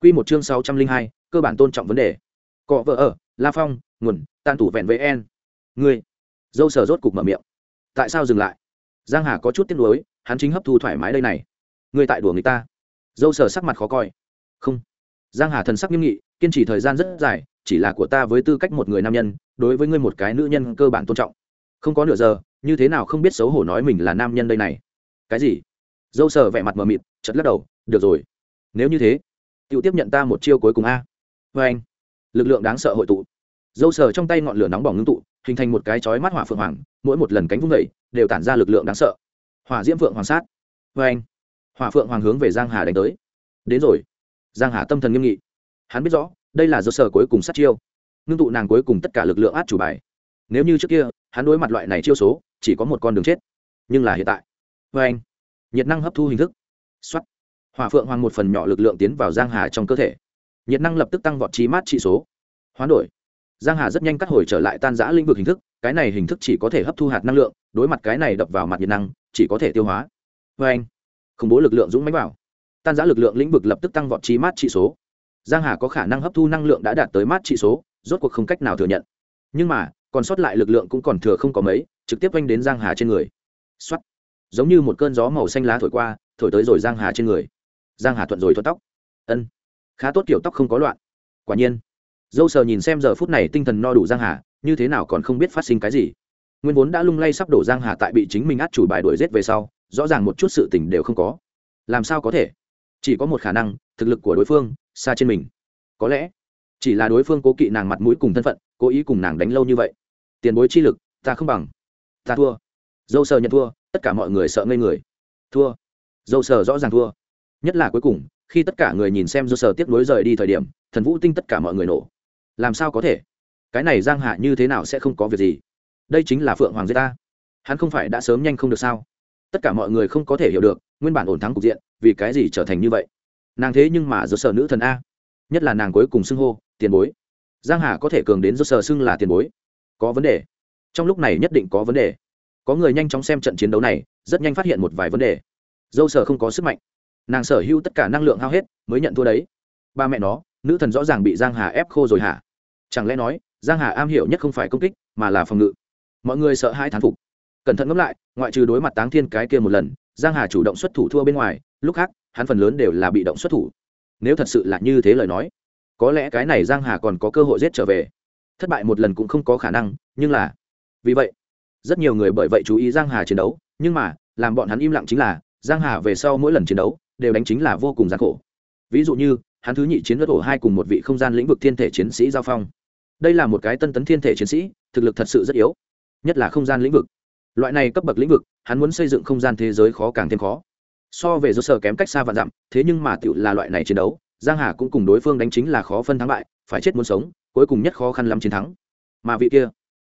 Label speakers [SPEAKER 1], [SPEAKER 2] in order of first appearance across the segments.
[SPEAKER 1] Quy một chương sáu trăm linh hai, cơ bản tôn trọng vấn đề. Cọ vợ ở, la phong, nguồn tan tủ vẹn với en ngươi dâu sở rốt cục mở miệng. Tại sao dừng lại? Giang hà có chút tiếc nuối, hắn chính hấp thu thoải mái đây này. Ngươi tại đùa người ta. Dâu sở sắc mặt khó coi. Không. Giang hà thần sắc nghiêm nghị, kiên trì thời gian rất dài, chỉ là của ta với tư cách một người nam nhân, đối với ngươi một cái nữ nhân cơ bản tôn trọng. Không có nửa giờ, như thế nào không biết xấu hổ nói mình là nam nhân đây này? Cái gì? Dâu sở vẻ mặt mờ mịt, chợt lắc đầu, được rồi. Nếu như thế tự tiếp nhận ta một chiêu cuối cùng a. Vê anh, lực lượng đáng sợ hội tụ. Dâu sờ trong tay ngọn lửa nóng bỏng ngưng tụ, hình thành một cái chói mắt hỏa phượng hoàng, mỗi một lần cánh vung vẩy đều tản ra lực lượng đáng sợ. Hỏa diễm phượng hoàng sát. Vê anh, hỏa phượng hoàng hướng về giang hà đánh tới. Đến rồi. Giang hà tâm thần nghiêm nghị. Hắn biết rõ, đây là dâu sờ cuối cùng sát chiêu. Ngưng tụ nàng cuối cùng tất cả lực lượng át chủ bài. Nếu như trước kia, hắn đối mặt loại này chiêu số, chỉ có một con đường chết. Nhưng là hiện tại. Vê anh, nhiệt năng hấp thu hình thức. Xuất hỏa phượng hoàng một phần nhỏ lực lượng tiến vào giang hà trong cơ thể. Nhiệt năng lập tức tăng vọt trí mát trị số. Hoán đổi. Giang hà rất nhanh cắt hồi trở lại tan giã lĩnh vực hình thức, cái này hình thức chỉ có thể hấp thu hạt năng lượng, đối mặt cái này đập vào mặt nhiệt năng, chỉ có thể tiêu hóa. Vê anh, khủng bố lực lượng dũng mãnh vào. Tan giã lực lượng lĩnh vực lập tức tăng vọt trí mát trị số. Giang hà có khả năng hấp thu năng lượng đã đạt tới mát trị số, rốt cuộc không cách nào thừa nhận. Nhưng mà, còn sót lại lực lượng cũng còn thừa không có mấy, trực tiếp oanh đến giang hà trên người. Xuất giống như một cơn gió màu xanh lá thổi qua, thổi tới rồi giang hà trên người giang hà thuận rồi thuận tóc. Ân. Khá tốt kiểu tóc không có loạn. Quả nhiên. Dâu sờ nhìn xem giờ phút này tinh thần no đủ giang hà, như thế nào còn không biết phát sinh cái gì. Nguyên vốn đã lung lay sắp đổ giang hà tại bị chính mình át chủ bài đuổi rết về sau, rõ ràng một chút sự tình đều không có. Làm sao có thể? Chỉ có một khả năng, thực lực của đối phương, xa trên mình. Có lẽ, chỉ là đối phương cố kỵ nàng mặt mũi cùng thân phận, cố ý cùng nàng đánh lâu như vậy. Tiền bối chi lực, ta không bằng. Ta thua. Dâu sờ nhận thua, tất cả mọi người sợ ngây người. Thua. Dâu sờ rõ ràng thua nhất là cuối cùng, khi tất cả người nhìn xem dâu sờ tiếp nối rời đi thời điểm, thần vũ tinh tất cả mọi người nổ. Làm sao có thể? Cái này giang hạ như thế nào sẽ không có việc gì? Đây chính là phượng hoàng giết ta. Hắn không phải đã sớm nhanh không được sao? Tất cả mọi người không có thể hiểu được, nguyên bản ổn thắng cục diện, vì cái gì trở thành như vậy? Nàng thế nhưng mà do sở nữ thần a. Nhất là nàng cuối cùng xưng hô, tiền bối. Giang hà có thể cường đến do sở xưng là tiền bối? Có vấn đề. Trong lúc này nhất định có vấn đề. Có người nhanh chóng xem trận chiến đấu này, rất nhanh phát hiện một vài vấn đề. Dâu sở không có sức mạnh nàng sở hữu tất cả năng lượng hao hết, mới nhận thua đấy. Ba mẹ nó, nữ thần rõ ràng bị giang hà ép khô rồi hả? Chẳng lẽ nói, giang hà am hiểu nhất không phải công kích, mà là phòng ngự? Mọi người sợ hai thán phục. Cẩn thận ngẫm lại, ngoại trừ đối mặt táng thiên cái kia một lần, giang hà chủ động xuất thủ thua bên ngoài, lúc khác, hắn phần lớn đều là bị động xuất thủ. Nếu thật sự là như thế lời nói, có lẽ cái này giang hà còn có cơ hội giết trở về. Thất bại một lần cũng không có khả năng, nhưng là, vì vậy, rất nhiều người bởi vậy chú ý giang hà chiến đấu, nhưng mà, làm bọn hắn im lặng chính là, giang hà về sau mỗi lần chiến đấu đều đánh chính là vô cùng gian khổ. Ví dụ như, hắn thứ nhị chiến lướt ổ hai cùng một vị không gian lĩnh vực thiên thể chiến sĩ giao phong. Đây là một cái tân tấn thiên thể chiến sĩ, thực lực thật sự rất yếu, nhất là không gian lĩnh vực. Loại này cấp bậc lĩnh vực, hắn muốn xây dựng không gian thế giới khó càng thêm khó. So về do sở kém cách xa và dặm, thế nhưng mà tựu là loại này chiến đấu, giang hà cũng cùng đối phương đánh chính là khó phân thắng bại, phải chết muốn sống, cuối cùng nhất khó khăn lắm chiến thắng. Mà vị kia,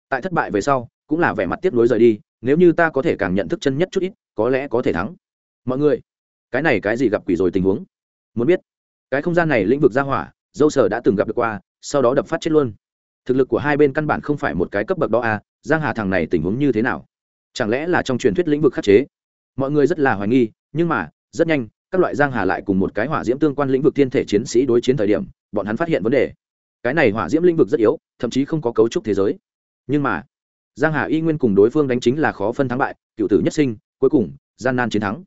[SPEAKER 1] tại thất bại về sau, cũng là vẻ mặt tiếp nối rời đi, nếu như ta có thể càng nhận thức chân nhất chút ít, có lẽ có thể thắng. Mọi người cái này cái gì gặp quỷ rồi tình huống? Muốn biết. Cái không gian này lĩnh vực ra hỏa, dâu sở đã từng gặp được qua, sau đó đập phát chết luôn. Thực lực của hai bên căn bản không phải một cái cấp bậc đó à giang hà thằng này tình huống như thế nào? Chẳng lẽ là trong truyền thuyết lĩnh vực khắc chế? Mọi người rất là hoài nghi, nhưng mà, rất nhanh, các loại giang hà lại cùng một cái hỏa diễm tương quan lĩnh vực thiên thể chiến sĩ đối chiến thời điểm, bọn hắn phát hiện vấn đề. Cái này hỏa diễm lĩnh vực rất yếu, thậm chí không có cấu trúc thế giới. Nhưng mà, giang hà y nguyên cùng đối phương đánh chính là khó phân thắng bại, cựu tử nhất sinh, cuối cùng, gian nan chiến thắng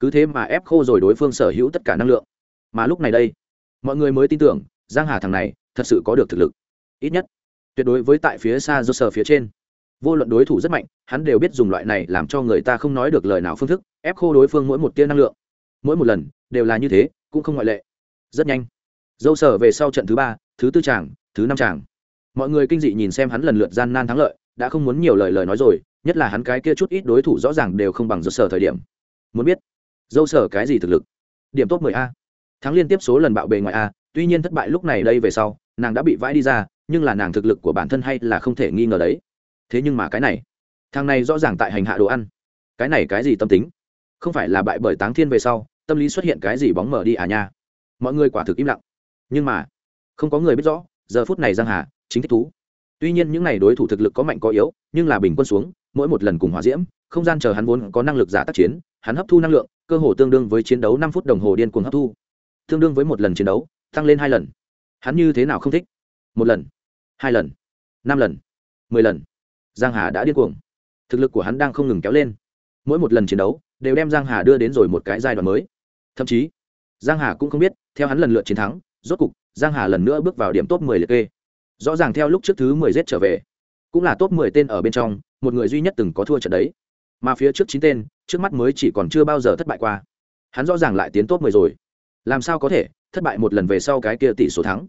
[SPEAKER 1] cứ thế mà ép khô rồi đối phương sở hữu tất cả năng lượng. Mà lúc này đây, mọi người mới tin tưởng, giang hà thằng này thật sự có được thực lực. Ít nhất, tuyệt đối với tại phía xa do sở phía trên. Vô luận đối thủ rất mạnh, hắn đều biết dùng loại này làm cho người ta không nói được lời nào phương thức, ép khô đối phương mỗi một tia năng lượng. Mỗi một lần, đều là như thế, cũng không ngoại lệ. Rất nhanh dâu sở về sau trận thứ ba, thứ tư tràng thứ năm tràng mọi người kinh dị nhìn xem hắn lần lượt gian nan thắng lợi, đã không muốn nhiều lời lời nói rồi, nhất là hắn cái kia chút ít đối thủ rõ ràng đều không bằng dâu sở thời điểm. Muốn biết dâu sở cái gì thực lực? Điểm top 10 a. Thắng liên tiếp số lần bạo bề ngoài a, tuy nhiên thất bại lúc này đây về sau, nàng đã bị vãi đi ra, nhưng là nàng thực lực của bản thân hay là không thể nghi ngờ đấy. Thế nhưng mà cái này, thằng này rõ ràng tại hành hạ đồ ăn. Cái này cái gì tâm tính? Không phải là bại bởi táng thiên về sau, tâm lý xuất hiện cái gì bóng mở đi à nha. Mọi người quả thực im lặng. Nhưng mà, không có người biết rõ, giờ phút này giang hà chính thích thú. Tuy nhiên những này đối thủ thực lực có mạnh có yếu, nhưng là bình quân xuống, mỗi một lần cùng hỏa diễm, không gian chờ hắn vốn có năng lực giả tác chiến hắn hấp thu năng lượng, cơ hồ tương đương với chiến đấu năm phút đồng hồ điên cuồng hấp thu. Tương đương với một lần chiến đấu, tăng lên hai lần. Hắn như thế nào không thích? Một lần, hai lần, năm lần, mười lần. Giang hà đã điên cuồng. Thực lực của hắn đang không ngừng kéo lên. Mỗi một lần chiến đấu, đều đem giang hà đưa đến rồi một cái giai đoạn mới. Thậm chí, giang hà cũng không biết, theo hắn lần lượt chiến thắng, rốt cục, giang hà lần nữa bước vào điểm top 10 liệt kê. Rõ ràng theo lúc trước thứ 10 giết trở về, cũng là top 10 tên ở bên trong, một người duy nhất từng có thua trận đấy. Mà phía trước chín tên trước mắt mới chỉ còn chưa bao giờ thất bại qua. Hắn rõ ràng lại tiến top 10 rồi. Làm sao có thể, thất bại một lần về sau cái kia tỷ số thắng?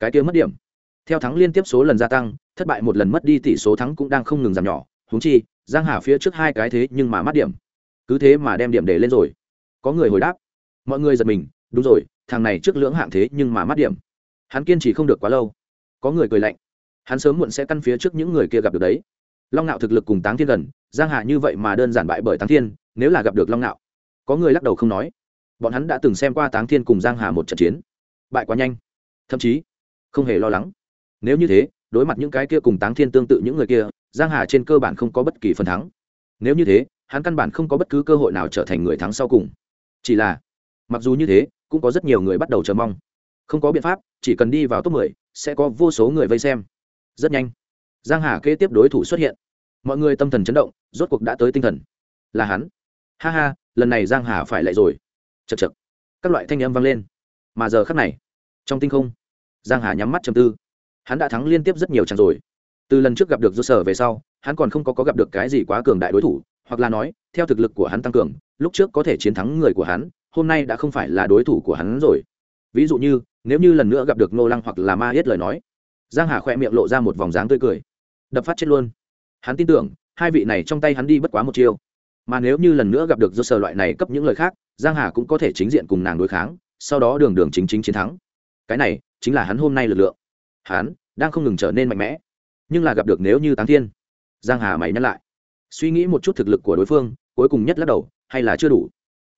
[SPEAKER 1] Cái kia mất điểm. Theo thắng liên tiếp số lần gia tăng, thất bại một lần mất đi tỷ số thắng cũng đang không ngừng giảm nhỏ. Huống chi, giang hà phía trước hai cái thế nhưng mà mất điểm. Cứ thế mà đem điểm để lên rồi. Có người hồi đáp. Mọi người giật mình. Đúng rồi, thằng này trước lưỡng hạng thế nhưng mà mất điểm. Hắn kiên trì không được quá lâu. Có người cười lạnh. Hắn sớm muộn sẽ căn phía trước những người kia gặp được đấy. Long ngạo thực lực cùng táng thiên gần giang hà như vậy mà đơn giản bại bởi táng thiên nếu là gặp được long Nạo, có người lắc đầu không nói. Bọn hắn đã từng xem qua táng thiên cùng giang hà một trận chiến. Bại quá nhanh. Thậm chí không hề lo lắng. Nếu như thế đối mặt những cái kia cùng táng thiên tương tự những người kia giang hà trên cơ bản không có bất kỳ phần thắng. Nếu như thế hắn căn bản không có bất cứ cơ hội nào trở thành người thắng sau cùng. Chỉ là mặc dù như thế cũng có rất nhiều người bắt đầu chờ mong. Không có biện pháp chỉ cần đi vào top 10, sẽ có vô số người vây xem. Rất nhanh. Giang hà kế tiếp đối thủ xuất hiện mọi người tâm thần chấn động rốt cuộc đã tới tinh thần. Là hắn. Ha ha lần này giang hà phải lại rồi. Chật chật các loại thanh âm vang lên. Mà giờ khắc này trong tinh không giang hà nhắm mắt trầm tư. Hắn đã thắng liên tiếp rất nhiều trận rồi. Từ lần trước gặp được do sở về sau hắn còn không có, có gặp được cái gì quá cường đại đối thủ hoặc là nói theo thực lực của hắn tăng cường lúc trước có thể chiến thắng người của hắn hôm nay đã không phải là đối thủ của hắn rồi. Ví dụ như nếu như lần nữa gặp được nô lăng hoặc là ma hết lời nói giang hà khỏe miệng lộ ra một vòng dáng tươi cười. Đập phát chết luôn hắn tin tưởng, hai vị này trong tay hắn đi bất quá một chiêu. Mà nếu như lần nữa gặp được do sở loại này cấp những lời khác, giang hà cũng có thể chính diện cùng nàng đối kháng, sau đó đường đường chính chính chiến thắng. Cái này chính là hắn hôm nay lực lượng. Hắn đang không ngừng trở nên mạnh mẽ, nhưng là gặp được nếu như táng thiên. Giang hà mày nhắc lại, suy nghĩ một chút thực lực của đối phương, cuối cùng nhất lắc đầu, hay là chưa đủ.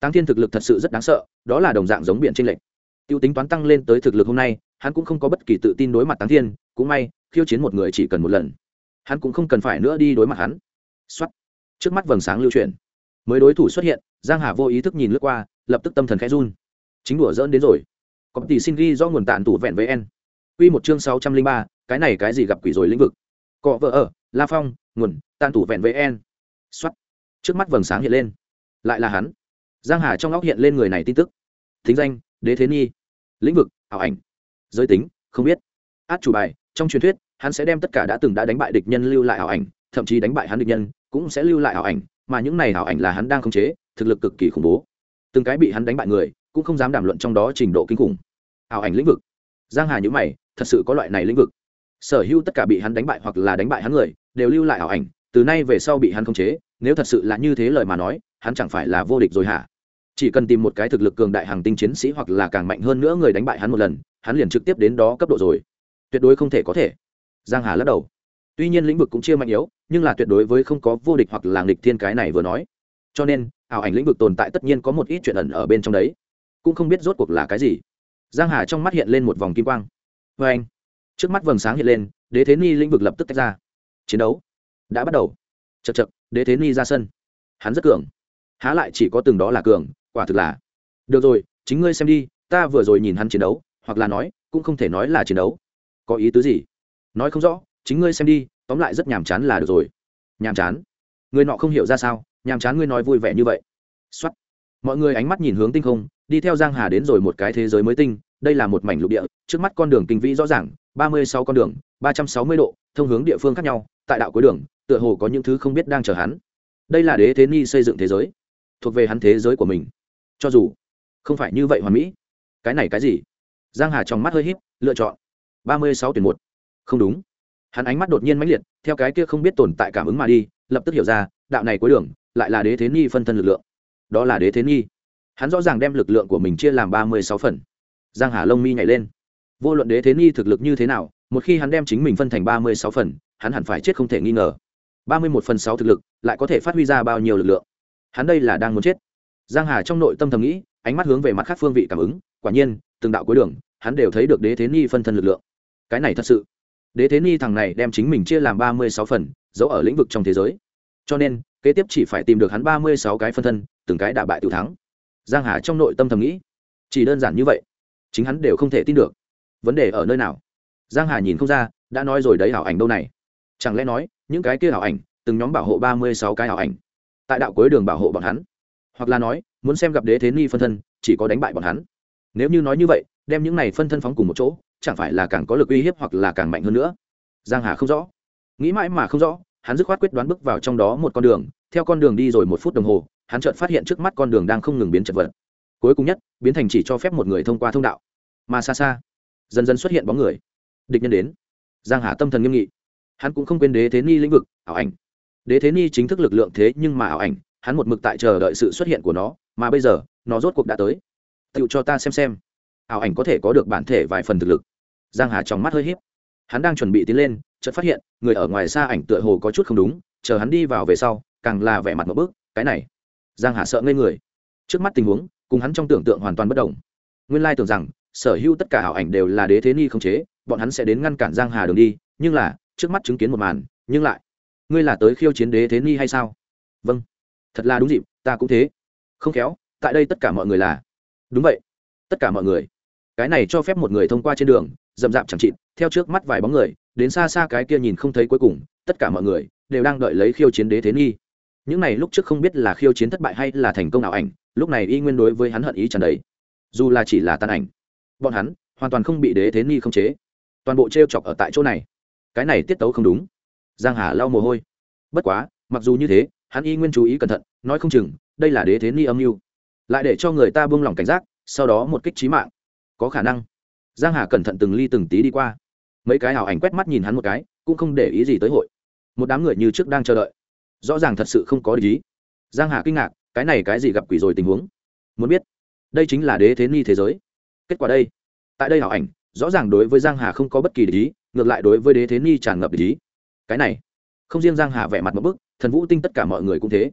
[SPEAKER 1] Táng thiên thực lực thật sự rất đáng sợ, đó là đồng dạng giống biển trinh lệch. Tiêu tính toán tăng lên tới thực lực hôm nay, hắn cũng không có bất kỳ tự tin đối mặt táng thiên, cũng may, khiêu chiến một người chỉ cần một lần hắn cũng không cần phải nữa đi đối mặt hắn. Xuất trước mắt vầng sáng lưu chuyển. Mới đối thủ xuất hiện, giang hà vô ý thức nhìn lướt qua, lập tức tâm thần khẽ run. Chính đùa dỡn đến rồi. Có tỷ xin ghi do nguồn tàn tủ vẹn với en Quy một chương sáu trăm linh ba, cái này cái gì gặp quỷ rồi lĩnh vực? Cọ vợ ở, la phong, nguồn tàn tủ vẹn với en xuất trước mắt vầng sáng hiện lên. Lại là hắn. Giang hà trong óc hiện lên người này tin tức. Thính danh, đế thế nhi. Lĩnh vực, ảo ảnh. Giới tính, không biết. Át chủ bài, trong truyền thuyết hắn sẽ đem tất cả đã từng đã đánh bại địch nhân lưu lại ảo ảnh, thậm chí đánh bại hắn địch nhân, cũng sẽ lưu lại ảo ảnh, mà những này ảo ảnh là hắn đang khống chế, thực lực cực kỳ khủng bố. Từng cái bị hắn đánh bại người, cũng không dám đàm luận trong đó trình độ kinh khủng. Ảo ảnh lĩnh vực. Giang hà nhữ mày, thật sự có loại này lĩnh vực. Sở hữu tất cả bị hắn đánh bại hoặc là đánh bại hắn người, đều lưu lại ảo ảnh, từ nay về sau bị hắn khống chế, nếu thật sự là như thế lời mà nói, hắn chẳng phải là vô địch rồi hả? Chỉ cần tìm một cái thực lực cường đại hàng tinh chiến sĩ hoặc là càng mạnh hơn nữa người đánh bại hắn một lần, hắn liền trực tiếp đến đó cấp độ rồi. Tuyệt đối không thể có thể giang hà lắc đầu. Tuy nhiên lĩnh vực cũng chia mạnh yếu, nhưng là tuyệt đối với không có vô địch hoặc là nghịch thiên cái này vừa nói. Cho nên, ảo ảnh lĩnh vực tồn tại tất nhiên có một ít chuyện ẩn ở bên trong đấy. Cũng không biết rốt cuộc là cái gì. Giang hà trong mắt hiện lên một vòng kim quang. Vê anh, trước mắt vầng sáng hiện lên, đế thế ni lĩnh vực lập tức tách ra. Chiến đấu đã bắt đầu. Chật chật đế thế ni ra sân. Hắn rất cường. Há lại chỉ có từng đó là cường, quả thực là. Được rồi, chính ngươi xem đi, ta vừa rồi nhìn hắn chiến đấu, hoặc là nói, cũng không thể nói là chiến đấu. Có ý tứ gì? Nói không rõ, chính ngươi xem đi, tóm lại rất nhàm chán là được rồi. Nhàm chán? Người nọ không hiểu ra sao, nhàm chán ngươi nói vui vẻ như vậy. Xuất mọi người ánh mắt nhìn hướng tinh không, đi theo giang hà đến rồi một cái thế giới mới tinh, đây là một mảnh lục địa, trước mắt con đường kinh vĩ rõ ràng, ba mươi sáu con đường, ba trăm sáu mươi độ, thông hướng địa phương khác nhau, tại đạo cuối đường, tựa hồ có những thứ không biết đang chờ hắn. Đây là đế thế ni xây dựng thế giới, thuộc về hắn thế giới của mình. Cho dù không phải như vậy hoàn mỹ, cái này cái gì? Giang hà trong mắt hơi híp, lựa chọn ba mươi sáu tuyển một không đúng. Hắn ánh mắt đột nhiên mãnh liệt theo cái kia không biết tồn tại cảm ứng mà đi lập tức hiểu ra đạo này cuối đường lại là đế thế nhi phân thân lực lượng. Đó là đế thế nhi, hắn rõ ràng đem lực lượng của mình chia làm ba mươi sáu phần. Giang hà lông mi nhảy lên. Vô luận đế thế nhi thực lực như thế nào một khi hắn đem chính mình phân thành ba mươi sáu phần hắn hẳn phải chết không thể nghi ngờ. ba mươi một phần sáu thực lực lại có thể phát huy ra bao nhiêu lực lượng? Hắn đây là đang muốn chết. Giang hà trong nội tâm thầm nghĩ ánh mắt hướng về mặt khác phương vị cảm ứng quả nhiên từng đạo cuối đường hắn đều thấy được đế thế nhi phân thân lực lượng. Cái này thật sự đế thế ni thằng này đem chính mình chia làm ba mươi sáu phần, giấu ở lĩnh vực trong thế giới. Cho nên, kế tiếp chỉ phải tìm được hắn ba mươi sáu cái phân thân, từng cái đả bại tự thắng. Giang hà trong nội tâm thầm nghĩ, chỉ đơn giản như vậy, chính hắn đều không thể tin được. Vấn đề ở nơi nào? Giang hà nhìn không ra, đã nói rồi đấy hảo ảnh đâu này? Chẳng lẽ nói, những cái kia hảo ảnh, từng nhóm bảo hộ ba mươi sáu cái hảo ảnh, tại đạo cuối đường bảo hộ bọn hắn? Hoặc là nói, muốn xem gặp đế thế ni phân thân, chỉ có đánh bại bọn hắn. Nếu như nói như vậy, đem những này phân thân phóng cùng một chỗ chẳng phải là càng có lực uy hiếp hoặc là càng mạnh hơn nữa. Giang hà không rõ. Nghĩ mãi mà không rõ, hắn dứt khoát quyết đoán bước vào trong đó một con đường, theo con đường đi rồi một phút đồng hồ, hắn chợt phát hiện trước mắt con đường đang không ngừng biến chật vật. Cuối cùng nhất, biến thành chỉ cho phép một người thông qua thông đạo. Mà xa xa, dần dần xuất hiện bóng người. Địch nhân đến. Giang hà tâm thần nghiêm nghị. Hắn cũng không quên đế thế ni lĩnh vực, ảo ảnh. Đế thế ni chính thức lực lượng thế nhưng mà ảo ảnh, hắn một mực tại chờ đợi sự xuất hiện của nó, mà bây giờ, nó rốt cuộc đã tới. Tựu cho ta xem xem ảo ảnh có thể có được bản thể vài phần thực lực. Giang hà trong mắt hơi híp. Hắn đang chuẩn bị tiến lên, chợt phát hiện, người ở ngoài xa ảnh tựa hồ có chút không đúng, chờ hắn đi vào về sau, càng là vẻ mặt một bước, cái này. Giang hà sợ ngây người. Trước mắt tình huống, cùng hắn trong tưởng tượng hoàn toàn bất đồng. Nguyên lai tưởng rằng, sở hữu tất cả ảo ảnh đều là đế thế ni không chế, bọn hắn sẽ đến ngăn cản giang hà đường đi, nhưng là, trước mắt chứng kiến một màn, nhưng lại. Ngươi là tới khiêu chiến đế thế ni hay sao? Vâng. Thật là đúng dịp, ta cũng thế. Không khéo, tại đây tất cả mọi người là. Đúng vậy. Tất cả mọi người cái này cho phép một người thông qua trên đường rậm rạp chẳng chịt, theo trước mắt vài bóng người, đến xa xa cái kia nhìn không thấy cuối cùng, tất cả mọi người đều đang đợi lấy khiêu chiến đế thế nghi. Những này lúc trước không biết là khiêu chiến thất bại hay là thành công nào ảnh, lúc này y nguyên đối với hắn hận ý trần đấy dù là chỉ là tan ảnh, bọn hắn hoàn toàn không bị đế thế nghi không chế. Toàn bộ t r e o chọc ở tại chỗ này. Cái này tiết tấu không đúng. Giang hà lau mồ hôi. Bất quá, mặc dù như thế, hắn y nguyên chú ý cẩn thận, nói không chừng, đây là đế thế nghi âm mưu. Lại để cho người ta buông lỏng cảnh giác, sau đó một kích trí mạng có khả năng. Giang hà cẩn thận từng ly từng tí đi qua. Mấy cái ảo ảnh quét mắt nhìn hắn một cái, cũng không để ý gì tới hội. Một đám người như trước đang chờ đợi. Rõ ràng thật sự không có ý. Giang hà kinh ngạc, cái này cái gì gặp quỷ rồi tình huống? Muốn biết. Đây chính là đế thế ni thế giới. Kết quả đây. Tại đây ảo ảnh, rõ ràng đối với giang hà không có bất kỳ ý, ngược lại đối với đế thế ni tràn ngập ý. Cái này. Không riêng giang hà vẻ mặt một bức, thần vũ tinh tất cả mọi người cũng thế.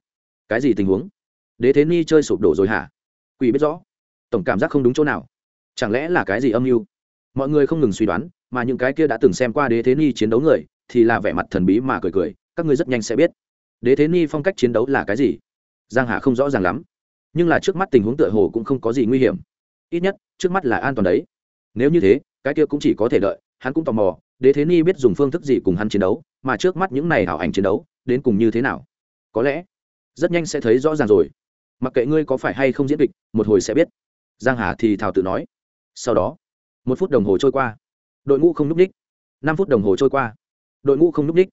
[SPEAKER 1] Cái gì tình huống? Đế thế ni chơi sụp đổ rồi hả? Quỷ biết rõ. Tổng cảm giác không đúng chỗ nào chẳng lẽ là cái gì âm mưu? Mọi người không ngừng suy đoán, mà những cái kia đã từng xem qua đế thế ni chiến đấu người, thì là vẻ mặt thần bí mà cười cười, các ngươi rất nhanh sẽ biết. Đế thế ni phong cách chiến đấu là cái gì? Giang hà không rõ ràng lắm. Nhưng là trước mắt tình huống tựa hồ cũng không có gì nguy hiểm. Ít nhất, trước mắt là an toàn đấy. Nếu như thế, cái kia cũng chỉ có thể đợi, hắn cũng tò mò, đế thế ni biết dùng phương thức gì cùng hắn chiến đấu, mà trước mắt những này hảo ảnh chiến đấu, đến cùng như thế nào? Có lẽ, rất nhanh sẽ thấy rõ ràng rồi. Mặc kệ ngươi có phải hay không diễn kịch, một hồi sẽ biết. Giang hà thì thào tự nói sau đó, một phút đồng hồ trôi qua. Đội ngũ không n ú c ních năm phút đồng hồ trôi qua. Đội ngũ không n ú c ních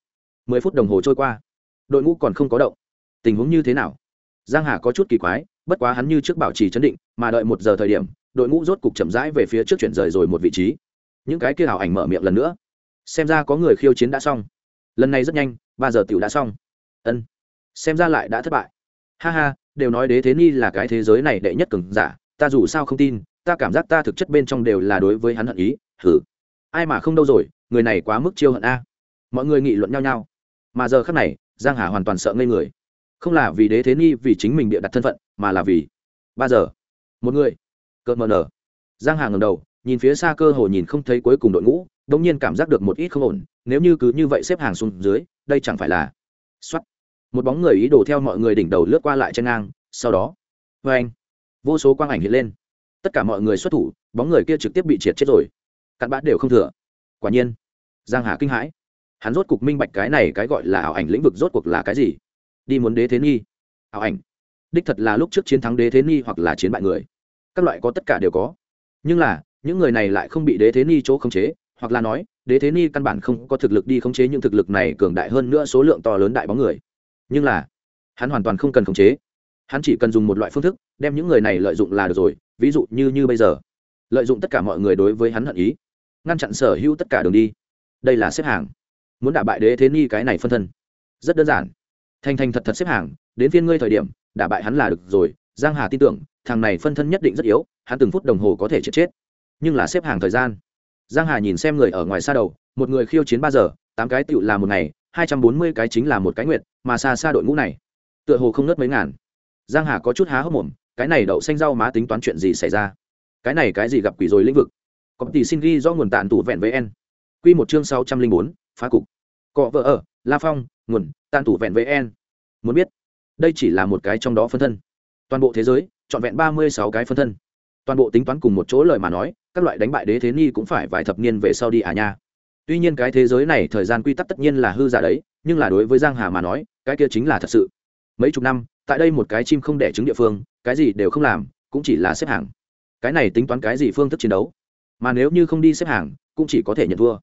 [SPEAKER 1] mười phút đồng hồ trôi qua. Đội ngũ còn không có động. Tình huống như thế nào? Giang hà có chút kỳ quái, bất quá hắn như trước bảo trì chấn định, mà đợi một giờ thời điểm, đội ngũ rốt cục chậm rãi về phía trước chuyển rời rồi một vị trí. Những cái kia hảo ảnh mở miệng lần nữa. Xem ra có người khiêu chiến đã xong. Lần này rất nhanh, ba giờ tiểu đã xong. Ân. Xem ra lại đã thất bại. Ha ha, đều nói đế thế ni là cái thế giới này đệ nhất cường giả, ta dù sao không tin ta cảm giác ta thực chất bên trong đều là đối với hắn hận ý, hử. Ai mà không đâu rồi, người này quá mức chiêu hận a. Mọi người nghị luận nhau nhau. Mà giờ khắc này, giang hà hoàn toàn sợ ngây người. Không là vì đế thế ni vì chính mình bịa đặt thân phận, mà là vì ba giờ. Một người. Cợt mờ nở. Giang hà ngầm đầu, nhìn phía xa cơ hồ nhìn không thấy cuối cùng đội ngũ bỗng nhiên cảm giác được một ít không ổn. Nếu như cứ như vậy xếp hàng xuống dưới, đây chẳng phải là xuất một bóng người ý đồ theo mọi người đỉnh đầu lướt qua lại trên ngang, sau đó vê anh, vô số quang ảnh hiện lên tất cả mọi người xuất thủ, bóng người kia trực tiếp bị triệt chết rồi. Cặn bã đều không thừa. Quả nhiên, giang hà kinh hãi. Hắn rốt cục minh bạch cái này cái gọi là ảo ảnh lĩnh vực rốt cuộc là cái gì. Đi muốn đế thế nghi. Ảo ảnh. Đích thật là lúc trước chiến thắng đế thế nghi hoặc là chiến bại người. Các loại có tất cả đều có. Nhưng là, những người này lại không bị đế thế nghi chỗ khống chế, hoặc là nói, đế thế nghi căn bản không có thực lực đi khống chế những thực lực này cường đại hơn nữa số lượng to lớn đại bóng người. Nhưng là, hắn hoàn toàn không cần khống chế hắn chỉ cần dùng một loại phương thức, đem những người này lợi dụng là được rồi, ví dụ như như bây giờ. Lợi dụng tất cả mọi người đối với hắn hận ý, ngăn chặn sở hữu tất cả đường đi. Đây là xếp hàng. Muốn đả bại đế thế ni cái này phân thân. Rất đơn giản. Thành thành thật thật xếp hàng, đến phiên ngươi thời điểm, đả bại hắn là được rồi. Giang hà tin tưởng, thằng này phân thân nhất định rất yếu, hắn từng phút đồng hồ có thể chết chết. Nhưng là xếp hàng thời gian. Giang hà nhìn xem người ở ngoài xa đầu, một người khiêu chiến ba giờ, tám cái tựu là một ngày, hai trăm bốn mươi cái chính là một cái nguyện mà xa xa đội ngũ này, tựa hồ không nớt mấy ngàn giang hà có chút há hốc mồm, cái này đậu xanh rau má tính toán chuyện gì xảy ra? Cái này cái gì gặp quỷ rồi lĩnh vực? Có tỷ xin ghi do nguồn tàn tủ vẹn với en Quy một chương sáu trăm linh bốn, phá cục. Cọ vợ ở, la phong, nguồn tàn tủ vẹn với en muốn biết, đây chỉ là một cái trong đó phân thân. Toàn bộ thế giới, trọn vẹn ba mươi sáu cái phân thân. Toàn bộ tính toán cùng một chỗ lời mà nói, các loại đánh bại đế thế ni cũng phải vài thập niên về sau đi à nha. Tuy nhiên cái thế giới này thời gian quy tắc tất nhiên là hư giả đấy, nhưng là đối với giang hà mà nói, cái kia chính là thật sự. Mấy chục năm tại đây một cái chim không đẻ trứng địa phương, cái gì đều không làm, cũng chỉ là xếp hàng. Cái này tính toán cái gì phương thức chiến đấu? Mà nếu như không đi xếp hàng, cũng chỉ có thể nhận thua.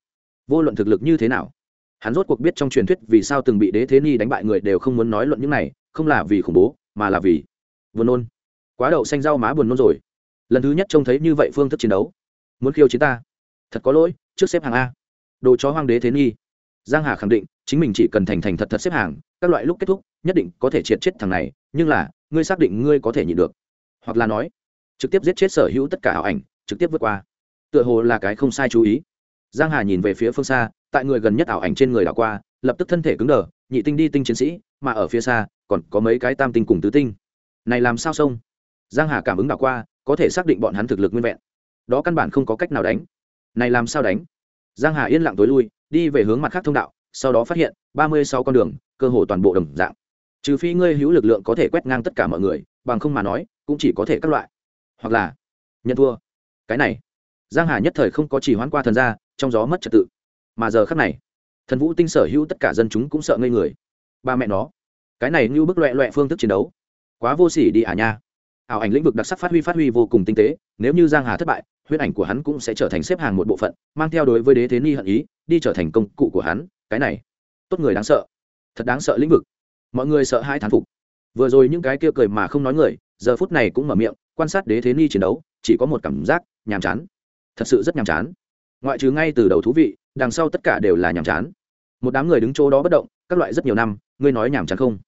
[SPEAKER 1] Vô luận thực lực như thế nào, hắn rốt cuộc biết trong truyền thuyết vì sao từng bị đế thế ni đánh bại người đều không muốn nói luận những này, không là vì khủng bố, mà là vì buồn nôn. Quá đậu xanh rau má buồn nôn rồi. Lần thứ nhất trông thấy như vậy phương thức chiến đấu. Muốn khiêu chiến ta? Thật có lỗi, trước xếp hàng a. Đồ chó hoang đế thế nghi giang hà khẳng định, chính mình chỉ cần thành thành thật thật xếp hàng, các loại lúc kết thúc nhất định có thể triệt chết thằng này, nhưng là, ngươi xác định ngươi có thể nhịn được. Hoặc là nói, trực tiếp giết chết sở hữu tất cả ảo ảnh, trực tiếp vượt qua. Tựa hồ là cái không sai chú ý. Giang hà nhìn về phía phương xa, tại người gần nhất ảo ảnh trên người đảo qua, lập tức thân thể cứng đờ, nhị tinh đi tinh chiến sĩ, mà ở phía xa, còn có mấy cái tam tinh cùng tứ tinh. Này làm sao xong giang hà cảm ứng đảo qua, có thể xác định bọn hắn thực lực nguyên vẹn. Đó căn bản không có cách nào đánh. Này làm sao đánh? Giang hà yên lặng tối lui, đi về hướng mặt khác thông đạo, sau đó phát hiện, ba mươi sáu con đường, cơ hồ toàn bộ đồng dạng trừ phi ngươi hữu lực lượng có thể quét ngang tất cả mọi người, bằng không mà nói, cũng chỉ có thể các loại. Hoặc là, nhận thua. Cái này, giang hà nhất thời không có chỉ hoãn qua thần ra trong gió mất trật tự. Mà giờ khắc này, thần vũ tinh sở hữu tất cả dân chúng cũng sợ ngây người. Ba mẹ nó, cái này như bức loẹ loẹ phương thức chiến đấu. Quá vô sỉ đi à nha. Ảo ảnh lĩnh vực đặc sắc phát huy phát huy vô cùng tinh tế, nếu như giang hà thất bại huyết ảnh của hắn cũng sẽ trở thành xếp hàng một bộ phận, mang theo đối với đế thế ni hận ý, đi trở thành công cụ của hắn. Cái này, tốt người đáng sợ. Thật đáng sợ lĩnh vực mọi người sợ hai thán phục. Vừa rồi những cái kia cười mà không nói người, giờ phút này cũng mở miệng, quan sát đế thế ni chiến đấu, chỉ có một cảm giác, nhàm chán. Thật sự rất nhàm chán. Ngoại trừ ngay từ đầu thú vị, đằng sau tất cả đều là nhàm chán. Một đám người đứng chỗ đó bất động, các loại rất nhiều năm, ngươi nói nhàm chán không?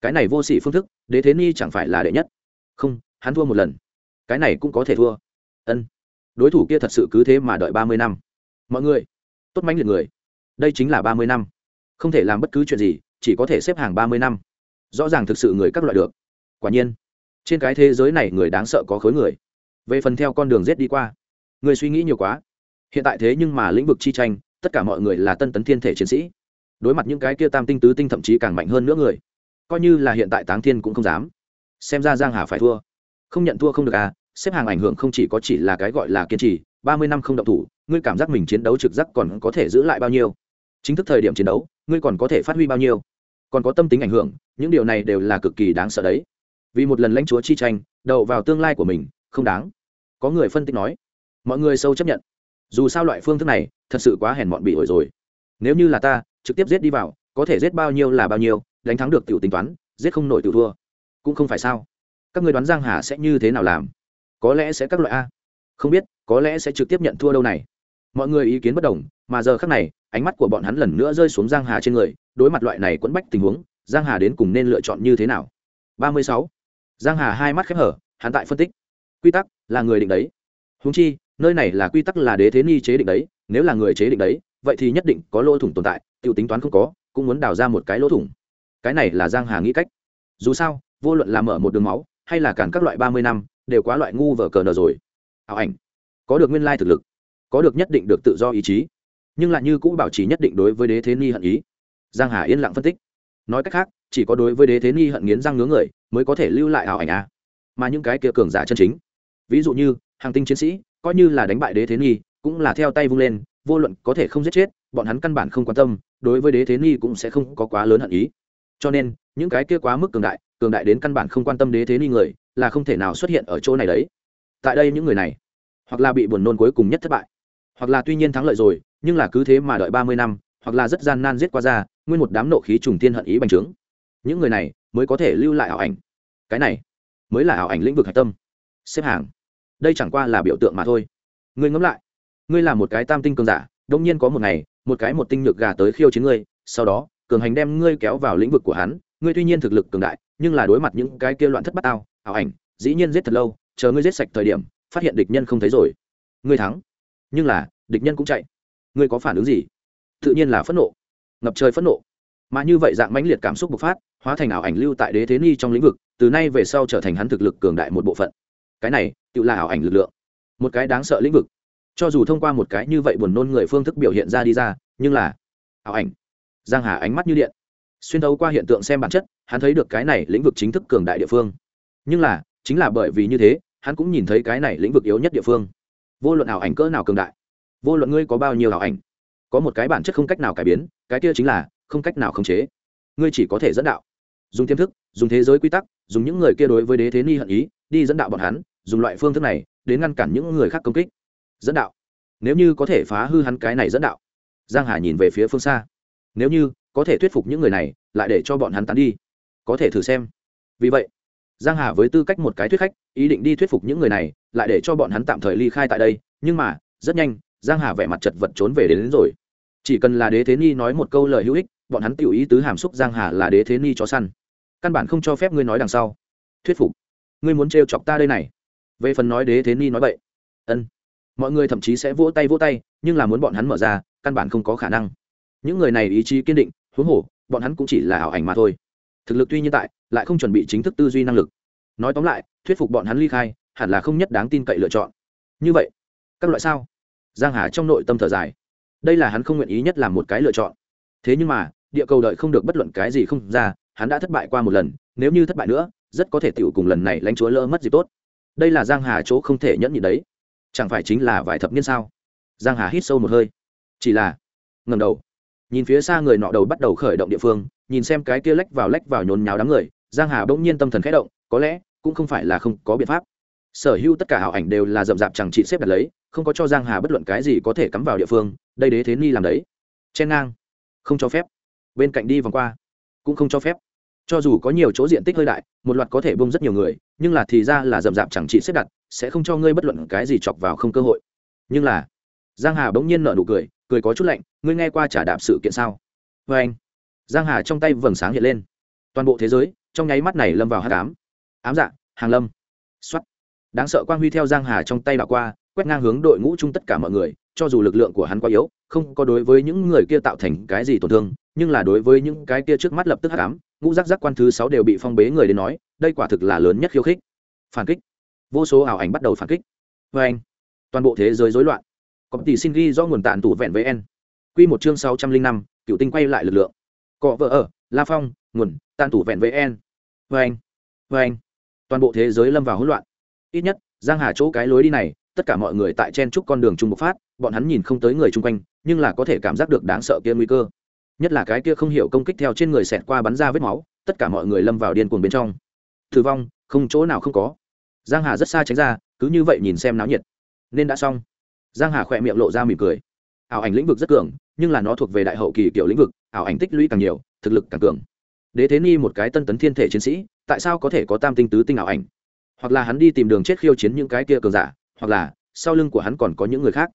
[SPEAKER 1] Cái này vô sỉ phương thức, đế thế ni chẳng phải là đệ nhất. Không, hắn thua một lần. Cái này cũng có thể thua. Ân. Đối thủ kia thật sự cứ thế mà đợi ba mươi năm. Mọi người, tốt mãnh liệt người. Đây chính là ba mươi năm. Không thể làm bất cứ chuyện gì chỉ có thể xếp hàng ba mươi năm. Rõ ràng thực sự người các loại được. Quả nhiên, trên cái thế giới này người đáng sợ có khối người. Về phần theo con đường rết đi qua, người suy nghĩ nhiều quá. Hiện tại thế nhưng mà lĩnh vực chi tranh, tất cả mọi người là tân tấn thiên thể chiến sĩ. Đối mặt những cái kia tam tinh tứ tinh thậm chí càng mạnh hơn nữa người, coi như là hiện tại táng thiên cũng không dám. Xem ra giang hà phải thua. Không nhận thua không được à xếp hàng ảnh hưởng không chỉ có chỉ là cái gọi là kiên trì, ba mươi năm không động thủ, ngươi cảm giác mình chiến đấu trực giác còn có thể giữ lại bao nhiêu? Chính thức thời điểm chiến đấu, ngươi còn có thể phát huy bao nhiêu? Còn có tâm tính ảnh hưởng, những điều này đều là cực kỳ đáng sợ đấy. Vì một lần lãnh chúa chi tranh đậu vào tương lai của mình, không đáng. Có người phân tích nói, mọi người sâu chấp nhận. Dù sao loại phương thức này, thật sự quá hèn mọn bị ổi rồi. Nếu như là ta, trực tiếp giết đi vào, có thể giết bao nhiêu là bao nhiêu, đánh thắng được tiểu tính toán, giết không nổi tiểu thua. Cũng không phải sao. Các người đoán giang hà sẽ như thế nào làm? Có lẽ sẽ các loại a. Không biết, có lẽ sẽ trực tiếp nhận thua đâu này. Mọi người ý kiến bất đồng, mà giờ khác này ánh mắt của bọn hắn lần nữa rơi xuống giang hà trên người, đối mặt loại này quẫn bách tình huống, giang hà đến cùng nên lựa chọn như thế nào? Ba mươi sáu. Giang hà hai mắt khép hở, hắn tại phân tích. Quy tắc là người định đấy. Húng chi, nơi này là quy tắc là đế thế ni chế định đấy, nếu là người chế định đấy, vậy thì nhất định có lỗ thủng tồn tại tự tính toán không có, cũng muốn đào ra một cái lỗ thủng. Cái này là giang hà nghĩ cách. Dù sao, vô luận là mở một đường máu, hay là cản các loại ba mươi năm, đều quá loại ngu vở cờ nờ rồi. Ảo ảnh. Có được nguyên lai thực lực. Có được nhất định được tự do ý chí nhưng lại như cũ bảo trì nhất định đối với đế thế ni hận ý. Giang hà yên lặng phân tích. Nói cách khác, chỉ có đối với đế thế ni hận nghiến răng ngứa người mới có thể lưu lại ảo ảnh a. Mà những cái kia cường giả chân chính, ví dụ như hàng tinh chiến sĩ, coi như là đánh bại đế thế ni, cũng là theo tay vung lên, vô luận có thể không giết chết, bọn hắn căn bản không quan tâm, đối với đế thế ni cũng sẽ không có quá lớn hận ý. Cho nên, những cái kia quá mức cường đại cường đại đến căn bản không quan tâm đế thế ni người, là không thể nào xuất hiện ở chỗ này đấy. Tại đây những người này, hoặc là bị buồn nôn cuối cùng nhất thất bại, hoặc là tuy nhiên thắng lợi rồi nhưng là cứ thế mà đợi ba mươi năm, hoặc là rất gian nan giết qua ra, nguyên một đám nộ khí trùng thiên hận ý bành trướng. Những người này mới có thể lưu lại ảo ảnh. Cái này mới là ảo ảnh lĩnh vực hạch tâm. Xếp hàng. Đây chẳng qua là biểu tượng mà thôi. Ngươi ngẫm lại. Ngươi là một cái tam tinh cường giả đông nhiên có một ngày, một cái một tinh nhược gà tới khiêu chiến ngươi, sau đó, cường hành đem ngươi kéo vào lĩnh vực của hắn. Ngươi tuy nhiên thực lực cường đại, nhưng là đối mặt những cái kia loạn thất bát ao ảo ảnh, dĩ nhiên giết thật lâu, chờ ngươi giết sạch thời điểm, phát hiện địch nhân không thấy rồi. Ngươi thắng. Nhưng là, địch nhân cũng chạy ngươi có phản ứng gì? Tự nhiên là phẫn nộ. Ngập trời phẫn nộ. Mà như vậy dạng mãnh liệt cảm xúc bộc phát, hóa thành ảo ảnh lưu tại đế thế ni trong lĩnh vực, từ nay về sau trở thành hắn thực lực cường đại một bộ phận. Cái này, tự là ảo ảnh lực lượng. Một cái đáng sợ lĩnh vực. Cho dù thông qua một cái như vậy buồn nôn người phương thức biểu hiện ra đi ra, nhưng là ảo ảnh. Giang hà ánh mắt như điện. Xuyên thấu qua hiện tượng xem bản chất, hắn thấy được cái này lĩnh vực chính thức cường đại địa phương. Nhưng là, chính là bởi vì như thế, hắn cũng nhìn thấy cái này lĩnh vực yếu nhất địa phương. Vô luận ảo ảnh cỡ nào cường đại vô luận ngươi có bao nhiêu ảo ảnh, có một cái bản chất không cách nào cải biến, cái kia chính là không cách nào khống chế. Ngươi chỉ có thể dẫn đạo, dùng tiềm thức, dùng thế giới quy tắc, dùng những người kia đối với đế thế ni hận ý, đi dẫn đạo bọn hắn, dùng loại phương thức này đến ngăn cản những người khác công kích. Dẫn đạo. Nếu như có thể phá hư hắn cái này dẫn đạo. Giang hà nhìn về phía phương xa. Nếu như có thể thuyết phục những người này, lại để cho bọn hắn tán đi. Có thể thử xem. Vì vậy, giang hà với tư cách một cái thuyết khách, ý định đi thuyết phục những người này, lại để cho bọn hắn tạm thời ly khai tại đây, nhưng mà, rất nhanh giang hà vẻ mặt chật vật trốn về đến, đến rồi. Chỉ cần là đế thế ni nói một câu lời hữu ích bọn hắn tiểu ý tứ hàm xúc giang hà là đế thế ni chó săn. Căn bản không cho phép ngươi nói đằng sau. Thuyết phục. Ngươi muốn trêu chọc ta đây này. Về phần nói đế thế ni nói vậy ân. Mọi người thậm chí sẽ vỗ tay vỗ tay nhưng là muốn bọn hắn mở ra căn bản không có khả năng. Những người này ý chí kiên định huống hồ bọn hắn cũng chỉ là ảo ảnh mà thôi. Thực lực tuy nhiên tại lại không chuẩn bị chính thức tư duy năng lực. Nói tóm lại thuyết phục bọn hắn ly khai hẳn là không nhất đáng tin cậy lựa chọn. Như vậy các loại sao? Giang hà trong nội tâm thở dài. Đây là hắn không nguyện ý nhất làm một cái lựa chọn. Thế nhưng mà, địa cầu đợi không được bất luận cái gì không ra, hắn đã thất bại qua một lần, nếu như thất bại nữa, rất có thể tiểu cùng lần này lãnh chúa lỡ mất gì tốt. Đây là giang hà chỗ không thể nhẫn nhịn đấy. Chẳng phải chính là vài thập niên sao? Giang hà hít sâu một hơi. Chỉ là ngầm đầu. Nhìn phía xa người nọ đầu bắt đầu khởi động địa phương, nhìn xem cái kia lách vào lách vào nhốn nháo đám người, giang hà bỗng nhiên tâm thần khẽ động, có lẽ cũng không phải là không có biện pháp. Sở hữu tất cả hảo ảnh đều là rậm rạp chẳng trị xếp đặt lấy không có cho giang hà bất luận cái gì có thể cắm vào địa phương, đây đế thế ni làm đấy. Chen ngang. Không cho phép. Bên cạnh đi vòng qua. Cũng không cho phép. Cho dù có nhiều chỗ diện tích hơi đại, một loạt có thể bông rất nhiều người, nhưng là thì ra là rậm rạp chẳng trị xếp đặt, sẽ không cho ngươi bất luận cái gì chọc vào không cơ hội. Nhưng là, giang hà bỗng nhiên nở nụ cười cười có chút lạnh, ngươi nghe qua trả đạp sự kiện sao? Vê anh, giang hà trong tay vầng sáng hiện lên. Toàn bộ thế giới, trong nháy mắt này lâm vào hát ám. Ám dạ hàng lâm. Xuất đáng sợ quang huy theo giang hà trong tay đảo qua quét ngang hướng đội ngũ chung tất cả mọi người, cho dù lực lượng của hắn quá yếu, không có đối với những người kia tạo thành cái gì tổn thương, nhưng là đối với những cái kia trước mắt lập tức hát ám ngũ giác giác quan thứ sáu đều bị phong bế người đến nói, đây quả thực là lớn nhất khiêu khích. Phản kích. Vô số ảo ảnh bắt đầu phản kích. Vê anh, toàn bộ thế giới rối loạn. Có tỷ xin ghi do nguồn tạn tủ vẹn với n. Q một chương sáu trăm linh năm, cựu tinh quay lại lực lượng. Cọ vợ ở, la phong, nguồn tàn tủ vẹn với n. Vê anh vê anh, toàn bộ thế giới lâm vào hỗn loạn. Ít nhất, giang hà chỗ cái lối đi này tất cả mọi người tại chen chúc con đường trung bộc phát, bọn hắn nhìn không tới người chung quanh, nhưng là có thể cảm giác được đáng sợ kia nguy cơ. Nhất là cái kia không hiểu công kích theo trên người xẹt qua bắn ra vết máu, tất cả mọi người lâm vào điên cuồng bên trong. Thử vong, không chỗ nào không có. Giang hà rất xa tránh ra, cứ như vậy nhìn xem náo nhiệt. Nên đã xong. Giang hà khỏe miệng lộ ra mỉm cười. Ảo ảnh lĩnh vực rất cường, nhưng là nó thuộc về đại hậu kỳ kiểu lĩnh vực, ảo ảnh tích lũy càng nhiều, thực lực càng cường. Đế thế ni một cái tân tấn thiên thể chiến sĩ, tại sao có thể có tam tinh tứ tinh ảo ảnh? Hoặc là hắn đi tìm đường chết khiêu chiến những cái kia cường giả? Hoặc là sau lưng của hắn còn có những người khác.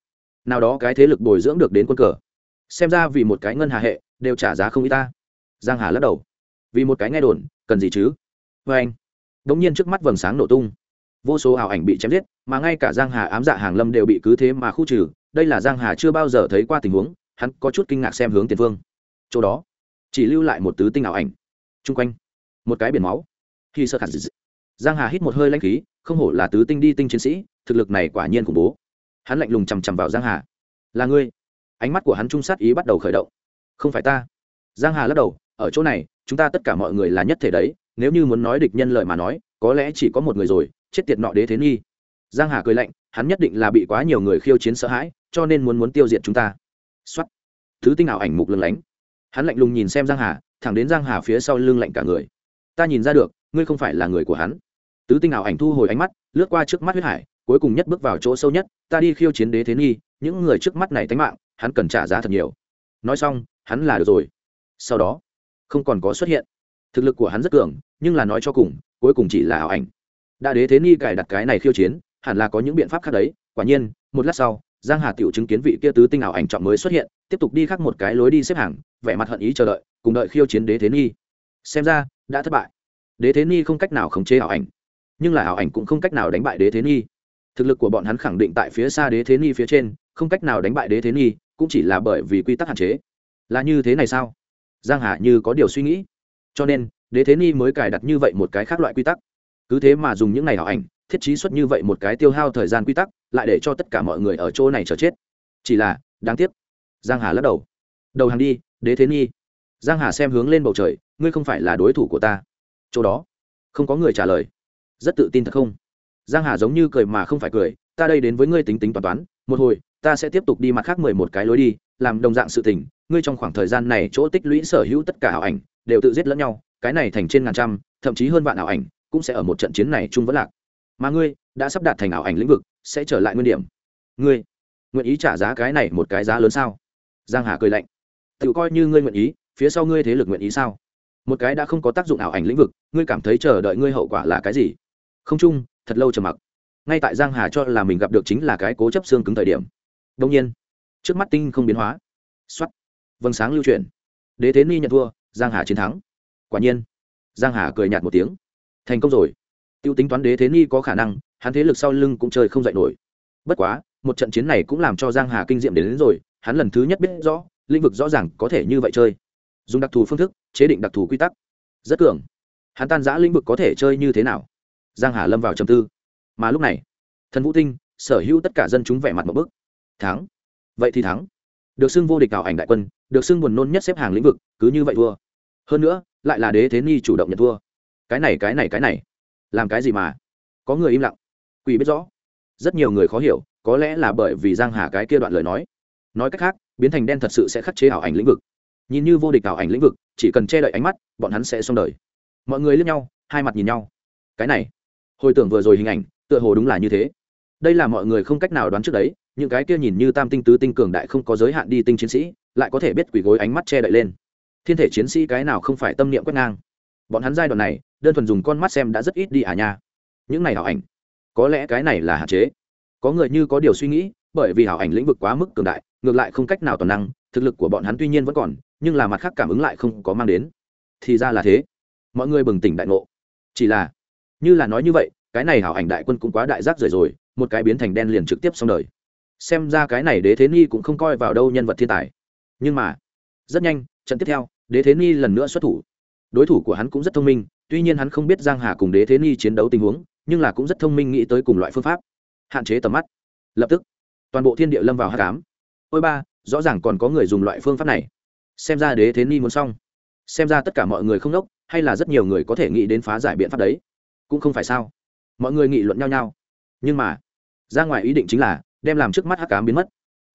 [SPEAKER 1] Nào đó cái thế lực bồi dưỡng được đến quân cờ. Xem ra vì một cái ngân hà hệ, đều trả giá không y ta. Giang hà lắc đầu. Vì một cái nghe đồn, cần gì chứ? Vê anh, đống nhiên trước mắt vầng sáng nổ tung. Vô số ảo ảnh bị chém giết, mà ngay cả giang hà ám dạ hàng lâm đều bị cứ thế mà khu trừ. Đây là giang hà chưa bao giờ thấy qua tình huống, hắn có chút kinh ngạc xem hướng tiền phương. Chỗ đó, chỉ lưu lại một tứ tinh ảo ảnh. Chung quanh, một cái biển máu. Khi sơ khả giang hà hít một hơi lanh khí, không hổ là tứ tinh đi tinh chiến sĩ thực lực này quả nhiên khủng bố. Hắn lạnh lùng chằm chằm vào giang hà. Là ngươi? Ánh mắt của hắn trung sát ý bắt đầu khởi động. Không phải ta. Giang hà lắc đầu, ở chỗ này, chúng ta tất cả mọi người là nhất thể đấy, nếu như muốn nói địch nhân lợi mà nói, có lẽ chỉ có một người rồi, chết tiệt nọ đế thế nghi. Giang hà cười lạnh, hắn nhất định là bị quá nhiều người khiêu chiến sợ hãi, cho nên muốn muốn tiêu diệt chúng ta. Xuất thứ tinh ảo ảnh mục lừng lánh. Hắn lạnh lùng nhìn xem giang hà, thẳng đến giang hà phía sau lưng lạnh cả người. Ta nhìn ra được, ngươi không phải là người của hắn. Tứ tinh ảo ảnh thu hồi ánh mắt, lướt qua trước mắt huyết hải cuối cùng nhất bước vào chỗ sâu nhất, ta đi khiêu chiến đế thế nghi, những người trước mắt này tánh mạng, hắn cần trả giá thật nhiều. Nói xong, hắn là được rồi. Sau đó, không còn có xuất hiện. Thực lực của hắn rất cường, nhưng là nói cho cùng, cuối cùng chỉ là ảo ảnh. Đã đế thế nghi cài đặt cái này khiêu chiến, hẳn là có những biện pháp khác đấy. Quả nhiên, một lát sau, giang hà tiểu chứng kiến vị kia tứ tinh ảo ảnh trọng mới xuất hiện, tiếp tục đi khác một cái lối đi xếp hàng, vẻ mặt hận ý chờ đợi, cùng đợi khiêu chiến đế thế nghi. Xem ra, đã thất bại. Đế thế nghi không cách nào khống chế ảo ảnh, nhưng là ảo ảnh cũng không cách nào đánh bại đế thế nghi thực lực của bọn hắn khẳng định tại phía xa đế thế ni phía trên, không cách nào đánh bại đế thế ni, cũng chỉ là bởi vì quy tắc hạn chế. Là như thế này sao? Giang hà như có điều suy nghĩ. Cho nên, đế thế ni mới cài đặt như vậy một cái khác loại quy tắc. Cứ thế mà dùng những ngày ảo ảnh, thiết trí xuất như vậy một cái tiêu hao thời gian quy tắc, lại để cho tất cả mọi người ở chỗ này chờ chết. Chỉ là, đáng tiếc. Giang hà lắc đầu. Đầu hàng đi, đế thế ni. Giang hà xem hướng lên bầu trời, ngươi không phải là đối thủ của ta. Chỗ đó, không có người trả lời. Rất tự tin thật không? Giang hà giống như cười mà không phải cười, ta đây đến với ngươi tính tính toán toán, một hồi, ta sẽ tiếp tục đi mặt khác mười một cái lối đi, làm đồng dạng sự tình, ngươi trong khoảng thời gian này chỗ tích lũy sở hữu tất cả ảo ảnh, đều tự giết lẫn nhau, cái này thành trên ngàn trăm, thậm chí hơn vạn ảo ảnh, cũng sẽ ở một trận chiến này chung vẫn lạc. Mà ngươi, đã sắp đạt thành ảo ảnh lĩnh vực, sẽ trở lại nguyên điểm. Ngươi, nguyện ý trả giá cái này một cái giá lớn sao? Giang hà cười lạnh. Tự coi như ngươi nguyện ý, phía sau ngươi thế lực nguyện ý sao? Một cái đã không có tác dụng ảo ảnh lĩnh vực, ngươi cảm thấy chờ đợi ngươi hậu quả là cái gì? Không chung thật lâu trầm mặc. Ngay tại giang hà cho là mình gặp được chính là cái cố chấp xương cứng thời điểm. Đông nhiên trước mắt tinh không biến hóa. Xuất vầng sáng lưu truyền. đế thế ni nhận thua giang hà chiến thắng. Quả nhiên giang hà cười nhạt một tiếng. Thành công rồi. Tiêu tính toán đế thế ni có khả năng hắn thế lực sau lưng cũng chơi không dậy nổi. Bất quá một trận chiến này cũng làm cho giang hà kinh diệm đến, đến rồi hắn lần thứ nhất biết rõ lĩnh vực rõ ràng có thể như vậy chơi. Dùng đặc thù phương thức chế định đặc thù quy tắc. Rất cường. Hắn tan giã lĩnh vực có thể chơi như thế nào? Giang hà lâm vào trầm tư. Mà lúc này, thần vũ tinh, sở hữu tất cả dân chúng vẻ mặt một bức. Thắng. Vậy thì thắng. Được xưng vô địch ảo ảnh đại quân, được xưng buồn nôn nhất xếp hàng lĩnh vực, cứ như vậy thua. Hơn nữa, lại là đế thế ni chủ động nhận thua. Cái này cái này cái này. Làm cái gì mà? Có người im lặng. Quỷ biết rõ. Rất nhiều người khó hiểu, có lẽ là bởi vì giang hà cái kia đoạn lời nói. Nói cách khác, biến thành đen thật sự sẽ khắc chế ảo ảnh lĩnh vực. Nhìn như vô địch ảo ảnh lĩnh vực, chỉ cần che đậy ánh mắt, bọn hắn sẽ xong đời. Mọi người liếc nhau, hai mặt nhìn nhau. Cái này hồi tưởng vừa rồi hình ảnh, tựa hồ đúng là như thế. Đây là mọi người không cách nào đoán trước đấy, những cái kia nhìn như tam tinh tứ tinh cường đại không có giới hạn đi tinh chiến sĩ, lại có thể biết quỷ gối ánh mắt che đậy lên. Thiên thể chiến sĩ cái nào không phải tâm niệm quét ngang? Bọn hắn giai đoạn này, đơn thuần dùng con mắt xem đã rất ít đi à nha. Những này hảo ảnh, có lẽ cái này là hạn chế. Có người như có điều suy nghĩ, bởi vì hảo ảnh lĩnh vực quá mức cường đại, ngược lại không cách nào toàn năng, thực lực của bọn hắn tuy nhiên vẫn còn, nhưng là mặt khác cảm ứng lại không có mang đến. Thì ra là thế. Mọi người bừng tỉnh đại ngộ. Chỉ là như là nói như vậy, cái này hảo ảnh đại quân cũng quá đại giác rời rồi, một cái biến thành đen liền trực tiếp xong đời. Xem ra cái này đế thế ni cũng không coi vào đâu nhân vật thiên tài. Nhưng mà, rất nhanh, trận tiếp theo, đế thế ni lần nữa xuất thủ. Đối thủ của hắn cũng rất thông minh, tuy nhiên hắn không biết giang hà cùng đế thế ni chiến đấu tình huống, nhưng là cũng rất thông minh nghĩ tới cùng loại phương pháp. Hạn chế tầm mắt. Lập tức, toàn bộ thiên địa lâm vào hát cám ôi ba, rõ ràng còn có người dùng loại phương pháp này. Xem ra đế thế ni muốn xong. Xem ra tất cả mọi người không đốc, hay là rất nhiều người có thể nghĩ đến phá giải biện pháp đấy cũng không phải sao. Mọi người nghị luận nhau nhau. Nhưng mà, ra ngoài ý định chính là, đem làm trước mắt hắc cám biến mất.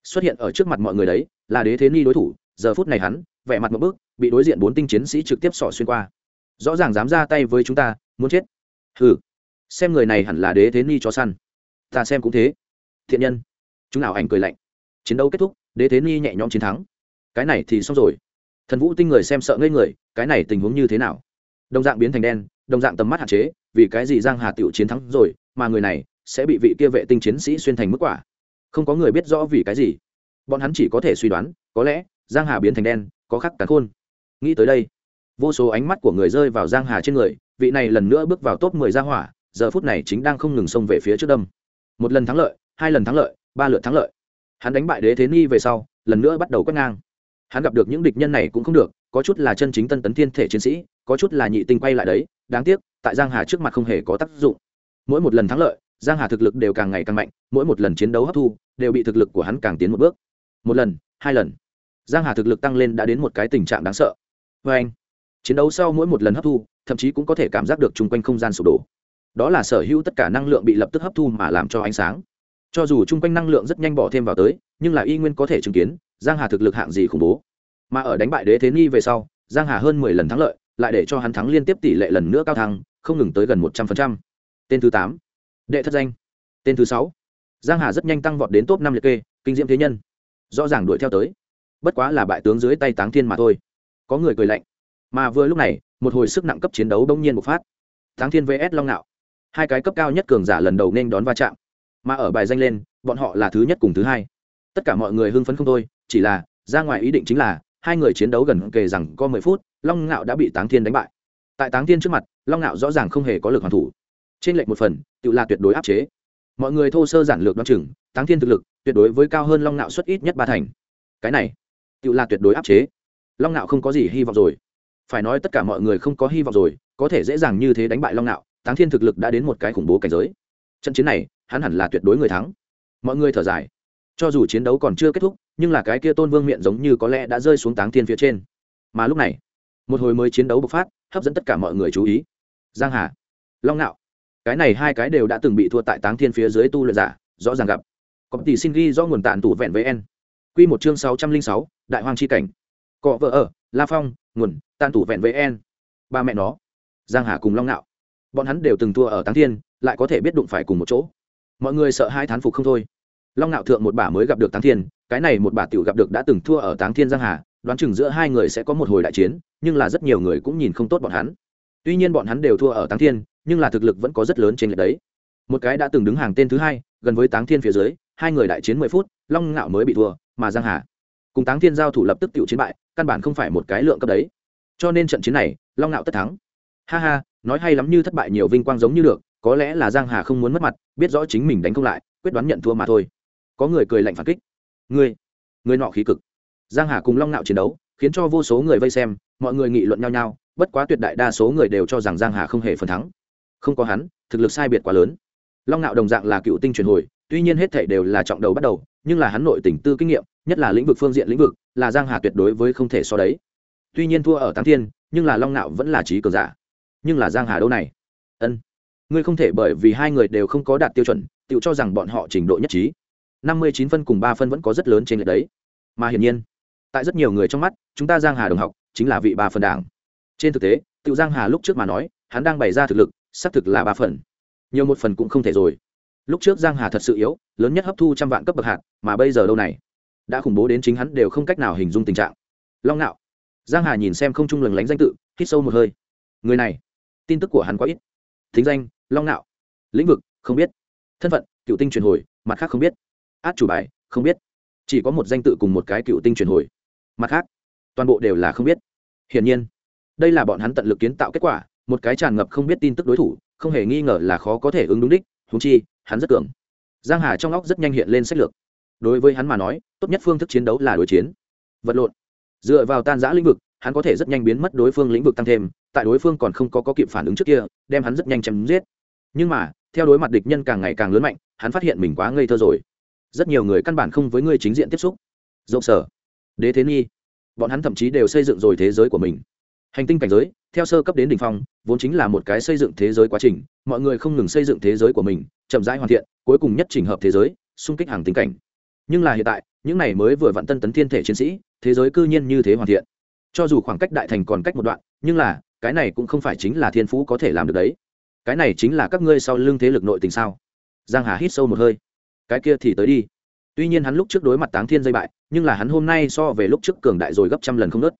[SPEAKER 1] Xuất hiện ở trước mặt mọi người đấy, là đế thế ni đối thủ, giờ phút này hắn, vẻ mặt một bước, bị đối diện bốn tinh chiến sĩ trực tiếp sỏ xuyên qua. Rõ ràng dám ra tay với chúng ta, muốn chết. Ừ xem người này hẳn là đế thế ni cho săn. Ta xem cũng thế. Thiện nhân, chúng nào ảnh cười lạnh. Chiến đấu kết thúc, đế thế ni nhẹ nhõm chiến thắng. Cái này thì xong rồi. Thần vũ tinh người xem sợ ngây người, cái này tình huống như thế nào? Đồng dạng biến thành đen, đồng dạng tầm mắt hạn chế vì cái gì giang hà tiểu chiến thắng rồi, mà người này sẽ bị vị kia vệ tinh chiến sĩ xuyên thành mức quả? Không có người biết rõ vì cái gì. Bọn hắn chỉ có thể suy đoán, có lẽ giang hà biến thành đen, có khắc cả khôn. Nghĩ tới đây, vô số ánh mắt của người rơi vào giang hà trên người, vị này lần nữa bước vào top 10 gia hỏa, giờ phút này chính đang không ngừng xông về phía trước đâm. Một lần thắng lợi, hai lần thắng lợi, ba lượt thắng lợi. Hắn đánh bại đế thế ni về sau, lần nữa bắt đầu quét ngang. Hắn gặp được những địch nhân này cũng không được, có chút là chân chính tân tấn thiên thể chiến sĩ có chút là nhị tinh quay lại đấy, đáng tiếc, tại giang hà trước mặt không hề có tác dụng. Mỗi một lần thắng lợi, giang hà thực lực đều càng ngày càng mạnh, mỗi một lần chiến đấu hấp thu, đều bị thực lực của hắn càng tiến một bước. Một lần, hai lần. Giang hà thực lực tăng lên đã đến một cái tình trạng đáng sợ. Với anh, chiến đấu sau mỗi một lần hấp thu, thậm chí cũng có thể cảm giác được chung quanh không gian sụp đổ. Đó là sở hữu tất cả năng lượng bị lập tức hấp thu mà làm cho ánh sáng. Cho dù chung quanh năng lượng rất nhanh bỏ thêm vào tới, nhưng là y nguyên có thể chứng kiến, giang hà thực lực hạng gì khủng bố. Mà ở đánh bại đế thế nghi về sau, giang hà hơn mười lần thắng lợi lại để cho hắn thắng liên tiếp tỷ lệ lần nữa cao thăng, không ngừng tới gần một trăm phần trăm. Tên thứ tám, đệ thất danh. Tên thứ sáu, giang hà rất nhanh tăng vọt đến top năm liệt kê, kinh diễm thế nhân. Rõ ràng đuổi theo tới. Bất quá là bại tướng dưới tay táng thiên mà thôi. Có người cười lạnh. Mà vừa lúc này, một hồi sức nặng cấp chiến đấu bỗng nhiên bộc phát. Táng thiên vs long nạo. Hai cái cấp cao nhất cường giả lần đầu nên đón va chạm. Mà ở bài danh lên, bọn họ là thứ nhất cùng thứ hai. Tất cả mọi người hưng phấn không thôi, chỉ là, ra ngoài ý định chính là, hai người chiến đấu gần kề rằng có mười phút long ngạo đã bị táng thiên đánh bại. Tại táng thiên trước mặt, long ngạo rõ ràng không hề có lực hoàn thủ. Trên lệnh một phần, tự là tuyệt đối áp chế. Mọi người thô sơ giản lược đ o chừng, táng thiên thực lực tuyệt đối với cao hơn long ngạo xuất ít nhất ba thành. Cái này, tự là tuyệt đối áp chế. Long ngạo không có gì hy vọng rồi. Phải nói tất cả mọi người không có hy vọng rồi, có thể dễ dàng như thế đánh bại long ngạo, táng thiên thực lực đã đến một cái khủng bố cảnh giới. Trận chiến này, hắn hẳn là tuyệt đối người thắng. Mọi người thở dài. Cho dù chiến đấu còn chưa kết thúc, nhưng là cái kia tôn vương miệng giống như có lẽ đã rơi xuống táng thiên phía trên. Mà lúc này một hồi mới chiến đấu bộc phát, hấp dẫn tất cả mọi người chú ý. Giang hà, long nạo, cái này hai cái đều đã từng bị thua tại táng thiên phía dưới tu luyện giả, rõ ràng gặp. Có tỷ xin ghi do nguồn tạn tủ vẹn với En. Quy một chương sáu trăm linh sáu, đại hoàng Chi cảnh. Cọ vợ ở, la phong, nguồn tàn tủ vẹn với En. ba mẹ nó. Giang hà cùng long nạo. Bọn hắn đều từng thua ở táng thiên, lại có thể biết đụng phải cùng một chỗ. Mọi người sợ hai thán phục không thôi. Long nạo thượng một bà mới gặp được táng thiên, cái này một bà tiểu gặp được đã từng thua ở táng thiên giang hà đoán chừng giữa hai người sẽ có một hồi đại chiến, nhưng là rất nhiều người cũng nhìn không tốt bọn hắn. Tuy nhiên bọn hắn đều thua ở táng thiên, nhưng là thực lực vẫn có rất lớn trên lệch đấy. Một cái đã từng đứng hàng tên thứ hai, gần với táng thiên phía dưới, hai người đại chiến mười phút, long ngạo mới bị thua, mà giang hà cùng táng thiên giao thủ lập tức tiểu chiến bại, căn bản không phải một cái lượng cấp đấy. Cho nên trận chiến này, long ngạo tất thắng. Ha ha, nói hay lắm như thất bại nhiều vinh quang giống như được, có lẽ là giang hà không muốn mất mặt, biết rõ chính mình đánh không lại, quyết đoán nhận thua mà thôi. Có người cười lạnh phản kích. Người người nọ khí cực giang hà cùng long ngạo chiến đấu, khiến cho vô số người vây xem, mọi người nghị luận nhau nhau, bất quá tuyệt đại đa số người đều cho rằng giang hà không hề phần thắng. Không có hắn, thực lực sai biệt quá lớn. Long ngạo đồng dạng là cựu tinh truyền hồi, tuy nhiên hết thảy đều là trọng đầu bắt đầu, nhưng là hắn nội tình tư kinh nghiệm, nhất là lĩnh vực phương diện lĩnh vực, là giang hà tuyệt đối với không thể so đấy. Tuy nhiên thua ở táng thiên, nhưng là long ngạo vẫn là trí cường giả. Nhưng là giang hà đâu này? Ân. Ngươi không thể bởi vì hai người đều không có đạt tiêu chuẩn, tự cho rằng bọn họ trình độ nhất trí. Năm mươi chín phân cùng ba phân vẫn có rất lớn trên lệch đấy. Mà hiển nhiên tại rất nhiều người trong mắt, chúng ta giang hà đồng học chính là vị ba phần đảng. Trên thực tế, tự giang hà lúc trước mà nói, hắn đang bày ra thực lực, xác thực là ba phần. Nhiều một phần cũng không thể rồi. Lúc trước giang hà thật sự yếu, lớn nhất hấp thu trăm vạn cấp bậc hạt, mà bây giờ đâu này? Đã khủng bố đến chính hắn đều không cách nào hình dung tình trạng. Long nạo. Giang hà nhìn xem không trung lừng lánh danh tự, hít sâu một hơi. Người này, tin tức của hắn quá ít. Thính danh, long nạo. Lĩnh vực, không biết. Thân phận, cựu tinh truyền hồi, mặt khác không biết. Át chủ bài, không biết. Chỉ có một danh tự cùng một cái cựu tinh truyền hồi mặt khác toàn bộ đều là không biết. Hiển nhiên đây là bọn hắn tận lực kiến tạo kết quả một cái tràn ngập không biết tin tức đối thủ không hề nghi ngờ là khó có thể ứng đúng đích húng chi hắn rất cường. Giang hà trong óc rất nhanh hiện lên sách lược. Đối với hắn mà nói tốt nhất phương thức chiến đấu là đối chiến. Vật lộn. Dựa vào tan giã lĩnh vực hắn có thể rất nhanh biến mất đối phương lĩnh vực tăng thêm tại đối phương còn không có, có kịp phản ứng trước kia đem hắn rất nhanh chém giết. Nhưng mà theo đối mặt địch nhân càng ngày càng lớn mạnh hắn phát hiện mình quá ngây thơ rồi. Rất nhiều người căn bản không với người chính diện tiếp xúc. Dậu sở đế thế nghi. Bọn hắn thậm chí đều xây dựng rồi thế giới của mình. Hành tinh cảnh giới, theo sơ cấp đến đ ỉ n h phong, vốn chính là một cái xây dựng thế giới quá trình, mọi người không ngừng xây dựng thế giới của mình, chậm rãi hoàn thiện, cuối cùng nhất trình hợp thế giới, xung kích hàng tinh cảnh. Nhưng là hiện tại, những này mới vừa vặn tân tấn thiên thể chiến sĩ, thế giới cư nhiên như thế hoàn thiện. Cho dù khoảng cách đại thành còn cách một đoạn, nhưng là, cái này cũng không phải chính là thiên phú có thể làm được đấy. Cái này chính là các ngươi sau lưng thế lực nội tình sao? Giang hà hít sâu một hơi. Cái kia thì tới đi tuy nhiên hắn lúc trước đối mặt táng thiên dây bại, nhưng là hắn hôm nay so về lúc trước cường đại rồi gấp trăm lần không nớt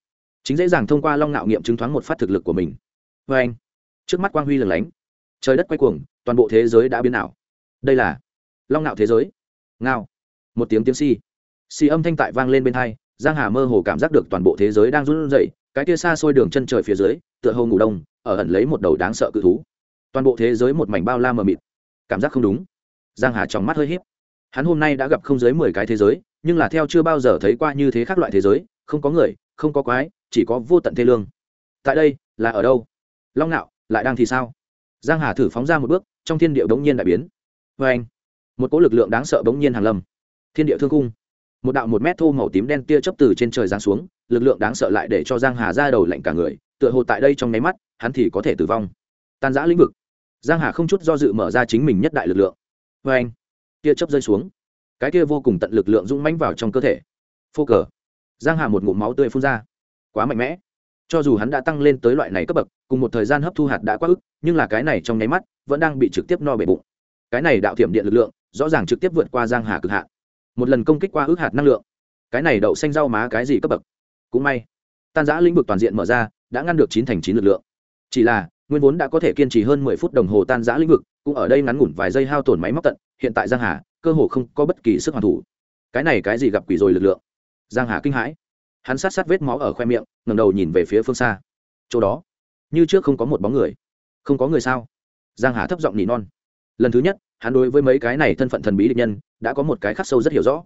[SPEAKER 1] chính dễ dàng thông qua long ngạo nghiệm chứng thoáng một phát thực lực của mình. Vê anh, trước mắt quang huy lừng lánh. Trời đất quay cuồng, toàn bộ thế giới đã biến ảo. Đây là long ngạo thế giới. Ngao. Một tiếng tiếng si si âm thanh tại vang lên bên hai, giang hà mơ hồ cảm giác được toàn bộ thế giới đang run rẩy, cái kia xa xôi đường chân trời phía dưới, tựa hồ ngủ đông, ở ẩn lấy một đầu đáng sợ cự thú. Toàn bộ thế giới một mảnh bao la mờ mịt. Cảm giác không đúng. Giang hà trong mắt hơi híp hắn hôm nay đã gặp không dưới mười cái thế giới, nhưng là theo chưa bao giờ thấy qua như thế khác loại thế giới, không có người, không có quái, chỉ có vô tận thê lương. Tại đây, là ở đâu? Long nạo, lại đang thì sao? Giang hà thử phóng ra một bước, trong thiên địa bỗng nhiên đại biến. Vê anh, một cỗ lực lượng đáng sợ bỗng nhiên hàng lâm. Thiên địa thương cung một đạo một mét thô màu tím đen tia chớp từ trên trời giáng xuống, lực lượng đáng sợ lại để cho giang hà ra đầu lạnh cả người, tựa hồ tại đây trong nháy mắt, hắn thì có thể tử vong. Tan giã lĩnh vực. Giang hà không chút do dự mở ra chính mình nhất đại lực lượng. Vê anh tia chớp rơi xuống. Cái kia vô cùng tận lực lượng dũng mãnh vào trong cơ thể. Phô cờ. Giang hà một ngụm máu tươi phun ra. Quá mạnh mẽ. Cho dù hắn đã tăng lên tới loại này cấp bậc, cùng một thời gian hấp thu hạt đã quá ức, nhưng là cái này trong nháy mắt, vẫn đang bị trực tiếp no bể bụng. Cái này đạo thiểm điện lực lượng, rõ ràng trực tiếp vượt qua giang hà cực hạn. Một lần công kích qua ước hạt năng lượng. Cái này đậu xanh rau má cái gì cấp bậc? Cũng may, tan giã lĩnh vực toàn diện mở ra, đã ngăn được chín thành chín lực lượng. Chỉ là, nguyên vốn đã có thể kiên trì hơn mười phút đồng hồ tan giã lĩnh vực, cũng ở đây ngắn ngủn vài giây hao tổn máy móc tận hiện tại giang hà cơ hồ không có bất kỳ sức hoàn thủ. Cái này cái gì gặp quỷ rồi lực lượng? Giang hà kinh hãi. Hắn sát sát vết máu ở khoe miệng, ngẩng đầu nhìn về phía phương xa. Chỗ đó, như trước không có một bóng người. Không có người sao? Giang hà thấp giọng nỉ non. Lần thứ nhất, hắn đối với mấy cái này thân phận thần bí địch nhân, đã có một cái khắc sâu rất hiểu rõ.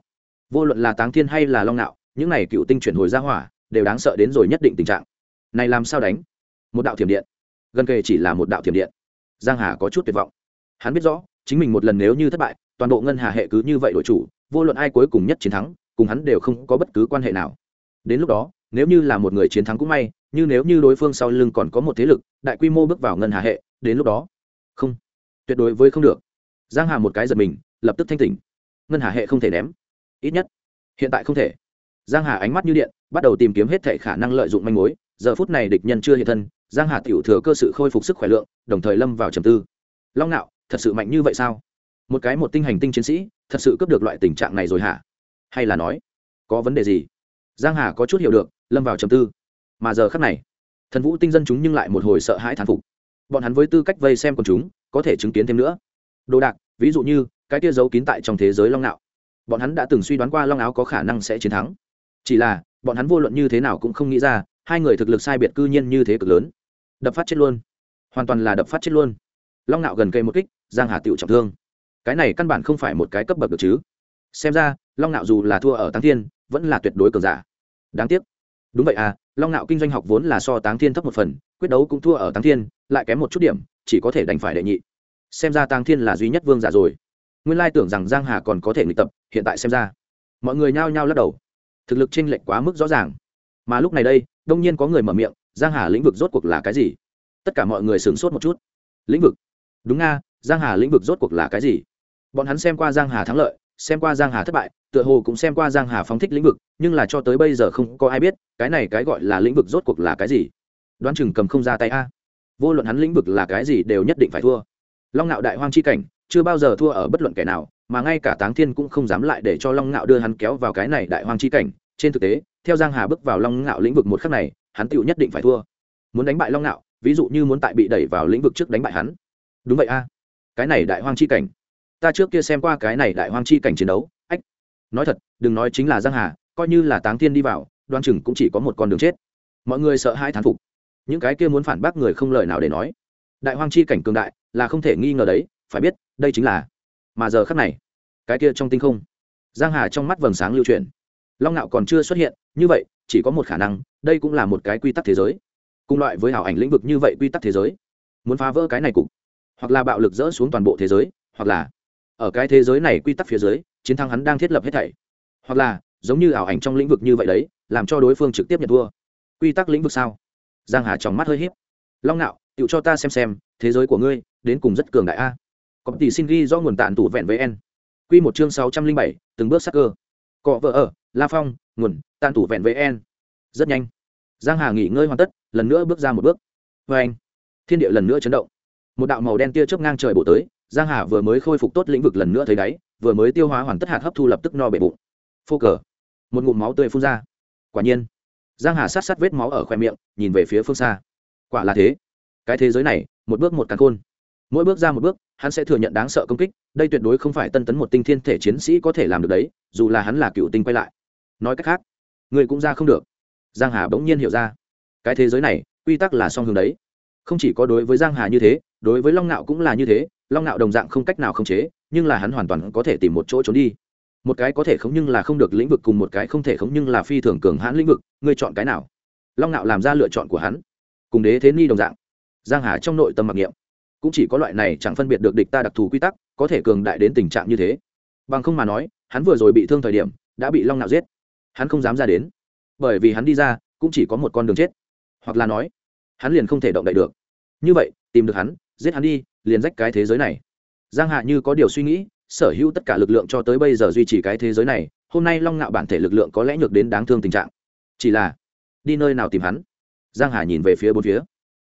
[SPEAKER 1] Vô luận là táng thiên hay là long nạo, những này cựu tinh chuyển hồi ra hỏa, đều đáng sợ đến rồi nhất định tình trạng. Này làm sao đánh? Một đạo thiểm điện. Gần kề chỉ là một đạo thiểm điện. Giang hà có chút tuyệt vọng. Hắn biết rõ chính mình một lần nếu như thất bại, toàn bộ ngân hà hệ cứ như vậy đội chủ, vô luận ai cuối cùng nhất chiến thắng, cùng hắn đều không có bất cứ quan hệ nào. Đến lúc đó, nếu như là một người chiến thắng cũng may nhưng nếu như đối phương sau lưng còn có một thế lực, đại quy mô bước vào ngân hà hệ, đến lúc đó, không, tuyệt đối với không được. Giang hà một cái giật mình, lập tức thanh tỉnh. Ngân hà hệ không thể ném. Ít nhất, hiện tại không thể. Giang hà ánh mắt như điện, bắt đầu tìm kiếm hết thể khả năng lợi dụng manh mối. Giờ phút này địch nhân chưa hiện thân, giang hà tiểu thừa cơ sự khôi phục sức khỏe lượng, đồng thời lâm vào trầm tư. Long nạo thật sự mạnh như vậy sao? Một cái một tinh hành tinh chiến sĩ, thật sự cướp được loại tình trạng này rồi hả? Hay là nói, có vấn đề gì? Giang hà có chút hiểu được, lâm vào trầm tư. Mà giờ khắc này, thần vũ tinh dân chúng nhưng lại một hồi sợ hãi thán phục. Bọn hắn với tư cách vây xem quần chúng, có thể chứng kiến thêm nữa. Đồ đạc, ví dụ như, cái tia giấu kín tại trong thế giới long nạo. Bọn hắn đã từng suy đoán qua long áo có khả năng sẽ chiến thắng. Chỉ là, bọn hắn vô luận như thế nào cũng không nghĩ ra, hai người thực lực sai biệt cư nhiên như thế cực lớn. Đập phát chết luôn. Hoàn toàn là đập phát chết luôn long nạo gần cây một kích, giang hà tựu trọng thương. Cái này căn bản không phải một cái cấp bậc được chứ. Xem ra, long nạo dù là thua ở táng thiên, vẫn là tuyệt đối cường giả. Đáng tiếc. Đúng vậy à long nạo kinh doanh học vốn là so táng thiên thấp một phần, quyết đấu cũng thua ở táng thiên, lại kém một chút điểm, chỉ có thể đành phải đệ nhị. Xem ra táng thiên là duy nhất vương giả rồi. Nguyên lai tưởng rằng giang hà còn có thể nghịch tập, hiện tại xem ra, mọi người nhao nhao lắc đầu. Thực lực chênh lệch quá mức rõ ràng. Mà lúc này đây, đông nhiên có người mở miệng, giang hà lĩnh vực rốt cuộc là cái gì? Tất cả mọi người sửng sốt một chút. Lĩnh vực đúng nga, giang hà lĩnh vực rốt cuộc là cái gì? Bọn hắn xem qua giang hà thắng lợi, xem qua giang hà thất bại, tựa hồ cũng xem qua giang hà phóng thích lĩnh vực, nhưng là cho tới bây giờ không có ai biết, cái này cái gọi là lĩnh vực rốt cuộc là cái gì? Đoán chừng cầm không ra tay a. Vô luận hắn lĩnh vực là cái gì đều nhất định phải thua. Long ngạo đại hoang chi cảnh, chưa bao giờ thua ở bất luận kẻ nào, mà ngay cả táng thiên cũng không dám lại để cho long ngạo đưa hắn kéo vào cái này đại hoang chi cảnh. Trên thực tế, theo giang hà bước vào long ngạo lĩnh vực một khắc này, hắn tựu nhất định phải thua. Muốn đánh bại long ngạo, ví dụ như muốn tại bị đẩy vào lĩnh vực trước đánh bại hắn đúng vậy a. Cái này đại hoang chi cảnh. Ta trước kia xem qua cái này đại hoang chi cảnh chiến đấu, ách. Nói thật, đừng nói chính là giang hà, coi như là táng thiên đi vào đoan chừng cũng chỉ có một con đường chết. Mọi người sợ hai thán phục. Những cái kia muốn phản bác người không lời nào để nói. Đại hoang chi cảnh cường đại, là không thể nghi ngờ đấy, phải biết, đây chính là. Mà giờ khắc này, cái kia trong tinh không, giang hà trong mắt vầng sáng lưu truyền long ngạo còn chưa xuất hiện, như vậy, chỉ có một khả năng, đây cũng là một cái quy tắc thế giới. Cùng loại với hảo ảnh lĩnh vực như vậy quy tắc thế giới, muốn phá vỡ cái này cục hoặc là bạo lực dỡ xuống toàn bộ thế giới, hoặc là ở cái thế giới này quy tắc phía dưới, chiến thắng hắn đang thiết lập hết thảy. Hoặc là, giống như ảo ảnh trong lĩnh vực như vậy đấy, làm cho đối phương trực tiếp nhận thua. Quy tắc lĩnh vực sao? Giang hà trong mắt hơi hiếp long nạo, tự cho ta xem xem, thế giới của ngươi, đến cùng rất cường đại a. Có tỷ xin ghi do nguồn tạn tủ vẹn với n. Quy một chương sáu trăm linh bảy, từng bước sắc cơ. Cọ vợ ở, la phong, nguồn tàn tủ vẹn với n. Rất nhanh. Giang hà nghỉ ngơi hoàn tất, lần nữa bước ra một bước. Vê anh thiên địa lần nữa chấn động một đạo màu đen tia chớp ngang trời bổ tới, giang hà vừa mới khôi phục tốt lĩnh vực lần nữa thấy đáy, vừa mới tiêu hóa hoàn tất hạt hấp thu lập tức no bể bụng. Phô cờ. Một ngụm máu tươi phun ra. Quả nhiên, giang hà sát sát vết máu ở khoe miệng, nhìn về phía phương xa. Quả là thế. Cái thế giới này, một bước một càng khôn. Mỗi bước ra một bước, hắn sẽ thừa nhận đáng sợ công kích, đây tuyệt đối không phải tân tấn một tinh thiên thể chiến sĩ có thể làm được đấy, dù là hắn là cựu tinh quay lại. Nói cách khác, người cũng ra không được. Giang hà bỗng nhiên hiểu ra. Cái thế giới này, quy tắc là song hướng đấy không chỉ có đối với giang hà như thế, đối với long nạo cũng là như thế, long nạo đồng dạng không cách nào khống chế, nhưng là hắn hoàn toàn có thể tìm một chỗ trốn đi. Một cái có thể khống nhưng là không được lĩnh vực cùng một cái không thể khống nhưng là phi thường cường hãn lĩnh vực, ngươi chọn cái nào? Long nạo làm ra lựa chọn của hắn. Cùng đế thế ni đồng dạng. Giang hà trong nội tâm mặc niệm. Cũng chỉ có loại này chẳng phân biệt được địch ta đặc thù quy tắc, có thể cường đại đến tình trạng như thế. Bằng không mà nói, hắn vừa rồi bị thương thời điểm, đã bị long nạo giết. Hắn không dám ra đến. Bởi vì hắn đi ra, cũng chỉ có một con đường chết. Hoặc là nói hắn liền không thể động đậy được. Như vậy, tìm được hắn, giết hắn đi, liền rách cái thế giới này. Giang hạ như có điều suy nghĩ, sở hữu tất cả lực lượng cho tới bây giờ duy trì cái thế giới này, hôm nay long ngạo bản thể lực lượng có lẽ nhược đến đáng thương tình trạng. Chỉ là, đi nơi nào tìm hắn? Giang hà nhìn về phía bốn phía.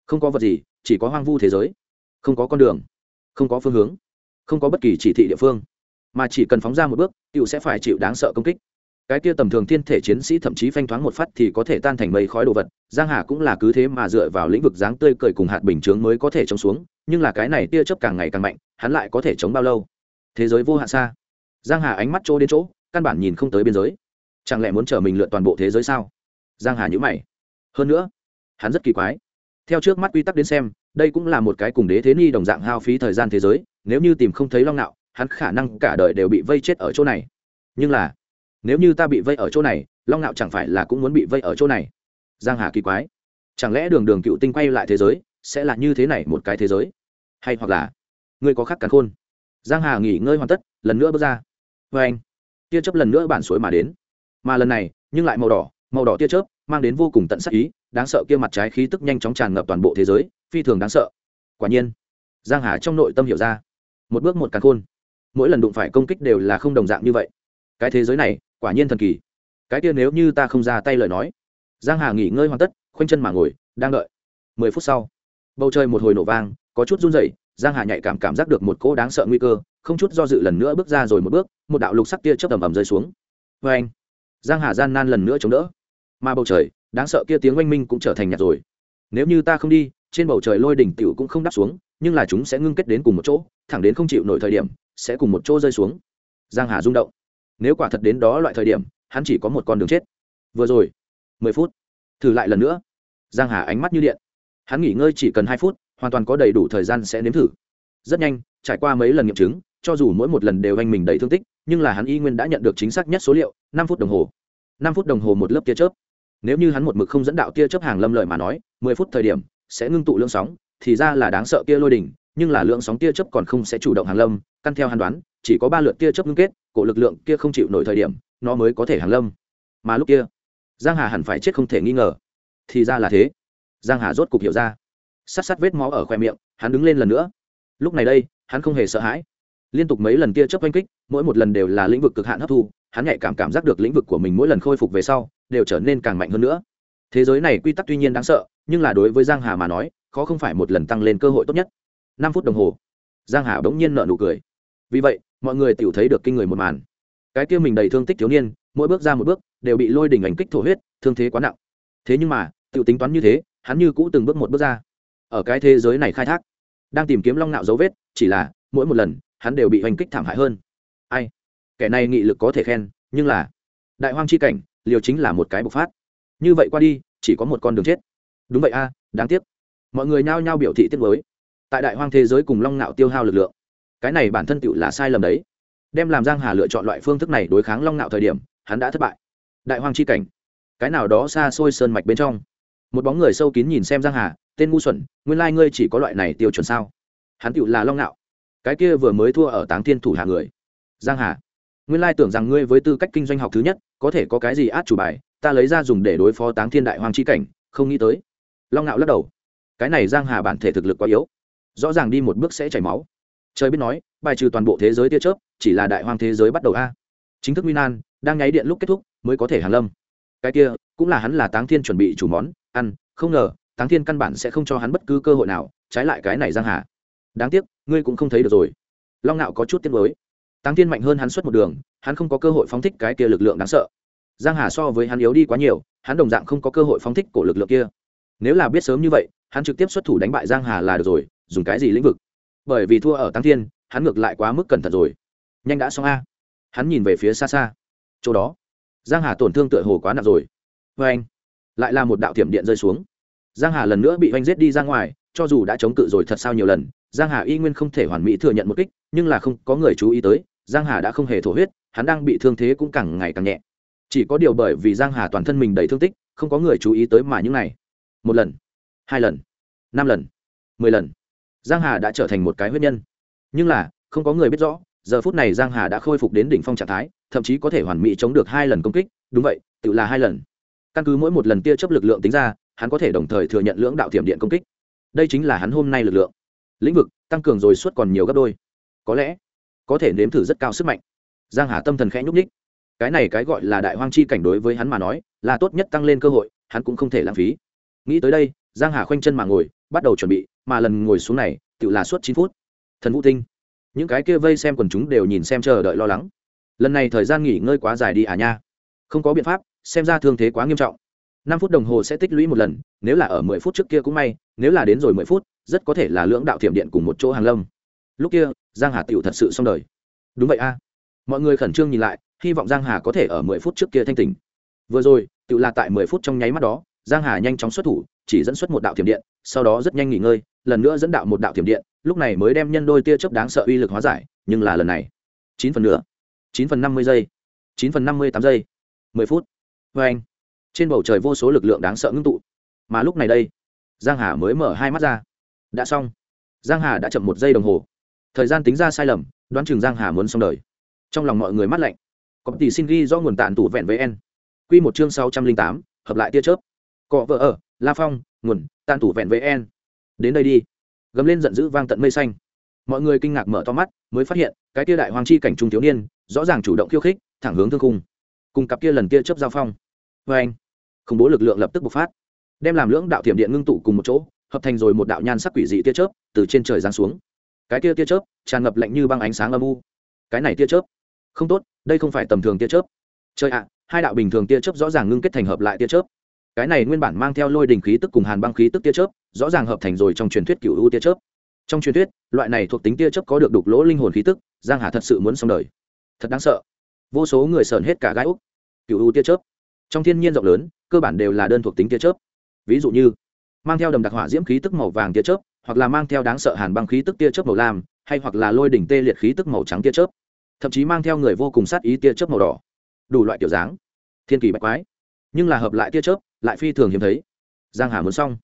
[SPEAKER 1] Không có vật gì, chỉ có hoang vu thế giới. Không có con đường, không có phương hướng, không có bất kỳ chỉ thị địa phương. Mà chỉ cần phóng ra một bước cựu sẽ phải chịu đáng sợ công kích cái kia tầm thường thiên thể chiến sĩ thậm chí phanh thoáng một phát thì có thể tan thành mây khói đồ vật, giang hà cũng là cứ thế mà dựa vào lĩnh vực dáng tươi cười cùng hạt bình chướng mới có thể chống xuống, nhưng là cái này tia chớp càng ngày càng mạnh, hắn lại có thể chống bao lâu? Thế giới vô hạn xa. Giang hà ánh mắt chỗ đến chỗ, căn bản nhìn không tới biên giới. Chẳng lẽ muốn trở mình lượn toàn bộ thế giới sao? Giang hà nhíu mày. Hơn nữa, hắn rất kỳ quái. Theo trước mắt quy tắc đến xem, đây cũng là một cái cùng đế thế ni đồng dạng hao phí thời gian thế giới, nếu như tìm không thấy long nạo, hắn khả năng cả đời đều bị vây chết ở chỗ này. Nhưng là nếu như ta bị vây ở chỗ này, long nạo chẳng phải là cũng muốn bị vây ở chỗ này? Giang hà kỳ quái. Chẳng lẽ đường đường cựu tinh quay lại thế giới, sẽ là như thế này một cái thế giới? Hay hoặc là, ngươi có khắc cắn khôn? Giang hà nghỉ ngơi hoàn tất, lần nữa bước ra. Vê anh, tia chớp lần nữa bản suối mà đến. Mà lần này, nhưng lại màu đỏ màu đỏ tia chớp, mang đến vô cùng tận sắc ý, đáng sợ kia mặt trái khí tức nhanh chóng tràn ngập toàn bộ thế giới, phi thường đáng sợ. Quả nhiên, giang hà trong nội tâm hiểu ra, một bước một càn khôn. Mỗi lần đụng phải công kích đều là không đồng dạng như vậy. Cái thế giới này quả nhiên thần kỳ. Cái kia nếu như ta không ra tay lời nói. Giang hà nghỉ ngơi hoàn tất, khoanh chân mà ngồi, đang đợi. Mười phút sau, bầu trời một hồi nổ vang, có chút run rẩy, giang hà nhạy cảm cảm giác được một cỗ đáng sợ nguy cơ, không chút do dự lần nữa bước ra rồi một bước, một đạo lục sắc tia chớp ầm ầm rơi xuống. Vê anh, giang hà gian nan lần nữa chống đỡ. Mà bầu trời, đáng sợ kia tiếng oanh minh cũng trở thành nhạt rồi. Nếu như ta không đi, trên bầu trời lôi đỉnh tiểu cũng không đáp xuống, nhưng là chúng sẽ ngưng kết đến cùng một chỗ, thẳng đến không chịu nổi thời điểm, sẽ cùng một chỗ rơi xuống. Giang hà rung động nếu quả thật đến đó loại thời điểm, hắn chỉ có một con đường chết. Vừa rồi, mười phút. Thử lại lần nữa. Giang hà ánh mắt như điện. Hắn nghỉ ngơi chỉ cần hai phút, hoàn toàn có đầy đủ thời gian sẽ nếm thử. Rất nhanh, trải qua mấy lần nghiệm chứng, cho dù mỗi một lần đều anh mình đầy thương tích, nhưng là hắn y nguyên đã nhận được chính xác nhất số liệu, năm phút đồng hồ. Năm phút đồng hồ một lớp tia chớp. Nếu như hắn một mực không dẫn đạo tia chớp hàng lâm lợi mà nói, mười phút thời điểm sẽ ngưng tụ lượng sóng, thì ra là đáng sợ kia lôi đỉnh, nhưng là lượng sóng tia chớp còn không sẽ chủ động hàng lâm, căn theo hắn đoán chỉ có ba lượt tia chớp ngưng kết, cổ lực lượng kia không chịu nổi thời điểm, nó mới có thể hàng lâm. Mà lúc kia, giang hà hẳn phải chết không thể nghi ngờ. Thì ra là thế. Giang hà rốt cục hiểu ra. Sát sát vết máu ở khoe miệng, hắn đứng lên lần nữa. Lúc này đây, hắn không hề sợ hãi. Liên tục mấy lần tia chớp oanh kích, mỗi một lần đều là lĩnh vực cực hạn hấp thu, hắn nhạy cảm cảm giác được lĩnh vực của mình mỗi lần khôi phục về sau, đều trở nên càng mạnh hơn nữa. Thế giới này quy tắc tuy nhiên đáng sợ, nhưng là đối với giang hà mà nói, khó không phải một lần tăng lên cơ hội tốt nhất. Năm phút đồng hồ, giang hà bỗng nhiên nở nụ cười. Vì vậy mọi người tiểu thấy được kinh người một màn. Cái kia mình đầy thương tích thiếu niên, mỗi bước ra một bước, đều bị lôi đỉnh ảnh kích thổ huyết, thương thế quá nặng. Thế nhưng mà, tiểu tính toán như thế, hắn như cũ từng bước một bước ra. Ở cái thế giới này khai thác, đang tìm kiếm long nạo dấu vết, chỉ là, mỗi một lần, hắn đều bị hành kích thảm hại hơn. Ai? Kẻ này nghị lực có thể khen, nhưng là, đại hoang chi cảnh, liều chính là một cái bộc phát. Như vậy qua đi, chỉ có một con đường chết. Đúng vậy a à, đáng tiếc. Mọi người nhao nhao biểu thị tiết mới tại đại hoang thế giới cùng long nạo tiêu hao lực lượng cái này bản thân tựu là sai lầm đấy. Đem làm giang hà lựa chọn loại phương thức này đối kháng long nạo thời điểm, hắn đã thất bại. Đại Hoàng chi cảnh. Cái nào đó xa xôi sơn mạch bên trong. Một bóng người sâu kín nhìn xem giang hà, tên ngu xuẩn, nguyên lai ngươi chỉ có loại này tiêu chuẩn sao? Hắn tựu là long nạo. Cái kia vừa mới thua ở táng thiên thủ hạ người. Giang hà. Nguyên lai tưởng rằng ngươi với tư cách kinh doanh học thứ nhất, có thể có cái gì át chủ bài, ta lấy ra dùng để đối phó táng thiên đại hoàng chi cảnh, không nghĩ tới. Long nạo lắc đầu. Cái này giang hà bản thể thực lực quá yếu. Rõ ràng đi một bước sẽ chảy máu trời biết nói, bài trừ toàn bộ thế giới tia chớp, chỉ là đại hoang thế giới bắt đầu a. Chính thức minan đang nháy điện lúc kết thúc, mới có thể hàng lâm. Cái kia, cũng là hắn là táng thiên chuẩn bị chủ món, ăn, không ngờ, táng thiên căn bản sẽ không cho hắn bất cứ cơ hội nào, trái lại cái này giang hà. Đáng tiếc, ngươi cũng không thấy được rồi. Long nạo có chút tiếc mới táng thiên mạnh hơn hắn suốt một đường, hắn không có cơ hội phóng thích cái kia lực lượng đáng sợ. Giang hà so với hắn yếu đi quá nhiều, hắn đồng dạng không có cơ hội phóng thích cổ lực lượng kia. Nếu là biết sớm như vậy, hắn trực tiếp xuất thủ đánh bại giang hà là được rồi, dùng cái gì lĩnh vực? Bởi vì thua ở tăng thiên, hắn ngược lại quá mức cẩn thận rồi. Nhanh đã xong a. Hắn nhìn về phía xa xa. Chỗ đó, giang hà tổn thương tựa hồ quá nặng rồi. Vê anh, lại là một đạo thiểm điện rơi xuống. Giang hà lần nữa bị oanh giết đi ra ngoài, cho dù đã chống cự rồi thật sao nhiều lần, giang hà y nguyên không thể hoàn mỹ thừa nhận một kích, nhưng là không có người chú ý tới, giang hà đã không hề thổ huyết, hắn đang bị thương thế cũng càng ngày càng nhẹ. Chỉ có điều bởi vì giang hà toàn thân mình đầy thương tích, không có người chú ý tới mà những này. Một lần, hai lần, năm lần, mười lần giang hà đã trở thành một cái huyết nhân. Nhưng là không có người biết rõ giờ phút này giang hà đã khôi phục đến đỉnh phong trạng thái thậm chí có thể hoàn mỹ chống được hai lần công kích. Đúng vậy tự là hai lần. Căn cứ mỗi một lần tia chấp lực lượng tính ra hắn có thể đồng thời thừa nhận lưỡng đạo thiểm điện công kích. Đây chính là hắn hôm nay lực lượng. Lĩnh vực tăng cường rồi suốt còn nhiều gấp đôi. Có lẽ có thể nếm thử rất cao sức mạnh. Giang hà tâm thần khẽ nhúc nhích, cái này cái gọi là đại hoang chi cảnh đối với hắn mà nói là tốt nhất tăng lên cơ hội hắn cũng không thể lãng phí. Nghĩ tới đây giang hà khoanh chân mà ngồi bắt đầu chuẩn bị, mà lần ngồi xuống này tự là suốt chín phút. Thần vũ tinh, những cái kia vây xem quần chúng đều nhìn xem chờ đợi lo lắng. Lần này thời gian nghỉ ngơi quá dài đi à nha. Không có biện pháp, xem ra thương thế quá nghiêm trọng. Năm phút đồng hồ sẽ tích lũy một lần, nếu là ở mười phút trước kia cũng may, nếu là đến rồi mười phút, rất có thể là lưỡng đạo thiểm điện cùng một chỗ hàng lâm. Lúc kia, giang hà tựu thật sự xong đời. Đúng vậy a. Mọi người khẩn trương nhìn lại, hy vọng giang hà có thể ở mười phút trước kia thanh tỉnh. Vừa rồi tự là tại mười phút trong nháy mắt đó giang hà nhanh chóng xuất thủ, chỉ dẫn xuất một đạo thiểm điện, sau đó rất nhanh nghỉ ngơi, lần nữa dẫn đạo một đạo thiểm điện, lúc này mới đem nhân đôi tia chớp đáng sợ uy lực hóa giải, nhưng là lần này, chín phần nữa chín phần năm mươi giây, chín phần năm mươi tám giây, mười phút. Vê anh, trên bầu trời vô số lực lượng đáng sợ ngưng tụ. Mà lúc này đây, giang hà mới mở hai mắt ra. Đã xong. Giang hà đã chậm một giây đồng hồ. Thời gian tính ra sai lầm, đoán chừng giang hà muốn xong đời. Trong lòng mọi người mắt lạnh. Có tỷ xin ghi do nguồn tàn tủ vẹn với n quy một chương sáu trăm linh tám, hợp lại tia chớp cọ vợ ở, la phong, nguồn, tàn thủ vẹn với En. đến đây đi. Gầm lên giận dữ vang tận mây xanh. Mọi người kinh ngạc mở to mắt, mới phát hiện, cái tia đại hoàng chi cảnh trung thiếu niên, rõ ràng chủ động khiêu khích, thẳng hướng thương khung. Cùng cặp kia lần tia chớp giao phong. Vê anh. Khủng bố lực lượng lập tức bộc phát. Đem làm lưỡng đạo thiểm điện ngưng tụ cùng một chỗ, hợp thành rồi một đạo nhan sắc quỷ dị tia chớp, từ trên trời giáng xuống. Cái tia tia chớp, tràn ngập lạnh như băng ánh sáng âm u. Cái này tia chớp, không tốt, đây không phải tầm thường tia chớp. Trời ạ, hai đạo bình thường tia chớp rõ ràng ngưng kết thành hợp lại tia chớp cái này nguyên bản mang theo lôi đình khí tức cùng hàn băng khí tức tia chớp, rõ ràng hợp thành rồi trong truyền thuyết cựu u tia chớp. Trong truyền thuyết, loại này thuộc tính tia chớp có được đục lỗ linh hồn khí tức, giang hà thật sự muốn xong đời. Thật đáng sợ. Vô số người sờn hết cả gai úc. Cựu u tia chớp. Trong thiên nhiên rộng lớn, cơ bản đều là đơn thuộc tính tia chớp. Ví dụ như, mang theo đầm đặc hỏa diễm khí tức màu vàng tia chớp, hoặc là mang theo đáng sợ hàn băng khí tức tia chớp màu lam, hay hoặc là lôi đỉnh tê liệt khí tức màu trắng tia chớp. Thậm chí mang theo người vô cùng sát ý tia chớp màu đỏ. Đủ loại kiểu dáng. Thiên kỳ bạch quái. Nhưng là hợp lại tia chớp lại phi thường hiếm thấy. Giang hà muốn xong.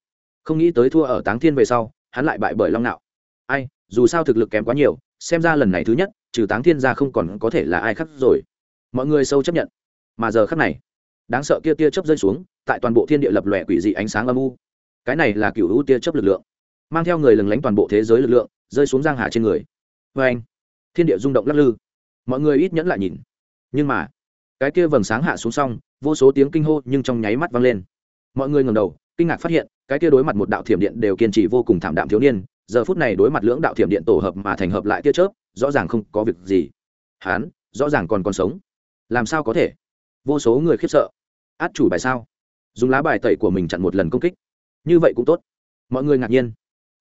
[SPEAKER 1] Không nghĩ tới thua ở táng thiên về sau, hắn lại bại bởi long nạo. Ai, dù sao thực lực kém quá nhiều, xem ra lần này thứ nhất, trừ táng thiên ra không còn có thể là ai khác rồi. Mọi người sâu chấp nhận. Mà giờ khắc này, đáng sợ kia tia chớp rơi xuống, tại toàn bộ thiên địa lập lòe quỷ dị ánh sáng âm u. Cái này là cựu hữu tia chớp lực lượng, mang theo người lừng lánh toàn bộ thế giới lực lượng, rơi xuống giang hà trên người. Vê anh, thiên địa rung động lắc lư. Mọi người ít nhẫn lại nhìn. Nhưng mà, cái kia vầng sáng hạ xuống xong vô số tiếng kinh hô nhưng trong nháy mắt vang lên. Mọi người ngầm đầu, kinh ngạc phát hiện, cái kia đối mặt một đạo thiểm điện đều kiên trì vô cùng thảm đạm thiếu niên, giờ phút này đối mặt lưỡng đạo thiểm điện tổ hợp mà thành hợp lại tia chớp, rõ ràng không có việc gì. Hán, rõ ràng còn còn sống. Làm sao có thể? Vô số người khiếp sợ. Át chủ bài sao? Dùng lá bài tẩy của mình chặn một lần công kích. Như vậy cũng tốt. Mọi người ngạc nhiên.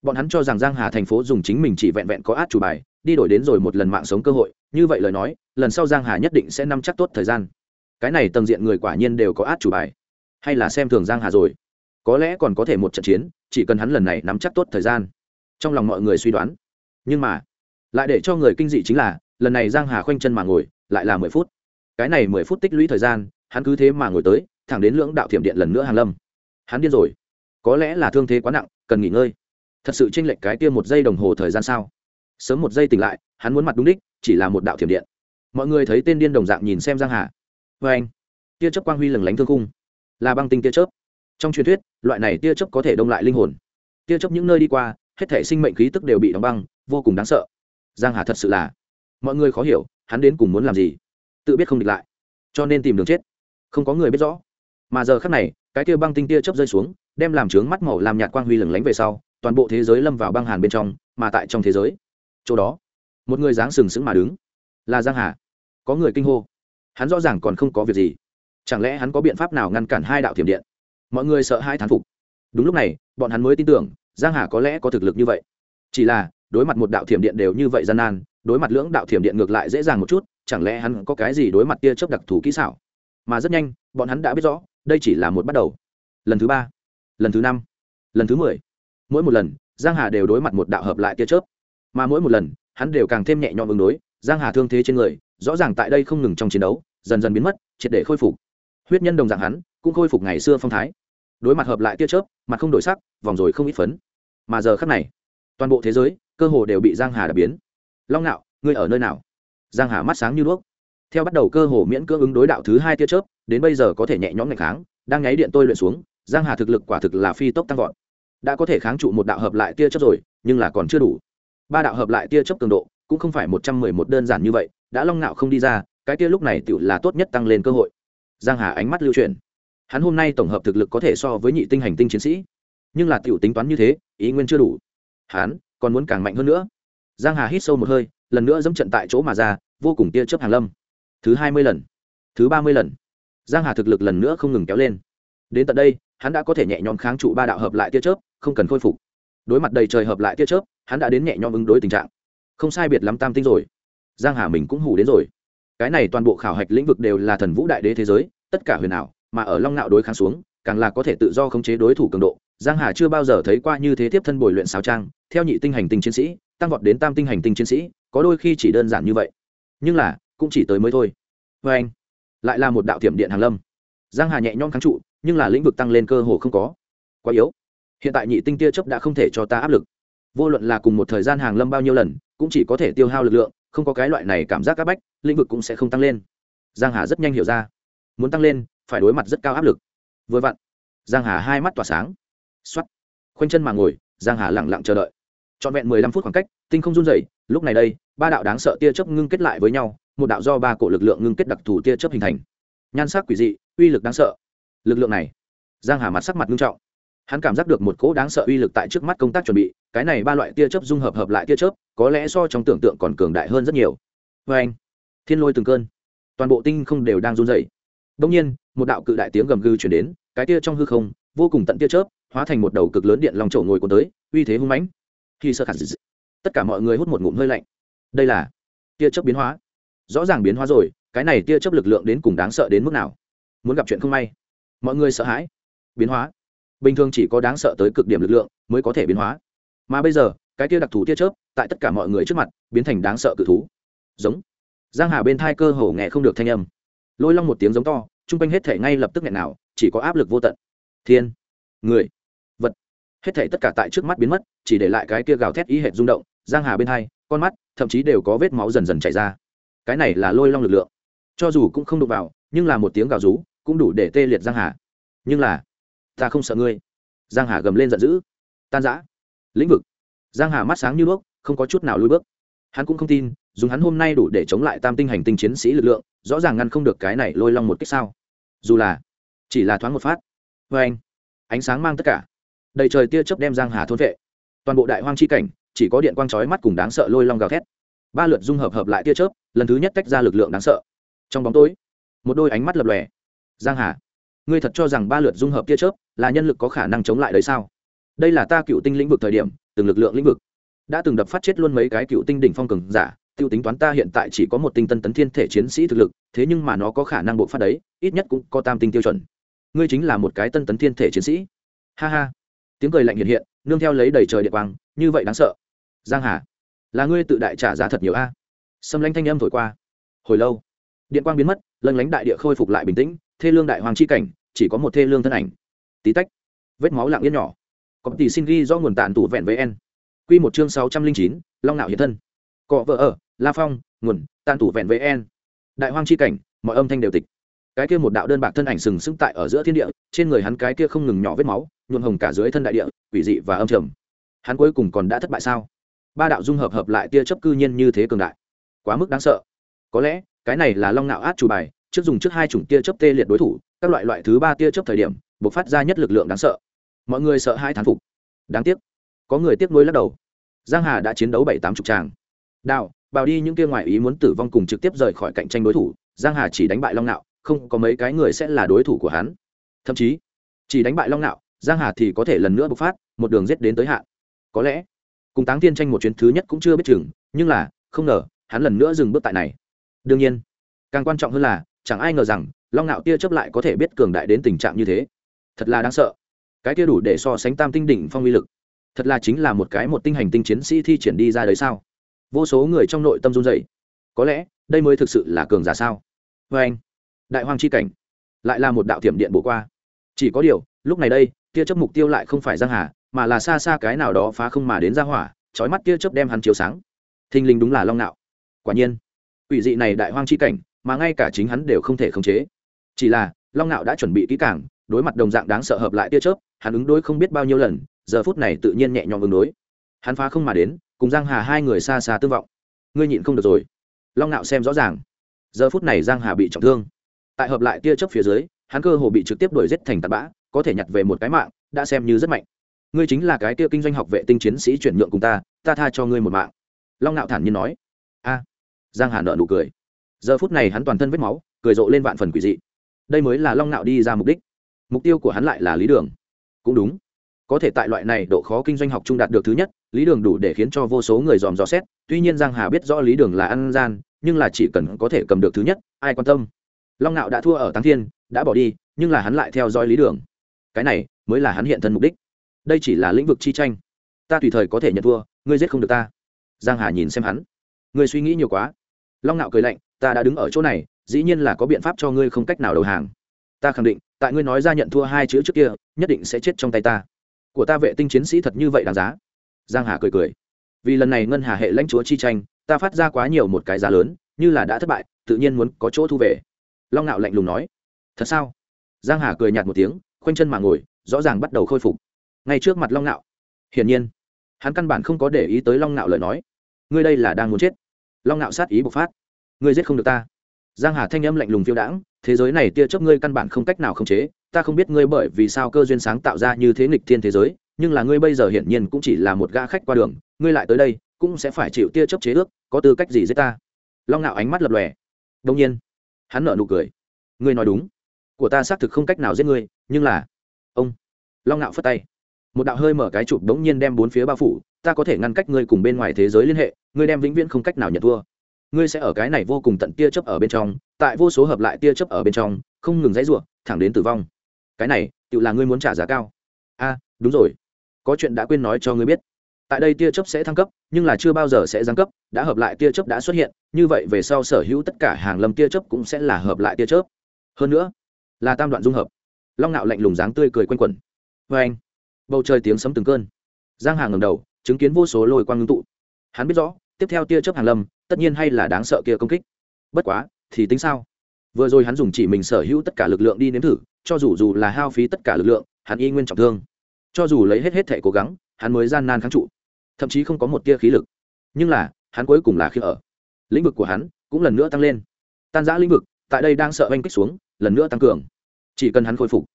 [SPEAKER 1] Bọn hắn cho rằng giang hà thành phố dùng chính mình chỉ vẹn vẹn có át chủ bài, đi đổi đến rồi một lần mạng sống cơ hội, như vậy lời nói, lần sau giang hà nhất định sẽ nắm chắc tốt thời gian cái này tầng diện người quả nhiên đều có át chủ bài. Hay là xem thường giang hà rồi. Có lẽ còn có thể một trận chiến, chỉ cần hắn lần này nắm chắc tốt thời gian. Trong lòng mọi người suy đoán. Nhưng mà, lại để cho người kinh dị chính là, lần này giang hà khoanh chân mà ngồi, lại là mười phút. Cái này mười phút tích lũy thời gian, hắn cứ thế mà ngồi tới, thẳng đến lưỡng đạo thiểm điện lần nữa hàng lâm. Hắn điên rồi. Có lẽ là thương thế quá nặng, cần nghỉ ngơi. Thật sự chênh lệch cái kia một giây đồng hồ thời gian sao? Sớm một giây tỉnh lại, hắn muốn mặt đúng đích, chỉ là một đạo thiểm điện. Mọi người thấy tên điên đồng dạng nhìn xem giang hà vê anh. Tia chớp quang huy lừng lánh thương cung là băng tinh tia chớp. Trong truyền thuyết, loại này tia chớp có thể đông lại linh hồn. Tia chớp những nơi đi qua, hết thể sinh mệnh khí tức đều bị đóng băng, vô cùng đáng sợ. Giang hà thật sự là, mọi người khó hiểu, hắn đến cùng muốn làm gì? Tự biết không địch lại, cho nên tìm đường chết. Không có người biết rõ. Mà giờ khắc này, cái tia băng tinh tia chớp rơi xuống, đem làm trướng mắt màu làm nhạt quang huy lừng lánh về sau, toàn bộ thế giới lâm vào băng hàn bên trong, mà tại trong thế giới. Chỗ đó, một người dáng sừng sững mà đứng, là giang hà. Có người kinh hô hắn rõ ràng còn không có việc gì. Chẳng lẽ hắn có biện pháp nào ngăn cản hai đạo thiểm điện? Mọi người sợ hai thán phục. Đúng lúc này, bọn hắn mới tin tưởng, giang hà có lẽ có thực lực như vậy. Chỉ là, đối mặt một đạo thiểm điện đều như vậy gian nan, đối mặt lưỡng đạo thiểm điện ngược lại dễ dàng một chút, chẳng lẽ hắn có cái gì đối mặt tia chớp đặc thù kỹ xảo? Mà rất nhanh, bọn hắn đã biết rõ, đây chỉ là một bắt đầu. Lần thứ ba, lần thứ năm, lần thứ mười. Mỗi một lần, giang hà đều đối mặt một đạo hợp lại tia chớp. Mà mỗi một lần, hắn đều càng thêm nhẹ nhõm ứng đối, giang hà thương thế trên người rõ ràng tại đây không ngừng trong chiến đấu, dần dần biến mất, triệt để khôi phục. Huyết nhân đồng dạng hắn, cũng khôi phục ngày xưa phong thái. Đối mặt hợp lại tia chớp, mặt không đổi sắc, vòng rồi không ít phấn. Mà giờ khắc này, toàn bộ thế giới, cơ hồ đều bị giang hà đập biến. Long nạo, ngươi ở nơi nào? Giang hà mắt sáng như đuốc. Theo bắt đầu cơ hồ miễn cưỡng ứng đối đạo thứ hai tia chớp, đến bây giờ có thể nhẹ nhõm ngày kháng, đang nháy điện tôi luyện xuống, giang hà thực lực quả thực là phi tốc tăng vọt. Đã có thể kháng trụ một đạo hợp lại tia chớp rồi, nhưng là còn chưa đủ. Ba đạo hợp lại tia chớp cường độ, cũng không phải một trăm mười một đơn giản như vậy đã long nạo không đi ra, cái tia lúc này tựu là tốt nhất tăng lên cơ hội. Giang hà ánh mắt lưu truyền hắn hôm nay tổng hợp thực lực có thể so với nhị tinh hành tinh chiến sĩ. Nhưng là tiểu tính toán như thế, ý nguyên chưa đủ. Hắn còn muốn càng mạnh hơn nữa. Giang hà hít sâu một hơi, lần nữa dẫm trận tại chỗ mà ra, vô cùng tia chớp hàng lâm. Thứ hai mươi lần. Thứ ba mươi lần. Giang hà thực lực lần nữa không ngừng kéo lên. Đến tận đây, hắn đã có thể nhẹ nhõm kháng trụ ba đạo hợp lại tia chớp, không cần khôi phục. Đối mặt đầy trời hợp lại tia chớp, hắn đã đến nhẹ nhõm ứng đối tình trạng. Không sai biệt lắm tam tinh rồi giang hà mình cũng hủ đến rồi. Cái này toàn bộ khảo hạch lĩnh vực đều là thần vũ đại đế thế giới, tất cả huyền ảo, mà ở long nạo đối kháng xuống, càng là có thể tự do khống chế đối thủ cường độ. Giang hà chưa bao giờ thấy qua như thế tiếp thân bồi luyện sáo trang, theo nhị tinh hành tinh chiến sĩ, tăng vọt đến tam tinh hành tinh chiến sĩ, có đôi khi chỉ đơn giản như vậy. Nhưng là, cũng chỉ tới mới thôi. Với anh, lại là một đạo tiệm điện hàng lâm. Giang hà nhẹ nhõm kháng trụ, nhưng là lĩnh vực tăng lên cơ hồ không có. Quá yếu. Hiện tại nhị tinh tia chớp đã không thể cho ta áp lực. Vô luận là cùng một thời gian hàng lâm bao nhiêu lần, cũng chỉ có thể tiêu hao lực lượng không có cái loại này cảm giác áp bách, lĩnh vực cũng sẽ không tăng lên. Giang hà rất nhanh hiểu ra. Muốn tăng lên, phải đối mặt rất cao áp lực. Vừa vặn, giang hà hai mắt tỏa sáng. Xoắt khoanh chân mà ngồi, giang hà lặng lặng chờ đợi. Trọn vẹn mười lăm phút khoảng cách, tinh không run rẩy, lúc này đây, ba đạo đáng sợ tia chớp ngưng kết lại với nhau, một đạo do ba cổ lực lượng ngưng kết đặc thù tia chớp hình thành. Nhan sắc quỷ dị, uy lực đáng sợ. Lực lượng này, giang hà mặt sắc mặt nghiêm trọng hắn cảm giác được một cỗ đáng sợ uy lực tại trước mắt công tác chuẩn bị, cái này ba loại tia chớp dung hợp hợp lại tia chớp, có lẽ so trong tưởng tượng còn cường đại hơn rất nhiều. Vê anh, thiên lôi từng cơn, toàn bộ tinh không đều đang run rẩy. Đông nhiên, một đạo cự đại tiếng gầm gừ chuyển đến, cái tia trong hư không, vô cùng tận tia chớp, hóa thành một đầu cực lớn điện lòng trổ ngồi cuốn tới, uy thế hung mãnh. Khi sơ khả dị tất cả mọi người hút một ngụm hơi lạnh. Đây là tia chớp biến hóa. Rõ ràng biến hóa rồi, cái này tia chớp lực lượng đến cùng đáng sợ đến mức nào? Muốn gặp chuyện không may. Mọi người sợ hãi. Biến hóa bình thường chỉ có đáng sợ tới cực điểm lực lượng mới có thể biến hóa. Mà bây giờ, cái tia đặc thù tia chớp, tại tất cả mọi người trước mặt, biến thành đáng sợ cự thú. Giống. Giang hà bên thai cơ hồ nghe không được thanh âm. Lôi long một tiếng giống to, chung quanh hết thể ngay lập tức nghẹn nào, chỉ có áp lực vô tận. Thiên. Người. Vật. Hết thể tất cả tại trước mắt biến mất, chỉ để lại cái kia gào thét ý hệt rung động, giang hà bên hai con mắt, thậm chí đều có vết máu dần dần chảy ra. Cái này là lôi long lực lượng. Cho dù cũng không đụng vào, nhưng là một tiếng gào rú, cũng đủ để tê liệt giang hà. Nhưng là ta không sợ ngươi. Giang hà gầm lên giận dữ. Tan giã lĩnh vực. Giang hà mắt sáng như bước không có chút nào lùi bước. Hắn cũng không tin, dùng hắn hôm nay đủ để chống lại tam tinh hành tinh chiến sĩ lực lượng, rõ ràng ngăn không được cái này lôi long một cách sao. Dù là, chỉ là thoáng một phát. Vê anh. Ánh sáng mang tất cả. Đầy trời tia chớp đem giang hà thôn vệ. Toàn bộ đại hoang chi cảnh, chỉ có điện quang chói mắt cùng đáng sợ lôi long gào thét. Ba lượt dung hợp hợp lại tia chớp, lần thứ nhất tách ra lực lượng đáng sợ. Trong bóng tối, một đôi ánh mắt lập lòe. Giang hà ngươi thật cho rằng ba lượt dung hợp tia chớp là nhân lực có khả năng chống lại đấy sao? Đây là ta cựu tinh lĩnh vực thời điểm, từng lực lượng lĩnh vực. Đã từng đập phát chết luôn mấy cái cựu tinh đỉnh phong cường giả, tiêu tính toán ta hiện tại chỉ có một tinh tân tấn thiên thể chiến sĩ thực lực, thế nhưng mà nó có khả năng bộ phát đấy, ít nhất cũng có tam tinh tiêu chuẩn. Ngươi chính là một cái tân tấn thiên thể chiến sĩ. Ha ha. Tiếng cười lạnh hiện hiện, nương theo lấy đầy trời địa quang, như vậy đáng sợ. Giang hà, là ngươi tự đại trả giá thật nhiều a. À. xâm lãnh thanh âm thổi qua. Hồi lâu, điện quang biến mất lân lánh đại địa khôi phục lại bình tĩnh thê lương đại hoàng chi cảnh, chỉ có một thê lương thân ảnh. Tí tách, vết máu lặng yên nhỏ. Có tỷ xin ghi do nguồn tàn tủ vẹn với en. Quy một chương sáu trăm linh chín, long nạo hiện thân. Cọ vợ ở, la phong, nguồn tàn tủ vẹn với en. Đại hoang chi cảnh, mọi âm thanh đều tịch. Cái kia một đạo đơn bạc thân ảnh sừng sững tại ở giữa thiên địa, trên người hắn cái kia không ngừng nhỏ vết máu nhuộm hồng cả dưới thân đại địa, quỷ dị và âm trầm. Hắn cuối cùng còn đã thất bại sao? Ba đạo dung hợp hợp lại tia chấp cư nhiên như thế cường đại. Quá mức đáng sợ. Có lẽ, cái này là long nạo át chủ bài trước dùng trước hai chủng tia chớp tê liệt đối thủ, các loại loại thứ ba tia chớp thời điểm buộc phát ra nhất lực lượng đáng sợ. Mọi người sợ hai thán phục. Đáng tiếc, có người tiếc nuối lắc đầu. Giang hà đã chiến đấu bảy tám chục tràng. Đạo bào đi những kia ngoại ý muốn tử vong cùng trực tiếp rời khỏi cạnh tranh đối thủ, giang hà chỉ đánh bại long nạo, không có mấy cái người sẽ là đối thủ của hắn. Thậm chí, chỉ đánh bại long nạo, giang hà thì có thể lần nữa bộc phát, một đường giết đến tới hạn. Có lẽ, cùng táng tiên tranh một chuyến thứ nhất cũng chưa biết chừng, nhưng là, không ngờ, hắn lần nữa dừng bước tại này. Đương nhiên, càng quan trọng hơn là chẳng ai ngờ rằng, long ngạo tia chấp lại có thể biết cường đại đến tình trạng như thế. Thật là đáng sợ. Cái kia đủ để so sánh tam tinh đỉnh phong uy lực. Thật là chính là một cái một tinh hành tinh chiến sĩ thi triển đi ra đấy sao? Vô số người trong nội tâm run dậy có lẽ, đây mới thực sự là cường giả sao? Vê anh, đại hoàng chi cảnh. Lại là một đạo thiểm điện bổ qua. Chỉ có điều, lúc này đây, tia chấp mục tiêu lại không phải giang hà, mà là xa xa cái nào đó phá không mà đến ra hỏa trói mắt tia chớp đem hắn chiếu sáng. Thình lình đúng là long nạo. Quả nhiên ủy dị này đại hoang chi cảnh mà ngay cả chính hắn đều không thể khống chế. Chỉ là, long nạo đã chuẩn bị kỹ càng, đối mặt đồng dạng đáng sợ hợp lại tia chớp, hắn ứng đối không biết bao nhiêu lần, giờ phút này tự nhiên nhẹ nhõm ứng đối. Hắn phá không mà đến, cùng giang hà hai người xa xa tương vọng. Ngươi nhịn không được rồi. Long nạo xem rõ ràng. Giờ phút này giang hà bị trọng thương. Tại hợp lại tia chớp phía dưới, hắn cơ hồ bị trực tiếp đuổi giết thành tạt bã, có thể nhặt về một cái mạng, đã xem như rất mạnh. Ngươi chính là cái tia kinh doanh học vệ tinh chiến sĩ chuyển nhượng cùng ta ta tha cho ngươi một mạng. Long nạo thản nhiên nói. A. Giang hà nợ nụ cười giờ phút này hắn toàn thân vết máu, cười rộ lên vạn phần quỷ dị. Đây mới là long nạo đi ra mục đích. Mục tiêu của hắn lại là lý đường. Cũng đúng. Có thể tại loại này độ khó kinh doanh học trung đạt được thứ nhất, lý đường đủ để khiến cho vô số người dòm dò xét, tuy nhiên giang hà biết rõ lý đường là ăn gian, nhưng là chỉ cần có thể cầm được thứ nhất, ai quan tâm? Long nạo đã thua ở tăng thiên, đã bỏ đi, nhưng là hắn lại theo dõi lý đường. Cái này mới là hắn hiện thân mục đích. Đây chỉ là lĩnh vực chi tranh. Ta tùy thời có thể nhận thua, ngươi giết không được ta. Giang hà nhìn xem hắn. Ngươi suy nghĩ nhiều quá. Long nạo cười lạnh ta đã đứng ở chỗ này, dĩ nhiên là có biện pháp cho ngươi không cách nào đầu hàng. Ta khẳng định, tại ngươi nói ra nhận thua hai chữ trước kia, nhất định sẽ chết trong tay ta. Của ta vệ tinh chiến sĩ thật như vậy đáng giá. Giang hà cười cười. Vì lần này ngân hà hệ lãnh chúa chi tranh, ta phát ra quá nhiều một cái giá lớn, như là đã thất bại, tự nhiên muốn có chỗ thu về. Long nạo lạnh lùng nói. Thật sao? Giang hà cười nhạt một tiếng, khoanh chân mà ngồi, rõ ràng bắt đầu khôi phục. Ngay trước mặt long nạo. Hiển nhiên, hắn căn bản không có để ý tới long nạo lời nói. Ngươi đây là đang muốn chết. Long nạo sát ý bộc phát ngươi giết không được ta. Giang hà thanh âm lạnh lùng phiêu đãng, thế giới này tia chớp ngươi căn bản không cách nào khống chế, ta không biết ngươi bởi vì sao cơ duyên sáng tạo ra như thế nghịch thiên thế giới, nhưng là ngươi bây giờ hiển nhiên cũng chỉ là một gã khách qua đường, ngươi lại tới đây, cũng sẽ phải chịu tia chớp chế ước, có tư cách gì giết ta? Long nạo ánh mắt lập lòe. Đông nhiên, hắn nở nụ cười. Ngươi nói đúng. Của ta xác thực không cách nào giết ngươi, nhưng là, ông. Long nạo phất tay. Một đạo hơi mở cái chụp đống nhiên đem bốn phía bao phủ, ta có thể ngăn cách ngươi cùng bên ngoài thế giới liên hệ, ngươi đem vĩnh viễn không cách nào nhận thua ngươi sẽ ở cái này vô cùng tận tia chớp ở bên trong, tại vô số hợp lại tia chớp ở bên trong, không ngừng dãy ruộng thẳng đến tử vong. Cái này, tự là ngươi muốn trả giá cao. A, đúng rồi. Có chuyện đã quên nói cho ngươi biết. Tại đây tia chớp sẽ thăng cấp, nhưng là chưa bao giờ sẽ giáng cấp, đã hợp lại tia chớp đã xuất hiện, như vậy về sau sở hữu tất cả hàng lâm tia chớp cũng sẽ là hợp lại tia chớp. Hơn nữa, là tam đoạn dung hợp. Long nạo lạnh lùng dáng tươi cười quanh quẩn. Vê anh, bầu trời tiếng sấm từng cơn. Giang hàng ngầm đầu, chứng kiến vô số lôi quang ngưng tụ. Hắn biết rõ tiếp theo tia chớp hàng lâm, tất nhiên hay là đáng sợ kia công kích. Bất quá, thì tính sao? Vừa rồi hắn dùng chỉ mình sở hữu tất cả lực lượng đi nếm thử, cho dù dù là hao phí tất cả lực lượng, hắn y nguyên trọng thương. Cho dù lấy hết hết thể cố gắng, hắn mới gian nan kháng trụ. Thậm chí không có một tia khí lực. Nhưng là, hắn cuối cùng là khi ở. Lĩnh vực của hắn cũng lần nữa tăng lên. Tan giã lĩnh vực, tại đây đang sợ oanh kích xuống, lần nữa tăng cường. Chỉ cần hắn khôi phục.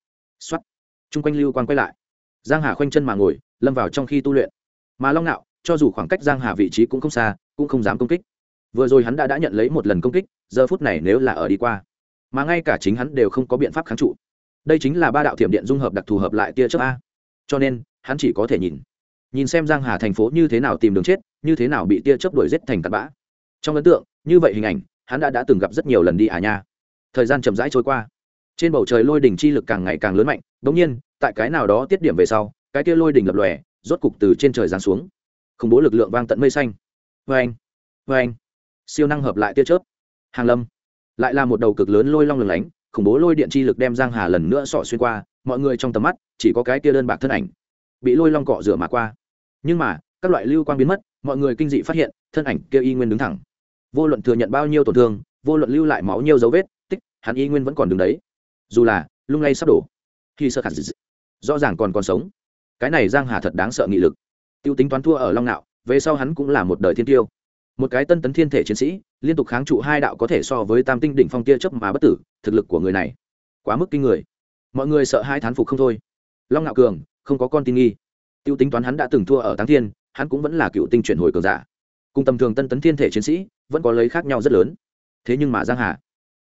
[SPEAKER 1] X o á t chung quanh lưu quan quay lại. Giang hà khoanh chân mà ngồi, lâm vào trong khi tu luyện. Mà long nạo cho dù khoảng cách giang hà vị trí cũng không xa, cũng không dám công kích. Vừa rồi hắn đã đã nhận lấy một lần công kích, giờ phút này nếu là ở đi qua, mà ngay cả chính hắn đều không có biện pháp kháng trụ. Đây chính là ba đạo thiểm điện dung hợp đặc thù hợp lại tia chớp a. Cho nên, hắn chỉ có thể nhìn. Nhìn xem giang hà thành phố như thế nào tìm đường chết, như thế nào bị tia chớp đuổi giết thành tạt bã. Trong ấn tượng, như vậy hình ảnh, hắn đã đã từng gặp rất nhiều lần đi à nha. Thời gian chậm rãi trôi qua. Trên bầu trời lôi đỉnh chi lực càng ngày càng lớn mạnh đ nhiên, tại cái nào đó tiết điểm về sau, cái kia lôi đỉnh lập lòe, rốt cục từ trên trời giáng xuống khủng bố lực lượng vang tận mây xanh. Vê anh vê anh siêu năng hợp lại tia chớp. Hàng lâm. Lại là một đầu cực lớn lôi long lừng lánh, khủng bố lôi điện chi lực đem giang hà lần nữa sọ xuyên qua, mọi người trong tầm mắt chỉ có cái tia đơn bạc thân ảnh bị lôi long cọ rửa mà qua. Nhưng mà, các loại lưu quang biến mất, mọi người kinh dị phát hiện, thân ảnh kia y nguyên đứng thẳng. Vô luận thừa nhận bao nhiêu tổn thương, vô luận lưu lại máu nhiều dấu vết, tích, hắn y nguyên vẫn còn đứng đấy. Dù là, lung lay sắp đổ. Khi sơ khả dị, rõ ràng còn còn sống. Cái này giang hà thật đáng sợ nghị lực tiêu tính toán thua ở long nạo, về sau hắn cũng là một đời thiên tiêu. Một cái tân tấn thiên thể chiến sĩ, liên tục kháng trụ hai đạo có thể so với tam tinh đỉnh phong tia chớp mà bất tử, thực lực của người này quá mức kinh người. Mọi người sợ hai thán phục không thôi. Long ngạo cường, không có con tin nghi. Tiêu tính toán hắn đã từng thua ở táng thiên, hắn cũng vẫn là cựu tinh chuyển hồi cường giả. Cùng tầm thường tân tấn thiên thể chiến sĩ, vẫn có lấy khác nhau rất lớn. Thế nhưng mà giang hà,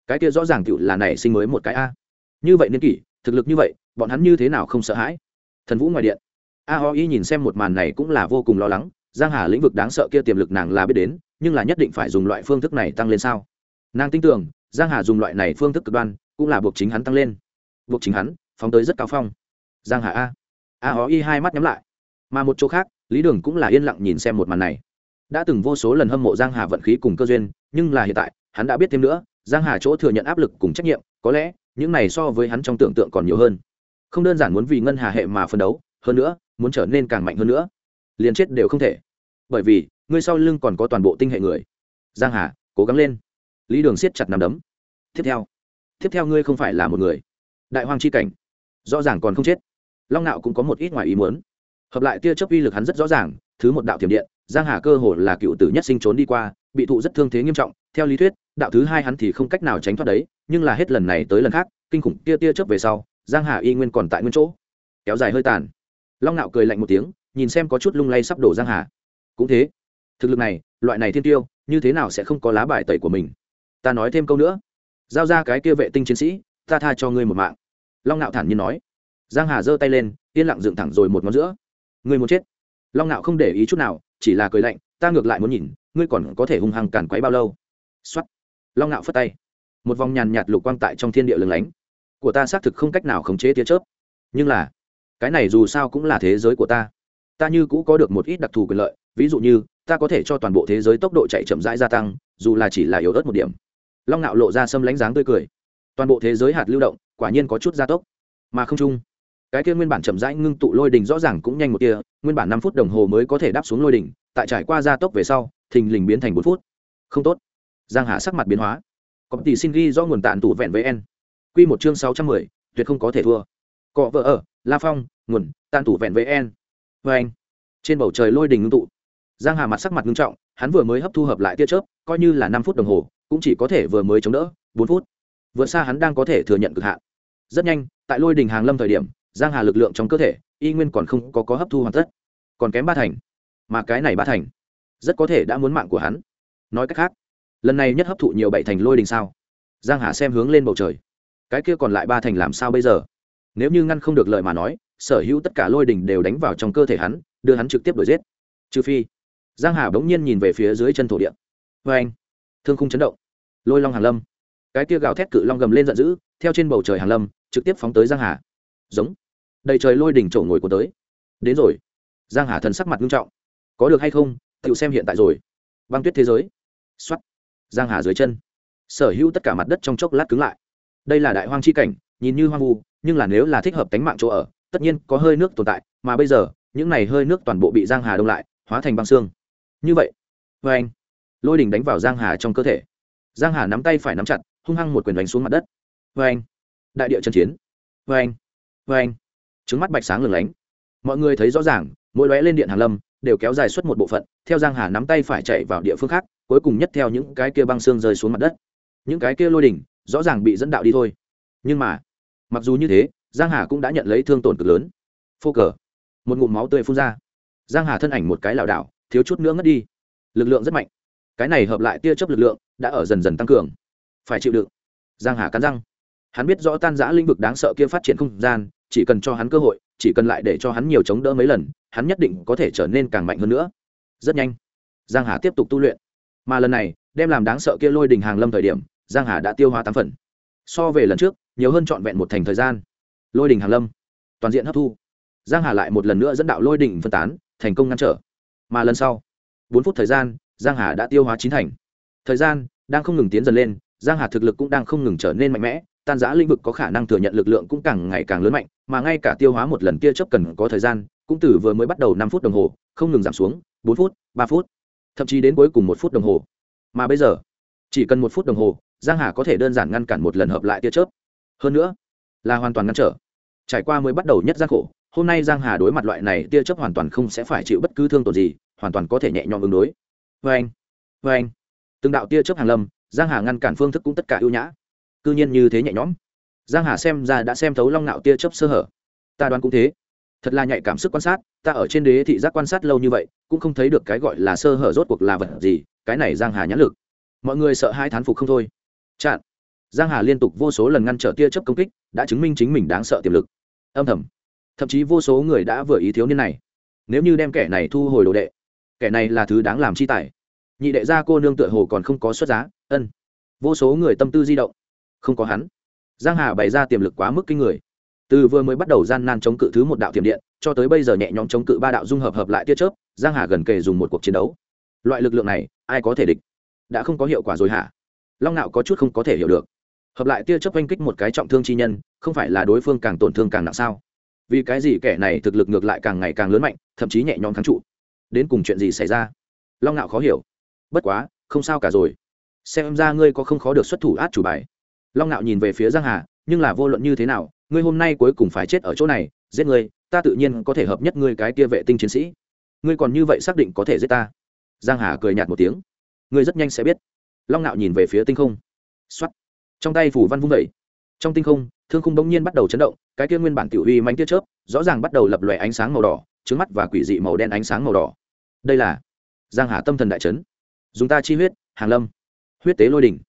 [SPEAKER 1] cái kia rõ ràng cựu là nảy sinh mới một cái a. Như vậy niên kỷ, thực lực như vậy, bọn hắn như thế nào không sợ hãi? Thần vũ ngoài điện a ho y nhìn xem một màn này cũng là vô cùng lo lắng, giang hà lĩnh vực đáng sợ kia tiềm lực nàng là biết đến, nhưng là nhất định phải dùng loại phương thức này tăng lên sao? Nàng tin tưởng, giang hà dùng loại này phương thức cực đoan, cũng là buộc chính hắn tăng lên. Buộc chính hắn, phóng tới rất cao phong. Giang hà a. A ho y hai mắt nhắm lại. Mà một chỗ khác, lý đường cũng là yên lặng nhìn xem một màn này. Đã từng vô số lần hâm mộ giang hà vận khí cùng cơ duyên, nhưng là hiện tại, hắn đã biết thêm nữa, giang hà chỗ thừa nhận áp lực cùng trách nhiệm, có lẽ, những này so với hắn trong tưởng tượng còn nhiều hơn. Không đơn giản muốn vì ngân hà hệ mà phân đấu, hơn nữa muốn trở nên càng mạnh hơn nữa. Liền chết đều không thể. Bởi vì, ngươi sau lưng còn có toàn bộ tinh hệ người. Giang hà, cố gắng lên. Lý đường siết chặt nằm đấm. Tiếp theo tiếp theo ngươi không phải là một người. Đại hoàng chi cảnh, rõ ràng còn không chết. Long nạo cũng có một ít ngoài ý muốn. Hợp lại tia chớp uy lực hắn rất rõ ràng, thứ một đạo thiểm điện, giang hà cơ hồ là cựu tử nhất sinh trốn đi qua, bị thụ rất thương thế nghiêm trọng. Theo lý thuyết, đạo thứ hai hắn thì không cách nào tránh thoát đấy, nhưng là hết lần này tới lần khác, kinh khủng tia tia chớp về sau, giang hà y nguyên còn tại nguyên chỗ. Kéo dài hơi tàn long nạo cười lạnh một tiếng, nhìn xem có chút lung lay sắp đổ giang hà. Cũng thế. Thực lực này, loại này thiên tiêu, như thế nào sẽ không có lá bài tẩy của mình? Ta nói thêm câu nữa. Giao ra cái kia vệ tinh chiến sĩ, ta tha cho ngươi một mạng. Long nạo thản nhiên nói. Giang hà giơ tay lên, yên lặng dựng thẳng rồi một ngón giữa. Ngươi muốn chết. Long nạo không để ý chút nào, chỉ là cười lạnh, ta ngược lại muốn nhìn, ngươi còn có thể hung hăng cản quấy bao lâu? Xuất long nạo phất tay. Một vòng nhàn nhạt lục quang tại trong thiên địa lừng lánh. Của ta xác thực không cách nào khống chế tia chớp. Nhưng là cái này dù sao cũng là thế giới của ta. Ta như cũ có được một ít đặc thù quyền lợi, ví dụ như, ta có thể cho toàn bộ thế giới tốc độ chạy chậm rãi gia tăng, dù là chỉ là yếu ớt một điểm. Long nạo lộ ra sâm lánh dáng tươi cười. Toàn bộ thế giới hạt lưu động, quả nhiên có chút gia tốc, mà không chung. Cái kia nguyên bản chậm rãi ngưng tụ lôi đình rõ ràng cũng nhanh một kia nguyên bản năm phút đồng hồ mới có thể đáp xuống lôi đỉnh tại trải qua gia tốc về sau, thình lình biến thành bốn phút. Không tốt. Giang hà sắc mặt biến hóa. Có tỷ xin ghi do nguồn tạn tụ vẹn với n. Quy một chương sáu trăm mười, tuyệt không có thể thua cọ vợ ở, la phong, nguồn, tàn tủ vẹn với en. Vê anh. Trên bầu trời lôi đình ngưng tụ. Giang hà mặt sắc mặt ngưng trọng, hắn vừa mới hấp thu hợp lại tia chớp, coi như là năm phút đồng hồ, cũng chỉ có thể vừa mới chống đỡ, bốn phút. Vượt xa hắn đang có thể thừa nhận cực hạn. Rất nhanh, tại lôi đình hàng lâm thời điểm, giang hà lực lượng trong cơ thể, y nguyên còn không có có hấp thu hoàn tất. Còn kém ba thành. Mà cái này ba thành, rất có thể đã muốn mạng của hắn. Nói cách khác, lần này nhất hấp thụ nhiều bảy thành lôi đình sao? Giang hà xem hướng lên bầu trời. Cái kia còn lại ba thành làm sao bây giờ? Nếu như ngăn không được lợi mà nói, sở hữu tất cả lôi đình đều đánh vào trong cơ thể hắn, đưa hắn trực tiếp đuổi giết. Trừ phi, giang hà bỗng nhiên nhìn về phía dưới chân thổ địa. Vê anh, thương khung chấn động. Lôi long hàng lâm. Cái kia gào thét cự long gầm lên giận dữ, theo trên bầu trời hàng lâm, trực tiếp phóng tới giang hà. Giống. Đầy trời lôi đỉnh trổ ngồi của tới. Đến rồi. Giang hà thần sắc mặt nghiêm trọng. Có được hay không, tự xem hiện tại rồi. Băng tuyết thế giới. Xuất giang hà dưới chân. Sở hữu tất cả mặt đất trong chốc lát cứng lại. Đây là đại hoang chi cảnh, nhìn như hoang vu nhưng là nếu là thích hợp tánh mạng chỗ ở, tất nhiên có hơi nước tồn tại, mà bây giờ, những này hơi nước toàn bộ bị giang hà đông lại, hóa thành băng xương. Như vậy vê anh, lôi đỉnh đánh vào giang hà trong cơ thể. Giang hà nắm tay phải nắm chặt, hung hăng một quyền đánh xuống mặt đất. Vê anh, đại địa chân chiến. Vê anh vê anh. Trứng mắt bạch sáng lửng lánh. Mọi người thấy rõ ràng, mỗi lóe lên điện hàn lâm, đều kéo dài suốt một bộ phận, theo giang hà nắm tay phải chạy vào địa phương khác, cuối cùng nhất theo những cái kia băng xương rơi xuống mặt đất. Những cái kia lôi đỉnh, rõ ràng bị dẫn đạo đi thôi. Nhưng mà mặc dù như thế, giang hà cũng đã nhận lấy thương tổn cực lớn. Phô cờ. Một ngụm máu tươi phun ra. Giang hà thân ảnh một cái lảo đảo, thiếu chút nữa ngất đi. Lực lượng rất mạnh. Cái này hợp lại tia chấp lực lượng, đã ở dần dần tăng cường. Phải chịu đựng. Giang hà cắn răng. Hắn biết rõ tan giã lĩnh vực đáng sợ kia phát triển không gian, chỉ cần cho hắn cơ hội, chỉ cần lại để cho hắn nhiều chống đỡ mấy lần, hắn nhất định có thể trở nên càng mạnh hơn nữa. Rất nhanh, giang hà tiếp tục tu luyện. Mà lần này, đem làm đáng sợ kia lôi đình hàng lâm thời điểm, giang hà đã tiêu hóa tám phần. So về lần trước nhiều hơn trọn vẹn một thành thời gian. Lôi đình hàng lâm, toàn diện hấp thu. Giang hà lại một lần nữa dẫn đạo lôi đình phân tán, thành công ngăn trở. Mà lần sau, bốn phút thời gian, giang hà đã tiêu hóa chín thành. Thời gian đang không ngừng tiến dần lên, giang hà thực lực cũng đang không ngừng trở nên mạnh mẽ, tan giã lĩnh vực có khả năng thừa nhận lực lượng cũng càng ngày càng lớn mạnh, mà ngay cả tiêu hóa một lần kia chấp cần có thời gian, cũng từ vừa mới bắt đầu năm phút đồng hồ, không ngừng giảm xuống, bốn phút, ba phút, thậm chí đến cuối cùng một phút đồng hồ. Mà bây giờ, chỉ cần một phút đồng hồ, giang hà có thể đơn giản ngăn cản một lần hợp lại tia chớp hơn nữa, là hoàn toàn ngăn trở. Trải qua mới bắt đầu nhất gian khổ, hôm nay giang hà đối mặt loại này tia chớp hoàn toàn không sẽ phải chịu bất cứ thương tổn gì, hoàn toàn có thể nhẹ nhõm ứng đối. Vê anh vê anh. Từng đạo tia chớp hàng lâm, giang hà ngăn cản phương thức cũng tất cả ưu nhã. Cư nhiên như thế nhẹ nhõm. Giang hà xem ra đã xem thấu long nạo tia chớp sơ hở. Ta đoán cũng thế. Thật là nhạy cảm sức quan sát, ta ở trên đế thị giác quan sát lâu như vậy, cũng không thấy được cái gọi là sơ hở rốt cuộc là vật gì, cái này giang hà nhãn lực. Mọi người sợ hai thán phục không thôi. Chặn giang hà liên tục vô số lần ngăn trở tia chớp công kích, đã chứng minh chính mình đáng sợ tiềm lực. Âm thầm. Thậm chí vô số người đã vừa ý thiếu niên này. Nếu như đem kẻ này thu hồi đồ đệ, kẻ này là thứ đáng làm chi tài. Nhị đệ gia cô nương tựa hồ còn không có xuất giá, ân. Vô số người tâm tư di động. Không có hắn. Giang hà bày ra tiềm lực quá mức kinh người. Từ vừa mới bắt đầu gian nan chống cự thứ một đạo tiềm điện, cho tới bây giờ nhẹ nhõm chống cự ba đạo dung hợp hợp lại tia chớp, giang hà gần kề dùng một cuộc chiến đấu. Loại lực lượng này, ai có thể địch? Đã không có hiệu quả rồi hả? Long nạo có chút không có thể hiểu được hợp lại tia chớp oanh kích một cái trọng thương chi nhân, không phải là đối phương càng tổn thương càng nặng sao? Vì cái gì kẻ này thực lực ngược lại càng ngày càng lớn mạnh, thậm chí nhẹ nhõm kháng trụ? Đến cùng chuyện gì xảy ra? Long nạo khó hiểu. Bất quá, không sao cả rồi. Xem ra ngươi có không khó được xuất thủ át chủ bài. Long nạo nhìn về phía giang hà, nhưng là vô luận như thế nào, ngươi hôm nay cuối cùng phải chết ở chỗ này, giết ngươi, ta tự nhiên có thể hợp nhất ngươi cái kia vệ tinh chiến sĩ. Ngươi còn như vậy xác định có thể giết ta? Giang hà cười nhạt một tiếng. Ngươi rất nhanh sẽ biết. Long nạo nhìn về phía tinh không. Xuất trong tay phủ văn vung vẩy trong tinh không, thương khung bỗng nhiên bắt đầu chấn động, cái kia nguyên bản tiểu uy manh tiết chớp, rõ ràng bắt đầu lập lòe ánh sáng màu đỏ trứng mắt và quỷ dị màu đen ánh sáng màu đỏ. Đây là giang hà tâm thần đại chấn. Dùng ta chi huyết, hàng lâm. Huyết tế lôi đỉnh.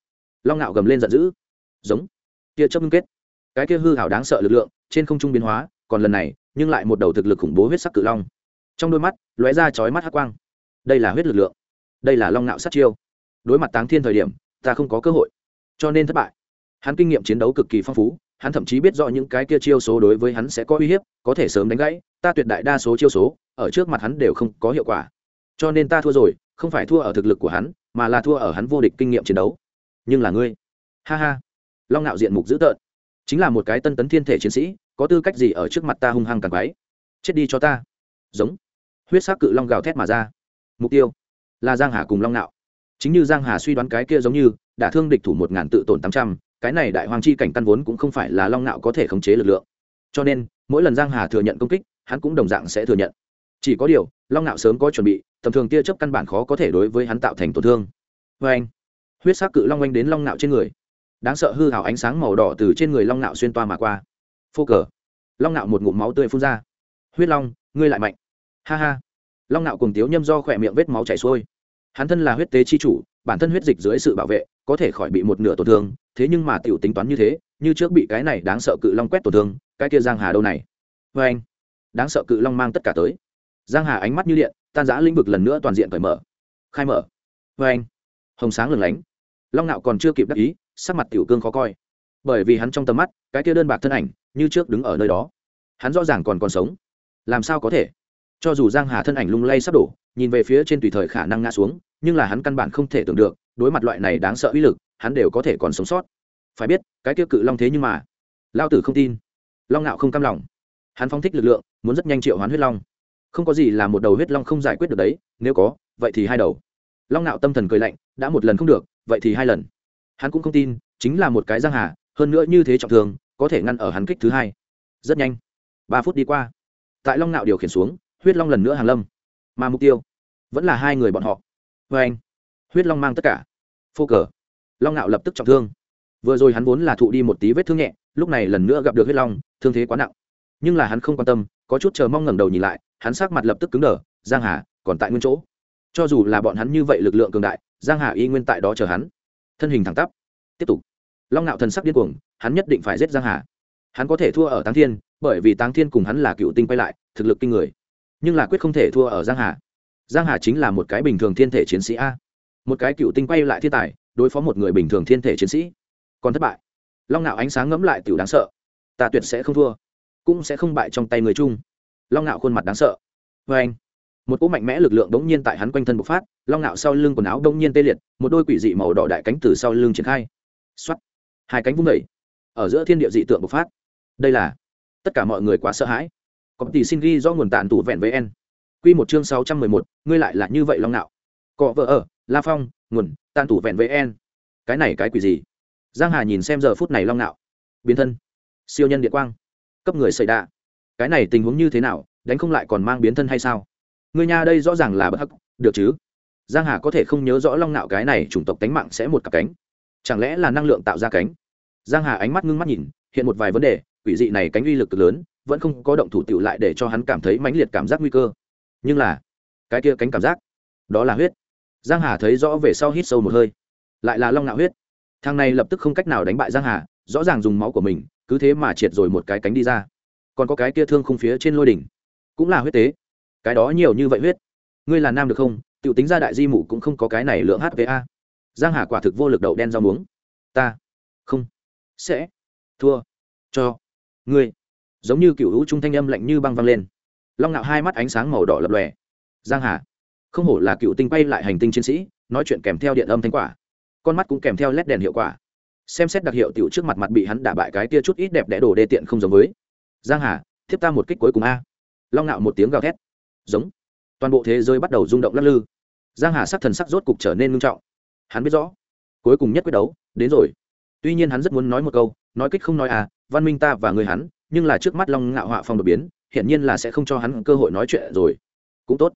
[SPEAKER 1] Long ngạo gầm lên giận dữ. Giống. Tia chớp ngưng kết. Cái kia hư hảo đáng sợ lực lượng, trên không trung biến hóa, còn lần này, nhưng lại một đầu thực lực khủng bố huyết sắc cự long. Trong đôi mắt, lóe ra chói mắt hắc quang. Đây là huyết lực lượng. Đây là long ngạo sát chiêu. Đối mặt táng thiên thời điểm, ta không có cơ hội. Cho nên thất bại hắn kinh nghiệm chiến đấu cực kỳ phong phú, hắn thậm chí biết rõ những cái kia chiêu số đối với hắn sẽ có uy hiếp, có thể sớm đánh gãy, ta tuyệt đại đa số chiêu số, ở trước mặt hắn đều không có hiệu quả. Cho nên ta thua rồi, không phải thua ở thực lực của hắn, mà là thua ở hắn vô địch kinh nghiệm chiến đấu. Nhưng là ngươi. Ha ha. Long ngạo diện mục dữ tợn. Chính là một cái tân tấn thiên thể chiến sĩ, có tư cách gì ở trước mặt ta hung hăng càng quái? Chết đi cho ta. Giống. Huyết sắc cự long gào thét mà ra. Mục tiêu là giang hà cùng long nạo. Chính như giang hà suy đoán cái kia giống như, đả thương địch thủ một ngàn tự tổn tám trăm cái này đại hoàng chi cảnh căn vốn cũng không phải là long nạo có thể khống chế lực lượng. Cho nên, mỗi lần giang hà thừa nhận công kích, hắn cũng đồng dạng sẽ thừa nhận. Chỉ có điều, long nạo sớm có chuẩn bị, tầm thường tia chớp căn bản khó có thể đối với hắn tạo thành tổn thương. Vê anh, huyết sắc cự long oanh đến long nạo trên người. Đáng sợ hư hào ánh sáng màu đỏ từ trên người long nạo xuyên toa mà qua. Phô cờ. Long nạo một ngụm máu tươi phun ra. Huyết long, ngươi lại mạnh. Ha ha. Long nạo cùng tiếu nhâm do khỏe miệng vết máu chảy xuôi. Hắn thân là huyết tế chi chủ bản thân huyết dịch dưới sự bảo vệ có thể khỏi bị một nửa tổn thương, thế nhưng mà tiểu tính toán như thế, như trước bị cái này đáng sợ cự long quét tổn thương, cái kia giang hà đâu này? Vê anh, đáng sợ cự long mang tất cả tới. Giang hà ánh mắt như điện, tan giã lĩnh vực lần nữa toàn diện cởi mở. Khai mở. Vê anh, hồng sáng lừng lánh. Long nạo còn chưa kịp đắc ý, sắc mặt tiểu cương khó coi. Bởi vì hắn trong tầm mắt, cái kia đơn bạc thân ảnh, như trước đứng ở nơi đó. Hắn rõ ràng còn còn sống. Làm sao có thể? Cho dù giang hà thân ảnh lung lay sắp đổ, nhìn về phía trên tùy thời khả năng ngã xuống nhưng là hắn căn bản không thể tưởng được, đối mặt loại này đáng sợ uy lực, hắn đều có thể còn sống sót. Phải biết, cái tiêu cự long thế nhưng mà lao tử không tin. Long Ngạo không cam lòng. Hắn phong thích lực lượng, muốn rất nhanh triệu hoán huyết long. Không có gì là một đầu huyết long không giải quyết được đấy, nếu có, vậy thì hai đầu. Long Ngạo tâm thần cười lạnh, đã một lần không được, vậy thì hai lần. Hắn cũng không tin, chính là một cái giang hà, hơn nữa như thế trọng thương, có thể ngăn ở hắn kích thứ hai. Rất nhanh. Ba phút đi qua. Tại long Ngạo điều khiển xuống, huyết long lần nữa hàng lâm. Mà mục tiêu vẫn là hai người bọn họ vê anh. Huyết long mang tất cả. Phô cờ. Long ngạo lập tức trọng thương. Vừa rồi hắn vốn là thụ đi một tí vết thương nhẹ, lúc này lần nữa gặp được huyết long, thương thế quá nặng. Nhưng là hắn không quan tâm, có chút chờ mong ngẩng đầu nhìn lại, hắn sắc mặt lập tức cứng đờ, giang hà, còn tại nguyên chỗ. Cho dù là bọn hắn như vậy lực lượng cường đại, giang hà y nguyên tại đó chờ hắn. Thân hình thẳng tắp. Tiếp tục. Long ngạo thần sắc điên cuồng, hắn nhất định phải giết giang hà. Hắn có thể thua ở táng thiên, bởi vì táng thiên cùng hắn là cựu tinh quay lại, thực lực kinh người. Nhưng là quyết không thể thua ở giang hà giang hà chính là một cái bình thường thiên thể chiến sĩ a. Một cái cựu tinh quay lại thiên tài, đối phó một người bình thường thiên thể chiến sĩ. Còn thất bại. Long nạo ánh sáng ngẫm lại tiểu đáng sợ. Ta tuyệt sẽ không thua. Cũng sẽ không bại trong tay người chung. Long nạo khuôn mặt đáng sợ. Vê anh, một cỗ mạnh mẽ lực lượng đống nhiên tại hắn quanh thân bộc phát, long nạo sau lưng quần áo đống nhiên tê liệt, một đôi quỷ dị màu đỏ đại cánh từ sau lưng triển khai. Xoắt hai cánh vung đẩy ở giữa thiên địa dị tượng bộc phát. Đây là, tất cả mọi người quá sợ hãi. Có tỷ xin ghi do nguồn tàn tủ vẹn với en quy một chương sáu trăm mười một, ngươi lại là như vậy long nạo cọ vợ ở, la phong, nguồn tan tủ vẹn với en cái này cái quỷ gì? Giang hà nhìn xem giờ phút này long nạo biến thân. Siêu nhân điện quang. Cấp người xảy đạ. cái này tình huống như thế nào, đánh không lại còn mang biến thân hay sao? Ngươi nhà đây rõ ràng là bất hắc, được chứ? Giang hà có thể không nhớ rõ long nạo cái này chủng tộc tánh mạng sẽ một cặp cánh. Chẳng lẽ là năng lượng tạo ra cánh? Giang hà ánh mắt ngưng mắt nhìn, hiện một vài vấn đề, quỷ dị này cánh uy lực cực lớn, vẫn không có động thủ tiểu lại để cho hắn cảm thấy mãnh liệt cảm giác nguy cơ nhưng là cái kia cánh cảm giác, đó là huyết. Giang hà thấy rõ về sau hít sâu một hơi, lại là long nạo huyết. Thằng này lập tức không cách nào đánh bại giang hà, rõ ràng dùng máu của mình, cứ thế mà triệt rồi một cái cánh đi ra. Còn có cái kia thương khung phía trên lôi đỉnh, cũng là huyết tế. Cái đó nhiều như vậy huyết. Ngươi là nam được không? Tiểu tính ra đại di mụ cũng không có cái này lượng hva giang hà quả thực vô lực đậu đen rau muống. Ta, không, sẽ, thua, cho, ngươi. Giống như cựu hữu trung thanh âm lạnh như băng văng lên long ngạo hai mắt ánh sáng màu đỏ lập lòe. Giang hà, không hổ là cựu tinh bay lại hành tinh chiến sĩ, nói chuyện kèm theo điện âm thanh quả. Con mắt cũng kèm theo led đèn hiệu quả. Xem xét đặc hiệu tiểu trước mặt mặt bị hắn đả bại cái tia chút ít đẹp đẽ đồ đê tiện không giống với. Giang hà, thiếp ta một kích cuối cùng a. Long ngạo một tiếng gào thét. Giống. Toàn bộ thế giới bắt đầu rung động lắc lư. Giang hà sắc thần sắc rốt cục trở nên nghiêm trọng. Hắn biết rõ, cuối cùng nhất quyết đấu, đến rồi. Tuy nhiên hắn rất muốn nói một câu, nói kích không nói à văn minh ta và người hắn, nhưng là trước mắt long ngạo họa phong đột biến hiển nhiên là sẽ không cho hắn cơ hội nói chuyện rồi. Cũng tốt.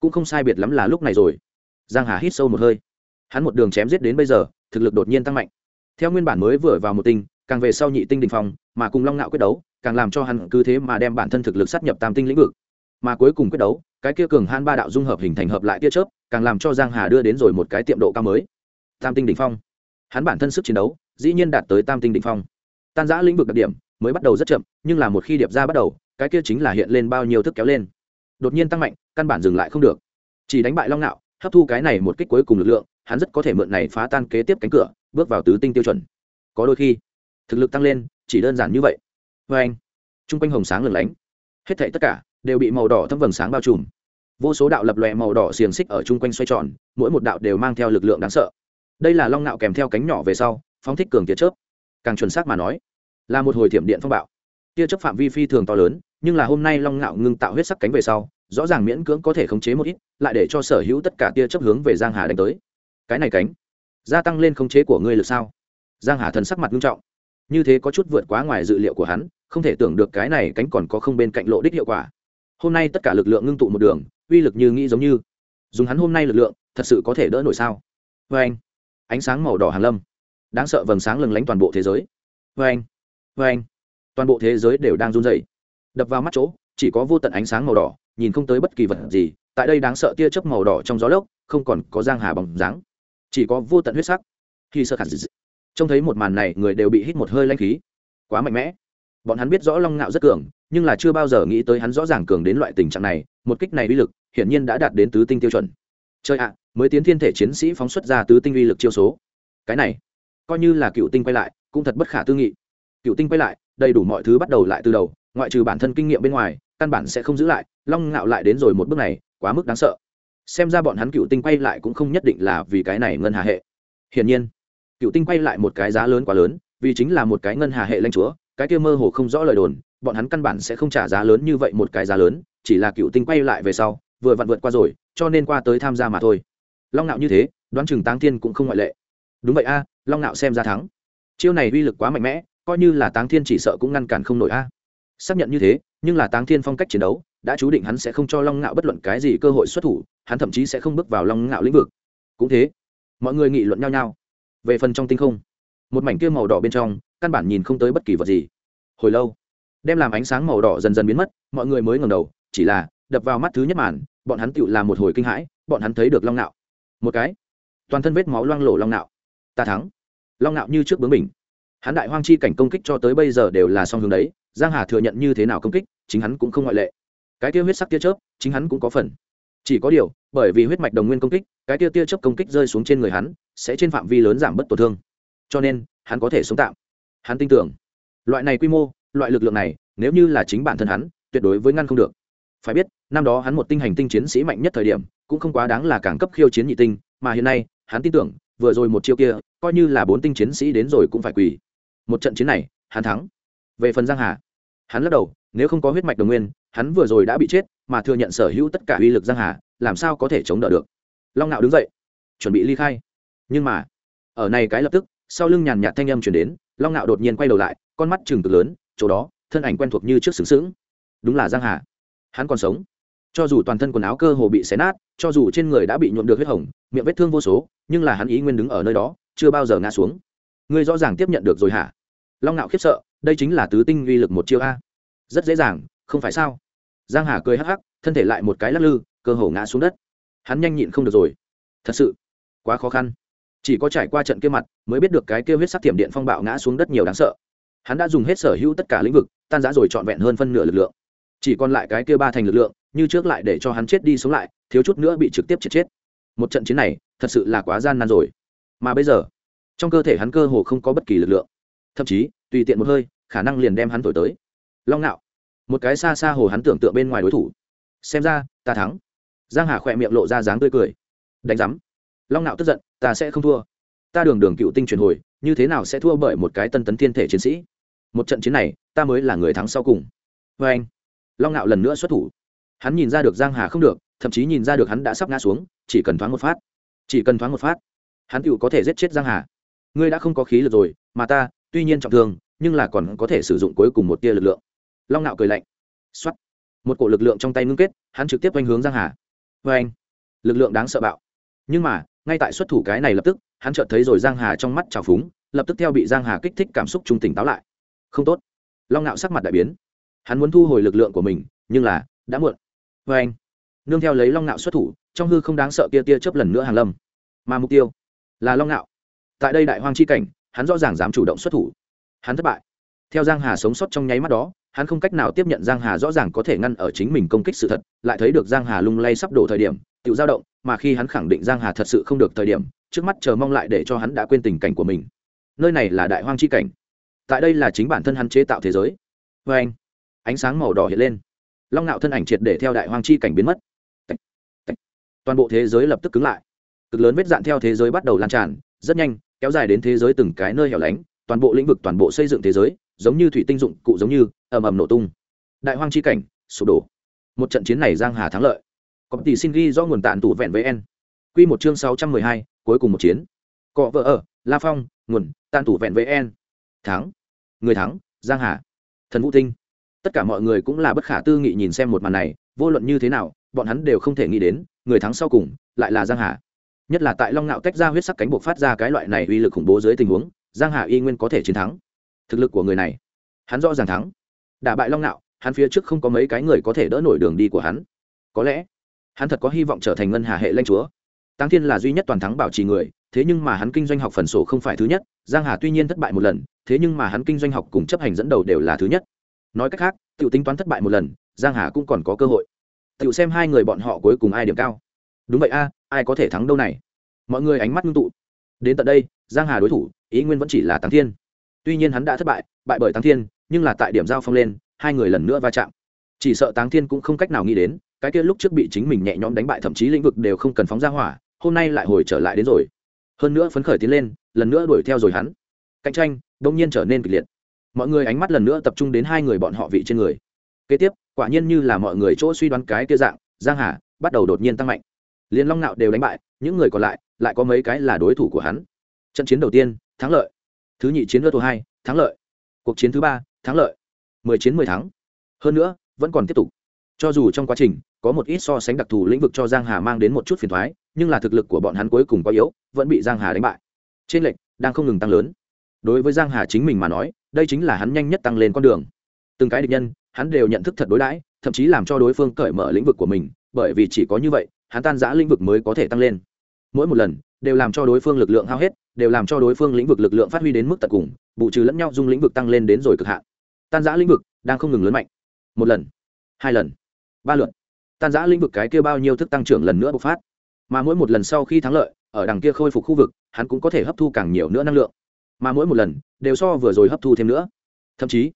[SPEAKER 1] Cũng không sai biệt lắm là lúc này rồi. Giang hà hít sâu một hơi. Hắn một đường chém giết đến bây giờ, thực lực đột nhiên tăng mạnh. Theo nguyên bản mới vừa vào một tinh, càng về sau nhị tinh đình phong, mà cùng long ngạo quyết đấu, càng làm cho hắn cứ thế mà đem bản thân thực lực sát nhập tam tinh lĩnh vực. Mà cuối cùng quyết đấu, cái kia cường han ba đạo dung hợp hình thành hợp lại tia chớp, càng làm cho giang hà đưa đến rồi một cái tiệm độ cao mới. Tam tinh đỉnh phong. Hắn bản thân sức chiến đấu, dĩ nhiên đạt tới tam tinh đỉnh phong. Tan giã lĩnh vực đặc điểm, mới bắt đầu rất chậm, nhưng là một khi điệp ra bắt đầu cái kia chính là hiện lên bao nhiêu thức kéo lên. Đột nhiên tăng mạnh, căn bản dừng lại không được. Chỉ đánh bại long nạo, hấp thu cái này một kích cuối cùng lực lượng, hắn rất có thể mượn này phá tan kế tiếp cánh cửa, bước vào tứ tinh tiêu chuẩn. Có đôi khi, thực lực tăng lên, chỉ đơn giản như vậy. Vê anh t quanh hồng sáng lửng lánh. Hết thảy tất cả đều bị màu đỏ thâm vầng sáng bao trùm. Vô số đạo lập lòe màu đỏ xiềng xích ở chung quanh xoay tròn, mỗi một đạo đều mang theo lực lượng đáng sợ. Đây là long nạo kèm theo cánh nhỏ về sau, phóng thích cường tiệt chớp. Càng chuẩn xác mà nói, là một hồi thiểm điện phong bạo tia chấp phạm vi phi thường to lớn, nhưng là hôm nay long ngạo ngưng tạo huyết sắc cánh về sau, rõ ràng miễn cưỡng có thể khống chế một ít, lại để cho sở hữu tất cả tia chấp hướng về giang hà đánh tới. Cái này cánh, gia tăng lên khống chế của ngươi lực sao? Giang hà thần sắc mặt nghiêm trọng. Như thế có chút vượt quá ngoài dự liệu của hắn, không thể tưởng được cái này cánh còn có không bên cạnh lộ đích hiệu quả. Hôm nay tất cả lực lượng ngưng tụ một đường, uy lực như nghĩ giống như. Dùng hắn hôm nay lực lượng, thật sự có thể đỡ nổi sao? Vê anh, ánh sáng màu đỏ hàn lâm. Đáng sợ vầng sáng lừng lánh toàn bộ thế giới. Vê anh vê anh toàn bộ thế giới đều đang run rẩy. Đập vào mắt chỗ, chỉ có vô tận ánh sáng màu đỏ, nhìn không tới bất kỳ vật gì, tại đây đáng sợ tia chớp màu đỏ trong gió lốc, không còn có giang hà bóng dáng. Chỉ có vô tận huyết sắc. Khi sơ khả dị, trông thấy một màn này, người đều bị hít một hơi lanh khí. Quá mạnh mẽ. Bọn hắn biết rõ long ngạo rất cường, nhưng là chưa bao giờ nghĩ tới hắn rõ ràng cường đến loại tình trạng này, một kích này uy lực, hiển nhiên đã đạt đến tứ tinh tiêu chuẩn. Chơi ạ, mới tiến thiên thể chiến sĩ phóng xuất ra tứ tinh uy lực chiêu số. Cái này, coi như là cựu tinh quay lại, cũng thật bất khả tư nghị. Cựu tinh quay lại đầy đủ mọi thứ bắt đầu lại từ đầu, ngoại trừ bản thân kinh nghiệm bên ngoài, căn bản sẽ không giữ lại, long ngạo lại đến rồi một bước này, quá mức đáng sợ. Xem ra bọn hắn cựu tinh quay lại cũng không nhất định là vì cái này ngân hà hệ. Hiển nhiên, cựu tinh quay lại một cái giá lớn quá lớn, vì chính là một cái ngân hà hệ lanh chúa, cái kia mơ hồ không rõ lời đồn, bọn hắn căn bản sẽ không trả giá lớn như vậy một cái giá lớn, chỉ là cựu tinh quay lại về sau, vừa vặn vượt qua rồi, cho nên qua tới tham gia mà thôi. Long nạo như thế, đoán chừng táng thiên cũng không ngoại lệ. Đúng vậy a, long nạo xem ra thắng. Chiêu này uy lực quá mạnh mẽ coi như là táng thiên chỉ sợ cũng ngăn cản không nổi a. Xác nhận như thế, nhưng là táng thiên phong cách chiến đấu, đã chú định hắn sẽ không cho long ngạo bất luận cái gì cơ hội xuất thủ, hắn thậm chí sẽ không bước vào long ngạo lĩnh vực. Cũng thế, mọi người nghị luận nhau nhau. Về phần trong tinh không, một mảnh kia màu đỏ bên trong, căn bản nhìn không tới bất kỳ vật gì. Hồi lâu, đem làm ánh sáng màu đỏ dần dần biến mất, mọi người mới ngầm đầu, chỉ là đập vào mắt thứ nhất màn, bọn hắn tựu làm một hồi kinh hãi, bọn hắn thấy được long nạo một cái, toàn thân vết máu loang lổ long nạo ta thắng. Long nạo như trước bướng mình hắn đại hoang chi cảnh công kích cho tới bây giờ đều là song hướng đấy, giang hà thừa nhận như thế nào công kích, chính hắn cũng không ngoại lệ. Cái tia huyết sắc tia chớp, chính hắn cũng có phần. Chỉ có điều, bởi vì huyết mạch đồng nguyên công kích, cái tia tia chớp công kích rơi xuống trên người hắn, sẽ trên phạm vi lớn giảm bất tổn thương. Cho nên, hắn có thể sống tạm. Hắn tin tưởng, loại này quy mô, loại lực lượng này, nếu như là chính bản thân hắn, tuyệt đối với ngăn không được. Phải biết, năm đó hắn một tinh hành tinh chiến sĩ mạnh nhất thời điểm, cũng không quá đáng là càng cấp khiêu chiến nhị tinh, mà hiện nay, hắn tin tưởng, vừa rồi một chiêu kia, coi như là bốn tinh chiến sĩ đến rồi cũng phải quỳ một trận chiến này, hắn thắng. Về phần giang hà, hắn lắc đầu, nếu không có huyết mạch đồng nguyên, hắn vừa rồi đã bị chết, mà thừa nhận sở hữu tất cả uy lực giang hà, làm sao có thể chống đỡ được? Long nạo đứng dậy, chuẩn bị ly khai. Nhưng mà, ở này cái lập tức, sau lưng nhàn nhạt thanh âm chuyển đến, long nạo đột nhiên quay đầu lại, con mắt chừng cực lớn, chỗ đó, thân ảnh quen thuộc như trước sướng sướng đúng là giang hà. Hắn còn sống. Cho dù toàn thân quần áo cơ hồ bị xé nát, cho dù trên người đã bị nhuộm được huyết hồng, miệng vết thương vô số, nhưng là hắn ý nguyên đứng ở nơi đó, chưa bao giờ ngã xuống ngươi rõ ràng tiếp nhận được rồi hả? Long ngạo khiếp sợ, đây chính là tứ tinh uy lực một chiêu a. Rất dễ dàng, không phải sao? Giang hà cười hắc hắc, thân thể lại một cái lắc lư, cơ hồ ngã xuống đất. Hắn nhanh nhịn không được rồi. Thật sự, quá khó khăn. Chỉ có trải qua trận kia mặt, mới biết được cái kia huyết sắc tiềm điện phong bạo ngã xuống đất nhiều đáng sợ. Hắn đã dùng hết sở hữu tất cả lĩnh vực, tan giã rồi trọn vẹn hơn phân nửa lực lượng. Chỉ còn lại cái kia ba thành lực lượng, như trước lại để cho hắn chết đi sống lại, thiếu chút nữa bị trực tiếp chết chết. Một trận chiến này, thật sự là quá gian nan rồi. Mà bây giờ trong cơ thể hắn cơ hồ không có bất kỳ lực lượng. Thậm chí, tùy tiện một hơi, khả năng liền đem hắn thổi tới. Long nạo. Một cái xa xa hồ hắn tưởng tượng bên ngoài đối thủ. Xem ra, ta thắng. Giang hà khỏe miệng lộ ra dáng tươi cười. Đánh giám. Long nạo tức giận, ta sẽ không thua. Ta đường đường cựu tinh truyền hồi, như thế nào sẽ thua bởi một cái tân tấn thiên thể chiến sĩ? Một trận chiến này, ta mới là người thắng sau cùng. Vê anh. Long nạo lần nữa xuất thủ. Hắn nhìn ra được giang hà không được, thậm chí nhìn ra được hắn đã sắp ngã xuống, chỉ cần thoáng một phát. Chỉ cần thoáng một phát, hắn tựu có thể giết chết giang hà ngươi đã không có khí lực rồi, mà ta, tuy nhiên trọng thương, nhưng là còn có thể sử dụng cuối cùng một tia lực lượng. Long nạo cười lạnh. X một cổ lực lượng trong tay ngưng kết, hắn trực tiếp oanh hướng giang hà. Vê anh. Lực lượng đáng sợ bạo. Nhưng mà, ngay tại xuất thủ cái này lập tức, hắn chợt thấy rồi giang hà trong mắt trào phúng, lập tức theo bị giang hà kích thích cảm xúc trung tỉnh táo lại. Không tốt. Long nạo sắc mặt đại biến. Hắn muốn thu hồi lực lượng của mình, nhưng là, đã muộn. Vê anh. Nương theo lấy long nạo xuất thủ, trong hư không đáng sợ kia tia chớp lần nữa hàng lâm. Mà mục tiêu là long nạo tại đây đại hoang chi cảnh, hắn rõ ràng dám chủ động xuất thủ. Hắn thất bại. Theo giang hà sống sót trong nháy mắt đó, hắn không cách nào tiếp nhận giang hà rõ ràng có thể ngăn ở chính mình công kích sự thật, lại thấy được giang hà lung lay sắp đổ thời điểm tự dao động, mà khi hắn khẳng định giang hà thật sự không được thời điểm, trước mắt chờ mong lại để cho hắn đã quên tình cảnh của mình. Nơi này là đại hoang chi cảnh. Tại đây là chính bản thân hắn chế tạo thế giới. Vê anh, ánh sáng màu đỏ hiện lên. Long nạo thân ảnh triệt để theo đại hoang chi cảnh biến mất. Toàn bộ thế giới lập tức cứng lại. Cực lớn vết dạn theo thế giới bắt đầu lan tràn rất nhanh, kéo dài đến thế giới từng cái nơi hẻo lánh, toàn bộ lĩnh vực, toàn bộ xây dựng thế giới, giống như thủy tinh dụng cụ giống như, ầm ầm nổ tung. Đại hoang chi cảnh, sụp đổ. Một trận chiến này giang hà thắng lợi. Có tỷ xin ghi do nguồn tàn tụ vẹn với n quy một chương sáu trăm mười hai, cuối cùng một chiến. Cọ vợ ở, la phong, nguồn tàn tụ vẹn với n thắng. Người thắng, giang hà. Thần vũ tinh. Tất cả mọi người cũng là bất khả tư nghị nhìn xem một màn này, vô luận như thế nào, bọn hắn đều không thể nghĩ đến, người thắng sau cùng, lại là giang hà nhất là tại long ngạo tách ra huyết sắc cánh buộc phát ra cái loại này uy lực khủng bố dưới tình huống, giang hà y nguyên có thể chiến thắng. Thực lực của người này, hắn rõ ràng thắng. Đả bại long ngạo hắn phía trước không có mấy cái người có thể đỡ nổi đường đi của hắn. Có lẽ, hắn thật có hy vọng trở thành ngân hà hệ lanh chúa. Tăng thiên là duy nhất toàn thắng bảo trì người, thế nhưng mà hắn kinh doanh học phần sổ không phải thứ nhất, giang hà tuy nhiên thất bại một lần, thế nhưng mà hắn kinh doanh học cùng chấp hành dẫn đầu đều là thứ nhất. Nói cách khác tự tính toán thất bại một lần, giang hà cũng còn có cơ hội. Tự xem hai người bọn họ cuối cùng ai điểm cao. Đúng vậy a ai có thể thắng đâu này? Mọi người ánh mắt ngưng tụ. Đến tận đây, giang hà đối thủ, ý nguyên vẫn chỉ là tăng thiên. Tuy nhiên hắn đã thất bại bại bởi tăng thiên, nhưng là tại điểm giao phong lên, hai người lần nữa va chạm. Chỉ sợ táng thiên cũng không cách nào nghĩ đến, cái kia lúc trước bị chính mình nhẹ nhõm đánh bại thậm chí lĩnh vực đều không cần phóng ra hỏa, hôm nay lại hồi trở lại đến rồi. Hơn nữa phấn khởi tiến lên, lần nữa đuổi theo rồi hắn. Cạnh tranh đông nhiên trở nên kịch liệt. Mọi người ánh mắt lần nữa tập trung đến hai người bọn họ vị trên người. Kế tiếp, quả nhiên như là mọi người chỗ suy đoán cái kia dạng, giang hà bắt đầu đột nhiên tăng mạnh liên long nạo đều đánh bại, những người còn lại lại có mấy cái là đối thủ của hắn. Trận chiến đầu tiên, thắng lợi. Thứ nhị chiến lơ tổ hai, thắng lợi. Cuộc chiến thứ ba, thắng lợi. Mười chiến mười thắng. Hơn nữa, vẫn còn tiếp tục. Cho dù trong quá trình, có một ít so sánh đặc thù lĩnh vực cho giang hà mang đến một chút phiền thoái nhưng là thực lực của bọn hắn cuối cùng quá yếu, vẫn bị giang hà đánh bại. Trên lệnh đang không ngừng tăng lớn. Đối với giang hà chính mình mà nói, đây chính là hắn nhanh nhất tăng lên con đường. Từng cái địch nhân, hắn đều nhận thức thật đối đãi, thậm chí làm cho đối phương cởi mở lĩnh vực của mình, bởi vì chỉ có như vậy hắn tan giã lĩnh vực mới có thể tăng lên. Mỗi một lần, đều làm cho đối phương lực lượng hao hết, đều làm cho đối phương lĩnh vực lực lượng phát huy đến mức tận cùng, bù trừ lẫn nhau dung lĩnh vực tăng lên đến rồi cực hạn. Tan giã lĩnh vực đang không ngừng lớn mạnh. Một lần, hai lần, ba lượt. Tan giã lĩnh vực cái kia bao nhiêu thức tăng trưởng lần nữa bộc phát. Mà mỗi một lần sau khi thắng lợi, ở đằng kia khôi phục khu vực, hắn cũng có thể hấp thu càng nhiều nữa năng lượng. Mà mỗi một lần, đều so vừa rồi hấp thu thêm nữa. Thậm chí,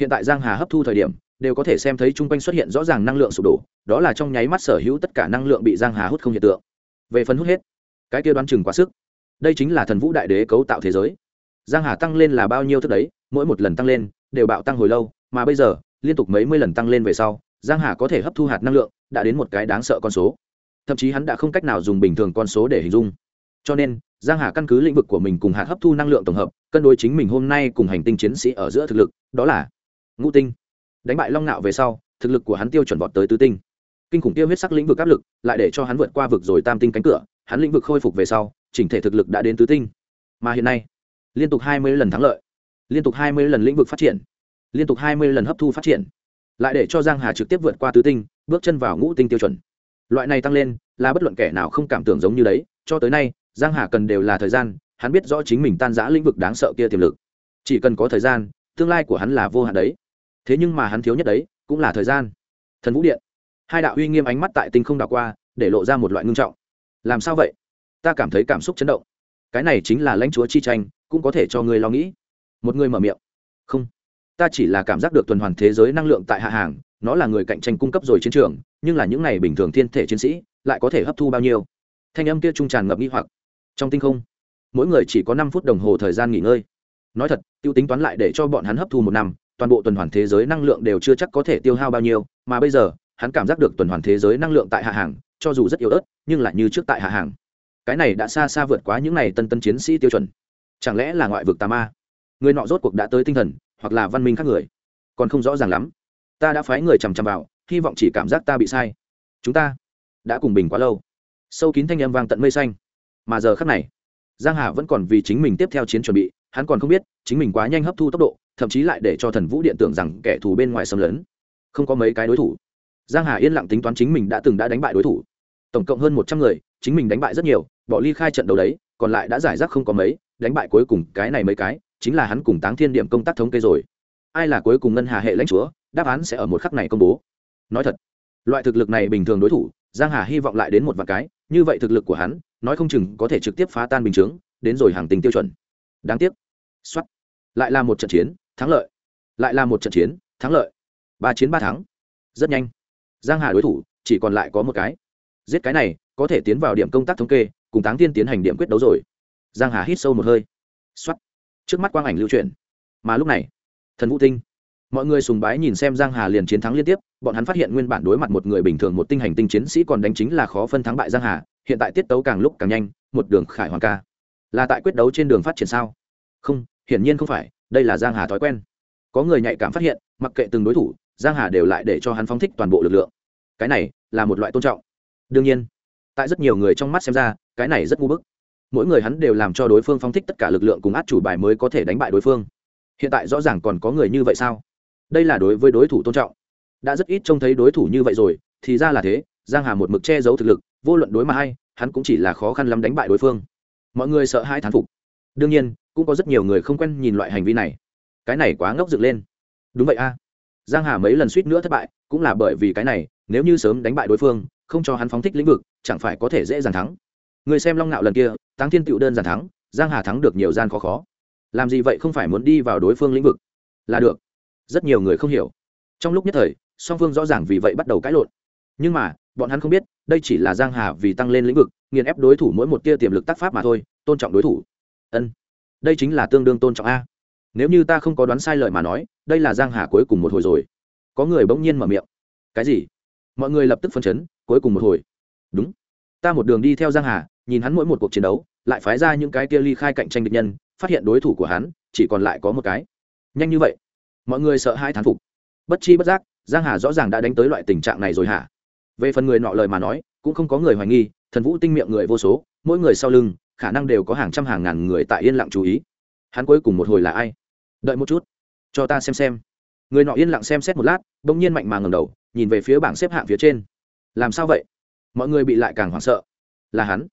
[SPEAKER 1] hiện tại giang hà hấp thu thời điểm đều có thể xem thấy chung quanh xuất hiện rõ ràng năng lượng sụp đổ, đó là trong nháy mắt sở hữu tất cả năng lượng bị giang hà hút không hiện tượng. Về phần hút hết, cái kia đoán chừng quá sức. Đây chính là thần vũ đại đế cấu tạo thế giới. Giang hà tăng lên là bao nhiêu thức đấy, mỗi một lần tăng lên, đều bạo tăng hồi lâu, mà bây giờ, liên tục mấy mươi lần tăng lên về sau, giang hà có thể hấp thu hạt năng lượng, đã đến một cái đáng sợ con số. Thậm chí hắn đã không cách nào dùng bình thường con số để hình dung. Cho nên, giang hà căn cứ lĩnh vực của mình cùng hạt hấp thu năng lượng tổng hợp, cân đối chính mình hôm nay cùng hành tinh chiến sĩ ở giữa thực lực, đó là ngũ tinh đánh bại long nạo về sau, thực lực của hắn tiêu chuẩn vọt tới tứ tinh. Kinh khủng tiêu huyết sắc lĩnh vực áp lực lại để cho hắn vượt qua vực rồi tam tinh cánh cửa, hắn lĩnh vực khôi phục về sau, chỉnh thể thực lực đã đến tứ tinh. Mà hiện nay, liên tục hai mươi lần thắng lợi, liên tục hai mươi lần lĩnh vực phát triển, liên tục hai mươi lần hấp thu phát triển, lại để cho giang hà trực tiếp vượt qua tứ tinh, bước chân vào ngũ tinh tiêu chuẩn. Loại này tăng lên là bất luận kẻ nào không cảm tưởng giống như đấy, cho tới nay, giang hà cần đều là thời gian, hắn biết rõ chính mình tan giã lĩnh vực đáng sợ kia tiềm lực. Chỉ cần có thời gian, tương lai của hắn là vô hạn đấy thế nhưng mà hắn thiếu nhất đấy, cũng là thời gian. Thần vũ điện. Hai đạo uy nghiêm ánh mắt tại tinh không đảo qua, để lộ ra một loại ngưng trọng. Làm sao vậy? Ta cảm thấy cảm xúc chấn động. Cái này chính là lãnh chúa chi tranh, cũng có thể cho người lo nghĩ. Một người mở miệng. Không. Ta chỉ là cảm giác được tuần hoàn thế giới năng lượng tại hạ hàng, nó là người cạnh tranh cung cấp rồi chiến trường, nhưng là những này bình thường thiên thể chiến sĩ, lại có thể hấp thu bao nhiêu? Thanh âm kia trung tràn ngập nghi hoặc. Trong tinh không, mỗi người chỉ có năm phút đồng hồ thời gian nghỉ ngơi. Nói thật, tiêu tính toán lại để cho bọn hắn hấp thu một năm toàn bộ tuần hoàn thế giới năng lượng đều chưa chắc có thể tiêu hao bao nhiêu, mà bây giờ, hắn cảm giác được tuần hoàn thế giới năng lượng tại hạ hàng, cho dù rất yếu ớt, nhưng lại như trước tại hạ hàng. Cái này đã xa xa vượt quá những n à y tân tân chiến sĩ tiêu chuẩn. Chẳng lẽ là ngoại vực tà ma? Người nọ rốt cuộc đã tới tinh thần, hoặc là văn minh khác người? Còn không rõ ràng lắm. Ta đã phái người chằm chằm vào, hy vọng chỉ cảm giác ta bị sai. Chúng ta đã cùng bình quá lâu. Sâu kín thanh âm vang tận mây xanh. Mà giờ khắc này, giang hà vẫn còn vì chính mình tiếp theo chiến chuẩn bị, hắn còn không biết, chính mình quá nhanh hấp thu tốc độ thậm chí lại để cho thần vũ điện tưởng rằng kẻ thù bên ngoài xâm lấn. Không có mấy cái đối thủ. Giang hà yên lặng tính toán chính mình đã từng đã đánh bại đối thủ. Tổng cộng hơn một trăm người, chính mình đánh bại rất nhiều, bỏ ly khai trận đấu đấy, còn lại đã giải rác không có mấy, đánh bại cuối cùng cái này mấy cái, chính là hắn cùng táng thiên điểm công tác thống kê rồi. Ai là cuối cùng ngân hà hệ lãnh chúa, đáp án sẽ ở một khắc này công bố. Nói thật, loại thực lực này bình thường đối thủ, giang hà hy vọng lại đến một vài cái, như vậy thực lực của hắn, nói không chừng có thể trực tiếp phá tan bình chướng, đến rồi hàng tình tiêu chuẩn. Đáng tiếc. Xuất lại là một trận chiến thắng lợi. Lại là một trận chiến, thắng lợi. Ba chiến ba thắng. Rất nhanh. Giang hà đối thủ, chỉ còn lại có một cái. Giết cái này, có thể tiến vào điểm công tác thống kê, cùng táng tiên tiến hành điểm quyết đấu rồi. Giang hà hít sâu một hơi. Xuất trước mắt quang ảnh lưu truyền mà lúc này, thần vũ tinh. Mọi người sùng bái nhìn xem giang hà liền chiến thắng liên tiếp, bọn hắn phát hiện nguyên bản đối mặt một người bình thường một tinh hành tinh chiến sĩ còn đánh chính là khó phân thắng bại giang hà, hiện tại tiết tấu càng lúc càng nhanh, một đường khải hoàng ca. Là tại quyết đấu trên đường phát triển sao? Không, hiển nhiên không phải đây là giang hà thói quen. Có người nhạy cảm phát hiện, mặc kệ từng đối thủ, giang hà đều lại để cho hắn phóng thích toàn bộ lực lượng. Cái này là một loại tôn trọng. Đương nhiên, tại rất nhiều người trong mắt xem ra, cái này rất ngu bức. Mỗi người hắn đều làm cho đối phương phóng thích tất cả lực lượng cùng át chủ bài mới có thể đánh bại đối phương. Hiện tại rõ ràng còn có người như vậy sao? Đây là đối với đối thủ tôn trọng. Đã rất ít trông thấy đối thủ như vậy rồi, thì ra là thế, giang hà một mực che giấu thực lực, vô luận đối mà hay, hắn cũng chỉ là khó khăn lắm đánh bại đối phương. Mọi người sợ hai thán phục. Đương nhiên cũng có rất nhiều người không quen nhìn loại hành vi này. Cái này quá ngốc dựng lên. Đúng vậy a. Giang hà mấy lần suýt nữa thất bại, cũng là bởi vì cái này, nếu như sớm đánh bại đối phương, không cho hắn phóng thích lĩnh vực, chẳng phải có thể dễ dàng thắng. Người xem long nạo lần kia, táng thiên tựu đơn giản thắng, giang hà thắng được nhiều gian khó khó. Làm gì vậy không phải muốn đi vào đối phương lĩnh vực? Là được. Rất nhiều người không hiểu. Trong lúc nhất thời, song phương rõ ràng vì vậy bắt đầu cãi lộn. Nhưng mà, bọn hắn không biết, đây chỉ là giang hà vì tăng lên lĩnh vực, nghiền ép đối thủ mỗi một tia tiềm lực tác pháp mà thôi, tôn trọng đối thủ. Ân đây chính là tương đương tôn trọng a. Nếu như ta không có đoán sai lời mà nói, đây là giang hà cuối cùng một hồi rồi. Có người bỗng nhiên mở miệng. Cái gì? Mọi người lập tức phân chấn, cuối cùng một hồi. Đúng. Ta một đường đi theo giang hà, nhìn hắn mỗi một cuộc chiến đấu, lại phái ra những cái kia ly khai cạnh tranh địch nhân, phát hiện đối thủ của hắn, chỉ còn lại có một cái. Nhanh như vậy. Mọi người sợ hai thán phục. Bất chi bất giác, giang hà rõ ràng đã đánh tới loại tình trạng này rồi hả? Về phần người nọ lời mà nói, cũng không có người hoài nghi, thần vũ tinh miệng người vô số, mỗi người sau lưng khả năng đều có hàng trăm hàng ngàn người tại yên lặng chú ý. Hắn cuối cùng một hồi là ai? Đợi một chút, cho ta xem xem. Người nọ yên lặng xem xét một lát, bỗng nhiên mạnh mà ngầm đầu, nhìn về phía bảng xếp hạng phía trên. Làm sao vậy? Mọi người bị lại càng hoảng sợ. Là hắn,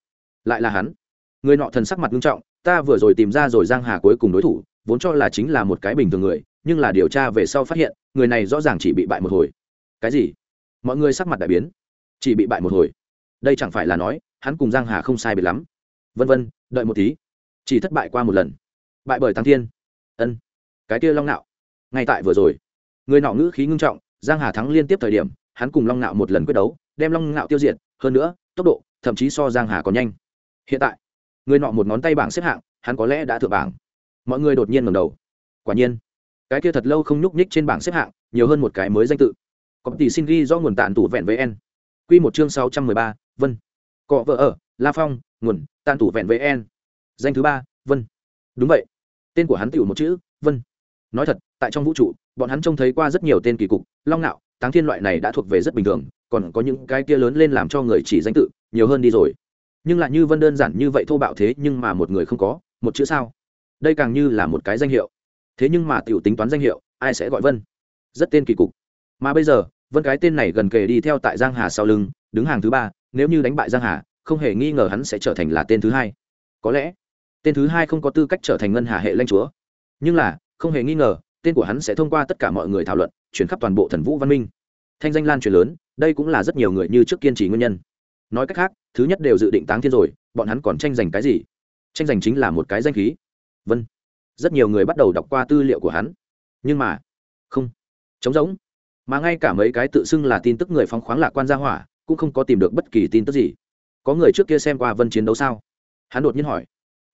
[SPEAKER 1] lại là hắn. Người nọ thần sắc mặt nghiêm trọng, ta vừa rồi tìm ra rồi giang hà cuối cùng đối thủ, vốn cho là chính là một cái bình thường người, nhưng là điều tra về sau phát hiện, người này rõ ràng chỉ bị bại một hồi. Cái gì? Mọi người sắc mặt đại biến, chỉ bị bại một hồi. Đây chẳng phải là nói, hắn cùng giang hà không sai biệt lắm vân vân, đợi một tí. Chỉ thất bại qua một lần. Bại bởi tăng thiên. Ân. Cái kia long nạo. Ngay tại vừa rồi, người nọ ngữ khí ngưng trọng, giang hà thắng liên tiếp thời điểm, hắn cùng long nạo một lần quyết đấu, đem long nạo tiêu diệt, hơn nữa, tốc độ, thậm chí so giang hà còn nhanh. Hiện tại, người nọ một ngón tay bảng xếp hạng, hắn có lẽ đã thượng bảng. Mọi người đột nhiên ngẩng đầu. Quả nhiên, cái kia thật lâu không nhúc nhích trên bảng xếp hạng, nhiều hơn một cái mới danh tự. Có tỷ xin ghi do nguồn tạn tủ vẹn với en quy một chương sáu trăm mười ba, vân cọ vợ ở, la phong, nguồn, tàn tủ vẹn vn danh thứ ba, vân. Đúng vậy. Tên của hắn tiểu một chữ, vân. Nói thật, tại trong vũ trụ, bọn hắn trông thấy qua rất nhiều tên kỳ cục, long nạo, táng thiên loại này đã thuộc về rất bình thường, còn có những cái kia lớn lên làm cho người chỉ danh tự, nhiều hơn đi rồi. Nhưng lại như vân đơn giản như vậy thô bạo thế, nhưng mà một người không có, một chữ sao? Đây càng như là một cái danh hiệu. Thế nhưng mà tiểu tính toán danh hiệu, ai sẽ gọi vân? Rất tên kỳ cục. Mà bây giờ, vân cái tên này gần kề đi theo tại giang hà sau lưng, đứng hàng thứ ba nếu như đánh bại giang hà, không hề nghi ngờ hắn sẽ trở thành là tên thứ hai. Có lẽ, tên thứ hai không có tư cách trở thành ngân hà hệ lãnh chúa. Nhưng là, không hề nghi ngờ, tên của hắn sẽ thông qua tất cả mọi người thảo luận, chuyển khắp toàn bộ thần vũ văn minh. Thanh danh lan truyền lớn, đây cũng là rất nhiều người như trước kiên trì nguyên nhân. Nói cách khác, thứ nhất đều dự định táng thiên rồi, bọn hắn còn tranh giành cái gì? Tranh giành chính là một cái danh khí. Vân rất nhiều người bắt đầu đọc qua tư liệu của hắn. Nhưng mà, không. Trống rỗng. Mà ngay cả mấy cái tự xưng là tin tức người phóng khoáng lạc quan gia hỏa cũng không có tìm được bất kỳ tin tức gì. Có người trước kia xem qua vân chiến đấu sao? Hắn đột nhiên hỏi.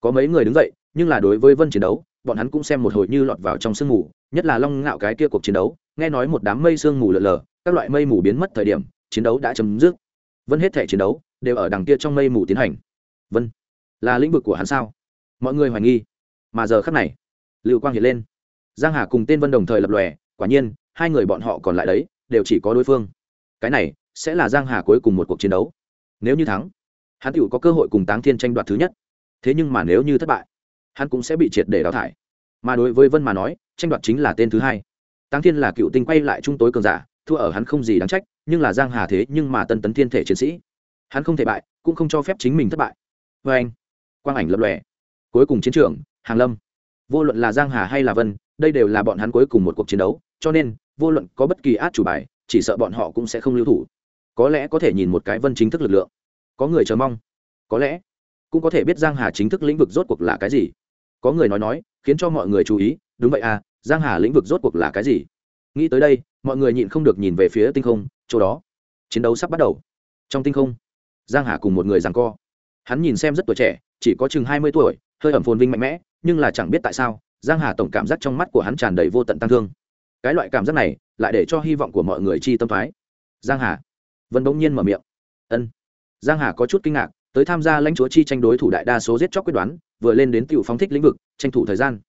[SPEAKER 1] Có mấy người đứng dậy, nhưng là đối với vân chiến đấu, bọn hắn cũng xem một hồi như lọt vào trong sương mù, nhất là long ngạo cái kia cuộc chiến đấu, nghe nói một đám mây sương mù lờ lờ các loại mây mù biến mất thời điểm, chiến đấu đã chấm dứt. Vân hết thể chiến đấu đều ở đằng kia trong mây mù tiến hành. Vân, là lĩnh vực của hắn sao? Mọi người hoài nghi. Mà giờ khắc này, lưu quang hiện lên. Giang hà cùng tên vân đồng thời lập lòe, quả nhiên, hai người bọn họ còn lại đấy, đều chỉ có đối phương. Cái này sẽ là giang hà cuối cùng một cuộc chiến đấu. Nếu như thắng, hắn tựu có cơ hội cùng táng thiên tranh đoạt thứ nhất. Thế nhưng mà nếu như thất bại, hắn cũng sẽ bị triệt để đào thải. Mà đối với vân mà nói, tranh đoạt chính là tên thứ hai. Táng thiên là cựu tinh quay lại trung tối cường giả, thua ở hắn không gì đáng trách, nhưng là giang hà thế nhưng mà tân tấn thiên thể chiến sĩ. Hắn không thể bại, cũng không cho phép chính mình thất bại. Vê anh, quang ảnh lập lòe. Cuối cùng chiến trường, hàng lâm. Vô luận là giang hà hay là vân, đây đều là bọn hắn cuối cùng một cuộc chiến đấu, cho nên, vô luận có bất kỳ át chủ bài, chỉ sợ bọn họ cũng sẽ không lưu thủ có lẽ có thể nhìn một cái vân chính thức lực lượng. Có người chờ mong. Có lẽ cũng có thể biết giang hà chính thức lĩnh vực rốt cuộc là cái gì. Có người nói nói, khiến cho mọi người chú ý, đúng vậy à giang hà lĩnh vực rốt cuộc là cái gì? Nghĩ tới đây, mọi người nhịn không được nhìn về phía tinh không, chỗ đó. Chiến đấu sắp bắt đầu. Trong tinh không, giang hà cùng một người rằng co. Hắn nhìn xem rất tuổi trẻ, chỉ có chừng hai mươi tuổi, hơi ẩm phồn vinh mạnh mẽ, nhưng là chẳng biết tại sao, giang hà tổng cảm giác trong mắt của hắn tràn đầy vô tận tăng thương. Cái loại cảm giác này lại để cho hy vọng của mọi người chi tâm thoái. Giang hà vân bỗng nhiên mở miệng. Ân. Giang hà có chút kinh ngạc, tới tham gia lãnh chúa chi tranh đối thủ đại đa số giết chóc quyết đoán, vừa lên đến tiểu phóng thích lĩnh vực, tranh thủ thời gian.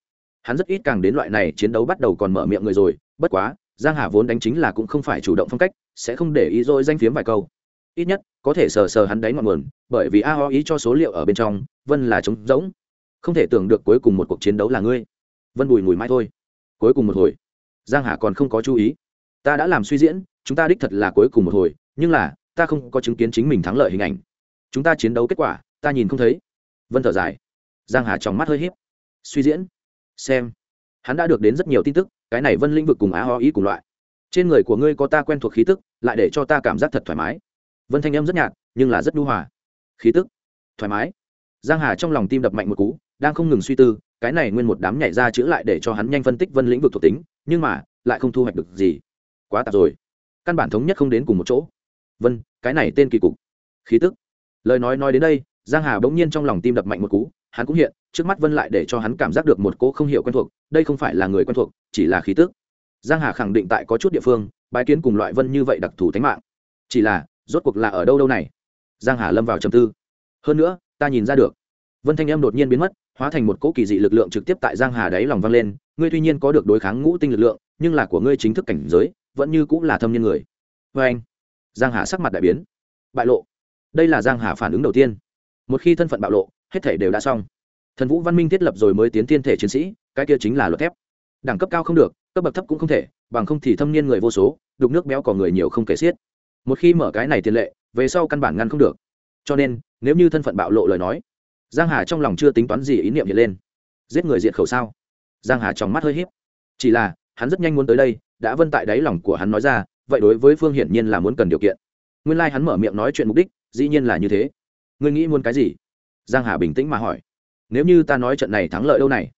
[SPEAKER 1] Hắn rất ít càng đến loại này chiến đấu bắt đầu còn mở miệng người rồi, bất quá, giang hà vốn đánh chính là cũng không phải chủ động phong cách, sẽ không để ý rồi danh phiếm vài câu. Ít nhất, có thể sờ sờ hắn đáy ngọn nguồn, bởi vì a ho ý cho số liệu ở bên trong, vân là trống rỗng. Không thể tưởng được cuối cùng một cuộc chiến đấu là ngươi. Vân bùi mùi mai thôi. Cuối cùng một hồi. Giang hà còn không có chú ý. Ta đã làm suy diễn, chúng ta đích thật là cuối cùng một hồi nhưng là, ta không có chứng kiến chính mình thắng lợi hình ảnh. Chúng ta chiến đấu kết quả, ta nhìn không thấy. Vân thở dài. Giang hà trong mắt hơi hiếp suy diễn. Xem. Hắn đã được đến rất nhiều tin tức, cái này vân lĩnh vực cùng á ho ý cùng loại. Trên người của ngươi có ta quen thuộc khí tức, lại để cho ta cảm giác thật thoải mái. Vân thanh âm rất nhạt, nhưng là rất nhu hòa. Khí tức. Thoải mái. Giang hà trong lòng tim đập mạnh một cú, đang không ngừng suy tư, cái này nguyên một đám nhảy ra chữ lại để cho hắn nhanh phân tích vân lĩnh vực thuộc tính, nhưng mà, lại không thu hoạch được gì. Quá tạp rồi. Căn bản thống nhất không đến cùng một chỗ vân, cái này tên kỳ cục. Khí tức. Lời nói nói đến đây, giang hà bỗng nhiên trong lòng tim đập mạnh một cú, hắn cũng hiện, trước mắt vân lại để cho hắn cảm giác được một cỗ không hiểu quen thuộc, đây không phải là người quen thuộc, chỉ là khí tức. Giang hà khẳng định tại có chút địa phương, bái kiến cùng loại vân như vậy đặc thù thánh mạng. Chỉ là, rốt cuộc là ở đâu đâu này? Giang hà lâm vào trầm tư. Hơn nữa, ta nhìn ra được. Vân thanh em đột nhiên biến mất, hóa thành một cỗ kỳ dị lực lượng trực tiếp tại giang hà đáy lòng vang lên. Ngươi tuy nhiên có được đối kháng ngũ tinh lực lượng, nhưng là của ngươi chính thức cảnh giới, vẫn như cũng là thâm nhân người. Vê anh giang hà sắc mặt đại biến. Bại lộ. Đây là giang hà phản ứng đầu tiên. Một khi thân phận bạo lộ, hết thể đều đã xong. Thần vũ văn minh thiết lập rồi mới tiến thiên thể chiến sĩ, cái kia chính là luật thép. Đẳng cấp cao không được, cấp bậc thấp cũng không thể, bằng không thì thâm niên người vô số, đục nước béo có người nhiều không kể xiết. Một khi mở cái này tiền lệ, về sau căn bản ngăn không được. Cho nên, nếu như thân phận bạo lộ lời nói, giang hà trong lòng chưa tính toán gì ý niệm hiện lên. Giết người diệt khẩu sao? Giang hà trong mắt hơi hiếp chỉ là, hắn rất nhanh muốn tới đây, đã vân tại đáy lòng của hắn nói ra vậy đối với phương hiển nhiên là muốn cần điều kiện nguyên lai hắn mở miệng nói chuyện mục đích dĩ nhiên là như thế ngươi nghĩ muốn cái gì giang hà bình tĩnh mà hỏi nếu như ta nói trận này thắng lợi đâu này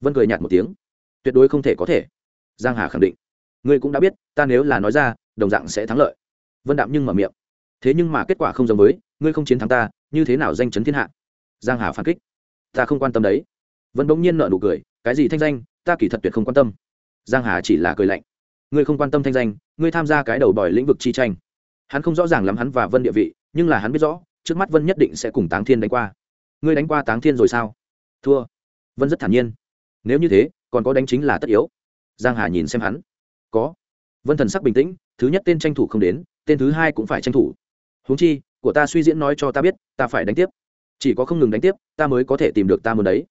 [SPEAKER 1] vân cười nhạt một tiếng tuyệt đối không thể có thể giang hà khẳng định ngươi cũng đã biết ta nếu là nói ra đồng dạng sẽ thắng lợi vân đạm nhưng mở miệng thế nhưng mà kết quả không giống với ngươi không chiến thắng ta như thế nào danh chấn thiên hạ giang hà phản kích ta không quan tâm đấy vân bỗng nhiên nợ nụ cười cái gì thanh danh ta kỳ thật tuyệt không quan tâm giang hà chỉ là cười lạnh ngươi không quan tâm thanh danh ngươi tham gia cái đầu bòi lĩnh vực chi tranh. Hắn không rõ ràng lắm hắn và vân địa vị, nhưng là hắn biết rõ, trước mắt vân nhất định sẽ cùng táng thiên đánh qua. Ngươi đánh qua táng thiên rồi sao? Thua. Vân rất thản nhiên. Nếu như thế, còn có đánh chính là tất yếu. Giang hà nhìn xem hắn. Có. Vân thần sắc bình tĩnh, thứ nhất tên tranh thủ không đến, tên thứ hai cũng phải tranh thủ. Huống chi, của ta suy diễn nói cho ta biết, ta phải đánh tiếp. Chỉ có không ngừng đánh tiếp, ta mới có thể tìm được ta muốn đấy.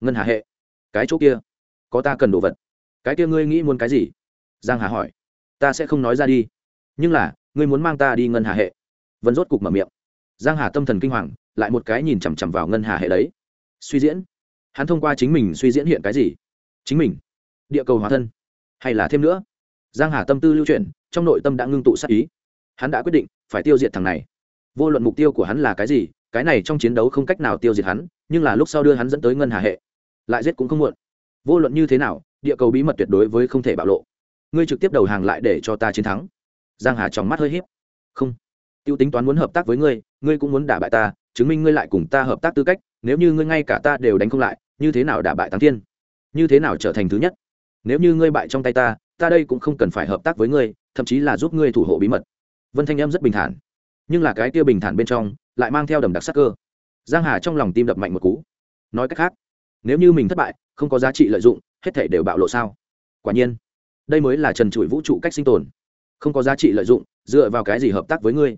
[SPEAKER 1] Ngân hà hệ. Cái chỗ kia. Có ta cần đồ vật. Cái kia ngươi nghĩ muốn cái gì? Giang hà hỏi ta sẽ không nói ra đi. Nhưng là, ngươi muốn mang ta đi ngân hà hệ. Vân rốt cục mở miệng. Giang hà tâm thần kinh hoàng, lại một cái nhìn chằm chằm vào ngân hà hệ đấy. Suy diễn. Hắn thông qua chính mình suy diễn hiện cái gì? Chính mình. Địa cầu hóa thân. Hay là thêm nữa? Giang hà tâm tư lưu chuyển, trong nội tâm đã ngưng tụ sát ý. Hắn đã quyết định, phải tiêu diệt thằng này. Vô luận mục tiêu của hắn là cái gì, cái này trong chiến đấu không cách nào tiêu diệt hắn, nhưng là lúc sau đưa hắn dẫn tới ngân hà hệ. Lại giết cũng không muộn. Vô luận như thế nào, địa cầu bí mật tuyệt đối với không thể bạo lộ ngươi trực tiếp đầu hàng lại để cho ta chiến thắng. Giang hà trong mắt hơi hiếp không. Tiêu tính toán muốn hợp tác với ngươi ngươi cũng muốn đả bại ta, chứng minh ngươi lại cùng ta hợp tác tư cách, nếu như ngươi ngay cả ta đều đánh không lại, như thế nào đả bại tăng thiên? Như thế nào trở thành thứ nhất? Nếu như ngươi bại trong tay ta ta đây cũng không cần phải hợp tác với ngươi, thậm chí là giúp ngươi thủ hộ bí mật. Vân thanh em rất bình thản. Nhưng là cái kia bình thản bên trong, lại mang theo đầm đặc sắc cơ. Giang hà trong lòng tim đập mạnh một cú. Nói cách khác, nếu như mình thất bại, không có giá trị lợi dụng, hết thể đều bạo lộ sao? Quả nhiên đây mới là trần trụi vũ trụ cách sinh tồn. Không có giá trị lợi dụng, dựa vào cái gì hợp tác với ngươi?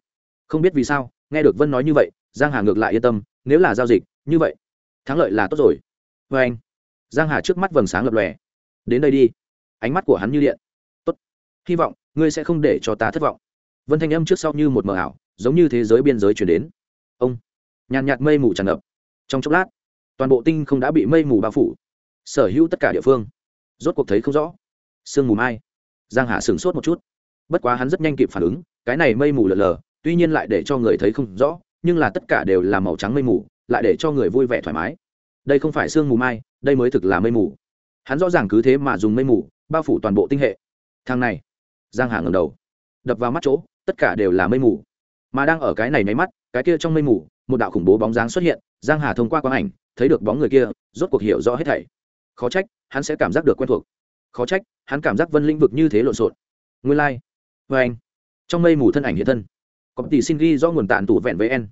[SPEAKER 1] Không biết vì sao, nghe được vân nói như vậy, giang hà ngược lại yên tâm, nếu là giao dịch, như vậy, thắng lợi là tốt rồi. Vê anh. Giang hà trước mắt vầng sáng lập lòe. Đến đây đi. Ánh mắt của hắn như điện. Tốt. Hy vọng, ngươi sẽ không để cho ta thất vọng. Vân thanh âm trước sau như một mờ ảo, giống như thế giới biên giới chuyển đến. Ông. Nhàn nhạt mây mù tràn ngập. Trong chốc lát, toàn bộ tinh không đã bị mây mù bao phủ. Sở hữu tất cả địa phương. Rốt cuộc thấy không rõ sương mù mai. Giang hà sửng sốt một chút. Bất quá hắn rất nhanh kịp phản ứng, cái này mây mù lờ lờ, tuy nhiên lại để cho người thấy không rõ, nhưng là tất cả đều là màu trắng mây mù, lại để cho người vui vẻ thoải mái. Đây không phải sương mù mai, đây mới thực là mây mù. Hắn rõ ràng cứ thế mà dùng mây mù, bao phủ toàn bộ tinh hệ. Thang này. Giang hà ngầm đầu. Đập vào mắt chỗ, tất cả đều là mây mù. Mà đang ở cái này nháy mắt, cái kia trong mây mù, một đạo khủng bố bóng dáng xuất hiện, giang hà thông qua quang ảnh, thấy được bóng người kia, rốt cuộc hiểu rõ hết thảy. Khó trách, hắn sẽ cảm giác được quen thuộc khó trách, hắn cảm giác vân lĩnh vực như thế lộn xộn. Nguyên lai、like. vê vâng anh. Trong mây mù thân ảnh hiện thân. Có tỷ xin ghi do nguồn tàn tủ vẹn với en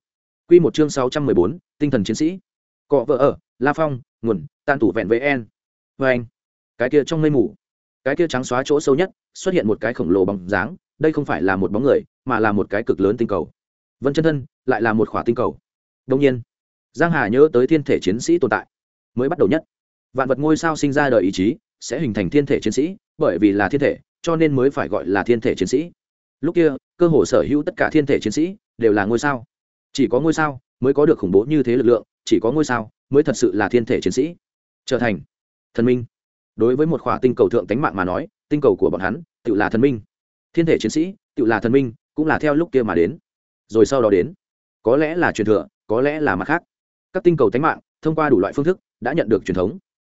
[SPEAKER 1] q một chương sáu trăm mười bốn, tinh thần chiến sĩ. Cọ vợ ở, la phong, nguồn tàn tủ vẹn với en vê anh. Cái kia trong mây mù. Cái kia trắng xóa chỗ sâu nhất, xuất hiện một cái khổng lồ bóng dáng. Đây không phải là một bóng người, mà là một cái cực lớn tinh cầu. Vân chân thân, lại là một khỏa tinh cầu. Đông nhiên, giang hà nhớ tới thiên thể chiến sĩ tồn tại. Mới bắt đầu nhất. Vạn vật ngôi sao sinh ra đời ý chí sẽ hình thành thiên thể chiến sĩ, bởi vì là thiên thể, cho nên mới phải gọi là thiên thể chiến sĩ. Lúc kia, cơ hồ sở hữu tất cả thiên thể chiến sĩ đều là ngôi sao. Chỉ có ngôi sao mới có được khủng bố như thế lực lượng, chỉ có ngôi sao mới thật sự là thiên thể chiến sĩ. Trở thành thần minh. Đối với một khỏa tinh cầu thượng tánh mạng mà nói, tinh cầu của bọn hắn, tự là thần minh. Thiên thể chiến sĩ, tự là thần minh, cũng là theo lúc kia mà đến. Rồi sau đó đến, có lẽ là truyền thừa, có lẽ là mặt khác. Các tinh cầu tánh mạng, thông qua đủ loại phương thức, đã nhận được truyền thống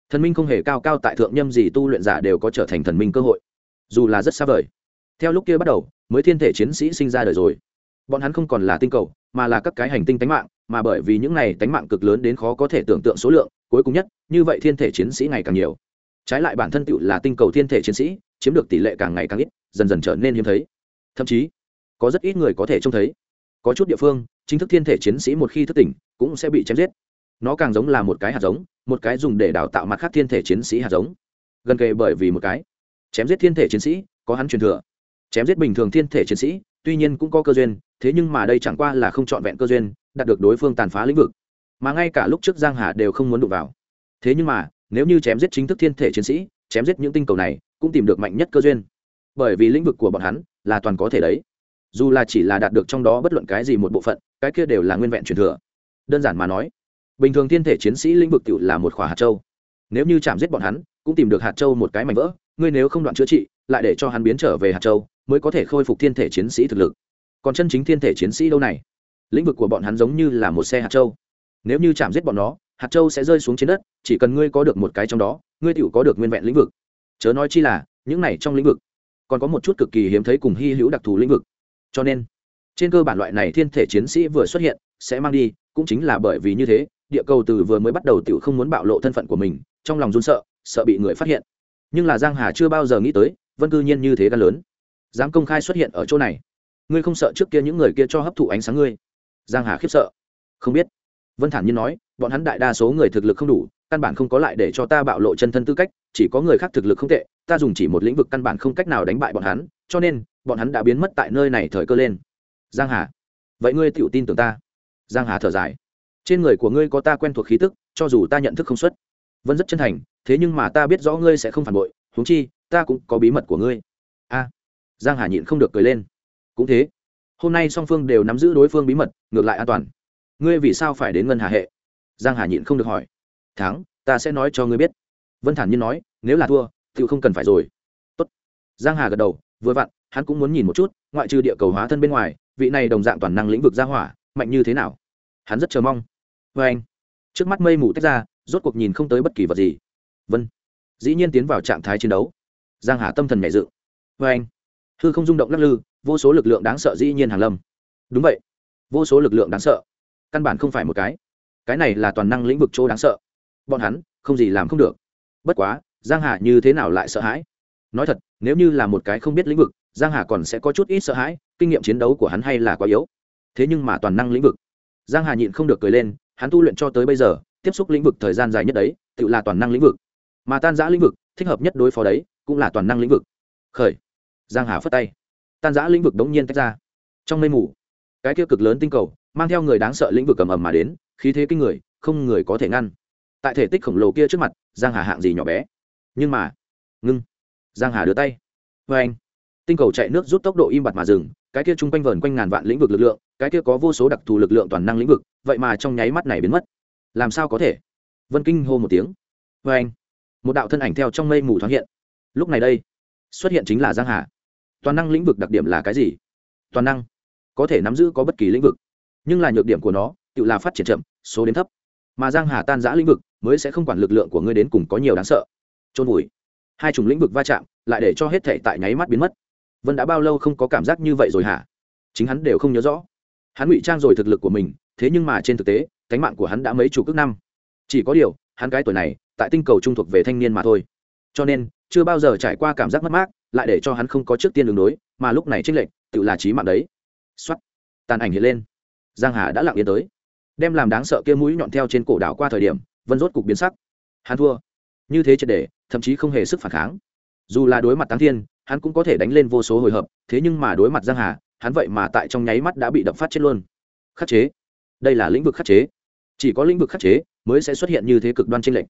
[SPEAKER 1] thần minh không hề cao cao tại thượng nhâm gì tu luyện giả đều có trở thành thần minh cơ hội. Dù là rất xa vời. Theo lúc kia bắt đầu, mới thiên thể chiến sĩ sinh ra đời rồi. Bọn hắn không còn là tinh cầu, mà là các cái hành tinh tánh mạng, mà bởi vì những này tánh mạng cực lớn đến khó có thể tưởng tượng số lượng, cuối cùng nhất, như vậy thiên thể chiến sĩ ngày càng nhiều. Trái lại bản thân tựu là tinh cầu thiên thể chiến sĩ, chiếm được tỷ lệ càng ngày càng ít, dần dần trở nên hiếm thấy. Thậm chí, có rất ít người có thể trông thấy. Có chút địa phương, chính thức thiên thể chiến sĩ một khi thức tỉnh, cũng sẽ bị chém giết. Nó càng giống là một cái hạt giống một cái dùng để đào tạo mặt khác thiên thể chiến sĩ hạt giống. Gần kề bởi vì một cái. Chém giết thiên thể chiến sĩ, có hắn truyền thừa. Chém giết bình thường thiên thể chiến sĩ, tuy nhiên cũng có cơ duyên, thế nhưng mà đây chẳng qua là không trọn vẹn cơ duyên, đạt được đối phương tàn phá lĩnh vực. Mà ngay cả lúc trước giang hà đều không muốn đụng vào. Thế nhưng mà, nếu như chém giết chính thức thiên thể chiến sĩ, chém giết những tinh cầu này, cũng tìm được mạnh nhất cơ duyên. Bởi vì lĩnh vực của bọn hắn là toàn có thể đấy. Dù là chỉ là đạt được trong đó bất luận cái gì một bộ phận, cái kia đều là nguyên vẹn truyền thừa. Đơn giản mà nói bình thường thiên thể chiến sĩ lĩnh vực tự là một khỏa hạt châu. Nếu như chạm giết bọn hắn, cũng tìm được hạt châu một cái mảnh vỡ, ngươi nếu không đoạn chữa trị, lại để cho hắn biến trở về hạt châu, mới có thể khôi phục thiên thể chiến sĩ thực lực. Còn chân chính thiên thể chiến sĩ đâu này? Lĩnh vực của bọn hắn giống như là một xe hạt châu. Nếu như chạm giết bọn nó, hạt châu sẽ rơi xuống trên đất, chỉ cần ngươi có được một cái trong đó, ngươi tựu có được nguyên vẹn lĩnh vực. Chớ nói chi là, những này trong lĩnh vực còn có một chút cực kỳ hiếm thấy cùng hy hữu đặc thù lĩnh vực. Cho nên, trên cơ bản loại này thiên thể chiến sĩ vừa xuất hiện, sẽ mang đi, cũng chính là bởi vì như thế địa cầu từ vừa mới bắt đầu tiểu không muốn bạo lộ thân phận của mình, trong lòng run sợ sợ bị người phát hiện. Nhưng là giang hà chưa bao giờ nghĩ tới, vân cư nhiên như thế gan lớn. Dám công khai xuất hiện ở chỗ này. Ngươi không sợ trước kia những người kia cho hấp thụ ánh sáng ngươi? Giang hà khiếp sợ. Không biết. Vân thản nhiên nói, bọn hắn đại đa số người thực lực không đủ, căn bản không có lại để cho ta bạo lộ chân thân tư cách, chỉ có người khác thực lực không tệ, ta dùng chỉ một lĩnh vực căn bản không cách nào đánh bại bọn hắn, cho nên, bọn hắn đã biến mất tại nơi này thời cơ lên. Giang hà. Vậy ngươi tự tin tưởng ta? Giang hà thở dài trên người của ngươi có ta quen thuộc khí tức, cho dù ta nhận thức không xuất. Vẫn rất chân thành, thế nhưng mà ta biết rõ ngươi sẽ không phản bội, huống chi, ta cũng có bí mật của ngươi. A. Giang hà nhịn không được cười lên. Cũng thế. Hôm nay song phương đều nắm giữ đối phương bí mật, ngược lại an toàn. Ngươi vì sao phải đến ngân hà hệ? Giang hà nhịn không được hỏi. Thắng, ta sẽ nói cho ngươi biết. Vân thản nhiên nói, nếu là thua tự không cần phải rồi. Tốt. giang hà gật đầu, vừa vặn, hắn cũng muốn nhìn một chút, ngoại trừ địa cầu hóa thân bên ngoài, vị này đồng dạng toàn năng lĩnh vực gia hỏa, mạnh như thế nào? Hắn rất chờ mong vê anh. Trước mắt mây mù tách ra, rốt cuộc nhìn không tới bất kỳ vật gì. Vân dĩ nhiên tiến vào trạng thái chiến đấu. Giang hà tâm thần nhảy dự vê vâng anh. Hư không rung động lắc lư, vô số lực lượng đáng sợ dĩ nhiên hàng lâm. Đúng vậy. Vô số lực lượng đáng sợ. Căn bản không phải một cái. Cái này là toàn năng lĩnh vực chỗ đáng sợ. Bọn hắn, không gì làm không được. Bất quá, giang hà như thế nào lại sợ hãi? Nói thật, nếu như là một cái không biết lĩnh vực, giang hà còn sẽ có chút ít sợ hãi, kinh nghiệm chiến đấu của hắn hay là quá yếu. Thế nhưng mà toàn năng lĩnh vực. Giang hà nhịn không được cười lên hắn tu luyện cho tới bây giờ, tiếp xúc lĩnh vực thời gian dài nhất đấy, tự là toàn năng lĩnh vực. Mà tan giã lĩnh vực, thích hợp nhất đối phó đấy, cũng là toàn năng lĩnh vực. Khởi. Giang hà phất tay. Tan giã lĩnh vực đống nhiên tách ra. Trong mây mù, cái tiêu cực lớn tinh cầu, mang theo người đáng sợ lĩnh vực cầm ầm mà đến, khí thế kinh người, không người có thể ngăn. Tại thể tích khổng lồ kia trước mặt, giang hà hạng gì nhỏ bé. Nhưng mà, ngưng. Giang hà đưa tay. Vê anh tinh cầu chạy nước rút tốc độ im bặt mà dừng, cái kia chung quanh vờn quanh ngàn vạn lĩnh vực lực lượng cái kia có vô số đặc thù lực lượng toàn năng lĩnh vực, vậy mà trong nháy mắt này biến mất. Làm sao có thể? Vân kinh hô một tiếng. Vê anh, một đạo thân ảnh theo trong mây mù thoáng hiện. Lúc này đây, xuất hiện chính là giang hà. Toàn năng lĩnh vực đặc điểm là cái gì? Toàn năng, có thể nắm giữ có bất kỳ lĩnh vực, nhưng là nhược điểm của nó, tự là phát triển chậm, số đến thấp. Mà giang hà tan giã lĩnh vực, mới sẽ không quản lực lượng của ngươi đến cùng có nhiều đáng sợ. Trôn vùi. Hai chủng lĩnh vực va chạm, lại để cho hết thể tại nháy mắt biến mất. Vân đã bao lâu không có cảm giác như vậy rồi hả? Chính hắn đều không nhớ rõ hắn ngụy trang rồi thực lực của mình, thế nhưng mà trên thực tế, cánh mạng của hắn đã mấy chục ước năm. Chỉ có điều, hắn cái tuổi này, tại tinh cầu trung thuộc về thanh niên mà thôi. Cho nên, chưa bao giờ trải qua cảm giác mất mát, lại để cho hắn không có trước tiên đường đối, mà lúc này trích lệnh tự là trí mạng đấy. Xuất tàn ảnh hiện lên. Giang hà đã lặng yên tới. Đem làm đáng sợ kia mũi nhọn theo trên cổ đảo qua thời điểm vân rốt cục biến sắc. Hắn thua. Như thế triệt để, thậm chí không hề sức phản kháng. Dù là đối mặt tăng thiên, hắn cũng có thể đánh lên vô số hồi hợp, thế nhưng mà đối mặt giang hà hắn vậy mà tại trong nháy mắt đã bị đập phát chết luôn. Khắc chế. Đây là lĩnh vực khắc chế. Chỉ có lĩnh vực khắc chế mới sẽ xuất hiện như thế cực đoan trên lệnh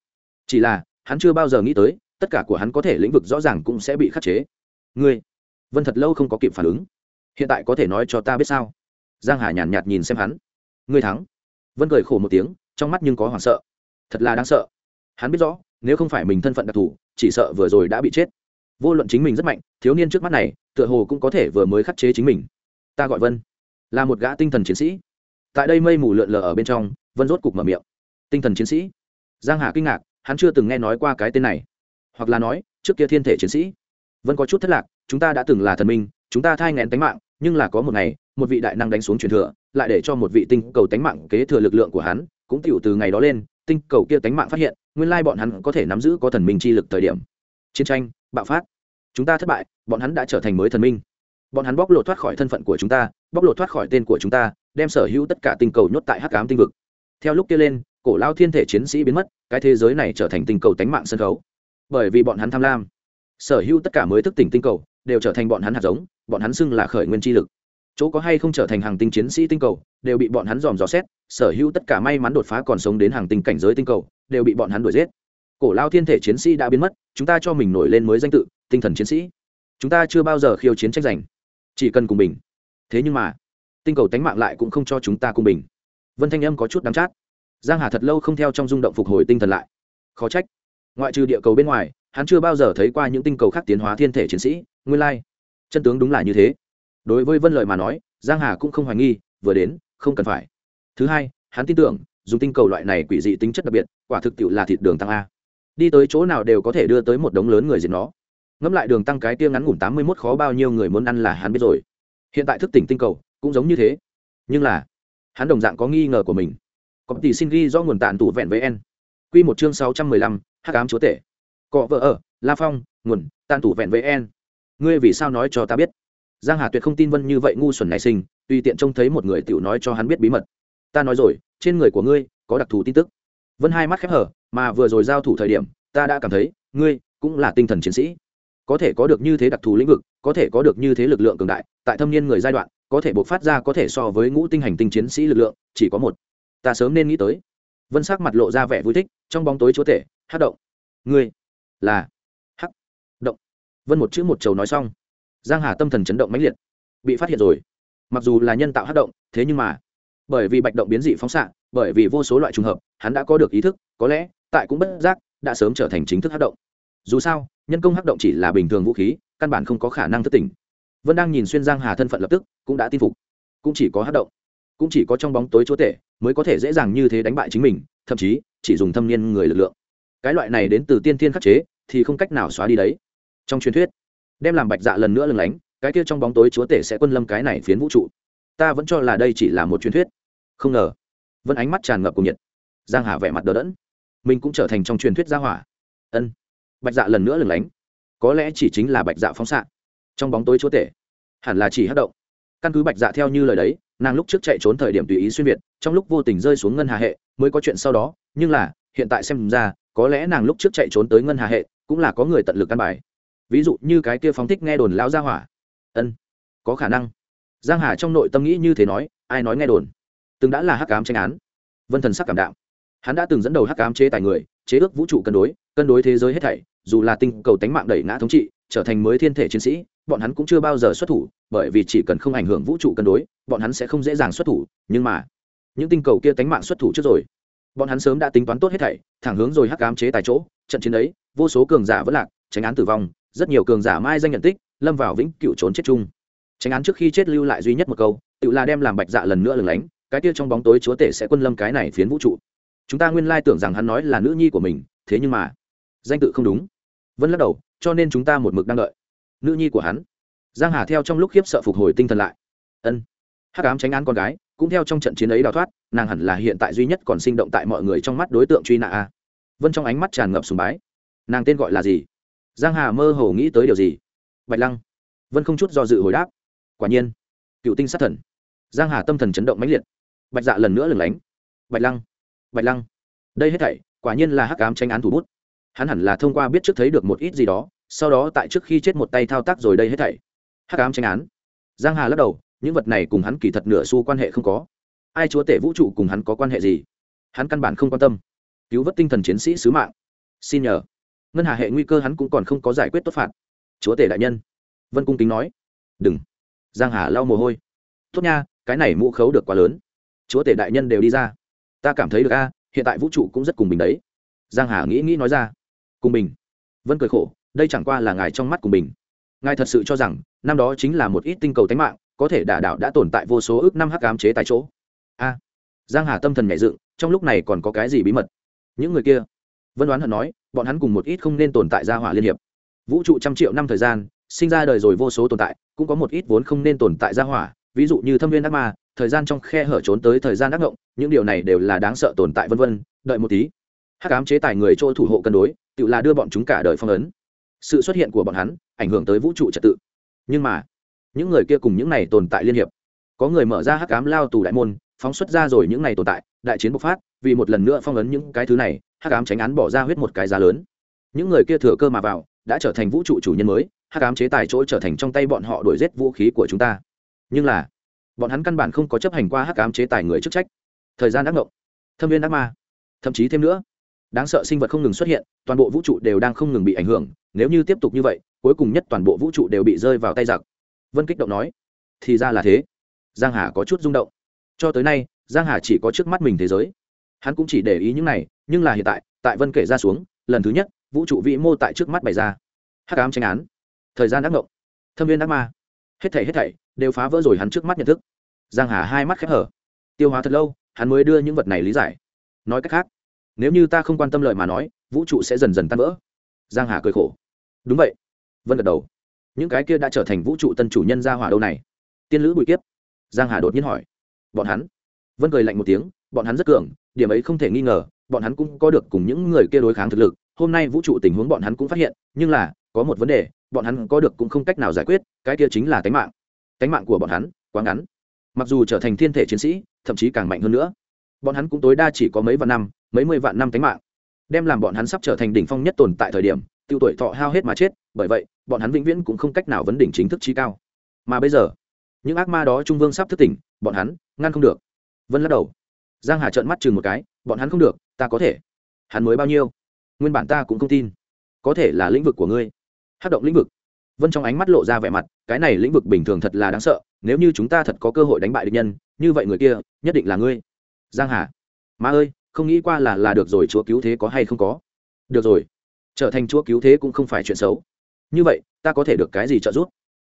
[SPEAKER 1] chỉ là hắn chưa bao giờ nghĩ tới tất cả của hắn có thể lĩnh vực rõ ràng cũng sẽ bị khắc chế. Ngươi vân thật lâu không có kịp phản ứng. Hiện tại có thể nói cho ta biết sao? Giang hà nhàn nhạt, nhìn xem hắn. Ngươi thắng. Vân cười khổ một tiếng trong mắt nhưng có hoảng sợ. Thật là đáng sợ. Hắn biết rõ nếu không phải mình thân phận đặc thù chỉ sợ vừa rồi đã bị chết. Vô luận chính mình rất mạnh thiếu niên trước mắt này tựa hồ cũng có thể vừa mới khắc chế chính mình ta gọi vân là một gã tinh thần chiến sĩ tại đây mây mù lượn lờ ở bên trong vân rốt cục mở miệng tinh thần chiến sĩ giang hà kinh ngạc hắn chưa từng nghe nói qua cái tên này hoặc là nói trước kia thiên thể chiến sĩ vân có chút thất lạc chúng ta đã từng là thần minh chúng ta thai ngén tánh mạng nhưng là có một ngày một vị đại năng đánh xuống truyền thừa lại để cho một vị tinh cầu tánh mạng kế thừa lực lượng của hắn cũng tiểu từ ngày đó lên tinh cầu kia tánh mạng phát hiện nguyên lai bọn hắn có thể nắm giữ có thần minh chi lực thời điểm chiến tranh bạo phát chúng ta thất bại bọn hắn đã trở thành mới thần minh bọn hắn bóc lột thoát khỏi thân phận của chúng ta, bóc lột thoát khỏi tên của chúng ta, đem sở hữu tất cả tinh cầu nhốt tại hắc cám tinh vực. Theo lúc kia lên, cổ lao thiên thể chiến sĩ biến mất, cái thế giới này trở thành tinh cầu tánh mạng sân khấu. Bởi vì bọn hắn tham lam, sở hữu tất cả mới thức tỉnh tinh cầu đều trở thành bọn hắn hạt giống, bọn hắn xưng là khởi nguyên chi lực. Chỗ có hay không trở thành hàng tinh chiến sĩ tinh cầu đều bị bọn hắn dòm dò xét, sở hữu tất cả may mắn đột phá còn sống đến hàng tinh cảnh giới tinh cầu đều bị bọn hắn đuổi giết. Cổ lao thiên thể chiến sĩ đã biến mất, chúng ta cho mình nổi lên mới danh tự, tinh thần chiến sĩ. Chúng ta chưa bao giờ khiêu chiến tranh giành chỉ cần cùng bình thế nhưng mà, tinh cầu tánh mạng lại cũng không cho chúng ta cùng bình vân thanh âm có chút đắm chát. Giang hà thật lâu không theo trong rung động phục hồi tinh thần lại. Khó trách. Ngoại trừ địa cầu bên ngoài, hắn chưa bao giờ thấy qua những tinh cầu khác tiến hóa thiên thể chiến sĩ, nguyên lai, chân tướng đúng là như thế. Đối với vân lợi mà nói, giang hà cũng không hoài nghi, vừa đến, không cần phải. Thứ hai, hắn tin tưởng, dùng tinh cầu loại này quỷ dị tính chất đặc biệt, quả thực tiệu là thịt đường tăng a. Đi tới chỗ nào đều có thể đưa tới một đống lớn người diệt nó ngẫm lại đường tăng cái tiêm ngắn ngủn tám mươi mốt khó bao nhiêu người muốn ăn là hắn biết rồi. Hiện tại thức tỉnh tinh cầu cũng giống như thế. Nhưng là, hắn đồng dạng có nghi ngờ của mình. Có tỷ xin ghi do nguồn tàn tủ vẹn với en quy một chương sáu trăm mười lăm, hắc ám chúa tể. Cọ vợ ở, la phong, nguồn tàn tủ vẹn với en ngươi vì sao nói cho ta biết? Giang hà tuyệt không tin vân như vậy ngu xuẩn này sinh, tùy tiện trông thấy một người tiểu nói cho hắn biết bí mật. Ta nói rồi, trên người của ngươi có đặc thù tin tức. Vân hai mắt khép hở, mà vừa rồi giao thủ thời điểm, ta đã cảm thấy, ngươi cũng là tinh thần chiến sĩ có thể có được như thế đặc thù lĩnh vực, có thể có được như thế lực lượng cường đại, tại thâm niên người giai đoạn, có thể buộc phát ra có thể so với ngũ tinh hành tinh chiến sĩ lực lượng, chỉ có một. Ta sớm nên nghĩ tới. Vân sắc mặt lộ ra vẻ vui thích, trong bóng tối chúa tể, hát động. Ngươi là hắc động. Vân một chữ một chầu nói xong. Giang hà tâm thần chấn động mãnh liệt. Bị phát hiện rồi. Mặc dù là nhân tạo hát động, thế nhưng mà, bởi vì bạch động biến dị phóng xạ, bởi vì vô số loại trùng hợp, hắn đã có được ý thức, có lẽ, tại cũng bất giác, đã sớm trở thành chính thức hát động dù sao, nhân công hắc động chỉ là bình thường vũ khí, căn bản không có khả năng thất tình vân đang nhìn xuyên giang hà thân phận lập tức, cũng đã tin phục. Cũng chỉ có hắc động, cũng chỉ có trong bóng tối chúa tể mới có thể dễ dàng như thế đánh bại chính mình, thậm chí, chỉ dùng thâm niên người lực lượng. Cái loại này đến từ tiên thiên khắc chế, thì không cách nào xóa đi đấy. Trong truyền thuyết, đem làm bạch dạ lần nữa lừng lánh, cái kia trong bóng tối chúa tể sẽ quân lâm cái này phiến vũ trụ. Ta vẫn cho là đây chỉ là một truyền thuyết. Không ngờ, vân ánh mắt tràn ngập cùng nhiệt. Giang hà vẻ mặt đờ đẫn. Mình cũng trở thành trong truyền thuyết gia hỏa. Ân bạch dạ lần nữa lừng lánh. Có lẽ chỉ chính là bạch dạ phóng xạ. Trong bóng tối chúa tể, hẳn là chỉ hát động. Căn cứ bạch dạ theo như lời đấy, nàng lúc trước chạy trốn thời điểm tùy ý xuyên việt, trong lúc vô tình rơi xuống ngân hà hệ mới có chuyện sau đó, nhưng là, hiện tại xem ra, có lẽ nàng lúc trước chạy trốn tới ngân hà hệ cũng là có người tận lực căn bài. Ví dụ như cái kia phóng thích nghe đồn lão gia hỏa ân, có khả năng. Giang hà trong nội tâm nghĩ như thế nói, ai nói nghe đồn? Từng đã là hắc ám tranh án. Vân thần sắc cảm đạo. Hắn đã từng dẫn đầu hắc ám chế tài người, chế ước vũ trụ cân đối cân đối thế giới hết thảy dù là tinh cầu tánh mạng đẩy ngã thống trị, trở thành mới thiên thể chiến sĩ, bọn hắn cũng chưa bao giờ xuất thủ, bởi vì chỉ cần không ảnh hưởng vũ trụ cân đối, bọn hắn sẽ không dễ dàng xuất thủ, nhưng mà, những tinh cầu kia tánh mạng xuất thủ trước rồi. Bọn hắn sớm đã tính toán tốt hết thảy, thẳng hướng rồi hắc ám chế tại chỗ, trận chiến ấy, vô số cường giả vẫn lạc, tránh án tử vong, rất nhiều cường giả mai danh nhận tích, lâm vào vĩnh cựu trốn chết chung. Tránh án trước khi chết lưu lại duy nhất một câu, tự là đem làm bạch dạ lần nữa lừng lánh, cái kia trong bóng tối chúa tể sẽ quân lâm cái này phiến vũ trụ. Chúng ta nguyên lai tưởng rằng hắn nói là nữ nhi của mình, thế nhưng mà danh tự không đúng. Vân lắc đầu, cho nên chúng ta một mực đang đợi. Nữ nhi của hắn. Giang hà theo trong lúc khiếp sợ phục hồi tinh thần lại. Ân. Hắc ám tránh án con gái, cũng theo trong trận chiến ấy đào thoát, nàng hẳn là hiện tại duy nhất còn sinh động tại mọi người trong mắt đối tượng truy nã a. Vân trong ánh mắt tràn ngập sùng bái. Nàng tên gọi là gì? Giang hà mơ hồ nghĩ tới điều gì? Bạch lăng. Vân không chút do dự hồi đáp. Quả nhiên. Cựu tinh sát thần. Giang hà tâm thần chấn động mãnh liệt. Bạch dạ lần nữa lừng lánh. Bạch lăng. Bạch lăng. Đây hết thảy, quả nhiên là hắc ám tranh án thủ bút hắn hẳn là thông qua biết trước thấy được một ít gì đó, sau đó tại trước khi chết một tay thao tác rồi đây hết thảy. Hắc ám tranh án. Giang hà lắc đầu, những vật này cùng hắn kỳ thật nửa xu quan hệ không có. Ai chúa tể vũ trụ cùng hắn có quan hệ gì? Hắn căn bản không quan tâm. Cứu vớt tinh thần chiến sĩ sứ mạng. Xin nhờ. Ngân hà hệ nguy cơ hắn cũng còn không có giải quyết tốt phạt. Chúa tể đại nhân. Vân cung kính nói. Đừng. Giang hà lau mồ hôi. Tốt nha, cái này mũ khấu được quá lớn. Chúa tể đại nhân đều đi ra. Ta cảm thấy được a, hiện tại vũ trụ cũng rất cùng bình đấy. Giang hà nghĩ nghĩ nói ra cùng bình. Vân cười khổ, đây chẳng qua là ngài trong mắt cùng bình. Ngài thật sự cho rằng, năm đó chính là một ít tinh cầu tánh mạng, có thể đả đạo đã tồn tại vô số ước năm hắc ám chế tại chỗ. A. Giang hà tâm thần nhảy dựng, trong lúc này còn có cái gì bí mật? Những người kia. Vân đoán hận nói, bọn hắn cùng một ít không nên tồn tại ra hỏa liên hiệp. Vũ trụ trăm triệu năm thời gian, sinh ra đời rồi vô số tồn tại, cũng có một ít vốn không nên tồn tại ra hỏa, ví dụ như thâm viên ác ma, thời gian trong khe hở trốn tới thời gian ác ngộng, những điều này đều là đáng sợ tồn tại vân vân, đợi một tí. Hắc ám chế tài người chỗ thủ hộ cân đối tự là đưa bọn chúng cả đời phong ấn. Sự xuất hiện của bọn hắn ảnh hưởng tới vũ trụ trật tự. Nhưng mà, những người kia cùng những này tồn tại liên hiệp. Có người mở ra hắc ám lao tù đại môn, phóng xuất ra rồi những này tồn tại, đại chiến bộc phát, vì một lần nữa phong ấn những cái thứ này, hắc ám tránh án bỏ ra huyết một cái giá lớn. Những người kia thừa cơ mà vào, đã trở thành vũ trụ chủ nhân mới, hắc ám chế tài chỗ trở thành trong tay bọn họ đuổi giết vũ khí của chúng ta. Nhưng là, bọn hắn căn bản không có chấp hành qua hắc ám chế tài người chức trách. Thời gian đắc ngộng thâm viên đắc ma, thậm chí thêm nữa đáng sợ sinh vật không ngừng xuất hiện, toàn bộ vũ trụ đều đang không ngừng bị ảnh hưởng, nếu như tiếp tục như vậy, cuối cùng nhất toàn bộ vũ trụ đều bị rơi vào tay giặc. Vân kích động nói. Thì ra là thế. Giang hà có chút rung động. Cho tới nay, giang hà chỉ có trước mắt mình thế giới. Hắn cũng chỉ để ý những này, nhưng là hiện tại tại vân kể ra xuống, lần thứ nhất, vũ trụ vĩ mô tại trước mắt bày ra. Hắc ám tranh án. Thời gian đắc ngộng thâm viên đắc ma. Hết thảy hết thảy, đều phá vỡ rồi hắn trước mắt nhận thức. Giang hà hai mắt khép hở. Tiêu hóa thật lâu, hắn mới đưa những vật này lý giải. Nói cách khác nếu như ta không quan tâm lợi mà nói, vũ trụ sẽ dần dần tan vỡ. Giang hà cười khổ. Đúng vậy. Vân gật đầu. Những cái kia đã trở thành vũ trụ tân chủ nhân gia hỏa đâu này? Tiên lữ bùi kiếp. Giang hà đột nhiên hỏi. Bọn hắn? Vân cười lạnh một tiếng. Bọn hắn rất cường, điểm ấy không thể nghi ngờ, bọn hắn cũng có được cùng những người kia đối kháng thực lực. Hôm nay vũ trụ tình huống bọn hắn cũng phát hiện, nhưng là, có một vấn đề, bọn hắn có được cũng không cách nào giải quyết, cái kia chính là tánh mạng. Tánh mạng của bọn hắn quá ngắn. Mặc dù trở thành thiên thể chiến sĩ, thậm chí càng mạnh hơn nữa bọn hắn cũng tối đa chỉ có mấy vạn năm, mấy mươi vạn năm tánh mạng. Đem làm bọn hắn sắp trở thành đỉnh phong nhất tồn tại thời điểm, tiêu tuổi thọ hao hết mà chết, bởi vậy, bọn hắn vĩnh viễn cũng không cách nào vấn đỉnh chính thức trí cao. Mà bây giờ, những ác ma đó trung vương sắp thức tỉnh, bọn hắn ngăn không được. Vân lắc đầu. Giang hà trợn mắt chừng một cái, bọn hắn không được, ta có thể. Hắn mới bao nhiêu? Nguyên bản ta cũng không tin. Có thể là lĩnh vực của ngươi. Hát động lĩnh vực. Vân trong ánh mắt lộ ra vẻ mặt, cái này lĩnh vực bình thường thật là đáng sợ, nếu như chúng ta thật có cơ hội đánh bại địch nhân, như vậy người kia, nhất định là ngươi giang hà. Má ơi, không nghĩ qua là là được rồi, chúa cứu thế có hay không có? Được rồi. Trở thành chúa cứu thế cũng không phải chuyện xấu. Như vậy, ta có thể được cái gì trợ giúp?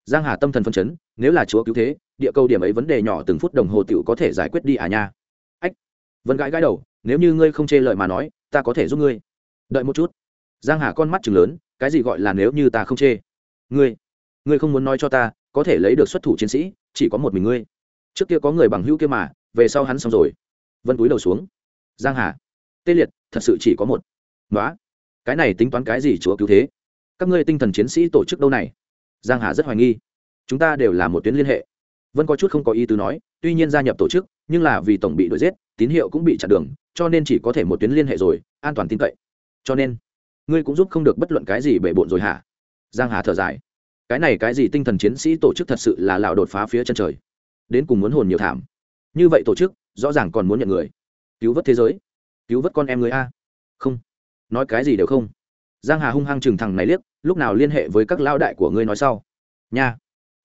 [SPEAKER 1] Giang hà tâm thần phân chấn, nếu là chúa cứu thế, địa cầu điểm ấy vấn đề nhỏ từng phút đồng hồ tiểu có thể giải quyết đi à nha. Ách vân gãi gãi đầu, nếu như ngươi không chê lời mà nói, ta có thể giúp ngươi. Đợi một chút. Giang hà con mắt chừng lớn, cái gì gọi là nếu như ta không chê? Ngươi ngươi không muốn nói cho ta, có thể lấy được xuất thủ chiến sĩ, chỉ có một mình ngươi. Trước kia có người bằng hữu kia mà, về sau hắn xong rồi vân túi đầu xuống. Giang hà, tê liệt, thật sự chỉ có một. Nói cái này tính toán cái gì chúa cứu thế? Các ngươi tinh thần chiến sĩ tổ chức đâu này? Giang hà rất hoài nghi. Chúng ta đều là một tuyến liên hệ. Vân có chút không có ý tứ nói, tuy nhiên gia nhập tổ chức, nhưng là vì tổng bị đuổi giết, tín hiệu cũng bị chặn đường, cho nên chỉ có thể một tuyến liên hệ rồi, an toàn tin cậy. Cho nên, ngươi cũng giúp không được bất luận cái gì bể bộn rồi hả? Giang hà thở dài. Cái này cái gì tinh thần chiến sĩ tổ chức thật sự là lão đột phá phía chân trời. Đến cùng muốn hồn nhiều thảm như vậy tổ chức, rõ ràng còn muốn nhận người. Cứu vớt thế giới. Cứu vớt con em người a. Không. Nói cái gì đều không. Giang hà hung hăng chừng thằng này liếc, lúc nào liên hệ với các lao đại của ngươi nói sau? Nha.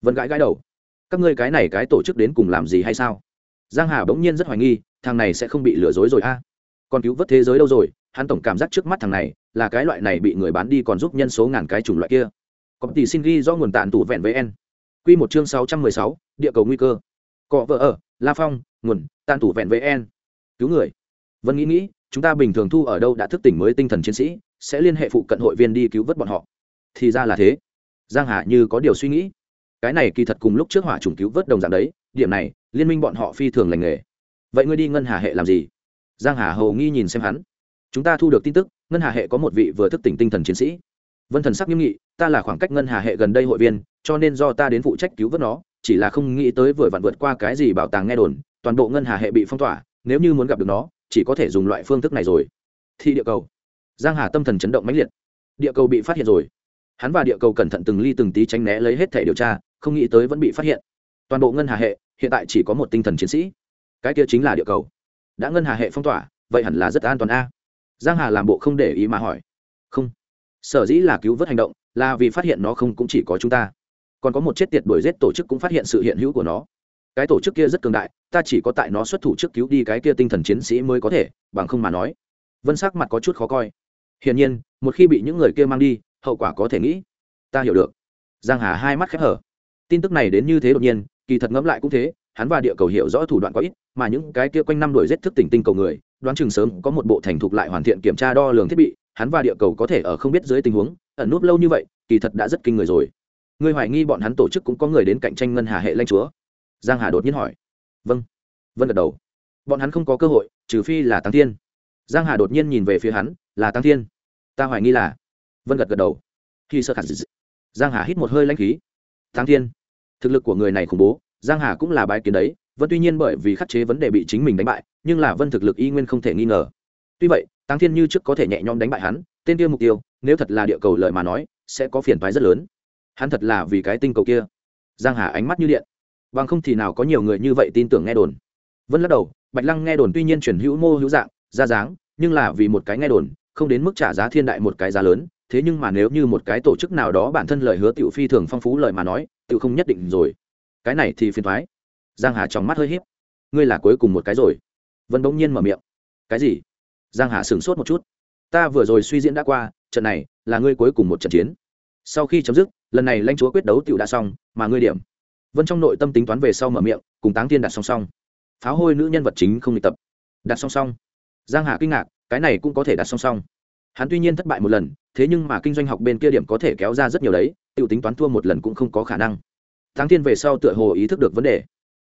[SPEAKER 1] Vẫn gãi gãi đầu. Các ngươi cái này cái tổ chức đến cùng làm gì hay sao? Giang hà bỗng nhiên rất hoài nghi, thằng này sẽ không bị lừa dối rồi a. Còn cứu vớt thế giới đâu rồi? Hắn tổng cảm giác trước mắt thằng này là cái loại này bị người bán đi còn giúp nhân số ngàn cái chủng loại kia. Có tỷ xin ghi do nguồn tàn tủ vẹn với n quy một chương sáu trăm mười sáu, địa cầu nguy cơ cọ vợ ở, la phong, nguồn, tàn tủ vẹn với en cứu người. Vân nghĩ nghĩ, chúng ta bình thường thu ở đâu đã thức tỉnh mới tinh thần chiến sĩ, sẽ liên hệ phụ cận hội viên đi cứu vớt bọn họ. Thì ra là thế. Giang hà như có điều suy nghĩ. Cái này kỳ thật cùng lúc trước hỏa trùng cứu vớt đồng dạng đấy, điểm này, liên minh bọn họ phi thường lành nghề. Vậy ngươi đi ngân hà hệ làm gì? Giang hà hầu nghi nhìn xem hắn. Chúng ta thu được tin tức, ngân hà hệ có một vị vừa thức tỉnh tinh thần chiến sĩ. Vân thần sắc nghiêm nghị, ta là khoảng cách ngân hà hệ gần đây hội viên, cho nên do ta đến phụ trách cứu vớt nó chỉ là không nghĩ tới vừa vặn vượt qua cái gì bảo tàng nghe đồn, toàn bộ ngân hà hệ bị phong tỏa, nếu như muốn gặp được nó, chỉ có thể dùng loại phương thức này rồi. Thì địa cầu. Giang hà tâm thần chấn động mãnh liệt. Địa cầu bị phát hiện rồi. Hắn và địa cầu cẩn thận từng ly từng tí tránh né lấy hết thể điều tra, không nghĩ tới vẫn bị phát hiện. Toàn bộ ngân hà hệ, hiện tại chỉ có một tinh thần chiến sĩ. Cái kia chính là địa cầu. Đã ngân hà hệ phong tỏa, vậy hẳn là rất an toàn a. Giang hà làm bộ không để ý mà hỏi. Không. Sở dĩ là cứu vớt hành động, là vì phát hiện nó không cũng chỉ có chúng ta còn có một chết tiệt đuổi giết tổ chức cũng phát hiện sự hiện hữu của nó. Cái tổ chức kia rất cường đại, ta chỉ có tại nó xuất thủ trước cứu đi cái kia tinh thần chiến sĩ mới có thể, bằng không mà nói. Vân sắc mặt có chút khó coi. Hiển nhiên, một khi bị những người kia mang đi, hậu quả có thể nghĩ. Ta hiểu được. Giang hà hai mắt khép hở. Tin tức này đến như thế đột nhiên, kỳ thật ngẫm lại cũng thế, hắn và địa cầu hiểu rõ thủ đoạn có ít, mà những cái kia quanh năm đuổi giết thức tỉnh tinh cầu người, đoán chừng sớm có một bộ thành thục lại hoàn thiện kiểm tra đo lường thiết bị, hắn và địa cầu có thể ở không biết dưới tình huống, ẩn núp lâu như vậy, kỳ thật đã rất kinh người rồi ngươi hoài nghi bọn hắn tổ chức cũng có người đến cạnh tranh ngân hà hệ lanh chúa? Giang hà đột nhiên hỏi. Vâng. Vân gật đầu. Bọn hắn không có cơ hội, trừ phi là tăng thiên. Giang hà đột nhiên nhìn về phía hắn, là tăng thiên. Ta hoài nghi là. Vân gật gật đầu. Khi sơ khả giang hà hít một hơi lãnh khí. Tăng thiên. Thực lực của người này khủng bố, giang hà cũng là bái kiến đấy. Vẫn tuy nhiên bởi vì khắc chế vấn đề bị chính mình đánh bại, nhưng là vân thực lực y nguyên không thể nghi ngờ. Tuy vậy, tăng thiên như trước có thể nhẹ nhõm đánh bại hắn, tên tiêu mục tiêu, nếu thật là địa cầu lợi mà nói, sẽ có phiền toái rất lớn hắn thật là vì cái tinh cầu kia. Giang hà ánh mắt như điện. Bằng không thì nào có nhiều người như vậy tin tưởng nghe đồn. Vân lắc đầu, bạch lăng nghe đồn tuy nhiên chuyển hữu mô hữu dạng, ra dáng, nhưng là vì một cái nghe đồn, không đến mức trả giá thiên đại một cái giá lớn. Thế nhưng mà nếu như một cái tổ chức nào đó bản thân lời hứa tiểu phi thường phong phú lời mà nói, tiểu không nhất định rồi. Cái này thì phiền thoái giang hà trong mắt hơi hiếp ngươi là cuối cùng một cái rồi. Vân bỗng nhiên mở miệng. Cái gì? Giang hà sửng sốt một chút. Ta vừa rồi suy diễn đã qua, trận này là ngươi cuối cùng một trận chiến. Sau khi chấm dứt lần này lãnh chúa quyết đấu tựu đã xong, mà ngươi điểm. Vân trong nội tâm tính toán về sau mở miệng, cùng táng tiên đặt song song. Pháo hôi nữ nhân vật chính không luyện tập. Đặt song song. Giang hà kinh ngạc, cái này cũng có thể đặt song song. Hắn tuy nhiên thất bại một lần, thế nhưng mà kinh doanh học bên kia điểm có thể kéo ra rất nhiều đấy tựu tính toán thua một lần cũng không có khả năng. Táng tiên về sau tựa hồ ý thức được vấn đề.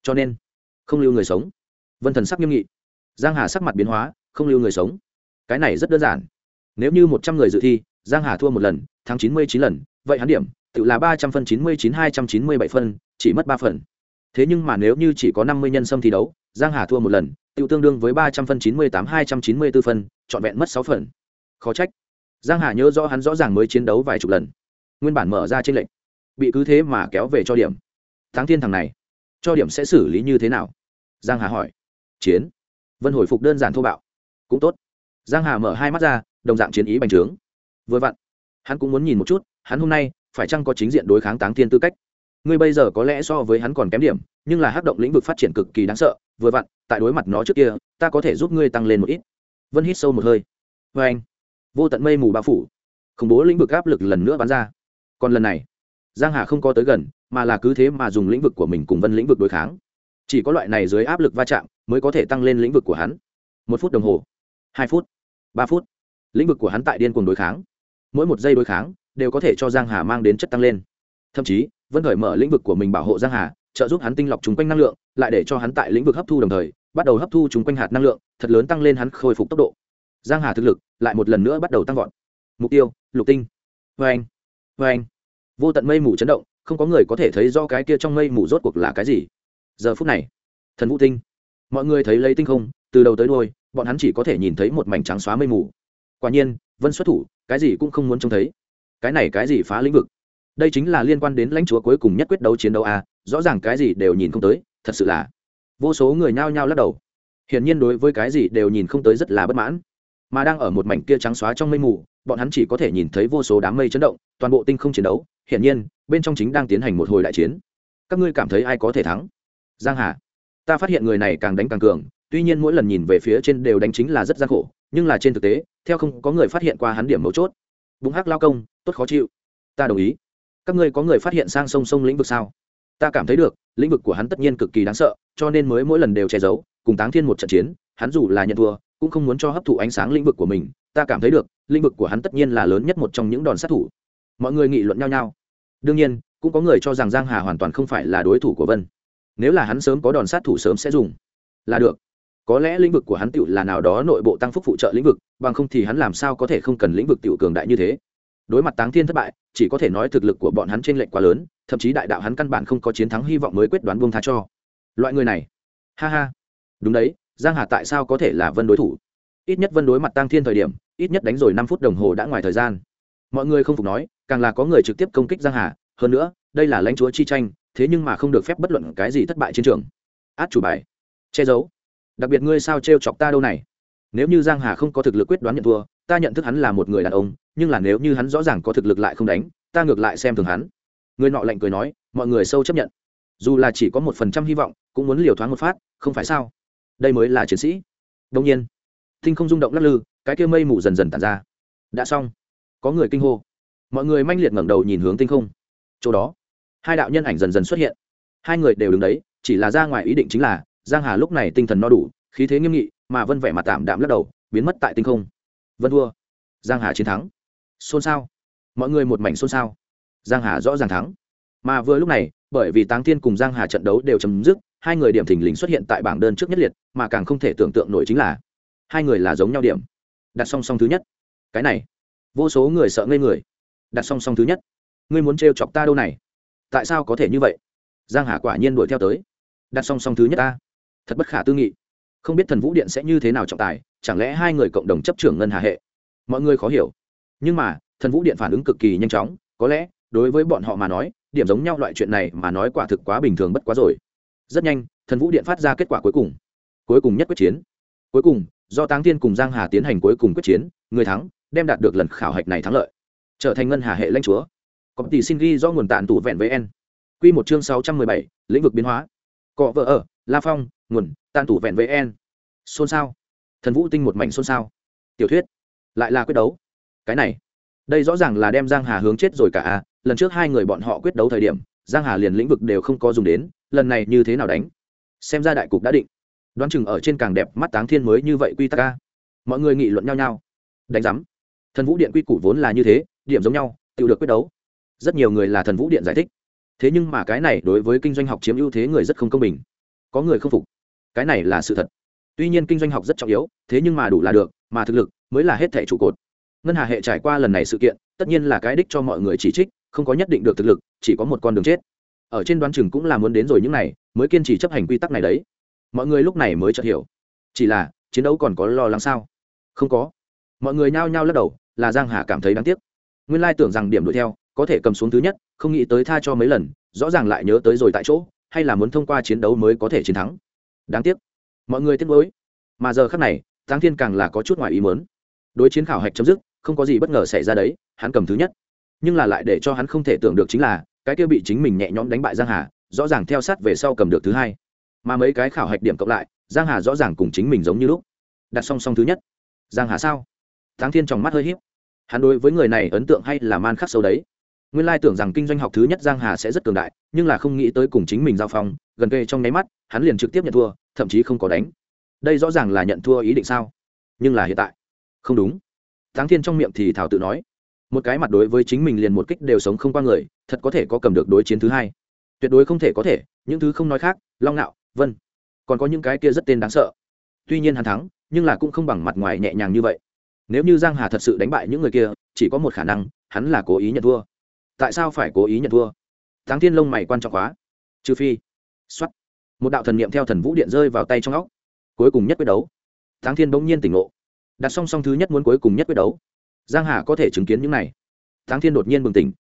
[SPEAKER 1] Cho nên, không lưu người sống. Vân thần sắc nghiêm nghị. Giang hà sắc mặt biến hóa, không lưu người sống. Cái này rất đơn giản. Nếu như một trăm người dự thi, giang hà thua một lần, thắng chín mươi chín lần, vậy hắn điểm tự là ba trăm phân, chín mươi chín, hai trăm chín mươi bảy phân, chỉ mất ba phần. Thế nhưng mà nếu như chỉ có năm mươi nhân sâm thi đấu, giang hà thua một lần, tự tương đương với ba trăm phân, chín mươi tám, hai trăm chín mươi b ố phân, trọn vẹn mất sáu phần. Khó trách. Giang hà nhớ rõ hắn rõ ràng mới chiến đấu vài chục lần. Nguyên bản mở ra trên lệnh bị cứ thế mà kéo về cho điểm. Tháng thiên thằng này. Cho điểm sẽ xử lý như thế nào? Giang hà hỏi. Chiến. Vân hồi phục đơn giản thô bạo. Cũng tốt. Giang hà mở hai mắt ra, đồng dạng chiến ý bành trướng. Vừa vặn, hắn cũng muốn nhìn một chút, hắn hôm nay phải chăng có chính diện đối kháng táng thiên tư cách? Ngươi bây giờ có lẽ so với hắn còn kém điểm, nhưng là hát động lĩnh vực phát triển cực kỳ đáng sợ, vừa vặn, tại đối mặt nó trước kia, ta có thể giúp ngươi tăng lên một ít. Vân hít sâu một hơi. Vê anh, vô tận mây mù bao phủ. Khủng bố lĩnh vực áp lực lần nữa bắn ra. Còn lần này, giang hà không có tới gần, mà là cứ thế mà dùng lĩnh vực của mình cùng vân lĩnh vực đối kháng. Chỉ có loại này dưới áp lực va chạm, mới có thể tăng lên lĩnh vực của hắn. Một phút đồng hồ, hai phút, ba phút, lĩnh vực của hắn tại điên cuồng đối kháng. Mỗi một giây đối kháng đều có thể cho giang hà mang đến chất tăng lên. Thậm chí vân khởi mở lĩnh vực của mình bảo hộ giang hà, trợ giúp hắn tinh lọc chúng quanh năng lượng, lại để cho hắn tại lĩnh vực hấp thu đồng thời, bắt đầu hấp thu chúng quanh hạt năng lượng, thật lớn tăng lên hắn khôi phục tốc độ. Giang hà thực lực lại một lần nữa bắt đầu tăng vọt. Mục tiêu, lục tinh. Vê anh vê anh vô tận mây mù chấn động, không có người có thể thấy do cái kia trong mây mù rốt cuộc là cái gì. Giờ phút này, thần vũ tinh. Mọi người thấy lấy tinh không, từ đầu tới đuôi, bọn hắn chỉ có thể nhìn thấy một mảnh trắng xóa mây mù. Quả nhiên, vân xuất thủ, cái gì cũng không muốn trông thấy cái này cái gì phá lĩnh vực? Đây chính là liên quan đến lãnh chúa cuối cùng nhất quyết đấu chiến đấu a, rõ ràng cái gì đều nhìn không tới, thật sự là vô số người nhao nhao lắc đầu. Hiển nhiên đối với cái gì đều nhìn không tới rất là bất mãn. Mà đang ở một mảnh kia trắng xóa trong mây mù, bọn hắn chỉ có thể nhìn thấy vô số đám mây chấn động, toàn bộ tinh không chiến đấu, hiển nhiên, bên trong chính đang tiến hành một hồi đại chiến. Các ngươi cảm thấy ai có thể thắng? Giang hà, ta phát hiện người này càng đánh càng cường, tuy nhiên mỗi lần nhìn về phía trên đều đánh chính là rất gian khổ, nhưng là trên thực tế, theo không có người phát hiện qua hắn điểm mấu chốt bụng hắc lao công, tốt khó chịu. Ta đồng ý. Các ngươi có người phát hiện sang sông sông lĩnh vực sao? Ta cảm thấy được, lĩnh vực của hắn tất nhiên cực kỳ đáng sợ, cho nên mới mỗi lần đều che giấu, cùng táng thiên một trận chiến, hắn dù là nhận thua, cũng không muốn cho hấp thụ ánh sáng lĩnh vực của mình. Ta cảm thấy được, lĩnh vực của hắn tất nhiên là lớn nhất một trong những đòn sát thủ. Mọi người nghị luận nhau nhau. Đương nhiên, cũng có người cho rằng giang hà hoàn toàn không phải là đối thủ của vân. Nếu là hắn sớm có đòn sát thủ sớm sẽ dùng. Là được có lẽ lĩnh vực của hắn tựu là nào đó nội bộ tăng phúc phụ trợ lĩnh vực, bằng không thì hắn làm sao có thể không cần lĩnh vực tựu cường đại như thế. Đối mặt táng thiên thất bại, chỉ có thể nói thực lực của bọn hắn trên lệnh quá lớn, thậm chí đại đạo hắn căn bản không có chiến thắng hy vọng mới quyết đoán buông tha cho. Loại người này. Ha ha. Đúng đấy, giang hà tại sao có thể là vân đối thủ? Ít nhất vân đối mặt tăng thiên thời điểm, ít nhất đánh rồi năm phút đồng hồ đã ngoài thời gian. Mọi người không phục nói, càng là có người trực tiếp công kích giang hà, hơn nữa, đây là lãnh chúa chi tranh, thế nhưng mà không được phép bất luận cái gì thất bại chiến trường. Át chủ bài. Che giấu đặc biệt ngươi sao t chọc ta đâu này? Nếu như giang hà không có thực lực quyết đoán nhận thua, ta nhận thức hắn là một người đàn ông, nhưng là nếu như hắn rõ ràng có thực lực lại không đánh, ta ngược lại xem thường hắn. Người nọ lạnh cười nói, mọi người sâu chấp nhận. Dù là chỉ có một phần trăm hy vọng, cũng muốn liều thoáng một phát, không phải sao? Đây mới là chiến sĩ. Đông nhiên, thinh không rung động lắc lư, cái kia mây mù dần dần tàn ra. Đã xong. Có người kinh hô. Mọi người manh liệt ngẩng đầu nhìn hướng tinh không. Chỗ đó, hai đạo nhân ảnh dần dần xuất hiện. Hai người đều đứng đấy, chỉ là ra ngoài ý định chính là giang hà lúc này tinh thần no đủ, khí thế nghiêm nghị, mà vân vẻ mặt tạm đạm lắc đầu, biến mất tại tinh không. Vân thua giang hà chiến thắng. Xôn xao. Mọi người một mảnh xôn xao. Giang hà rõ ràng thắng. Mà vừa lúc này, bởi vì táng thiên cùng giang hà trận đấu đều chấm dứt, hai người điểm thình lình xuất hiện tại bảng đơn trước nhất liệt, mà càng không thể tưởng tượng nổi chính là, hai người là giống nhau điểm. Đặt song song thứ nhất. Cái này, vô số người sợ ngây người. Đặt song song thứ nhất. Ngươi muốn trêu chọc ta đâu này? Tại sao có thể như vậy? Giang hà quả nhiên đuổi theo tới. Đặt song song thứ nhất ta thật bất khả tư nghị. Không biết thần vũ điện sẽ như thế nào trọng tài, chẳng lẽ hai người cộng đồng chấp trưởng ngân hà hệ? Mọi người khó hiểu. Nhưng mà, thần vũ điện phản ứng cực kỳ nhanh chóng, có lẽ, đối với bọn họ mà nói, điểm giống nhau loại chuyện này mà nói quả thực quá bình thường bất quá rồi. Rất nhanh, thần vũ điện phát ra kết quả cuối cùng. Cuối cùng nhất quyết chiến. Cuối cùng, do táng tiên cùng giang hà tiến hành cuối cùng quyết chiến, người thắng, đem đạt được lần khảo hạch này thắng lợi. Trở thành ngân hà hệ lãnh chúa. Có tỷ xin ghi do nguồn tàn tụ vẹn với n quy một chương sáu trăm mười bảy, lĩnh vực biến hóa cọ vợ ở, la phong, nguồn, tàn tủ vẹn với En. Xôn xao. Thần vũ tinh một mảnh xôn xao. Tiểu thuyết. Lại là quyết đấu. Cái này. Đây rõ ràng là đem giang hà hướng chết rồi cả à. Lần trước hai người bọn họ quyết đấu thời điểm, giang hà liền lĩnh vực đều không có dùng đến. Lần này như thế nào đánh? Xem ra đại cục đã định. Đoán chừng ở trên càng đẹp mắt táng thiên mới như vậy quy tắc ca mọi người nghị luận nhau nhau. Đánh giám thần vũ điện quy củ vốn là như thế, điểm giống nhau, tự được quyết đấu. Rất nhiều người là thần vũ điện giải thích thế nhưng mà cái này đối với kinh doanh học chiếm ưu thế người rất không công bình. Có người không phục. Cái này là sự thật. Tuy nhiên kinh doanh học rất trọng yếu, thế nhưng mà đủ là được, mà thực lực mới là hết thẻ trụ cột. Ngân hà hệ trải qua lần này sự kiện, tất nhiên là cái đích cho mọi người chỉ trích, không có nhất định được thực lực, chỉ có một con đường chết. Ở trên đoán chừng cũng là muốn đến rồi những này, mới kiên trì chấp hành quy tắc này đấy. Mọi người lúc này mới chợt hiểu. Chỉ là, chiến đấu còn có lo lắng sao? Không có. Mọi người nhao nhao lắc đầu, là giang hà cảm thấy đáng tiếc. Nguyên lai tưởng rằng điểm đuổi theo có thể cầm xuống thứ nhất, không nghĩ tới tha cho mấy lần, rõ ràng lại nhớ tới rồi tại chỗ, hay là muốn thông qua chiến đấu mới có thể chiến thắng. Đáng tiếc. Mọi người tiếc nuối. Mà giờ khắc này, táng thiên càng là có chút ngoài ý muốn. Đối chiến khảo hạch chấm dứt, không có gì bất ngờ xảy ra đấy, hắn cầm thứ nhất. Nhưng là lại để cho hắn không thể tưởng được chính là, cái kia bị chính mình nhẹ nhõm đánh bại giang hà, rõ ràng theo sát về sau cầm được thứ hai. Mà mấy cái khảo hạch điểm cộng lại, giang hà rõ ràng cùng chính mình giống như lúc. Đặt song song thứ nhất. Giang hà sao? Tháng thiên trong mắt hơi hiếp hắn đối với người này ấn tượng hay là man khắc sâu đấy? Nguyên lai tưởng rằng kinh doanh học thứ nhất giang hà sẽ rất cường đại, nhưng là không nghĩ tới cùng chính mình giao phong, gần kề trong nháy mắt, hắn liền trực tiếp nhận thua, thậm chí không có đánh. Đây rõ ràng là nhận thua ý định sao? Nhưng là hiện tại, không đúng. Thắng thiên trong miệng thì thảo tự nói, một cái mặt đối với chính mình liền một kích đều sống không qua người, thật có thể có cầm được đối chiến thứ hai. Tuyệt đối không thể có thể, những thứ không nói khác, long nạo, vân, còn có những cái kia rất tên đáng sợ. Tuy nhiên hắn thắng, nhưng là cũng không bằng mặt ngoài nhẹ nhàng như vậy. Nếu như giang hà thật sự đánh bại những người kia, chỉ có một khả năng, hắn là cố ý nhận thua tại sao phải cố ý nhận thua? Thắng thiên lông mày quan trọng quá. Trừ phi xuất một đạo thần niệm theo thần vũ điện rơi vào tay trong óc, cuối cùng nhất quyết đấu. Thắng thiên bỗng nhiên tỉnh ngộ. Đặt song song thứ nhất muốn cuối cùng nhất quyết đấu. Giang hà có thể chứng kiến những này. Thắng thiên đột nhiên bừng tỉnh.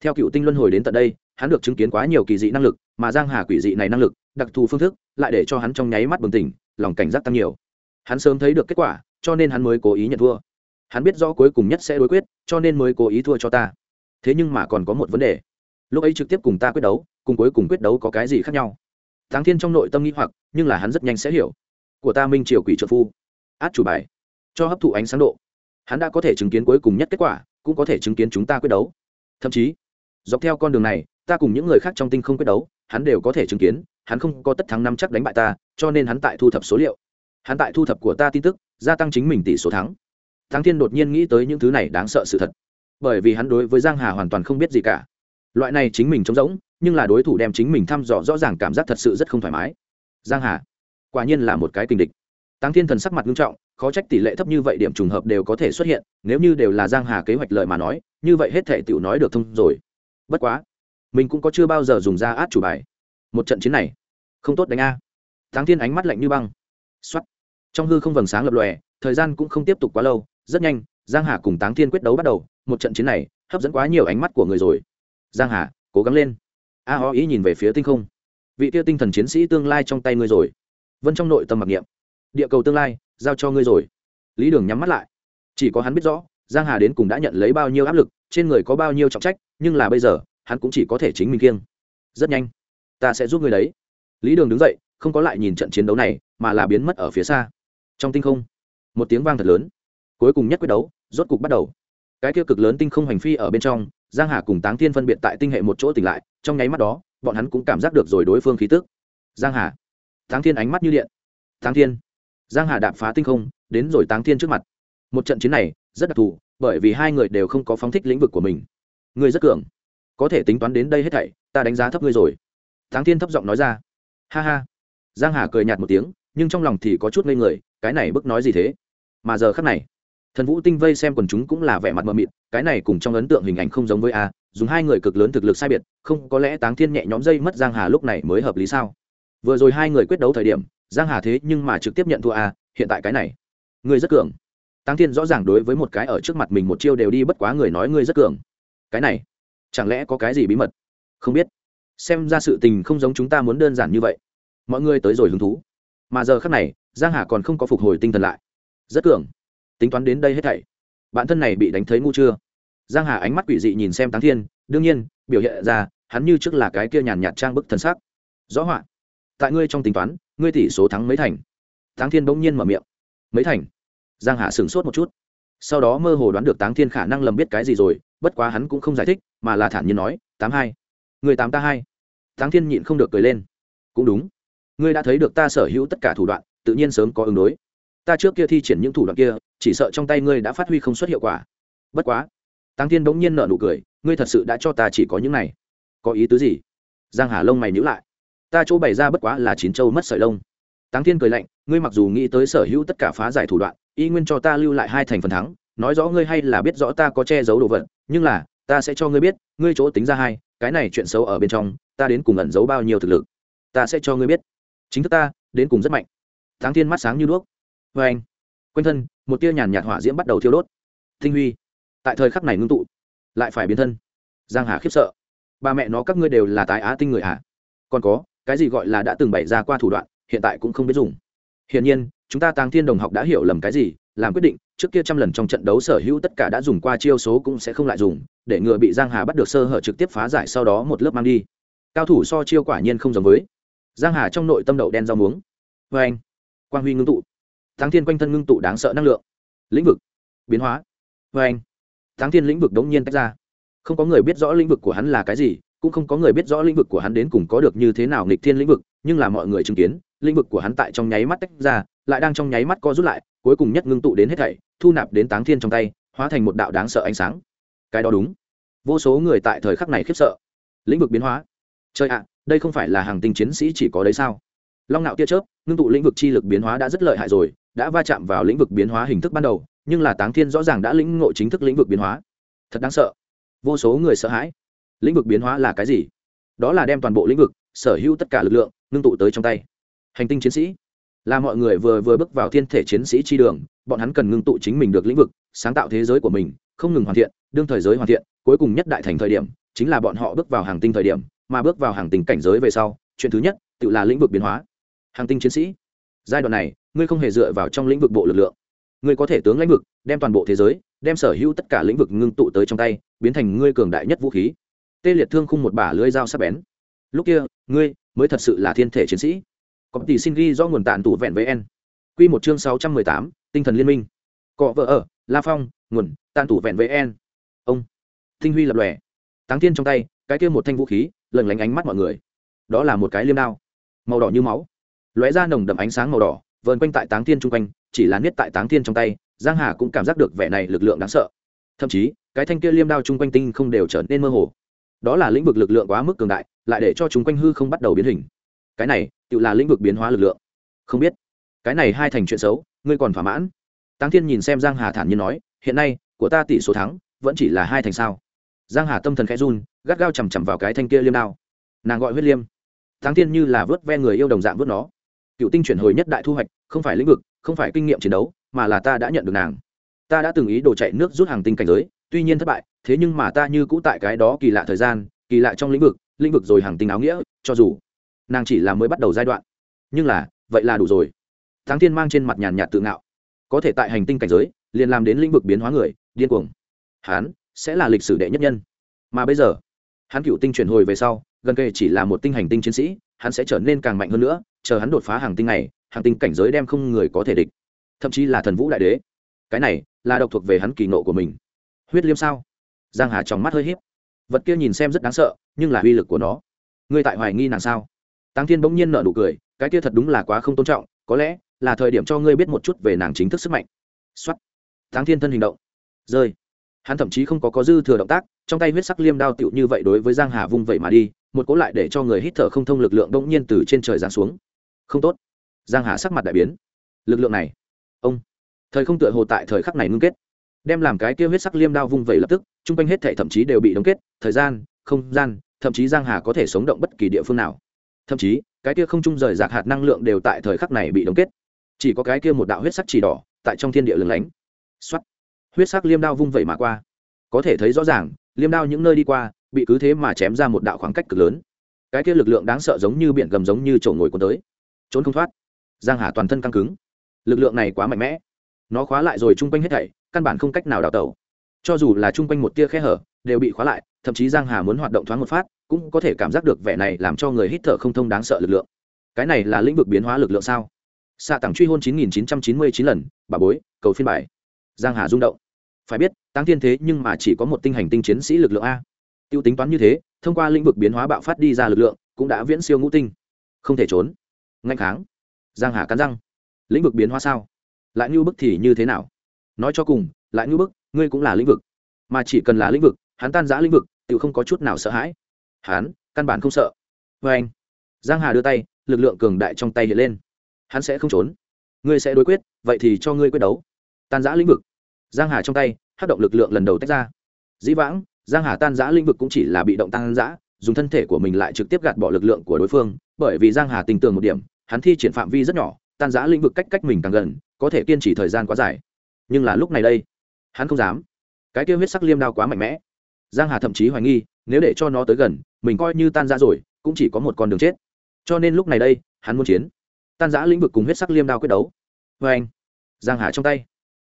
[SPEAKER 1] Theo cựu tinh luân hồi đến tận đây, hắn được chứng kiến quá nhiều kỳ dị năng lực, mà giang hà quỷ dị này năng lực, đặc thù phương thức, lại để cho hắn trong nháy mắt bừng tỉnh, lòng cảnh giác tăng nhiều. Hắn sớm thấy được kết quả, cho nên hắn mới cố ý nhận thua. Hắn biết rõ cuối cùng nhất sẽ đối quyết, cho nên mới cố ý thua cho ta thế nhưng mà còn có một vấn đề. Lúc ấy trực tiếp cùng ta quyết đấu, cùng cuối cùng quyết đấu có cái gì khác nhau? Thắng thiên trong nội tâm nghĩ hoặc, nhưng là hắn rất nhanh sẽ hiểu. Của ta minh triều quỷ trợ phu. Át chủ bài. Cho hấp thụ ánh sáng độ. Hắn đã có thể chứng kiến cuối cùng nhất kết quả, cũng có thể chứng kiến chúng ta quyết đấu. Thậm chí, dọc theo con đường này, ta cùng những người khác trong tinh không quyết đấu, hắn đều có thể chứng kiến, hắn không có tất thắng năm chắc đánh bại ta, cho nên hắn tại thu thập số liệu. Hắn tại thu thập của ta tin tức, gia tăng chính mình tỷ số thắng. Thắng thiên đột nhiên nghĩ tới những thứ này đáng sợ sự thật bởi vì hắn đối với giang hà hoàn toàn không biết gì cả. Loại này chính mình trống rỗng, nhưng là đối thủ đem chính mình thăm dò rõ ràng cảm giác thật sự rất không thoải mái. Giang hà, quả nhiên là một cái tình địch. Tăng thiên thần sắc mặt nghiêm trọng, khó trách tỷ lệ thấp như vậy điểm trùng hợp đều có thể xuất hiện, nếu như đều là giang hà kế hoạch lợi mà nói, như vậy hết thể tiểu nói được thông rồi. Bất quá, mình cũng có chưa bao giờ dùng ra át chủ bài. Một trận chiến này, không tốt đánh a. Tháng thiên ánh mắt lạnh như băng. Xoát trong hư không vầng sáng lập lòe, thời gian cũng không tiếp tục quá lâu, rất nhanh giang hà cùng táng thiên quyết đấu bắt đầu, một trận chiến này hấp dẫn quá nhiều ánh mắt của người rồi. Giang hà, cố gắng lên. A ho ý nhìn về phía tinh không. Vị tiêu tinh thần chiến sĩ tương lai trong tay ngươi rồi. Vân trong nội tâm mặc niệm. Địa cầu tương lai, giao cho ngươi rồi. Lý đường nhắm mắt lại. Chỉ có hắn biết rõ, giang hà đến cùng đã nhận lấy bao nhiêu áp lực, trên người có bao nhiêu trọng trách, nhưng là bây giờ, hắn cũng chỉ có thể chính mình kiêng. Rất nhanh, ta sẽ giúp ngươi đấy. Lý đường đứng dậy, không có lại nhìn trận chiến đấu này, mà là biến mất ở phía xa. Trong tinh không, một tiếng vang thật lớn. Cuối cùng nhất quyết đấu rốt cục bắt đầu. Cái kia cực lớn tinh không hành phi ở bên trong, giang hà cùng táng thiên phân biệt tại tinh hệ một chỗ tỉnh lại, trong nháy mắt đó, bọn hắn cũng cảm giác được rồi đối phương khí tức. Giang hà. Táng thiên ánh mắt như điện. Táng thiên. Giang hà đạp phá tinh không, đến rồi táng thiên trước mặt. Một trận chiến này, rất đặc thù, bởi vì hai người đều không có phóng thích lĩnh vực của mình. Ngươi rất cường. Có thể tính toán đến đây hết thảy, ta đánh giá thấp ngươi rồi. Táng thiên thấp giọng nói ra. Ha ha. Giang hà cười nhạt một tiếng, nhưng trong lòng thì có chút ngây người, cái này bức nói gì thế? Mà giờ khắc này thần vũ tinh vây xem quần chúng cũng là vẻ mặt mờ mịt, cái này cùng trong ấn tượng hình ảnh không giống với a, dùng hai người cực lớn thực lực sai biệt, không có lẽ táng thiên nhẹ nhóm dây mất giang hà lúc này mới hợp lý sao? Vừa rồi hai người quyết đấu thời điểm, giang hà thế nhưng mà trực tiếp nhận thua a, hiện tại cái này, ngươi rất cường. Táng thiên rõ ràng đối với một cái ở trước mặt mình một chiêu đều đi bất quá người nói ngươi rất cường. Cái này, chẳng lẽ có cái gì bí mật? Không biết. Xem ra sự tình không giống chúng ta muốn đơn giản như vậy. Mọi người tới rồi hứng thú. Mà giờ khắc này, giang hà còn không có phục hồi tinh thần lại. Rất cường tính toán đến đây hết thảy. Bản thân này bị đánh thấy ngu chưa? Giang hà ánh mắt quỷ dị nhìn xem táng thiên, đương nhiên, biểu hiện ra, hắn như trước là cái kia nhàn nhạt trang bức thần sắc. Rõ họa. Tại ngươi trong tính toán, ngươi tỷ số thắng mấy thành? Táng thiên bỗng nhiên mở miệng. Mấy thành? Giang hà sửng sốt một chút. Sau đó mơ hồ đoán được táng thiên khả năng lầm biết cái gì rồi, bất quá hắn cũng không giải thích, mà là thản nhiên nói, tám hai. Người tám ta hai. Táng thiên nhịn không được cười lên. Cũng đúng. Ngươi đã thấy được ta sở hữu tất cả thủ đoạn, tự nhiên sớm có ứng đối. Ta trước kia thi triển những thủ đoạn kia chỉ sợ trong tay ngươi đã phát huy không xuất hiệu quả. Bất quá tăng thiên bỗng nhiên nợ nụ cười, ngươi thật sự đã cho ta chỉ có những này. Có ý tứ gì? Giang hà lông mày nhữ lại. Ta chỗ bày ra bất quá là chín châu mất sợi lông. Tăng thiên cười lạnh, ngươi mặc dù nghĩ tới sở hữu tất cả phá giải thủ đoạn, y nguyên cho ta lưu lại hai thành phần thắng, nói rõ ngươi hay là biết rõ ta có che giấu đồ vật, nhưng là, ta sẽ cho ngươi biết, ngươi chỗ tính ra hai, cái này chuyện xấu ở bên trong, ta đến cùng ẩn giấu bao nhiêu thực lực. Ta sẽ cho ngươi biết. Chính thức ta, đến cùng rất mạnh. Tháng thiên mắt sáng như đuốc. Vê anh quanh thân, một tia nhàn nhạt hỏa diễm bắt đầu thiêu đốt. Tinh huy, tại thời khắc này ngưng tụ, lại phải biến thân. Giang hà khiếp sợ. Ba mẹ nó, các ngươi đều là tái á tinh người à còn có, cái gì gọi là đã từng bày ra qua thủ đoạn, hiện tại cũng không biết dùng. Hiển nhiên, chúng ta tăng thiên đồng học đã hiểu lầm cái gì, làm quyết định, trước kia trăm lần trong trận đấu sở hữu tất cả đã dùng qua chiêu số cũng sẽ không lại dùng, để ngừa bị giang hà bắt được sơ hở trực tiếp phá giải sau đó một lớp mang đi. Cao thủ so chiêu quả nhiên không giống với. Giang hà trong nội tâm đậu đen rau muống. Vê anh quang huy ngưng tụ thắng thiên quanh thân ngưng tụ đáng sợ năng lượng. Lĩnh vực. Biến hóa. Vê anh. Thiên lĩnh vực đống nhiên tách ra. Không có người biết rõ lĩnh vực của hắn là cái gì, cũng không có người biết rõ lĩnh vực của hắn đến cùng có được như thế nào nghịch thiên lĩnh vực, nhưng là mọi người chứng kiến, lĩnh vực của hắn tại trong nháy mắt tách ra, lại đang trong nháy mắt co rút lại, cuối cùng nhất ngưng tụ đến hết thảy, thu nạp đến táng thiên trong tay, hóa thành một đạo đáng sợ ánh sáng. Cái đó đúng. Vô số người tại thời khắc này khiếp sợ. Lĩnh vực biến hóa. Chơi ạ, đây không phải là hàng tinh chiến sĩ chỉ có đấy sao? Long nạo tia chớp, ngưng tụ lĩnh vực chi lực biến hóa đã rất lợi hại rồi, đã va chạm vào lĩnh vực biến hóa hình thức ban đầu, nhưng là táng thiên rõ ràng đã lĩnh ngộ chính thức lĩnh vực biến hóa. Thật đáng sợ. Vô số người sợ hãi. Lĩnh vực biến hóa là cái gì? Đó là đem toàn bộ lĩnh vực, sở hữu tất cả lực lượng, ngưng tụ tới trong tay. Hành tinh chiến sĩ. Là mọi người vừa vừa bước vào thiên thể chiến sĩ chi đường, bọn hắn cần ngưng tụ chính mình được lĩnh vực, sáng tạo thế giới của mình, không ngừng hoàn thiện, đương thời giới hoàn thiện, cuối cùng nhất đại thành thời điểm, chính là bọn họ bước vào hàng tinh thời điểm, mà bước vào hàng tinh cảnh giới về sau, chuyện thứ nhất, tự là lĩnh vực biến hóa hàng tinh chiến sĩ. Giai đoạn này, ngươi không hề dựa vào trong lĩnh vực bộ lực lượng. Ngươi có thể tướng lĩnh vực, đem toàn bộ thế giới, đem sở hữu tất cả lĩnh vực ngưng tụ tới trong tay, biến thành ngươi cường đại nhất vũ khí. Tê liệt thương khung một bả lưỡi dao sắc bén. Lúc kia, ngươi mới thật sự là thiên thể chiến sĩ. Có tỷ xin ghi do nguồn tàn tủ vẹn với n q một chương sáu trăm mười tám, tinh thần liên minh. Cọ vợ ở, la phong, nguồn tàn tủ vẹn với n ông, tinh huy lập lòe. Táng thiên trong tay, cái kia một thanh vũ khí lần lánh ánh mắt mọi người. Đó là một cái liêm đao. Màu đỏ như máu lóe ra nồng đậm ánh sáng màu đỏ, vờn quanh tại táng thiên chung quanh, chỉ là niết tại táng thiên trong tay, giang hà cũng cảm giác được vẻ này lực lượng đáng sợ. Thậm chí, cái thanh kia liêm đao chung quanh tinh không đều trở nên mơ hồ. Đó là lĩnh vực lực lượng quá mức cường đại, lại để cho chúng quanh hư không bắt đầu biến hình. Cái này, tự là lĩnh vực biến hóa lực lượng. Không biết, cái này hai thành chuyện xấu, ngươi còn thỏa mãn? Táng thiên nhìn xem giang hà thản nhiên nói, hiện nay, của ta tỷ số thắng, vẫn chỉ là hai thành sao? Giang hà tâm thần khẽ run, gắt gao chầm chằm vào cái thanh kia liêm đao. Nàng gọi huyết liêm. Táng thiên như là vớt ve người yêu đồng dạng vớt nó cựu tinh chuyển hồi nhất đại thu hoạch, không phải lĩnh vực, không phải kinh nghiệm chiến đấu, mà là ta đã nhận được nàng. Ta đã từng ý đồ chạy nước rút hàng tinh cảnh giới, tuy nhiên thất bại, thế nhưng mà ta như cũ tại cái đó kỳ lạ thời gian, kỳ lạ trong lĩnh vực lĩnh vực rồi hàng tinh áo nghĩa, cho dù nàng chỉ là mới bắt đầu giai đoạn. Nhưng là, vậy là đủ rồi. Thắng thiên mang trên mặt nhàn nhạt tự ngạo. Có thể tại hành tinh cảnh giới, liền làm đến lĩnh vực biến hóa người, điên cuồng. Hán sẽ là lịch sử đệ nhất nhân. Mà bây giờ, hắn cựu tinh chuyển hồi về sau, gần kề chỉ là một tinh hành tinh chiến sĩ, hắn sẽ trở nên càng mạnh hơn nữa chờ hắn đột phá hàng tinh này, hàng tinh cảnh giới đem không người có thể địch. Thậm chí là thần vũ đại đế. Cái này là độc thuộc về hắn kỳ nộ của mình. Huyết liêm sao? Giang hà trong mắt hơi hiếp vật kia nhìn xem rất đáng sợ, nhưng là uy lực của nó. Ngươi tại hoài nghi nàng sao? Tăng thiên bỗng nhiên nở nụ cười, cái kia thật đúng là quá không tôn trọng, có lẽ là thời điểm cho ngươi biết một chút về nàng chính thức sức mạnh. Xuất tăng thiên thân hình động. Rơi. Hắn thậm chí không có có dư thừa động tác, trong tay huyết sắc liêm đao tựu như vậy đối với giang hà vung vậy mà đi, một cố lại để cho người hít thở không thông lực lượng bỗng nhiên từ trên trời giáng xuống không tốt. Giang hà sắc mặt đại biến. Lực lượng này. Ông. Thời không tựa hồ tại thời khắc này ngưng kết. Đem làm cái kia huyết sắc liêm đao vung vẩy lập tức, chung quanh hết thể thậm chí đều bị đóng kết. Thời gian, không gian, thậm chí giang hà có thể sống động bất kỳ địa phương nào. Thậm chí, cái kia không trung rời rạc hạt năng lượng đều tại thời khắc này bị đóng kết. Chỉ có cái kia một đạo huyết sắc chỉ đỏ tại trong thiên địa lừng lánh. Xuất huyết sắc liêm đao vung vẩy mà qua. Có thể thấy rõ ràng, liêm đao những nơi đi qua, bị cứ thế mà chém ra một đạo khoảng cách cực lớn. Cái kia lực lượng đáng sợ giống như biển gầm giống như chậu ngồi cuốn tới trốn không thoát. Giang hà toàn thân căng cứng. Lực lượng này quá mạnh mẽ. Nó khóa lại rồi chung quanh hết thảy, căn bản không cách nào đào tẩu. Cho dù là chung quanh một tia khe hở, đều bị khóa lại, thậm chí giang hà muốn hoạt động thoáng một phát, cũng có thể cảm giác được vẻ này làm cho người hít thở không thông đáng sợ lực lượng. Cái này là lĩnh vực biến hóa lực lượng sao? Xạ tặng truy hôn 9999 lần, bà bối, cầu phiên bài. Giang hà rung động. Phải biết tăng thiên thế nhưng mà chỉ có một tinh hành tinh chiến sĩ lực lượng a. Tiêu tính toán như thế, thông qua lĩnh vực biến hóa bạo phát đi ra lực lượng, cũng đã viễn siêu ngũ tinh. Không thể trốn ngạnh kháng. Giang hà cắn răng. Lĩnh vực biến hóa sao? Lại như bức thì như thế nào? Nói cho cùng, lại như bức, ngươi cũng là lĩnh vực. Mà chỉ cần là lĩnh vực, hắn tan giã lĩnh vực tự không có chút nào sợ hãi. Hắn, căn bản không sợ. Vê anh, giang hà đưa tay, lực lượng cường đại trong tay hiện lên. Hắn sẽ không trốn. Ngươi sẽ đối quyết, vậy thì cho ngươi quyết đấu. Tan giã lĩnh vực. Giang hà trong tay hát động lực lượng lần đầu tách ra. Dĩ vãng, giang hà tan giã lĩnh vực cũng chỉ là bị động tan giã dùng thân thể của mình lại trực tiếp gạt bỏ lực lượng của đối phương, bởi vì giang hà tình tường một điểm, hắn thi triển phạm vi rất nhỏ, tan giã lĩnh vực cách cách mình càng gần, có thể kiên trì thời gian quá dài. Nhưng là lúc này đây, hắn không dám. Cái kia huyết sắc liêm đao quá mạnh mẽ. Giang hà thậm chí hoài nghi, nếu để cho nó tới gần, mình coi như tan ra rồi, cũng chỉ có một con đường chết. Cho nên lúc này đây, hắn muốn chiến. Tan giã lĩnh vực cùng huyết sắc liêm đao quyết đấu. Vê anh, giang hà trong tay.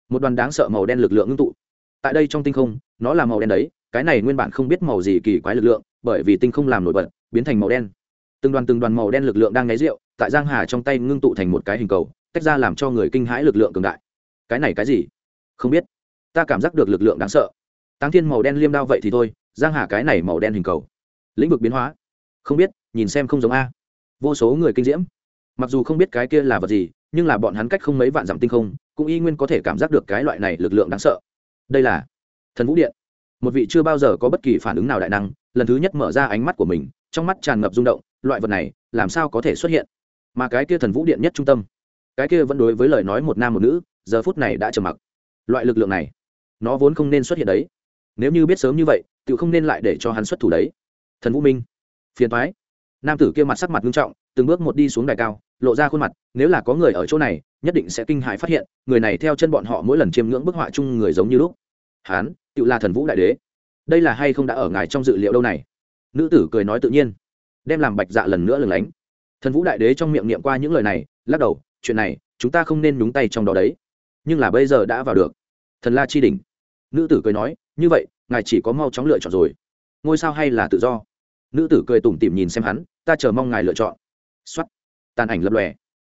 [SPEAKER 1] Một đoàn đáng sợ màu đen lực lượng ngưng tụ. Tại đây trong tinh không, nó là màu đen đấy, cái này nguyên bản không biết màu gì kỳ quái lực lượng bởi vì tinh không làm nổi bật, biến thành màu đen. Từng đoàn từng đoàn màu đen lực lượng đang ngáy rượu, tại giang hà trong tay ngưng tụ thành một cái hình cầu, tách ra làm cho người kinh hãi lực lượng cường đại. Cái này cái gì? Không biết. Ta cảm giác được lực lượng đáng sợ. Táng thiên màu đen liêm đao vậy thì thôi, giang hà cái này màu đen hình cầu. Lĩnh vực biến hóa. Không biết, nhìn xem không giống a. Vô số người kinh diễm. Mặc dù không biết cái kia là vật gì, nhưng là bọn hắn cách không mấy vạn dặm tinh không, cũng y nguyên có thể cảm giác được cái loại này lực lượng đáng sợ. Đây là thần vũ điện. Một vị chưa bao giờ có bất kỳ phản ứng nào đại năng lần thứ nhất mở ra ánh mắt của mình, trong mắt tràn ngập rung động, loại vật này, làm sao có thể xuất hiện? Mà cái kia thần vũ điện nhất trung tâm, cái kia vẫn đối với lời nói một nam một nữ, giờ phút này đã trầm mặc. Loại lực lượng này, nó vốn không nên xuất hiện đấy. Nếu như biết sớm như vậy tự không nên lại để cho hắn xuất thủ đấy. Thần vũ minh, phiền thoái nam tử kia mặt sắc mặt nghiêm trọng, từng bước một đi xuống đài cao, lộ ra khuôn mặt, nếu là có người ở chỗ này, nhất định sẽ kinh hại phát hiện, người này theo chân bọn họ mỗi lần chiêm ngưỡng bức họa chung người giống như lúc. Hán tự là thần vũ đại đế đây là hay không đã ở ngài trong dự liệu đâu này? Nữ tử cười nói tự nhiên, đem làm bạch dạ lần nữa lừng lánh. Thần vũ đại đế trong miệng niệm qua những lời này, lắc đầu, chuyện này, chúng ta không nên nhúng tay trong đó đấy. Nhưng là bây giờ đã vào được. Thần la chi đỉnh. Nữ tử cười nói, như vậy, ngài chỉ có mau chóng lựa chọn rồi. Ngôi sao hay là tự do? Nữ tử cười tủm tỉm nhìn xem hắn, ta chờ mong ngài lựa chọn. Xuất tàn ảnh lập lòe.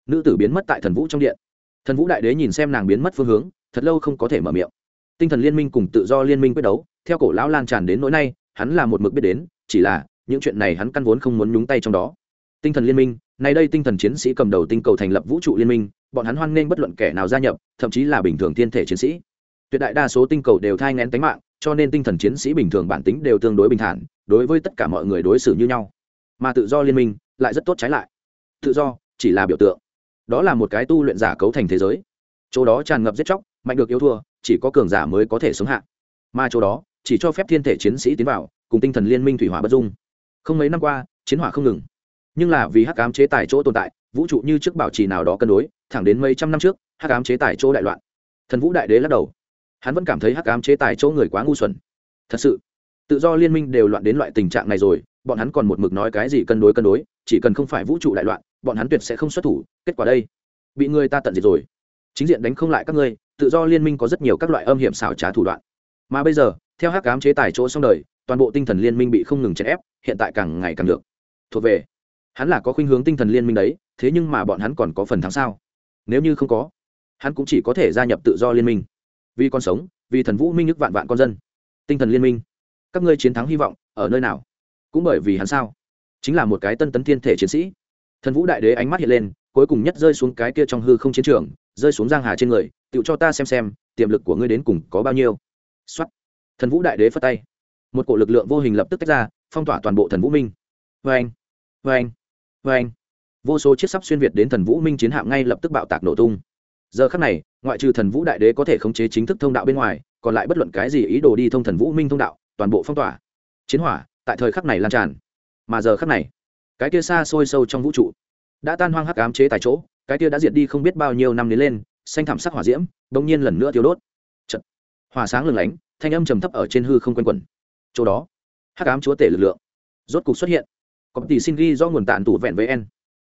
[SPEAKER 1] Nữ tử biến mất tại thần vũ trong điện. Thần vũ đại đế nhìn xem nàng biến mất phương hướng, thật lâu không có thể mở miệng. Tinh thần liên minh cùng tự do liên minh quyết đấu theo cổ lão lan tràn đến nỗi nay, hắn là một mực biết đến, chỉ là, những chuyện này hắn căn vốn không muốn nhúng tay trong đó. Tinh thần liên minh, nay đây tinh thần chiến sĩ cầm đầu tinh cầu thành lập vũ trụ liên minh, bọn hắn hoan nghênh bất luận kẻ nào gia nhập, thậm chí là bình thường thiên thể chiến sĩ. Tuyệt đại đa số tinh cầu đều thai ngén tính mạng, cho nên tinh thần chiến sĩ bình thường bản tính đều tương đối bình thản, đối với tất cả mọi người đối xử như nhau. Mà tự do liên minh lại rất tốt trái lại. Tự do chỉ là biểu tượng. Đó là một cái tu luyện giả cấu thành thế giới. Chỗ đó tràn ngập giết chóc, mạnh được yêu thua, chỉ có cường giả mới có thể sống hạ. Mà chỗ đó chỉ cho phép thiên thể chiến sĩ tiến vào, cùng tinh thần liên minh thủy hỏa bất dung. Không mấy năm qua, chiến hỏa không ngừng. Nhưng là vì hắc ám chế tài chỗ tồn tại, vũ trụ như trước bảo trì nào đó cân đối, thẳng đến mấy trăm năm trước, hắc ám chế tài chỗ đại loạn. Thần vũ đại đế lắc đầu. Hắn vẫn cảm thấy hắc ám chế tài chỗ người quá ngu xuẩn. Thật sự, tự do liên minh đều loạn đến loại tình trạng này rồi, bọn hắn còn một mực nói cái gì cân đối cân đối, chỉ cần không phải vũ trụ đại loạn, bọn hắn tuyệt sẽ không xuất thủ, kết quả đây, bị người ta tận diệt rồi. Chính diện đánh không lại các ngươi, tự do liên minh có rất nhiều các loại âm hiểm xảo trá thủ đoạn. Mà bây giờ theo hắc cám chế tài chỗ xong đời, toàn bộ tinh thần liên minh bị không ngừng chèn ép, hiện tại càng ngày càng được. Thuộc về, hắn là có khuynh hướng tinh thần liên minh đấy, thế nhưng mà bọn hắn còn có phần thắng sao? Nếu như không có, hắn cũng chỉ có thể gia nhập tự do liên minh. Vì con sống, vì thần vũ minh nhức vạn vạn con dân. Tinh thần liên minh, các ngươi chiến thắng hy vọng ở nơi nào? Cũng bởi vì hắn sao? Chính là một cái tân tấn thiên thể chiến sĩ. Thần vũ đại đế ánh mắt hiện lên, cuối cùng nhất rơi xuống cái kia trong hư không chiến trường, rơi xuống giang hà trên người tự cho ta xem xem, tiềm lực của ngươi đến cùng có bao nhiêu. Xuất thần vũ đại đế phất tay. Một cổ lực lượng vô hình lập tức tách ra, phong tỏa toàn bộ thần vũ minh. Vê anh vê anh vê anh vô số chiếc sắp xuyên việt đến thần vũ minh chiến hạm ngay lập tức bạo tạc nổ tung. Giờ khắc này, ngoại trừ thần vũ đại đế có thể khống chế chính thức thông đạo bên ngoài, còn lại bất luận cái gì ý đồ đi thông thần vũ minh thông đạo, toàn bộ phong tỏa. Chiến hỏa tại thời khắc này lan tràn. Mà giờ khắc này, cái kia xa xôi sâu trong vũ trụ đã tan hoang hắc ám chế tại chỗ, cái kia đã diệt đi không biết bao nhiêu năm đến lên, xanh thảm sắc hỏa diễm bỗng nhiên lần nữa thiếu đốt. Chật. hỏa sáng lừng lánh thanh âm trầm thấp ở trên hư không quanh quẩn. Chỗ đó, hắc ám chúa tể lực lượng rốt cục xuất hiện. Có tỷ xin ghi do nguồn tạn tủ vẹn với en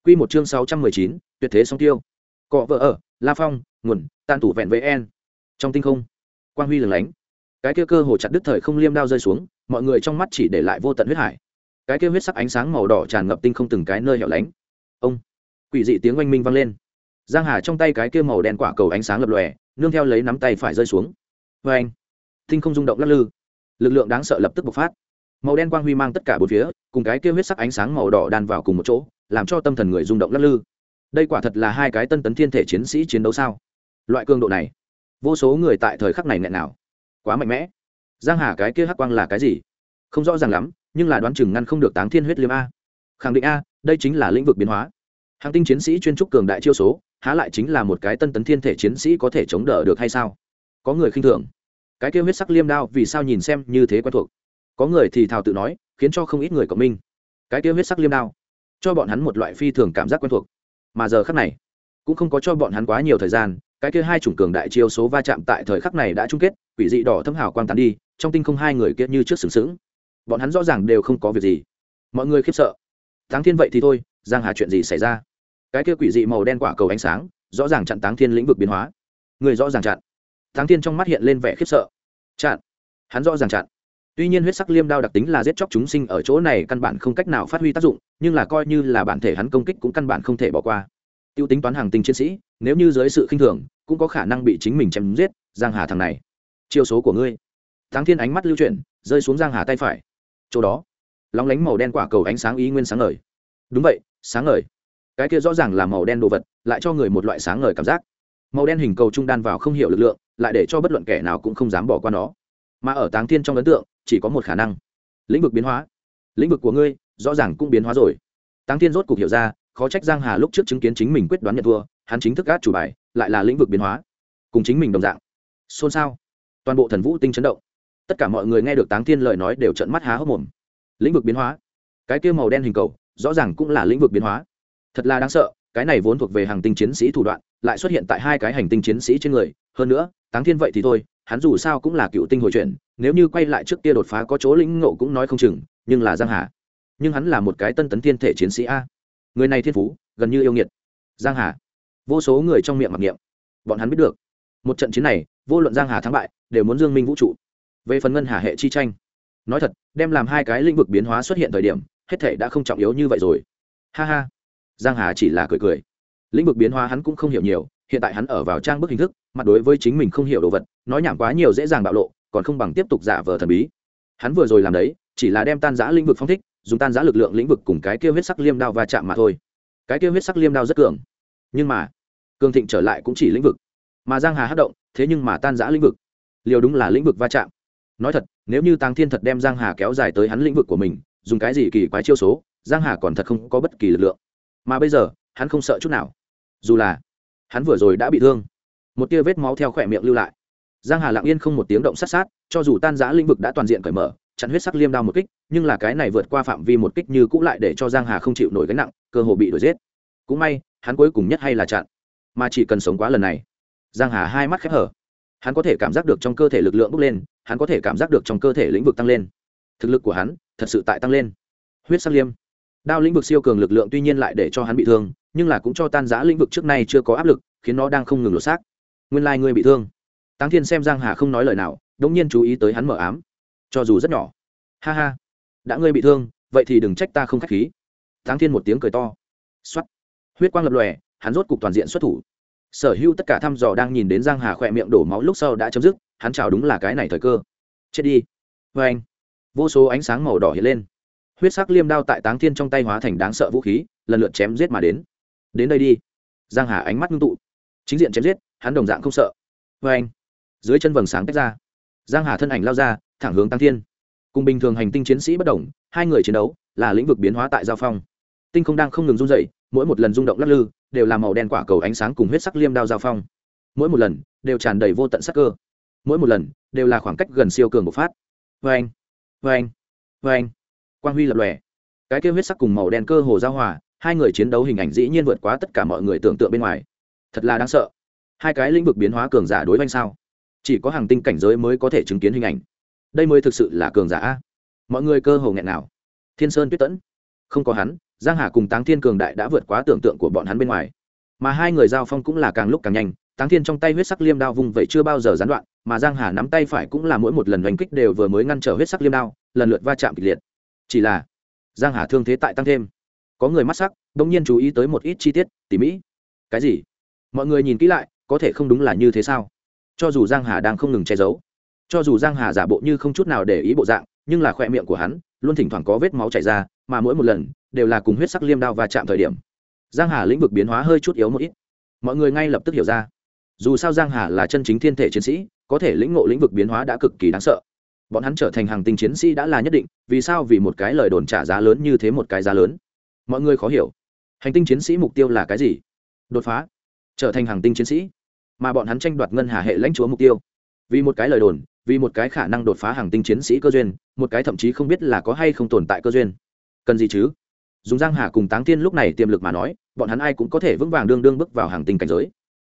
[SPEAKER 1] quy một chương sáu trăm mười chín, tuyệt thế song tiêu. Cọ vợ ở, la phong, nguồn tàn tủ vẹn với en trong tinh không, quang huy lừng lánh. Cái kia cơ hồ chặt đứt thời không liêm đao rơi xuống, mọi người trong mắt chỉ để lại vô tận huyết hải. Cái kia huyết sắc ánh sáng màu đỏ tràn ngập tinh không từng cái nơi hẻo lánh. Ông, quỷ dị tiếng oanh minh vang lên. Giang hà trong tay cái kia màu đen quả cầu ánh sáng lập lòe, nương theo lấy nắm tay phải rơi xuống. Vê anh tinh không rung động lắc lư. Lực lượng đáng sợ lập tức bộc phát. Màu đen quang huy mang tất cả bốn phía, cùng cái kia huyết sắc ánh sáng màu đỏ đan vào cùng một chỗ, làm cho tâm thần người rung động lắc lư. Đây quả thật là hai cái tân tấn thiên thể chiến sĩ chiến đấu sao? Loại cường độ này, vô số người tại thời khắc này nghẹn nào? Quá mạnh mẽ. Giang hà cái kia hắc quang là cái gì? Không rõ ràng lắm, nhưng là đoán chừng ngăn không được táng thiên huyết liêm a. Khẳng định a, đây chính là lĩnh vực biến hóa. Hàng tinh chiến sĩ chuyên trúc cường đại chiêu số, há lại chính là một cái tân tấn thiên thể chiến sĩ có thể chống đỡ được hay sao? Có người khinh thường cái kêu huyết sắc liêm đao vì sao nhìn xem như thế quen thuộc? Có người thì thào tự nói, khiến cho không ít người cộng minh. Cái kêu huyết sắc liêm đao, cho bọn hắn một loại phi thường cảm giác quen thuộc. Mà giờ khắc này, cũng không có cho bọn hắn quá nhiều thời gian, cái kia hai chủng cường đại chiêu số va chạm tại thời khắc này đã chung kết, quỷ dị đỏ thâm hào quang tán đi, trong tinh không hai người kia như trước sừng sững. Bọn hắn rõ ràng đều không có việc gì. Mọi người khiếp sợ. Táng thiên vậy thì thôi, giang hà chuyện gì xảy ra? Cái kia quỷ dị màu đen quả cầu ánh sáng, rõ ràng chặn táng thiên lĩnh vực biến hóa. Người rõ ràng chặn táng thiên trong mắt hiện lên vẻ khiếp sợ. Chặn. Hắn rõ ràng chặn. Tuy nhiên huyết sắc liêm đao đặc tính là giết chóc chúng sinh ở chỗ này căn bản không cách nào phát huy tác dụng, nhưng là coi như là bản thể hắn công kích cũng căn bản không thể bỏ qua. Tiêu tính toán hàng tinh chiến sĩ, nếu như dưới sự khinh thường, cũng có khả năng bị chính mình chém giết, giang hà thằng này. Chiêu số của ngươi. Táng thiên ánh mắt lưu chuyển, rơi xuống giang hà tay phải. Chỗ đó, lóng lánh màu đen quả cầu ánh sáng ý nguyên sáng ngời. Đúng vậy, sáng ngời. Cái kia rõ ràng là màu đen đồ vật, lại cho người một loại sáng ngời cảm giác. Màu đen hình cầu trung đan vào không hiểu lực lượng lại để cho bất luận kẻ nào cũng không dám bỏ qua nó. Mà ở táng thiên trong ấn tượng, chỉ có một khả năng. Lĩnh vực biến hóa. Lĩnh vực của ngươi, rõ ràng cũng biến hóa rồi. Táng thiên rốt cục hiểu ra, khó trách giang hà lúc trước chứng kiến chính mình quyết đoán nhận thua, hắn chính thức gác chủ bài, lại là lĩnh vực biến hóa. Cùng chính mình đồng dạng. Xôn xao. Toàn bộ thần vũ tinh chấn động. Tất cả mọi người nghe được táng thiên lời nói đều trận mắt há hốc mồm. Lĩnh vực biến hóa. Cái kia màu đen hình cầu, rõ ràng cũng là lĩnh vực biến hóa. Thật là đáng sợ, cái này vốn thuộc về hàng tinh chiến sĩ thủ đoạn, lại xuất hiện tại hai cái hành tinh chiến sĩ trên người. Hơn nữa táng thiên vậy thì thôi, hắn dù sao cũng là cựu tinh hồi chuyển, nếu như quay lại trước kia đột phá có chỗ lĩnh ngộ cũng nói không chừng, nhưng là giang hà. Nhưng hắn là một cái tân tấn thiên thể chiến sĩ a. Người này thiên phú, gần như yêu nghiệt. Giang hà. Vô số người trong miệng mặc niệm. Bọn hắn biết được. Một trận chiến này, vô luận giang hà thắng bại, đều muốn dương minh vũ trụ. Về phần ngân hà hệ chi tranh. Nói thật, đem làm hai cái lĩnh vực biến hóa xuất hiện thời điểm, hết thể đã không trọng yếu như vậy rồi. Ha ha. Giang hà chỉ là cười cười. Lĩnh vực biến hóa hắn cũng không hiểu nhiều hiện tại hắn ở vào trang bức hình thức, mặt đối với chính mình không hiểu đồ vật, nói nhảm quá nhiều dễ dàng bạo lộ, còn không bằng tiếp tục giả vờ thần bí. Hắn vừa rồi làm đấy, chỉ là đem tan giã lĩnh vực phong thích, dùng tan giã lực lượng lĩnh vực cùng cái kia huyết sắc liêm đao va chạm mà thôi. Cái kia huyết sắc liêm đao rất cường. Nhưng mà, cường thịnh trở lại cũng chỉ lĩnh vực. Mà giang hà hát động, thế nhưng mà tan giã lĩnh vực. Liều đúng là lĩnh vực va chạm. Nói thật, nếu như tăng thiên thật đem giang hà kéo dài tới hắn lĩnh vực của mình, dùng cái gì kỳ quái chiêu số, giang hà còn thật không có bất kỳ lực lượng. Mà bây giờ, hắn không sợ chút nào. Dù là hắn vừa rồi đã bị thương. Một tia vết máu theo khỏe miệng lưu lại. Giang hà lặng yên không một tiếng động sát sát, cho dù tan giã lĩnh vực đã toàn diện cởi mở, chặn huyết sắc liêm đao một kích, nhưng là cái này vượt qua phạm vi một kích như cũng lại để cho giang hà không chịu nổi gánh nặng, cơ hồ bị đuổi giết. Cũng may, hắn cuối cùng nhất hay là chặn. Mà chỉ cần sống quá lần này, giang hà hai mắt khép hở. Hắn có thể cảm giác được trong cơ thể lực lượng bốc lên, hắn có thể cảm giác được trong cơ thể lĩnh vực tăng lên. Thực lực của hắn thật sự tại tăng lên. Huyết sắc liêm đao lĩnh vực siêu cường lực lượng tuy nhiên lại để cho hắn bị thương, nhưng là cũng cho tan giã lĩnh vực trước nay chưa có áp lực, khiến nó đang không ngừng lột xác. Nguyên lai、like、ngươi bị thương. Táng thiên xem giang hà không nói lời nào đ ỗ n g nhiên chú ý tới hắn mở ám. Cho dù rất nhỏ. Ha ha. Đã ngươi bị thương, vậy thì đừng trách ta không k h á c h khí. Táng thiên một tiếng cười to. X o á t huyết quang lập lòe, hắn rốt cục toàn diện xuất thủ. Sở hữu tất cả thăm dò đang nhìn đến giang hà khỏe miệng đổ máu lúc sau đã chấm dứt, hắn chào đúng là cái này thời cơ. Chết đi. Vê anh vô số ánh sáng màu đỏ hiện lên huyết sắc liêm đao tại táng thiên trong tay hóa thành đáng sợ vũ khí, lần lượt chém giết mà đến. Đến đây đi. Giang hà ánh mắt ngưng tụ. Chính diện chém giết, hắn đồng dạng không sợ. Vê anh, dưới chân vầng sáng tách ra. Giang hà thân ảnh lao ra, thẳng hướng tăng thiên. Cùng bình thường hành tinh chiến sĩ bất đồng, hai người chiến đấu là lĩnh vực biến hóa tại giao phong. Tinh không đang không ngừng run dậy mỗi một lần rung động lắc lư, đều là màu đen quả cầu ánh sáng cùng huyết sắc liêm đao giao phong. Mỗi một lần, đều tràn đầy vô tận sắc cơ. Mỗi một lần, đều là khoảng cách gần siêu cường bộc phát. Vê anh vê anh vê anh quang huy lập lòe. Cái kêu huyết sắc cùng màu đen cơ hồ giao hòa, hai người chiến đấu hình ảnh dĩ nhiên vượt quá tất cả mọi người tưởng tượng bên ngoài. Thật là đáng sợ. Hai cái lĩnh vực biến hóa cường giả đối với sao? Chỉ có hàng tinh cảnh giới mới có thể chứng kiến hình ảnh. Đây mới thực sự là cường giả mọi người cơ hồ nghẹn nào. Thiên sơn tuyết tẫn. Không có hắn, giang hà cùng táng thiên cường đại đã vượt quá tưởng tượng của bọn hắn bên ngoài. Mà hai người giao phong cũng là càng lúc càng nhanh, táng thiên trong tay huyết sắc liêm đao vùng vậy chưa bao giờ gián đoạn, mà giang hà nắm tay phải cũng là mỗi một lần đánh kích đều vừa mới ngăn trở huyết sắc liêm đao, lần lượt va chạm kịch liệt chỉ là, giang hà thương thế tại tăng thêm. Có người mắt sắc đông nhiên chú ý tới một ít chi tiết, tỉ mỹ cái gì? Mọi người nhìn kỹ lại, có thể không đúng là như thế sao? Cho dù giang hà đang không ngừng che giấu, cho dù giang hà giả bộ như không chút nào để ý bộ dạng, nhưng là khoe miệng của hắn luôn thỉnh thoảng có vết máu chảy ra, mà mỗi một lần đều là cùng huyết sắc liêm đao và chạm thời điểm. Giang hà lĩnh vực biến hóa hơi chút yếu một ít. Mọi người ngay lập tức hiểu ra. Dù sao giang hà là chân chính thiên thể chiến sĩ, có thể lĩnh ngộ lĩnh vực biến hóa đã cực kỳ đáng sợ bọn hắn trở thành hàng tinh chiến sĩ đã là nhất định, vì sao vì một cái lời đồn trả giá lớn như thế một cái giá lớn? Mọi người khó hiểu. Hành tinh chiến sĩ mục tiêu là cái gì? Đột phá. Trở thành hàng tinh chiến sĩ. Mà bọn hắn tranh đoạt ngân hà hệ lãnh chúa mục tiêu. Vì một cái lời đồn, vì một cái khả năng đột phá hàng tinh chiến sĩ cơ duyên, một cái thậm chí không biết là có hay không tồn tại cơ duyên. Cần gì chứ? Dùng giang hà cùng táng tiên lúc này tiềm lực mà nói, bọn hắn ai cũng có thể vững vàng đương đương bước vào hàng tinh cảnh giới.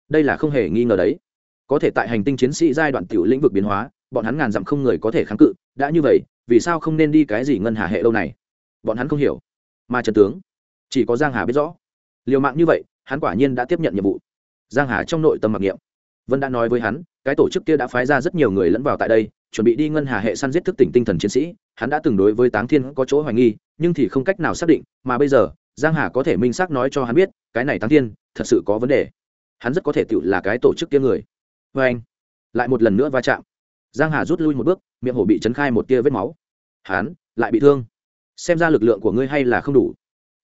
[SPEAKER 1] Đây là không hề nghi ngờ đấy. Có thể tại hành tinh chiến sĩ giai đoạn tiểu lĩnh vực biến hóa bọn hắn ngàn dặm không người có thể kháng cự, đã như vậy, vì sao không nên đi cái gì ngân hà hệ lâu này? Bọn hắn không hiểu. Mà trần tướng, chỉ có giang hà biết rõ. Liều mạng như vậy, hắn quả nhiên đã tiếp nhận nhiệm vụ. Giang hà trong nội tâm mặc niệm. Vân đã nói với hắn, cái tổ chức kia đã phái ra rất nhiều người lẫn vào tại đây, chuẩn bị đi ngân hà hệ săn giết thức tỉnh tinh thần chiến sĩ. Hắn đã từng đối với táng thiên có chỗ hoài nghi, nhưng thì không cách nào xác định, mà bây giờ, giang hà có thể minh xác nói cho hắn biết, cái này táng thiên, thật sự có vấn đề. Hắn rất có thể tự là cái tổ chức kia người. Vê anh. Lại một lần nữa va chạm giang hà rút lui một bước, miệng hổ bị chấn khai một tia vết máu. Hắn lại bị thương. Xem ra lực lượng của ngươi hay là không đủ.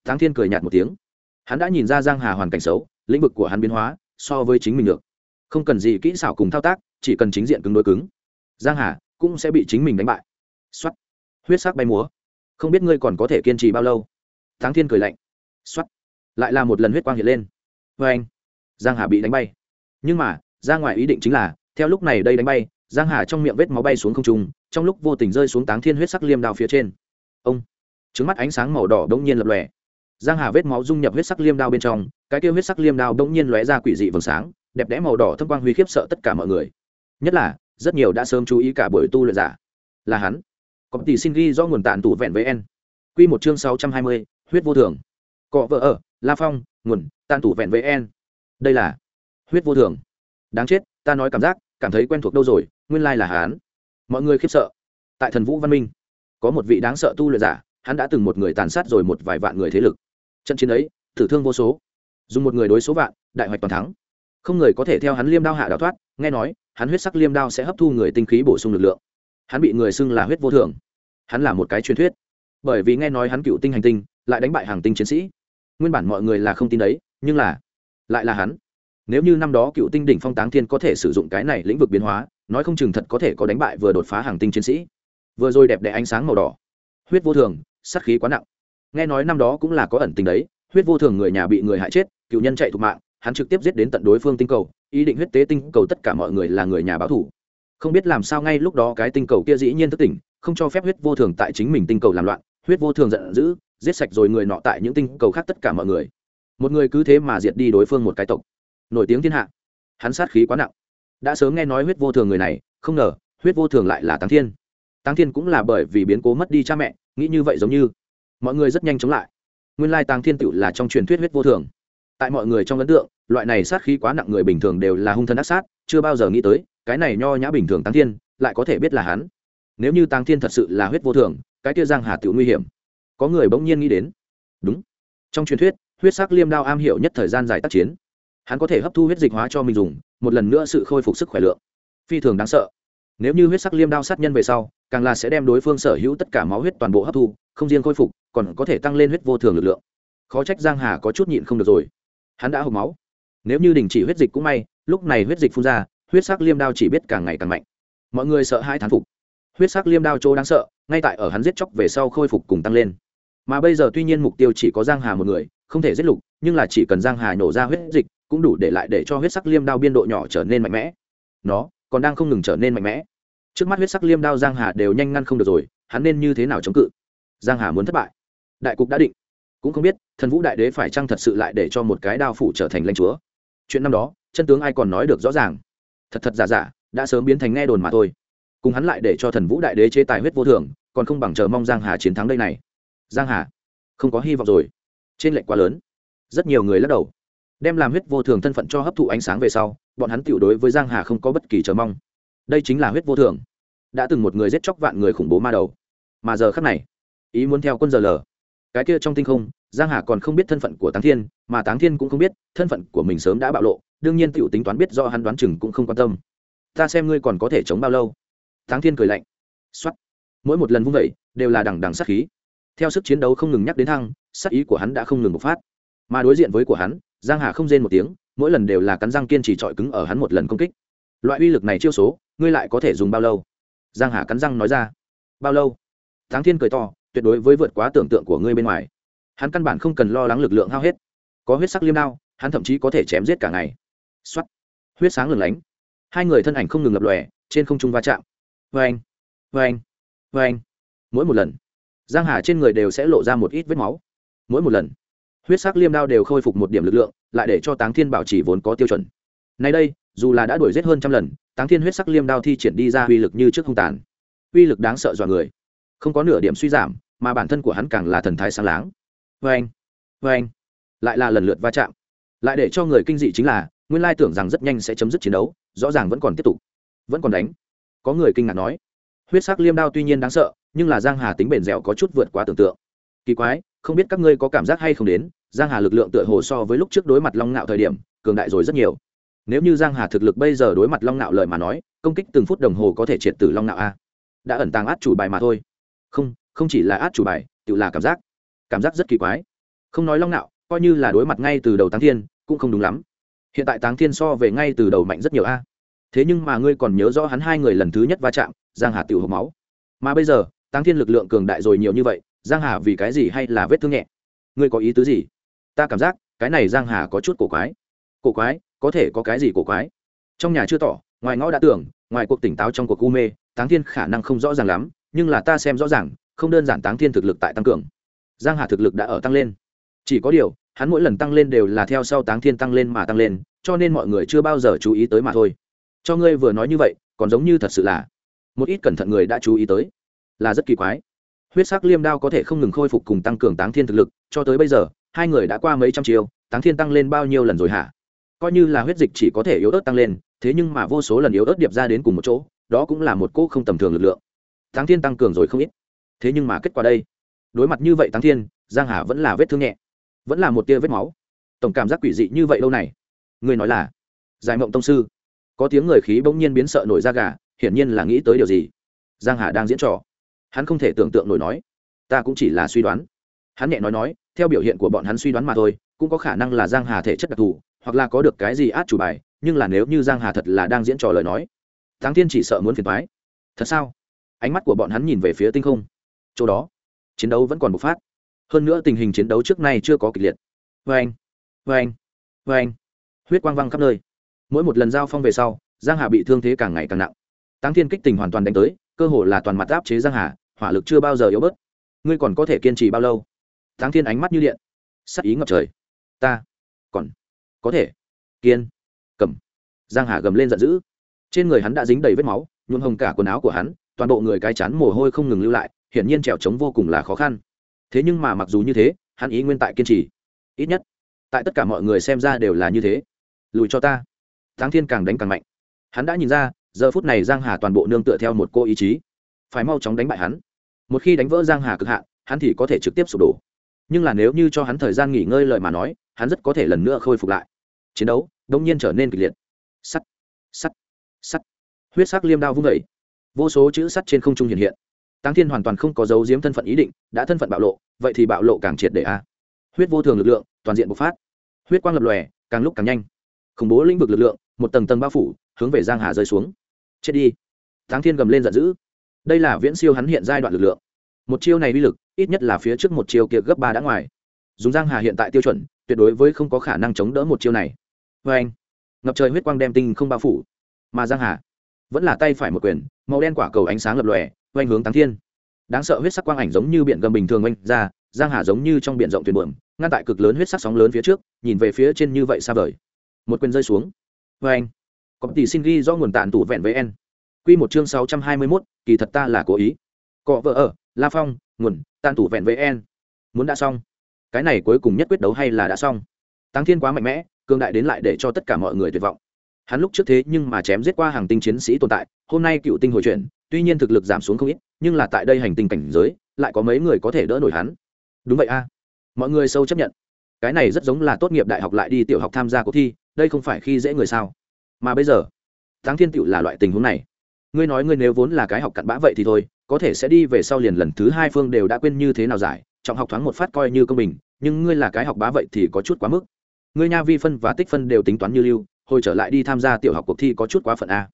[SPEAKER 1] Thắng thiên cười nhạt một tiếng. Hắn đã nhìn ra giang hà hoàn cảnh xấu, lĩnh vực của hắn biến hóa, so với chính mình được. Không cần gì kỹ xảo cùng thao tác, chỉ cần chính diện cứng đối cứng. Giang hà cũng sẽ bị chính mình đánh bại. Xuất huyết sắc bay múa. Không biết ngươi còn có thể kiên trì bao lâu. Thắng thiên cười lạnh. Xuất lại là một lần huyết quang hiện lên. Vê anh giang hà bị đánh bay. Nhưng mà, ra ngoài ý định chính là, theo lúc này đây đánh bay giang hà trong miệng vết máu bay xuống không trung, trong lúc vô tình rơi xuống táng thiên huyết sắc liêm đao phía trên. Ông! Trứng mắt ánh sáng màu đỏ bỗng nhiên lập lòe. Giang hà vết máu dung nhập huyết sắc liêm đao bên trong, cái kia huyết sắc liêm đao bỗng nhiên lóe ra quỷ dị vầng sáng, đẹp đẽ màu đỏ thâm quang huy khiếp sợ tất cả mọi người. Nhất là, rất nhiều đã sớm chú ý cả buổi tu luyện giả. Là hắn. Có tỷ xin ghi do nguồn tàn tủ vẹn với en quy một chương sáu trăm hai mươi, huyết vô thường. Cọ vợ ở, la phong, nguồn tàn tủ vẹn với en đây là huyết vô thường. Đáng chết, ta nói cảm giác, cảm thấy quen thuộc đâu rồi nguyên lai là hắn mọi người khiếp sợ. Tại thần vũ văn minh, có một vị đáng sợ tu luyện giả, hắn đã từng một người tàn sát rồi một vài vạn người thế lực. Trận chiến ấy tử thương vô số. Dùng một người đối số vạn, đại hoạch toàn thắng. Không người có thể theo hắn liêm đao hạ đào thoát, nghe nói, hắn huyết sắc liêm đao sẽ hấp thu người tinh khí bổ sung lực lượng. Hắn bị người xưng là huyết vô thường hắn là một cái truyền thuyết. Bởi vì nghe nói hắn cựu tinh hành tinh, lại đánh bại hàng tinh chiến sĩ. Nguyên bản mọi người là không tin đấy, nhưng là, lại là hắn. Nếu như năm đó cựu tinh đỉnh phong táng thiên có thể sử dụng cái này lĩnh vực biến hóa nói không chừng thật có thể có đánh bại vừa đột phá hàng tinh chiến sĩ. Vừa rồi đẹp đẽ ánh sáng màu đỏ. Huyết vô thường, sát khí quá nặng. Nghe nói năm đó cũng là có ẩn tình đấy, huyết vô thường người nhà bị người hại chết, cựu nhân chạy thục mạng, hắn trực tiếp giết đến tận đối phương tinh cầu, ý định huyết tế tinh cầu tất cả mọi người là người nhà báo thủ. Không biết làm sao ngay lúc đó cái tinh cầu kia dĩ nhiên thất tỉnh, không cho phép huyết vô thường tại chính mình tinh cầu làm loạn, huyết vô thường giận dữ, giết sạch rồi người nọ tại những tinh cầu khác tất cả mọi người. Một người cứ thế mà diệt đi đối phương một cái tộc. Nổi tiếng thiên hạ. Hắn sát khí quá nặng đã sớm nghe nói huyết vô thường người này, không ngờ, huyết vô thường lại là táng thiên. Táng thiên cũng là bởi vì biến cố mất đi cha mẹ, nghĩ như vậy giống như. Mọi người rất nhanh chống lại. Nguyên lai táng thiên tựu là trong truyền thuyết huyết vô thường. Tại mọi người trong ấn tượng, loại này sát khí quá nặng người bình thường đều là hung thân ác sát, chưa bao giờ nghĩ tới, cái này nho nhã bình thường táng thiên, lại có thể biết là hắn. Nếu như táng thiên thật sự là huyết vô thường, cái kia giang hà tựu nguy hiểm. Có người bỗng nhiên nghĩ đến. Đúng. Trong truyền thuyết, huyết sắc liêm đao am hiểu nhất thời gian dài tác chiến. Hắn có thể hấp thu huyết dịch hóa cho mình dùng một lần nữa sự khôi phục sức khỏe lượng. Phi thường đáng sợ. Nếu như huyết sắc liêm đao sát nhân về sau, càng là sẽ đem đối phương sở hữu tất cả máu huyết toàn bộ hấp thu, không riêng khôi phục, còn có thể tăng lên huyết vô thường lực lượng. Khó trách giang hà có chút nhịn không được rồi. Hắn đã hộp máu. Nếu như đình chỉ huyết dịch cũng may, lúc này huyết dịch phun ra, huyết sắc liêm đao chỉ biết càng ngày càng mạnh. Mọi người sợ hai thán phục. Huyết sắc liêm đao chỗ đáng sợ, ngay tại ở hắn giết chóc về sau khôi phục cùng tăng lên. Mà bây giờ tuy nhiên mục tiêu chỉ có giang hà một người, không thể giết lục, nhưng là chỉ cần giang hà nổ ra huyết dịch cũng đủ để lại để cho huyết sắc liêm đao biên độ nhỏ trở nên mạnh mẽ. Nó còn đang không ngừng trở nên mạnh mẽ. Trước mắt huyết sắc liêm đao giang hà đều nhanh ngăn không được rồi, hắn nên như thế nào chống cự? Giang hà muốn thất bại. Đại cục đã định. Cũng không biết, thần vũ đại đế phải chăng thật sự lại để cho một cái đao phủ trở thành lãnh chúa? Chuyện năm đó, chân tướng ai còn nói được rõ ràng? Thật thật giả giả, đã sớm biến thành nghe đồn mà thôi. Cùng hắn lại để cho thần vũ đại đế chế tài huyết vô thường, còn không bằng chờ mong giang hà chiến thắng đây này. Giang hà, không có hy vọng rồi. Trên lệnh quá lớn. Rất nhiều người lắc đầu đem làm huyết vô thường thân phận cho hấp thụ ánh sáng về sau, bọn hắn tiểu đối với giang hà không có bất kỳ chờ mong. Đây chính là huyết vô thường. Đã từng một người giết chóc vạn người khủng bố ma đầu. Mà giờ khắc này, ý muốn theo quân giờ lờ. Cái kia trong tinh không, giang hà còn không biết thân phận của táng thiên, mà táng thiên cũng không biết, thân phận của mình sớm đã bạo lộ, đương nhiên tiểu tính toán biết do hắn đoán chừng cũng không quan tâm. Ta xem ngươi còn có thể chống bao lâu. Táng thiên cười lạnh. Xoắt mỗi một lần vung vẩy đều là đằng đằng sát khí. Theo sức chiến đấu không ngừng nhắc đến thăng, sát ý của hắn đã không ngừng bộc phát. Mà đối diện với của hắn giang hà không rên một tiếng, mỗi lần đều là cắn răng kiên trì trọi cứng ở hắn một lần công kích. Loại uy lực này chiêu số, ngươi lại có thể dùng bao lâu? Giang hà cắn răng nói ra. Bao lâu? Thắng thiên cười to, tuyệt đối với vượt quá tưởng tượng của ngươi bên ngoài. Hắn căn bản không cần lo lắng lực lượng hao hết. Có huyết sắc liêm đao, hắn thậm chí có thể chém giết cả ngày. Xuất huyết sáng lừng lánh. Hai người thân ảnh không ngừng lập lòe, trên không trung va chạm. Vê anh vê anh vê anh mỗi một lần, giang hà trên người đều sẽ lộ ra một ít vết máu. Mỗi một lần huyết sắc liêm đao đều khôi phục một điểm lực lượng, lại để cho táng thiên bảo trì vốn có tiêu chuẩn. Nay đây, dù là đã đuổi giết hơn trăm lần, táng thiên huyết sắc liêm đao thi triển đi ra uy lực như trước không tàn. Uy lực đáng sợ dọa người. Không có nửa điểm suy giảm, mà bản thân của hắn càng là thần thái sáng láng. Vê anh vê anh lại là lần lượt va chạm. Lại để cho người kinh dị chính là, nguyên lai tưởng rằng rất nhanh sẽ chấm dứt chiến đấu, rõ ràng vẫn còn tiếp tục. Vẫn còn đánh. Có người kinh ngạc nói. Huyết sắc liêm đao tuy nhiên đáng sợ, nhưng là giang hà tính bền dẻo có chút vượt quá tưởng tượng. Kỳ quái không biết các ngươi có cảm giác hay không đến, giang hà lực lượng tựa hồ so với lúc trước đối mặt long ngạo thời điểm, cường đại rồi rất nhiều. Nếu như giang hà thực lực bây giờ đối mặt long ngạo lời mà nói, công kích từng phút đồng hồ có thể triệt tử long ngạo a. Đã ẩn tàng át chủ bài mà thôi. Không không chỉ là át chủ bài, tự là cảm giác. Cảm giác rất kỳ quái. Không nói long ngạo coi như là đối mặt ngay từ đầu táng thiên, cũng không đúng lắm. Hiện tại táng thiên so về ngay từ đầu mạnh rất nhiều a. Thế nhưng mà ngươi còn nhớ rõ hắn hai người lần thứ nhất va chạm, giang hà tiểu hộp máu. Mà bây giờ, táng thiên lực lượng cường đại rồi nhiều như vậy giang hà vì cái gì hay là vết thương nhẹ? Ngươi có ý tứ gì? Ta cảm giác, cái này giang hà có chút cổ quái. Cổ quái? Có thể có cái gì cổ quái? Trong nhà chưa tỏ, ngoài ngõ đã tưởng, ngoài cuộc tỉnh táo trong cuộc u mê, táng thiên khả năng không rõ ràng lắm, nhưng là ta xem rõ ràng, không đơn giản táng thiên thực lực tại tăng cường. Giang hà thực lực đã ở tăng lên. Chỉ có điều, hắn mỗi lần tăng lên đều là theo sau táng thiên tăng lên mà tăng lên, cho nên mọi người chưa bao giờ chú ý tới mà thôi. Cho ngươi vừa nói như vậy, còn giống như thật sự là, một ít cẩn thận người đã chú ý tới, là rất kỳ quái huyết sắc liêm đao có thể không ngừng khôi phục cùng tăng cường táng thiên thực lực, cho tới bây giờ, hai người đã qua mấy trăm chiều táng thiên tăng lên bao nhiêu lần rồi hả? Coi như là huyết dịch chỉ có thể yếu ớt tăng lên, thế nhưng mà vô số lần yếu ớt điệp ra đến cùng một chỗ, đó cũng là một cỗ không tầm thường lực lượng. Táng thiên tăng cường rồi không ít. Thế nhưng mà kết quả đây? Đối mặt như vậy táng thiên, giang hà vẫn là vết thương nhẹ, vẫn là một tia vết máu. Tổng cảm giác quỷ dị như vậy lâu này? Người nói là, giải mộng tông sư. Có tiếng người khí bỗng nhiên biến sợ nổi da gà, hiển nhiên là nghĩ tới điều gì? Giang hà đang diễn trò hắn không thể tưởng tượng nổi nói, ta cũng chỉ là suy đoán. Hắn nhẹ nói nói, theo biểu hiện của bọn hắn suy đoán mà thôi, cũng có khả năng là giang hà thể chất đặc thù, hoặc là có được cái gì át chủ bài, nhưng là nếu như giang hà thật là đang diễn trò lời nói thắng thiên chỉ sợ muốn phiền thoái thật sao? Ánh mắt của bọn hắn nhìn về phía tinh không. Chỗ đó, chiến đấu vẫn còn bộc phát. Hơn nữa tình hình chiến đấu trước nay chưa có kịch liệt. Vê anh vê anh vê anh. Huyết quang văng khắp nơi. Mỗi một lần giao phong về sau, giang hà bị thương thế càng ngày càng nặng. Táng thiên kích tình hoàn toàn đánh tới, cơ hồ là toàn mặt áp chế giang hà hỏa lực chưa bao giờ yếu bớt. Ngươi còn có thể kiên trì bao lâu? Táng thiên ánh mắt như điện. Sắc ý ngập trời. Ta còn có thể. Kiên. Cầm. Giang hà gầm lên giận dữ. Trên người hắn đã dính đầy vết máu, nhuộm hồng cả quần áo của hắn, toàn bộ người cái chán mồ hôi không ngừng lưu lại, hiển nhiên trèo trống vô cùng là khó khăn. Thế nhưng mà mặc dù như thế, hắn ý nguyên tại kiên trì. Ít nhất, tại tất cả mọi người xem ra đều là như thế. Lùi cho ta. Thắng thiên càng đánh càng mạnh. Hắn đã nhìn ra, giờ phút này giang hà toàn bộ nương tựa theo một cô ý chí phải mau chóng đánh bại hắn. Một khi đánh vỡ giang hà cực hạn, hắn thì có thể trực tiếp sụp đổ. Nhưng là nếu như cho hắn thời gian nghỉ ngơi lời mà nói, hắn rất có thể lần nữa khôi phục lại. Chiến đấu đông nhiên trở nên kịch liệt. Sắt sắt sắt. Huyết sắc liêm đao vung vẩy vô số chữ sắt trên không trung hiện hiện. Táng thiên hoàn toàn không có dấu diếm thân phận ý định, đã thân phận bạo lộ, vậy thì bạo lộ càng triệt để a. Huyết vô thường lực lượng, toàn diện bộc phát. Huyết quang lập lòe, càng lúc càng nhanh. Khủng bố lĩnh vực lực lượng, một tầng tầng bao phủ, hướng về giang hà rơi xuống. Chết đi. Táng thiên gầm lên giận dữ đây là viễn siêu hắn hiện giai đoạn lực lượng. Một chiêu này uy lực, ít nhất là phía trước một chiêu kia gấp ba đã ngoài. Dùng giang hà hiện tại tiêu chuẩn, tuyệt đối với không có khả năng chống đỡ một chiêu này. Vê anh, ngập trời huyết quang đem tinh không bao phủ. Mà giang hà vẫn là tay phải một quyền, màu đen quả cầu ánh sáng lập lòe oanh hướng táng thiên. Đáng sợ huyết sắc quang ảnh giống như biển gầm bình thường oanh ra, giang hà giống như trong biển rộng thuyền buồm, ngăn tại cực lớn huyết sắc sóng lớn phía trước, nhìn về phía trên như vậy xa vời. Một quyền rơi xuống. Vê anh, có tỷ xin ghi do nguồn tàn tủ vẹn với en quy một chương sáu trăm hai mươi 621, kỳ thật ta là cố ý. Cọ vợ ở la phong nguồn tan thủ vẹn VN. muốn đã xong. Cái này cuối cùng nhất quyết đấu hay là đã xong? Táng thiên quá mạnh mẽ cường đại đến lại để cho tất cả mọi người tuyệt vọng. Hắn lúc trước thế nhưng mà chém giết qua hàng tinh chiến sĩ tồn tại hôm nay cựu tinh hồi chuyển tuy nhiên thực lực giảm xuống không ít nhưng là tại đây hành tinh cảnh giới lại có mấy người có thể đỡ nổi hắn. Đúng vậy a. Mọi người sâu chấp nhận. Cái này rất giống là tốt nghiệp đại học lại đi tiểu học tham gia cuộc thi đây không phải khi dễ người sao. Mà bây giờ táng thiên tiểu là loại tình huống này ngươi nói ngươi nếu vốn là cái học cặn bã vậy thì thôi, có thể sẽ đi về sau liền lần thứ hai phương đều đã quên như thế nào giải, trọng học thoáng một phát coi như công bình, nhưng ngươi là cái học bá vậy thì có chút quá mức. Ngươi nha vi phân và tích phân đều tính toán như lưu, hồi trở lại đi tham gia tiểu học cuộc thi có chút quá phận a.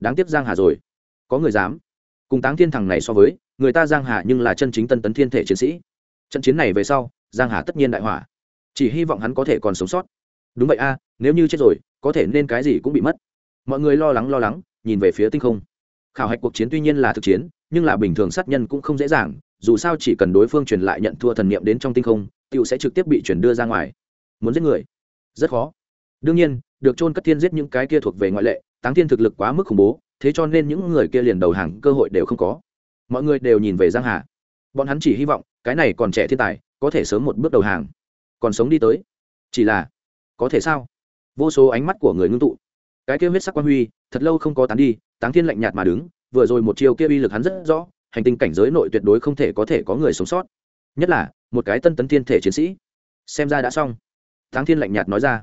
[SPEAKER 1] Đáng tiếc giang hà rồi. Có người dám. Cùng táng thiên thằng này so với, người ta giang hà nhưng là chân chính tân tấn thiên thể chiến sĩ. Trận chiến này về sau, giang hà tất nhiên đại hỏa. Chỉ hy vọng hắn có thể còn sống sót. Đúng vậy a, nếu như chết rồi, có thể nên cái gì cũng bị mất. Mọi người lo lắng lo lắng, nhìn về phía tinh không khảo hạch cuộc chiến tuy nhiên là thực chiến, nhưng là bình thường sát nhân cũng không dễ dàng, dù sao chỉ cần đối phương truyền lại nhận thua thần niệm đến trong tinh không tựu sẽ trực tiếp bị chuyển đưa ra ngoài. Muốn giết người? Rất khó. Đương nhiên, được Trôn cất thiên giết những cái kia thuộc về ngoại lệ, táng thiên thực lực quá mức khủng bố, thế cho nên những người kia liền đầu hàng cơ hội đều không có. Mọi người đều nhìn về giang hà. Bọn hắn chỉ hy vọng, cái này còn trẻ thiên tài, có thể sớm một bước đầu hàng. Còn sống đi tới. Chỉ là, có thể sao? Vô số ánh mắt của người ngưng tụ cái kia huyết sắc quan huy, thật lâu không có tán đi, táng thiên lạnh nhạt mà đứng, vừa rồi một chiêu kia uy lực hắn rất rõ, hành tinh cảnh giới nội tuyệt đối không thể có thể có người sống sót. Nhất là, một cái tân tấn thiên thể chiến sĩ. Xem ra đã xong. Táng thiên lạnh nhạt nói ra.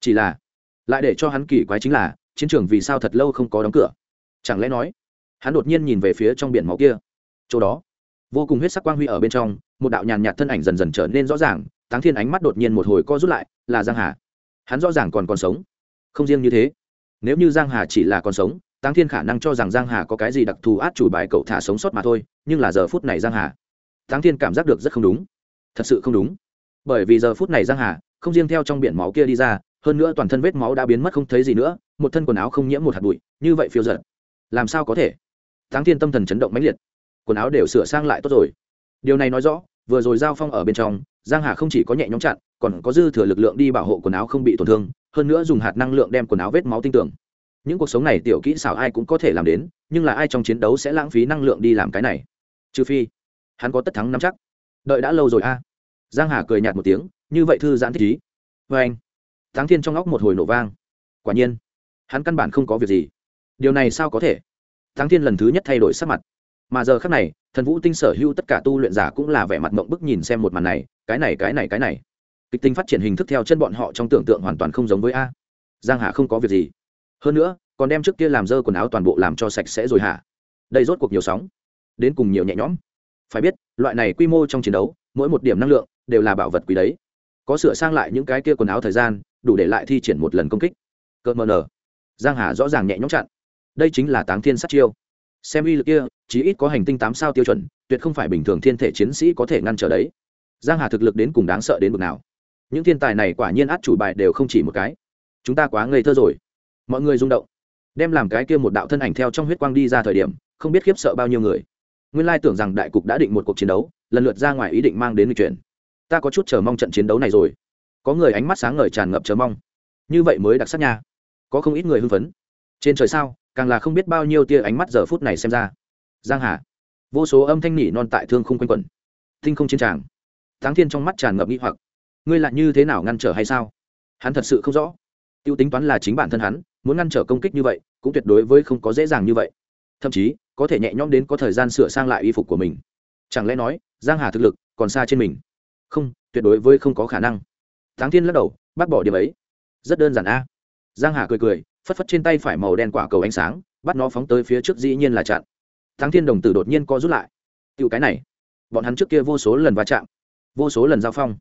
[SPEAKER 1] Chỉ là, lại để cho hắn kỳ quái chính là, chiến trường vì sao thật lâu không có đóng cửa? Chẳng lẽ nói, hắn đột nhiên nhìn về phía trong biển máu kia? Chỗ đó, vô cùng huyết sắc quang huy ở bên trong, một đạo nhàn nhạt thân ảnh dần dần trở nên rõ ràng, táng thiên ánh mắt đột nhiên một hồi co rút lại, là giang hà. Hắn rõ ràng còn còn sống. Không riêng như thế nếu như giang hà chỉ là còn sống, táng thiên khả năng cho rằng giang hà có cái gì đặc thù át chủ bài cậu thả sống sót mà thôi, nhưng là giờ phút này giang hà, táng thiên cảm giác được rất không đúng. Thật sự không đúng. Bởi vì giờ phút này giang hà, không riêng theo trong biển máu kia đi ra, hơn nữa toàn thân vết máu đã biến mất không thấy gì nữa, một thân quần áo không nhiễm một hạt bụi, như vậy phiêu giật. Làm sao có thể? Táng thiên tâm thần chấn động mãnh liệt. Quần áo đều sửa sang lại tốt rồi. Điều này nói rõ, vừa rồi giao phong ở bên trong, giang hà không chỉ có nhẹ nhõm chặn, còn có dư thừa lực lượng đi bảo hộ quần áo không bị tổn thương hơn nữa dùng hạt năng lượng đem quần áo vết máu tinh tưởng. Những cuộc sống này tiểu kỹ xảo ai cũng có thể làm đến, nhưng là ai trong chiến đấu sẽ lãng phí năng lượng đi làm cái này? Trừ phi, hắn có tất thắng nắm chắc. Đợi đã lâu rồi a. Giang hà cười nhạt một tiếng, như vậy thư giãn thích ý. Vê anh, thắng thiên trong óc một hồi nổ vang. Quả nhiên, hắn căn bản không có việc gì. Điều này sao có thể? Thắng thiên lần thứ nhất thay đổi sắc mặt. Mà giờ khác này, thần vũ tinh sở hữu tất cả tu luyện giả cũng là vẻ mặt mộng bức nhìn xem một màn này, cái này cái này cái này kịch tính phát triển hình thức theo chân bọn họ trong tưởng tượng hoàn toàn không giống với a. Giang hà không có việc gì. Hơn nữa, còn đem trước kia làm dơ quần áo toàn bộ làm cho sạch sẽ rồi hả? Đây rốt cuộc nhiều sóng. Đến cùng nhiều nhẹ nhõm. Phải biết, loại này quy mô trong chiến đấu, mỗi một điểm năng lượng đều là bảo vật quý đấy. Có sửa sang lại những cái kia quần áo thời gian, đủ để lại thi triển một lần công kích. Cơ mờ nở. Giang hà rõ ràng nhẹ nhõm chặn. Đây chính là táng thiên sát chiêu. Xem uy lực kia, chí ít có hành tinh tám sao tiêu chuẩn, tuyệt không phải bình thường thiên thể chiến sĩ có thể ngăn trở đấy. Giang hà thực lực đến cùng đáng sợ đến mức nào những thiên tài này quả nhiên át chủ bài đều không chỉ một cái. Chúng ta quá ngây thơ rồi. Mọi người rung động. Đem làm cái kia một đạo thân ảnh theo trong huyết quang đi ra thời điểm, không biết khiếp sợ bao nhiêu người. Nguyên lai tưởng rằng đại cục đã định một cuộc chiến đấu, lần lượt ra ngoài ý định mang đến lịch chuyển ta có chút chờ mong trận chiến đấu này rồi. Có người ánh mắt sáng ngời tràn ngập chờ mong. Như vậy mới đặc sắc nha. Có không ít người hưng phấn. Trên trời sao, càng là không biết bao nhiêu tia ánh mắt giờ phút này xem ra. Giang hà. Vô số âm thanh nỉ non tại thương không quanh quẩn. Tinh không chiến tràng. Thắng thiên trong mắt tràn ngập nghi hoặc ngươi lại như thế nào ngăn trở hay sao? Hắn thật sự không rõ. Tiêu tính toán là chính bản thân hắn, muốn ngăn trở công kích như vậy, cũng tuyệt đối với không có dễ dàng như vậy. Thậm chí, có thể nhẹ nhõm đến có thời gian sửa sang lại y phục của mình. Chẳng lẽ nói, giang hà thực lực còn xa trên mình? Không, tuyệt đối với không có khả năng. Táng thiên lắc đầu, bác bỏ điểm ấy. Rất đơn giản a. Giang hà cười cười, phất phất trên tay phải màu đen quả cầu ánh sáng, bắt nó phóng tới phía trước dĩ nhiên là chặn. Thắng thiên đồng tử đột nhiên co rút lại. Tựu cái này, bọn hắn trước kia vô số lần va chạm, vô số lần giao phong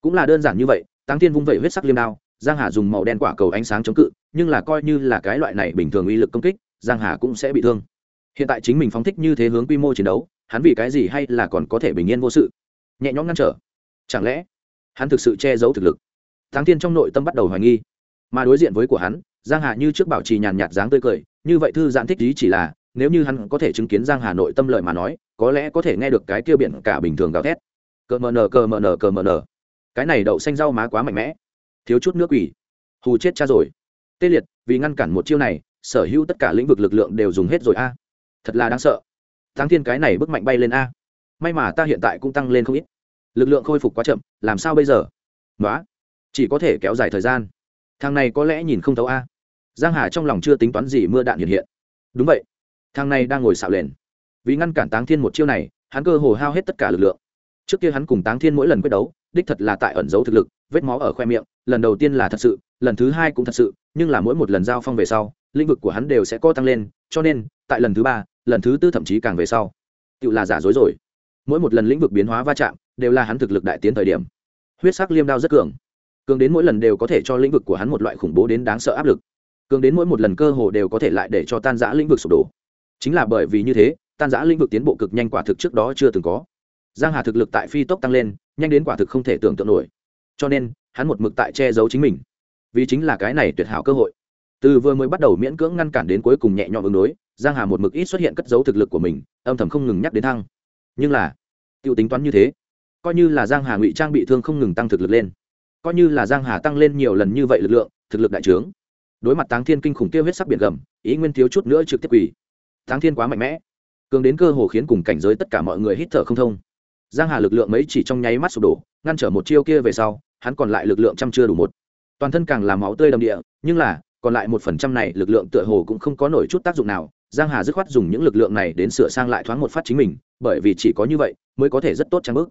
[SPEAKER 1] cũng là đơn giản như vậy, táng thiên vung vẩy huyết sắc liêm đao, giang hà dùng màu đen quả cầu ánh sáng chống cự, nhưng là coi như là cái loại này bình thường uy lực công kích, giang hà cũng sẽ bị thương. Hiện tại chính mình phóng thích như thế hướng quy mô chiến đấu, hắn vì cái gì hay là còn có thể bình yên vô sự? Nhẹ nhõm ngăn trở. Chẳng lẽ hắn thực sự che giấu thực lực? Táng thiên trong nội tâm bắt đầu hoài nghi. Mà đối diện với của hắn, giang hà như trước bảo trì nhàn nhạt dáng tươi cười, như vậy thư giãn thích ý chỉ là, nếu như hắn có thể chứng kiến giang hà nội tâm lợi mà nói, có lẽ có thể nghe được cái kia biển cả bình thường gào thét. Cờ mờ nờ, cờ mờ nờ, cờ mờ nờ cái này đậu xanh rau má quá mạnh mẽ. Thiếu chút nước quỷ. Hù chết cha rồi. Tê liệt, vì ngăn cản một chiêu này, sở hữu tất cả lĩnh vực lực lượng đều dùng hết rồi a. Thật là đáng sợ. Thắng thiên cái này bức mạnh bay lên a. May mà ta hiện tại cũng tăng lên không ít. Lực lượng khôi phục quá chậm, làm sao bây giờ? Nói chỉ có thể kéo dài thời gian. Thằng này có lẽ nhìn không thấu a. Giang hà trong lòng chưa tính toán gì mưa đạn hiện hiện. Đúng vậy. Thằng này đang ngồi xạo lên vì ngăn cản táng thiên một chiêu này, hắn cơ hồ hao hết tất cả lực lượng. Trước kia hắn cùng táng thiên mỗi lần quyết đấu đích thật là tại ẩn giấu thực lực, vết máu ở khoe miệng, lần đầu tiên là thật sự, lần thứ hai cũng thật sự, nhưng là mỗi một lần giao phong về sau, lĩnh vực của hắn đều sẽ co tăng lên, cho nên, tại lần thứ ba, lần thứ tư thậm chí càng về sau. Tự là giả dối rồi. Mỗi một lần lĩnh vực biến hóa va chạm, đều là hắn thực lực đại tiến thời điểm. Huyết sắc liêm đao rất cường. Cường đến mỗi lần đều có thể cho lĩnh vực của hắn một loại khủng bố đến đáng sợ áp lực. Cường đến mỗi một lần cơ hồ đều có thể lại để cho tan giã lĩnh vực sụp đổ. Chính là bởi vì như thế, tan giã lĩnh vực tiến bộ cực nhanh quả thực trước đó chưa từng có giang hà thực lực tại phi tốc tăng lên, nhanh đến quả thực không thể tưởng tượng nổi. Cho nên, hắn một mực tại che giấu chính mình. Vì chính là cái này tuyệt hảo cơ hội. Từ vừa mới bắt đầu miễn cưỡng ngăn cản đến cuối cùng nhẹ nhõm ứng đối, giang hà một mực ít xuất hiện cất giấu thực lực của mình, âm thầm không ngừng nhắc đến thăng. Nhưng là tiêu tính toán như thế, coi như là giang hà ngụy trang bị thương không ngừng tăng thực lực lên, coi như là giang hà tăng lên nhiều lần như vậy lực lượng, thực lực đại trướng. Đối mặt táng thiên kinh khủng tiêu huyết sắc biển gầm, ý nguyên thiếu chút nữa trực tiếp quỷ táng thiên quá mạnh mẽ, cường đến cơ hồ khiến cùng cảnh giới tất cả mọi người hít thở không thông giang hà lực lượng mấy chỉ trong nháy mắt sụp đổ, ngăn trở một chiêu kia về sau, hắn còn lại lực lượng chăm chưa đủ một. Toàn thân càng làm máu tươi đầm địa, nhưng là, còn lại một phần trăm này lực lượng tựa hồ cũng không có nổi chút tác dụng nào. Giang hà dứt khoát dùng những lực lượng này đến sửa sang lại thoáng một phát chính mình, bởi vì chỉ có như vậy mới có thể rất tốt trang bước.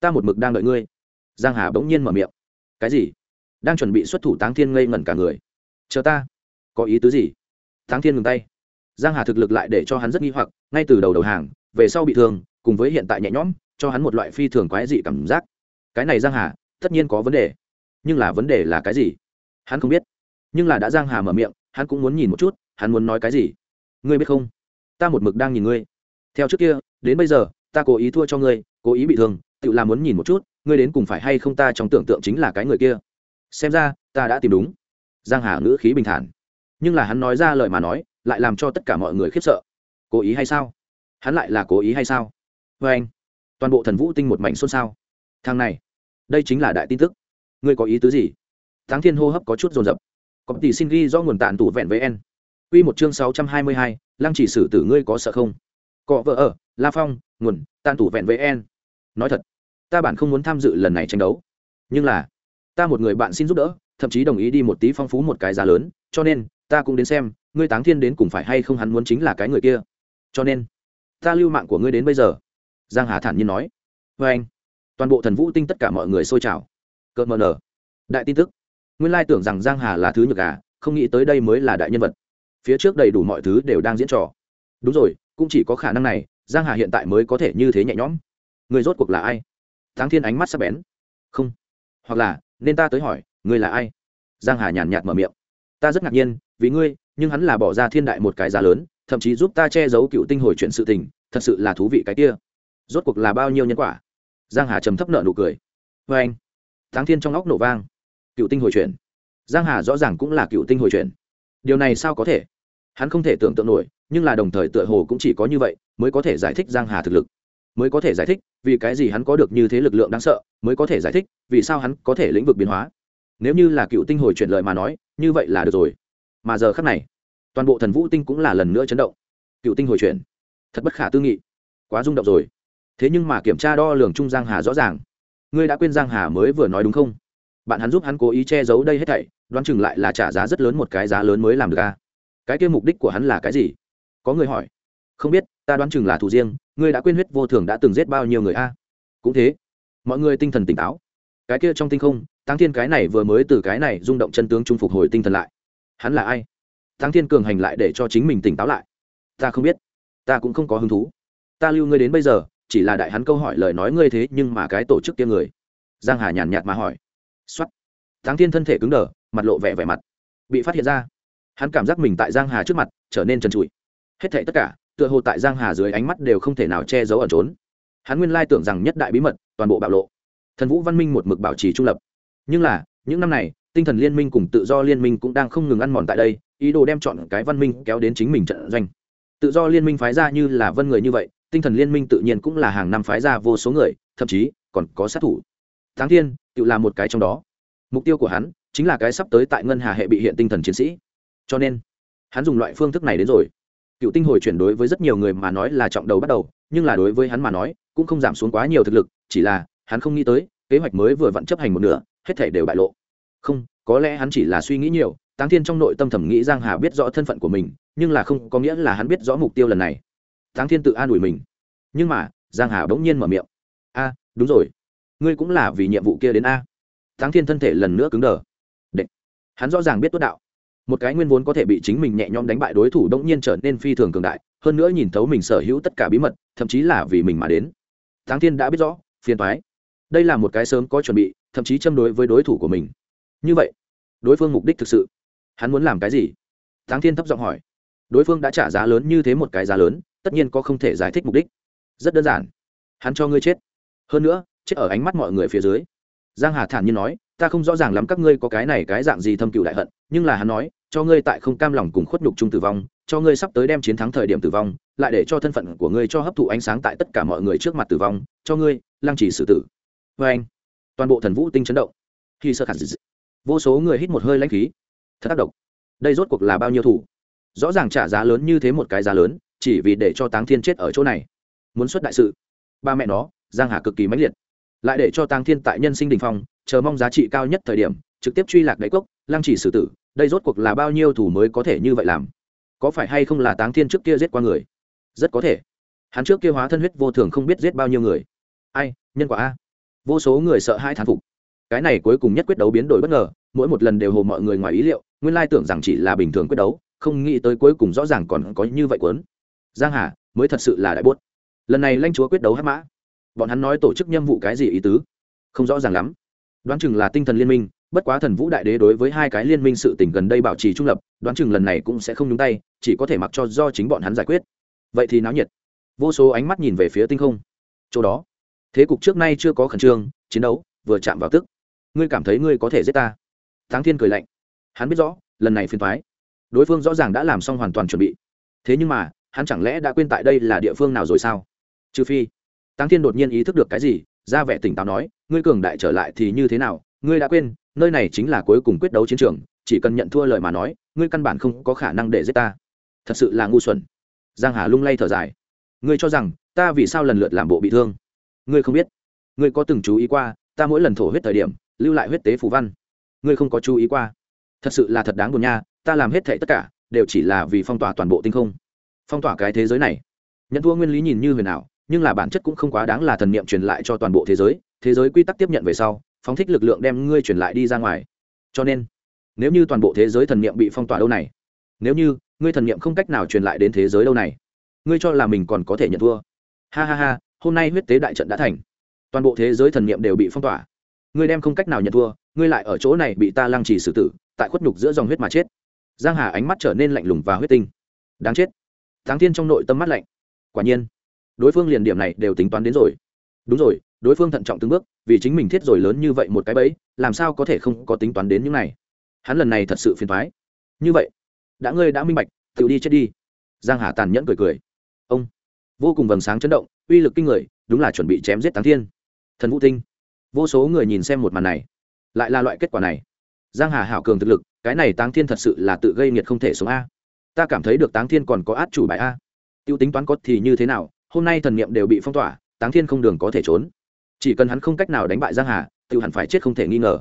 [SPEAKER 1] Ta một mực đang đợi ngươi. Giang hà bỗng nhiên mở miệng. Cái gì? Đang chuẩn bị xuất thủ táng thiên ngây ngẩn cả người. Chờ ta. Có ý tứ gì? Táng thiên ngừng tay. Giang hà thực lực lại để cho hắn rất nghi hoặc, ngay từ đầu đầu hàng, về sau bị thương, cùng với hiện tại nhẹ nhõm cho hắn một loại phi thường quái dị cảm giác. Cái này giang hà, tất nhiên có vấn đề. Nhưng là vấn đề là cái gì? Hắn không biết. Nhưng là đã giang hà mở miệng, hắn cũng muốn nhìn một chút, hắn muốn nói cái gì? Ngươi biết không? Ta một mực đang nhìn ngươi. Theo trước kia, đến bây giờ, ta cố ý thua cho ngươi, cố ý bị thương, tự làm muốn nhìn một chút, ngươi đến cùng phải hay không ta trong tưởng tượng chính là cái người kia. Xem ra, ta đã tìm đúng. Giang hà ngữ khí bình thản. Nhưng là hắn nói ra lời mà nói, lại làm cho tất cả mọi người khiếp sợ. Cố ý hay sao? Hắn lại là cố ý hay sao? Vê anh toàn bộ thần vũ tinh một mảnh xôn xao. Thằng này đây chính là đại tin tức. Ngươi có ý tứ gì? Tháng thiên hô hấp có chút dồn dập. Có tỷ xin ghi do nguồn tàn tủ vẹn với en Quy một chương sáu trăm hai mươi hai, lăng chỉ sử tử ngươi có sợ không? Cọ vợ ở la phong nguồn tàn tủ vẹn với en nói thật ta bản không muốn tham dự lần này tranh đấu. Nhưng là ta một người bạn xin giúp đỡ thậm chí đồng ý đi một tí phong phú một cái giá lớn cho nên ta cũng đến xem ngươi táng thiên đến cùng phải hay không hắn muốn chính là cái người kia. Cho nên ta lưu mạng của ngươi đến bây giờ giang hà thản nhiên nói. Vê anh, toàn bộ thần vũ tinh tất cả mọi người xôi trào. Cợt mờ nở. Đại tin tức. Nguyên lai tưởng rằng giang hà là thứ nhược gà, không nghĩ tới đây mới là đại nhân vật. Phía trước đầy đủ mọi thứ đều đang diễn trò. Đúng rồi, cũng chỉ có khả năng này, giang hà hiện tại mới có thể như thế nhẹ nhõm. Người rốt cuộc là ai? Thắng thiên ánh mắt sắc bén. Không. Hoặc là, nên ta tới hỏi, ngươi là ai? Giang hà nhàn nhạt mở miệng. Ta rất ngạc nhiên, vì ngươi, nhưng hắn là bỏ ra thiên đại một cái giá lớn, thậm chí giúp ta che giấu cựu tinh hồi chuyện sự tình, thật sự là thú vị cái kia rốt cuộc là bao nhiêu nhân quả? Giang hà trầm thấp nợ nụ cười. Vê anh tháng thiên trong óc nổ vang. Cựu tinh hồi chuyển. Giang hà rõ ràng cũng là cựu tinh hồi chuyển. Điều này sao có thể? Hắn không thể tưởng tượng nổi, nhưng là đồng thời tựa hồ cũng chỉ có như vậy, mới có thể giải thích giang hà thực lực. Mới có thể giải thích, vì cái gì hắn có được như thế lực lượng đáng sợ, mới có thể giải thích, vì sao hắn có thể lĩnh vực biến hóa. Nếu như là cựu tinh hồi chuyển lời mà nói, như vậy là được rồi. Mà giờ khắc này, toàn bộ thần vũ tinh cũng là lần nữa chấn động. Cựu tinh hồi chuyển. Thật bất khả tư nghị. Quá rung động rồi thế nhưng mà kiểm tra đo lường trung giang hà rõ ràng. Ngươi đã quên giang hà mới vừa nói đúng không? Bạn hắn giúp hắn cố ý che giấu đây hết thảy, đoán chừng lại là trả giá rất lớn một cái giá lớn mới làm được a cái kia mục đích của hắn là cái gì? Có người hỏi. Không biết, ta đoán chừng là thủ riêng, ngươi đã quên huyết vô thường đã từng giết bao nhiêu người a cũng thế. Mọi người tinh thần tỉnh táo. Cái kia trong tinh không tăng thiên cái này vừa mới từ cái này rung động chân tướng trung phục hồi tinh thần lại. Hắn là ai? Tăng thiên cường hành lại để cho chính mình tỉnh táo lại. Ta không biết. Ta cũng không có hứng thú. Ta lưu ngươi đến bây giờ chỉ là đại hắn câu hỏi lời nói ngươi thế nhưng mà cái tổ chức kia người. Giang hà nhàn nhạt mà hỏi. Xuất Thắng thiên thân thể cứng đờ, mặt lộ vẻ vẻ mặt. Bị phát hiện ra. Hắn cảm giác mình tại giang hà trước mặt, trở nên trần trụi. Hết thảy tất cả, tựa hồ tại giang hà dưới ánh mắt đều không thể nào che giấu ẩn trốn. Hắn nguyên lai tưởng rằng nhất đại bí mật, toàn bộ bạo lộ. Thần vũ văn minh một mực bảo trì trung lập. Nhưng là, những năm này, tinh thần liên minh cùng tự do liên minh cũng đang không ngừng ăn mòn tại đây, ý đồ đem chọn cái văn minh kéo đến chính mình trận doanh. Tự do liên minh phái ra như là vân người như vậy tinh thần liên minh tự nhiên cũng là hàng năm phái ra vô số người, thậm chí còn có sát thủ. Tháng thiên, tự là một cái trong đó. Mục tiêu của hắn chính là cái sắp tới tại ngân hà hệ bị hiện tinh thần chiến sĩ. Cho nên, hắn dùng loại phương thức này đến rồi. Cựu tinh hồi chuyển đối với rất nhiều người mà nói là trọng đầu bắt đầu, nhưng là đối với hắn mà nói cũng không giảm xuống quá nhiều thực lực, chỉ là hắn không nghĩ tới kế hoạch mới vừa vặn chấp hành một nửa, hết thể đều bại lộ. Không, có lẽ hắn chỉ là suy nghĩ nhiều táng thiên trong nội tâm thẩm nghĩ giang hà biết rõ thân phận của mình, nhưng là không có nghĩa là hắn biết rõ mục tiêu lần này táng thiên tự an ủi mình. Nhưng mà, giang hà bỗng nhiên mở miệng. A, đúng rồi. Ngươi cũng là vì nhiệm vụ kia đến a. Táng thiên thân thể lần nữa cứng đờ. Đệ. hắn rõ ràng biết tốt đạo. Một cái nguyên vốn có thể bị chính mình nhẹ nhõm đánh bại đối thủ đông nhiên trở nên phi thường cường đại, hơn nữa nhìn thấu mình sở hữu tất cả bí mật, thậm chí là vì mình mà đến. Táng thiên đã biết rõ, phiền toái. Đây là một cái sớm có chuẩn bị, thậm chí châm đối với đối thủ của mình. Như vậy, đối phương mục đích thực sự. Hắn muốn làm cái gì? Táng thiên thấp giọng hỏi. Đối phương đã trả giá lớn như thế một cái giá lớn tất nhiên có không thể giải thích mục đích. Rất đơn giản. Hắn cho ngươi chết. Hơn nữa, chết ở ánh mắt mọi người phía dưới. Giang hà thản nhiên nói, ta không rõ ràng lắm các ngươi có cái này cái dạng gì thâm cựu đại hận, nhưng là hắn nói, cho ngươi tại không cam lòng cùng khuất nhục chung tử vong, cho ngươi sắp tới đem chiến thắng thời điểm tử vong, lại để cho thân phận của ngươi cho hấp thụ ánh sáng tại tất cả mọi người trước mặt tử vong, cho ngươi, lăng trì xử tử. Vê anh, toàn bộ thần vũ tinh chấn động. Khi sơ khả dị vô số người hít một hơi lãnh khí. Thật tác động đây rốt cuộc là bao nhiêu thủ? Rõ ràng trả giá lớn như thế một cái giá lớn chỉ vì để cho táng thiên chết ở chỗ này. Muốn xuất đại sự. Ba mẹ nó, giang hà cực kỳ mãnh liệt. Lại để cho táng thiên tại nhân sinh đình phong, chờ mong giá trị cao nhất thời điểm, trực tiếp truy lạc đáy cốc, lăng chỉ xử tử, đây rốt cuộc là bao nhiêu thủ mới có thể như vậy làm? Có phải hay không là táng thiên trước kia giết qua người? Rất có thể. Hắn trước kia hóa thân huyết vô thường không biết giết bao nhiêu người. Ai, nhân quả a. Vô số người sợ hai thán phục. Cái này cuối cùng nhất quyết đấu biến đổi bất ngờ, mỗi một lần đều hồ mọi người ngoài ý liệu, nguyên lai tưởng rằng chỉ là bình thường quyết đấu, không nghĩ tới cuối cùng rõ ràng còn có như vậy quấn giang hà, mới thật sự là đại bốt. Lần này lãnh chúa quyết đấu hắc mã. Bọn hắn nói tổ chức nhiệm vụ cái gì ý tứ? Không rõ ràng lắm. Đoán chừng là tinh thần liên minh, bất quá thần vũ đại đế đối với hai cái liên minh sự tỉnh gần đây bảo trì trung lập, đoán chừng lần này cũng sẽ không nhúng tay, chỉ có thể mặc cho do chính bọn hắn giải quyết. Vậy thì náo nhiệt. Vô số ánh mắt nhìn về phía tinh không. Chỗ đó, thế cục trước nay chưa có khẩn trương, chiến đấu vừa chạm vào tức. Ngươi cảm thấy ngươi có thể giết ta? Thắng thiên cười lạnh. Hắn biết rõ, lần này phiền thoái đối phương rõ ràng đã làm xong hoàn toàn chuẩn bị. Thế nhưng mà hắn chẳng lẽ đã quên tại đây là địa phương nào rồi sao? Trừ phi tăng thiên đột nhiên ý thức được cái gì, ra vẻ tỉnh táo nói, ngươi cường đại trở lại thì như thế nào? Ngươi đã quên, nơi này chính là cuối cùng quyết đấu chiến trường, chỉ cần nhận thua lời mà nói, ngươi căn bản không có khả năng để giết ta. Thật sự là ngu xuẩn. Giang hà lung lay thở dài. Ngươi cho rằng, ta vì sao lần lượt làm bộ bị thương? Ngươi không biết. Ngươi có từng chú ý qua, ta mỗi lần thổ huyết thời điểm, lưu lại huyết tế phù văn. Ngươi không có chú ý qua. Thật sự là thật đáng buồn nha, ta làm hết thệ tất cả, đều chỉ là vì phong tỏa toàn bộ tinh không phong tỏa cái thế giới này. Nhận thua nguyên lý nhìn như huyền ảo, nhưng là bản chất cũng không quá đáng là thần niệm truyền lại cho toàn bộ thế giới thế giới quy tắc tiếp nhận về sau, phóng thích lực lượng đem ngươi truyền lại đi ra ngoài. Cho nên, nếu như toàn bộ thế giới thần niệm bị phong tỏa đâu này, nếu như ngươi thần niệm không cách nào truyền lại đến thế giới đâu này, ngươi cho là mình còn có thể nhận thua. Ha ha ha, hôm nay huyết tế đại trận đã thành. Toàn bộ thế giới thần niệm đều bị phong tỏa. Ngươi đem không cách nào nhận thua, ngươi lại ở chỗ này bị ta lăng trì xử tử, tại khuất nhục giữa dòng huyết mà chết. Giang hà ánh mắt trở nên lạnh lùng và huyết tinh. Đáng chết táng thiên trong nội tâm mắt lạnh. Quả nhiên, đối phương liền điểm này đều tính toán đến rồi. Đúng rồi, đối phương thận trọng từng bước, vì chính mình thiết rồi lớn như vậy một cái bẫy, làm sao có thể không có tính toán đến những này? Hắn lần này thật sự phiền thoái như vậy, đã ngươi đã minh bạch, tự đi chết đi. Giang hà tàn nhẫn cười cười. Ông, vô cùng vầng sáng chấn động, uy lực kinh người, đúng là chuẩn bị chém giết táng thiên. Thần vũ tinh. Vô số người nhìn xem một màn này, lại là loại kết quả này. Giang hà hảo cường thực lực, cái này táng thiên thật sự là tự gây nghiệt không thể sống a ta cảm thấy được táng thiên còn có át chủ bài a. Tiêu tính toán có thì như thế nào, hôm nay thần niệm đều bị phong tỏa, táng thiên không đường có thể trốn. Chỉ cần hắn không cách nào đánh bại giang hà, tiêu hẳn phải chết không thể nghi ngờ.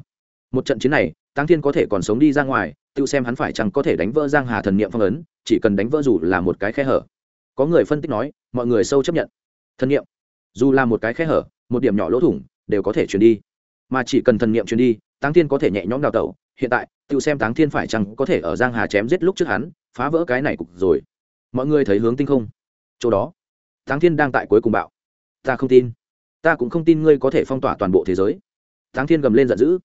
[SPEAKER 1] Một trận chiến này, táng thiên có thể còn sống đi ra ngoài, tiêu xem hắn phải chẳng có thể đánh vỡ giang hà thần niệm phong ấn, chỉ cần đánh vỡ dù là một cái khe hở. Có người phân tích nói, mọi người sâu chấp nhận. Thần niệm. Dù là một cái khe hở, một điểm nhỏ lỗ thủng, đều có thể truyền đi. Mà chỉ cần thần niệm truyền đi, táng thiên có thể nhẹ nhõm đào tẩu. Hiện tại, tiêu xem táng thiên phải chẳng có thể ở giang hà chém giết lúc trước hắn phá vỡ cái này cục rồi. Mọi người thấy hướng tinh không? Chỗ đó. Táng thiên đang tại cuối cùng bạo. Ta không tin. Ta cũng không tin ngươi có thể phong tỏa toàn bộ thế giới. Táng thiên gầm lên giận dữ.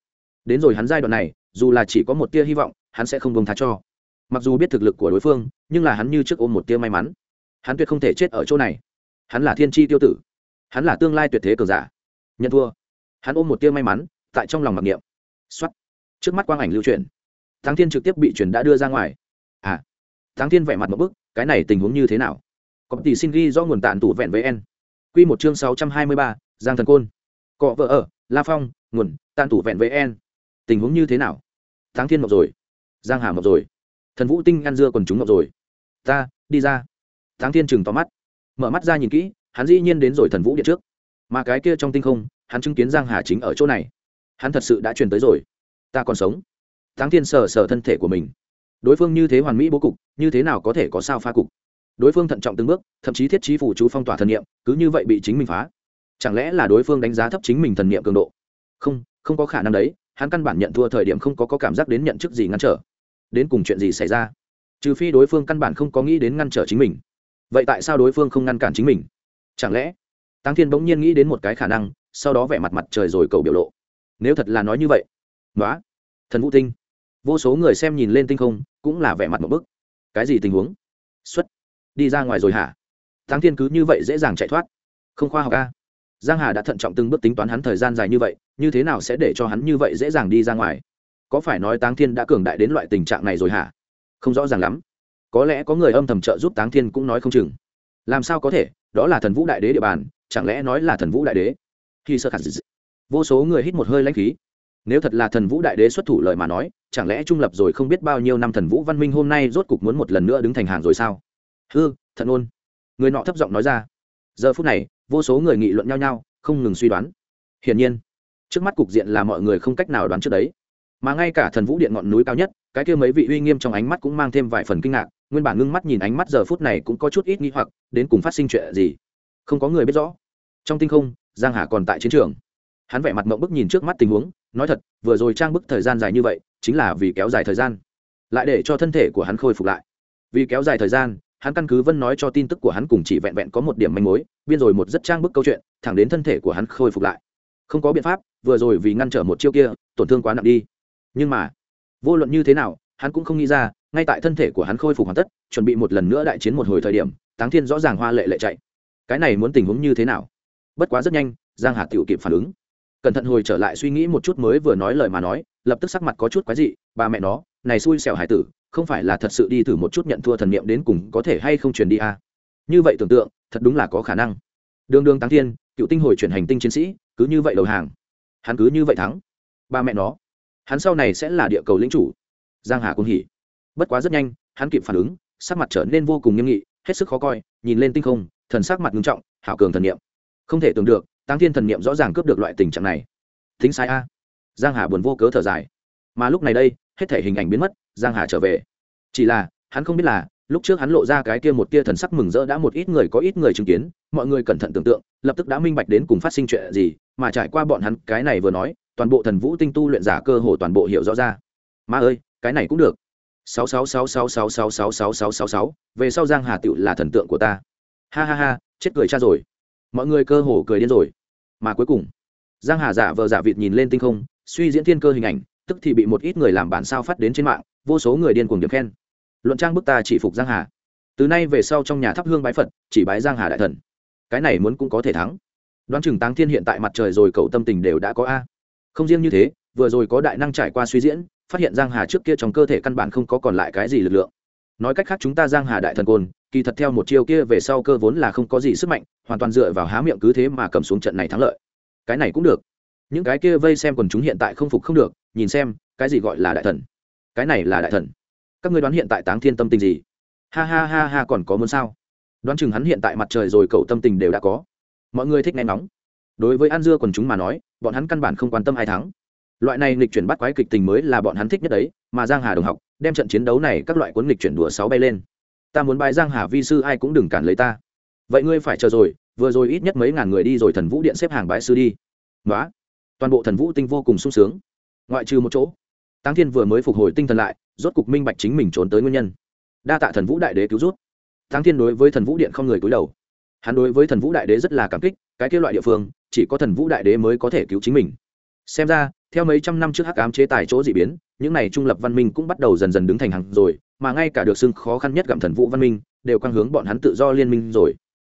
[SPEAKER 1] Đến rồi hắn giai đoạn này, dù là chỉ có một tia hy vọng, hắn sẽ không bông tha cho. Mặc dù biết thực lực của đối phương, nhưng là hắn như trước ôm một tia may mắn. Hắn tuyệt không thể chết ở chỗ này. Hắn là thiên tri tiêu tử. Hắn là tương lai tuyệt thế cường giả. Nhận thua. Hắn ôm một tia may mắn, tại trong lòng mặc niệm. Xuất trước mắt quang ảnh lưu truyền. Thắng thiên trực tiếp bị truyền đã đưa ra ngoài. À thắng thiên vẻ mặt một bức, cái này tình huống như thế nào? Có tỷ xin ghi do nguồn tàn tụ vẹn với n. Quy một chương sáu trăm hai mươi ba, giang thần côn. Cọ vợ ở, la phong, nguồn tàn tụ vẹn với n. Tình huống như thế nào? Thắng thiên mộc rồi. Giang hà mộc rồi. Thần vũ tinh ăn dưa còn chúng mộc rồi. Ta, đi ra. Thắng thiên chừng to mắt. Mở mắt ra nhìn kỹ, hắn dĩ nhiên đến rồi thần vũ điện trước. Mà cái kia trong tinh không, hắn chứng kiến giang hà chính ở chỗ này. Hắn thật sự đã truyền tới rồi. Ta còn sống. Thắng thiên sờ sờ thân thể của mình đối phương như thế hoàn mỹ bố cục như thế nào có thể có sao pha cục? Đối phương thận trọng từng bước thậm chí thiết trí phủ chú phong tỏa thần niệm cứ như vậy bị chính mình phá. Chẳng lẽ là đối phương đánh giá thấp chính mình thần niệm cường độ? Không không có khả năng đấy hắn căn bản nhận thua thời điểm không có, có cảm giác đến nhận chức gì ngăn trở. Đến cùng chuyện gì xảy ra? Trừ phi đối phương căn bản không có nghĩ đến ngăn trở chính mình. Vậy tại sao đối phương không ngăn cản chính mình? Chẳng lẽ? Tăng thiên bỗng nhiên nghĩ đến một cái khả năng sau đó vẻ mặt mặt trời rồi cầu biểu lộ. Nếu thật là nói như vậy nói thần vũ tinh vô số người xem nhìn lên tinh không, cũng là vẻ mặt một bức. Cái gì tình huống? Xuất. Đi ra ngoài rồi hả? Thắng thiên cứ như vậy dễ dàng chạy thoát. Không khoa học ca giang hà đã thận trọng từng bước tính toán hắn thời gian dài như vậy, như thế nào sẽ để cho hắn như vậy dễ dàng đi ra ngoài? Có phải nói táng thiên đã cường đại đến loại tình trạng này rồi hả? Không rõ ràng lắm. Có lẽ có người âm thầm trợ giúp táng thiên cũng nói không chừng. Làm sao có thể? Đó là thần vũ đại đế địa bàn, chẳng lẽ nói là thần vũ đại đế? Khi sơ khả vô số người hít một hơi lãnh khí nếu thật là thần vũ đại đế xuất thủ lời mà nói, chẳng lẽ trung lập rồi không biết bao nhiêu năm thần vũ văn minh hôm nay rốt cục muốn một lần nữa đứng thành hàng rồi sao? Hư thận ôn. Người nọ thấp giọng nói ra. Giờ phút này, vô số người nghị luận nhau nhau, không ngừng suy đoán. Hiển nhiên, trước mắt cục diện là mọi người không cách nào đoán trước đấy. Mà ngay cả thần vũ điện ngọn núi cao nhất, cái kia mấy vị uy nghiêm trong ánh mắt cũng mang thêm vài phần kinh ngạc, nguyên bản ngưng mắt nhìn ánh mắt giờ phút này cũng có chút ít nghi hoặc, đến cùng phát sinh chuyện gì? Không có người biết rõ. Trong tinh không, giang hà còn tại chiến trường hắn vẻ mặt mộng bức nhìn trước mắt tình huống, nói thật, vừa rồi trang bức thời gian dài như vậy, chính là vì kéo dài thời gian, lại để cho thân thể của hắn khôi phục lại. Vì kéo dài thời gian, hắn căn cứ vân nói cho tin tức của hắn cùng chỉ vẹn vẹn có một điểm manh mối, biên rồi một rất trang bức câu chuyện, thẳng đến thân thể của hắn khôi phục lại. Không có biện pháp, vừa rồi vì ngăn trở một chiêu kia, tổn thương quá nặng đi. Nhưng mà, vô luận như thế nào, hắn cũng không nghĩ ra, ngay tại thân thể của hắn khôi phục hoàn tất, chuẩn bị một lần nữa đại chiến một hồi thời điểm, táng thiên rõ ràng hoa lệ lệ chạy. Cái này muốn tình huống như thế nào? Bất quá rất nhanh, giang hà tiểu kịp phản ứng cẩn thận hồi trở lại suy nghĩ một chút mới vừa nói lời mà nói, lập tức sắc mặt có chút quái dị, bà mẹ nó, này xui xẻo hải tử, không phải là thật sự đi thử một chút nhận thua thần niệm đến cùng có thể hay không truyền đi à. như vậy tưởng tượng, thật đúng là có khả năng. Đường đường tăng thiên, cựu tinh hồi chuyển hành tinh chiến sĩ, cứ như vậy đầu hàng. Hắn cứ như vậy thắng. Ba mẹ nó, hắn sau này sẽ là địa cầu lĩnh chủ. Giang hà cũng hỉ. Bất quá rất nhanh, hắn kịp phản ứng, sắc mặt trở nên vô cùng nghiêm nghị, hết sức khó coi, nhìn lên tinh không, thần sắc mặt nghiêm trọng, hảo cường thần niệm. Không thể tưởng được tăng thiên thần niệm rõ ràng cướp được loại tình trạng này thính sai a giang hà buồn vô cớ thở dài mà lúc này đây hết thể hình ảnh biến mất giang hà trở về chỉ là hắn không biết là lúc trước hắn lộ ra cái kia một tia thần sắc mừng rỡ đã một ít người có ít người chứng kiến mọi người cẩn thận tưởng tượng lập tức đã minh bạch đến cùng phát sinh chuyện gì mà trải qua bọn hắn cái này vừa nói toàn bộ thần vũ tinh tu luyện giả cơ hồ toàn bộ hiểu rõ ra ma ơi cái này cũng được 66666666666 về sau giang hà tựu là thần tượng của ta ha ha ha chết cười cha rồi mọi người cơ hồ cười điên rồi. Mà cuối cùng, giang hà giả vờ giả vịt nhìn lên tinh không, suy diễn thiên cơ hình ảnh, tức thì bị một ít người làm bản sao phát đến trên mạng, vô số người điên cuồng điểm khen. Luận trang bức ta chỉ phục giang hà. Từ nay về sau trong nhà thắp hương bái phật, chỉ bái giang hà đại thần. Cái này muốn cũng có thể thắng. Đoán chừng táng thiên hiện tại mặt trời rồi cậu tâm tình đều đã có a. Không riêng như thế, vừa rồi có đại năng trải qua suy diễn, phát hiện giang hà trước kia trong cơ thể căn bản không có còn lại cái gì lực lượng nói cách khác chúng ta giang hà đại thần côn, kỳ thật theo một chiêu kia về sau cơ vốn là không có gì sức mạnh, hoàn toàn dựa vào há miệng cứ thế mà cầm xuống trận này thắng lợi. Cái này cũng được. Những cái kia vây xem quần chúng hiện tại không phục không được, nhìn xem, cái gì gọi là đại thần? Cái này là đại thần. Các ngươi đoán hiện tại táng thiên tâm tình gì? Ha ha ha ha, còn có muốn sao? Đoán chừng hắn hiện tại mặt trời rồi, cậu tâm tình đều đã có. Mọi người thích nghe nóng đối với an dưa còn chúng mà nói, bọn hắn căn bản không quan tâm ai thắng loại này nghịch chuyển bắt quái kịch tình mới là bọn hắn thích nhất đấy, mà giang hà đồng học, đem trận chiến đấu này các loại cuốn nghịch chuyển đùa sáu bay lên. Ta muốn bài giang hà vi sư ai cũng đừng cản lấy ta. Vậy ngươi phải chờ rồi, vừa rồi ít nhất mấy ngàn người đi rồi thần vũ điện xếp hàng bái sư đi. Đó toàn bộ thần vũ tinh vô cùng sung sướng. Ngoại trừ một chỗ, táng thiên vừa mới phục hồi tinh thần lại, rốt cục minh bạch chính mình trốn tới nguyên nhân. Đa tạ thần vũ đại đế cứu rút. Táng thiên đối với thần vũ điện không người cúi đầu. Hắn đối với thần vũ đại đế rất là cảm kích, cái kia loại địa phương, chỉ có thần vũ đại đế mới có thể cứu chính mình. Xem ra theo mấy trăm năm trước hắc ám chế tài chỗ dị biến, những n à y trung lập văn minh cũng bắt đầu dần dần đứng thành hàng rồi, mà ngay cả được xưng khó khăn nhất gặm thần vũ văn minh, đều quang hướng bọn hắn tự do liên minh rồi.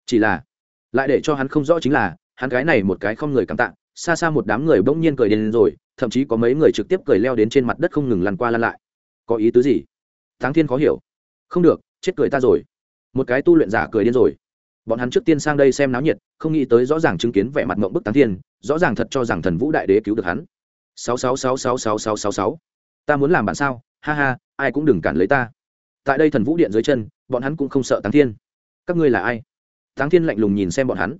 [SPEAKER 1] Chỉ là, lại để cho hắn không rõ chính là, hắn cái này một cái không người cảm tạ, xa xa một đám người bỗng nhiên cười đến rồi, thậm chí có mấy người trực tiếp cười leo đến trên mặt đất không ngừng lăn qua lăn lại. Có ý tứ gì? Thắng thiên khó hiểu. Không được, chết cười ta rồi. Một cái tu luyện giả cười điên rồi. Bọn hắn trước tiên sang đây xem náo nhiệt, không nghĩ tới rõ ràng chứng kiến vẻ mặt mộng bức táng thiên, rõ ràng thật cho rằng thần vũ đại đế cứu được hắn sáu sáu sáu sáu sáu sáu sáu sáu ta muốn làm bạn sao? Ha ha, ai cũng đừng cản lấy ta. Tại đây thần vũ điện dưới chân, bọn hắn cũng không sợ táng thiên. Các ngươi là ai? Táng thiên lạnh lùng nhìn xem bọn hắn.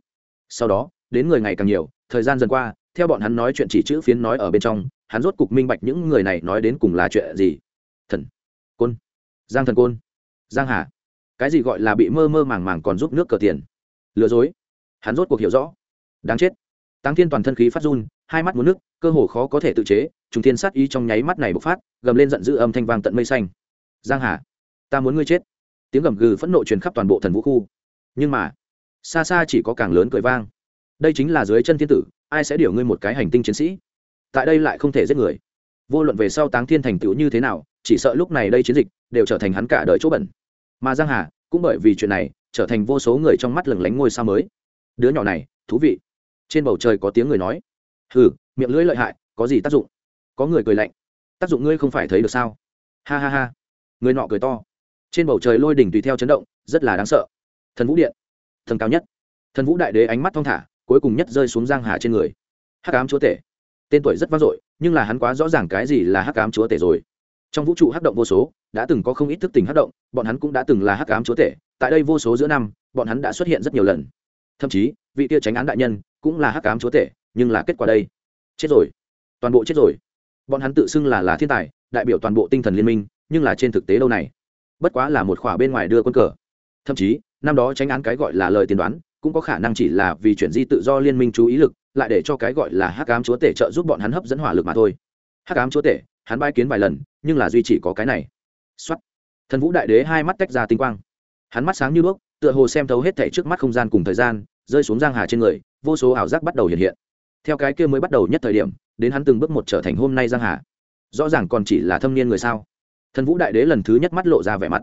[SPEAKER 1] Sau đó, đến người ngày càng nhiều, thời gian dần qua, theo bọn hắn nói chuyện chỉ chữ phiến nói ở bên trong, hắn rốt cục minh bạch những người này nói đến cùng là chuyện gì. Thần. Côn. Giang thần côn. Giang hà. Cái gì gọi là bị mơ mơ màng màng còn giúp nước cờ tiền? Lừa dối. Hắn rốt cuộc hiểu rõ. Đáng chết táng thiên toàn thân khí phát run, hai mắt muốn nước, cơ hồ khó có thể tự chế chúng thiên sát ý trong nháy mắt này bộc phát, gầm lên giận dữ âm thanh vang tận mây xanh. Giang hà, ta muốn ngươi chết. Tiếng gầm gừ phẫn nộ truyền khắp toàn bộ thần vũ khu. Nhưng mà, xa xa chỉ có càng lớn cười vang. Đây chính là dưới chân thiên tử, ai sẽ điều ngươi một cái hành tinh chiến sĩ? Tại đây lại không thể giết người. Vô luận về sau táng thiên thành tựu như thế nào, chỉ sợ lúc này đây chiến dịch đều trở thành hắn cả đời chỗ bẩn. Mà giang hà, cũng bởi vì chuyện này, trở thành vô số người trong mắt lừng lánh ngôi sao mới. Đứa nhỏ này, thú vị trên bầu trời có tiếng người nói. Hừ, miệng lưỡi lợi hại, có gì tác dụng? Có người cười lạnh. Tác dụng ngươi không phải thấy được sao? Ha ha ha. Người nọ cười to. Trên bầu trời lôi đỉnh tùy theo chấn động, rất là đáng sợ. Thần vũ điện. Thần cao nhất. Thần vũ đại đế ánh mắt thong thả, cuối cùng nhất rơi xuống giang hà trên người. Hắc ám chúa tể. Tên tuổi rất vang dội, nhưng là hắn quá rõ ràng cái gì là hắc ám chúa tể rồi. Trong vũ trụ hắc động vô số, đã từng có không ít thức tình hắc động, bọn hắn cũng đã từng là hắc ám chúa tể. Tại đây vô số giữa năm, bọn hắn đã xuất hiện rất nhiều lần. Thậm chí, vị kia tránh án đại nhân cũng là hắc ám chúa tể, nhưng là kết quả đây. Chết rồi. Toàn bộ chết rồi. Bọn hắn tự xưng là là thiên tài, đại biểu toàn bộ tinh thần liên minh, nhưng là trên thực tế lâu này? Bất quá là một khỏa bên ngoài đưa quân cờ. Thậm chí, năm đó tránh án cái gọi là lời tiên đoán, cũng có khả năng chỉ là vì chuyển di tự do liên minh chú ý lực, lại để cho cái gọi là hắc ám chúa tể trợ giúp bọn hắn hấp dẫn hỏa lực mà thôi. Hắc ám chúa tể, hắn bay kiến vài lần, nhưng là duy chỉ có cái này. Xuất thần vũ đại đế hai mắt tách ra tinh quang. Hắn mắt sáng như đuốc, tựa hồ xem thấu hết thảy trước mắt không gian cùng thời gian, rơi xuống giang hà trên người vô số ảo giác bắt đầu hiện hiện. Theo cái kia mới bắt đầu nhất thời điểm đến hắn từng bước một trở thành hôm nay giang hà. Rõ ràng còn chỉ là thâm niên người sao? Thần vũ đại đế lần thứ nhất mắt lộ ra vẻ mặt.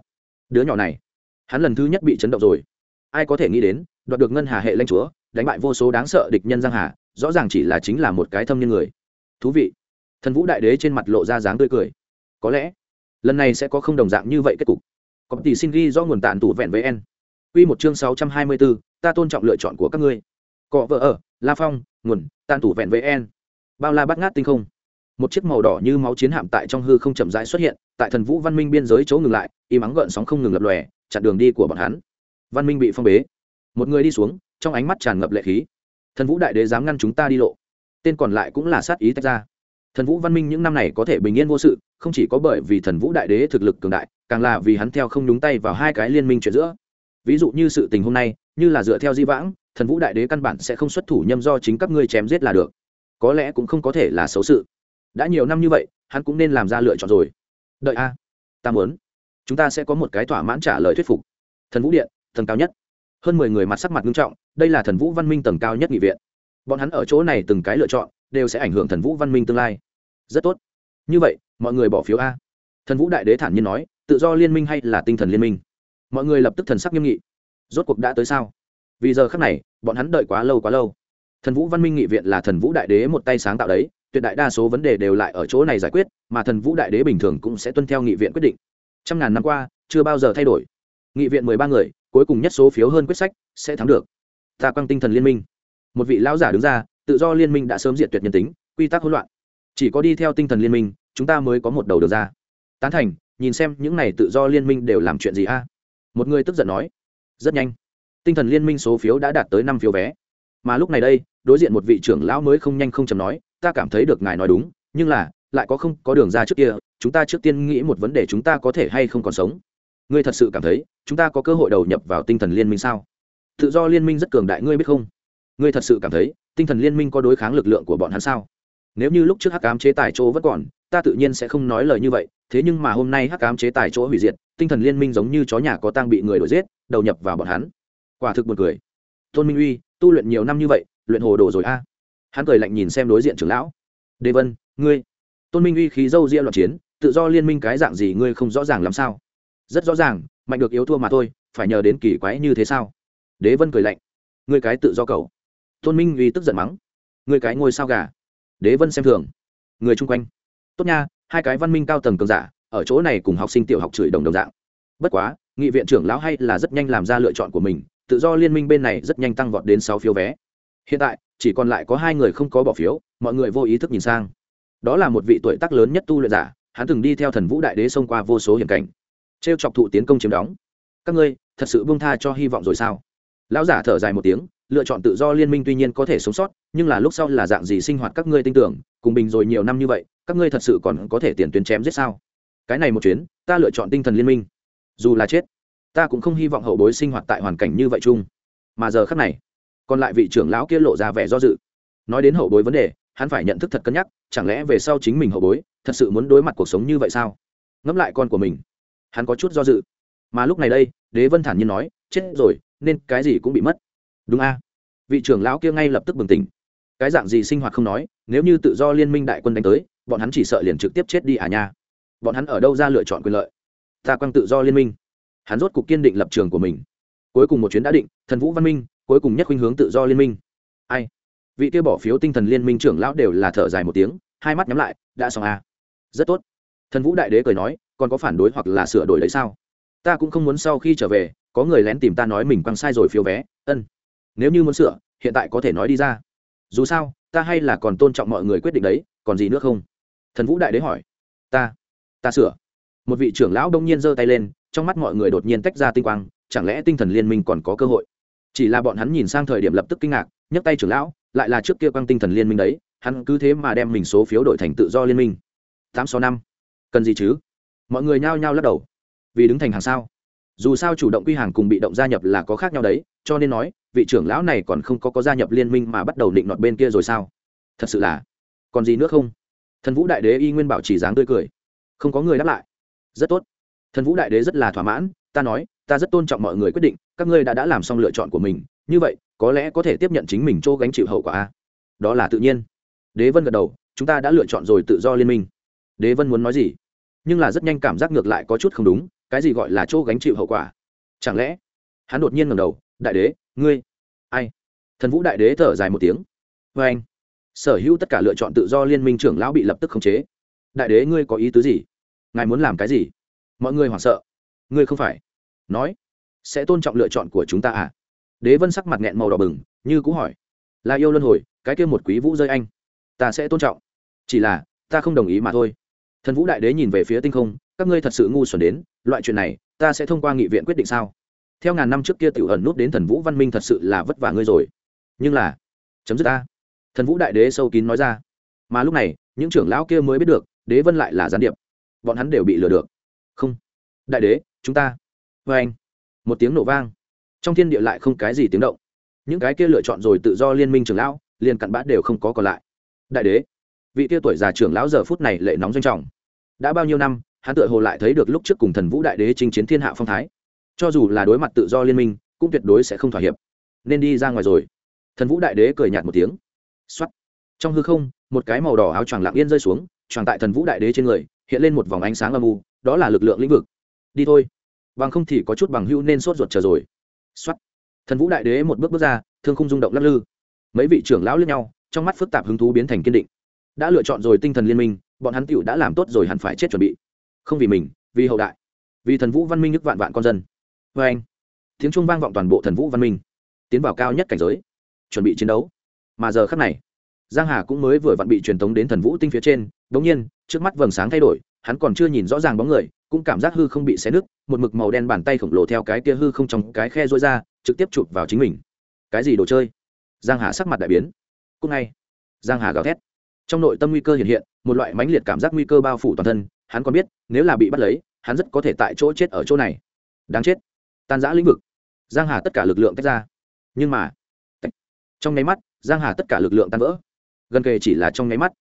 [SPEAKER 1] Đứa nhỏ này hắn lần thứ nhất bị chấn động rồi. Ai có thể nghĩ đến đoạt được ngân hà hệ lanh chúa đánh bại vô số đáng sợ địch nhân giang hà rõ ràng chỉ là chính là một cái thâm niên người. Thú vị. Thần vũ đại đế trên mặt lộ ra dáng tươi cười. Có lẽ lần này sẽ có không đồng dạng như vậy kết cục. Có tỷ xin ghi do nguồn tàn tủ vẹn với en quy một chương sáu trăm hai mươi 624, ta tôn trọng lựa chọn của các ngươi cọ vợ ở, la phong, nguồn, tàn tủ vẹn với en. Bao la bắt ngát tinh không. Một chiếc màu đỏ như máu chiến hạm tại trong hư không chậm rãi xuất hiện, tại thần vũ văn minh biên giới chỗ ngừng lại, y mắng gợn sóng không ngừng lập lòe, chặn đường đi của bọn hắn. Văn minh bị phong bế. Một người đi xuống, trong ánh mắt tràn ngập lệ khí. Thần vũ đại đế dám ngăn chúng ta đi lộ. Tên còn lại cũng là sát ý tách ra. Thần vũ văn minh những năm này có thể bình yên vô sự, không chỉ có bởi vì thần vũ đại đế thực lực cường đại, càng là vì hắn theo không nhúng tay vào hai cái liên minh chuyện giữa. Ví dụ như sự tình hôm nay, như là dựa theo di vãng thần vũ đại đế căn bản sẽ không xuất thủ nhâm do chính các ngươi chém giết là được. Có lẽ cũng không có thể là xấu sự. Đã nhiều năm như vậy, hắn cũng nên làm ra lựa chọn rồi. Đợi a. Ta muốn. Chúng ta sẽ có một cái thỏa mãn trả lời thuyết phục. Thần vũ điện, tầng cao nhất. Hơn mười người mặt sắc mặt nghiêm trọng, đây là thần vũ văn minh tầng cao nhất nghị viện. Bọn hắn ở chỗ này từng cái lựa chọn, đều sẽ ảnh hưởng thần vũ văn minh tương lai. Rất tốt. Như vậy, mọi người bỏ phiếu a. Thần vũ đại đế thản nhiên nói, tự do liên minh hay là tinh thần liên minh? Mọi người lập tức thần sắc nghiêm nghị. Rốt cuộc đã tới sao? Vì giờ khắc này, bọn hắn đợi quá lâu quá lâu. Thần vũ văn minh nghị viện là thần vũ đại đế một tay sáng tạo đấy, tuyệt đại đa số vấn đề đều lại ở chỗ này giải quyết, mà thần vũ đại đế bình thường cũng sẽ tuân theo nghị viện quyết định. Trăm ngàn năm qua, chưa bao giờ thay đổi. Nghị viện mười ba người, cuối cùng nhất số phiếu hơn quyết sách, sẽ thắng được. Ta quăng tinh thần liên minh. Một vị lão giả đứng ra, tự do liên minh đã sớm diệt tuyệt nhân tính, quy tắc hỗn loạn. Chỉ có đi theo tinh thần liên minh, chúng ta mới có một đầu được ra. Tán thành, nhìn xem những này tự do liên minh đều làm chuyện gì a. Một người tức giận nói. Rất nhanh tinh thần liên minh số phiếu đã đạt tới năm phiếu vé. Mà lúc này đây, đối diện một vị trưởng lão mới không nhanh không chầm nói, ta cảm thấy được ngài nói đúng, nhưng là, lại có không có đường ra trước kia, chúng ta trước tiên nghĩ một vấn đề chúng ta có thể hay không còn sống. Ngươi thật sự cảm thấy, chúng ta có cơ hội đầu nhập vào tinh thần liên minh sao? Tự do liên minh rất cường đại, ngươi biết không? Ngươi thật sự cảm thấy, tinh thần liên minh có đối kháng lực lượng của bọn hắn sao? Nếu như lúc trước hắc ám chế tài chỗ vẫn còn, ta tự nhiên sẽ không nói lời như vậy, thế nhưng mà hôm nay hắc ám chế tài chỗ hủy diệt, tinh thần liên minh giống như chó nhà có tang bị người đuổi giết, đầu nhập vào bọn hắn quả thực buồn cười. Tôn minh uy, tu luyện nhiều năm như vậy, luyện hồ đồ rồi a. Hắn cười lạnh nhìn xem đối diện trưởng lão. Đề vân, ngươi. Tôn minh uy khí dâu ria loạn chiến, tự do liên minh cái dạng gì ngươi không rõ ràng làm sao? Rất rõ ràng, mạnh được yếu thua mà thôi, phải nhờ đến kỳ quái như thế sao? Đế vân cười lạnh. Ngươi cái tự do cầu tôn minh uy tức giận mắng. Ngươi cái ngôi sao gà. Đế vân xem thường. Người chung quanh. Tốt nha, hai cái văn minh cao tầng cường giả, ở chỗ này cùng học sinh tiểu học chửi đồng đồng dạng. Bất quá, nghị viện trưởng lão hay là rất nhanh làm ra lựa chọn của mình tự do liên minh bên này rất nhanh tăng vọt đến sáu phiếu vé. Hiện tại, chỉ còn lại có hai người không có bỏ phiếu, mọi người vô ý thức nhìn sang. Đó là một vị tuổi tác lớn nhất tu luyện giả, hắn từng đi theo thần vũ đại đế xông qua vô số hiểm cảnh. T r e o chọc thụ tiến công chiếm đóng. Các ngươi, thật sự bông tha cho hy vọng rồi sao? Lão giả thở dài một tiếng, lựa chọn tự do liên minh tuy nhiên có thể sống sót, nhưng là lúc sau là dạng gì sinh hoạt các ngươi tin tưởng, cùng bình rồi nhiều năm như vậy, các ngươi thật sự còn có thể tiền tuyến chém giết sao? Cái này một chuyến, ta lựa chọn tinh thần liên minh. Dù là chết ta cũng không hy vọng hậu bối sinh hoạt tại hoàn cảnh như vậy chung. Mà giờ khắc này, còn lại vị trưởng lão kia lộ ra vẻ do dự. Nói đến hậu bối vấn đề, hắn phải nhận thức thật cân nhắc, chẳng lẽ về sau chính mình hậu bối, thật sự muốn đối mặt cuộc sống như vậy sao? Ngẫm lại con của mình, hắn có chút do dự. Mà lúc này đây, đế vân thản nhiên nói, chết rồi, nên cái gì cũng bị mất. Đúng a. Vị trưởng lão kia ngay lập tức bừng tỉnh. Cái dạng gì sinh hoạt không nói, nếu như tự do liên minh đại quân đánh tới, bọn hắn chỉ sợ liền trực tiếp chết đi à nha. Bọn hắn ở đâu ra lựa chọn quyền lợi? Ta quăng tự do liên minh hắn rốt cục kiên định lập trường của mình. Cuối cùng một chuyến đã định, thần vũ văn minh, cuối cùng nhất khuynh hướng tự do liên minh. Ai? Vị kia bỏ phiếu tinh thần liên minh trưởng lão đều là thở dài một tiếng, hai mắt nhắm lại, đã xong à. rất tốt. Thần vũ đại đế cười nói, còn có phản đối hoặc là sửa đổi đấy sao? Ta cũng không muốn sau khi trở về, có người lén tìm ta nói mình quăng sai rồi phiếu vé, ân. Nếu như muốn sửa, hiện tại có thể nói đi ra. Dù sao, ta hay là còn tôn trọng mọi người quyết định đấy, còn gì nữa không? Thần vũ đại đế hỏi. Ta ta sửa một vị trưởng lão đông nhiên giơ tay lên, trong mắt mọi người đột nhiên tách ra tinh quang, chẳng lẽ tinh thần liên minh còn có cơ hội? Chỉ là bọn hắn nhìn sang thời điểm lập tức kinh ngạc, nhấc tay trưởng lão, lại là trước kia quang tinh thần liên minh đấy, hắn cứ thế mà đem mình số phiếu đổi thành tự do liên minh. Tám sáu năm. Cần gì chứ? Mọi người nhao nhao lắc đầu. Vì đứng thành hàng sao? Dù sao chủ động quy hàng cùng bị động gia nhập là có khác nhau đấy, cho nên nói, vị trưởng lão này còn không có có gia nhập liên minh mà bắt đầu định nọt bên kia rồi sao? Thật sự là, còn gì nữa không? Thần vũ đại đế y nguyên bảo chỉ dáng tươi cười. Không có người đáp lại rất tốt. Thần vũ đại đế rất là thỏa mãn, ta nói, ta rất tôn trọng mọi người quyết định, các ngươi đã đã làm xong lựa chọn của mình, như vậy, có lẽ có thể tiếp nhận chính mình chỗ gánh chịu hậu quả a. Đó là tự nhiên. Đế vân gật đầu, chúng ta đã lựa chọn rồi tự do liên minh. Đế vân muốn nói gì? Nhưng là rất nhanh cảm giác ngược lại có chút không đúng, cái gì gọi là chỗ gánh chịu hậu quả? Chẳng lẽ, hắn đột nhiên ngầm đầu, đại đế, ngươi, ai? Thần vũ đại đế thở dài một tiếng. Vê anh sở hữu tất cả lựa chọn tự do liên minh trưởng lão bị lập tức khống chế. Đại đế, ngươi có ý tứ gì? Ngài muốn làm cái gì? Mọi người hoảng sợ. Ngươi không phải. Nói. Sẽ tôn trọng lựa chọn của chúng ta à? Đế vân sắc mặt nghẹn màu đỏ bừng, như cũ hỏi. Là yêu luân hồi, cái kia một quý vũ rơi anh. Ta sẽ tôn trọng. Chỉ là, ta không đồng ý mà thôi. Thần vũ đại đế nhìn về phía tinh không, các ngươi thật sự ngu xuẩn đến, loại chuyện này, ta sẽ thông qua nghị viện quyết định sao? Theo ngàn năm trước kia tiểu ẩn nút đến thần vũ văn minh thật sự là vất vả ngươi rồi. Nhưng là, chấm dứt ta. Thần vũ đại đế sâu kín nói ra. Mà lúc này, những trưởng lão kia mới biết được, đế vân lại là gián điệp bọn hắn đều bị lừa được. Không. Đại đế, chúng ta. Vê anh. Một tiếng nổ vang. Trong thiên địa lại không cái gì tiếng động. Những cái kia lựa chọn rồi tự do liên minh trưởng lão, liền cặn bã đều không có còn lại. Đại đế, vị kia tuổi già trưởng lão giờ phút này lệ nóng doanh trọng. Đã bao nhiêu năm, hắn tựa hồ lại thấy được lúc trước cùng thần vũ đại đế chinh chiến thiên hạ phong thái. Cho dù là đối mặt tự do liên minh, cũng tuyệt đối sẽ không thỏa hiệp. Nên đi ra ngoài rồi. Thần vũ đại đế cười nhạt một tiếng. X o á t trong hư không, một cái màu đỏ áo choàng lặng yên rơi xuống, choàng tại thần vũ đại đế trên người hiện lên một vòng ánh sáng âm u, đó là lực lượng lĩnh vực. Đi thôi. Bằng không thì có chút bằng hữu nên sốt ruột chờ rồi. Xuất thần vũ đại đế một bước bước ra, thương không rung động lắc lư. Mấy vị trưởng lão lẫn nhau, trong mắt phức tạp hứng thú biến thành kiên định. Đã lựa chọn rồi tinh thần liên minh, bọn hắn tựu đã làm tốt rồi hẳn phải chết chuẩn bị. Không vì mình, vì hậu đại. Vì thần vũ văn minh nước vạn vạn con dân. Vê anh, tiếng trung vang vọng toàn bộ thần vũ văn minh. Tiến vào cao nhất cảnh giới. Chuẩn bị chiến đấu. Mà giờ khắc này giang hà cũng mới vừa vặn bị truyền tống đến thần vũ tinh phía trên bỗng nhiên, trước mắt vầng sáng thay đổi, hắn còn chưa nhìn rõ ràng bóng người, cũng cảm giác hư không bị xé nứt, một mực màu đen bàn tay khổng lồ theo cái kia hư không trong cái khe rối ra, trực tiếp chụp vào chính mình. Cái gì đồ chơi? Giang hà sắc mặt đại biến. Cúc ngay. Giang hà gào thét. Trong nội tâm nguy cơ hiện hiện, một loại mãnh liệt cảm giác nguy cơ bao phủ toàn thân, hắn còn biết, nếu là bị bắt lấy, hắn rất có thể tại chỗ chết ở chỗ này. Đáng chết. Tan giã lĩnh vực. Giang hà tất cả lực lượng tách ra. Nhưng mà, trong nháy mắt, giang hà tất cả lực lượng tan vỡ gần kề chỉ là trong nháy mắt.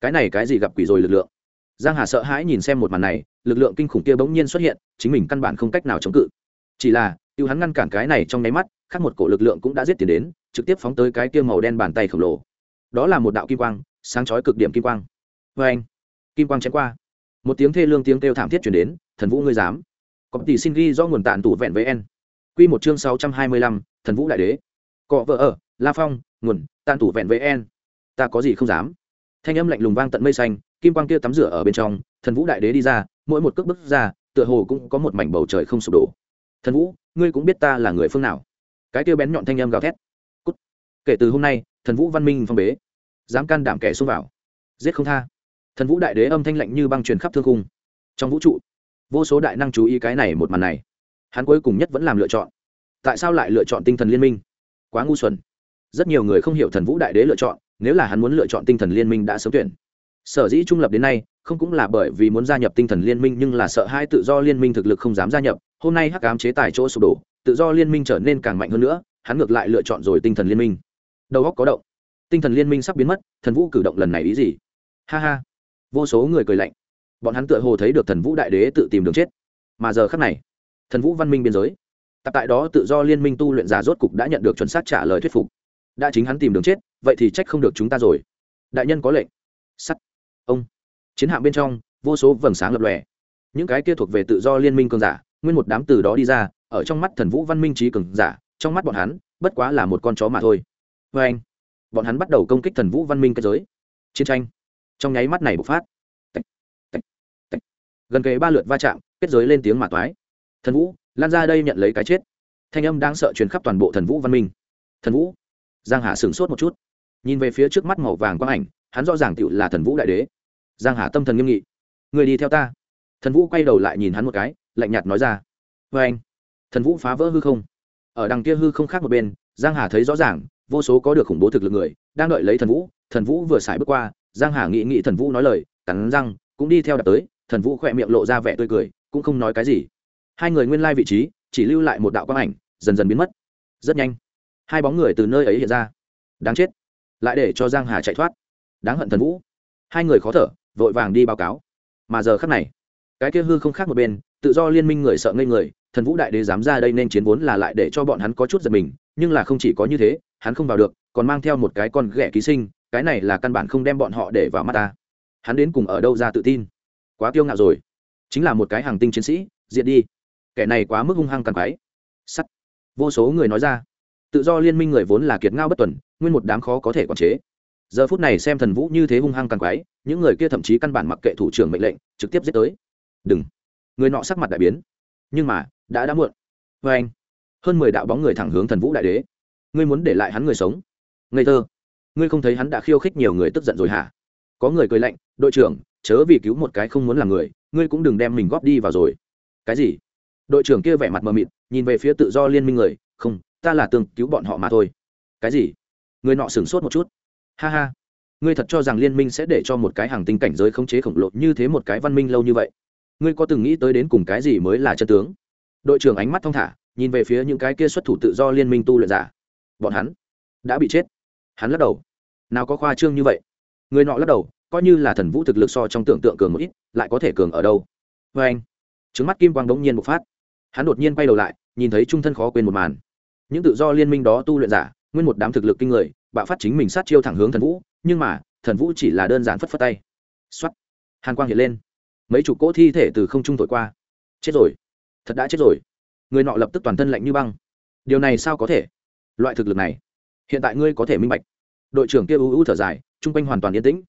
[SPEAKER 1] Cái này cái gì gặp quỷ rồi lực lượng? Giang hà sợ hãi nhìn xem một màn này, lực lượng kinh khủng kia bỗng nhiên xuất hiện, chính mình căn bản không cách nào chống cự. Chỉ là, tiêu hắn ngăn cản cái này trong nháy mắt, khác một cổ lực lượng cũng đã giết tiền đến, trực tiếp phóng tới cái kia màu đen bàn tay khổng lồ. Đó là một đạo kim quang, sáng chói cực điểm kim quang. Vê anh, kim quang chém qua. Một tiếng thê lương tiếng kêu thảm thiết chuyển đến, thần vũ ngươi dám. Có tỷ xin ghi do nguồn tàn tủ vẹn với n. quy một chương sáu trăm hai mươi lăm, thần vũ đại đế. Cọ vợ ở, la phong, nguồn tàn tủ vẹn với n ta có gì không dám. Thanh âm lạnh lùng vang tận mây xanh, kim quang kia tắm rửa ở bên trong, thần vũ đại đế đi ra, mỗi một cước bước ra, tựa hồ cũng có một mảnh bầu trời không sụp đổ. Thần vũ, ngươi cũng biết ta là người phương nào. Cái kia bén nhọn thanh âm gào thét. Cút. kể từ hôm nay, thần vũ văn minh phong bế. Dám can đảm kẻ xông vào. Giết không tha. Thần vũ đại đế âm thanh lạnh như băng truyền khắp thương cung trong vũ trụ, vô số đại năng chú ý cái này một màn này. Hắn cuối cùng nhất vẫn làm lựa chọn. Tại sao lại lựa chọn tinh thần liên minh? Quá ngu xuẩn. Rất nhiều người không hiểu thần vũ đại đế lựa chọn nếu là hắn muốn lựa chọn tinh thần liên minh đã sớm tuyển. Sở dĩ trung lập đến nay, không cũng là bởi vì muốn gia nhập tinh thần liên minh nhưng là sợ hai tự do liên minh thực lực không dám gia nhập, hôm nay hắc ám chế tài chỗ sụp đổ, tự do liên minh trở nên càng mạnh hơn nữa, hắn ngược lại lựa chọn rồi tinh thần liên minh. Đầu góc có động. Tinh thần liên minh sắp biến mất, thần vũ cử động lần này ý gì? Ha ha. Vô số người cười lạnh. Bọn hắn tựa hồ thấy được thần vũ đại đế tự tìm đường chết. Mà giờ khắc này, thần vũ văn minh biên giới. Tại tại đó tự do liên minh tu luyện giả rốt cục đã nhận được chuẩn xác trả lời thuyết phục đã chính hắn tìm đường chết, vậy thì trách không được chúng ta rồi. Đại nhân có lệnh. Sắt. Ông. Chiến hạm bên trong, vô số vầng sáng lập lòe. Những cái kia thuộc về tự do liên minh cường giả, nguyên một đám từ đó đi ra, ở trong mắt thần vũ văn minh trí cường giả, trong mắt bọn hắn, bất quá là một con chó mà thôi. Vê anh, bọn hắn bắt đầu công kích thần vũ văn minh kết giới. Chiến tranh. Trong nháy mắt này bộc phát. Tách. tách. tách. gần kề ba lượt va chạm, kết giới lên tiếng mà toái. Thần vũ, lan ra đây nhận lấy cái chết. Thanh âm đang sợ truyền khắp toàn bộ thần vũ văn minh. Thần vũ giang hà sửng sốt một chút. Nhìn về phía trước mắt màu vàng quang ảnh, hắn rõ ràng tựu là thần vũ đại đế. Giang hà tâm thần nghiêm nghị. Người đi theo ta. Thần vũ quay đầu lại nhìn hắn một cái, lạnh nhạt nói ra. Vê anh, thần vũ phá vỡ hư không. Ở đằng kia hư không khác một bên, giang hà thấy rõ ràng, vô số có được khủng bố thực lực người, đang đợi lấy thần vũ. Thần vũ vừa xài bước qua, giang hà nghĩ nghĩ thần vũ nói lời, cắn răng, cũng đi theo đạp tới. Thần vũ khỏe miệng lộ ra vẻ tươi cười, cũng không nói cái gì. Hai người nguyên lai vị trí, chỉ lưu lại một đạo quang ảnh, dần dần biến mất. Rất nhanh hai bóng người từ nơi ấy hiện ra. Đáng chết. Lại để cho giang hà chạy thoát. Đáng hận thần vũ. Hai người khó thở, vội vàng đi báo cáo. Mà giờ khắc này, cái kia hư không khác một bên, tự do liên minh người sợ ngây người, thần vũ đại đế dám ra đây nên chiến vốn là lại để cho bọn hắn có chút giật mình, nhưng là không chỉ có như thế, hắn không vào được, còn mang theo một cái con ghẻ ký sinh, cái này là căn bản không đem bọn họ để vào mắt ta. Hắn đến cùng ở đâu ra tự tin? Quá kiêu ngạo rồi. Chính là một cái hàng tinh chiến sĩ, diệt đi. Kẻ này quá mức hung hăng càng quái sắt. Vô số người nói ra tự do liên minh người vốn là kiệt ngao bất tuần, nguyên một đám khó có thể quản chế. Giờ phút này xem thần vũ như thế hung hăng càng quái những người kia thậm chí căn bản mặc kệ thủ trưởng mệnh lệnh, trực tiếp giết tới. Đừng. Người nọ sắc mặt đại biến. Nhưng mà, đã đã muộn. Vê anh, hơn mười đạo bóng người thẳng hướng thần vũ đại đế. Ngươi muốn để lại hắn người sống? Ngây thơ. Ngươi không thấy hắn đã khiêu khích nhiều người tức giận rồi hả? Có người cười lạnh, đội trưởng, chớ vì cứu một cái không muốn làm người, ngươi cũng đừng đem mình góp đi vào rồi. Cái gì? Đội trưởng kia vẻ mặt mờ mịt, nhìn về phía tự do liên minh người, không ta là tương cứu bọn họ mà thôi. Cái gì? Người nọ sửng sốt một chút. Ha ha. Ngươi thật cho rằng liên minh sẽ để cho một cái hàng tinh cảnh giới khống chế khổng lồ như thế một cái văn minh lâu như vậy? Ngươi có từng nghĩ tới đến cùng cái gì mới là chân tướng? Đội trưởng ánh mắt thong thả, nhìn về phía những cái kia xuất thủ tự do liên minh tu luyện giả. Bọn hắn đã bị chết. Hắn lắc đầu. Nào có khoa trương như vậy? Người nọ lắc đầu, coi như là thần vũ thực lực so trong tưởng tượng cường một ít, lại có thể cường ở đâu? Vê anh trứng mắt kim quang đống nhiên bộc phát. Hắn đột nhiên quay đầu lại, nhìn thấy trung thân khó quên một màn những tự do liên minh đó tu luyện giả, nguyên một đám thực lực kinh người, bạo phát chính mình sát chiêu thẳng hướng thần vũ, nhưng mà, thần vũ chỉ là đơn giản phất phất tay. X o á t hàn quang hiện lên. Mấy chục cỗ thi thể từ không trung thổi qua. Chết rồi. Thật đã chết rồi. Người nọ lập tức toàn thân lạnh như băng. Điều này sao có thể? Loại thực lực này. Hiện tại ngươi có thể minh bạch. Đội trưởng kia ưu ưu thở dài, chung quanh hoàn toàn yên tĩnh.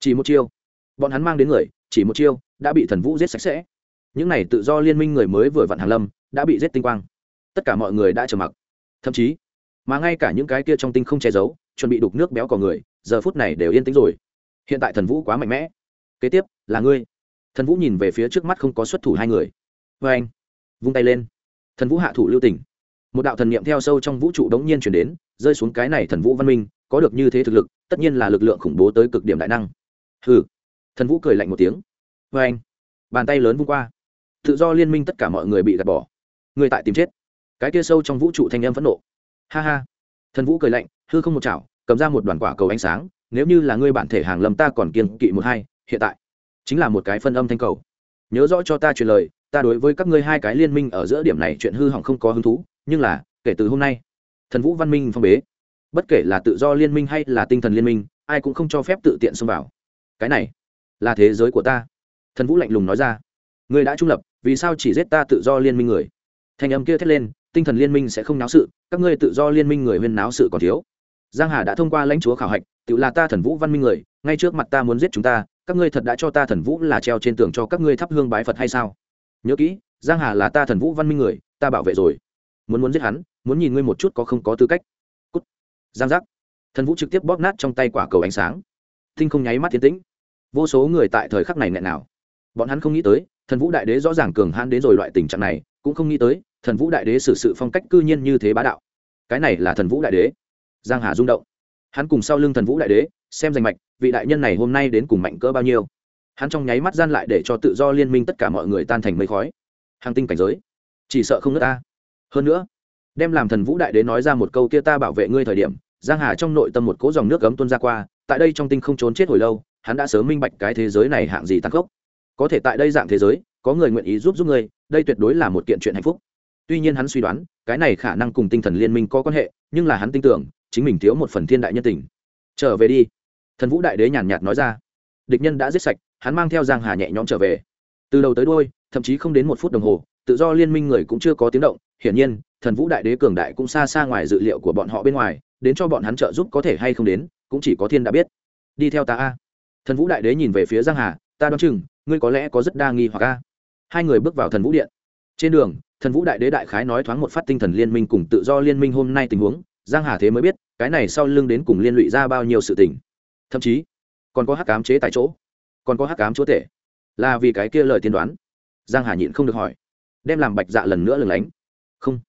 [SPEAKER 1] Chỉ một chiêu. Bọn hắn mang đến người, chỉ một chiêu, đã bị thần vũ giết sạch sẽ. Những này tự do liên minh người mới vừa vặn hàn lâm, đã bị giết tinh quang. Tất cả mọi người đã trầm mặc thậm chí mà ngay cả những cái kia trong tinh không che giấu, chuẩn bị đục nước béo cò người, giờ phút này đều yên tĩnh rồi. Hiện tại thần vũ quá mạnh mẽ. Kế tiếp, là ngươi. Thần vũ nhìn về phía trước mắt không có xuất thủ hai người. Vê anh, vung tay lên. Thần vũ hạ thủ lưu tỉnh một đạo thần niệm theo sâu trong vũ trụ đống nhiên chuyển đến, rơi xuống cái này thần vũ văn minh, có được như thế thực lực, tất nhiên là lực lượng khủng bố tới cực điểm đại năng. Hừ. Thần vũ cười lạnh một tiếng. Vê anh, bàn tay lớn vung qua. Tự do liên minh tất cả mọi người bị gạt bỏ. Người tại tìm chết cái kia sâu trong vũ trụ thanh âm phẫn nộ. Ha ha. Thần vũ cười lạnh, hư không một chảo, cầm ra một đoàn quả cầu ánh sáng, nếu như là ngươi bản thể hàng lâm ta còn kiên kỵ một hai, hiện tại chính là một cái phân âm thanh cầu. Nhớ rõ cho ta truyền lời, ta đối với các ngươi hai cái liên minh ở giữa điểm này chuyện hư hỏng không có hứng thú, nhưng là, kể từ hôm nay, thần vũ văn minh phong bế. Bất kể là tự do liên minh hay là tinh thần liên minh, ai cũng không cho phép tự tiện xông vào. Cái này là thế giới của ta. Thần vũ lạnh lùng nói ra. Ngươi đã trung lập, vì sao chỉ giết ta tự do liên minh người? Thanh âm kia thét lên tinh thần liên minh sẽ không náo sự, các ngươi tự do liên minh người huyên náo sự còn thiếu. Giang hà đã thông qua lãnh chúa khảo hạch, tự là ta thần vũ văn minh người, ngay trước mặt ta muốn giết chúng ta, các ngươi thật đã cho ta thần vũ là treo trên tường cho các ngươi thắp hương bái phật hay sao? Nhớ kỹ, giang hà là ta thần vũ văn minh người, ta bảo vệ rồi. Muốn muốn giết hắn, muốn nhìn ngươi một chút có không có tư cách. Cút. Giang giác. Thần vũ trực tiếp bóp nát trong tay quả cầu ánh sáng. Tinh không nháy mắt thiên tĩnh. Vô số người tại thời khắc này nghẹn nào. Bọn hắn không nghĩ tới, thần vũ đại đế rõ ràng cường hãn đến rồi loại tình trạng này, cũng không nghĩ tới thần vũ đại đế xử sự phong cách cư nhiên như thế bá đạo. Cái này là thần vũ đại đế. Giang hà rung động. Hắn cùng sau lưng thần vũ đại đế, xem danh mạch, vị đại nhân này hôm nay đến cùng mạnh cỡ bao nhiêu. Hắn trong nháy mắt gian lại để cho tự do liên minh tất cả mọi người tan thành mây khói. Hàng tinh cảnh giới. Chỉ sợ không nước ta. Hơn nữa, đem làm thần vũ đại đế nói ra một câu kia ta bảo vệ ngươi thời điểm, giang hà trong nội tâm một cỗ dòng nước cấm tuôn ra qua, tại đây trong tinh không trốn chết hồi lâu, hắn đã sớm minh bạch cái thế giới này hạng gì tăng khốc. Có thể tại đây dạng thế giới, có người nguyện ý giúp giúp ngươi, đây tuyệt đối là một kiện chuyện hạnh phúc tuy nhiên hắn suy đoán, cái này khả năng cùng tinh thần liên minh có quan hệ, nhưng là hắn tin tưởng, chính mình thiếu một phần thiên đại nhân tình. Trở về đi. Thần vũ đại đế nhàn nhạt nói ra. Địch nhân đã giết sạch, hắn mang theo giang hà nhẹ nhõm trở về. Từ đầu tới đôi thậm chí không đến một phút đồng hồ, tự do liên minh người cũng chưa có tiếng động. Hiển nhiên, thần vũ đại đế cường đại cũng xa xa ngoài dự liệu của bọn họ bên ngoài, đến cho bọn hắn trợ giúp có thể hay không đến, cũng chỉ có thiên đã biết. Đi theo ta a. Thần vũ đại đế nhìn về phía giang hà, ta đoán chừng, ngươi có lẽ có rất đa nghi hoặc a. Hai người bước vào thần vũ điện. Trên đường thần vũ đại đế đại khái nói thoáng một phát tinh thần liên minh cùng tự do liên minh hôm nay tình huống, giang hà thế mới biết, cái này sau lưng đến cùng liên lụy ra bao nhiêu sự tình. Thậm chí, còn có hắc ám chế tại chỗ, còn có hắc ám chúa tể. Là vì cái kia lời tiên đoán. Giang hà nhịn không được hỏi. Đem làm bạch dạ lần nữa lừng lánh. Không.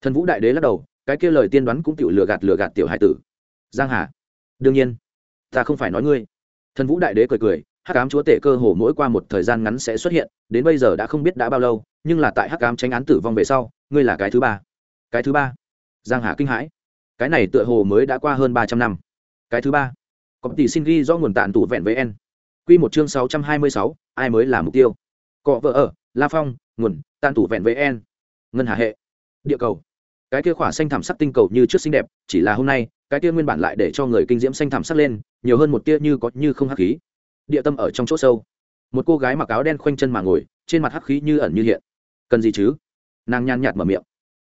[SPEAKER 1] Thần vũ đại đế lắc đầu, cái kia lời tiên đoán cũng tự lừa gạt lừa gạt tiểu hải tử. Giang hà, đương nhiên, ta không phải nói ngươi. Thần vũ đại đế cười cười hắc ám chúa tể cơ hồ mỗi qua một thời gian ngắn sẽ xuất hiện, đến bây giờ đã không biết đã bao lâu, nhưng là tại hắc ám tránh án tử vong về sau, ngươi là cái thứ ba. Cái thứ ba? Giang hà kinh hãi. Cái này tựa hồ mới đã qua hơn ba trăm năm. Cái thứ ba? Có tỷ xin ghi do nguồn tàn tủ vẹn với n. Quy một chương sáu trăm hai mươi sáu, ai mới là mục tiêu? Cọ vợ ở, la phong, nguồn tàn tủ vẹn với n. Ngân hà hệ. Địa cầu. Cái kia khỏa xanh thảm sắc tinh cầu như trước xinh đẹp, chỉ là hôm nay, cái kia nguyên bản lại để cho người kinh diễm xanh thảm sắc lên, nhiều hơn một tia như có như không hắc khí địa tâm ở trong chỗ sâu. Một cô gái mặc áo đen khoanh chân mà ngồi, trên mặt hắc khí như ẩn như hiện. Cần gì chứ? Nàng nhàn nhạt mở miệng.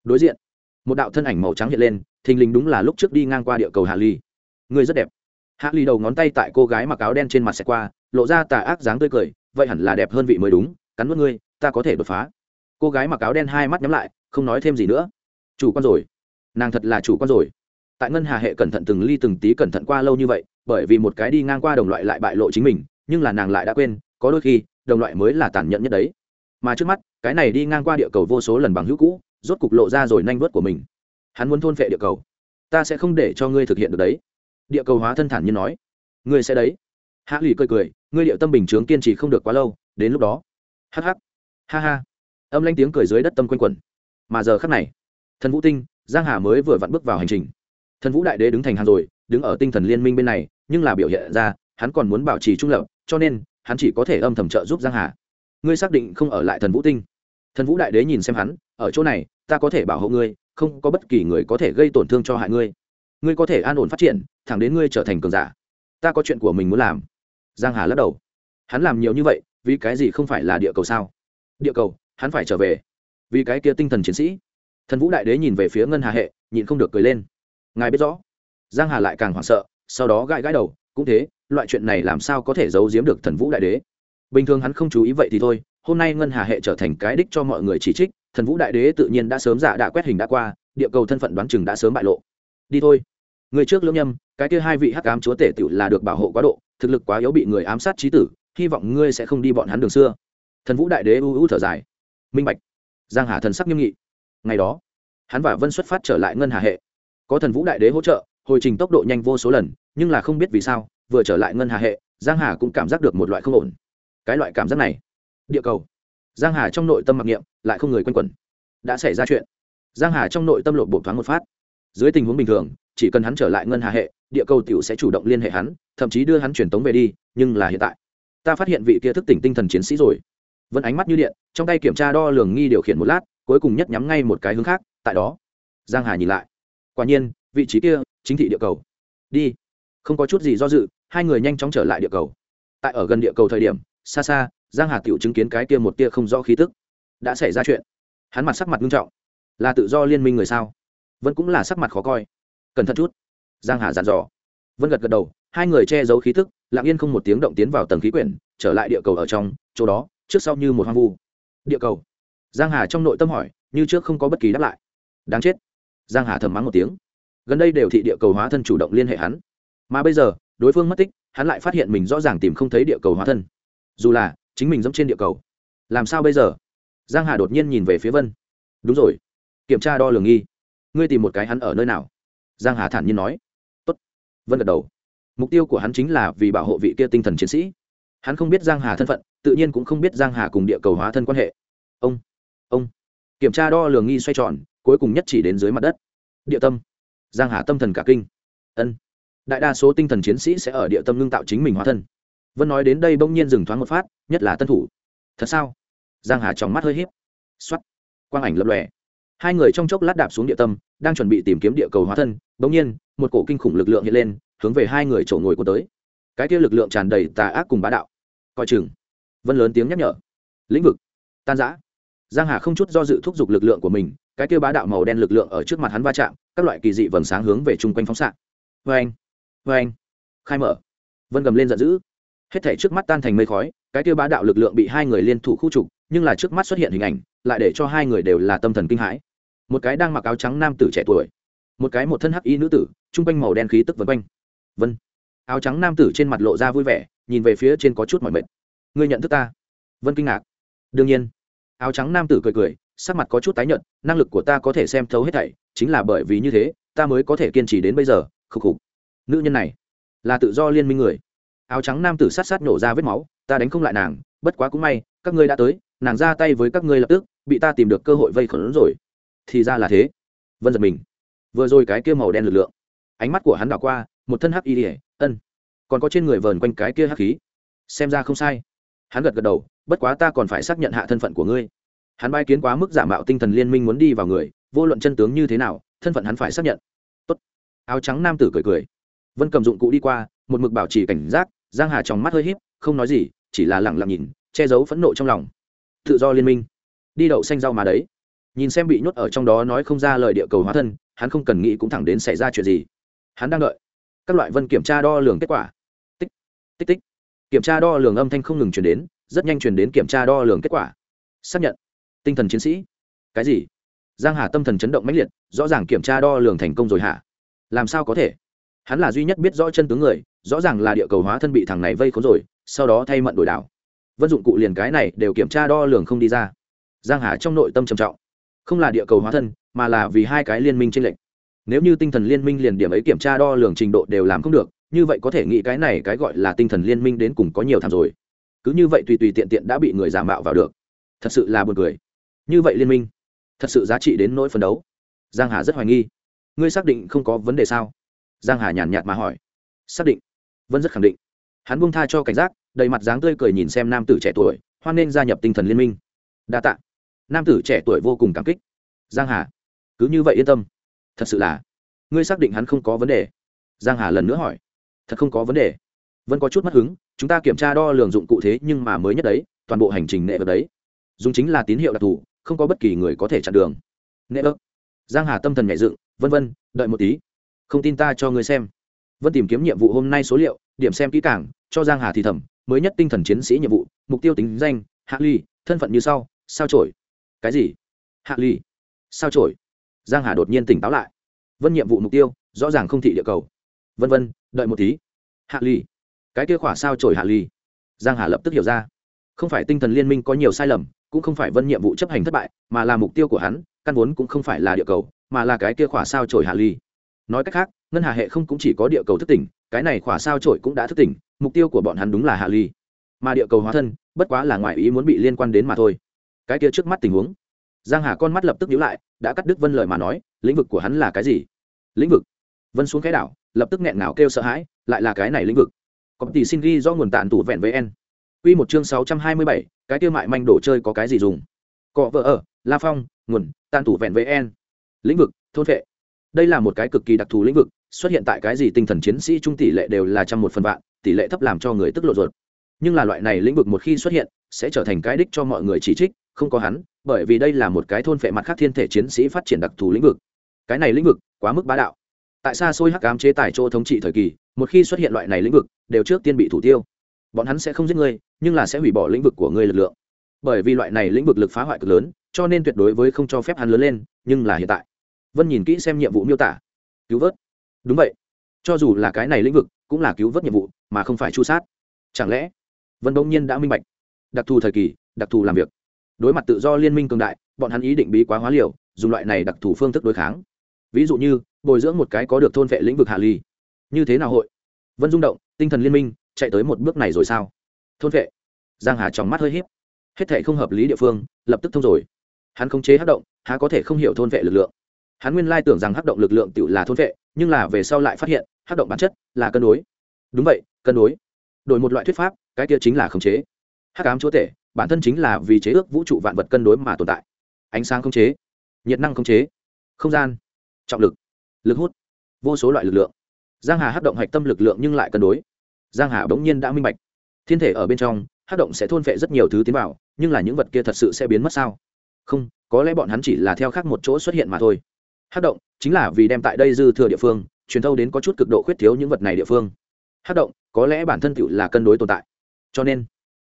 [SPEAKER 1] Đối diện, một đạo thân ảnh màu trắng hiện lên, thình lình đúng là lúc trước đi ngang qua địa cầu hạ ly. Người rất đẹp. Hạ ly đầu ngón tay tại cô gái mặc áo đen trên mặt xẹt qua, lộ ra tà ác dáng tươi cười, vậy hẳn là đẹp hơn vị mới đúng, cắn mất ngươi, ta có thể đột phá. Cô gái mặc áo đen hai mắt nhắm lại, không nói thêm gì nữa. Chủ quan rồi. Nàng thật là chủ quan rồi. Tại ngân hà hệ cẩn thận từng ly từng tí cẩn thận qua lâu như vậy bởi vì một cái đi ngang qua đồng loại lại bại lộ chính mình, nhưng là nàng lại đã quên, có đôi khi, đồng loại mới là tàn nhẫn nhất đấy. Mà trước mắt, cái này đi ngang qua địa cầu vô số lần bằng hữu cũ, rốt cục lộ ra rồi nanh vớt của mình. Hắn muốn thôn phệ địa cầu. Ta sẽ không để cho ngươi thực hiện được đấy. Địa cầu hóa thân thản như nói. Ngươi sẽ đấy. Hạ lụy cười cười, ngươi điệu tâm bình chướng kiên trì không được quá lâu, đến lúc đó. Hắc hắc. Ha ha. Âm lanh tiếng cười dưới đất tâm quanh quẩn. Mà giờ khắc này, thần vũ tinh, giang hà mới vừa vặn bước vào hành trình. Thần vũ đại đế đứng thành hàng rồi đứng ở tinh thần liên minh bên này, nhưng là biểu hiện ra, hắn còn muốn bảo trì trung lập, cho nên, hắn chỉ có thể âm thầm trợ giúp giang hà. Ngươi xác định không ở lại thần vũ tinh. Thần vũ đại đế nhìn xem hắn, ở chỗ này, ta có thể bảo hộ ngươi, không có bất kỳ người có thể gây tổn thương cho hại ngươi. Ngươi có thể an ổn phát triển, thẳng đến ngươi trở thành cường giả. Ta có chuyện của mình muốn làm. Giang hà lắc đầu. Hắn làm nhiều như vậy, vì cái gì không phải là địa cầu sao? Địa cầu, hắn phải trở về. Vì cái kia tinh thần chiến sĩ. Thần vũ đại đế nhìn về phía ngân hà hệ, nhịn không được cười lên. Ngài biết rõ giang hà lại càng hoảng sợ, sau đó gãi gãi đầu, cũng thế, loại chuyện này làm sao có thể giấu giếm được thần vũ đại đế? Bình thường hắn không chú ý vậy thì thôi, hôm nay ngân hà hệ trở thành cái đích cho mọi người chỉ trích, thần vũ đại đế tự nhiên đã sớm dạ giả đã quét hình đã qua, địa cầu thân phận đoán chừng đã sớm bại lộ. Đi thôi. Người trước lưỡng nhâm, cái kia hai vị hắc ám chúa tể tiểu là được bảo hộ quá độ, thực lực quá yếu bị người ám sát trí tử, hy vọng ngươi sẽ không đi bọn hắn đường xưa. Thần vũ đại đế u u thở dài. Minh bạch. Giang hà thần sắc nghiêm nghị. Ngày đó, hắn và vân xuất phát trở lại ngân hà hệ. Có thần vũ đại đế hỗ trợ hồi trình tốc độ nhanh vô số lần, nhưng là không biết vì sao, vừa trở lại ngân hà hệ, giang hà cũng cảm giác được một loại không ổn. Cái loại cảm giác này, địa cầu. Giang hà trong nội tâm mặc niệm, lại không người quanh quẩn. Đã xảy ra chuyện. Giang hà trong nội tâm lộ bộ thoáng một phát. Dưới tình huống bình thường, chỉ cần hắn trở lại ngân hà hệ, địa cầu tiểu sẽ chủ động liên hệ hắn, thậm chí đưa hắn truyền tống về đi, nhưng là hiện tại, ta phát hiện vị kia thức tỉnh tinh thần chiến sĩ rồi. Vẫn ánh mắt như điện, trong tay kiểm tra đo lường nghi điều khiển một lát, cuối cùng nhất nhắm ngay một cái hướng khác, tại đó. Giang hà nhìn lại. Quả nhiên, vị trí kia chính thị địa cầu. Đi. Không có chút gì do dự, hai người nhanh chóng trở lại địa cầu. Tại ở gần địa cầu thời điểm, xa xa, giang hà tiểu chứng kiến cái kia một tia không rõ khí tức. Đã xảy ra chuyện. Hắn mặt sắc mặt nghiêm trọng. Là tự do liên minh người sao? Vẫn cũng là sắc mặt khó coi. Cẩn thận chút. Giang hà dặn dò. Vân gật gật đầu, hai người che giấu khí tức, lặng yên không một tiếng động tiến vào tầng khí quyển, trở lại địa cầu ở trong, chỗ đó, trước sau như một hoang vu. Địa cầu. Giang hà trong nội tâm hỏi, như trước không có bất kỳ đáp lại. Đáng chết. Giang hà thầm mắng một tiếng gần đây đều thị địa cầu hóa thân chủ động liên hệ hắn. Mà bây giờ, đối phương mất tích, hắn lại phát hiện mình rõ ràng tìm không thấy địa cầu hóa thân. Dù là, chính mình dẫm trên địa cầu. Làm sao bây giờ? Giang hà đột nhiên nhìn về phía vân. Đúng rồi. Kiểm tra đo lường nghi. Ngươi tìm một cái hắn ở nơi nào? Giang hà thản nhiên nói. Tốt. Vân gật đầu. Mục tiêu của hắn chính là vì bảo hộ vị kia tinh thần chiến sĩ. Hắn không biết giang hà thân phận, tự nhiên cũng không biết giang hà cùng địa cầu hóa thân quan hệ. Ông. Ông. Kiểm tra đo lường nghi xoay tròn, cuối cùng nhất chỉ đến dưới mặt đất. Địa tâm giang hà tâm thần cả kinh. Ân. Đại đa số tinh thần chiến sĩ sẽ ở địa tâm ngưng tạo chính mình hóa thân. Vân nói đến đây bỗng nhiên dừng thoáng một phát, nhất là tân thủ. Thật sao? Giang hà trong mắt hơi hiếp xoắt quang ảnh lập lòe. Hai người trong chốc lát đạp xuống địa tâm, đang chuẩn bị tìm kiếm địa cầu hóa thân, bỗng nhiên, một cổ kinh khủng lực lượng hiện lên, hướng về hai người chỗ ngồi của tới. Cái kia lực lượng tràn đầy tà ác cùng bá đạo. Coi chừng. Vân lớn tiếng nhắc nhở. Lĩnh vực. Tan giã giang hà không chút do dự thúc giục lực lượng của mình cái kia bá đạo màu đen lực lượng ở trước mặt hắn va chạm, các loại kỳ dị vầng sáng hướng về chung quanh phóng xạ. Vê anh vê anh khai mở. Vân gầm lên giận dữ. Hết thảy trước mắt tan thành mây khói, cái kia bá đạo lực lượng bị hai người liên thủ khu trục, nhưng là trước mắt xuất hiện hình ảnh, lại để cho hai người đều là tâm thần kinh hãi. Một cái đang mặc áo trắng nam tử trẻ tuổi, một cái một thân hắc y nữ tử, chung quanh màu đen khí tức vân quanh. Vân, áo trắng nam tử trên mặt lộ ra vui vẻ, nhìn về phía trên có chút mỏi mệt. Ngươi nhận thức ta? Vân kinh ngạc. Đương nhiên. Áo trắng nam tử cười cười sắc mặt có chút tái nhợt, năng lực của ta có thể xem thấu hết thảy, chính là bởi vì như thế, ta mới có thể kiên trì đến bây giờ, khục khục. Nữ nhân này, là tự do liên minh người. Áo trắng nam tử sát sát nổ ra vết máu, ta đánh không lại nàng, bất quá cũng may, các ngươi đã tới, nàng ra tay với các ngươi lập tức, bị ta tìm được cơ hội vây khẩn rồi. Thì ra là thế. Vân giật mình. Vừa rồi cái kia màu đen lực lượng, ánh mắt của hắn đảo qua, một thân hắc y ỉa ân. Còn có trên người vờn quanh cái kia hắc khí. Xem ra không sai. Hắn gật gật đầu, bất quá ta còn phải xác nhận hạ thân phận của ngươi hắn bay kiến quá mức giả mạo tinh thần liên minh muốn đi vào người, vô luận chân tướng như thế nào, thân phận hắn phải xác nhận. Tốt. áo trắng nam tử cười cười. Vân cầm dụng cụ đi qua, một mực bảo trì cảnh giác, giang hà trong mắt hơi híp, không nói gì, chỉ là lẳng lặng nhìn, che giấu phẫn nộ trong lòng. Tự do liên minh. Đi đậu xanh rau mà đấy. Nhìn xem bị nhốt ở trong đó nói không ra lời địa cầu hóa thân, hắn không cần nghĩ cũng thẳng đến xảy ra chuyện gì. Hắn đang đợi. Các loại vân kiểm tra đo lường kết quả. Tích tích tích. Kiểm tra đo lường âm thanh không ngừng chuyển đến, rất nhanh chuyển đến kiểm tra đo lường kết quả. Xác nhận tinh thần chiến sĩ. Cái gì? Giang hà tâm thần chấn động mãnh liệt, rõ ràng kiểm tra đo lường thành công rồi hả? Làm sao có thể? Hắn là duy nhất biết rõ chân tướng người, rõ ràng là địa cầu hóa thân bị thằng này vây khốn rồi, sau đó thay mận đổi đảo. Vân dụng cụ liền cái này đều kiểm tra đo lường không đi ra. Giang hà trong nội tâm trầm trọng. Không là địa cầu hóa thân, mà là vì hai cái liên minh trên lệnh nếu như tinh thần liên minh liền điểm ấy kiểm tra đo lường trình độ đều làm không được, như vậy có thể nghĩ cái này cái gọi là tinh thần liên minh đến cùng có nhiều thảm rồi. Cứ như vậy tùy tùy tiện tiện đã bị người giả mạo vào được. Thật sự là buồn cười như vậy liên minh, thật sự giá trị đến nỗi phấn đấu. Giang hà rất hoài nghi. Ngươi xác định không có vấn đề sao? Giang hà nhàn nhạt mà hỏi. Xác định. Vân rất khẳng định. Hắn buông tha cho cảnh giác, đầy mặt dáng tươi cười nhìn xem nam tử trẻ tuổi, hoan nên gia nhập tinh thần liên minh. Đa tạ. Nam tử trẻ tuổi vô cùng cảm kích. Giang hà, cứ như vậy yên tâm. Thật sự là, ngươi xác định hắn không có vấn đề? Giang hà lần nữa hỏi. Thật không có vấn đề. Vẫn có chút mất hứng, chúng ta kiểm tra đo lường dụng cụ thế nhưng mà mới nhất đấy, toàn bộ hành trình nệ vật đấy. Dùng chính là tín hiệu đặc thù không có bất kỳ người có thể chặn đường. Nệ ớt giang hà tâm thần nhảy dựng, vân vân, đợi một tí. Không tin ta cho ngươi xem. Vân tìm kiếm nhiệm vụ hôm nay số liệu, điểm xem kỹ càng, cho giang hà thì thầm, mới nhất tinh thần chiến sĩ nhiệm vụ, mục tiêu tính danh, hạ ly, thân phận như sau, sao trổi cái gì? Hạ ly. Sao trổi giang hà đột nhiên tỉnh táo lại. Vân nhiệm vụ mục tiêu, rõ ràng không thị địa cầu. Vân vân, đợi một tí. Hạ ly. Cái kia khỏa sao trổi hạ ly? Giang hà lập tức hiểu ra. Không phải tinh thần liên minh có nhiều sai lầm cũng không phải vân nhiệm vụ chấp hành thất bại, mà là mục tiêu của hắn, căn vốn cũng không phải là địa cầu, mà là cái kia khỏa sao trổi hạ ly. Nói cách khác, ngân hà hệ không cũng chỉ có địa cầu thức tỉnh, cái này khỏa sao trổi cũng đã thức tỉnh, mục tiêu của bọn hắn đúng là hạ ly. Mà địa cầu hóa thân, bất quá là ngoại ý muốn bị liên quan đến mà thôi. Cái kia trước mắt tình huống. Giang hà con mắt lập tức nhíu lại, đã cắt đứt vân lời mà nói, lĩnh vực của hắn là cái gì? Lĩnh vực? Vân xuống cái đảo, lập tức nghẹn ngào kêu sợ hãi, lại là cái này lĩnh vực. Có tỷ xin ghi do nguồn tàn tủ vẹn với en Quy một chương 627, cái kia mại manh đồ chơi có cái gì dùng? Cọ vợ ở, La Phong, nguồn, tàn tủ vẹn với en. Lĩnh vực, thôn vệ. Đây là một cái cực kỳ đặc thù lĩnh vực, xuất hiện tại cái gì tinh thần chiến sĩ trung tỷ lệ đều là trăm một phần vạn, tỷ lệ thấp làm cho người tức lộ ruột. Nhưng là loại này lĩnh vực một khi xuất hiện, sẽ trở thành cái đích cho mọi người chỉ trích, không có hắn, bởi vì đây là một cái thôn vệ mặt khác thiên thể chiến sĩ phát triển đặc thù lĩnh vực. Cái này lĩnh vực quá mức bá đạo. Tại sao xôi hắc ám chế tài chỗ thống trị thời kỳ, một khi xuất hiện loại này lĩnh vực, đều trước tiên bị thủ tiêu bọn hắn sẽ không giết ngươi, nhưng là sẽ hủy bỏ lĩnh vực của ngươi lực lượng. Bởi vì loại này lĩnh vực lực phá hoại cực lớn, cho nên tuyệt đối với không cho phép hắn lớn lên, nhưng là hiện tại. Vân nhìn kỹ xem nhiệm vụ miêu tả. Cứu vớt. Đúng vậy. Cho dù là cái này lĩnh vực, cũng là cứu vớt nhiệm vụ, mà không phải chu sát. Chẳng lẽ? Vân bỗng nhiên đã minh bạch. Đặc thù thời kỳ, đặc thù làm việc. Đối mặt tự do liên minh cường đại, bọn hắn ý định bí quá hóa liều, dùng loại này đặc thù phương thức đối kháng. Ví dụ như, bồi dưỡng một cái có được thôn vệ lĩnh vực hạ ly. Như thế nào hội? Vân rung động, tinh thần liên minh chạy tới một bước này rồi sao? Thôn vệ. Giang hà trong mắt hơi hiếp hết thể không hợp lý địa phương, lập tức thông rồi. Hắn không chế hắc động, há có thể không hiểu thôn vệ lực lượng. Hắn nguyên lai tưởng rằng hắc động lực lượng tự là thôn vệ, nhưng là về sau lại phát hiện, hắc động bản chất là cân đối. Đúng vậy, cân đối. Đổi một loại thuyết pháp, cái kia chính là khống chế. Hắc ám chúa tể, bản thân chính là vì chế ước vũ trụ vạn vật cân đối mà tồn tại. Ánh sáng khống chế, nhiệt năng khống chế, không gian, trọng lực lực hút, vô số loại lực lượng. Giang hà hắc động hạch tâm lực lượng nhưng lại cân đối giang hà bỗng nhiên đã minh bạch. Thiên thể ở bên trong hát động sẽ thôn phệ rất nhiều thứ tiến vào nhưng là những vật kia thật sự sẽ biến mất sao? Không có lẽ bọn hắn chỉ là theo khác một chỗ xuất hiện mà thôi. Hát động chính là vì đem tại đây dư thừa địa phương truyền thâu đến có chút cực độ khuyết thiếu những vật này địa phương. Hát động có lẽ bản thân tựu là cân đối tồn tại cho nên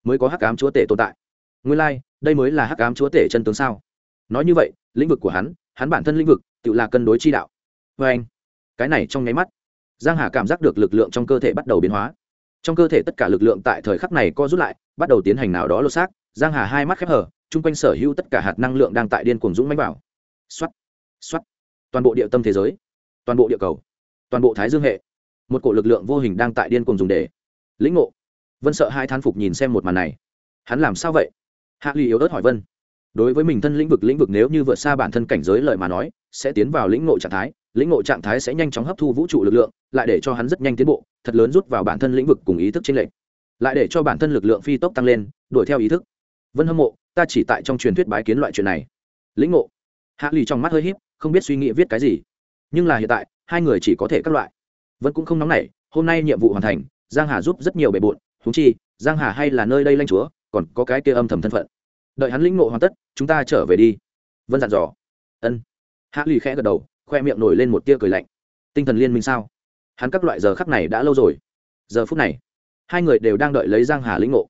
[SPEAKER 1] mới có hắc ám chúa tể tồn tại. Nguyên lai、like, đây mới là hắc ám chúa tể chân tướng sao? Nói như vậy lĩnh vực của hắn hắn bản thân lĩnh vực tự là cân đối chi đạo. Vê anh cái này trong nháy mắt giang hà cảm giác được lực lượng trong cơ thể bắt đầu biến hóa trong cơ thể tất cả lực lượng tại thời khắc này co rút lại, bắt đầu tiến hành nào đó lột xác. Giang hà hai mắt khép hở chung quanh sở hữu tất cả hạt năng lượng đang tại điên cuồng dũng mãnh vào. Xoát xoát. Toàn bộ địa tâm thế giới, toàn bộ địa cầu, toàn bộ thái dương hệ, một cổ lực lượng vô hình đang tại điên cuồng dùng để. Lĩnh ngộ. Vân sợ hai thán phục nhìn xem một màn này. Hắn làm sao vậy? Hạ ly yếu ớt hỏi vân. Đối với mình thân lĩnh vực lĩnh vực nếu như vượt xa bản thân cảnh giới lời mà nói, sẽ tiến vào lĩnh ngộ trạng thái lĩnh ngộ trạng thái sẽ nhanh chóng hấp thu vũ trụ lực lượng, lại để cho hắn rất nhanh tiến bộ, thật lớn rút vào bản thân lĩnh vực cùng ý thức trên lệnh lại để cho bản thân lực lượng phi tốc tăng lên, đuổi theo ý thức. Vân hâm mộ, ta chỉ tại trong truyền thuyết bái kiến loại chuyện này. Lĩnh ngộ. Hạ lì trong mắt hơi híp, không biết suy nghĩ viết cái gì. Nhưng là hiện tại, hai người chỉ có thể các loại. Vân cũng không nóng nảy, hôm nay nhiệm vụ hoàn thành, giang hà giúp rất nhiều bề bộn. Thú chi, giang hà hay là nơi đây lanh chúa, còn có cái kia âm thầm thân phận. Đợi hắn lĩnh ngộ hoàn tất, chúng ta trở về đi. Vân dặn dò. Ân. Hạ lì khẽ gật đầu khoe miệng nổi lên một tia cười lạnh. Tinh thần liên minh sao? Hắn các loại giờ khắc này đã lâu rồi. Giờ phút này, hai người đều đang đợi lấy giang hà lĩnh ngộ.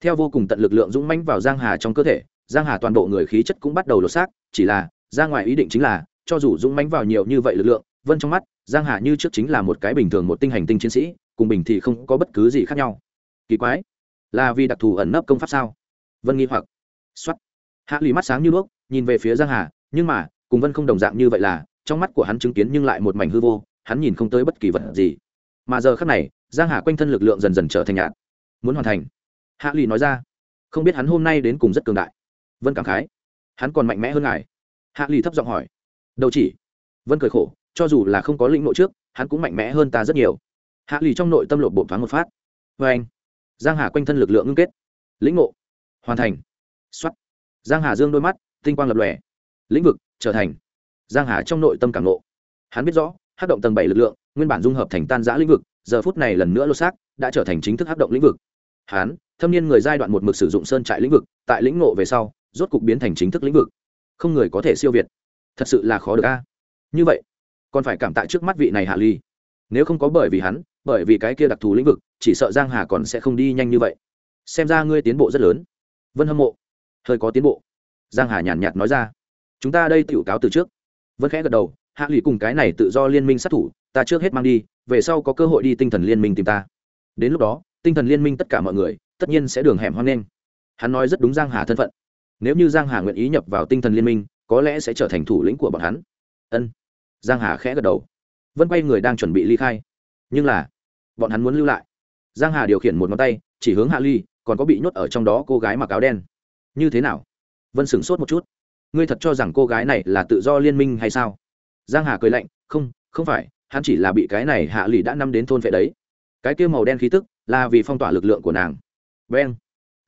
[SPEAKER 1] Theo vô cùng tận lực lượng dũng mãnh vào giang hà trong cơ thể, giang hà toàn bộ người khí chất cũng bắt đầu lột xác, chỉ là, ra ngoài ý định chính là, cho dù dũng mãnh vào nhiều như vậy lực lượng, vân trong mắt, giang hà như trước chính là một cái bình thường một tinh hành tinh chiến sĩ, cùng bình thì không có bất cứ gì khác nhau. Kỳ quái, là vì đặc thù ẩn nấp công pháp sao? Vân nghi hoặc. Xuất hạ lì mắt sáng như đuốc nhìn về phía giang hà, nhưng mà, cùng vân không đồng dạng như vậy là trong mắt của hắn chứng kiến nhưng lại một mảnh hư vô, hắn nhìn không tới bất kỳ vật gì. Mà giờ khác này, giang hà quanh thân lực lượng dần dần trở thành nhạt. Muốn hoàn thành. Hạ lì nói ra. Không biết hắn hôm nay đến cùng rất cường đại. Vân cảm khái. Hắn còn mạnh mẽ hơn ngài. Hạ lì thấp giọng hỏi. Đầu chỉ. Vân cười khổ, cho dù là không có lĩnh nội trước, hắn cũng mạnh mẽ hơn ta rất nhiều. Hạ lì trong nội tâm lộ bộ thoáng một phát. Vê anh. Giang hà quanh thân lực lượng ngưng kết. Lĩnh ngộ. Hoàn thành. Xuất giang hà dương đôi mắt, tinh quang lập lòe. Lĩnh vực, trở thành giang hà trong nội tâm cảm nộ hắn biết rõ hát động tầng bảy lực lượng, nguyên bản dung hợp thành tan giã lĩnh vực, giờ phút này lần nữa lô xác, đã trở thành chính thức hát động lĩnh vực. Hắn, thâm niên người giai đoạn một mực sử dụng sơn trại lĩnh vực, tại lĩnh ngộ về sau, rốt cục biến thành chính thức lĩnh vực. Không người có thể siêu việt. Thật sự là khó được a. Như vậy, còn phải cảm tạ trước mắt vị này hạ ly. Nếu không có bởi vì hắn, bởi vì cái kia đặc thù lĩnh vực, chỉ sợ giang hà còn sẽ không đi nhanh như vậy. Xem ra ngươi tiến bộ rất lớn. Vân hâm mộ, hơi có tiến bộ. Giang hà nhàn nhạt nói ra. Chúng ta đây tiểu cáo từ trước vân khẽ gật đầu, hạ lụy cùng cái này tự do liên minh sát thủ, ta trước hết mang đi, về sau có cơ hội đi tinh thần liên minh tìm ta. Đến lúc đó, tinh thần liên minh tất cả mọi người, tất nhiên sẽ đường hẻm hoang lên hắn nói rất đúng giang hà thân phận. Nếu như giang hà nguyện ý nhập vào tinh thần liên minh, có lẽ sẽ trở thành thủ lĩnh của bọn hắn. Ân. Giang hà khẽ gật đầu. Vân quay người đang chuẩn bị ly khai. Nhưng là, bọn hắn muốn lưu lại. Giang hà điều khiển một ngón tay, chỉ hướng hạ ly còn có bị nhốt ở trong đó cô gái mặc áo đen. Như thế nào? Vân sửng sốt một chút ngươi thật cho rằng cô gái này là tự do liên minh hay sao? Giang hà cười lạnh, không không phải, hắn chỉ là bị cái này hạ lì đã nắm đến thôn vệ đấy. Cái kia màu đen khí tức là vì phong tỏa lực lượng của nàng. Beng.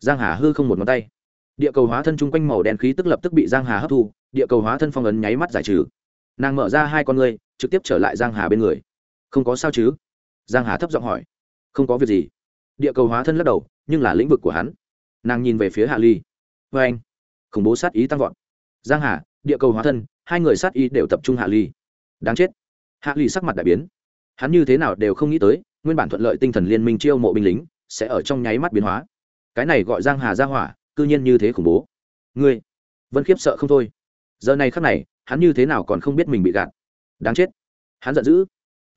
[SPEAKER 1] Giang hà hư không một ngón tay. Địa cầu hóa thân chung quanh màu đen khí tức lập tức bị giang hà hấp thu, địa cầu hóa thân phong ấn nháy mắt giải trừ. Nàng mở ra hai con ngươi, trực tiếp trở lại giang hà bên người. Không có sao chứ? Giang hà thấp giọng hỏi. Không có việc gì. Địa cầu hóa thân lắc đầu, nhưng là lĩnh vực của hắn. Nàng nhìn về phía hạ ly vê anh khủng bố sát ý tăng vọt giang hà, địa cầu hóa thân, hai người sát y đều tập trung hạ ly. Đáng chết. Hạ ly sắc mặt đại biến. Hắn như thế nào đều không nghĩ tới, nguyên bản thuận lợi tinh thần liên minh chiêu mộ binh lính sẽ ở trong nháy mắt biến hóa. Cái này gọi giang hà ra hỏa, cư nhiên như thế khủng bố. Ngươi vân khiếp sợ không thôi. Giờ này khắc này, hắn như thế nào còn không biết mình bị gạt. Đáng chết. Hắn giận dữ.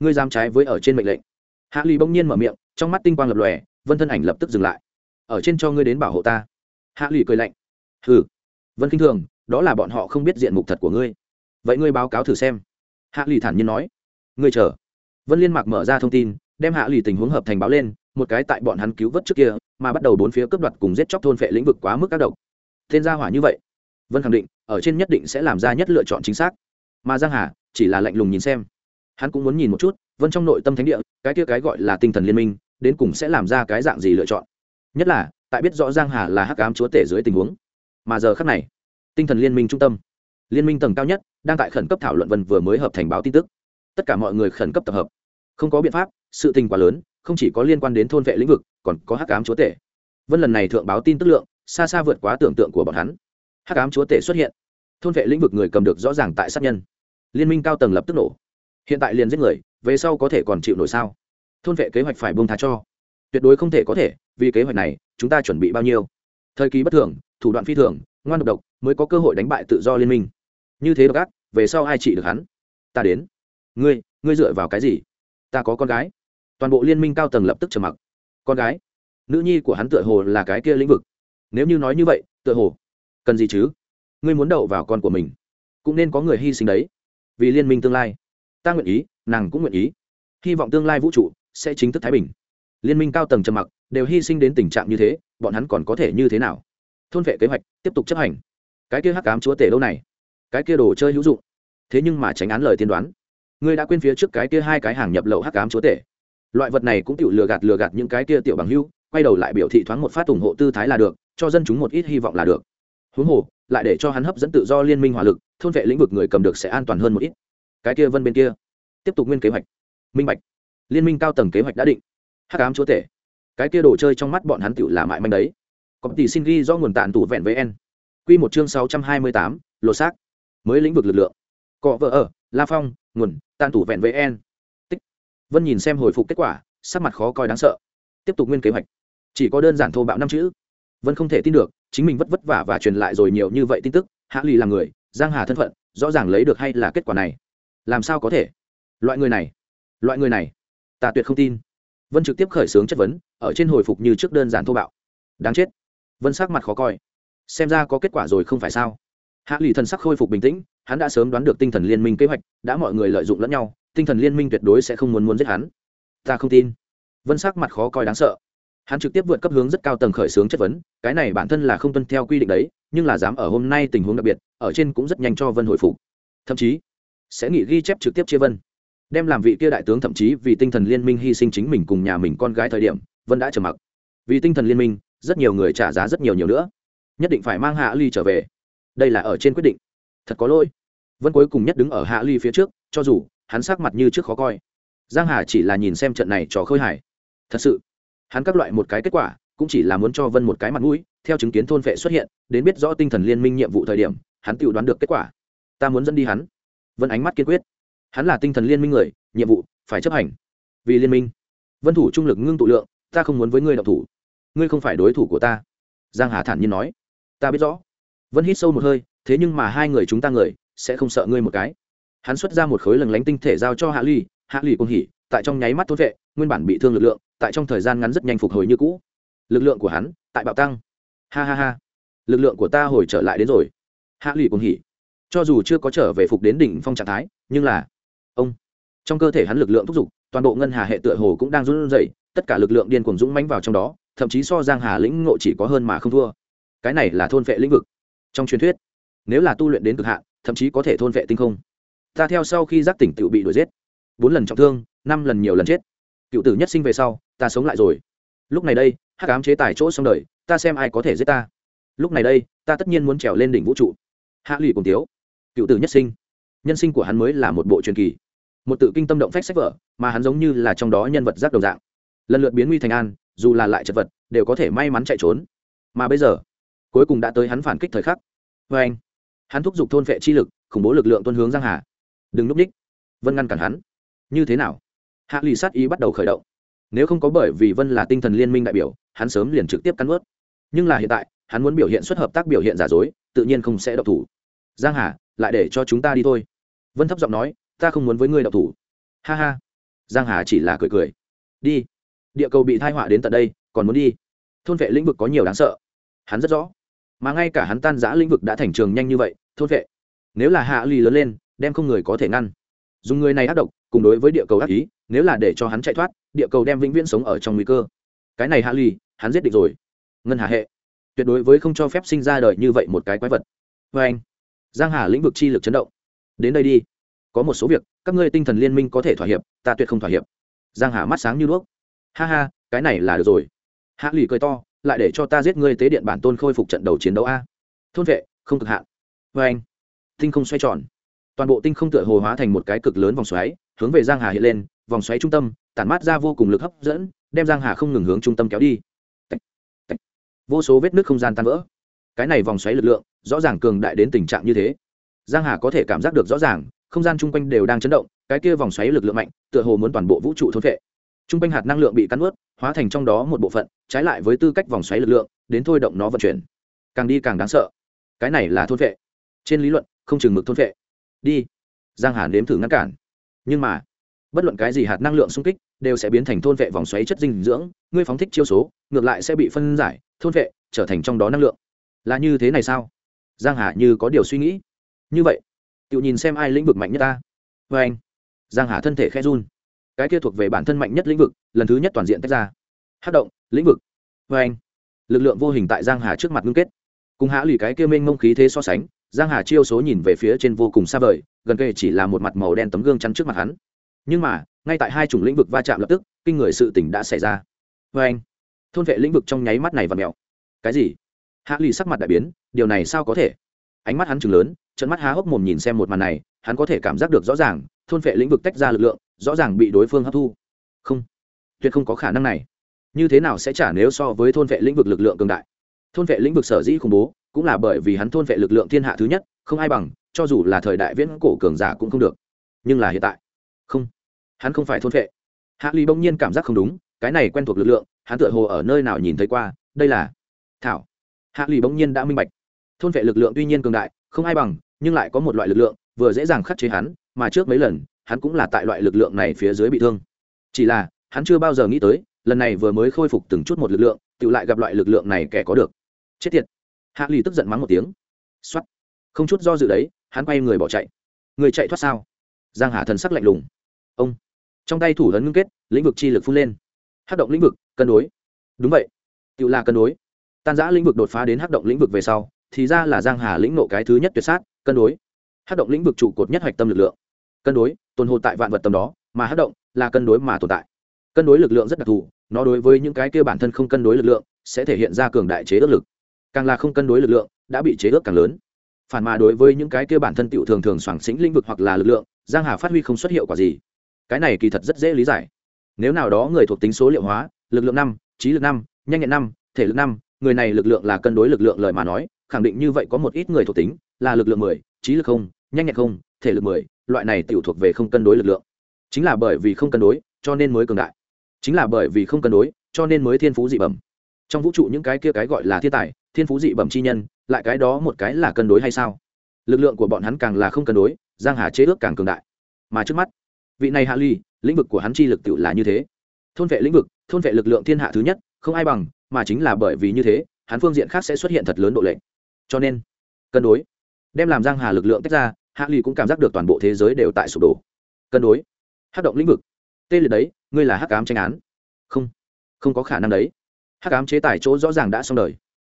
[SPEAKER 1] Ngươi dám trái với ở trên mệnh lệnh. Hạ ly bỗng nhiên mở miệng, trong mắt tinh quang lập lòe, vân thân ảnh lập tức dừng lại. Ở trên cho ngươi đến bảo hộ ta. Hạ Lì cười lạnh. Hừ. Vân kinh thường đó là bọn họ không biết diện mục thật của ngươi. Vậy ngươi báo cáo thử xem. Hạ lì thản nhiên nói. Ngươi chờ. Vân liên mạc mở ra thông tin, đem hạ lì tình huống hợp thành báo lên, một cái tại bọn hắn cứu vớt trước kia, mà bắt đầu bốn phía cướp đoạt cùng giết chóc thôn phệ lĩnh vực quá mức các độc. Tên gia hỏa như vậy. Vân khẳng định, ở trên nhất định sẽ làm ra nhất lựa chọn chính xác. Mà giang hà chỉ là lạnh lùng nhìn xem. Hắn cũng muốn nhìn một chút, vân trong nội tâm thánh địa, cái kia cái gọi là tinh thần liên minh, đến cùng sẽ làm ra cái dạng gì lựa chọn. Nhất là, tại biết rõ giang hà là hắc ám chúa tể dưới tình huống. Mà giờ khắc này tinh thần liên minh trung tâm. Liên minh tầng cao nhất, đang tại khẩn cấp thảo luận vân vừa mới hợp thành báo tin tức. Tất cả mọi người khẩn cấp tập hợp. Không có biện pháp, sự tình quá lớn, không chỉ có liên quan đến thôn vệ lĩnh vực, còn có hắc ám chúa tể. Vân lần này thượng báo tin tức lượng, xa xa vượt quá tưởng tượng của bọn hắn. Hắc ám chúa tể xuất hiện. Thôn vệ lĩnh vực người cầm được rõ ràng tại sát nhân. Liên minh cao tầng lập tức nổ. Hiện tại liền giết người, về sau có thể còn chịu nổi sao? Thôn vệ kế hoạch phải buông tha cho. Tuyệt đối không thể có thể, vì kế hoạch này, chúng ta chuẩn bị bao nhiêu? Thời kỳ bất thường, thủ đoạn phi thường ngoan độc độc, mới có cơ hội đánh bại tự do liên minh. Như thế độc ác, về sau ai trị được hắn? Ta đến. Ngươi ngươi dựa vào cái gì? Ta có con gái. Toàn bộ liên minh cao tầng lập tức trầm mặc. Con gái? Nữ nhi của hắn tựa hồ là cái kia lĩnh vực. Nếu như nói như vậy, tựa hồ cần gì chứ? Ngươi muốn đậu vào con của mình, cũng nên có người hy sinh đấy. Vì liên minh tương lai, ta nguyện ý, nàng cũng nguyện ý. Hy vọng tương lai vũ trụ sẽ chính thức thái bình. Liên minh cao tầng trầm mặc, đều hy sinh đến tình trạng như thế, bọn hắn còn có thể như thế nào? Thôn vệ kế hoạch, tiếp tục chấp hành. Cái kia hắc cám chúa tể lâu này, cái kia đồ chơi hữu dụng. Thế nhưng mà tránh án lời tiên đoán. Ngươi đã quên phía trước cái kia hai cái hàng nhập lậu hắc cám chúa tể. Loại vật này cũng tự lừa gạt lừa gạt những cái kia tiểu bằng hưu quay đầu lại biểu thị thoáng một phát ủng hộ tư thái là được, cho dân chúng một ít hy vọng là được. Huống hồ, lại để cho hắn hấp dẫn tự do liên minh hỏa lực, thôn vệ lĩnh vực người cầm được sẽ an toàn hơn một ít. Cái kia vân bên kia, tiếp tục nguyên kế hoạch. Minh bạch. Liên minh cao tầng kế hoạch đã định. Hắc ám chúa tể. Cái kia đồ chơi trong mắt bọn hắn tự là mại manh đấy có tỷ xin ghi do nguồn tàn tủ vẹn với n q một chương sáu trăm hai mươi tám lô xác. Mới lĩnh vực lực lượng. Cọ vợ ở, la phong, nguồn tàn tủ vẹn với n tích. Vân nhìn xem hồi phục kết quả, sắc mặt khó coi đáng sợ. Tiếp tục nguyên kế hoạch. Chỉ có đơn giản thô bạo năm chữ. Vân không thể tin được, chính mình vất vất vả và truyền lại rồi nhiều như vậy tin tức, hạ lì là người, giang hà thân phận, rõ ràng lấy được hay là kết quả này? Làm sao có thể? Loại người này, loại người này, ta tuyệt không tin. Vân trực tiếp khởi xướng chất vấn, ở trên hồi phục như trước đơn giản thô bạo. Đáng chết vân sắc mặt khó coi. Xem ra có kết quả rồi không phải sao? Hạ lì thần sắc khôi phục bình tĩnh, hắn đã sớm đoán được tinh thần liên minh kế hoạch, đã mọi người lợi dụng lẫn nhau, tinh thần liên minh tuyệt đối sẽ không muốn muốn giết hắn. Ta không tin. Vân sắc mặt khó coi đáng sợ. Hắn trực tiếp vượt cấp hướng rất cao tầng khởi xướng chất vấn, cái này bản thân là không tuân theo quy định đấy, nhưng là dám ở hôm nay tình huống đặc biệt, ở trên cũng rất nhanh cho vân hồi phục. Thậm chí, sẽ nghỉ ghi chép trực tiếp chia vân. Đem làm vị kia đại tướng thậm chí vì tinh thần liên minh hy sinh chính mình cùng nhà mình con gái thời điểm, vân đã trầm mặc. Vì tinh thần liên minh rất nhiều người trả giá rất nhiều nhiều nữa. Nhất định phải mang hạ ly trở về. Đây là ở trên quyết định. Thật có lỗi. Vân cuối cùng nhất đứng ở hạ ly phía trước, cho dù hắn sắc mặt như trước khó coi. Giang hà chỉ là nhìn xem trận này trò khơi hải thật sự, hắn các loại một cái kết quả, cũng chỉ là muốn cho vân một cái mặt mũi, theo chứng kiến thôn vệ xuất hiện, đến biết rõ tinh thần liên minh nhiệm vụ thời điểm, hắn tự đoán được kết quả. Ta muốn dẫn đi hắn. Vân ánh mắt kiên quyết. Hắn là tinh thần liên minh người, nhiệm vụ phải chấp hành. Vì liên minh, vân thủ trung lực ngưng tụ lượng, ta không muốn với ngươi đọc thủ ngươi không phải đối thủ của ta. Giang hà thản nhiên nói. Ta biết rõ. Vân hít sâu một hơi, thế nhưng mà hai người chúng ta người, sẽ không sợ ngươi một cái. Hắn xuất ra một khối lừng lánh tinh thể giao cho hạ ly hạ ly cùng hỉ, tại trong nháy mắt thốt vệ, nguyên bản bị thương lực lượng, tại trong thời gian ngắn rất nhanh phục hồi như cũ. Lực lượng của hắn, tại bạo tăng. Ha ha ha. Lực lượng của ta hồi trở lại đến rồi. Hạ lụy cùng hỉ. Cho dù chưa có trở về phục đến đỉnh phong trạng thái, nhưng là, ông. Trong cơ thể hắn lực lượng thúc giục, toàn bộ ngân hà hệ tựa hồ cũng đang run rẩy tất cả lực lượng điên cuồng dũng mãnh vào trong đó, thậm chí so giang hà lĩnh ngộ chỉ có hơn mà không thua. Cái này là thôn vệ lĩnh vực. Trong truyền thuyết, nếu là tu luyện đến cực hạn, thậm chí có thể thôn vệ tinh không. Ta theo sau khi giác tỉnh tự bị đuổi giết. Bốn lần trọng thương, năm lần nhiều lần chết. Cựu tử nhất sinh về sau, ta sống lại rồi. Lúc này đây, hắc ám chế tài chỗ xong đời, ta xem ai có thể giết ta. Lúc này đây, ta tất nhiên muốn trèo lên đỉnh vũ trụ. Hạ lụy cùng tiếu, cựu tử nhất sinh. Nhân sinh của hắn mới là một bộ truyền kỳ. Một tự kinh tâm động phách sách vở, mà hắn giống như là trong đó nhân vật giác đồng dạng lần lượt biến nguy thành an, dù là lại chật vật, đều có thể may mắn chạy trốn. Mà bây giờ, cuối cùng đã tới hắn phản kích thời khắc. Vê anh, hắn thúc giục thôn vệ chi lực, khủng bố lực lượng tuân hướng giang hà. Đừng núp ních. Vân ngăn cản hắn. Như thế nào? Hạ lì sát ý bắt đầu khởi động. Nếu không có bởi vì vân là tinh thần liên minh đại biểu, hắn sớm liền trực tiếp cắn ướt nhưng là hiện tại, hắn muốn biểu hiện xuất hợp tác biểu hiện giả dối, tự nhiên không sẽ độc thủ. Giang hà, lại để cho chúng ta đi thôi. Vân thấp giọng nói, ta không muốn với ngươi độc thủ. Ha ha. Giang hà chỉ là cười cười. Đi địa cầu bị thai họa đến tận đây, còn muốn đi. Thôn vệ lĩnh vực có nhiều đáng sợ. Hắn rất rõ. Mà ngay cả hắn tan giã lĩnh vực đã thành trường nhanh như vậy, thôn vệ. Nếu là hạ lì lớn lên, đem không người có thể ngăn. Dùng người này ác độc, cùng đối với địa cầu ác ý, nếu là để cho hắn chạy thoát, địa cầu đem vĩnh viễn sống ở trong nguy cơ. Cái này hạ lì, hắn giết địch rồi. Ngân hà hệ. Tuyệt đối với không cho phép sinh ra đời như vậy một cái quái vật. Vê anh, giang hà lĩnh vực chi lực chấn động. Đến đây đi. Có một số việc, các ngươi tinh thần liên minh có thể thỏa hiệp, ta tuyệt không thỏa hiệp. Giang hà mắt sáng như đuốc ha ha, cái này là được rồi. Hạ lì cười to, lại để cho ta giết ngươi tế điện bản tôn khôi phục trận đầu chiến đấu a. Thôn vệ, không cực hạn. Vê anh, tinh không xoay tròn. Toàn bộ tinh không tựa hồ hóa thành một cái cực lớn vòng xoáy, hướng về giang hà hiện lên, vòng xoáy trung tâm, tản mát ra vô cùng lực hấp dẫn, đem giang hà không ngừng hướng trung tâm kéo đi. Vô số vết nước không gian tan vỡ. Cái này vòng xoáy lực lượng, rõ ràng cường đại đến tình trạng như thế. Giang hà có thể cảm giác được rõ ràng, không gian chung quanh đều đang chấn động, cái kia vòng xoáy lực lượng mạnh, tựa hồ muốn toàn bộ vũ trụ thôn vệ. Trung quanh hạt năng lượng bị cắn ướt, hóa thành trong đó một bộ phận, trái lại với tư cách vòng xoáy lực lượng, đến thôi động nó vận chuyển. Càng đi càng đáng sợ. Cái này là thôn vệ. Trên lý luận, không chừng mực thôn vệ. Đi. Giang hà nếm thử ngăn cản. Nhưng mà, bất luận cái gì hạt năng lượng xung kích, đều sẽ biến thành thôn vệ vòng xoáy chất dinh dưỡng, ngươi phóng thích chiêu số, ngược lại sẽ bị phân giải, thôn vệ, trở thành trong đó năng lượng. Là như thế này sao? Giang hà như có điều suy nghĩ. Như vậy, tự nhìn xem ai lĩnh vực mạnh nhất ta. Vê anh. Giang hà thân thể khẽ run cái kia thuộc về bản thân mạnh nhất lĩnh vực, lần thứ nhất toàn diện tách ra. Hát động, lĩnh vực. Vê anh, lực lượng vô hình tại giang hà trước mặt ngưng kết. Cùng hạ lì cái kia mênh mông khí thế so sánh, giang hà chiêu số nhìn về phía trên vô cùng xa vời, gần kề chỉ là một mặt màu đen tấm gương chắn trước mặt hắn. Nhưng mà, ngay tại hai chủng lĩnh vực va chạm lập tức, kinh người sự tỉnh đã xảy ra. Vê anh, thôn vệ lĩnh vực trong nháy mắt này và mèo. Cái gì? Hạ lì sắc mặt đại biến, điều này sao có thể? Ánh mắt hắn chừng lớn trận mắt há hốc mồm nhìn xem một màn này, hắn có thể cảm giác được rõ ràng, thôn vệ lĩnh vực tách ra lực lượng rõ ràng bị đối phương hấp thu. Không, tuyệt không có khả năng này. Như thế nào sẽ trả nếu so với thôn vệ lĩnh vực lực lượng cường đại? Thôn vệ lĩnh vực sở dĩ khủng bố, cũng là bởi vì hắn thôn vệ lực lượng thiên hạ thứ nhất, không ai bằng, cho dù là thời đại viễn cổ cường giả cũng không được. Nhưng là hiện tại, không, hắn không phải thôn vệ. Hạ ly bỗng nhiên cảm giác không đúng, cái này quen thuộc lực lượng, hắn tựa hồ ở nơi nào nhìn thấy qua, đây là thảo. Hạ Ly bỗng nhiên đã minh bạch. Thôn vệ lực lượng tuy nhiên cường đại, không ai bằng, nhưng lại có một loại lực lượng, vừa dễ dàng khắc chế hắn, mà trước mấy lần hắn cũng là tại loại lực lượng này phía dưới bị thương. Chỉ là, hắn chưa bao giờ nghĩ tới, lần này vừa mới khôi phục từng chút một lực lượng, tự lại gặp loại lực lượng này kẻ có được. Chết tiệt. Hạ lì tức giận mắng một tiếng. X o á t không chút do dự đấy, hắn quay người bỏ chạy. Người chạy thoát sao? Giang hà thần sắc lạnh lùng. Ông. Trong tay thủ lớn ngưng kết, lĩnh vực chi lực phun lên. Hát động lĩnh vực, cân đối. Đúng vậy. Tự là cân đối. Tan giã lĩnh vực đột phá đến hát động lĩnh vực về sau, thì ra là giang hà lĩnh nộ cái thứ nhất tuyệt sát, cân đối. Hát động lĩnh vực trụ cột nhất hoạch tâm lực lượng. Cân đối tồn hồ tại vạn vật tầm đó, mà hát động là cân đối mà tồn tại. Cân đối lực lượng rất đặc thù, nó đối với những cái kia bản thân không cân đối lực lượng, sẽ thể hiện ra cường đại chế ước lực. Càng là không cân đối lực lượng, đã bị chế ước càng lớn. Phản mà đối với những cái kia bản thân tiểu thường thường soảng xính lĩnh vực hoặc là lực lượng, giang hà phát huy không xuất hiệu quả gì. Cái này kỳ thật rất dễ lý giải. Nếu nào đó người thuộc tính số liệu hóa, lực lượng năm, trí lực năm, nhanh nhẹn năm, thể lực năm, người này lực lượng là cân đối lực lượng lời mà nói, khẳng định như vậy có một ít người thuộc tính là lực lượng mười, trí lực không, nhanh nhẹn không, thể lực mười loại này tiểu thuộc về không cân đối lực lượng. Chính là bởi vì không cân đối, cho nên mới cường đại. Chính là bởi vì không cân đối, cho nên mới thiên phú dị bẩm. Trong vũ trụ những cái kia cái gọi là thiên tài, thiên phú dị bẩm chi nhân, lại cái đó một cái là cân đối hay sao? Lực lượng của bọn hắn càng là không cân đối, giang hà chế ước càng cường đại. Mà trước mắt, vị này hạ ly, lĩnh vực của hắn chi lực tự là như thế. Thôn vệ lĩnh vực, thôn vệ lực lượng thiên hạ thứ nhất, không ai bằng, mà chính là bởi vì như thế, hắn phương diện khác sẽ xuất hiện thật lớn độ lệnh cho nên, cân đối, đem làm giang hà lực lượng tách ra hạ lì cũng cảm giác được toàn bộ thế giới đều tại sụp đổ. Cân đối. Hát động lĩnh vực. Tê liệt đấy ngươi là hắc ám tranh án. Không. Không có khả năng đấy. Hắc ám chế tài chỗ rõ ràng đã xong đời.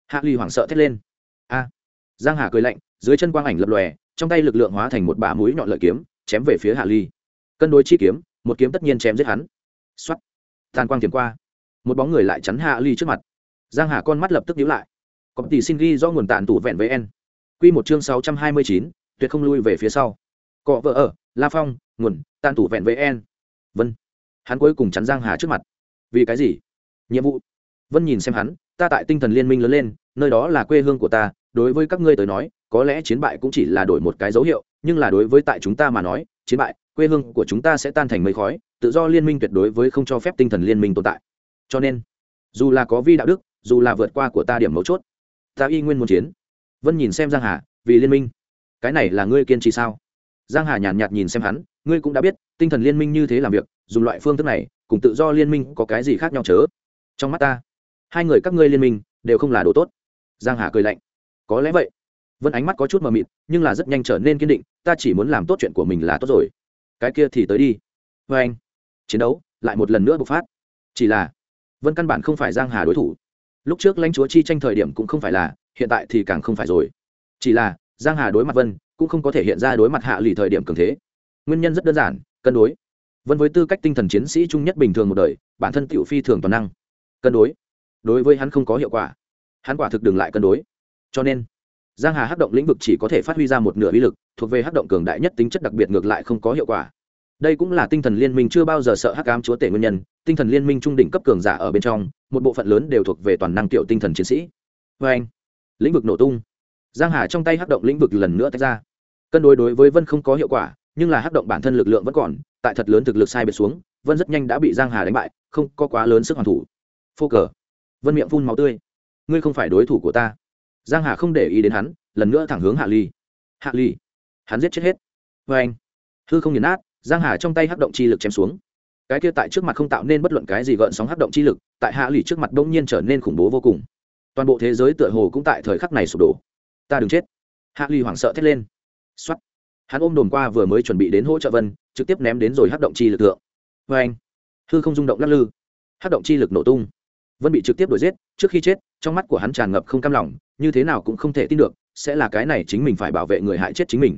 [SPEAKER 1] Hạ lì hoảng sợ thét lên. A. Giang hà cười lạnh dưới chân quang ảnh lập lòe trong tay lực lượng hóa thành một bả mũi nhọn lợi kiếm chém về phía hạ ly cân đối chi kiếm một kiếm tất nhiên chém giết hắn. Xoắt tàn quang tiềm qua. Một bóng người lại chắn hạ ly trước mặt. Giang hà con mắt lập tức nhíu lại. Có tỷ xin ghi do nguồn tàn tủ vẹn với n quy một chương sáu trăm hai mươi chín, tuyệt không lui về phía sau. Cọ vợ ở, la phong, nguồn tan tủ vẹn với En. vân. Hắn cuối cùng chắn giang hà trước mặt. Vì cái gì? Nhiệm vụ. Vân nhìn xem hắn, ta tại tinh thần liên minh lớn lên, nơi đó là quê hương của ta, đối với các ngươi tới nói, có lẽ chiến bại cũng chỉ là đổi một cái dấu hiệu, nhưng là đối với tại chúng ta mà nói, chiến bại, quê hương của chúng ta sẽ tan thành mây khói, tự do liên minh tuyệt đối với không cho phép tinh thần liên minh tồn tại. Cho nên, dù là có vi đạo đức, dù là vượt qua của ta điểm mấu chốt, ta y nguyên muốn chiến. Vân nhìn xem giang hà, vì liên minh cái này là ngươi kiên trì sao? Giang hà nhàn nhạt nhìn xem hắn, ngươi cũng đã biết, tinh thần liên minh như thế làm việc, dùng loại phương thức này, cùng tự do liên minh có cái gì khác nhau chớ? Trong mắt ta, hai người các ngươi liên minh, đều không là đồ tốt. Giang hà cười lạnh. Có lẽ vậy. Vân ánh mắt có chút mờ mịt, nhưng là rất nhanh trở nên kiên định, ta chỉ muốn làm tốt chuyện của mình là tốt rồi. Cái kia thì tới đi. Vê anh. Chiến đấu, lại một lần nữa bộc phát. Chỉ là, vân căn bản không phải giang hà đối thủ. Lúc trước lãnh chúa chi tranh thời điểm cũng không phải là, hiện tại thì càng không phải rồi. Chỉ là giang hà đối mặt vân, cũng không có thể hiện ra đối mặt hạ lì thời điểm cường thế. Nguyên nhân rất đơn giản, cân đối. Vân với tư cách tinh thần chiến sĩ trung nhất bình thường một đời, bản thân tiểu phi thường toàn năng. Cân đối. Đối với hắn không có hiệu quả. Hắn quả thực đừng lại cân đối. Cho nên, giang hà hắc động lĩnh vực chỉ có thể phát huy ra một nửa uy lực, thuộc về hắc động cường đại nhất tính chất đặc biệt ngược lại không có hiệu quả. Đây cũng là tinh thần liên minh chưa bao giờ sợ hắc ám chúa tể nguyên nhân, tinh thần liên minh trung đỉnh cấp cường giả ở bên trong, một bộ phận lớn đều thuộc về toàn năng tiểu tinh thần chiến sĩ. Vê anh. Lĩnh vực nổ tung giang hà trong tay hắc động lĩnh vực lần nữa tách ra. Cân đối đối với vân không có hiệu quả, nhưng là hắc động bản thân lực lượng vẫn còn, tại thật lớn thực lực sai biệt xuống, vân rất nhanh đã bị giang hà đánh bại, không có quá lớn sức hoàn thủ. Phô cờ. Vân miệng phun máu tươi. Ngươi không phải đối thủ của ta. Giang hà không để ý đến hắn, lần nữa thẳng hướng hạ ly. Hạ ly. Hắn giết chết hết. Vê anh. Hư không nghiền nát, giang hà trong tay hắc động chi lực chém xuống. Cái kia tại trước mặt không tạo nên bất luận cái gì gợn sóng hắc động chi lực, tại hạ lì trước mặt đông nhiên trở nên khủng bố vô cùng. Toàn bộ thế giới tựa hồ cũng tại thời khắc này sụp đổ ta đừng chết. Hạ Ly hoảng sợ thét lên. Xuất hắn ôm đồn qua vừa mới chuẩn bị đến hỗ trợ vân, trực tiếp ném đến rồi hát động chi lực lượng vê anh. Hư không rung động lắc lư. Hát động chi lực nổ tung. Vân bị trực tiếp đuổi giết, trước khi chết, trong mắt của hắn tràn ngập không cam lòng, như thế nào cũng không thể tin được, sẽ là cái này chính mình phải bảo vệ người hại chết chính mình.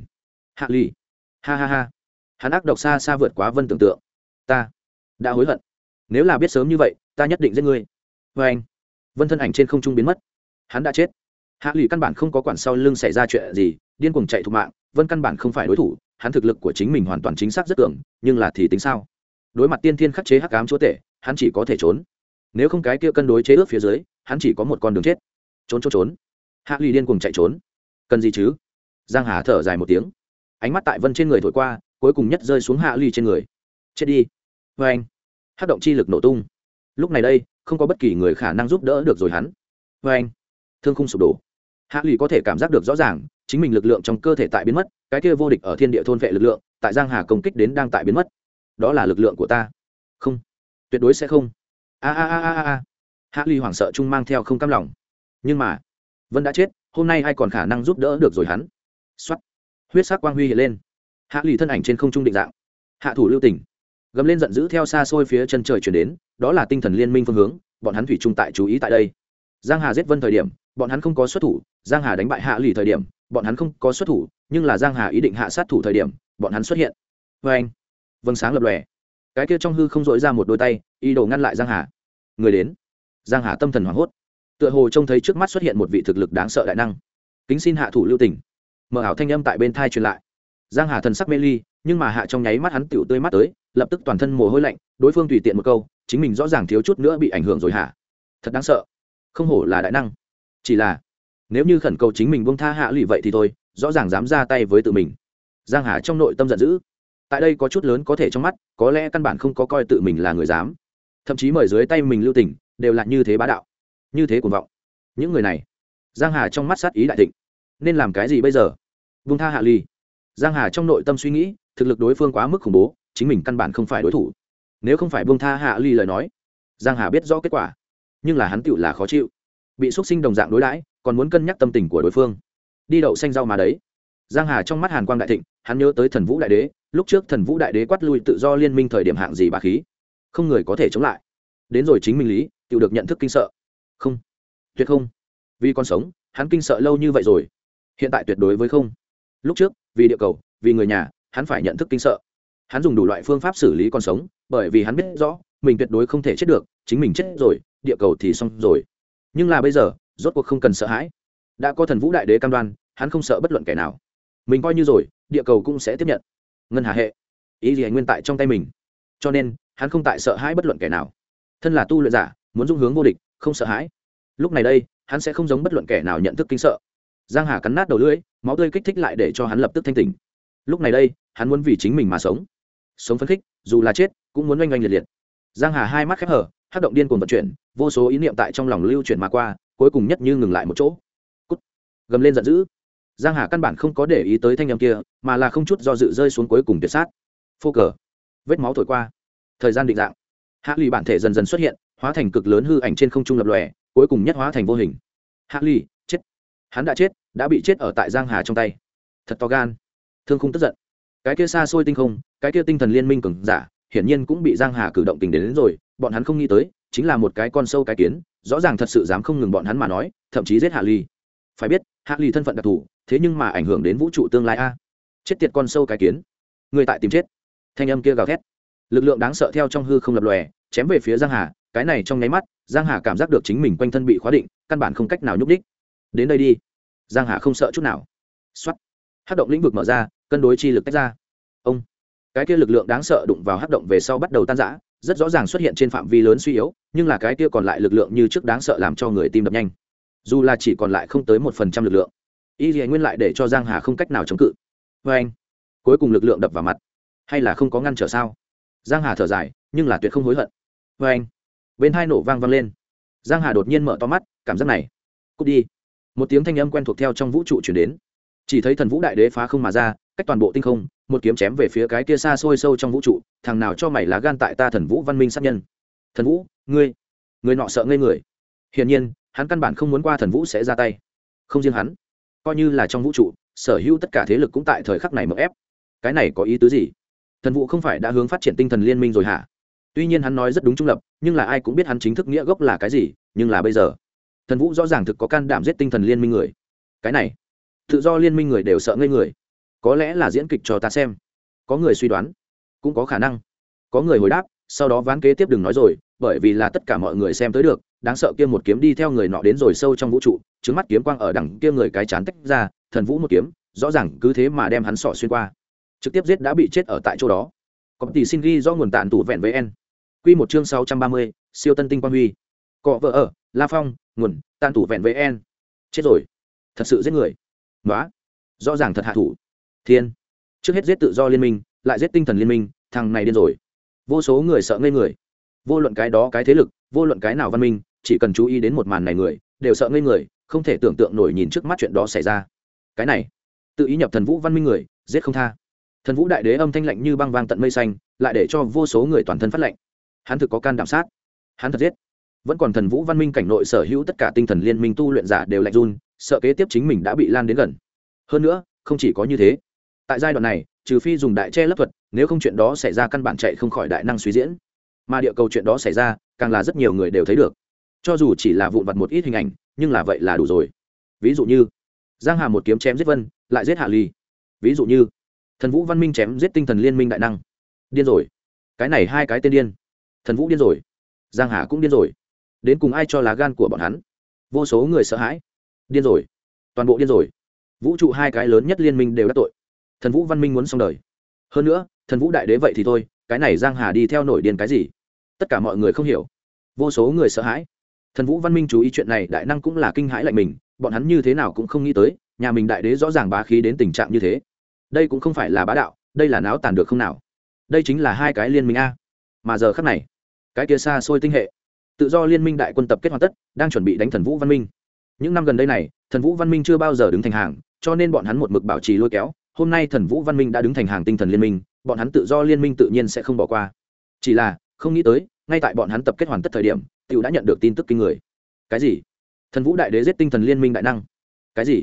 [SPEAKER 1] Hạ ly ha ha ha. Hắn ác độc xa xa vượt quá vân tưởng tượng. Ta đã hối hận. Nếu là biết sớm như vậy, ta nhất định giết ngươi. Vê anh. Vân thân ảnh trên không trung biến mất. Hắn đã chết hạ lụy căn bản không có quản sau lưng xảy ra chuyện gì, điên cuồng chạy thục mạng, vân căn bản không phải đối thủ, hắn thực lực của chính mình hoàn toàn chính xác rất tưởng nhưng là thì tính sao? Đối mặt tiên thiên khắc chế hắc cám chúa tể, hắn chỉ có thể trốn. Nếu không cái kia cân đối chế ước phía dưới, hắn chỉ có một con đường chết. Trốn trốn trốn. Hạ lụy điên cuồng chạy trốn. Cần gì chứ? Giang hà thở dài một tiếng. Ánh mắt tại vân trên người thổi qua, cuối cùng nhất rơi xuống hạ lụy trên người. Chết đi. Vê anh hát động chi lực nổ tung. Lúc này đây, không có bất kỳ người khả năng giúp đỡ được rồi hắn. Vê anh, thương không sụp đổ hạ lụy có thể cảm giác được rõ ràng, chính mình lực lượng trong cơ thể tại biến mất, cái kia vô địch ở thiên địa thôn vệ lực lượng, tại giang hà công kích đến đang tại biến mất. Đó là lực lượng của ta. Không. Tuyệt đối sẽ không. A a a a a hạ lụy hoảng sợ chung mang theo không cam lòng. Nhưng mà vân đã chết, hôm nay ai còn khả năng giúp đỡ được rồi hắn? Xuất huyết sắc quang huy hiện lên. Hạ lụy thân ảnh trên không trung định dạng. Hạ thủ lưu tỉnh. Gầm lên giận dữ theo xa xôi phía chân trời chuyển đến, đó là tinh thần liên minh phương hướng, bọn hắn thủy trung tại chú ý tại đây giang hà giết vân thời điểm, bọn hắn không có xuất thủ, giang hà đánh bại hạ lì thời điểm, bọn hắn không có xuất thủ, nhưng là giang hà ý định hạ sát thủ thời điểm, bọn hắn xuất hiện. Vê anh. Vâng sáng lập lòe. Cái kia trong hư không dội ra một đôi tay, ý đồ ngăn lại giang hà. Người đến. Giang hà tâm thần hoảng hốt. Tựa hồ trông thấy trước mắt xuất hiện một vị thực lực đáng sợ đại năng. Kính xin hạ thủ lưu tình. mở ảo thanh âm tại bên thai truyền lại. Giang hà thần sắc mê ly, nhưng mà hạ trong nháy mắt hắn tiểu tươi mắt tới, lập tức toàn thân mồ hôi lạnh, đối phương tùy tiện một câu, chính mình rõ ràng thiếu chút nữa bị ảnh hưởng rồi hả? Thật đáng sợ không hổ là đại năng. Chỉ là, nếu như khẩn cầu chính mình buông tha hạ lụy vậy thì thôi, rõ ràng dám ra tay với tự mình. Giang hà trong nội tâm giận dữ. Tại đây có chút lớn có thể trong mắt, có lẽ căn bản không có coi tự mình là người dám. Thậm chí mời dưới tay mình lưu tình, đều là như thế bá đạo, như thế cuồng vọng. Những người này, giang hà trong mắt sát ý đại thịnh. Nên làm cái gì bây giờ? Vung tha hạ ly giang hà trong nội tâm suy nghĩ, thực lực đối phương quá mức khủng bố, chính mình căn bản không phải đối thủ. Nếu không phải buông tha hạ ly lời nói, giang hà biết rõ kết quả nhưng là hắn tựu là khó chịu. Bị xúc sinh đồng dạng đối đãi, còn muốn cân nhắc tâm tình của đối phương. Đi đậu xanh rau mà đấy. Giang hà trong mắt hàn quang đại thịnh, hắn nhớ tới thần vũ đại đế, lúc trước thần vũ đại đế quát lui tự do liên minh thời điểm hạng gì bà khí. Không người có thể chống lại. Đến rồi chính minh lý tự được nhận thức kinh sợ. Không. Tuyệt không. Vì con sống, hắn kinh sợ lâu như vậy rồi. Hiện tại tuyệt đối với không. Lúc trước, vì địa cầu, vì người nhà, hắn phải nhận thức kinh sợ. Hắn dùng đủ loại phương pháp xử lý con sống, bởi vì hắn biết rõ, mình tuyệt đối không thể chết được, chính mình chết rồi địa cầu thì xong rồi. Nhưng là bây giờ, rốt cuộc không cần sợ hãi. Đã có thần vũ đại đế cam đoan, hắn không sợ bất luận kẻ nào. Mình coi như rồi, địa cầu cũng sẽ tiếp nhận. Ngân hà hệ. Ý gì nguyên tại trong tay mình. Cho nên, hắn không tại sợ hãi bất luận kẻ nào. Thân là tu luyện giả, muốn dung hướng vô địch, không sợ hãi. Lúc này đây, hắn sẽ không giống bất luận kẻ nào nhận thức kinh sợ. Giang hà cắn nát đầu lưỡi, máu tươi kích thích lại để cho hắn lập tức thanh tỉnh. Lúc này đây, hắn muốn vì chính mình mà sống. Sống phấn khích, dù là chết, cũng muốn oanh oanh liệt liệt. Giang hà hai mắt khép hở hát động điên cuồng vận chuyển vô số ý niệm tại trong lòng lưu chuyển mà qua cuối cùng nhất như ngừng lại một chỗ. Cút. gầm lên giận dữ. Giang hà căn bản không có để ý tới thanh â kia mà là không chút do dự rơi xuống cuối cùng tuyệt sát. Phô cờ. Vết máu thổi qua. Thời gian định dạng. Hạ lì bản thể dần dần xuất hiện hóa thành cực lớn hư ảnh trên không trung lập lòe cuối cùng nhất hóa thành vô hình. Hạ lì chết. Hắn đã chết đã bị chết ở tại giang hà trong tay. Thật to gan. Thương không tức giận. Cái kia xa xôi tinh không cái kia tinh thần liên minh cường giả hiển nhiên cũng bị giang hà cử động tình đến, đến rồi bọn hắn không nghĩ tới, chính là một cái con sâu cái kiến, rõ ràng thật sự dám không ngừng bọn hắn mà nói, thậm chí giết hạ ly. Phải biết, hạ ly thân phận đặc thù, thế nhưng mà ảnh hưởng đến vũ trụ tương lai a. Chết tiệt con sâu cái kiến. Người tại tìm chết. Thanh âm kia gào thét. Lực lượng đáng sợ theo trong hư không lập lòe, chém về phía giang hà, cái này trong nháy mắt, giang hà cảm giác được chính mình quanh thân bị khóa định, căn bản không cách nào nhúc đích đến đây đi. Giang hà không sợ chút nào. Xuất hát động lĩnh vực mở ra, cân đối chi lực tách ra. Ông. Cái kia lực lượng đáng sợ đụng vào hát động về sau bắt đầu tan rã rất rõ ràng xuất hiện trên phạm vi lớn suy yếu, nhưng là cái kia còn lại lực lượng như trước đáng sợ làm cho người tim đập nhanh. Dù là chỉ còn lại không tới một phần trăm lực lượng, y dì nguyên lại để cho giang hà không cách nào chống cự. Vê anh, cuối cùng lực lượng đập vào mặt. Hay là không có ngăn trở sao? Giang hà thở dài, nhưng là tuyệt không hối hận. Vê anh, bên hai nổ vang vang lên. Giang hà đột nhiên mở to mắt, cảm giác này. Cút đi. Một tiếng thanh âm quen thuộc theo trong vũ trụ chuyển đến. Chỉ thấy thần vũ đại đế phá không mà ra cách toàn bộ tinh không, một kiếm chém về phía cái kia xa xôi sâu trong vũ trụ, thằng nào cho mày lá gan tại ta thần vũ văn minh sát nhân. Thần vũ, ngươi người nọ sợ ngây người. Hiển nhiên, hắn căn bản không muốn qua thần vũ sẽ ra tay. Không riêng hắn, coi như là trong vũ trụ, sở hữu tất cả thế lực cũng tại thời khắc này mở ép. Cái này có ý tứ gì? Thần vũ không phải đã hướng phát triển tinh thần liên minh rồi hả? Tuy nhiên hắn nói rất đúng trung lập, nhưng là ai cũng biết hắn chính thức nghĩa gốc là cái gì, nhưng là bây giờ, thần vũ rõ ràng thực có can đảm giết tinh thần liên minh người. Cái này, tự do liên minh người đều sợ ngây người có lẽ là diễn kịch cho ta xem. Có người suy đoán, cũng có khả năng. Có người hồi đáp, sau đó ván kế tiếp đừng nói rồi, bởi vì là tất cả mọi người xem tới được, đáng sợ kia một kiếm đi theo người nọ đến rồi sâu trong vũ trụ trứng mắt kiếm quang ở đằng kia người cái chán tách ra, thần vũ một kiếm, rõ ràng cứ thế mà đem hắn sỏ xuyên qua. Trực tiếp giết đã bị chết ở tại chỗ đó. Có tỷ xin ghi do nguồn tàn tủ vẹn với n. Q một chương sáu trăm ba mươi, siêu tân tinh quang huy. Cọ vợ ở, la phong, nguồn tàn tủ vẹn với n. Chết rồi. Thật sự giết người. Nói rõ ràng thật hạ thủ thiên. Trước hết giết tự do liên minh, lại giết tinh thần liên minh, thằng này điên rồi. Vô số người sợ ngây người. Vô luận cái đó cái thế lực, vô luận cái nào văn minh, chỉ cần chú ý đến một màn này người, đều sợ ngây người, không thể tưởng tượng nổi nhìn trước mắt chuyện đó xảy ra. Cái này, tự ý nhập thần vũ văn minh người, giết không tha. Thần vũ đại đế âm thanh lạnh như băng vang tận mây xanh, lại để cho vô số người toàn thân phát lệnh hắn thực có can đảm sát. Hắn thật giết. Vẫn còn thần vũ văn minh cảnh nội sở hữu tất cả tinh thần liên minh tu luyện giả đều lạnh run, sợ kế tiếp chính mình đã bị lan đến gần. Hơn nữa, không chỉ có như thế tại giai đoạn này, trừ phi dùng đại che lấp thuật, nếu không chuyện đó xảy ra căn bản chạy không khỏi đại năng suy diễn. Mà địa cầu chuyện đó xảy ra, càng là rất nhiều người đều thấy được. Cho dù chỉ là vụn vặt một ít hình ảnh, nhưng là vậy là đủ rồi. Ví dụ như, giang hà một kiếm chém giết vân, lại giết hạ ly. Ví dụ như, thần vũ văn minh chém giết tinh thần liên minh đại năng. Điên rồi. Cái này hai cái tên điên. Thần vũ điên rồi. Giang hà cũng điên rồi. Đến cùng ai cho lá gan của bọn hắn? Vô số người sợ hãi. Điên rồi. Toàn bộ điên rồi. Vũ trụ hai cái lớn nhất liên minh đều đã tội thần vũ văn minh muốn xong đời. Hơn nữa, thần vũ đại đế vậy thì thôi, cái này giang hà đi theo nổi điên cái gì? Tất cả mọi người không hiểu. Vô số người sợ hãi. Thần vũ văn minh chú ý chuyện này, đại năng cũng là kinh hãi lạnh mình, bọn hắn như thế nào cũng không nghĩ tới, nhà mình đại đế rõ ràng bá khí đến tình trạng như thế. Đây cũng không phải là bá đạo, đây là náo tàn được không nào? Đây chính là hai cái liên minh a. Mà giờ khắc này, cái kia xa xôi tinh hệ, tự do liên minh đại quân tập kết hoàn tất, đang chuẩn bị đánh thần vũ văn minh. Những năm gần đây này, thần vũ văn minh chưa bao giờ đứng thành hàng, cho nên bọn hắn một mực bảo trì lôi kéo hôm nay thần vũ văn minh đã đứng thành hàng tinh thần liên minh, bọn hắn tự do liên minh tự nhiên sẽ không bỏ qua. Chỉ là, không nghĩ tới, ngay tại bọn hắn tập kết hoàn tất thời điểm t i ể u đã nhận được tin tức kinh người. Cái gì? Thần vũ đại đế giết tinh thần liên minh đại năng. Cái gì?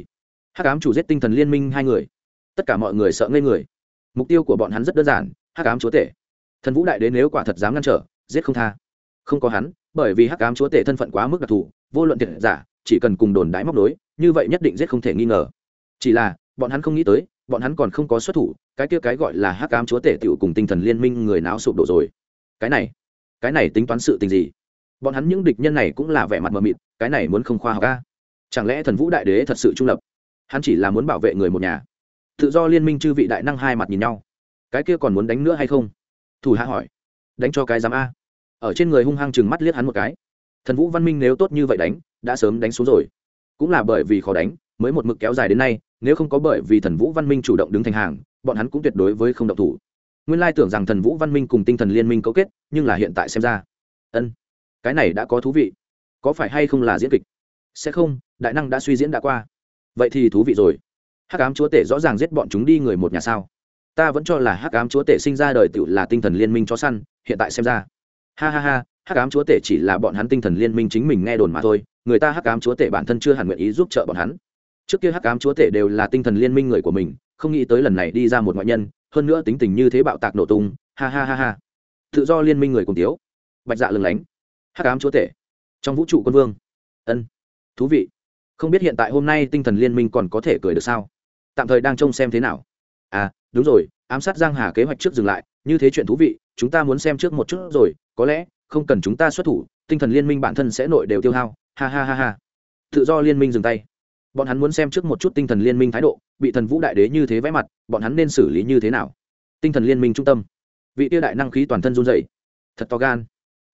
[SPEAKER 1] Hắc ám chủ giết tinh thần liên minh hai người. Tất cả mọi người sợ ngây người. Mục tiêu của bọn hắn rất đơn giản, hắc ám chúa tể. Thần vũ đại đế nếu quả thật dám ngăn trở, giết không tha. Không có hắn, bởi vì hắc ám chúa tể thân phận quá mức đặc thù, vô luận thiệt giả, chỉ cần cùng đồn đái móc nối, như vậy nhất định giết không thể nghi ngờ. Chỉ là, bọn hắn không nghĩ tới bọn hắn còn không có xuất thủ, cái kia cái gọi là hắc ám chúa tể tiểu cùng tinh thần liên minh người não sụp đổ rồi. Cái này cái này tính toán sự tình gì? Bọn hắn những địch nhân này cũng là vẻ mặt mờ mịt, cái này muốn không khoa học ca chẳng lẽ thần vũ đại đế thật sự trung lập? Hắn chỉ là muốn bảo vệ người một nhà. Tự do liên minh chư vị đại năng hai mặt nhìn nhau. Cái kia còn muốn đánh nữa hay không? Thủ hạ hỏi. Đánh cho cái giám a. Ở trên người hung hăng chừng mắt liếc hắn một cái. Thần vũ văn minh nếu tốt như vậy đánh, đã sớm đánh xuống rồi. Cũng là bởi vì khó đánh, mới một mực kéo dài đến nay nếu không có bởi vì thần vũ văn minh chủ động đứng thành hàng, bọn hắn cũng tuyệt đối với không động thủ. Nguyên lai tưởng rằng thần vũ văn minh cùng tinh thần liên minh cấu kết, nhưng là hiện tại xem ra. Ân, cái này đã có thú vị. Có phải hay không là diễn kịch? Sẽ không, đại năng đã suy diễn đã qua. Vậy thì thú vị rồi. Hắc ám chúa tể rõ ràng giết bọn chúng đi người một nhà sao? Ta vẫn cho là hắc ám chúa tể sinh ra đời tự là tinh thần liên minh cho săn, hiện tại xem ra. Ha ha ha, hắc ám chúa tể chỉ là bọn hắn tinh thần liên minh chính mình nghe đồn mà thôi, người ta hắc ám chúa tể bản thân chưa hẳn nguyện ý giúp trợ bọn hắn trước kia hắc ám chúa tể đều là tinh thần liên minh người của mình, không nghĩ tới lần này đi ra một ngoại nhân, hơn nữa tính tình như thế bạo tạc nổ tung, ha ha ha ha. Tự do liên minh người cùng tiếu bạch dạ lừng lánh. Hắc ám chúa tể. Trong vũ trụ quân vương. Ân. Thú vị. Không biết hiện tại hôm nay tinh thần liên minh còn có thể cười được sao? Tạm thời đang trông xem thế nào. À đúng rồi, ám sát giang hà kế hoạch trước dừng lại, như thế chuyện thú vị, chúng ta muốn xem trước một chút rồi, có lẽ, không cần chúng ta xuất thủ, tinh thần liên minh bản thân sẽ nội đều tiêu hao. Ha ha ha ha. Tự do liên minh dừng tay bọn hắn muốn xem trước một chút tinh thần liên minh thái độ, bị thần vũ đại đế như thế vẽ mặt, bọn hắn nên xử lý như thế nào? Tinh thần liên minh trung tâm. Vị tiêu đại năng khí toàn thân run dậy thật to gan.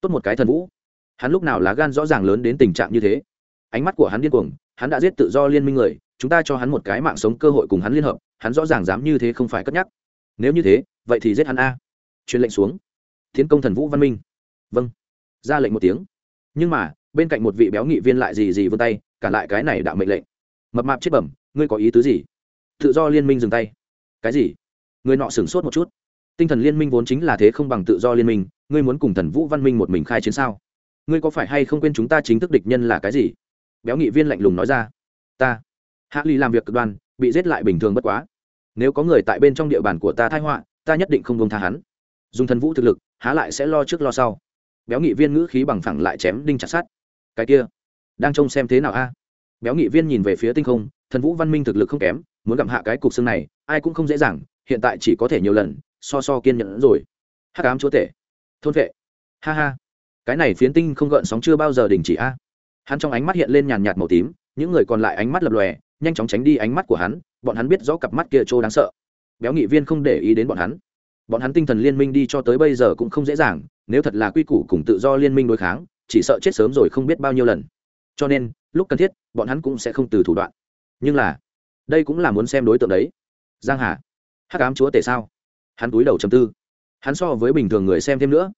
[SPEAKER 1] Tốt một cái thần vũ. Hắn lúc nào lá gan rõ ràng lớn đến tình trạng như thế? Ánh mắt của hắn điên cuồng, hắn đã giết tự do liên minh người, chúng ta cho hắn một cái mạng sống cơ hội cùng hắn liên hợp, hắn rõ ràng dám như thế không phải cất nhắc. Nếu như thế, vậy thì giết hắn a. Truyền lệnh xuống. Tiến công thần vũ văn minh. Vâng. Ra lệnh một tiếng. Nhưng mà, bên cạnh một vị béo nghị viên lại gì gì vươn tay cả lại cái này đạo mệnh lệnh mập mạp chết bẩm, ngươi có ý tứ gì? Tự do liên minh dừng tay. Cái gì? Người nọ sửng sốt một chút. Tinh thần liên minh vốn chính là thế không bằng tự do liên minh, ngươi muốn cùng thần vũ văn minh một mình khai chiến sao? Ngươi có phải hay không quên chúng ta chính thức địch nhân là cái gì? Béo nghị viên lạnh lùng nói ra. Ta. Hạ ly làm việc cực đoan, bị giết lại bình thường bất quá. Nếu có người tại bên trong địa bàn của ta thái họa, ta nhất định không công tha hắn. Dùng thần vũ thực lực, há lại sẽ lo trước lo sau. Béo nghị viên ngữ khí bằng phẳng lại chém đinh chặt sát cái kia, đang trông xem thế nào a? Béo nghị viên nhìn về phía tinh không, thần vũ văn minh thực lực không kém, muốn gặm hạ cái cục xương này, ai cũng không dễ dàng, hiện tại chỉ có thể nhiều lần, so so kiên nhẫn rồi. Hắc ám chúa tể, thôn vệ. Ha ha. Cái này phiến tinh không gợn sóng chưa bao giờ đình chỉ a. Hắn trong ánh mắt hiện lên nhàn nhạt màu tím, những người còn lại ánh mắt lập lòe, nhanh chóng tránh đi ánh mắt của hắn, bọn hắn biết rõ cặp mắt kia trô đáng sợ. Béo nghị viên không để ý đến bọn hắn. Bọn hắn tinh thần liên minh đi cho tới bây giờ cũng không dễ dàng, nếu thật là quy củ cùng tự do liên minh đối kháng, chỉ sợ chết sớm rồi không biết bao nhiêu lần cho nên, lúc cần thiết, bọn hắn cũng sẽ không từ thủ đoạn. Nhưng là, đây cũng là muốn xem đối tượng đấy. Giang hà, hắc ám chúa tể sao? Hắn túi đầu chầm tư. Hắn so với bình thường người xem thêm nữa.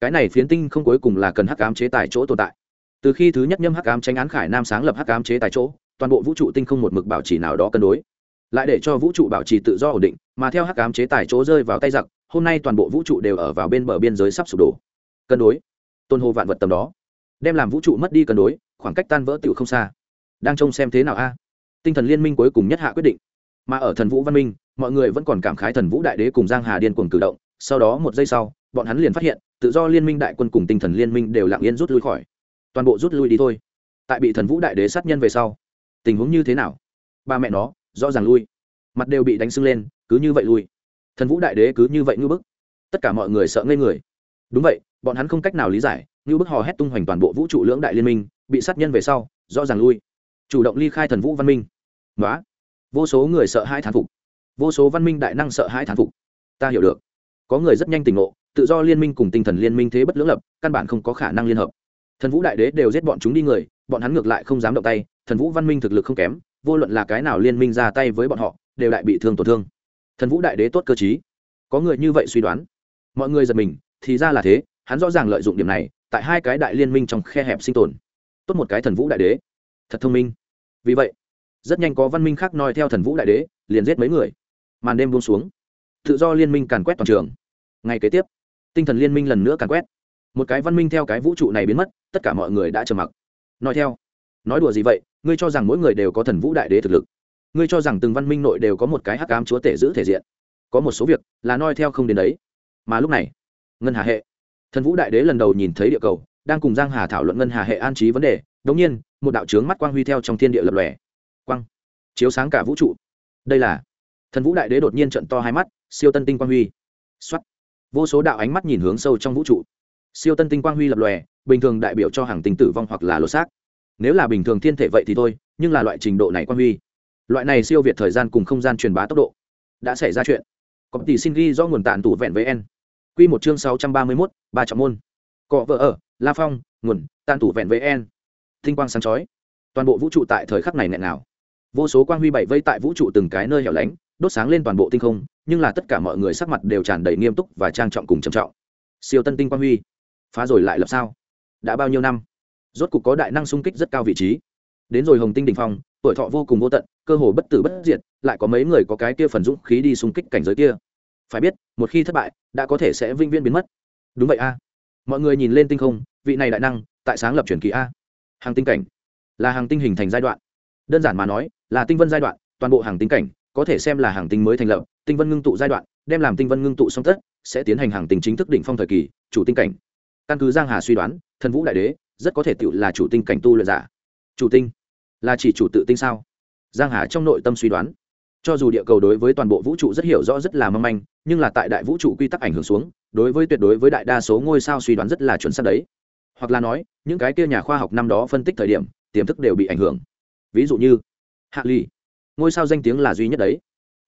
[SPEAKER 1] Cái này phiến tinh không cuối cùng là cần hắc ám chế tài chỗ tồn tại. Từ khi thứ nhất nhâm hắc ám tranh án khải nam sáng lập hắc ám chế tài chỗ, toàn bộ vũ trụ tinh không một mực bảo trì nào đó cân đối. Lại để cho vũ trụ bảo trì tự do ổn định, mà theo hắc ám chế tài chỗ rơi vào tay giặc, hôm nay toàn bộ vũ trụ đều ở vào bên bờ biên giới sắp sụp đổ. Cân đối. Tôn hô vạn vật tầm đó. Đem làm vũ trụ mất đi cân đối khoảng cách tan vỡ tựu không xa. Đang trông xem thế nào a? Tinh thần liên minh cuối cùng nhất hạ quyết định. Mà ở thần vũ văn minh, mọi người vẫn còn cảm khái thần vũ đại đế cùng giang hà điên cuồng cử động. Sau đó một giây sau, bọn hắn liền phát hiện, tự do liên minh đại quân cùng tinh thần liên minh đều lặng yên rút lui khỏi. Toàn bộ rút lui đi thôi. Tại bị thần vũ đại đế sát nhân về sau, tình huống như thế nào? Ba mẹ nó, rõ ràng lui. Mặt đều bị đánh sưng lên, cứ như vậy lui. Thần vũ đại đế cứ như vậy ngư bức. Tất cả mọi người sợ ngây người. Đúng vậy, bọn hắn không cách nào lý giải, ngư bức hò hét tung hoành toàn bộ vũ trụ lưỡng đại liên minh bị sát nhân về sau, rõ ràng lui. Chủ động ly khai thần vũ văn minh. Nói vô số người sợ hai thán phục. Vô số văn minh đại năng sợ hai thán phục. Ta hiểu được. Có người rất nhanh tỉnh ngộ, tự do liên minh cùng tinh thần liên minh thế bất lưỡng lập, căn bản không có khả năng liên hợp. Thần vũ đại đế đều giết bọn chúng đi người, bọn hắn ngược lại không dám động tay, thần vũ văn minh thực lực không kém, vô luận là cái nào liên minh ra tay với bọn họ, đều lại bị thương tổn thương. Thần vũ đại đế tốt cơ chí có người như vậy suy đoán. Mọi người giật mình, thì ra là thế, hắn rõ ràng lợi dụng điểm này, tại hai cái đại liên minh trong khe hẹp sinh tồn tốt một cái thần vũ đại đế. Thật thông minh. Vì vậy, rất nhanh có văn minh khác noi theo thần vũ đại đế, liền giết mấy người. Màn đêm buông xuống. Tự do liên minh càn quét toàn trường. Ngày kế tiếp, tinh thần liên minh lần nữa càn quét. Một cái văn minh theo cái vũ trụ này biến mất, tất cả mọi người đã trầm mặc. Nói theo, nói đùa gì vậy, ngươi cho rằng mỗi người đều có thần vũ đại đế thực lực. Ngươi cho rằng từng văn minh nội đều có một cái hắc ám chúa tể giữ thể diện. Có một số việc là noi theo không đến đấy. Mà lúc này, ngân hà hệ, thần vũ đại đế lần đầu nhìn thấy địa cầu đang cùng giang hà thảo luận ngân hà hệ an trí vấn đề đống nhiên, một đạo trướng mắt quang huy theo trong thiên địa lập lòe. Quang. Chiếu sáng cả vũ trụ. Đây là thần vũ đại đế đột nhiên trận to hai mắt, siêu tân tinh quang huy. Xuất vô số đạo ánh mắt nhìn hướng sâu trong vũ trụ. Siêu tân tinh quang huy lập lòe, bình thường đại biểu cho hàng tinh tử vong hoặc là lột xác. Nếu là bình thường thiên thể vậy thì thôi, nhưng là loại trình độ này quang huy. Loại này siêu việt thời gian cùng không gian truyền bá tốc độ, đã xảy ra chuyện. Có tỷ xin ghi do nguồn tạn tủ vẹn với n. Q một chương sáu trăm ba mươi mốt, ba trọng môn. Cọ vợ ở la phong nguồn tàn tủ vẹn với En, tinh quang sáng chói. Toàn bộ vũ trụ tại thời khắc này nghẹn nào vô số quang huy bảy vây tại vũ trụ từng cái nơi hẻo lánh đốt sáng lên toàn bộ tinh không nhưng là tất cả mọi người sắc mặt đều tràn đầy nghiêm túc và trang trọng cùng trầm trọng. Siêu tân tinh quang huy phá rồi lại lập sao? Đã bao nhiêu năm? Rốt cục có đại năng xung kích rất cao vị trí. Đến rồi hồng tinh đình phong tuổi thọ vô cùng vô tận cơ hồ bất tử bất diệt lại có mấy người có cái kia phần dũng khí đi xung kích cảnh giới kia. Phải biết một khi thất bại đã có thể sẽ vĩnh viễn biến mất. Đúng vậy a. Mọi người nhìn lên tinh không vị này đại năng, tại sáng lập truyền kỳ a. Hàng tinh cảnh là hàng tinh hình thành giai đoạn. Đơn giản mà nói, là tinh vân giai đoạn, toàn bộ hàng tinh cảnh có thể xem là hàng tinh mới thành lập, tinh vân ngưng tụ giai đoạn, đem làm tinh vân ngưng tụ song tất, sẽ tiến hành hàng tinh chính thức đỉnh phong thời kỳ, chủ tinh cảnh. Căn cứ giang hà suy đoán, thần vũ đại đế rất có thể tự là chủ tinh cảnh tu luyện giả. Chủ tinh là chỉ chủ tự tinh sao? Giang hà trong nội tâm suy đoán. Cho dù địa cầu đối với toàn bộ vũ trụ rất hiểu rõ rất là mong manh, nhưng là tại đại vũ trụ quy tắc ảnh hưởng xuống, đối với tuyệt đối với đại đa số ngôi sao suy đoán rất là chuẩn xác đấy hoặc là nói, những cái kia nhà khoa học năm đó phân tích thời điểm, tiềm thức đều bị ảnh hưởng. Ví dụ như, hạ ly ngôi sao danh tiếng là duy nhất đấy.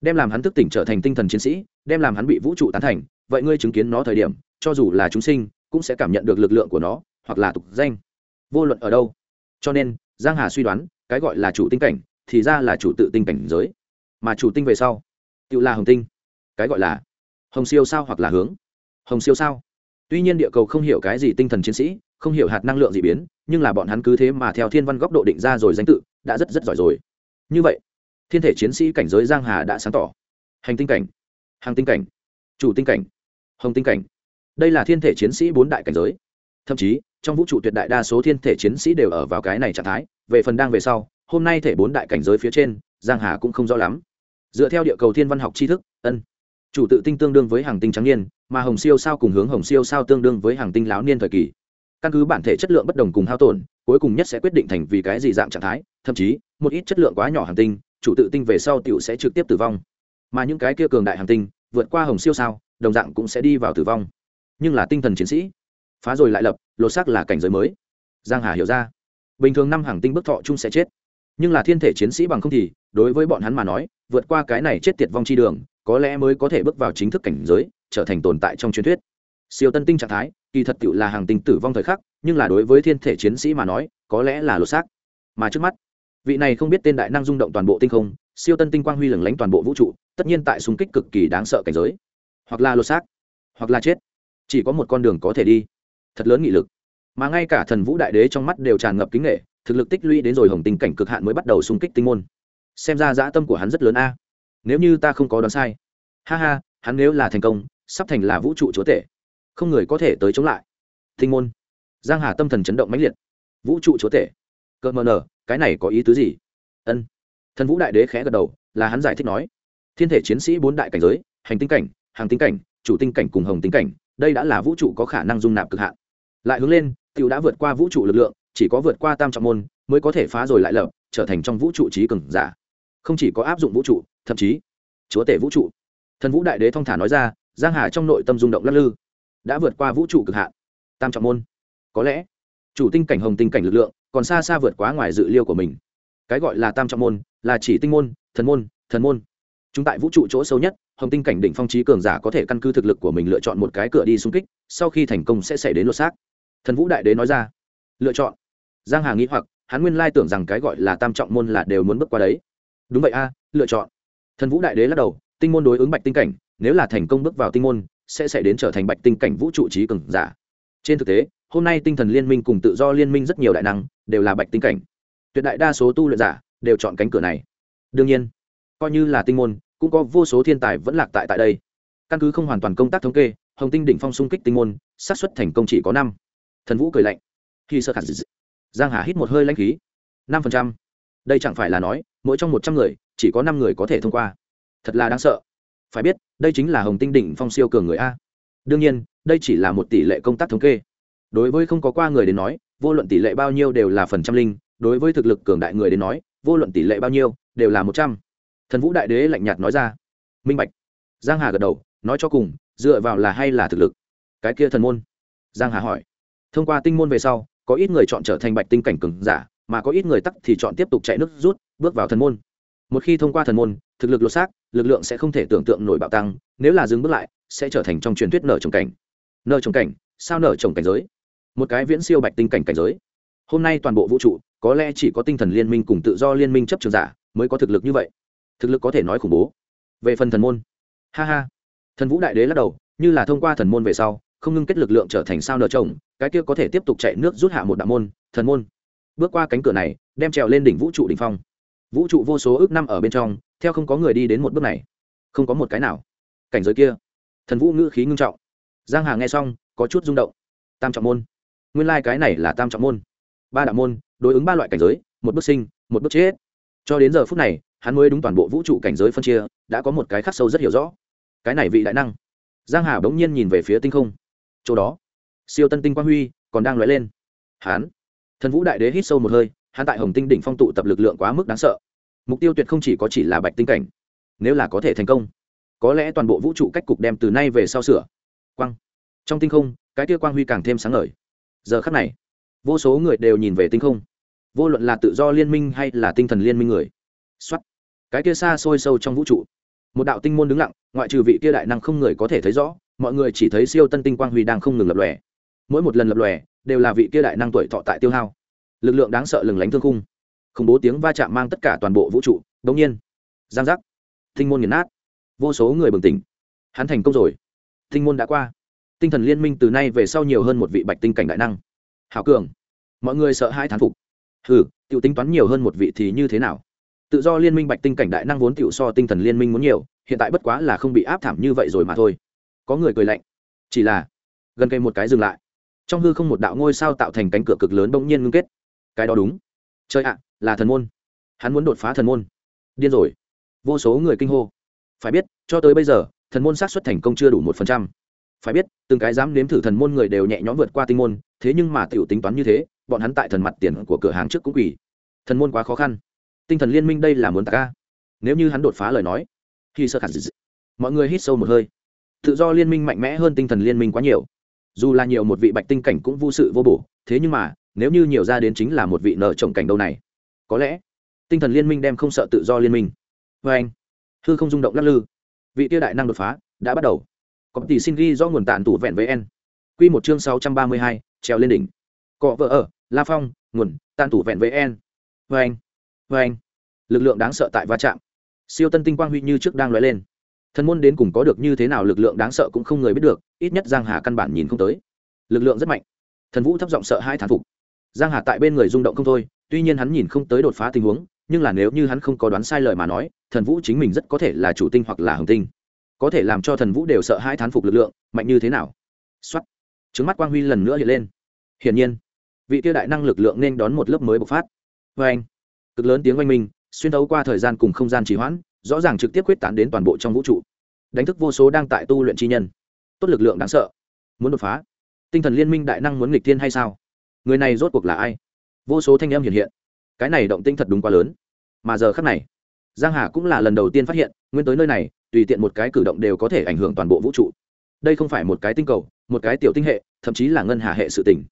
[SPEAKER 1] Đem làm hắn thức tỉnh trở thành tinh thần chiến sĩ, đem làm hắn bị vũ trụ tán thành, vậy ngươi chứng kiến nó thời điểm, cho dù là chúng sinh, cũng sẽ cảm nhận được lực lượng của nó, hoặc là tục danh. Vô luận ở đâu. Cho nên, giang hà suy đoán, cái gọi là chủ tinh cảnh, thì ra là chủ tự tinh cảnh giới. Mà chủ tinh về sau, tự là hồng tinh. Cái gọi là hồng siêu sao hoặc là hướng. Hồng siêu sao. Tuy nhiên địa cầu không hiểu cái gì tinh thần chiến sĩ không hiểu hạt năng lượng gì biến, nhưng là bọn hắn cứ thế mà theo thiên văn góc độ định ra rồi danh tự, đã rất rất giỏi rồi. Như vậy, thiên thể chiến sĩ cảnh giới giang hà đã sáng tỏ. Hành tinh cảnh hàng tinh cảnh, chủ tinh cảnh, hồng tinh cảnh. Đây là thiên thể chiến sĩ bốn đại cảnh giới. Thậm chí, trong vũ trụ tuyệt đại đa số thiên thể chiến sĩ đều ở vào cái này trạng thái, về phần đang về sau, hôm nay thể bốn đại cảnh giới phía trên, giang hà cũng không rõ lắm. Dựa theo địa cầu thiên văn học tri thức, ân, chủ tự tinh tương đương với hàng tinh trắng niên, mà hồng siêu sao cùng hướng hồng siêu sao tương đương với hàng tinh lão niên thời kỳ căn cứ bản thể chất lượng bất đồng cùng hao tổn, cuối cùng nhất sẽ quyết định thành vì cái gì dạng trạng thái, thậm chí, một ít chất lượng quá nhỏ hàng tinh, chủ tự tinh về sau tiểu sẽ trực tiếp tử vong. Mà những cái kia cường đại hàng tinh, vượt qua hồng siêu sao, đồng dạng cũng sẽ đi vào tử vong. Nhưng là tinh thần chiến sĩ. Phá rồi lại lập, lột xác là cảnh giới mới. Giang hà hiểu ra. Bình thường năm hàng tinh bức thọ chung sẽ chết. Nhưng là thiên thể chiến sĩ bằng không thì, đối với bọn hắn mà nói, vượt qua cái này chết tiệt vong chi đường, có lẽ mới có thể bước vào chính thức cảnh giới, trở thành tồn tại trong truyền thuyết. Siêu tân tinh trạng thái kỳ thật tựu là hàng tinh tử vong thời khắc, nhưng là đối với thiên thể chiến sĩ mà nói, có lẽ là lột xác. Mà trước mắt, vị này không biết tên đại năng rung động toàn bộ tinh không, siêu tân tinh quang huy lừng lánh toàn bộ vũ trụ, tất nhiên tại xung kích cực kỳ đáng sợ cảnh giới. Hoặc là lột xác, hoặc là chết. Chỉ có một con đường có thể đi. Thật lớn nghị lực. Mà ngay cả thần vũ đại đế trong mắt đều tràn ngập kính nghệ, thực lực tích lũy đến rồi hồng tình cảnh cực hạn mới bắt đầu xung kích tinh môn. Xem ra dã tâm của hắn rất lớn a. Nếu như ta không có đoán sai. Ha ha, hắn nếu là thành công, sắp thành là vũ trụ chúa tể không người có thể tới chống lại. Thinh môn. Giang hà tâm thần chấn động mãnh liệt. Vũ trụ chúa tể. Cơ mờ nở cái này có ý tứ gì? Ân. Thần vũ đại đế khẽ gật đầu, là hắn giải thích nói. Thiên thể chiến sĩ bốn đại cảnh giới, hành tinh cảnh, hàng tinh cảnh, chủ tinh cảnh cùng hồng tinh cảnh, đây đã là vũ trụ có khả năng dung nạp cực hạn. Lại hướng lên, tiểu đã vượt qua vũ trụ lực lượng, chỉ có vượt qua tam trọng môn, mới có thể phá rồi lại lập, trở thành trong vũ trụ trí cường giả. Không chỉ có áp dụng vũ trụ, thậm chí, chúa tể vũ trụ. Thần vũ đại đế thong thả nói ra, giang hà trong nội tâm rung động lắc lư đã vượt qua vũ trụ cực hạn. Tam trọng môn. Có lẽ, chủ tinh cảnh, hồng tinh cảnh lực lượng còn xa xa vượt quá ngoài dự liêu của mình. Cái gọi là tam trọng môn là chỉ tinh môn, thần môn thần môn. Chúng tại vũ trụ chỗ sâu nhất, hồng tinh cảnh đỉnh phong trí cường giả có thể căn cứ thực lực của mình lựa chọn một cái cửa đi xung kích, sau khi thành công sẽ xảy đến lột xác. Thần vũ đại đế nói ra. Lựa chọn. Giang hà nghĩ hoặc, hắn nguyên lai tưởng rằng cái gọi là tam trọng môn là đều muốn bước qua đấy. Đúng vậy a, lựa chọn. Thần vũ đại đế lắc đầu, tinh môn đối ứng bạch tinh cảnh, nếu là thành công bước vào tinh môn sẽ xảy đến trở thành bạch tinh cảnh vũ trụ trí cường giả. Trên thực tế, hôm nay tinh thần liên minh cùng tự do liên minh rất nhiều đại năng đều là bạch tinh cảnh. Tuyệt đại đa số tu luyện giả đều chọn cánh cửa này. Đương nhiên, coi như là tinh môn, cũng có vô số thiên tài vẫn lạc tại tại đây. Căn cứ không hoàn toàn công tác thống kê, hồng tinh đỉnh phong xung kích tinh môn, xác suất thành công chỉ có năm. Thần vũ cười lạnh. Khi sơ khả giang hà hít một hơi lãnh khí. năm phần trăm. Đây chẳng phải là nói, mỗi trong một trăm người, chỉ có năm người có thể thông qua. Thật là đáng sợ phải biết, đây chính là hồng tinh đỉnh phong siêu cường người a. Đương nhiên, đây chỉ là một tỷ lệ công tác thống kê. Đối với không có qua người đến nói, vô luận tỷ lệ bao nhiêu đều là phần trăm linh, đối với thực lực cường đại người đến nói, vô luận tỷ lệ bao nhiêu, đều là một trăm. Thần vũ đại đế lạnh nhạt nói ra. Minh bạch. Giang hà gật đầu, nói cho cùng, dựa vào là hay là thực lực? Cái kia thần môn. Giang hà hỏi. Thông qua tinh môn về sau, có ít người chọn trở thành bạch tinh cảnh cường giả, mà có ít người tắc thì chọn tiếp tục chạy nước rút, bước vào thần môn một khi thông qua thần môn, thực lực lột xác, lực lượng sẽ không thể tưởng tượng nổi bạo tăng, nếu là dừng bước lại, sẽ trở thành trong truyền thuyết nở trồng cảnh. Nở trồng cảnh? Sao nở trồng cảnh giới? Một cái viễn siêu bạch tinh cảnh cảnh giới. Hôm nay toàn bộ vũ trụ, có lẽ chỉ có tinh thần liên minh cùng tự do liên minh chấp trường giả mới có thực lực như vậy. Thực lực có thể nói khủng bố. Về phần thần môn. Ha ha. Thần vũ đại đế lắc đầu, như là thông qua thần môn về sau, không ngưng kết lực lượng trở thành sao nở trồng cái kia có thể tiếp tục chạy nước rút hạ một đạo môn, thần môn. Bước qua cánh cửa này, đem trèo lên đỉnh vũ trụ đỉnh phong vũ trụ vô số ước năm ở bên trong, theo không có người đi đến một bước này. Không có một cái nào. Cảnh giới kia. Thần vũ ngữ khí ngưng trọng. Giang hà nghe xong, có chút rung động. Tam trọng môn. Nguyên lai cái này là tam trọng môn. Ba đạo môn, đối ứng ba loại cảnh giới, một bước sinh, một bước chết. Cho đến giờ phút này, hắn mới đúng toàn bộ vũ trụ cảnh giới phân chia, đã có một cái khắc sâu rất hiểu rõ. Cái này vị đại năng. Giang hà bỗng nhiên nhìn về phía tinh không. Chỗ đó, siêu tân tinh quang huy còn đang lóe lên. Hắn. Thần vũ đại đế hít sâu một hơi hắn tại hồng tinh đỉnh phong tụ tập lực lượng quá mức đáng sợ. Mục tiêu tuyệt không chỉ có chỉ là bạch tinh cảnh, nếu là có thể thành công, có lẽ toàn bộ vũ trụ cách cục đem từ nay về sau sửa. Quang. Trong tinh không, cái tia quang huy càng thêm sáng ngời. Giờ khắc này, vô số người đều nhìn về tinh không. Vô luận là tự do liên minh hay là tinh thần liên minh người. Xuất cái kia xa xôi sâu trong vũ trụ. Một đạo tinh môn đứng lặng, ngoại trừ vị kia đại năng không người có thể thấy rõ, mọi người chỉ thấy siêu tân tinh quang huy đang không ngừng lập lòe. Mỗi một lần lập lòe, đều là vị kia đại năng tuổi thọ tại tiêu hao lực lượng đáng sợ lừng lánh thương khung. Khủng bố tiếng va chạm mang tất cả toàn bộ vũ trụ đống nhiên, giang giác. Tinh môn nghiền nát. Vô số người bừng tỉnh. Hắn thành công rồi. Tinh môn đã qua. Tinh thần liên minh từ nay về sau nhiều hơn một vị bạch tinh cảnh đại năng. Hảo cường. Mọi người sợ hai thán phục. Hừ tự tính toán nhiều hơn một vị thì như thế nào? Tự do liên minh bạch tinh cảnh đại năng vốn tự so tinh thần liên minh muốn nhiều, hiện tại bất quá là không bị áp thảm như vậy rồi mà thôi. Có người cười lạnh. Chỉ là, gần cây một cái dừng lại. Trong hư không một đạo ngôi sao tạo thành cánh cửa cực lớn bỗng nhiên ngưng kết cái đó đúng. Chơi ạ, là thần môn. Hắn muốn đột phá thần môn. Điên rồi. Vô số người kinh hô. Phải biết, cho tới bây giờ, thần môn xác suất thành công chưa đủ một phần trăm. Phải biết, từng cái dám nếm thử thần môn người đều nhẹ nhõm vượt qua tinh môn, thế nhưng mà t i ể u tính toán như thế, bọn hắn tại thần mặt tiền của cửa hàng trước cũng quỳ. Thần môn quá khó khăn. Tinh thần liên minh đây là muốn tạc ca nếu như hắn đột phá lời nói khi sơ khả dị mọi người hít sâu một hơi. Tự do liên minh mạnh mẽ hơn tinh thần liên minh quá nhiều. Dù là nhiều một vị bạch tinh cảnh cũng vô sự vô bổ, thế nhưng mà nếu như nhiều ra đến chính là một vị nợ trồng cảnh đâu này. Có lẽ, tinh thần liên minh đem không sợ tự do liên minh. Vê anh, hư không rung động lắc lư. Vị tiêu đại năng đột phá, đã bắt đầu. Có tỷ xin ghi do nguồn tàn tủ vẹn với n. Q một chương sáu trăm ba mươi hai treo lên đỉnh. Cọ vợ ở, la phong, nguồn tàn tủ vẹn với n. Vê anh vê anh. Lực lượng đáng sợ tại va chạm. Siêu tân tinh quang huy như trước đang lóe lên. Thần môn đến cùng có được như thế nào lực lượng đáng sợ cũng không người biết được, ít nhất giang hà căn bản nhìn không tới. Lực lượng rất mạnh. Thần vũ thấp giọng sợ hai thán phục giang hà tại bên người rung động không thôi, tuy nhiên hắn nhìn không tới đột phá tình huống, nhưng là nếu như hắn không có đoán sai lời mà nói, thần vũ chính mình rất có thể là chủ tinh hoặc là hồng tinh. Có thể làm cho thần vũ đều sợ hai thán phục lực lượng, mạnh như thế nào? Xuất trứng mắt quang huy lần nữa hiện lên. Hiển nhiên, vị tiêu đại năng lực lượng nên đón một lớp mới bộc phát. Vê anh, cực lớn tiếng oanh minh, xuyên thấu qua thời gian cùng không gian trì hoãn, rõ ràng trực tiếp quyết tán đến toàn bộ trong vũ trụ. Đánh thức vô số đang tại tu luyện chi nhân. Tốt lực lượng đáng sợ. Muốn đột phá. Tinh thần liên minh đại năng muốn nghịch thiên hay sao? Người này rốt cuộc là ai? Vô số thanh âm hiện hiện. Cái này động tinh thật đúng quá lớn. Mà giờ khắc này, giang hà cũng là lần đầu tiên phát hiện, nguyên tới nơi này, tùy tiện một cái cử động đều có thể ảnh hưởng toàn bộ vũ trụ. Đây không phải một cái tinh cầu, một cái tiểu tinh hệ, thậm chí là ngân hà hệ sự tình.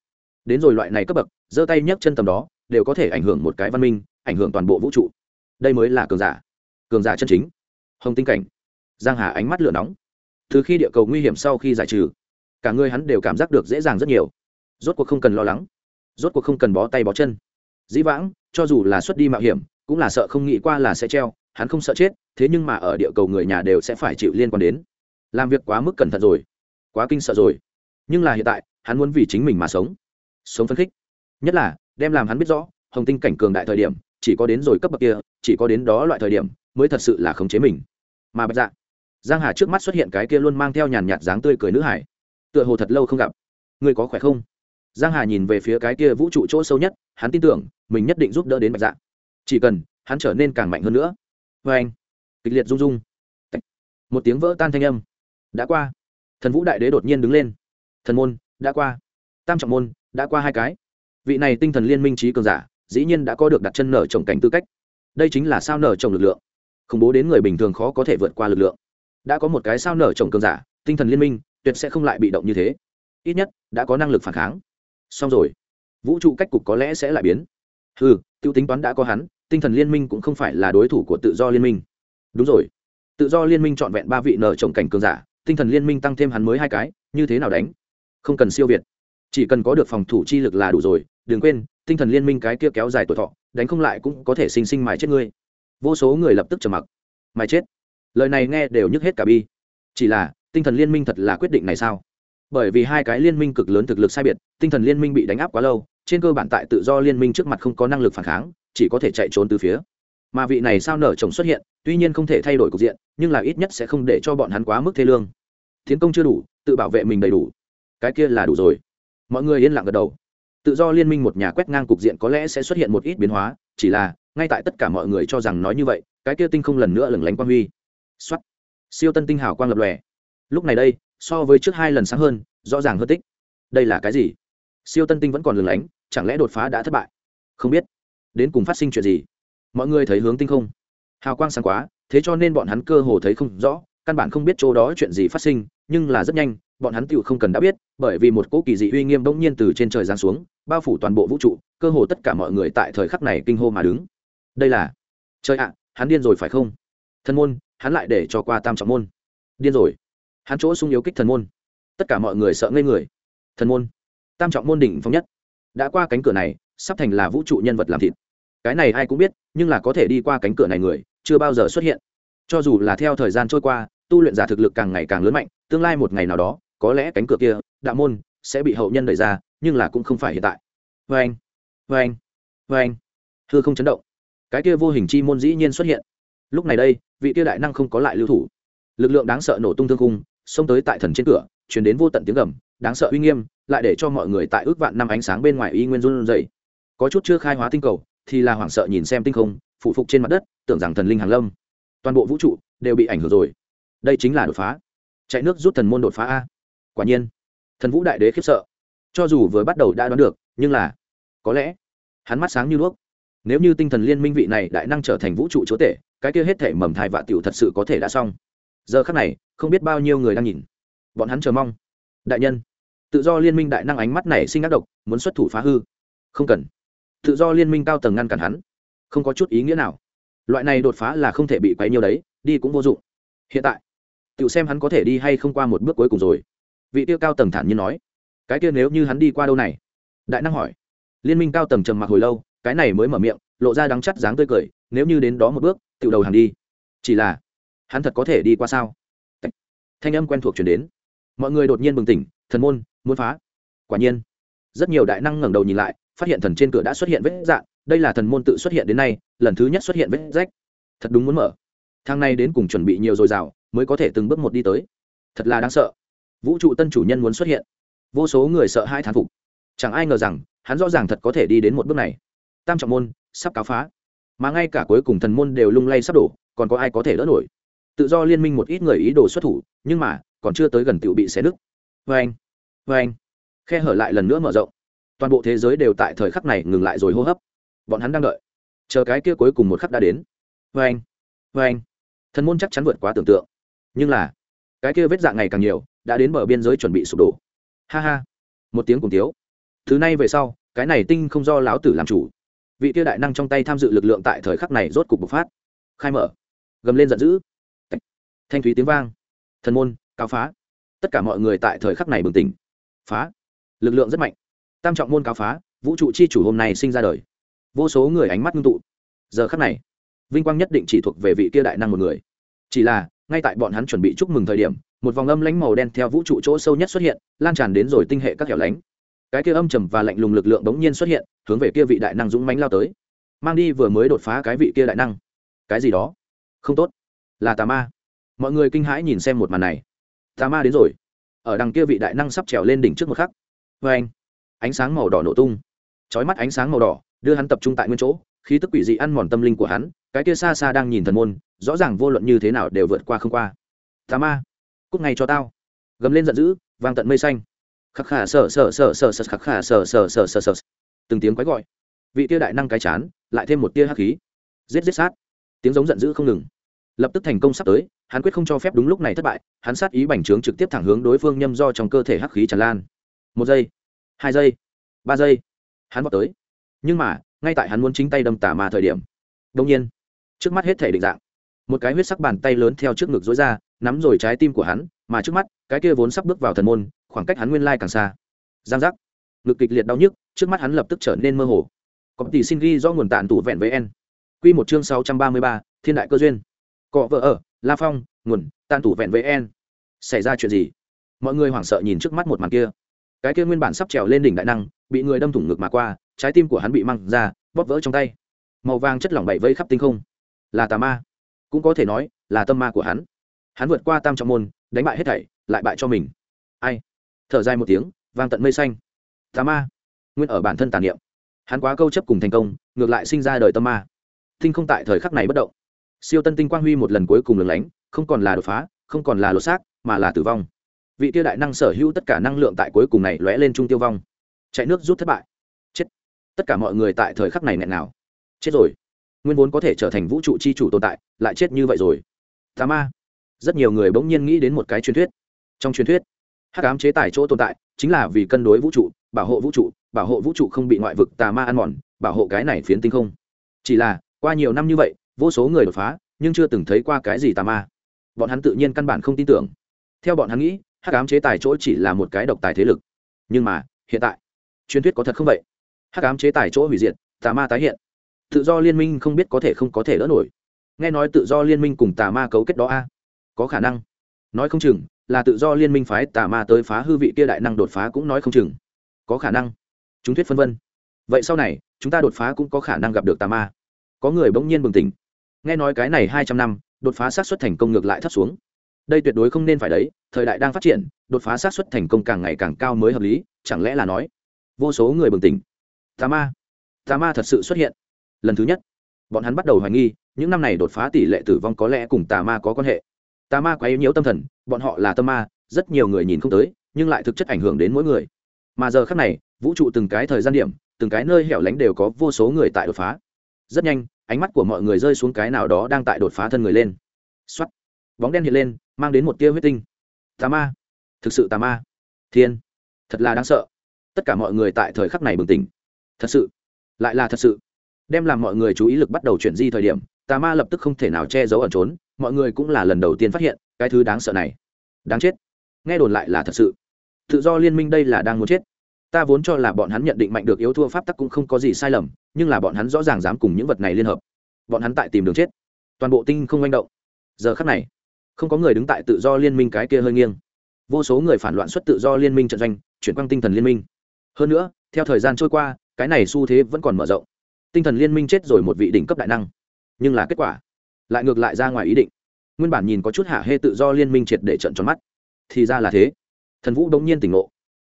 [SPEAKER 1] đến rồi loại này cấp bậc, giơ tay nhấc chân tầm đó, đều có thể ảnh hưởng một cái văn minh, ảnh hưởng toàn bộ vũ trụ. Đây mới là cường giả. Cường giả chân chính. Hồng tinh cảnh. Giang hà ánh mắt lửa nóng. Từ khi địa cầu nguy hiểm sau khi giải trừ, cả người hắn đều cảm giác được dễ dàng rất nhiều. Rốt cuộc không cần lo lắng rốt cuộc không cần bó tay bó chân. Dĩ vãng, cho dù là xuất đi mạo hiểm, cũng là sợ không nghĩ qua là sẽ treo, hắn không sợ chết, thế nhưng mà ở địa cầu người nhà đều sẽ phải chịu liên quan đến. Làm việc quá mức cẩn thận rồi, quá kinh sợ rồi. Nhưng là hiện tại, hắn muốn vì chính mình mà sống. Sống phấn khích. Nhất là, đem làm hắn biết rõ, hồng tinh cảnh cường đại thời điểm, chỉ có đến rồi cấp bậc kia, chỉ có đến đó loại thời điểm, mới thật sự là khống chế mình. Mà bạch dạ giang hà trước mắt xuất hiện cái kia luôn mang theo nhàn nhạt dáng tươi cười nữ hải. Tựa hồ thật lâu không gặp. Ngươi có khỏe không? Giang hà nhìn về phía cái kia vũ trụ chỗ sâu nhất, hắn tin tưởng, mình nhất định giúp đỡ đến bạch dạ. Chỉ cần, hắn trở nên càng mạnh hơn nữa. Vê anh, kịch liệt rung rung. Một tiếng vỡ tan thanh âm. Đã qua. Thần vũ đại đế đột nhiên đứng lên. Thần môn, đã qua. Tam trọng môn, đã qua hai cái. Vị này tinh thần liên minh trí cường giả, dĩ nhiên đã có được đặt chân nở trồng cảnh tư cách. Đây chính là sao nở trồng lực lượng. Khủng bố đến người bình thường khó có thể vượt qua lực lượng. Đã có một cái sao nở trồng cường giả, tinh thần liên minh, tuyệt sẽ không lại bị động như thế. Ít nhất, đã có năng lực phản kháng xong rồi. Vũ trụ cách cục có lẽ sẽ lại biến. Ừ t i ê u tính toán đã có hắn, tinh thần liên minh cũng không phải là đối thủ của tự do liên minh. Đúng rồi. Tự do liên minh trọn vẹn ba vị nở trồng cảnh cường giả, tinh thần liên minh tăng thêm hắn mới hai cái, như thế nào đánh? Không cần siêu việt. Chỉ cần có được phòng thủ chi lực là đủ rồi, đừng quên, tinh thần liên minh cái kia kéo dài tuổi thọ, đánh không lại cũng có thể sinh sinh mài chết ngươi. Vô số người lập tức trầm mặc. Mài chết. Lời này nghe đều nhức hết cả bi. Chỉ là, tinh thần liên minh thật là quyết định này sao? Bởi vì hai cái liên minh cực lớn thực lực sai biệt, tinh thần liên minh bị đánh áp quá lâu, trên cơ bản tại tự do liên minh trước mặt không có năng lực phản kháng, chỉ có thể chạy trốn từ phía. Mà vị này sao nở chồng xuất hiện, tuy nhiên không thể thay đổi cục diện, nhưng là ít nhất sẽ không để cho bọn hắn quá mức thê lương. Tiến công chưa đủ, tự bảo vệ mình đầy đủ. Cái kia là đủ rồi. Mọi người yên lặng gật đầu. Tự do liên minh một nhà quét ngang cục diện có lẽ sẽ xuất hiện một ít biến hóa, chỉ là, ngay tại tất cả mọi người cho rằng nói như vậy, cái kia tinh không lần nữa lừng lánh quang huy. Xuất siêu tân tinh hào quang lập lòe. Lúc này đây so với trước hai lần sáng hơn, rõ ràng hơn tích. Đây là cái gì? Siêu tân tinh vẫn còn lừng lánh, chẳng lẽ đột phá đã thất bại? Không biết. Đến cùng phát sinh chuyện gì? Mọi người thấy hướng tinh không? Hào quang sáng quá, thế cho nên bọn hắn cơ hồ thấy không rõ, căn bản không biết chỗ đó chuyện gì phát sinh, nhưng là rất nhanh, bọn hắn tựu không cần đã biết, bởi vì một cỗ kỳ dị uy nghiêm bỗng nhiên từ trên trời giáng xuống, bao phủ toàn bộ vũ trụ, cơ hồ tất cả mọi người tại thời khắc này kinh hô mà đứng. Đây là trời ạ, hắn điên rồi phải không? Thân môn, hắn lại để cho qua tam trọng môn. Điên rồi hắn chỗ sung yếu kích thần môn. Tất cả mọi người sợ ngây người. Thần môn, tam trọng môn đỉnh phong nhất. Đã qua cánh cửa này, sắp thành là vũ trụ nhân vật làm thịt. Cái này ai cũng biết, nhưng là có thể đi qua cánh cửa này người, chưa bao giờ xuất hiện. Cho dù là theo thời gian trôi qua, tu luyện giả thực lực càng ngày càng lớn mạnh, tương lai một ngày nào đó, có lẽ cánh cửa kia, đạo môn, sẽ bị hậu nhân đẩy ra, nhưng là cũng không phải hiện tại. Vê anh vê anh vê anh hư không chấn động. Cái kia vô hình chi môn dĩ nhiên xuất hiện. Lúc này đây, vị kia đại năng không có lại lưu thủ. Lực lượng đáng sợ nổ tung thương cung xông tới tại thần trên cửa chuyển đến vô tận tiếng gầm, đáng sợ uy nghiêm, lại để cho mọi người tại ước vạn năm ánh sáng bên ngoài y nguyên run dậy có chút chưa khai hóa tinh cầu, thì là hoảng sợ nhìn xem tinh không, phụ phục trên mặt đất, tưởng rằng thần linh hàng lâm. Toàn bộ vũ trụ đều bị ảnh hưởng rồi. Đây chính là đột phá. Chạy nước rút thần môn đột phá a. Quả nhiên, thần vũ đại đế khiếp sợ. Cho dù vừa bắt đầu đã đoán được, nhưng là, có lẽ, hắn mắt sáng như đuốc. Nếu như tinh thần liên minh vị này đại năng trở thành vũ trụ chúa tể, cái kia hết thể mầm thai vạ tiểu thật sự có thể đã xong giờ khắc này, không biết bao nhiêu người đang nhìn. Bọn hắn chờ mong. Đại nhân, tự do liên minh đại năng ánh mắt này sinh ác độc, muốn xuất thủ phá hư. Không cần. Tự do liên minh cao tầng ngăn cản hắn. Không có chút ý nghĩa nào. Loại này đột phá là không thể bị quấy nhiều đấy, đi cũng vô dụng. Hiện tại tự xem hắn có thể đi hay không qua một bước cuối cùng rồi. Vị tiêu cao tầng thản nhiên nói. Cái kia nếu như hắn đi qua đâu này? Đại năng hỏi. Liên minh cao tầng trầm mặc hồi lâu, cái này mới mở miệng, lộ ra đắng chắt dáng tươi cười, nếu như đến đó một bước tự đầu hàng đi. Chỉ là hắn thật có thể đi qua sao? Thanh âm quen thuộc chuyển đến. Mọi người đột nhiên bừng tỉnh, thần môn, muốn phá. Quả nhiên, rất nhiều đại năng ngẩng đầu nhìn lại, phát hiện thần trên cửa đã xuất hiện vết dạn đây là thần môn tự xuất hiện đến nay, lần thứ nhất xuất hiện vết rách. Thật đúng muốn mở. Thang này đến cùng chuẩn bị nhiều dồi dào, mới có thể từng bước một đi tới. Thật là đáng sợ. Vũ trụ tân chủ nhân muốn xuất hiện. Vô số người sợ hai thán phục. Chẳng ai ngờ rằng, hắn rõ ràng thật có thể đi đến một bước này. Tam trọng môn, sắp cáo phá. Mà ngay cả cuối cùng thần môn đều lung lay sắp đổ, còn có ai có thể đỡ nổi? Tự do liên minh một ít người ý đồ xuất thủ, nhưng mà, còn chưa tới gần tựu bị xé nứt. Vê anh vê anh. Khe hở lại lần nữa mở rộng. Toàn bộ thế giới đều tại thời khắc này ngừng lại rồi hô hấp. Bọn hắn đang đợi. Chờ cái kia cuối cùng một khắc đã đến. Vê anh vê anh. Thần môn chắc chắn vượt quá tưởng tượng. Nhưng là, cái kia vết dạng ngày càng nhiều, đã đến bờ biên giới chuẩn bị sụp đổ. Ha ha. Một tiếng cùng tiếu thứ này về sau, cái này tinh không do lão tử làm chủ. Vị kia đại năng trong tay tham dự lực lượng tại thời khắc này rốt cục bộc phát. Khai mở. Gầm lên giận dữ thanh thúy tiếng vang. Thần môn cao phá. Tất cả mọi người tại thời khắc này bừng tỉnh. Phá. Lực lượng rất mạnh. Tam trọng môn cao phá, vũ trụ chi chủ hôm nay sinh ra đời. Vô số người ánh mắt ngưng tụ. Giờ khắc này, vinh quang nhất định chỉ thuộc về vị kia đại năng một người. Chỉ là, ngay tại bọn hắn chuẩn bị chúc mừng thời điểm, một vòng âm lánh màu đen theo vũ trụ chỗ sâu nhất xuất hiện, lan tràn đến rồi tinh hệ các hẻo lánh. Cái kia âm trầm và lạnh lùng lực lượng bỗng nhiên xuất hiện, hướng về kia vị đại năng dũng mánh lao tới. Mang đi vừa mới đột phá cái vị kia đại năng. Cái gì đó? Không tốt. Là tà ma mọi người kinh hãi nhìn xem một màn này. Tà ma đến rồi. Ở đằng kia vị đại năng sắp trèo lên đỉnh trước một khắc. Vê anh, ánh sáng màu đỏ nổ tung. Chói mắt ánh sáng màu đỏ, đưa hắn tập trung tại nguyên chỗ, khí tức quỷ dị ăn mòn tâm linh của hắn, cái kia xa xa đang nhìn thần môn, rõ ràng vô luận như thế nào đều vượt qua không qua. Tà ma cúc ngay cho tao. Gầm lên giận dữ, vang tận mây xanh. Khắc khả sở sở sở sở sở khắc khả sở sở sở sở sở. Từng tiếng quái gọi. Vị tia đại năng cái chán, lại thêm một tia hắc khí. Giết giết sát. Tiếng giống giận dữ không ngừng lập tức thành công sắp tới, hắn quyết không cho phép đúng lúc này thất bại, hắn sát ý bành trướng trực tiếp thẳng hướng đối phương nhâm do trong cơ thể hắc khí tràn lan. Một giây, hai giây, ba giây, hắn vào tới. Nhưng mà, ngay tại hắn muốn chính tay đâm tà ma thời điểm đông nhiên, trước mắt hết thể định dạng. Một cái huyết sắc bàn tay lớn theo trước ngực dối ra, nắm rồi trái tim của hắn, mà trước mắt, cái kia vốn sắp bước vào thần môn, khoảng cách hắn nguyên lai càng xa. Giang giác, ngực kịch liệt đau nhức, trước mắt hắn lập tức trở nên mơ hồ. Có tỷ xin ghi do nguồn tàn tụ vẹn với n. Q một chương sáu trăm ba mươi ba, thiên đại cơ duyên cọ vợ ở la phong nguồn tan tủ vẹn với En, xảy ra chuyện gì? Mọi người hoảng sợ nhìn trước mắt một màn kia. Cái kia nguyên bản sắp trèo lên đỉnh đại năng bị người đâm thủng ngực mà qua trái tim của hắn bị măng ra bóp vỡ trong tay. Màu vàng chất lỏng bảy vây khắp tinh không. Là tà ma. Cũng có thể nói là tâm ma của hắn. Hắn vượt qua tam trọng môn đánh bại hết thảy lại bại cho mình. Ai? Thở dài một tiếng vang tận mây xanh. Tà ma. Nguyên ở bản thân tàn niệm. Hắn quá câu chấp cùng thành công ngược lại sinh ra đời tâm ma. Tinh không tại thời khắc này bất động siêu tân tinh quang huy một lần cuối cùng lừng lánh, không còn là đột phá, không còn là lột xác, mà là tử vong. Vị tiêu đại năng sở hữu tất cả năng lượng tại cuối cùng này lóe lên trung tiêu vong. Chạy nước rút thất bại. Chết. Tất cả mọi người tại thời khắc này nghẹn nào chết rồi. Nguyên vốn có thể trở thành vũ trụ chi chủ tồn tại, lại chết như vậy rồi. Tà ma. Rất nhiều người bỗng nhiên nghĩ đến một cái truyền thuyết. Trong truyền thuyết, hắc ám chế tài chỗ tồn tại chính là vì cân đối vũ trụ, bảo hộ vũ trụ, bảo hộ vũ trụ không bị ngoại vực tà ma ăn mòn, bảo hộ cái này phiến tinh không. Chỉ là, qua nhiều năm như vậy vô số người đột phá, nhưng chưa từng thấy qua cái gì tà ma. Bọn hắn tự nhiên căn bản không tin tưởng. Theo bọn hắn nghĩ, hắc ám chế tài chỗ chỉ là một cái độc tài thế lực. Nhưng mà, hiện tại, truyền thuyết có thật không vậy? Hắc ám chế tài chỗ hủy diệt, tà ma tái hiện. Tự do liên minh không biết có thể không có thể đỡ nổi. Nghe nói tự do liên minh cùng tà ma cấu kết đó a? Có khả năng. Nói không chừng, là tự do liên minh phái tà ma tới phá hư vị kia đại năng đột phá cũng nói không chừng. Có khả năng. Chúng thuyết phân vân. Vậy sau này, chúng ta đột phá cũng có khả năng gặp được tà ma. Có người bỗng nhiên bừng tỉnh nghe nói cái này hai trăm năm, đột phá sát xuất thành công ngược lại thấp xuống. Đây tuyệt đối không nên phải đấy, thời đại đang phát triển, đột phá sát xuất thành công càng ngày càng cao mới hợp lý, chẳng lẽ là nói, vô số người bừng tỉnh. Tà ma tà ma thật sự xuất hiện. Lần thứ nhất, bọn hắn bắt đầu hoài nghi, những năm này đột phá tỷ lệ tử vong có lẽ cùng tà ma có quan hệ. Tà ma quá yếu nhiễu tâm thần, bọn họ là tâm ma, rất nhiều người nhìn không tới, nhưng lại thực chất ảnh hưởng đến mỗi người. Mà giờ khác này, vũ trụ từng cái thời gian điểm, từng cái nơi hẻo lánh đều có vô số người tại đột phá. Rất nhanh ánh mắt của mọi người rơi xuống cái nào đó đang tại đột phá thân người lên. X bóng đen hiện lên, mang đến một tia huyết tinh. Tà ma. Thực sự tà ma. Thiên. Thật là đáng sợ. Tất cả mọi người tại thời khắc này bừng tỉnh. Thật sự. Lại là thật sự. Đem làm mọi người chú ý lực bắt đầu chuyển di thời điểm, tà ma lập tức không thể nào che giấu ẩn trốn, mọi người cũng là lần đầu tiên phát hiện, cái thứ đáng sợ này. Đáng chết. Nghe đồn lại là thật sự. Tự do liên minh đây là đang muốn chết ta vốn cho là bọn hắn nhận định mạnh được yếu thua pháp tắc cũng không có gì sai lầm, nhưng là bọn hắn rõ ràng dám cùng những vật này liên hợp. Bọn hắn tại tìm đường chết. Toàn bộ tinh không manh động. Giờ khắc này, không có người đứng tại tự do liên minh cái kia hơi nghiêng. Vô số người phản loạn xuất tự do liên minh trận doanh, chuyển quang tinh thần liên minh. Hơn nữa, theo thời gian trôi qua, cái này xu thế vẫn còn mở rộng. Tinh thần liên minh chết rồi một vị đỉnh cấp đại năng. Nhưng là kết quả, lại ngược lại ra ngoài ý định. Nguyên bản nhìn có chút hạ hê tự do liên minh triệt để trận tròn mắt. Thì ra là thế. Thần vũ đống nhiên tỉnh ngộ.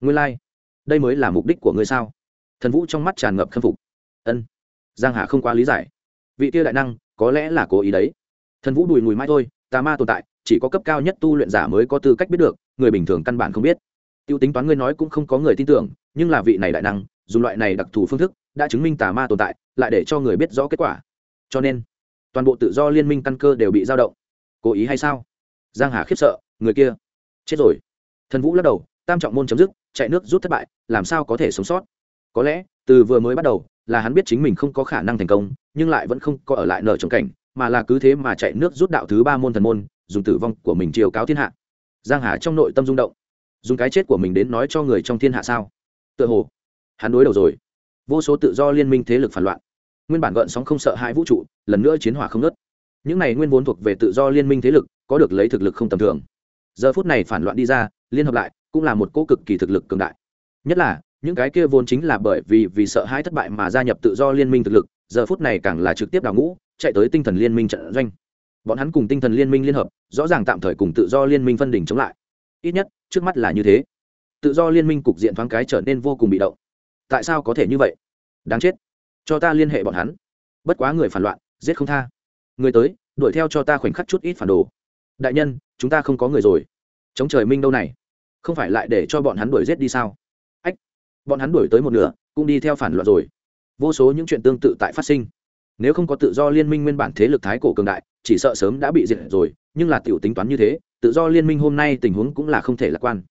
[SPEAKER 1] Nguyên lai、like đây mới là mục đích của ngươi sao? Thần vũ trong mắt tràn ngập khâm phục. Ân. Giang hà không quá lý giải. Vị kia đại năng, có lẽ là cố ý đấy. Thần vũ đùi mùi mai thôi, tà ma tồn tại, chỉ có cấp cao nhất tu luyện giả mới có tư cách biết được, người bình thường căn bản không biết. Tiêu tính toán ngươi nói cũng không có người tin tưởng, nhưng là vị này đại năng, dùng loại này đặc thù phương thức, đã chứng minh tà ma tồn tại, lại để cho người biết rõ kết quả. Cho nên, toàn bộ tự do liên minh căn cơ đều bị dao động. Cố ý hay sao? Giang hà khiếp sợ, người kia, chết rồi. Thần vũ lắc đầu, tam trọng môn chấm dứt chạy nước rút thất bại, làm sao có thể sống sót? Có lẽ, từ vừa mới bắt đầu, là hắn biết chính mình không có khả năng thành công, nhưng lại vẫn không có ở lại nở trồng cảnh, mà là cứ thế mà chạy nước rút đạo thứ ba môn thần môn, dùng tử vong của mình chiều cáo thiên hạ. Giang hà trong nội tâm rung động. Dùng cái chết của mình đến nói cho người trong thiên hạ sao? Tựa hồ, hắn đối đầu rồi. Vô số tự do liên minh thế lực phản loạn. Nguyên bản gợn sóng không sợ hãi vũ trụ, lần nữa chiến hỏa không nớt những này nguyên vốn thuộc về tự do liên minh thế lực, có được lấy thực lực không tầm thường. Giờ phút này phản loạn đi ra, liên hợp lại cũng là một cỗ cực kỳ thực lực cường đại. Nhất là, những cái kia vốn chính là bởi vì vì sợ hãi thất bại mà gia nhập tự do liên minh thực lực, giờ phút này càng là trực tiếp đào ngũ, chạy tới tinh thần liên minh trận doanh. Bọn hắn cùng tinh thần liên minh liên hợp, rõ ràng tạm thời cùng tự do liên minh phân đỉnh chống lại. Ít nhất, trước mắt là như thế. Tự do liên minh cục diện thoáng cái trở nên vô cùng bị động. Tại sao có thể như vậy? Đáng chết. Cho ta liên hệ bọn hắn. Bất quá người phản loạn, giết không tha. Người tới, đuổi theo cho ta khoảnh khắc chút ít phản đồ. Đại nhân, chúng ta không có người rồi. Chống trời minh đâu này không phải lại để cho bọn hắn đuổi giết đi sao? Ách, bọn hắn đuổi tới một nửa, cũng đi theo phản loạn rồi. Vô số những chuyện tương tự tại phát sinh. Nếu không có tự do liên minh nguyên bản thế lực thái cổ cường đại, chỉ sợ sớm đã bị diệt rồi, nhưng là tiểu tính toán như thế, tự do liên minh hôm nay tình huống cũng là không thể lạc quan.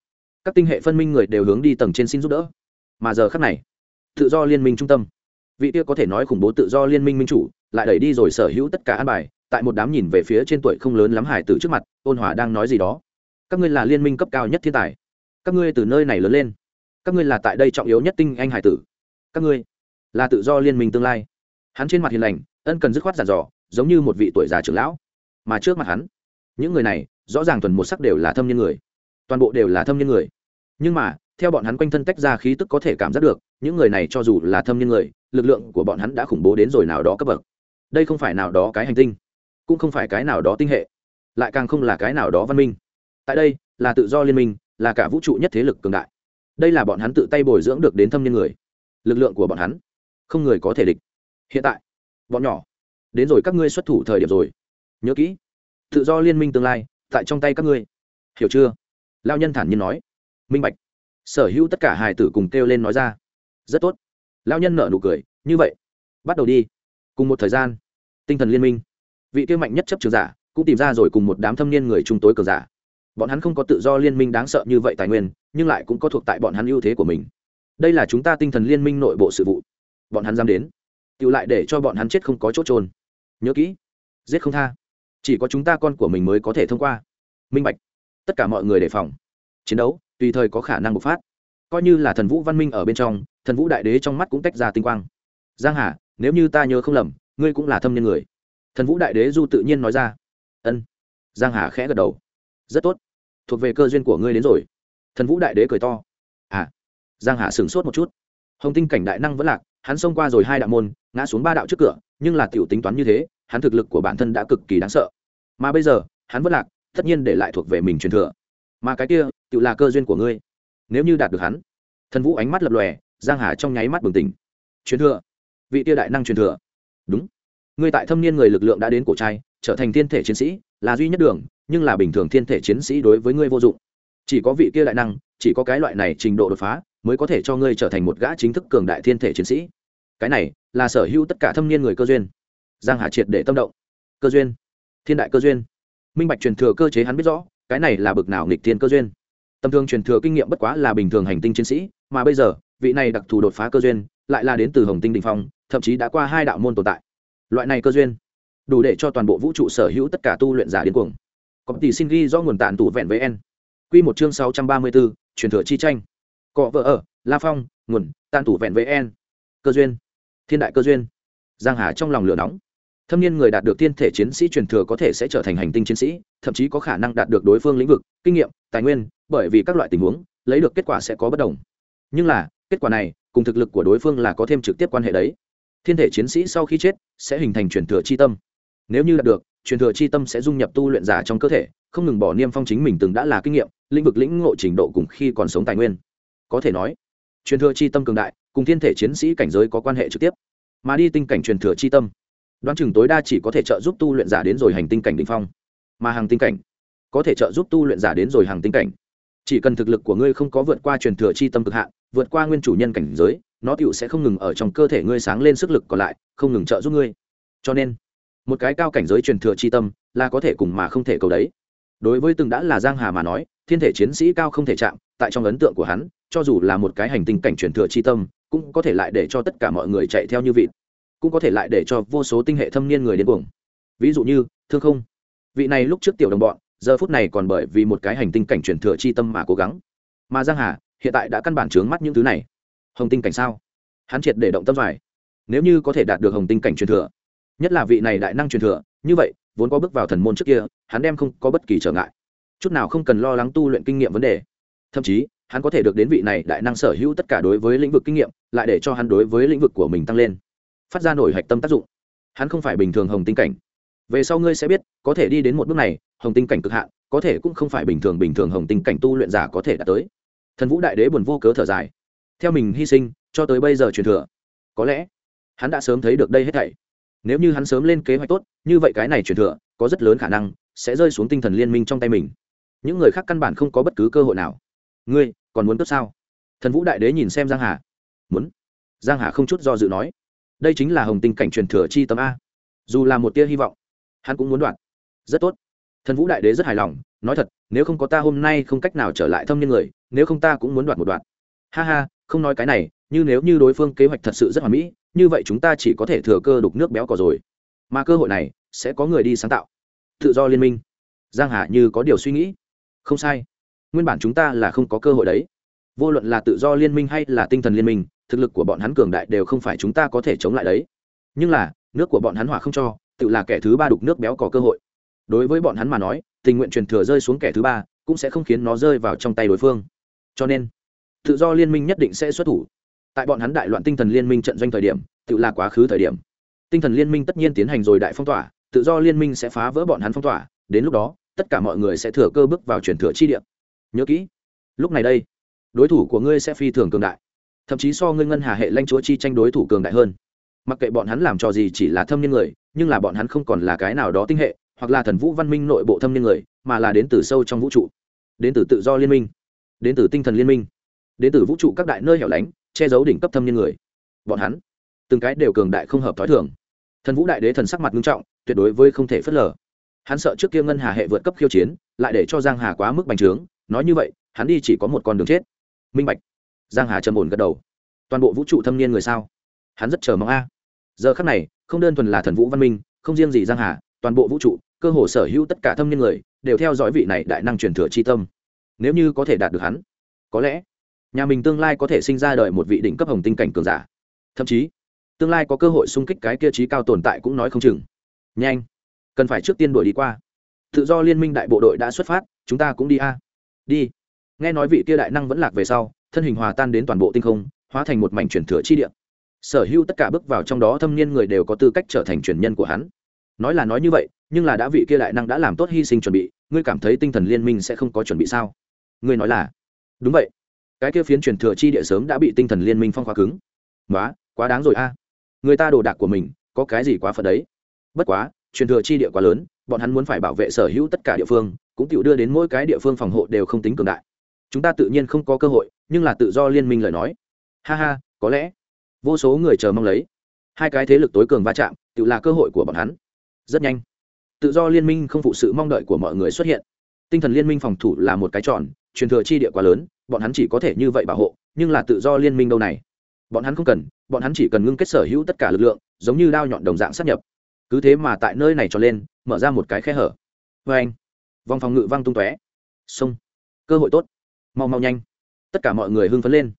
[SPEAKER 1] Các tinh hệ phân minh người đều hướng đi tầng trên xin giúp đỡ. Mà giờ khắc này, tự do liên minh trung tâm. Vị kia có thể nói khủng bố tự do liên minh minh chủ, lại đẩy đi rồi sở hữu tất cả an bài, tại một đám nhìn về phía trên tuổi không lớn lắm hải tử trước mặt, ôn hòa đang nói gì đó. Các ngươi là liên minh cấp cao nhất thiên tài các ngươi từ nơi này lớn lên. Các ngươi là tại đây trọng yếu nhất tinh anh hải tử. Các ngươi là tự do liên minh tương lai. Hắn trên mặt hiền lành, ân cần dứt khoát giàn dò, giống như một vị tuổi già trưởng lão. Mà trước mặt hắn, những người này, rõ ràng thuần một sắc đều là thâm nhân người. Toàn bộ đều là thâm nhân người. Nhưng mà, theo bọn hắn quanh thân tách ra khí tức có thể cảm giác được, những người này cho dù là thâm nhân người, lực lượng của bọn hắn đã khủng bố đến rồi nào đó cấp bậc. Đây không phải nào đó cái hành tinh, cũng không phải cái nào đó tinh hệ, lại càng không là cái nào đó văn minh. Tại đây, là tự do liên minh là cả vũ trụ nhất thế lực cường đại. Đây là bọn hắn tự tay bồi dưỡng được đến thâm nhân người. Lực lượng của bọn hắn không người có thể địch. Hiện tại, bọn nhỏ, đến rồi các ngươi xuất thủ thời điểm rồi. Nhớ kỹ, tự do liên minh tương lai, tại trong tay các ngươi. Hiểu chưa? Lao nhân thản nhiên nói. Minh bạch. Sở hữu tất cả hài tử cùng kêu lên nói ra. Rất tốt. Lao nhân nở nụ cười. Như vậy, bắt đầu đi. Cùng một thời gian, tinh thần liên minh. Vị kêu mạnh nhất chấp trường giả cũng tìm ra rồi cùng một đám thâm niên người trung tối cờ giả bọn hắn không có tự do liên minh đáng sợ như vậy tài nguyên, nhưng lại cũng có thuộc tại bọn hắn ưu thế của mình. Đây là chúng ta tinh thần liên minh nội bộ sự vụ. Bọn hắn dám đến, tự lại để cho bọn hắn chết không có chỗ trôn. Nhớ kỹ, giết không tha. Chỉ có chúng ta con của mình mới có thể thông qua. Minh bạch, tất cả mọi người đề phòng. Chiến đấu, tùy thời có khả năng bộc phát. Coi như là thần vũ văn minh ở bên trong, thần vũ đại đế trong mắt cũng tách ra tinh quang. Giang hà, nếu như ta nhớ không lầm, ngươi cũng là thâm nhân người. Thần vũ đại đế du tự nhiên nói ra. Ân. Giang hà khẽ gật đầu rất tốt. Thuộc về cơ duyên của ngươi đến rồi. Thần vũ đại đế cười to. À giang hà sửng sốt một chút. Hồng tinh cảnh đại năng vẫn lạc, hắn xông qua rồi hai đạo môn, ngã xuống ba đạo trước cửa, nhưng là tiểu tính toán như thế, hắn thực lực của bản thân đã cực kỳ đáng sợ. Mà bây giờ, hắn vẫn lạc, tất nhiên để lại thuộc về mình truyền thừa. Mà cái kia, tự là cơ duyên của ngươi. Nếu như đạt được hắn, thần vũ ánh mắt lập lòe, giang hà trong nháy mắt bừng tỉnh. Truyền thừa. Vị tia đại năng truyền thừa. Đúng. Ngươi tại thâm niên người lực lượng đã đến cổ trai, trở thành thiên thể chiến sĩ, là duy nhất đường nhưng là bình thường thiên thể chiến sĩ đối với ngươi vô dụng. Chỉ có vị kia đại năng, chỉ có cái loại này trình độ đột phá, mới có thể cho ngươi trở thành một gã chính thức cường đại thiên thể chiến sĩ. Cái này là sở hữu tất cả thâm niên người cơ duyên. Giang hà triệt để tâm động. Cơ duyên. Thiên đại cơ duyên. Minh bạch truyền thừa cơ chế hắn biết rõ, cái này là bực nào nghịch thiên cơ duyên. Tầm thường truyền thừa kinh nghiệm bất quá là bình thường hành tinh chiến sĩ, mà bây giờ, vị này đặc thù đột phá cơ duyên, lại là đến từ hồng tinh đình phong, thậm chí đã qua hai đạo môn tồn tại. Loại này cơ duyên, đủ để cho toàn bộ vũ trụ sở hữu tất cả tu luyện giả điên cuồng có tỷ xin ghi do nguồn tàn tủ vẹn với n quy một chương sáu trăm ba mươi 634, truyền thừa chi tranh. Cọ vợ ở la phong nguồn tàn tủ vẹn với n cơ duyên. Thiên đại cơ duyên. Giang hà trong lòng lửa nóng. Thâm niên người đạt được thiên thể chiến sĩ truyền thừa có thể sẽ trở thành hành tinh chiến sĩ thậm chí có khả năng đạt được đối phương lĩnh vực kinh nghiệm tài nguyên bởi vì các loại tình huống lấy được kết quả sẽ có bất đồng. Nhưng là kết quả này cùng thực lực của đối phương là có thêm trực tiếp quan hệ đấy. Thiên thể chiến sĩ sau khi chết sẽ hình thành truyền thừa chi tâm. Nếu như đạt được truyền thừa chi tâm sẽ dung nhập tu luyện giả trong cơ thể, không ngừng bỏ niêm phong chính mình từng đã là kinh nghiệm, lĩnh vực lĩnh ngộ trình độ cùng khi còn sống tài nguyên. Có thể nói, truyền thừa chi tâm cường đại, cùng thiên thể chiến sĩ cảnh giới có quan hệ trực tiếp. Mà đi tinh cảnh truyền thừa chi tâm, đoán chừng tối đa chỉ có thể trợ giúp tu luyện giả đến rồi hành tinh cảnh đỉnh phong. Mà hàng tinh cảnh, có thể trợ giúp tu luyện giả đến rồi hàng tinh cảnh. Chỉ cần thực lực của ngươi không có vượt qua truyền thừa chi tâm cực hạn, vượt qua nguyên chủ nhân cảnh giới, nó tựu sẽ không ngừng ở trong cơ thể ngươi sáng lên sức lực còn lại, không ngừng trợ giúp ngươi. Cho nên một cái cao cảnh giới truyền thừa chi tâm, là có thể cùng mà không thể cầu đấy. Đối với từng đã là giang hà mà nói, thiên thể chiến sĩ cao không thể chạm, tại trong ấn tượng của hắn, cho dù là một cái hành tinh cảnh truyền thừa chi tâm, cũng có thể lại để cho tất cả mọi người chạy theo như vịt, cũng có thể lại để cho vô số tinh hệ thâm niên người đến cuồng. Ví dụ như, thương không. Vị này lúc trước tiểu đồng bọn, giờ phút này còn bởi vì một cái hành tinh cảnh truyền thừa chi tâm mà cố gắng. Mà giang hà, hiện tại đã căn bản trướng mắt những thứ này. Hồng tinh cảnh sao? Hắn triệt để động tâm vải nếu như có thể đạt được hồng tinh cảnh truyền thừa nhất là vị này đại năng truyền thừa, như vậy, vốn có bước vào thần môn trước kia, hắn đem không có bất kỳ trở ngại. Chút nào không cần lo lắng tu luyện kinh nghiệm vấn đề. Thậm chí, hắn có thể được đến vị này đại năng sở hữu tất cả đối với lĩnh vực kinh nghiệm, lại để cho hắn đối với lĩnh vực của mình tăng lên. Phát ra nổi hạch tâm tác dụng. Hắn không phải bình thường hồng tinh cảnh. Về sau ngươi sẽ biết, có thể đi đến một bước này, hồng tinh cảnh cực hạn, có thể cũng không phải bình thường bình thường hồng tinh cảnh tu luyện giả có thể đạt tới. Thần vũ đại đế buồn vô cớ thở dài. Theo mình hy sinh, cho tới bây giờ truyền thừa, có lẽ, hắn đã sớm thấy được đây hết thảy nếu như hắn sớm lên kế hoạch tốt, như vậy cái này truyền thừa, có rất lớn khả năng sẽ rơi xuống tinh thần liên minh trong tay mình. Những người khác căn bản không có bất cứ cơ hội nào. Ngươi, còn muốn cướp sao? Thần vũ đại đế nhìn xem giang hà. Muốn. Giang hà không chút do dự nói. Đây chính là hồng tinh cảnh truyền thừa chi tâm a. Dù là một tia hy vọng, hắn cũng muốn đoạt. Rất tốt. Thần vũ đại đế rất hài lòng, nói thật, nếu không có ta hôm nay không cách nào trở lại thâm niên người, nếu không ta cũng muốn đoạt một đoạn ha ha, không nói cái này, như nếu như đối phương kế hoạch thật sự rất hoàn mỹ như vậy chúng ta chỉ có thể thừa cơ đục nước béo cỏ rồi. Mà cơ hội này sẽ có người đi sáng tạo. Tự do liên minh. Giang hà như có điều suy nghĩ. Không sai. Nguyên bản chúng ta là không có cơ hội đấy. Vô luận là tự do liên minh hay là tinh thần liên minh, thực lực của bọn hắn cường đại đều không phải chúng ta có thể chống lại đấy. Nhưng là, nước của bọn hắn hỏa không cho, tự là kẻ thứ ba đục nước béo có cơ hội. Đối với bọn hắn mà nói, tình nguyện truyền thừa rơi xuống kẻ thứ ba cũng sẽ không khiến nó rơi vào trong tay đối phương. Cho nên, tự do liên minh nhất định sẽ xuất thủ tại bọn hắn đại loạn tinh thần liên minh trận doanh thời điểm, tự là quá khứ thời điểm. Tinh thần liên minh tất nhiên tiến hành rồi đại phong tỏa, tự do liên minh sẽ phá vỡ bọn hắn phong tỏa, đến lúc đó, tất cả mọi người sẽ thừa cơ bước vào truyền thừa chi địa. Nhớ kỹ, lúc này đây, đối thủ của ngươi sẽ phi thường cường đại, thậm chí so ngươi ngân hà hệ lanh chúa chi tranh đối thủ cường đại hơn. Mặc kệ bọn hắn làm trò gì chỉ là thâm niên người, nhưng là bọn hắn không còn là cái nào đó tinh hệ, hoặc là thần vũ văn minh nội bộ thâm niên người, mà là đến từ sâu trong vũ trụ, đến từ tự do liên minh, đến từ tinh thần liên minh, đến từ vũ trụ các đại nơi hẻo lánh che giấu đỉnh cấp thâm niên người. Bọn hắn, từng cái đều cường đại không hợp t h ó i thường. Thần vũ đại đế thần sắc mặt nghiêm trọng, tuyệt đối với không thể phớt lờ. Hắn sợ trước kia ngân hà hệ vượt cấp khiêu chiến, lại để cho giang hà quá mức bành trướng, nói như vậy, hắn đi chỉ có một con đường chết. Minh bạch. Giang hà trầm ổn gật đầu. Toàn bộ vũ trụ thâm niên người sao? Hắn rất chờ mong a. Giờ khắc này, không đơn thuần là thần vũ văn minh, không riêng gì giang hà, toàn bộ vũ trụ, cơ hồ sở hữu tất cả thâm niên người, đều theo dõi vị này đại năng truyền thừa chi tâm. Nếu như có thể đạt được hắn, có lẽ nhà mình tương lai có thể sinh ra đời một vị đỉnh cấp hồng tinh cảnh cường giả. Thậm chí, tương lai có cơ hội xung kích cái kia trí cao tồn tại cũng nói không chừng. Nhanh, cần phải trước tiên đuổi đi qua. Tự do liên minh đại bộ đội đã xuất phát, chúng ta cũng đi a. Đi. Nghe nói vị kia đại năng vẫn lạc về sau, thân hình hòa tan đến toàn bộ tinh không, hóa thành một mảnh truyền thừa chi địa. Sở hữu tất cả bước vào trong đó thâm niên người đều có tư cách trở thành truyền nhân của hắn. Nói là nói như vậy, nhưng là đã vị kia đại năng đã làm tốt hy sinh chuẩn bị, ngươi cảm thấy tinh thần liên minh sẽ không có chuẩn bị sao? Ngươi nói là, đúng vậy cái kia phiến truyền thừa chi địa sớm đã bị tinh thần liên minh phong khóa cứng. Quá, quá đáng rồi a. Người ta đồ đạc của mình có cái gì quá phật đấy? Bất quá truyền thừa chi địa quá lớn bọn hắn muốn phải bảo vệ sở hữu tất cả địa phương cũng tự đưa đến mỗi cái địa phương phòng hộ đều không tính cường đại. Chúng ta tự nhiên không có cơ hội nhưng là tự do liên minh lời nói. Ha ha có lẽ vô số người chờ mong lấy. Hai cái thế lực tối cường va chạm tự là cơ hội của bọn hắn. Rất nhanh tự do liên minh không phụ sự mong đợi của mọi người xuất hiện. Tinh thần liên minh phòng thủ là một cái tròn truyền thừa chi địa quá lớn bọn hắn chỉ có thể như vậy bảo hộ, nhưng là tự do liên minh đâu này? Bọn hắn không cần, bọn hắn chỉ cần ngưng kết sở hữu tất cả lực lượng, giống như đao nhọn đồng dạng sắp nhập. Cứ thế mà tại nơi này cho lên, mở ra một cái khe hở. Vê anh, vòng phòng ngự văng tung tóe. Sông cơ hội tốt. Mau mau nhanh. Tất cả mọi người hưng phấn lên.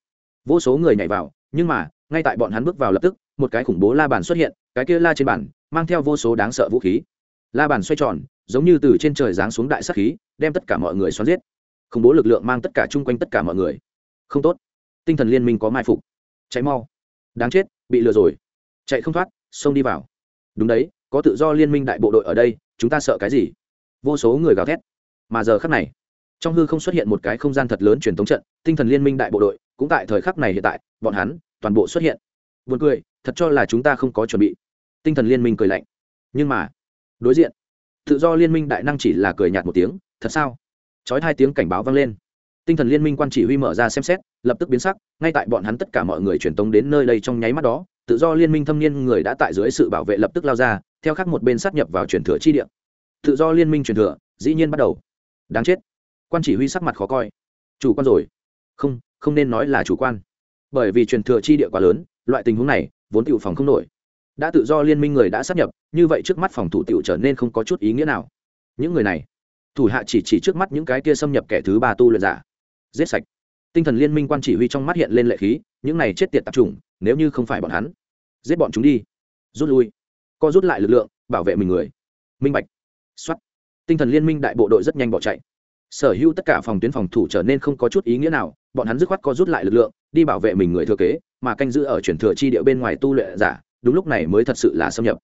[SPEAKER 1] Vô số người nhảy vào, nhưng mà, ngay tại bọn hắn bước vào lập tức, một cái khủng bố la bàn xuất hiện, cái kia la trên bàn, mang theo vô số đáng sợ vũ khí. La bàn xoay tròn, giống như từ trên trời giáng xuống đại sắc khí, đem tất cả mọi người xoắn giết khủng bố lực lượng mang tất cả chung quanh tất cả mọi người. Không tốt. Tinh thần liên minh có mai phục. Cháy mau. Đáng chết, bị lừa rồi. Chạy không thoát, xông đi vào. Đúng đấy, có tự do liên minh đại bộ đội ở đây, chúng ta sợ cái gì? Vô số người gào thét. Mà giờ khắc này, trong hư không xuất hiện một cái không gian thật lớn truyền thống trận, tinh thần liên minh đại bộ đội, cũng tại thời khắc này hiện tại, bọn hắn, toàn bộ xuất hiện. Buồn cười, thật cho là chúng ta không có chuẩn bị. Tinh thần liên minh cười lạnh. Nhưng mà, đối diện, tự do liên minh đại năng chỉ là cười nhạt một tiếng, thật sao? Chói hai tiếng cảnh báo vang lên. Tinh thần liên minh quan chỉ huy mở ra xem xét, lập tức biến sắc, ngay tại bọn hắn tất cả mọi người truyền tống đến nơi đây trong nháy mắt đó, tự do liên minh thâm niên người đã tại dưới sự bảo vệ lập tức lao ra, theo khắc một bên sát nhập vào truyền thừa chi địa. Tự do liên minh truyền thừa, dĩ nhiên bắt đầu. Đáng chết. Quan chỉ huy sắc mặt khó coi. Chủ quan rồi. Không không nên nói là chủ quan. Bởi vì truyền thừa chi địa quá lớn, loại tình huống này, vốn tiểu phòng không nổi. Đã tự do liên minh người đã sát nhập, như vậy trước mắt phòng thủ tiểu trở nên không có chút ý nghĩa nào. Những người này thủ hạ chỉ chỉ trước mắt những cái kia xâm nhập kẻ thứ ba tu luyện giả. Giết sạch. Tinh thần liên minh quan chỉ huy trong mắt hiện lên lệ khí, những này chết tiệt tạp chủng, nếu như không phải bọn hắn, giết bọn chúng đi. Rút lui. Co rút lại lực lượng, bảo vệ mình người. Minh bạch. Xuất tinh thần liên minh đại bộ đội rất nhanh bỏ chạy. Sở hữu tất cả phòng tuyến phòng thủ trở nên không có chút ý nghĩa nào, bọn hắn dứt khoát co rút lại lực lượng, đi bảo vệ mình người thừa kế, mà canh giữ ở chuyển thừa chi địa bên ngoài tu luyện giả, đúng lúc này mới thật sự là xâm nhập.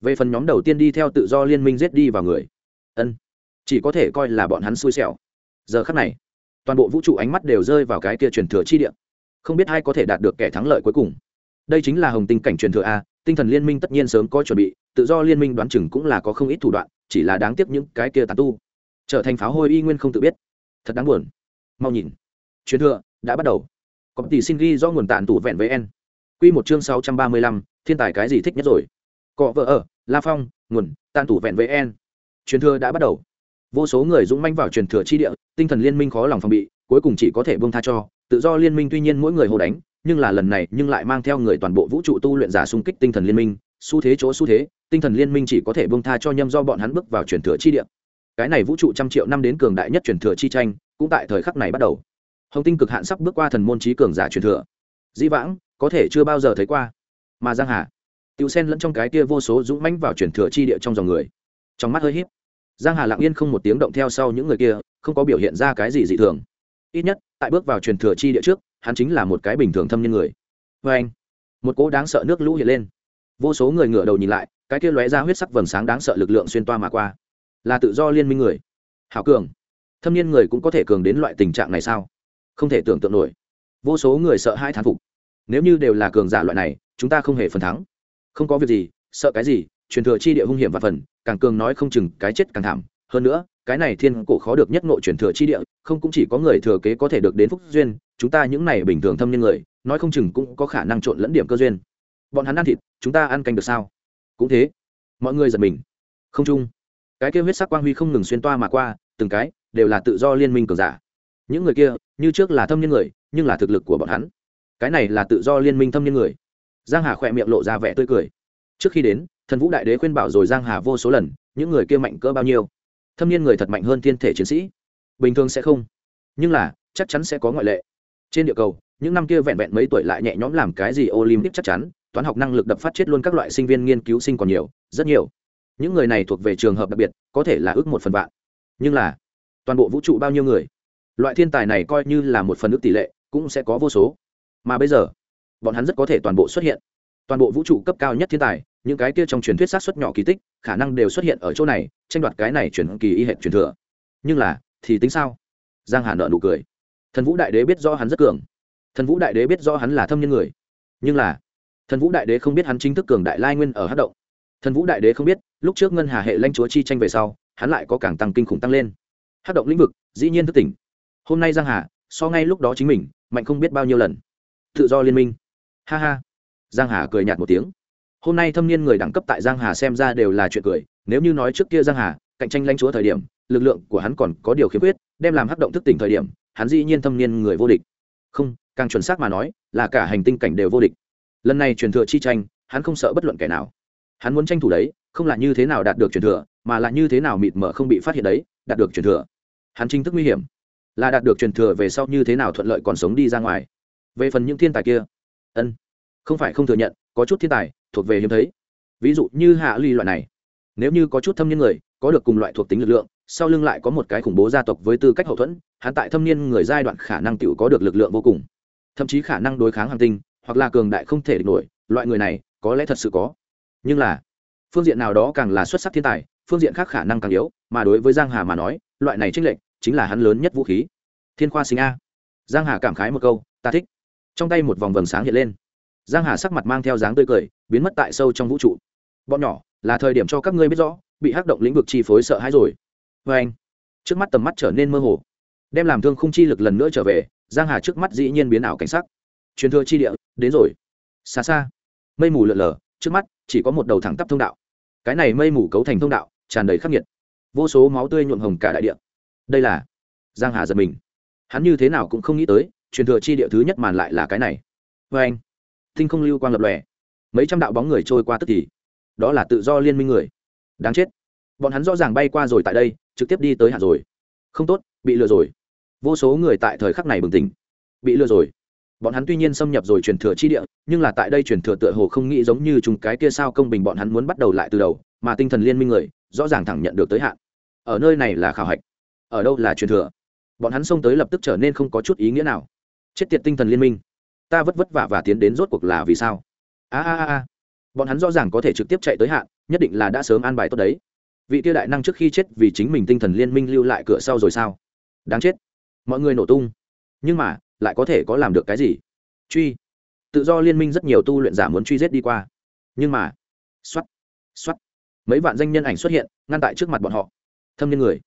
[SPEAKER 1] Về phần nhóm đầu tiên đi theo tự do liên minh giết đi vào người. Ân chỉ có thể coi là bọn hắn xui xẻo. Giờ khắc này, toàn bộ vũ trụ ánh mắt đều rơi vào cái kia truyền thừa chi địa. Không biết ai có thể đạt được kẻ thắng lợi cuối cùng. Đây chính là hồng tinh cảnh truyền thừa a, tinh thần liên minh tất nhiên sớm có chuẩn bị, tự do liên minh đoán chừng cũng là có không ít thủ đoạn, chỉ là đáng tiếc những cái kia tàn tu. Trở thành pháo hôi y nguyên không tự biết. Thật đáng buồn. Mau nhìn. Truyền thừa đã bắt đầu. Có tỷ xin ghi do nguồn tàn tủ vẹn với en q một chương sáu trăm ba mươi lăm, thiên tài cái gì thích nhất rồi? Cọ vợ ở, la phong, nguồn tàn tủ vẹn với en truyền thừa đã bắt đầu vô số người dũng manh vào truyền thừa chi địa, tinh thần liên minh khó lòng phòng bị, cuối cùng chỉ có thể bông tha cho. Tự do liên minh tuy nhiên mỗi người hồ đánh, nhưng là lần này nhưng lại mang theo người toàn bộ vũ trụ tu luyện giả xung kích tinh thần liên minh. Xu thế chỗ xu thế, tinh thần liên minh chỉ có thể bông tha cho nhâm do bọn hắn bước vào truyền thừa chi địa. Cái này vũ trụ trăm triệu năm đến cường đại nhất truyền thừa chi tranh, cũng tại thời khắc này bắt đầu. Hồng tinh cực hạn sắp bước qua thần môn trí cường giả truyền thừa. Dĩ vãng, có thể chưa bao giờ thấy qua. Mà giang hà, tiêu sen lẫn trong cái kia vô số dũng mãnh vào truyền thừa chi địa trong dòng người. Trong mắt hơi híp giang hà lặng yên không một tiếng động theo sau những người kia, không có biểu hiện ra cái gì dị thường. Ít nhất, tại bước vào truyền thừa chi địa trước, hắn chính là một cái bình thường thâm nhân người. Vê anh, một cỗ đáng sợ nước lũ hiện lên. Vô số người ngửa đầu nhìn lại, cái kia lóe ra huyết sắc vầng sáng đáng sợ lực lượng xuyên toa mà qua. Là tự do liên minh người. Hảo cường. Thâm niên người cũng có thể cường đến loại tình trạng này sao? Không thể tưởng tượng nổi. Vô số người sợ hai thán phục. Nếu như đều là cường giả loại này, chúng ta không hề phần thắng. Không có việc gì, sợ cái gì, truyền thừa chi địa hung hiểm và phần càng cường nói không chừng cái chết càng thảm. Hơn nữa, cái này thiên cổ khó được nhất nội truyền thừa chi địa, không cũng chỉ có người thừa kế có thể được đến phúc duyên, chúng ta những này bình thường thâm nhân người, nói không chừng cũng có khả năng trộn lẫn điểm cơ duyên. Bọn hắn ăn thịt, chúng ta ăn canh được sao? Cũng thế. Mọi người giật mình. Không chung. Cái kia huyết sắc quang huy không ngừng xuyên toa mà qua, từng cái đều là tự do liên minh cường giả. Những người kia, như trước là thâm nhân người, nhưng là thực lực của bọn hắn. Cái này là tự do liên minh thâm nhân người. Giang hà khỏe miệng lộ ra vẻ tươi cười. Trước khi đến thần vũ đại đế khuyên bảo rồi giang hà vô số lần, những người kia mạnh cỡ bao nhiêu? Thâm niên người thật mạnh hơn thiên thể chiến sĩ. Bình thường sẽ không. Nhưng là, chắc chắn sẽ có ngoại lệ. Trên địa cầu, những năm kia vẹn vẹn mấy tuổi lại nhẹ nhõm làm cái gì olympic chắc chắn, toán học năng lực đập phát chết luôn các loại sinh viên nghiên cứu sinh còn nhiều, rất nhiều. Những người này thuộc về trường hợp đặc biệt, có thể là ước một phần vạn. Nhưng là, toàn bộ vũ trụ bao nhiêu người? Loại thiên tài này coi như là một phần ước tỷ lệ, cũng sẽ có vô số. Mà bây giờ, bọn hắn rất có thể toàn bộ xuất hiện toàn bộ vũ trụ cấp cao nhất thiên tài, những cái kia trong truyền thuyết sát xuất nhỏ kỳ tích, khả năng đều xuất hiện ở chỗ này, tranh đoạt cái này chuyển kỳ y hệ truyền thừa. Nhưng là, thì tính sao? Giang hà nợ nụ cười. Thần vũ đại đế biết do hắn rất cường. Thần vũ đại đế biết do hắn là thâm nhân người. Nhưng là, thần vũ đại đế không biết hắn chính thức cường đại lai nguyên ở hát động. Thần vũ đại đế không biết, lúc trước ngân hà hệ lanh chúa chi tranh về sau, hắn lại có càng tăng kinh khủng tăng lên. Hát động lĩnh vực, dĩ nhiên thức tỉnh. Hôm nay giang hà, so ngay lúc đó chính mình, mạnh không biết bao nhiêu lần. Tự do liên minh. Ha ha giang hà cười nhạt một tiếng. Hôm nay thâm niên người đẳng cấp tại giang hà xem ra đều là chuyện cười, nếu như nói trước kia giang hà, cạnh tranh lãnh chúa thời điểm, lực lượng của hắn còn có điều khiếm khuyết, đem làm hắc động thức tỉnh thời điểm, hắn dĩ nhiên thâm niên người vô địch. Không, càng chuẩn xác mà nói, là cả hành tinh cảnh đều vô địch. Lần này truyền thừa chi tranh, hắn không sợ bất luận kẻ nào. Hắn muốn tranh thủ đấy, không là như thế nào đạt được truyền thừa, mà là như thế nào mịt mở không bị phát hiện đấy, đạt được truyền thừa. Hắn chính thức nguy hiểm. Là đạt được truyền thừa về sau như thế nào thuận lợi còn sống đi ra ngoài. Về phần những thiên tài kia. Ân không phải không thừa nhận, có chút thiên tài, thuộc về hiếm thấy. Ví dụ như hạ ly loại này. Nếu như có chút thâm niên người, có được cùng loại thuộc tính lực lượng, sau lưng lại có một cái khủng bố gia tộc với tư cách hậu thuẫn, hắn tại thâm niên người giai đoạn khả năng tự có được lực lượng vô cùng. Thậm chí khả năng đối kháng hàng tinh, hoặc là cường đại không thể địch nổi, loại người này, có lẽ thật sự có. Nhưng là, phương diện nào đó càng là xuất sắc thiên tài, phương diện khác khả năng càng yếu, mà đối với giang hà mà nói, loại này trích lệnh chính là hắn lớn nhất vũ khí. Thiên khoa sinh a. Giang hà cảm khái một câu, ta thích. Trong tay một vòng vầng sáng hiện lên giang hà sắc mặt mang theo dáng tươi cười, biến mất tại sâu trong vũ trụ. Bọn nhỏ, là thời điểm cho các ngươi biết rõ, bị hắc động lĩnh vực chi phối sợ hãi rồi. Vê anh, trước mắt tầm mắt trở nên mơ hồ. Đem làm thương không chi lực lần nữa trở về, giang hà trước mắt dĩ nhiên biến ảo cảnh sắc. Truyền thừa chi địa, đến rồi. Xa xa, mây mù lượn lờ, trước mắt, chỉ có một đầu thẳng tắp thông đạo. Cái này mây mù cấu thành thông đạo, tràn đầy khắc nghiệt. Vô số máu tươi nhuộm hồng cả đại địa. Đây là, giang hà giật mình. Hắn như thế nào cũng không nghĩ tới, truyền thừa chi địa thứ nhất màn lại là cái này. Vê anh tinh không lưu quang lập lòe. Mấy trăm đạo bóng người trôi qua tức thì, đó là tự do liên minh người. Đáng chết. Bọn hắn rõ ràng bay qua rồi tại đây, trực tiếp đi tới hạt rồi. Không tốt, bị lừa rồi. Vô số người tại thời khắc này bừng tỉnh. Bị lừa rồi. Bọn hắn tuy nhiên xâm nhập rồi truyền thừa chi địa, nhưng là tại đây truyền thừa tựa hồ không nghĩ giống như chúng cái kia sao công bình bọn hắn muốn bắt đầu lại từ đầu, mà tinh thần liên minh người, rõ ràng thẳng nhận được tới hạn. Ở nơi này là khảo hạch. Ở đâu là truyền thừa. Bọn hắn xông tới lập tức trở nên không có chút ý nghĩa nào. Chết tiệt tinh thần liên minh ta vất vất vả và tiến đến rốt cuộc là vì sao? A a a bọn hắn rõ ràng có thể trực tiếp chạy tới hạn, nhất định là đã sớm an bài tốt đấy. Vị tiêu đại năng trước khi chết vì chính mình tinh thần liên minh lưu lại cửa sau rồi sao? Đáng chết. Mọi người nổ tung. Nhưng mà, lại có thể có làm được cái gì? Truy. Tự do liên minh rất nhiều tu luyện giả muốn truy giết đi qua. Nhưng mà x o á t x o á t mấy vạn danh nhân ảnh xuất hiện, ngăn tại trước mặt bọn họ. Thâm niên người.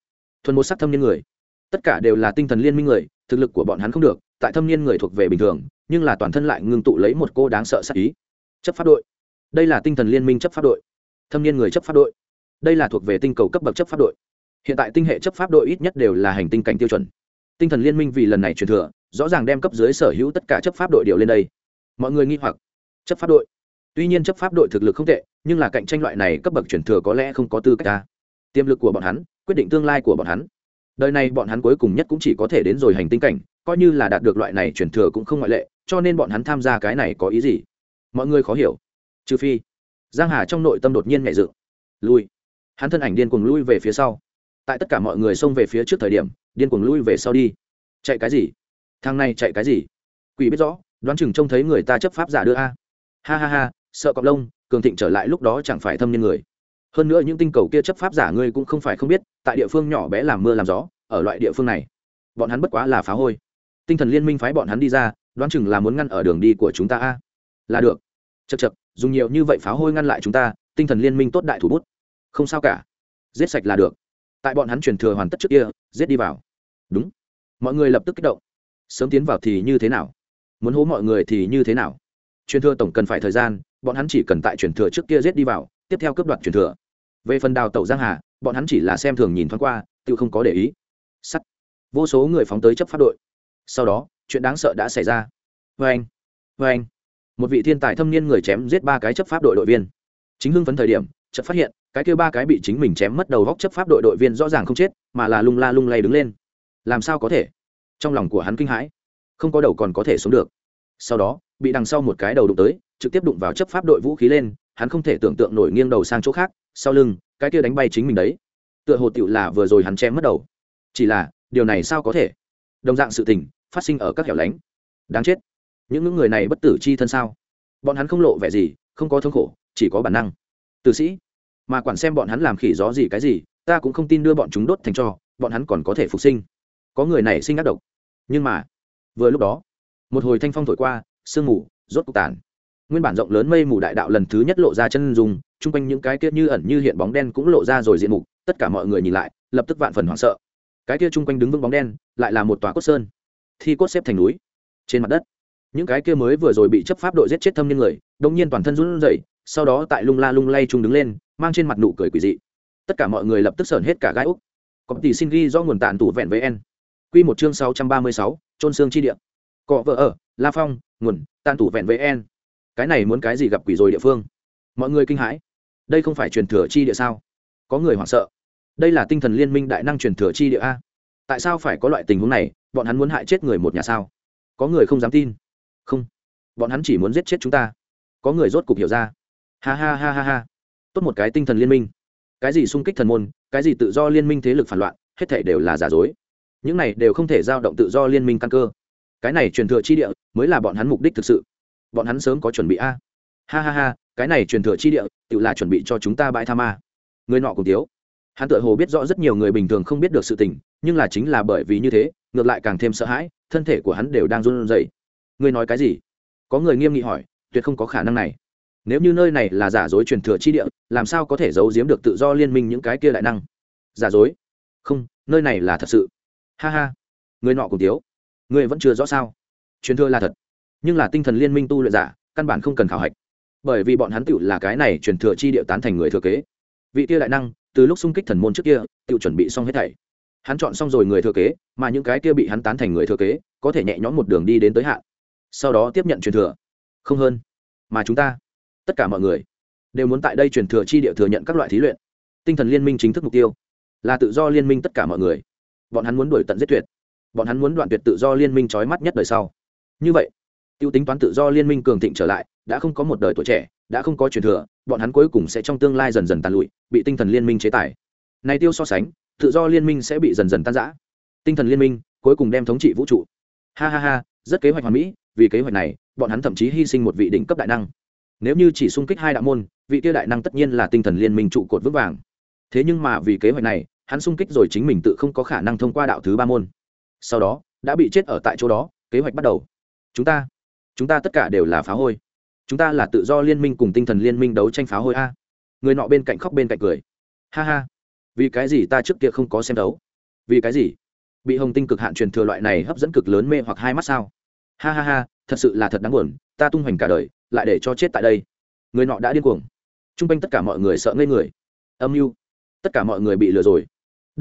[SPEAKER 1] Thuần một sắc thâm niên người. Tất cả đều là tinh thần liên minh người, thực lực của bọn hắn không được tại thâm niên người thuộc về bình thường, nhưng là toàn thân lại ngưng tụ lấy một cô đáng sợ sắc ý. Chấp pháp đội. Đây là tinh thần liên minh chấp pháp đội. Thâm niên người chấp pháp đội. Đây là thuộc về tinh cầu cấp bậc chấp pháp đội. Hiện tại tinh hệ chấp pháp đội ít nhất đều là hành tinh cảnh tiêu chuẩn. Tinh thần liên minh vì lần này truyền thừa, rõ ràng đem cấp dưới sở hữu tất cả chấp pháp đội điều lên đây. Mọi người nghi hoặc. Chấp pháp đội. Tuy nhiên chấp pháp đội thực lực không tệ, nhưng là cạnh tranh loại này cấp bậc truyền thừa có lẽ không có tư cách ta. Tiềm lực của bọn hắn, quyết định tương lai của bọn hắn. Đời này bọn hắn cuối cùng nhất cũng chỉ có thể đến rồi hành tinh cảnh coi như là đạt được loại này truyền thừa cũng không ngoại lệ, cho nên bọn hắn tham gia cái này có ý gì? Mọi người khó hiểu. Trừ phi, giang hà trong nội tâm đột nhiên nhẹ dự lui. Hắn thân ảnh điên cuồng lui về phía sau. Tại tất cả mọi người xông về phía trước thời điểm, điên cuồng lui về sau đi. Chạy cái gì? Thang này chạy cái gì? Quỷ biết rõ, đoán chừng trông thấy người ta chấp pháp giả đưa a. Ha ha ha, sợ cọp lông, cường thịnh trở lại lúc đó chẳng phải thâm nhân người. Hơn nữa những tinh cầu kia chấp pháp giả ngươi cũng không phải không biết, tại địa phương nhỏ bé làm mưa làm gió, ở loại địa phương này, bọn hắn bất quá là phá hôi tinh thần liên minh phái bọn hắn đi ra, đoán chừng là muốn ngăn ở đường đi của chúng ta a. Là được. Chật chật dùng nhiều như vậy phá hôi ngăn lại chúng ta, tinh thần liên minh tốt đại thủ bút. Không sao cả. Giết sạch là được. Tại bọn hắn truyền thừa hoàn tất trước kia, giết đi vào. Đúng. Mọi người lập tức kích động. Sớm tiến vào thì như thế nào? Muốn hố mọi người thì như thế nào? Truyền thừa tổng cần phải thời gian, bọn hắn chỉ cần tại truyền thừa trước kia giết đi vào, tiếp theo cướp đoạt truyền thừa. Về phần đào tẩu giang hà, bọn hắn chỉ là xem thường nhìn thoáng qua, tự không có để ý. Sắt. Vô số người phóng tới chấp pháp đội sau đó, chuyện đáng sợ đã xảy ra. Vê anh vê anh, một vị thiên tài thâm niên người chém giết ba cái chấp pháp đội đội viên. Chính hưng phấn thời điểm, chợt phát hiện, cái kêu ba cái bị chính mình chém mất đầu góc chấp pháp đội đội viên rõ ràng không chết, mà là lung la lung lay đứng lên. Làm sao có thể? Trong lòng của hắn kinh hãi. Không có đầu còn có thể sống được. Sau đó, bị đằng sau một cái đầu đụng tới, trực tiếp đụng vào chấp pháp đội vũ khí lên, hắn không thể tưởng tượng nổi nghiêng đầu sang chỗ khác, sau lưng, cái kia đánh bay chính mình đấy. Tựa hồ tựu là vừa rồi hắn chém mất đầu. Chỉ là, điều này sao có thể? Đồng dạng sự tình phát sinh ở các hẻo lánh. Đáng chết. Những những người này bất tử chi thân sao? Bọn hắn không lộ vẻ gì, không có thương khổ, chỉ có bản năng. Tử sĩ, mà quản xem bọn hắn làm khỉ gió gì cái gì, ta cũng không tin đưa bọn chúng đốt thành cho, bọn hắn còn có thể phục sinh. Có người này sinh ác độc. Nhưng mà, vừa lúc đó, một hồi thanh phong thổi qua, sương mù rốt cục tàn. Nguyên bản rộng lớn mây mù đại đạo lần thứ nhất lộ ra chân dùng chung quanh những cái kia như ẩn như hiện bóng đen cũng lộ ra rồi diện mục, tất cả mọi người nhìn lại, lập tức vạn phần hoảng sợ. Cái kia chung quanh đứng vững bóng đen, lại là một tòa cốt sơn thi cốt xếp thành núi. Trên mặt đất, những cái kia mới vừa rồi bị chấp pháp đội giết chết thâm niên người đông nhiên toàn thân run rẩy, sau đó tại lung la lung lay trung đứng lên, mang trên mặt nụ cười quỷ dị. Tất cả mọi người lập tức sởn hết cả gai úc. Có tỷ xin ghi do nguồn tàn tủ vẹn với en q một chương sáu trăm ba mươi sáu trôn xương chi địa. Cọ vợ ở, la phong, nguồn tàn tủ vẹn với en cái này muốn cái gì gặp quỷ rồi địa phương? Mọi người kinh hãi. Đây không phải truyền thừa chi địa sao? Có người hoảng sợ. Đây là tinh thần liên minh đại năng truyền thừa chi địa a tại sao phải có loại tình huống này, bọn hắn muốn hại chết người một nhà sao? Có người không dám tin. Không. Bọn hắn chỉ muốn giết chết chúng ta. Có người rốt cục hiểu ra. Ha ha ha ha ha. Tốt một cái tinh thần liên minh. Cái gì xung kích thần môn, cái gì tự do liên minh thế lực phản loạn, hết thể đều là giả dối. Những này đều không thể giao động tự do liên minh căn cơ. Cái này truyền thừa chi địa mới là bọn hắn mục đích thực sự. Bọn hắn sớm có chuẩn bị a. Ha ha ha, cái này truyền thừa chi địa, tự là chuẩn bị cho chúng ta bãi tha ma. Người nọ cùng tiếu hắn tự hồ biết rõ rất nhiều người bình thường không biết được sự tình, nhưng là chính là bởi vì như thế, ngược lại càng thêm sợ hãi, thân thể của hắn đều đang run rẩy. Ngươi nói cái gì? Có người nghiêm nghị hỏi, tuyệt không có khả năng này. Nếu như nơi này là giả dối truyền thừa chi địa, làm sao có thể giấu giếm được tự do liên minh những cái kia đại năng? Giả dối? Không, nơi này là thật sự. Ha ha. Người nọ cùng tiếu người vẫn chưa rõ sao? Truyền thừa là thật, nhưng là tinh thần liên minh tu luyện giả, căn bản không cần khảo hạch. Bởi vì bọn hắn tựu là cái này truyền thừa chi địa tán thành người thừa kế. Vị kia đại năng từ lúc xung kích thần môn trước kia tựu chuẩn bị xong hết thảy. Hắn chọn xong rồi người thừa kế, mà những cái kia bị hắn tán thành người thừa kế, có thể nhẹ nhõm một đường đi đến tới hạn. Sau đó tiếp nhận truyền thừa. Không hơn. Mà chúng ta, tất cả mọi người, đều muốn tại đây truyền thừa chi địa thừa nhận các loại thí luyện. Tinh thần liên minh chính thức mục tiêu, là tự do liên minh tất cả mọi người. Bọn hắn muốn đuổi tận giết tuyệt. Bọn hắn muốn đoạn tuyệt tự do liên minh trói mắt nhất đời sau. Như vậy t i ê u tính toán tự do liên minh cường thịnh trở lại, đã không có một đời tuổi trẻ đã không có truyền thừa, bọn hắn cuối cùng sẽ trong tương lai dần dần tàn lụi, bị tinh thần liên minh chế tài. Này tiêu so sánh, tự do liên minh sẽ bị dần dần tan giã tinh thần liên minh, cuối cùng đem thống trị vũ trụ. Ha ha ha, rất kế hoạch hoàn mỹ, vì kế hoạch này, bọn hắn thậm chí hy sinh một vị đỉnh cấp đại năng. Nếu như chỉ xung kích hai đạo môn, vị kia đại năng tất nhiên là tinh thần liên minh trụ cột vững vàng. Thế nhưng mà vì kế hoạch này, hắn xung kích rồi chính mình tự không có khả năng thông qua đạo thứ ba môn. Sau đó, đã bị chết ở tại chỗ đó, kế hoạch bắt đầu. Chúng ta chúng ta tất cả đều là phá hôi chúng ta là tự do liên minh cùng tinh thần liên minh đấu tranh phá hôi a. Người nọ bên cạnh khóc bên cạnh cười. Ha ha. Vì cái gì ta trước kia không có xem đấu? Vì cái gì? Bị hồng tinh cực hạn truyền thừa loại này hấp dẫn cực lớn mê hoặc hai mắt sao? Ha ha ha, thật sự là thật đáng buồn, ta tung hoành cả đời, lại để cho chết tại đây. Người nọ đã điên cuồng. T r u n g quanh tất cả mọi người sợ ngây người. Âm mưu. Tất cả mọi người bị lừa rồi.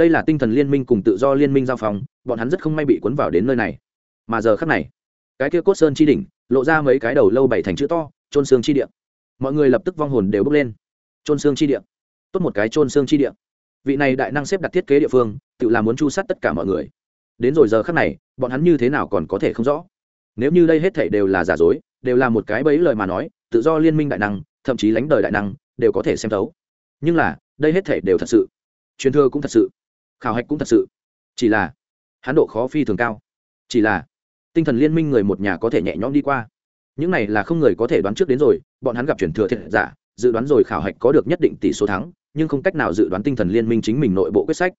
[SPEAKER 1] Đây là tinh thần liên minh cùng tự do liên minh giao phòng, bọn hắn rất không may bị cuốn vào đến nơi này. Mà giờ khác này cái kia cốt sơn chi đỉnh, lộ ra mấy cái đầu lâu bảy thành chữ to trôn xương chi điện mọi người lập tức vong hồn đều bước lên. Trôn xương chi điện tốt một cái trôn xương chi điện vị này đại năng xếp đặt thiết kế địa phương, tự làm muốn chu sát tất cả mọi người. Đến rồi giờ khắc này, bọn hắn như thế nào còn có thể không rõ. Nếu như đây hết thảy đều là giả dối, đều là một cái bẫy lời mà nói, tự do liên minh đại năng, thậm chí lãnh đời đại năng, đều có thể xem thấu. Nhưng là, đây hết thảy đều thật sự. Truyền thừa cũng thật sự. Khảo hạch cũng thật sự. Chỉ là hắn độ khó phi thường cao. Chỉ là tinh thần liên minh người một nhà có thể nhẹ nhõm đi qua. Những này là không người có thể đoán trước đến rồi, bọn hắn gặp chuyển thừa thiệt giả, dự đoán rồi khảo hạch có được nhất định tỷ số thắng, nhưng không cách nào dự đoán tinh thần liên minh chính mình nội bộ quyết sách.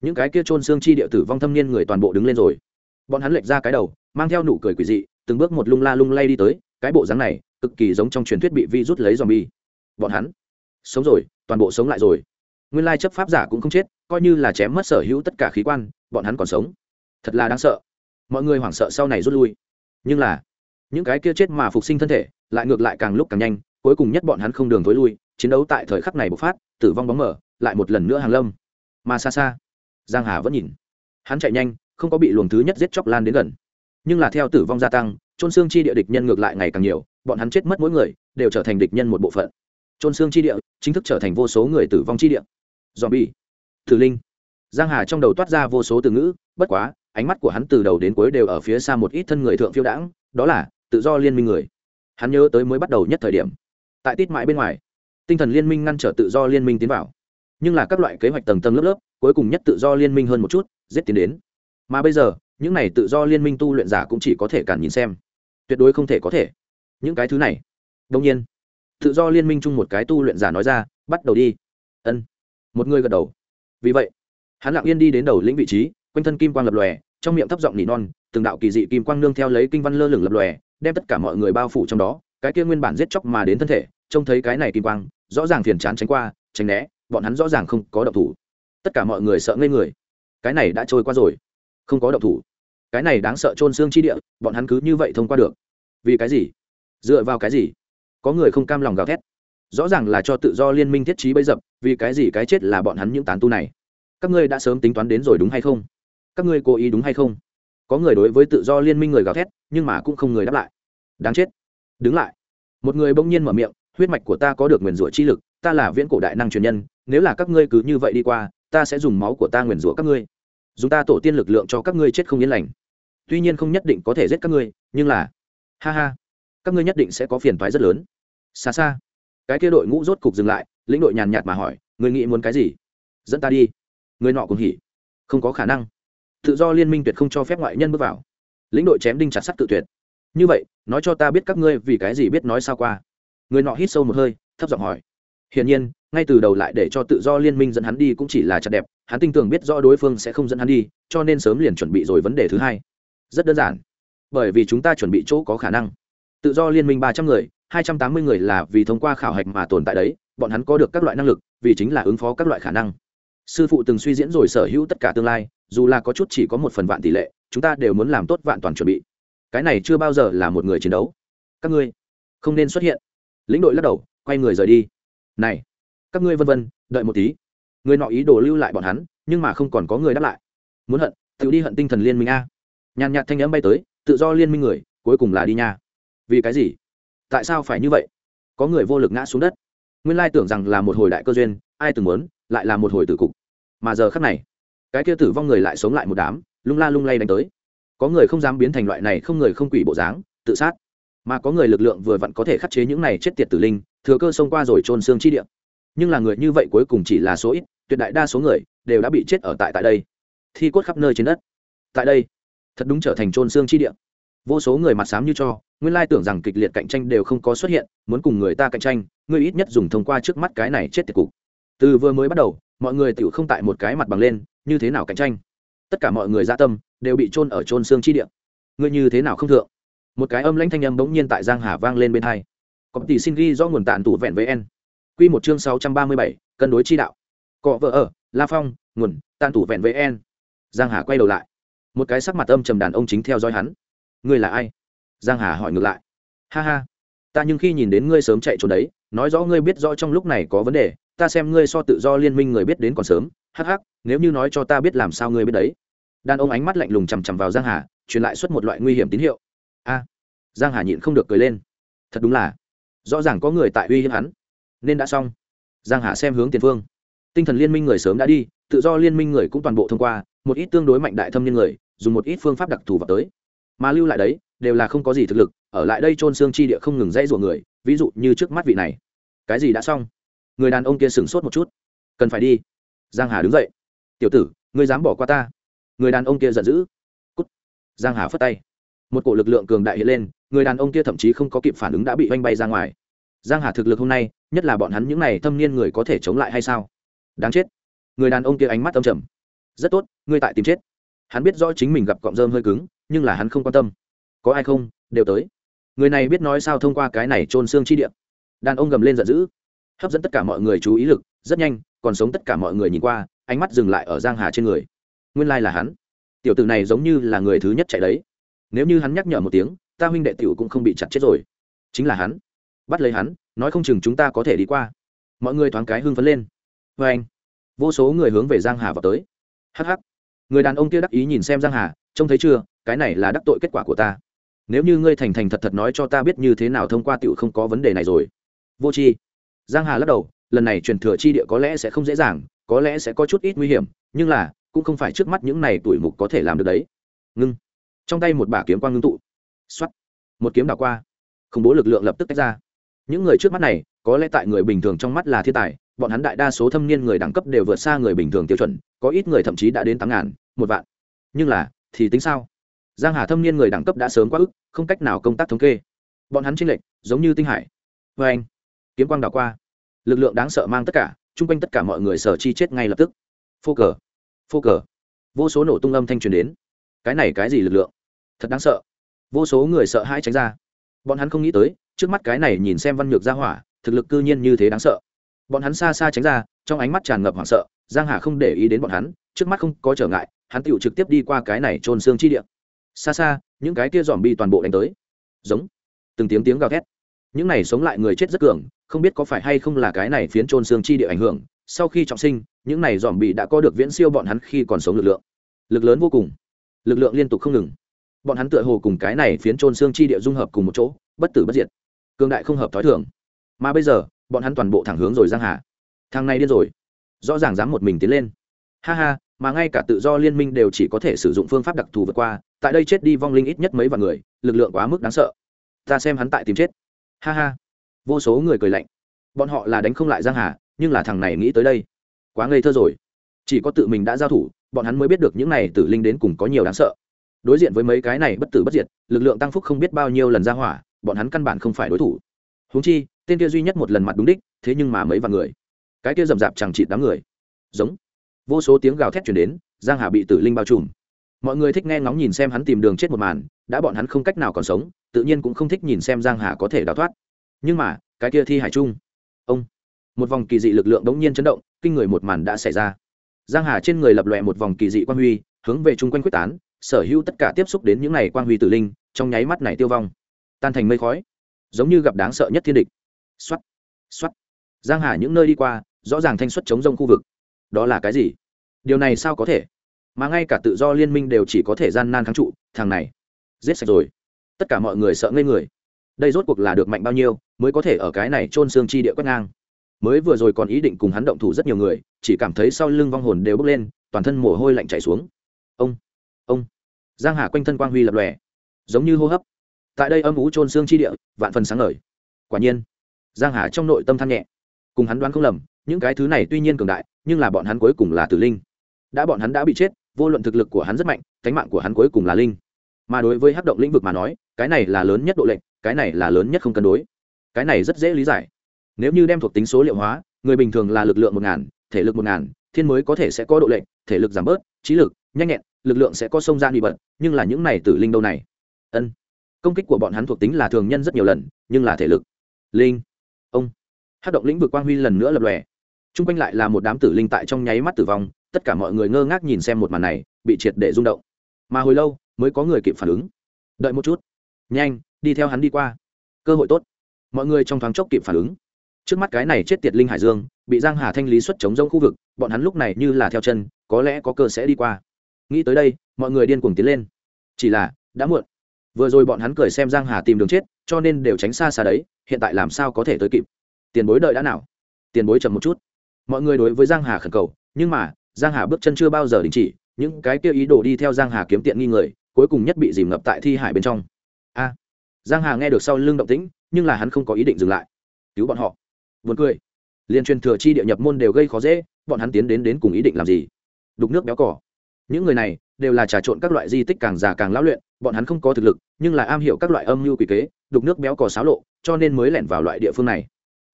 [SPEAKER 1] Những cái kia trôn xương chi địa tử vong thâm niên người toàn bộ đứng lên rồi. Bọn hắn lệch ra cái đầu, mang theo nụ cười quỷ dị, từng bước một lung la lung lay đi tới, cái bộ dáng này cực kỳ giống trong truyền thuyết bị vi rút lấy dòm bi bọn hắn sống rồi, toàn bộ sống lại rồi. Nguyên lai chấp pháp giả cũng không chết, coi như là chém mất sở hữu tất cả khí quan, bọn hắn còn sống. Thật là đáng sợ mọi người hoảng sợ sau này rút lui. Nhưng là, những cái kia chết mà phục sinh thân thể, lại ngược lại càng lúc càng nhanh, cuối cùng nhất bọn hắn không đường t lui, chiến đấu tại thời khắc này bộc phát, tử vong bóng mở, lại một lần nữa hàng lâm. Mà xa xa, giang hà vẫn nhìn. Hắn chạy nhanh, không có bị luồng thứ nhất giết chóc lan đến gần. Nhưng là theo tử vong gia tăng trôn xương chi địa địch nhân ngược lại ngày càng nhiều, bọn hắn chết mất mỗi người, đều trở thành địch nhân một bộ phận. Trôn xương chi địa chính thức trở thành vô số người tử vong chi địa. Zombie. Tử linh. Giang hà trong đầu toát ra vô số từ ngữ, bất quá ánh mắt của hắn từ đầu đến cuối đều ở phía xa một ít thân người thượng phiêu đãng, đó là, tự do liên minh người. Hắn nhớ tới mới bắt đầu nhất thời điểm. Tại tít mãi bên ngoài, tinh thần liên minh ngăn trở tự do liên minh tiến vào. Nhưng là các loại kế hoạch tầng tầng lớp lớp, cuối cùng nhất tự do liên minh hơn một chút, giết tiến đến. Mà bây giờ, những này tự do liên minh tu luyện giả cũng chỉ có thể cản nhìn xem. Tuyệt đối không thể có thể. Những cái thứ này đông nhiên, tự do liên minh chung một cái tu luyện giả nói ra, bắt đầu đi. Ân. Một người gật đầu. Vì vậy, hắn lặng yên đi đến đầu lĩnh vị trí quanh thân kim quang lập lòe, trong miệng thấp giọng nỉ non, từng đạo kỳ dị kim quang nương theo lấy kinh văn lơ lửng lập lòe, đem tất cả mọi người bao phủ trong đó, cái kia nguyên bản giết chóc mà đến thân thể, trông thấy cái này kim quang, rõ ràng phiền chán tránh qua, tránh né, bọn hắn rõ ràng không có động thủ. Tất cả mọi người sợ ngây người. Cái này đã trôi qua rồi. Không có động thủ. Cái này đáng sợ trôn xương chi địa, bọn hắn cứ như vậy thông qua được. Vì cái gì? Dựa vào cái gì? Có người không cam lòng gào thét. Rõ ràng là cho tự do liên minh thiết trí bấy dập, vì cái gì cái chết là bọn hắn những tán tu này? Các ngươi đã sớm tính toán đến rồi đúng hay không? Các ngươi cố ý đúng hay không? Có người đối với tự do liên minh người gào thét, nhưng mà cũng không người đáp lại. Đáng chết. Đứng lại. Một người bỗng nhiên mở miệng, huyết mạch của ta có được nguyền rủa chi lực, ta là viễn cổ đại năng truyền nhân, nếu là các ngươi cứ như vậy đi qua, ta sẽ dùng máu của ta nguyền rủa các ngươi. Dùng ta tổ tiên lực lượng cho các ngươi chết không yên lành. Tuy nhiên không nhất định có thể giết các ngươi, nhưng là, ha ha, các ngươi nhất định sẽ có phiền toái rất lớn. Xa xa, cái kia đội ngũ rốt cục dừng lại, lĩnh đội nhàn nhạt mà hỏi người nghĩ muốn cái gì? Dẫn ta đi. Người nọ cùng hỉ. Không có khả năng tự do liên minh tuyệt không cho phép ngoại nhân bước vào. Lĩnh đội chém đinh chặt sắt tự tuyệt. Như vậy, nói cho ta biết các ngươi vì cái gì biết nói sao qua? Người nọ hít sâu một hơi, thấp giọng hỏi. Hiển nhiên, ngay từ đầu lại để cho tự do liên minh dẫn hắn đi cũng chỉ là chặt đẹp, hắn tin tưởng biết rõ đối phương sẽ không dẫn hắn đi, cho nên sớm liền chuẩn bị rồi vấn đề thứ hai. Rất đơn giản. Bởi vì chúng ta chuẩn bị chỗ có khả năng. Tự do liên minh ba trăm người, hai trăm tám mươi người là vì thông qua khảo hạch mà tồn tại đấy, bọn hắn có được các loại năng lực, vì chính là ứng phó các loại khả năng sư phụ từng suy diễn rồi sở hữu tất cả tương lai, dù là có chút chỉ có một phần vạn tỷ lệ, chúng ta đều muốn làm tốt vạn toàn chuẩn bị. Cái này chưa bao giờ là một người chiến đấu. Các ngươi không nên xuất hiện. Lĩnh đội lắc đầu, quay người rời đi. Này, các ngươi vân vân, đợi một tí. Người nọ ý đồ lưu lại bọn hắn, nhưng mà không còn có người đáp lại. Muốn hận, tự đi hận tinh thần liên minh a. Nhàn nhạt thanh âm bay tới, tự do liên minh người, cuối cùng là đi nha. Vì cái gì? Tại sao phải như vậy? Có người vô lực ngã xuống đất. Nguyên lai tưởng rằng là một hồi đại cơ duyên, ai từng muốn, lại là một hồi tử cục mà giờ khắc này, cái kia tử vong người lại sống lại một đám, lung la lung lay đánh tới. Có người không dám biến thành loại này không người không quỷ bộ dáng, tự sát. Mà có người lực lượng vừa vặn có thể khắc chế những này chết tiệt tử linh, thừa cơ xông qua rồi trôn xương chi địa. Nhưng là người như vậy cuối cùng chỉ là số ít, tuyệt đại đa số người đều đã bị chết ở tại tại đây. Thi cốt khắp nơi trên đất. Tại đây, thật đúng trở thành trôn xương chi địa. Vô số người mặt xám như cho, nguyên lai tưởng rằng kịch liệt cạnh tranh đều không có xuất hiện, muốn cùng người ta cạnh tranh, người ít nhất dùng thông qua trước mắt cái này chết tiệt cục. Từ vừa mới bắt đầu mọi người tự không tại một cái mặt bằng lên, như thế nào cạnh tranh? Tất cả mọi người gia tâm, đều bị trôn ở trôn xương chi địa. Ngươi như thế nào không thượng? Một cái âm lãnh thanh âm bỗng nhiên tại giang hà vang lên bên hai. Có tỷ xin ghi do nguồn tàn tủ vẹn với en. Quy một chương sáu trăm ba mươi bảy, cân đối chi đạo. Cọ vợ ở, la phong, nguồn tàn tủ vẹn với en. Giang hà quay đầu lại. Một cái sắc mặt âm trầm đàn ông chính theo dõi hắn. Ngươi là ai? Giang hà hỏi ngược lại. Ha ha. Ta nhưng khi nhìn đến ngươi sớm chạy trốn đấy, nói rõ ngươi biết rõ trong lúc này có vấn đề ta xem ngươi so tự do liên minh người biết đến còn sớm, hắc hắc, nếu như nói cho ta biết làm sao ngươi biết đấy. Đàn ông ánh mắt lạnh lùng chằm chằm vào giang hà, truyền lại suốt một loại nguy hiểm tín hiệu. A, giang hà nhịn không được cười lên. Thật đúng là, rõ ràng có người tại uy hiếp hắn. Nên đã xong. Giang hà xem hướng tiền phương. Tinh thần liên minh người sớm đã đi, tự do liên minh người cũng toàn bộ thông qua, một ít tương đối mạnh đại thâm niên người, dùng một ít phương pháp đặc thù vào tới. Mà lưu lại đấy, đều là không có gì thực lực, ở lại đây trôn xương chi địa không ngừng dãy rủa người, ví dụ như trước mắt vị này. Cái gì đã xong? Người đàn ông kia sửng sốt một chút. Cần phải đi. Giang hà đứng dậy. Tiểu tử, ngươi dám bỏ qua ta. Người đàn ông kia giận dữ. Cút. Giang hà phất tay. Một cổ lực lượng cường đại hiện lên, người đàn ông kia thậm chí không có kịp phản ứng đã bị oanh bay ra ngoài. Giang hà thực lực hôm nay, nhất là bọn hắn những này thâm niên người có thể chống lại hay sao? Đáng chết. Người đàn ông kia ánh mắt âm trầm. Rất tốt, ngươi tại tìm chết. Hắn biết rõ chính mình gặp cọng rơm hơi cứng, nhưng là hắn không quan tâm. Có ai không? Đều tới. Người này biết nói sao thông qua cái này trôn xương chi địa. Đàn ông gầm lên giận dữ hấp dẫn tất cả mọi người chú ý lực, rất nhanh, còn sống tất cả mọi người nhìn qua, ánh mắt dừng lại ở giang hà trên người. Nguyên lai là hắn. Tiểu tử này giống như là người thứ nhất chạy đấy. Nếu như hắn nhắc nhở một tiếng, ta huynh đệ tiểu cũng không bị chặt chết rồi. Chính là hắn. Bắt lấy hắn, nói không chừng chúng ta có thể đi qua. Mọi người thoáng cái hưng phấn lên. Vê anh, vô số người hướng về giang hà vào tới. Hắc hắc. Người đàn ông kia đắc ý nhìn xem giang hà, trông thấy chưa, cái này là đắc tội kết quả của ta. Nếu như ngươi thành thành thật thật nói cho ta biết như thế nào thông qua tiểu không có vấn đề này rồi. Vô chi giang hà lắc đầu, lần này truyền thừa chi địa có lẽ sẽ không dễ dàng, có lẽ sẽ có chút ít nguy hiểm, nhưng là, cũng không phải trước mắt những này tuổi mục có thể làm được đấy. Ngưng. Trong tay một bả kiếm quang ngưng tụ. Xoắt một kiếm đảo qua. Khủng bố lực lượng lập tức tách ra. Những người trước mắt này, có lẽ tại người bình thường trong mắt là thiên tài, bọn hắn đại đa số thâm niên người đẳng cấp đều vượt xa người bình thường tiêu chuẩn, có ít người thậm chí đã đến tám ngàn, một vạn. Nhưng là, thì tính sao? Giang hà thâm niên người đẳng cấp đã sớm quá ức, không cách nào công tác thống kê. Bọn hắn chênh lệch, giống như tinh hải. Vê anh kiếm quang đảo qua. Lực lượng đáng sợ mang tất cả, chung quanh tất cả mọi người sở chi chết ngay lập tức. Phô cờ phô cờ. Vô số nổ tung âm thanh truyền đến. Cái này cái gì lực lượng? Thật đáng sợ. Vô số người sợ hãi tránh ra. Bọn hắn không nghĩ tới, trước mắt cái này nhìn xem văn nhược ra hỏa, thực lực cư nhiên như thế đáng sợ. Bọn hắn xa xa tránh ra, trong ánh mắt tràn ngập hoảng sợ, giang hà không để ý đến bọn hắn, trước mắt không có trở ngại, hắn tựu trực tiếp đi qua cái này trôn xương chi địa. Xa xa, những cái kia dòm bi toàn bộ đánh tới. Giống. Từng tiếng tiếng gào thét những này sống lại người chết rất cường, không biết có phải hay không là cái này phiến trôn xương chi địa ảnh hưởng, sau khi trọng sinh, những này dòm bị đã có được viễn siêu bọn hắn khi còn sống lực lượng. Lực lớn vô cùng. Lực lượng liên tục không ngừng. Bọn hắn tựa hồ cùng cái này phiến trôn xương chi địa dung hợp cùng một chỗ, bất tử bất diệt. Cương đại không hợp t h i thường. Mà bây giờ, bọn hắn toàn bộ thẳng hướng rồi giang hà. Thằng này điên rồi. Rõ ràng dám một mình tiến lên. Ha ha, mà ngay cả tự do liên minh đều chỉ có thể sử dụng phương pháp đặc thù vượt qua, tại đây chết đi vong linh ít nhất mấy vạn người, lực lượng quá mức đáng sợ. Ta xem hắn tại tìm chết ha ha. Vô số người cười lạnh. Bọn họ là đánh không lại giang hà, nhưng là thằng này nghĩ tới đây. Quá ngây thơ rồi. Chỉ có tự mình đã giao thủ, bọn hắn mới biết được những này tử linh đến cùng có nhiều đáng sợ. Đối diện với mấy cái này bất tử bất diệt, lực lượng tăng phúc không biết bao nhiêu lần ra hỏa, bọn hắn căn bản không phải đối thủ. Húng chi, tên kia duy nhất một lần mặt đúng đích, thế nhưng mà mấy vạn người. Cái kia rầm rạp chẳng chịt đám người. Giống. Vô số tiếng gào thét chuyển đến, giang hà bị tử linh bao trùm mọi người thích nghe ngóng nhìn xem hắn tìm đường chết một màn đã bọn hắn không cách nào còn sống tự nhiên cũng không thích nhìn xem giang hà có thể đào thoát. Nhưng mà cái kia thi hải trung ông một vòng kỳ dị lực lượng đống nhiên chấn động kinh người một màn đã xảy ra. Giang hà trên người lập lòe một vòng kỳ dị quan huy hướng về chung quanh quyết tán sở hữu tất cả tiếp xúc đến những này quang huy tử linh trong nháy mắt này tiêu vong. Tan thành mây khói giống như gặp đáng sợ nhất thiên địch. Xoát, xoát, giang hà những nơi đi qua rõ ràng thanh xuất chống rông khu vực. Đó là cái gì? Điều này sao có thể? Mà ngay cả tự do liên minh đều chỉ có thể gian nan kháng trụ, thằng này, giết sạch rồi. Tất cả mọi người sợ ngây người. Đây rốt cuộc là được mạnh bao nhiêu mới có thể ở cái này trôn xương chi địa quét ngang. Mới vừa rồi còn ý định cùng hắn động thủ rất nhiều người, chỉ cảm thấy sau lưng vong hồn đều bốc lên, toàn thân mồ hôi lạnh chảy xuống. Ông ông. Giang hà quanh thân quang huy lập lòe, giống như hô hấp. Tại đây âm ú trôn xương chi địa, vạn phần sáng ngời. Quả nhiên, giang hà trong nội tâm than nhẹ. Cùng hắn đoán không lầm, những cái thứ này tuy nhiên cường đại, nhưng là bọn hắn cuối cùng là tử linh. Đã bọn hắn đã bị chết vô luận thực lực của hắn rất mạnh, cánh mạng của hắn cuối cùng là linh. Mà đối với hắc động lĩnh vực mà nói, cái này là lớn nhất độ lệnh, cái này là lớn nhất không cân đối. Cái này rất dễ lý giải. Nếu như đem thuộc tính số liệu hóa, người bình thường là lực lượng một ngàn, thể lực một ngàn, thiên mới có thể sẽ có độ lệnh, thể lực giảm bớt, trí lực, nhanh nhẹn, lực lượng sẽ có sông ra bị bật, nhưng là những này tử linh đâu này? Ân. Công kích của bọn hắn thuộc tính là thường nhân rất nhiều lần, nhưng là thể lực. Linh. Ông. Hát động lĩnh vực quang huy lần nữa lập lòe. T r u n g quanh lại là một đám tử linh tại trong nháy mắt tử vong tất cả mọi người ngơ ngác nhìn xem một màn này, bị triệt để rung động. Mà hồi lâu, mới có người kịp phản ứng. Đợi một chút. Nhanh, đi theo hắn đi qua. Cơ hội tốt. Mọi người trong thoáng chốc kịp phản ứng. Trước mắt cái này chết tiệt linh hải dương, bị giang hà thanh lý xuất chống rông khu vực, bọn hắn lúc này như là theo chân, có lẽ có cơ sẽ đi qua. Nghĩ tới đây, mọi người điên cuồng tiến lên. Chỉ là, đã muộn. Vừa rồi bọn hắn cười xem giang hà tìm đường chết, cho nên đều tránh xa xa đấy, hiện tại làm sao có thể tới kịp. Tiền bối đợi đã nào? Tiền bối chậm một chút. Mọi người đối với giang hà khẩn cầu, nhưng mà giang hà bước chân chưa bao giờ đình chỉ, những cái kia ý đồ đi theo giang hà kiếm tiện nghi người, cuối cùng nhất bị dìm ngập tại thi hải bên trong. A! Giang hà nghe được sau lưng động tĩnh, nhưng là hắn không có ý định dừng lại. Cứu bọn họ. Buồn cười. Liên truyền thừa chi địa nhập môn đều gây khó dễ, bọn hắn tiến đến đến cùng ý định làm gì? Đục nước béo cỏ những người này đều là trà trộn các loại di tích càng già càng lão luyện, bọn hắn không có thực lực, nhưng là am hiểu các loại âm mưu quỷ kế, đục nước béo cò xáo lộ, cho nên mới lẻn vào loại địa phương này.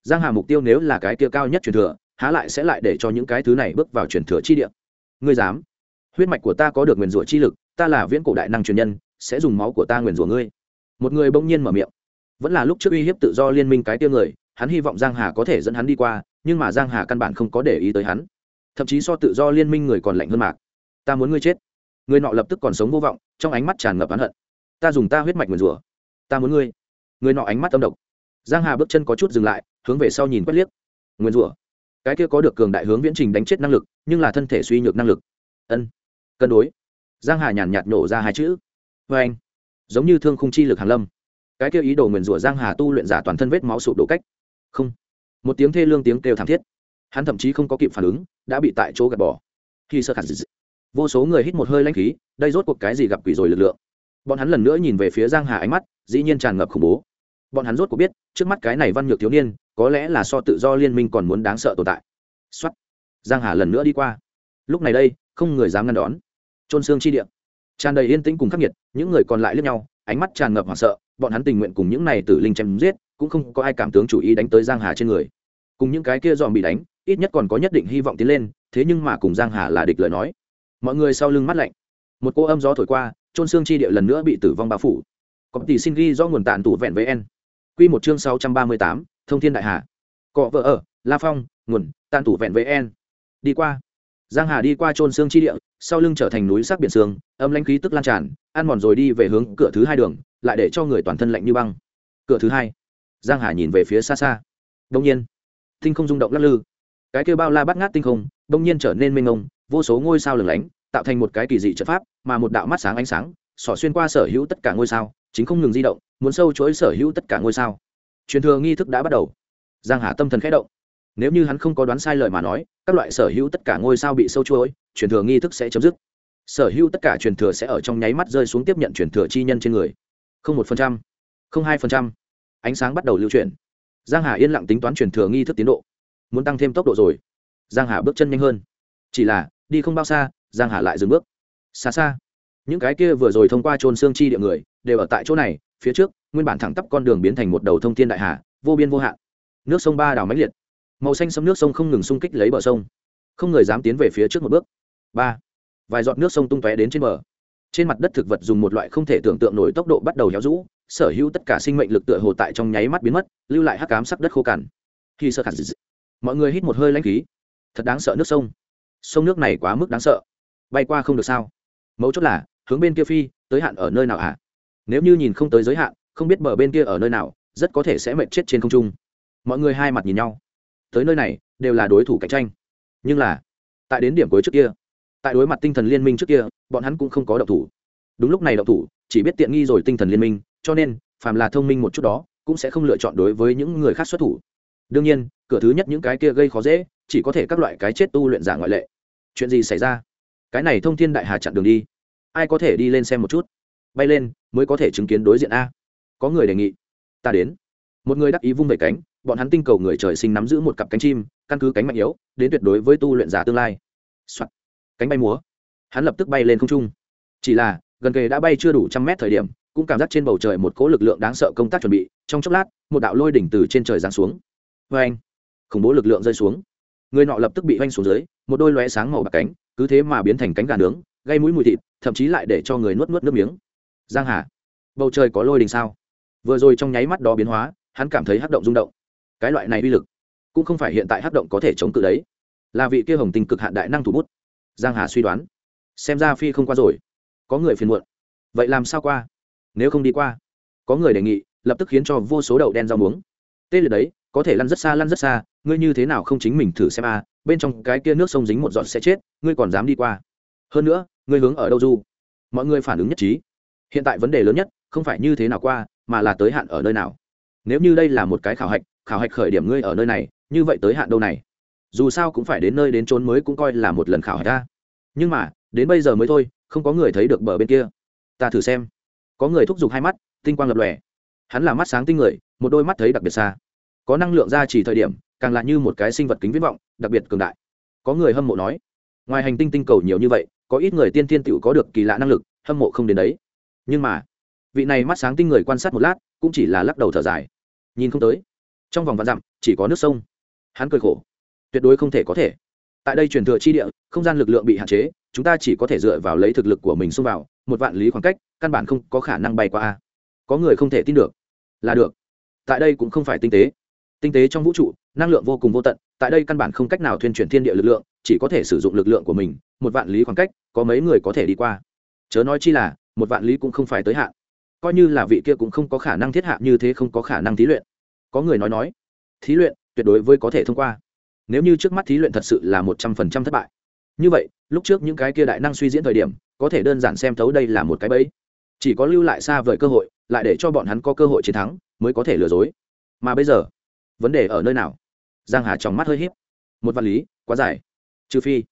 [SPEAKER 1] Giang hà mục tiêu nếu là cái kia cao nhất truyền thừa há lại sẽ lại để cho những cái thứ này bước vào truyền thừa chi địa. Ngươi dám? Huyết mạch của ta có được nguyền rủa chi lực, ta là viễn cổ đại năng truyền nhân, sẽ dùng máu của ta nguyền rủa ngươi. Một người bỗng nhiên mở miệng. Vẫn là lúc trước uy hiếp tự do liên minh cái tiêu người, hắn hy vọng giang hà có thể dẫn hắn đi qua, nhưng mà giang hà căn bản không có để ý tới hắn. Thậm chí so tự do liên minh người còn lạnh hơn mạc ta muốn ngươi chết. Người nọ lập tức còn sống vô vọng, trong ánh mắt tràn ngập oán hận. Ta dùng ta huyết mạch nguyền rủa. Ta muốn ngươi. Người nọ ánh mắt âm độc. Giang hà bước chân có chút dừng lại, hướng về sau nhìn quét liếc. Nguyên rủa cái kia có được cường đại hướng viễn trình đánh chết năng lực, nhưng là thân thể suy nhược năng lực. Ân, cân đối. Giang hà nhàn nhạt nổ ra hai chữ. Vê anh, giống như thương khung chi lực hàn lâm. Cái kia ý đồ nguyền rủa giang hà tu luyện giả toàn thân vết máu sụp đổ cách. Không. Một tiếng thê lương tiếng kêu thảm thiết. Hắn thậm chí không có kịp phản ứng, đã bị tại chỗ gạt bỏ. Khi sơ khả dị, vô số người hít một hơi lãnh khí, đây rốt cuộc cái gì gặp quỷ rồi lực lượng. Bọn hắn lần nữa nhìn về phía giang hà ánh mắt, dĩ nhiên tràn ngập khủng bố. Bọn hắn rốt cuộc biết, trước mắt cái này văn nhược thiếu niên có lẽ là so tự do liên minh còn muốn đáng sợ tồn tại. Xuất giang hà lần nữa đi qua. Lúc này đây, không người dám ngăn đón. Trôn xương chi địa. Tràn đầy yên tĩnh cùng khắc nghiệt, những người còn lại lướt nhau, ánh mắt tràn ngập hoảng sợ, bọn hắn tình nguyện cùng những này tử linh chém giết, cũng không có ai cảm tướng chủ ý đánh tới giang hà trên người. Cùng những cái kia dòm bị đánh, ít nhất còn có nhất định hy vọng tiến lên, thế nhưng mà cùng giang hà là địch lời nói. Mọi người sau lưng mắt lạnh. Một cô âm gió thổi qua trôn xương chi địa lần nữa bị tử vong bao phủ. Có tỷ xin ghi do nguồn tàn tủ vẹn với en quy một chương sáu trăm ba mươi tám thông thiên đại hà. Cọ vợ ở, la phong, nguồn, tàn tủ vẹn với en. Đi qua. Giang hà đi qua trôn xương chi địa, sau lưng trở thành núi sắc biển sương, âm lãnh khí tức lan tràn, ăn mòn rồi đi về hướng cửa thứ hai đường, lại để cho người toàn thân lạnh như băng. Cửa thứ hai. Giang hà nhìn về phía xa xa. Đông nhiên, tinh không rung động lắc lư. Cái kêu bao la bắt ngát tinh không, đông nhiên trở nên mênh mông, vô số ngôi sao lửng lánh, tạo thành một cái kỳ dị trận pháp, mà một đạo mắt sáng ánh sáng, xỏ xuyên qua sở hữu tất cả ngôi sao, chính không ngừng di động, muốn sâu chuỗi sở hữu tất cả ngôi sao truyền thừa nghi thức đã bắt đầu. Giang hà tâm thần khẽ động. Nếu như hắn không có đoán sai lời mà nói, các loại sở hữu tất cả ngôi sao bị sâu chuối truyền thừa nghi thức sẽ chấm dứt. Sở hữu tất cả truyền thừa sẽ ở trong nháy mắt rơi xuống tiếp nhận truyền thừa chi nhân trên người. Không một phần trăm, không hai phần trăm. Ánh sáng bắt đầu lưu chuyển. Giang hà yên lặng tính toán truyền thừa nghi thức tiến độ. Muốn tăng thêm tốc độ rồi. Giang hà bước chân nhanh hơn. Chỉ là, đi không bao xa, giang hà lại dừng bước. Xa xa. Những cái kia vừa rồi thông qua trôn xương chi địa người, đều ở tại chỗ này, phía trước nguyên bản thẳng tắp con đường biến thành một đầu thông thiên đại hà, vô biên vô hạn. Nước sông ba đảo mãnh liệt. Màu xanh sấm nước sông không ngừng xung kích lấy bờ sông. Không người dám tiến về phía trước một bước. Ba. Vài giọt nước sông tung tóe đến trên bờ. Trên mặt đất thực vật dùng một loại không thể tưởng tượng nổi tốc độ bắt đầu héo rũ, sở hữu tất cả sinh mệnh lực tựa hồ tại trong nháy mắt biến mất, lưu lại hắc cám sắc đất khô cằn. Khi sơ khẳng mọi người hít một hơi lãnh khí. Thật đáng sợ nước sông. Sông nước này quá mức đáng sợ. Bay qua không được sao? Mấu chốt là, hướng bên kia phi, tới hạn ở nơi nào hả? Nếu như nhìn không tới giới hạn không biết bờ bên kia ở nơi nào, rất có thể sẽ mệt chết trên không trung. Mọi người hai mặt nhìn nhau. Tới nơi này, đều là đối thủ cạnh tranh. Nhưng là, tại đến điểm cuối trước kia, tại đối mặt tinh thần liên minh trước kia, bọn hắn cũng không có động thủ. Đúng lúc này động thủ, chỉ biết tiện nghi rồi tinh thần liên minh, cho nên, phàm là thông minh một chút đó, cũng sẽ không lựa chọn đối với những người khác xuất thủ. Đương nhiên, cửa thứ nhất những cái kia gây khó dễ, chỉ có thể các loại cái chết tu luyện giả ngoại lệ. Chuyện gì xảy ra? Cái này thông thiên đại hà chặn đường đi. Ai có thể đi lên xem một chút? Bay lên, mới có thể chứng kiến đối diện a có người đề nghị. Ta đến. Một người đắc ý vung về cánh, bọn hắn tinh cầu người trời sinh nắm giữ một cặp cánh chim, căn cứ cánh mạnh yếu, đến tuyệt đối với tu luyện giả tương lai、Soạn. cánh bay múa. Hắn lập tức bay lên không trung. Chỉ là, gần kề đã bay chưa đủ trăm mét thời điểm, cũng cảm giác trên bầu trời một cỗ lực lượng đáng sợ công tác chuẩn bị, trong chốc lát, một đạo lôi đỉnh từ trên trời giáng xuống. Vê anh, khủng bố lực lượng rơi xuống. Người nọ lập tức bị oanh xuống dưới, một đôi lóe sáng màu bạc cánh, cứ thế mà biến thành cánh gà nướng, gây mũi mùi thịt, thậm chí lại để cho người nuốt nuốt nước miếng. Giang hà, bầu trời có lôi đình sao? Vừa rồi trong nháy mắt đó biến hóa, hắn cảm thấy hắc động rung động. Cái loại này uy lực, cũng không phải hiện tại hắc động có thể chống cự đấy. Là vị kia hồng tinh cực hạn đại năng thủ bút. Giang hà suy đoán. Xem ra phi không qua rồi. Có người phiền muộn. Vậy làm sao qua? Nếu không đi qua, có người đề nghị, lập tức khiến cho vô số đậu đen rau muống. Tê liệt đấy, có thể lăn rất xa, lăn rất xa. Ngươi như thế nào không chính mình thử xem a bên trong cái kia nước sông dính một giọt sẽ chết, ngươi còn dám đi qua. Hơn nữa, ngươi hướng ở đâu du? Mọi người phản ứng nhất trí. Hiện tại vấn đề lớn nhất, không phải như thế nào qua mà là tới hạn ở nơi nào? Nếu như đây là một cái khảo hạch khảo hạch khởi điểm ngươi ở nơi này, như vậy tới hạn đâu này? Dù sao cũng phải đến nơi đến trốn mới cũng coi là một lần khảo hạch ta. Nhưng mà, đến bây giờ mới thôi, không có người thấy được bờ bên kia. Ta thử xem. Có người thúc giục hai mắt, tinh quang lập lòe. Hắn là mắt sáng tinh người, một đôi mắt thấy đặc biệt xa. Có năng lượng ra chỉ thời điểm, càng là như một cái sinh vật kính viết vọng, đặc biệt cường đại. Có người hâm mộ nói, ngoài hành tinh tinh cầu nhiều như vậy, có ít người tiên tiên tựu có được kỳ lạ năng lực, hâm mộ không đến đấy. Nhưng mà vị này mắt sáng tinh người quan sát một lát, cũng chỉ là lắc đầu thở dài. Nhìn không tới. Trong vòng vạn dặm, chỉ có nước sông. Hắn cười khổ. Tuyệt đối không thể có thể. Tại đây truyền thừa chi địa, không gian lực lượng bị hạn chế, chúng ta chỉ có thể dựa vào lấy thực lực của mình xông vào, một vạn lý khoảng cách, căn bản không có khả năng bay qua a. Có người không thể tin được. Là được. Tại đây cũng không phải tinh tế. Tinh tế trong vũ trụ, năng lượng vô cùng vô tận, tại đây căn bản không cách nào thuyên chuyển thiên địa lực lượng, chỉ có thể sử dụng lực lượng của mình, một vạn lý khoảng cách, có mấy người có thể đi qua. Chớ nói chi là, một vạn lý cũng không phải tới hạn coi như là vị kia cũng không có khả năng thiết hạ như thế không có khả năng thí luyện. Có người nói nói, thí luyện tuyệt đối với có thể thông qua. Nếu như trước mắt thí luyện thật sự là một trăm phần trăm thất bại. Như vậy, lúc trước những cái kia đại năng suy diễn thời điểm, có thể đơn giản xem thấu đây là một cái bẫy. Chỉ có lưu lại xa vời cơ hội, lại để cho bọn hắn có cơ hội chiến thắng, mới có thể lừa dối. Mà bây giờ, vấn đề ở nơi nào? Giang hà trong mắt hơi híp. một vật lý, quá dài. Trừ phi,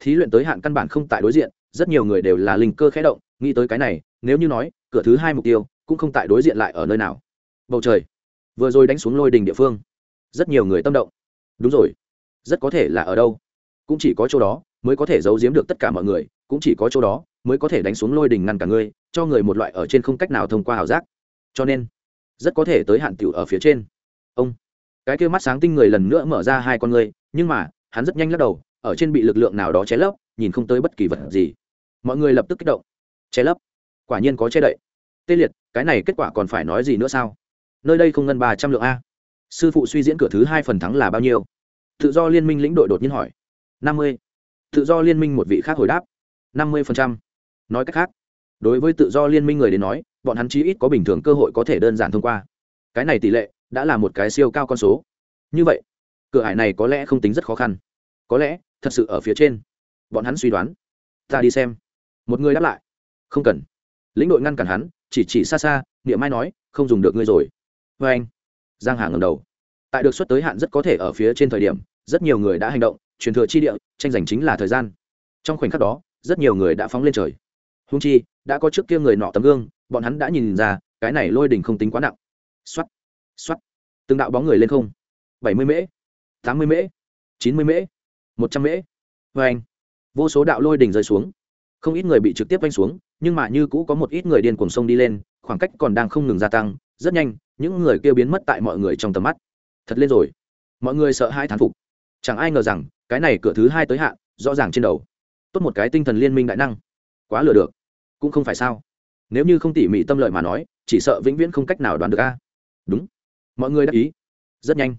[SPEAKER 1] thí luyện tới hạn căn bản không tại đối diện, rất nhiều người đều là linh cơ khẽ động, nghĩ tới cái này, nếu như nói cửa thứ hai mục tiêu cũng không tại đối diện lại ở nơi nào. Bầu trời vừa rồi đánh xuống lôi đình địa phương, rất nhiều người tâm động. Đúng rồi, rất có thể là ở đâu? Cũng chỉ có chỗ đó mới có thể giấu giếm được tất cả mọi người, cũng chỉ có chỗ đó mới có thể đánh xuống lôi đình ngăn cả ngươi, cho người một loại ở trên không cách nào thông qua ảo giác. Cho nên, rất có thể tới hạn tiểu ở phía trên. Ông, cái kêu mắt sáng tinh người lần nữa mở ra hai con ngươi, nhưng mà, hắn rất nhanh lắc đầu, ở trên bị lực lượng nào đó ché lấp, nhìn không tới bất kỳ vật gì. Mọi người lập tức kích động. Ché lấp quả nhiên có che đậy. Tê liệt, cái này kết quả còn phải nói gì nữa sao? Nơi đây không ngân ba trăm lượng a. Sư phụ suy diễn cửa thứ hai phần thắng là bao nhiêu? Tự do liên minh lĩnh đội đột nhiên hỏi. Năm mươi. Tự do liên minh một vị khác hồi đáp. Năm mươi nói cách khác, đối với tự do liên minh người đến nói, bọn hắn chí ít có bình thường cơ hội có thể đơn giản thông qua. Cái này tỷ lệ đã là một cái siêu cao con số. Như vậy, cửa hải này có lẽ không tính rất khó khăn. Có lẽ, thật sự ở phía trên. Bọn hắn suy đoán. Ta đi xem. Một người đáp lại. Không cần lĩnh đội ngăn cản hắn, chỉ chỉ xa xa, niệm mai nói, không dùng được ngươi rồi. Vê anh, giang hà ngầm đầu. Tại được xuất tới hạn rất có thể ở phía trên thời điểm, rất nhiều người đã hành động, truyền thừa chi địa, tranh giành chính là thời gian. Trong khoảnh khắc đó, rất nhiều người đã phóng lên trời. Húng chi, đã có trước kia người nọ tấm gương, bọn hắn đã nhìn ra, cái này lôi đỉnh không tính quá nặng. X o á t x o á t từng đạo bóng người lên không. Bảy mươi mễ, tám mươi mễ, chín mươi mễ, một trăm mễ. Vê anh, vô số đạo lôi đỉnh rơi xuống. Không ít người bị trực tiếp vanh xuống nhưng mà như cũ có một ít người điên cuồng sông đi lên, khoảng cách còn đang không ngừng gia tăng, rất nhanh, những người kia biến mất tại mọi người trong tầm mắt. Thật lên rồi. Mọi người sợ hai thán phục. Chẳng ai ngờ rằng, cái này cửa thứ hai tới hạn rõ ràng trên đầu. Tốt một cái tinh thần liên minh đại năng. Quá lừa được. Cũng không phải sao. Nếu như không tỉ mỉ tâm lợi mà nói, chỉ sợ vĩnh viễn không cách nào đoán được a. Đúng. Mọi người đã ý. Rất nhanh.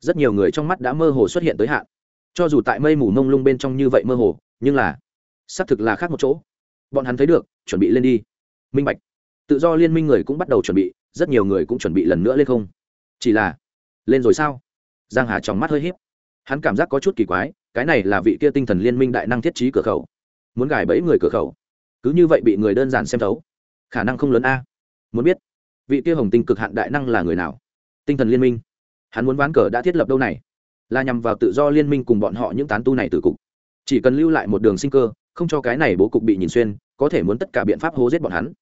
[SPEAKER 1] Rất nhiều người trong mắt đã mơ hồ xuất hiện tới hạn. Cho dù tại mây mù mông lung bên trong như vậy mơ hồ, nhưng là, xác thực là khác một chỗ bọn hắn thấy được, chuẩn bị lên đi. Minh bạch. Tự do liên minh người cũng bắt đầu chuẩn bị, rất nhiều người cũng chuẩn bị lần nữa lên không. Chỉ là, lên rồi sao? Giang hà trong mắt hơi hiếp hắn cảm giác có chút kỳ quái, cái này là vị kia tinh thần liên minh đại năng thiết trí cửa khẩu. Muốn gài bẫy người cửa khẩu. Cứ như vậy bị người đơn giản xem thấu. Khả năng không lớn a. Muốn biết, vị kia hồng tinh cực hạn đại năng là người nào? Tinh thần liên minh. Hắn muốn ván cờ đã thiết lập đâu này? Là nhằm vào tự do liên minh cùng bọn họ những tán tu này từ cục. Chỉ cần lưu lại một đường sinh cơ không cho cái này bố cục bị nhìn xuyên, có thể muốn tất cả biện pháp hố giết bọn hắn.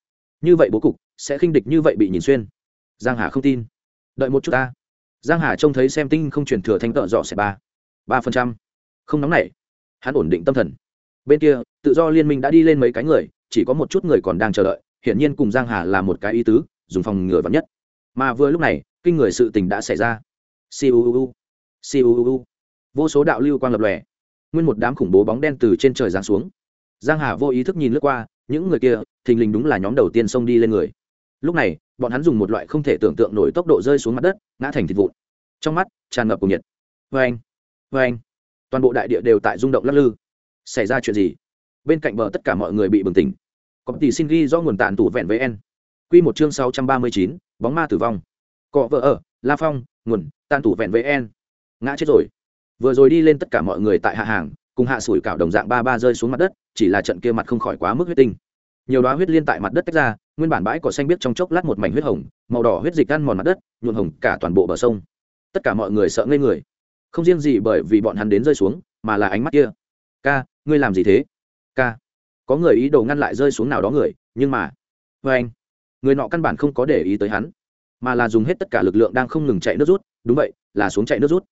[SPEAKER 1] Như vậy bố cục sẽ khinh địch như vậy bị nhìn xuyên. Giang hà không tin. Đợi một chút ta. Giang hà trông thấy xem tinh không truyền thừa thanh tợ dọ sẽ ba. ba phần trăm. Không nóng nảy. Hắn ổn định tâm thần. Bên kia, tự do liên minh đã đi lên mấy cái người, chỉ có một chút người còn đang chờ đợi, hiển nhiên cùng giang hà là một cái ý tứ, dùng phòng ngừa vắn nhất. Mà vừa lúc này, kinh người sự tình đã xảy ra. Siêu siêu vô số đạo lưu quang lập lòe. Nguyên một đám khủng bố bóng đen từ trên trời giáng xuống giang hà vô ý thức nhìn lướt qua, những người kia, thình lình đúng là nhóm đầu tiên xông đi lên người. Lúc này, bọn hắn dùng một loại không thể tưởng tượng nổi tốc độ rơi xuống mặt đất, ngã thành thịt vụn. Trong mắt, tràn ngập cùng nhiệt. Vê anh vê anh toàn bộ đại địa đều tại rung động lắc lư. Xảy ra chuyện gì? Bên cạnh bờ tất cả mọi người bị bừng tỉnh. Có tỷ xin ghi do nguồn tàn tủ vẹn với en q một chương sáu trăm ba mươi chín, bóng ma tử vong. Cọ vợ ở, la phong, nguồn, tàn tủ vẹn với en ngã chết rồi. Vừa rồi đi lên tất cả mọi người tại hạ hàng cùng hạ sủi cảo đồng dạng ba ba rơi xuống mặt đất, chỉ là trận kia mặt không khỏi quá mức huyết tinh. Nhiều đoá huyết liên tại mặt đất tách ra, nguyên bản bãi cỏ xanh biết trong chốc lát một mảnh huyết hồng, màu đỏ huyết dịch ăn mòn mặt đất, nhuộm hồng cả toàn bộ bờ sông. Tất cả mọi người sợ ngây người. Không riêng gì bởi vì bọn hắn đến rơi xuống, mà là ánh mắt kia. Ca, ngươi làm gì thế? Ca. Có người ý đồ ngăn lại rơi xuống nào đó người, nhưng mà vê anh. Người nọ căn bản không có để ý tới hắn, mà là dùng hết tất cả lực lượng đang không ngừng chạy nước rút. Đúng vậy, là xuống chạy nước rút.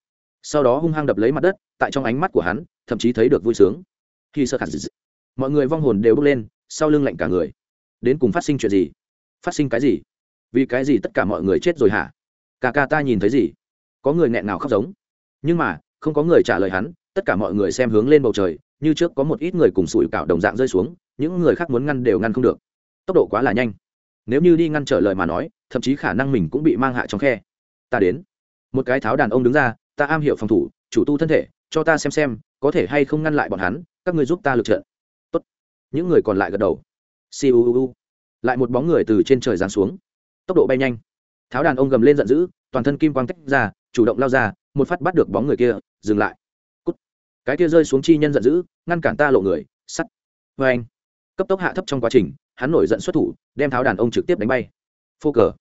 [SPEAKER 1] Sau đó hung hăng đập lấy mặt đất, tại trong ánh mắt của hắn thậm chí thấy được vui sướng. Khi sơ khẳng mọi người vong hồn đều bước lên, sau lưng lạnh cả người. Đến cùng phát sinh chuyện gì? Phát sinh cái gì? Vì cái gì tất cả mọi người chết rồi hả? Cả ca ta nhìn thấy gì? Có người nghẹn nào khóc giống. Nhưng mà, không có người trả lời hắn, tất cả mọi người xem hướng lên bầu trời, như trước có một ít người cùng sủi cảo đồng dạng rơi xuống, những người khác muốn ngăn đều ngăn không được. Tốc độ quá là nhanh. Nếu như đi ngăn trở lời mà nói, thậm chí khả năng mình cũng bị mang hạ trong khe. Ta đến. Một cái tháo đàn ông đứng ra, ta am hiểu phòng thủ, chủ tu thân thể cho ta xem xem, có thể hay không ngăn lại bọn hắn, các người giúp ta lực trận. Tốt. Những người còn lại gật đầu. Siêu lại một bóng người từ trên trời giáng xuống. Tốc độ bay nhanh. Tháo đàn ông gầm lên giận dữ, toàn thân kim quang tách ra, chủ động lao ra, một phát bắt được bóng người kia, dừng lại. Cút. cái kia rơi xuống chi nhân giận dữ, ngăn cản ta lộ người, sắt. Vê anh cấp tốc hạ thấp trong quá trình, hắn nổi giận xuất thủ, đem tháo đàn ông trực tiếp đánh bay. Phô cờ.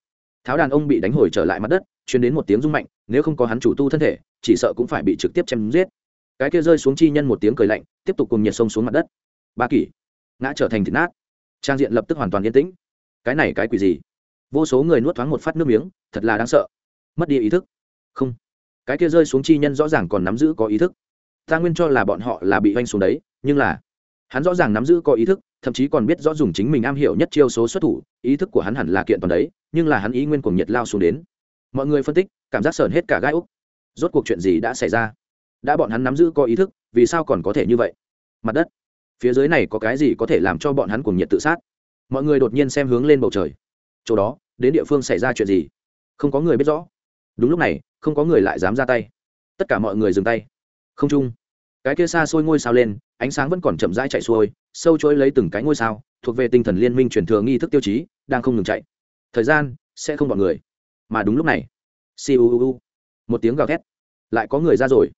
[SPEAKER 1] Tháo đàn ông bị đánh hồi trở lại mặt đất chuyển đến một tiếng rung mạnh, nếu không có hắn chủ tu thân thể, chỉ sợ cũng phải bị trực tiếp chém giết. Cái kia rơi xuống chi nhân một tiếng cười lạnh, tiếp tục cùng nhiệt sông xuống mặt đất. Ba kỷ, ngã trở thành thịt nát. Trang diện lập tức hoàn toàn yên tĩnh. Cái này cái quỷ gì? Vô số người nuốt thoáng một phát nước miếng, thật là đáng sợ. Mất đi ý thức. Không. Cái kia rơi xuống chi nhân rõ ràng còn nắm giữ có ý thức. Ta nguyên cho là bọn họ là bị oanh xuống đấy, nhưng là hắn rõ ràng nắm giữ có ý thức, thậm chí còn biết rõ dùng chính mình am hiểu nhất chiêu số xuất thủ, ý thức của hắn hẳn là kiện toàn đấy, nhưng là hắn ý nguyên cuồng nhiệt lao xuống đến mọi người phân tích, cảm giác sờn hết cả gai úc. Rốt cuộc chuyện gì đã xảy ra? Đã bọn hắn nắm giữ có ý thức, vì sao còn có thể như vậy? Mặt đất. Phía dưới này có cái gì có thể làm cho bọn hắn cùng nhiệt tự sát? Mọi người đột nhiên xem hướng lên bầu trời. Chỗ đó, đến địa phương xảy ra chuyện gì? Không có người biết rõ. Đúng lúc này, không có người lại dám ra tay. Tất cả mọi người dừng tay. Không chung. Cái kia xa xôi ngôi sao lên, ánh sáng vẫn còn chậm rãi chạy xuôi, sâu trôi lấy từng cái ngôi sao, thuộc về tinh thần liên minh truyền thừa nghi thức tiêu chí, đang không ngừng chạy. Thời gian, sẽ không bọn người mà đúng lúc này siêu một tiếng gào thét, lại có người ra rồi.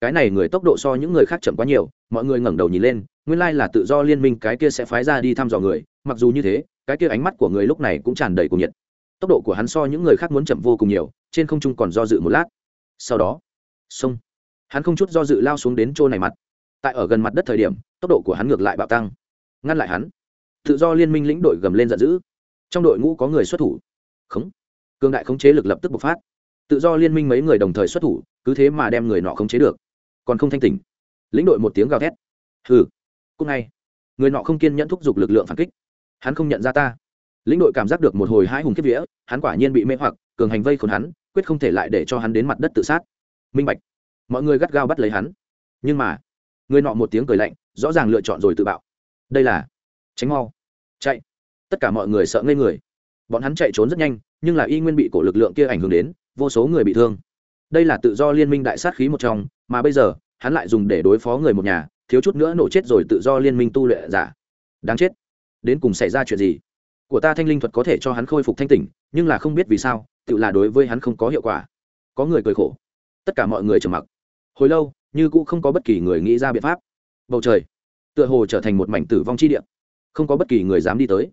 [SPEAKER 1] Cái này người tốc độ so những người khác chậm quá nhiều, mọi người ngẩng đầu nhìn lên, nguyên lai là tự do liên minh cái kia sẽ phái ra đi thăm dò người, mặc dù như thế, cái kia ánh mắt của người lúc này cũng tràn đầy cuồng nhiệt. Tốc độ của hắn so những người khác muốn chậm vô cùng nhiều, trên không trung còn do dự một lát. Sau đó, xông. Hắn không chút do dự lao xuống đến chỗ này mặt. Tại ở gần mặt đất thời điểm, tốc độ của hắn ngược lại bạo tăng. Ngăn lại hắn. Tự do liên minh lĩnh đội gầm lên giận dữ. Trong đội ngũ có người xuất thủ. Khống cương đại khống chế lực lập tức bộc phát. Tự do liên minh mấy người đồng thời xuất thủ, cứ thế mà đem người nọ khống chế được. Còn không thanh tỉnh. Lĩnh đội một tiếng gào thét. Hừ cúc ngay. Người nọ không kiên nhẫn thúc giục lực lượng phản kích. Hắn không nhận ra ta. Lĩnh đội cảm giác được một hồi hai hùng kiếp vía, hắn quả nhiên bị mê hoặc, cường hành vây khốn hắn, quyết không thể lại để cho hắn đến mặt đất tự sát. Minh bạch. Mọi người gắt gao bắt lấy hắn. Nhưng mà, người nọ một tiếng cười lạnh, rõ ràng lựa chọn rồi tự bạo. Đây là, tránh mau. Chạy. Tất cả mọi người sợ ngây người. Bọn hắn chạy trốn rất nhanh nhưng là y nguyên bị cổ lực lượng kia ảnh hưởng đến, vô số người bị thương. Đây là tự do liên minh đại sát khí một trong, mà bây giờ, hắn lại dùng để đối phó người một nhà, thiếu chút nữa nổ chết rồi tự do liên minh tu luyện giả. Đáng chết. Đến cùng xảy ra chuyện gì? Của ta thanh linh thuật có thể cho hắn khôi phục thanh tỉnh, nhưng là không biết vì sao, tự là đối với hắn không có hiệu quả. Có người cười khổ. Tất cả mọi người trầm mặc. Hồi lâu, như cũng không có bất kỳ người nghĩ ra biện pháp. Bầu trời, tựa hồ trở thành một mảnh tử vong chi địa. Không có bất kỳ người dám đi tới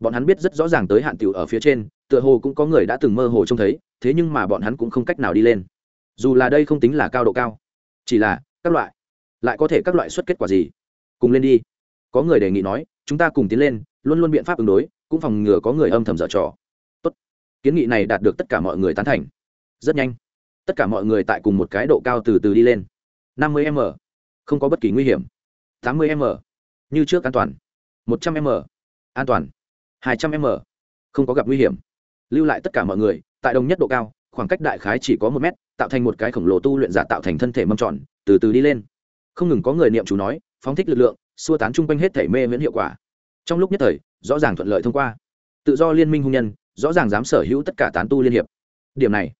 [SPEAKER 1] bọn hắn biết rất rõ ràng tới hạn tiểu ở phía trên, tựa hồ cũng có người đã từng mơ hồ trông thấy, thế nhưng mà bọn hắn cũng không cách nào đi lên. Dù là đây không tính là cao độ cao, chỉ là các loại, lại có thể các loại xuất kết quả gì? Cùng lên đi. Có người đề nghị nói, chúng ta cùng tiến lên, luôn luôn biện pháp ứng đối, cũng phòng ngừa có người âm thầm dở trò. Tốt. Kiến nghị này đạt được tất cả mọi người tán thành. Rất nhanh. Tất cả mọi người tại cùng một cái độ cao từ từ đi lên. năm mươi m. Không có bất kỳ nguy hiểm. tám mươi m. Như trước an toàn. một trăm m. An toàn hai trăm m, không có gặp nguy hiểm. Lưu lại tất cả mọi người, tại đồng nhất độ cao, khoảng cách đại khái chỉ có một mét, tạo thành một cái khổng lồ tu luyện giả tạo thành thân thể mâm tròn, từ từ đi lên. Không ngừng có người niệm chú nói, phóng thích lực lượng, xua tán chung quanh hết thể mê miễn hiệu quả. Trong lúc nhất thời, rõ ràng thuận lợi thông qua. Tự do liên minh hung nhân, rõ ràng dám sở hữu tất cả tán tu liên hiệp. Điểm này,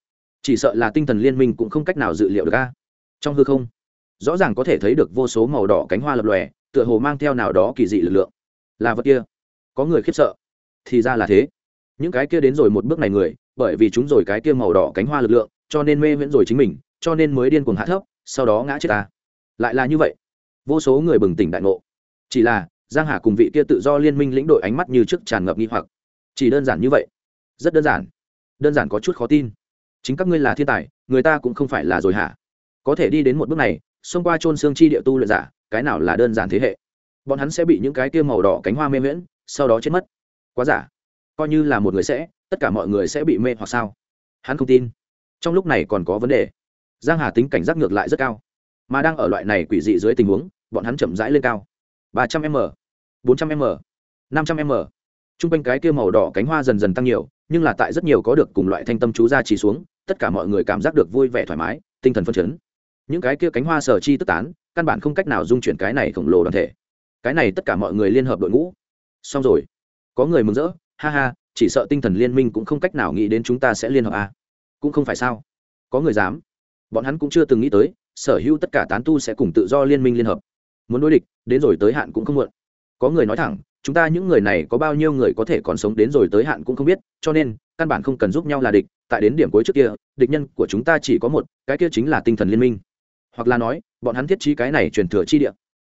[SPEAKER 1] chỉ sợ là tinh thần liên minh cũng không cách nào dự liệu được a. Trong hư không, rõ ràng có thể thấy được vô số màu đỏ cánh hoa lập lòe, tựa hồ mang theo nào đó kỳ dị lực lượng. Là vật kia, có người khiếp sợ thì ra là thế. Những cái kia đến rồi một bước này người, bởi vì chúng rồi cái kia màu đỏ cánh hoa lực lượng, cho nên mê viễn rồi chính mình, cho nên mới điên cuồng hạ thấp, sau đó ngã chết ta. Lại là như vậy. Vô số người bừng tỉnh đại ngộ. Chỉ là, giang hà cùng vị kia tự do liên minh lĩnh đội ánh mắt như trước tràn ngập nghi hoặc. Chỉ đơn giản như vậy. Rất đơn giản. Đơn giản có chút khó tin. Chính các ngươi là thiên tài, người ta cũng không phải là rồi hả? Có thể đi đến một bước này, xông qua trôn xương chi địa tu luyện giả, cái nào là đơn giản thế hệ? Bọn hắn sẽ bị những cái kia màu đỏ cánh hoa mê miễn sau đó chết mất quá giả. Coi như là một người sẽ, tất cả mọi người sẽ bị mê hoặc sao? Hắn không tin. Trong lúc này còn có vấn đề. Giang hà tính cảnh giác ngược lại rất cao. Mà đang ở loại này quỷ dị dưới tình huống, bọn hắn chậm rãi lên cao. ba trăm m, bốn trăm m, năm trăm m. T r u n g quanh cái kia màu đỏ cánh hoa dần dần tăng nhiều, nhưng là tại rất nhiều có được cùng loại thanh tâm chú ra chỉ xuống, tất cả mọi người cảm giác được vui vẻ thoải mái, tinh thần phân chấn. Những cái kia cánh hoa sở chi tức tán, căn bản không cách nào dung chuyển cái này khổng lồ đoàn thể. Cái này tất cả mọi người liên hợp đội ngũ. Xong rồi có người mừng rỡ, ha ha, chỉ sợ tinh thần liên minh cũng không cách nào nghĩ đến chúng ta sẽ liên hợp à. cũng không phải sao? Có người dám. Bọn hắn cũng chưa từng nghĩ tới, sở hữu tất cả tán tu sẽ cùng tự do liên minh liên hợp. Muốn đối địch, đến rồi tới hạn cũng không muộn. Có người nói thẳng, chúng ta những người này có bao nhiêu người có thể còn sống đến rồi tới hạn cũng không biết, cho nên, căn bản không cần giúp nhau là địch. Tại đến điểm cuối trước kia, địch nhân của chúng ta chỉ có một, cái kia chính là tinh thần liên minh. Hoặc là nói, bọn hắn thiết trí cái này truyền thừa chi địa.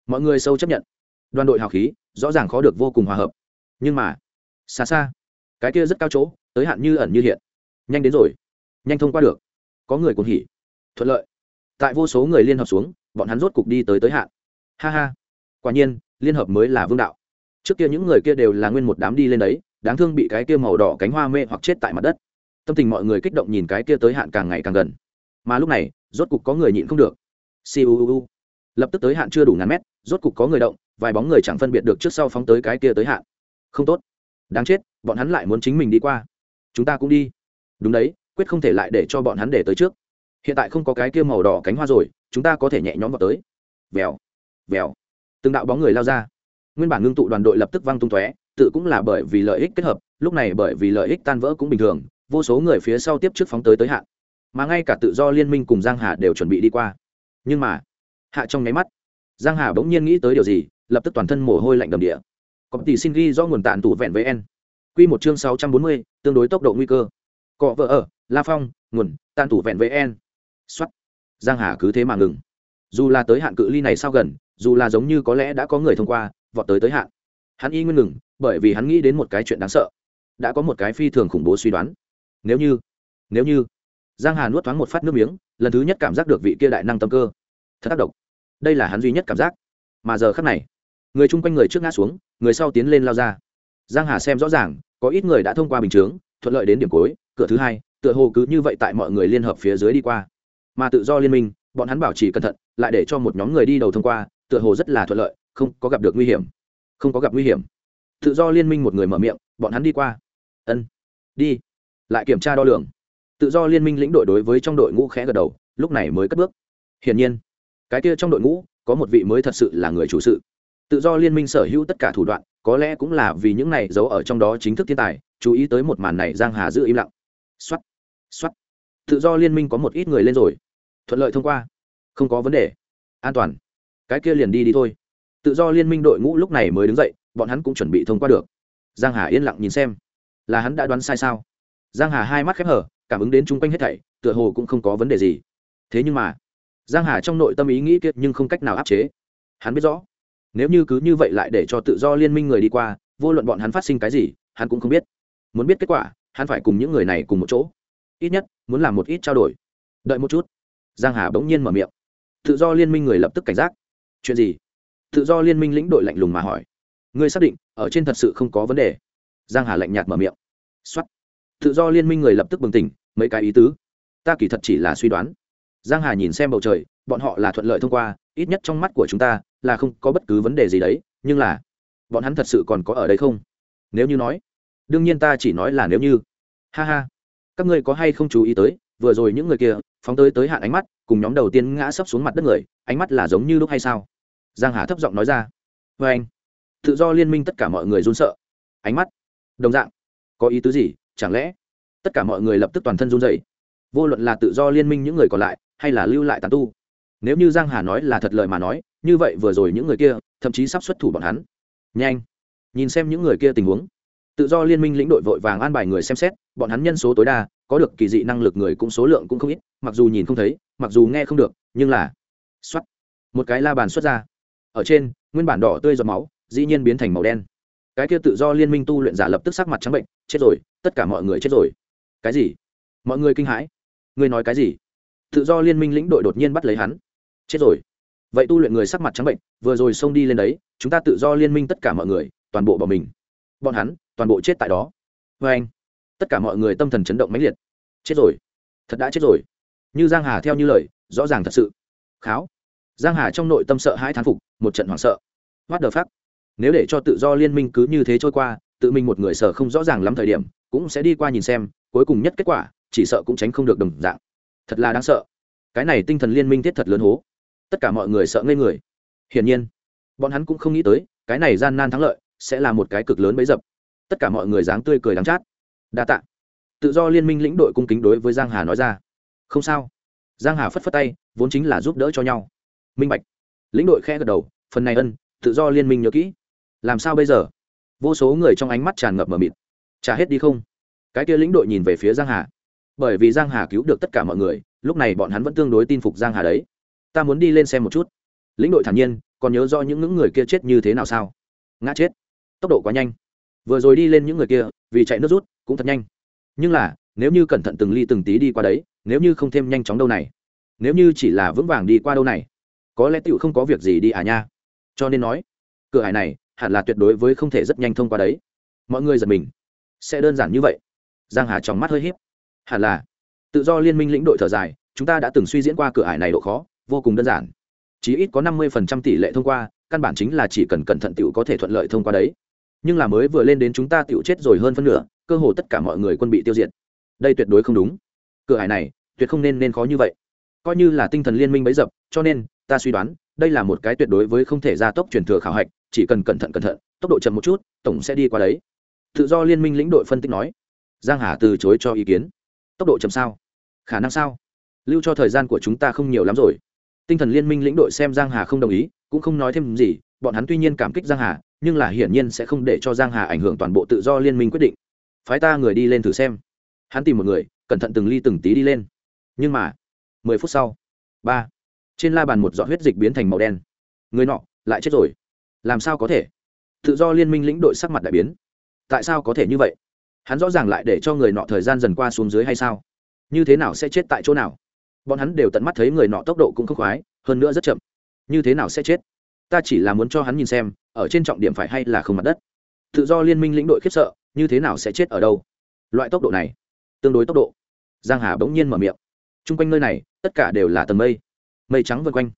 [SPEAKER 1] Mọi người sâu chấp nhận. Đoàn đội hào khí, rõ ràng khó được vô cùng hòa hợp nhưng mà, xa xa, cái kia rất cao chỗ, tới hạn như ẩn như hiện. Nhanh đến rồi. Nhanh thông qua được. Có người cuồng hỉ. Thuận lợi. Tại vô số người liên hợp xuống, bọn hắn rốt cục đi tới tới hạn. Ha ha. Quả nhiên, liên hợp mới là vương đạo. Trước kia những người kia đều là nguyên một đám đi lên đấy, đáng thương bị cái kia màu đỏ cánh hoa mê hoặc chết tại mặt đất. Tâm tình mọi người kích động nhìn cái kia tới hạn càng ngày càng gần. Mà lúc này, rốt cục có người nhịn không được. Siêu lập tức tới hạn chưa đủ ngàn mét, rốt cục có người động, vài bóng người chẳng phân biệt được trước sau phóng tới cái kia tới hạn không tốt. Đáng chết, bọn hắn lại muốn chính mình đi qua. Chúng ta cũng đi. Đúng đấy, quyết không thể lại để cho bọn hắn để tới trước. Hiện tại không có cái kia màu đỏ cánh hoa rồi, chúng ta có thể nhẹ nhõm vào tới. Vèo vèo. Từng đạo bóng người lao ra. Nguyên bản ngưng tụ đoàn đội lập tức văng tung tóe, tự cũng là bởi vì lợi ích kết hợp, lúc này bởi vì lợi ích tan vỡ cũng bình thường, vô số người phía sau tiếp trước phóng tới tới hạn. Mà ngay cả tự do liên minh cùng giang hà đều chuẩn bị đi qua. Nhưng mà, hạ trong nháy mắt, giang hà bỗng nhiên nghĩ tới điều gì, lập tức toàn thân mồ hôi lạnh đầm địa có tỷ xin ghi do nguồn tạn tủ vẹn với en quy một chương 640, tương đối tốc độ nguy cơ. Cọ vợ ở la phong nguồn tàn tủ vẹn với en xuất giang hà cứ thế mà ngừng. Dù là tới hạn cự ly này sao gần dù là giống như có lẽ đã có người thông qua vọt tới tới hạn. Hắn y nguyên ngừng bởi vì hắn nghĩ đến một cái chuyện đáng sợ. Đã có một cái phi thường khủng bố suy đoán. Nếu như nếu như giang hà nuốt thoáng một phát nước miếng lần thứ nhất cảm giác được vị kia đại năng tâm cơ. Thật tác động đây là hắn duy nhất cảm giác. Mà giờ khắc này người chung quanh người trước ngã xuống người sau tiến lên lao ra. Giang hà xem rõ ràng, có ít người đã thông qua bình chướng, thuận lợi đến điểm cuối, cửa thứ hai, tựa hồ cứ như vậy tại mọi người liên hợp phía dưới đi qua. Mà tự do liên minh, bọn hắn bảo trì cẩn thận, lại để cho một nhóm người đi đầu thông qua, tựa hồ rất là thuận lợi, không có gặp được nguy hiểm. Không có gặp nguy hiểm. Tự do liên minh một người mở miệng, bọn hắn đi qua. Ân, đi. Lại kiểm tra đo lường. Tự do liên minh lĩnh đội đối với trong đội ngũ khẽ gật đầu, lúc này mới cất bước. Hiển nhiên, cái kia trong đội ngũ, có một vị mới thật sự là người chủ sự tự do liên minh sở hữu tất cả thủ đoạn, có lẽ cũng là vì những này giấu ở trong đó chính thức thiên tài, chú ý tới một màn này giang hà giữ im lặng. Xuất xuất tự do liên minh có một ít người lên rồi. Thuận lợi thông qua. Không có vấn đề. An toàn. Cái kia liền đi đi thôi. Tự do liên minh đội ngũ lúc này mới đứng dậy, bọn hắn cũng chuẩn bị thông qua được. Giang hà yên lặng nhìn xem. Là hắn đã đoán sai sao? Giang hà hai mắt khép hở cảm ứng đến chung quanh hết thảy, tựa hồ cũng không có vấn đề gì. Thế nhưng mà, giang hà trong nội tâm ý nghĩ kiệt nhưng không cách nào áp chế. Hắn biết rõ nếu như cứ như vậy lại để cho tự do liên minh người đi qua, vô luận bọn hắn phát sinh cái gì, hắn cũng không biết. Muốn biết kết quả, hắn phải cùng những người này cùng một chỗ. Ít nhất, muốn làm một ít trao đổi. Đợi một chút. Giang hà bỗng nhiên mở miệng. Tự do liên minh người lập tức cảnh giác. Chuyện gì? Tự do liên minh lĩnh đội lạnh lùng mà hỏi. Ngươi xác định, ở trên thật sự không có vấn đề. Giang hà lạnh nhạt mở miệng. Xuất tự do liên minh người lập tức bừng tỉnh, mấy cái ý tứ. Ta kỳ thật chỉ là suy đoán. Giang hà nhìn xem bầu trời, bọn họ là thuận lợi thông qua, ít nhất trong mắt của chúng ta là không có bất cứ vấn đề gì đấy, nhưng là, bọn hắn thật sự còn có ở đây không? Nếu như nói, đương nhiên ta chỉ nói là nếu như. Ha ha. Các ngươi có hay không chú ý tới, vừa rồi những người kia, phóng tới tới hạn ánh mắt, cùng nhóm đầu tiên ngã sấp xuống mặt đất người, ánh mắt là giống như lúc hay sao? Giang hà thấp giọng nói ra. Vê anh. Tự do liên minh tất cả mọi người run sợ. Ánh mắt. Đồng dạng. Có ý tứ gì? Chẳng lẽ tất cả mọi người lập tức toàn thân run rẩy? vô luận là tự do liên minh những người còn lại, hay là lưu lại tàn tu? Nếu như giang hà nói là thật lời mà nói như vậy vừa rồi những người kia, thậm chí sắp xuất thủ bọn hắn. Nhanh, nhìn xem những người kia tình huống. Tự do liên minh lĩnh đội vội vàng an bài người xem xét, bọn hắn nhân số tối đa, có được kỳ dị năng lực người cũng số lượng cũng không ít, mặc dù nhìn không thấy, mặc dù nghe không được, nhưng là xuất một cái la bàn xuất ra. Ở trên, nguyên bản đỏ tươi giọt máu, dĩ nhiên biến thành màu đen. Cái kia tự do liên minh tu luyện giả lập tức sắc mặt trắng bệnh, chết rồi, tất cả mọi người chết rồi. Cái gì? Mọi người kinh hãi. Ngươi nói cái gì? Tự do liên minh lĩnh đội đột nhiên bắt lấy hắn. Chết rồi vậy tu luyện người sắc mặt trắng bệnh, vừa rồi xông đi lên đấy, chúng ta tự do liên minh tất cả mọi người, toàn bộ bỏ mình. Bọn hắn, toàn bộ chết tại đó. Vê anh. Tất cả mọi người tâm thần chấn động mãnh liệt. Chết rồi. Thật đã chết rồi. Như giang hà theo như lời, rõ ràng thật sự. Kháo. Giang hà trong nội tâm sợ hãi thán phục, một trận hoảng sợ. What the fuck? Nếu để cho tự do liên minh cứ như thế trôi qua, tự mình một người sợ không rõ ràng lắm thời điểm, cũng sẽ đi qua nhìn xem, cuối cùng nhất kết quả, chỉ sợ cũng tránh không được đồng dạng. Thật là đáng sợ. Cái này tinh thần liên minh thiết thật lớn hố tất cả mọi người sợ ngây người. Hiển nhiên, bọn hắn cũng không nghĩ tới, cái này gian nan thắng lợi sẽ là một cái cực lớn bấy dập. Tất cả mọi người dáng tươi cười đắng chát. Đa tạ. Tự do liên minh lĩnh đội cung kính đối với giang hà nói ra. Không sao. Giang hà phất phất tay, vốn chính là giúp đỡ cho nhau. Minh bạch. Lĩnh đội khẽ gật đầu, phần này ân, tự do liên minh nhớ kỹ. Làm sao bây giờ? Vô số người trong ánh mắt tràn ngập mờ mịt. Trả hết đi không? Cái kia lĩnh đội nhìn về phía giang hà. Bởi vì giang hà cứu được tất cả mọi người, lúc này bọn hắn vẫn tương đối tin phục giang hà đấy ta muốn đi lên xem một chút. Lĩnh đội thản nhiên, còn nhớ do những người kia chết như thế nào sao? Ngã chết. Tốc độ quá nhanh. Vừa rồi đi lên những người kia, vì chạy nước rút, cũng thật nhanh. Nhưng là, nếu như cẩn thận từng ly từng tí đi qua đấy, nếu như không thêm nhanh chóng đâu này. Nếu như chỉ là vững vàng đi qua đâu này, có lẽ tựu không có việc gì đi à nha. Cho nên nói, cửa hải này, hẳn là tuyệt đối với không thể rất nhanh thông qua đấy. Mọi người giật mình. Sẽ đơn giản như vậy. Giang hà trong mắt hơi hiếp hẳn là, tự do liên minh lĩnh đội thở dài, chúng ta đã từng suy diễn qua cửa ải này độ khó vô cùng đơn giản. Chí ít có năm mươi tỷ lệ thông qua, căn bản chính là chỉ cần cẩn thận tiểu có thể thuận lợi thông qua đấy. Nhưng là mới vừa lên đến chúng ta tiểu chết rồi hơn phân nửa, cơ hồ tất cả mọi người quân bị tiêu diệt. Đây tuyệt đối không đúng. Cửa hải này, tuyệt không nên nên khó như vậy. Coi như là tinh thần liên minh bấy dập, cho nên, ta suy đoán, đây là một cái tuyệt đối với không thể gia tốc truyền thừa khảo hạch, chỉ cần cẩn thận cẩn thận, tốc độ chậm một chút, tổng sẽ đi qua đấy. Tự do liên minh lĩnh đội phân tích nói. Giang hà từ chối cho ý kiến. Tốc độ chậm sao? Khả năng sao? Lưu cho thời gian của chúng ta không nhiều lắm rồi tinh thần liên minh lĩnh đội xem giang hà không đồng ý, cũng không nói thêm gì, bọn hắn tuy nhiên cảm kích giang hà, nhưng là hiển nhiên sẽ không để cho giang hà ảnh hưởng toàn bộ tự do liên minh quyết định. Phái ta người đi lên thử xem. Hắn tìm một người, cẩn thận từng ly từng tí đi lên. Nhưng mà, mười phút sau, ba, trên la bàn một giọt huyết dịch biến thành màu đen. Người nọ, lại chết rồi. Làm sao có thể? Tự do liên minh lĩnh đội sắc mặt đại biến. Tại sao có thể như vậy? Hắn rõ ràng lại để cho người nọ thời gian dần qua xuống dưới hay sao? Như thế nào sẽ chết tại chỗ nào? Bọn hắn đều tận mắt thấy người nọ tốc độ cũng không khoái, hơn nữa rất chậm. Như thế nào sẽ chết? Ta chỉ là muốn cho hắn nhìn xem, ở trên trọng điểm phải hay là không mặt đất. Tự do liên minh lĩnh đội khiếp sợ, như thế nào sẽ chết ở đâu? Loại tốc độ này, tương đối tốc độ. Giang hà bỗng nhiên mở miệng. Chung quanh nơi này, tất cả đều là tầng mây. Mây trắng vân quanh.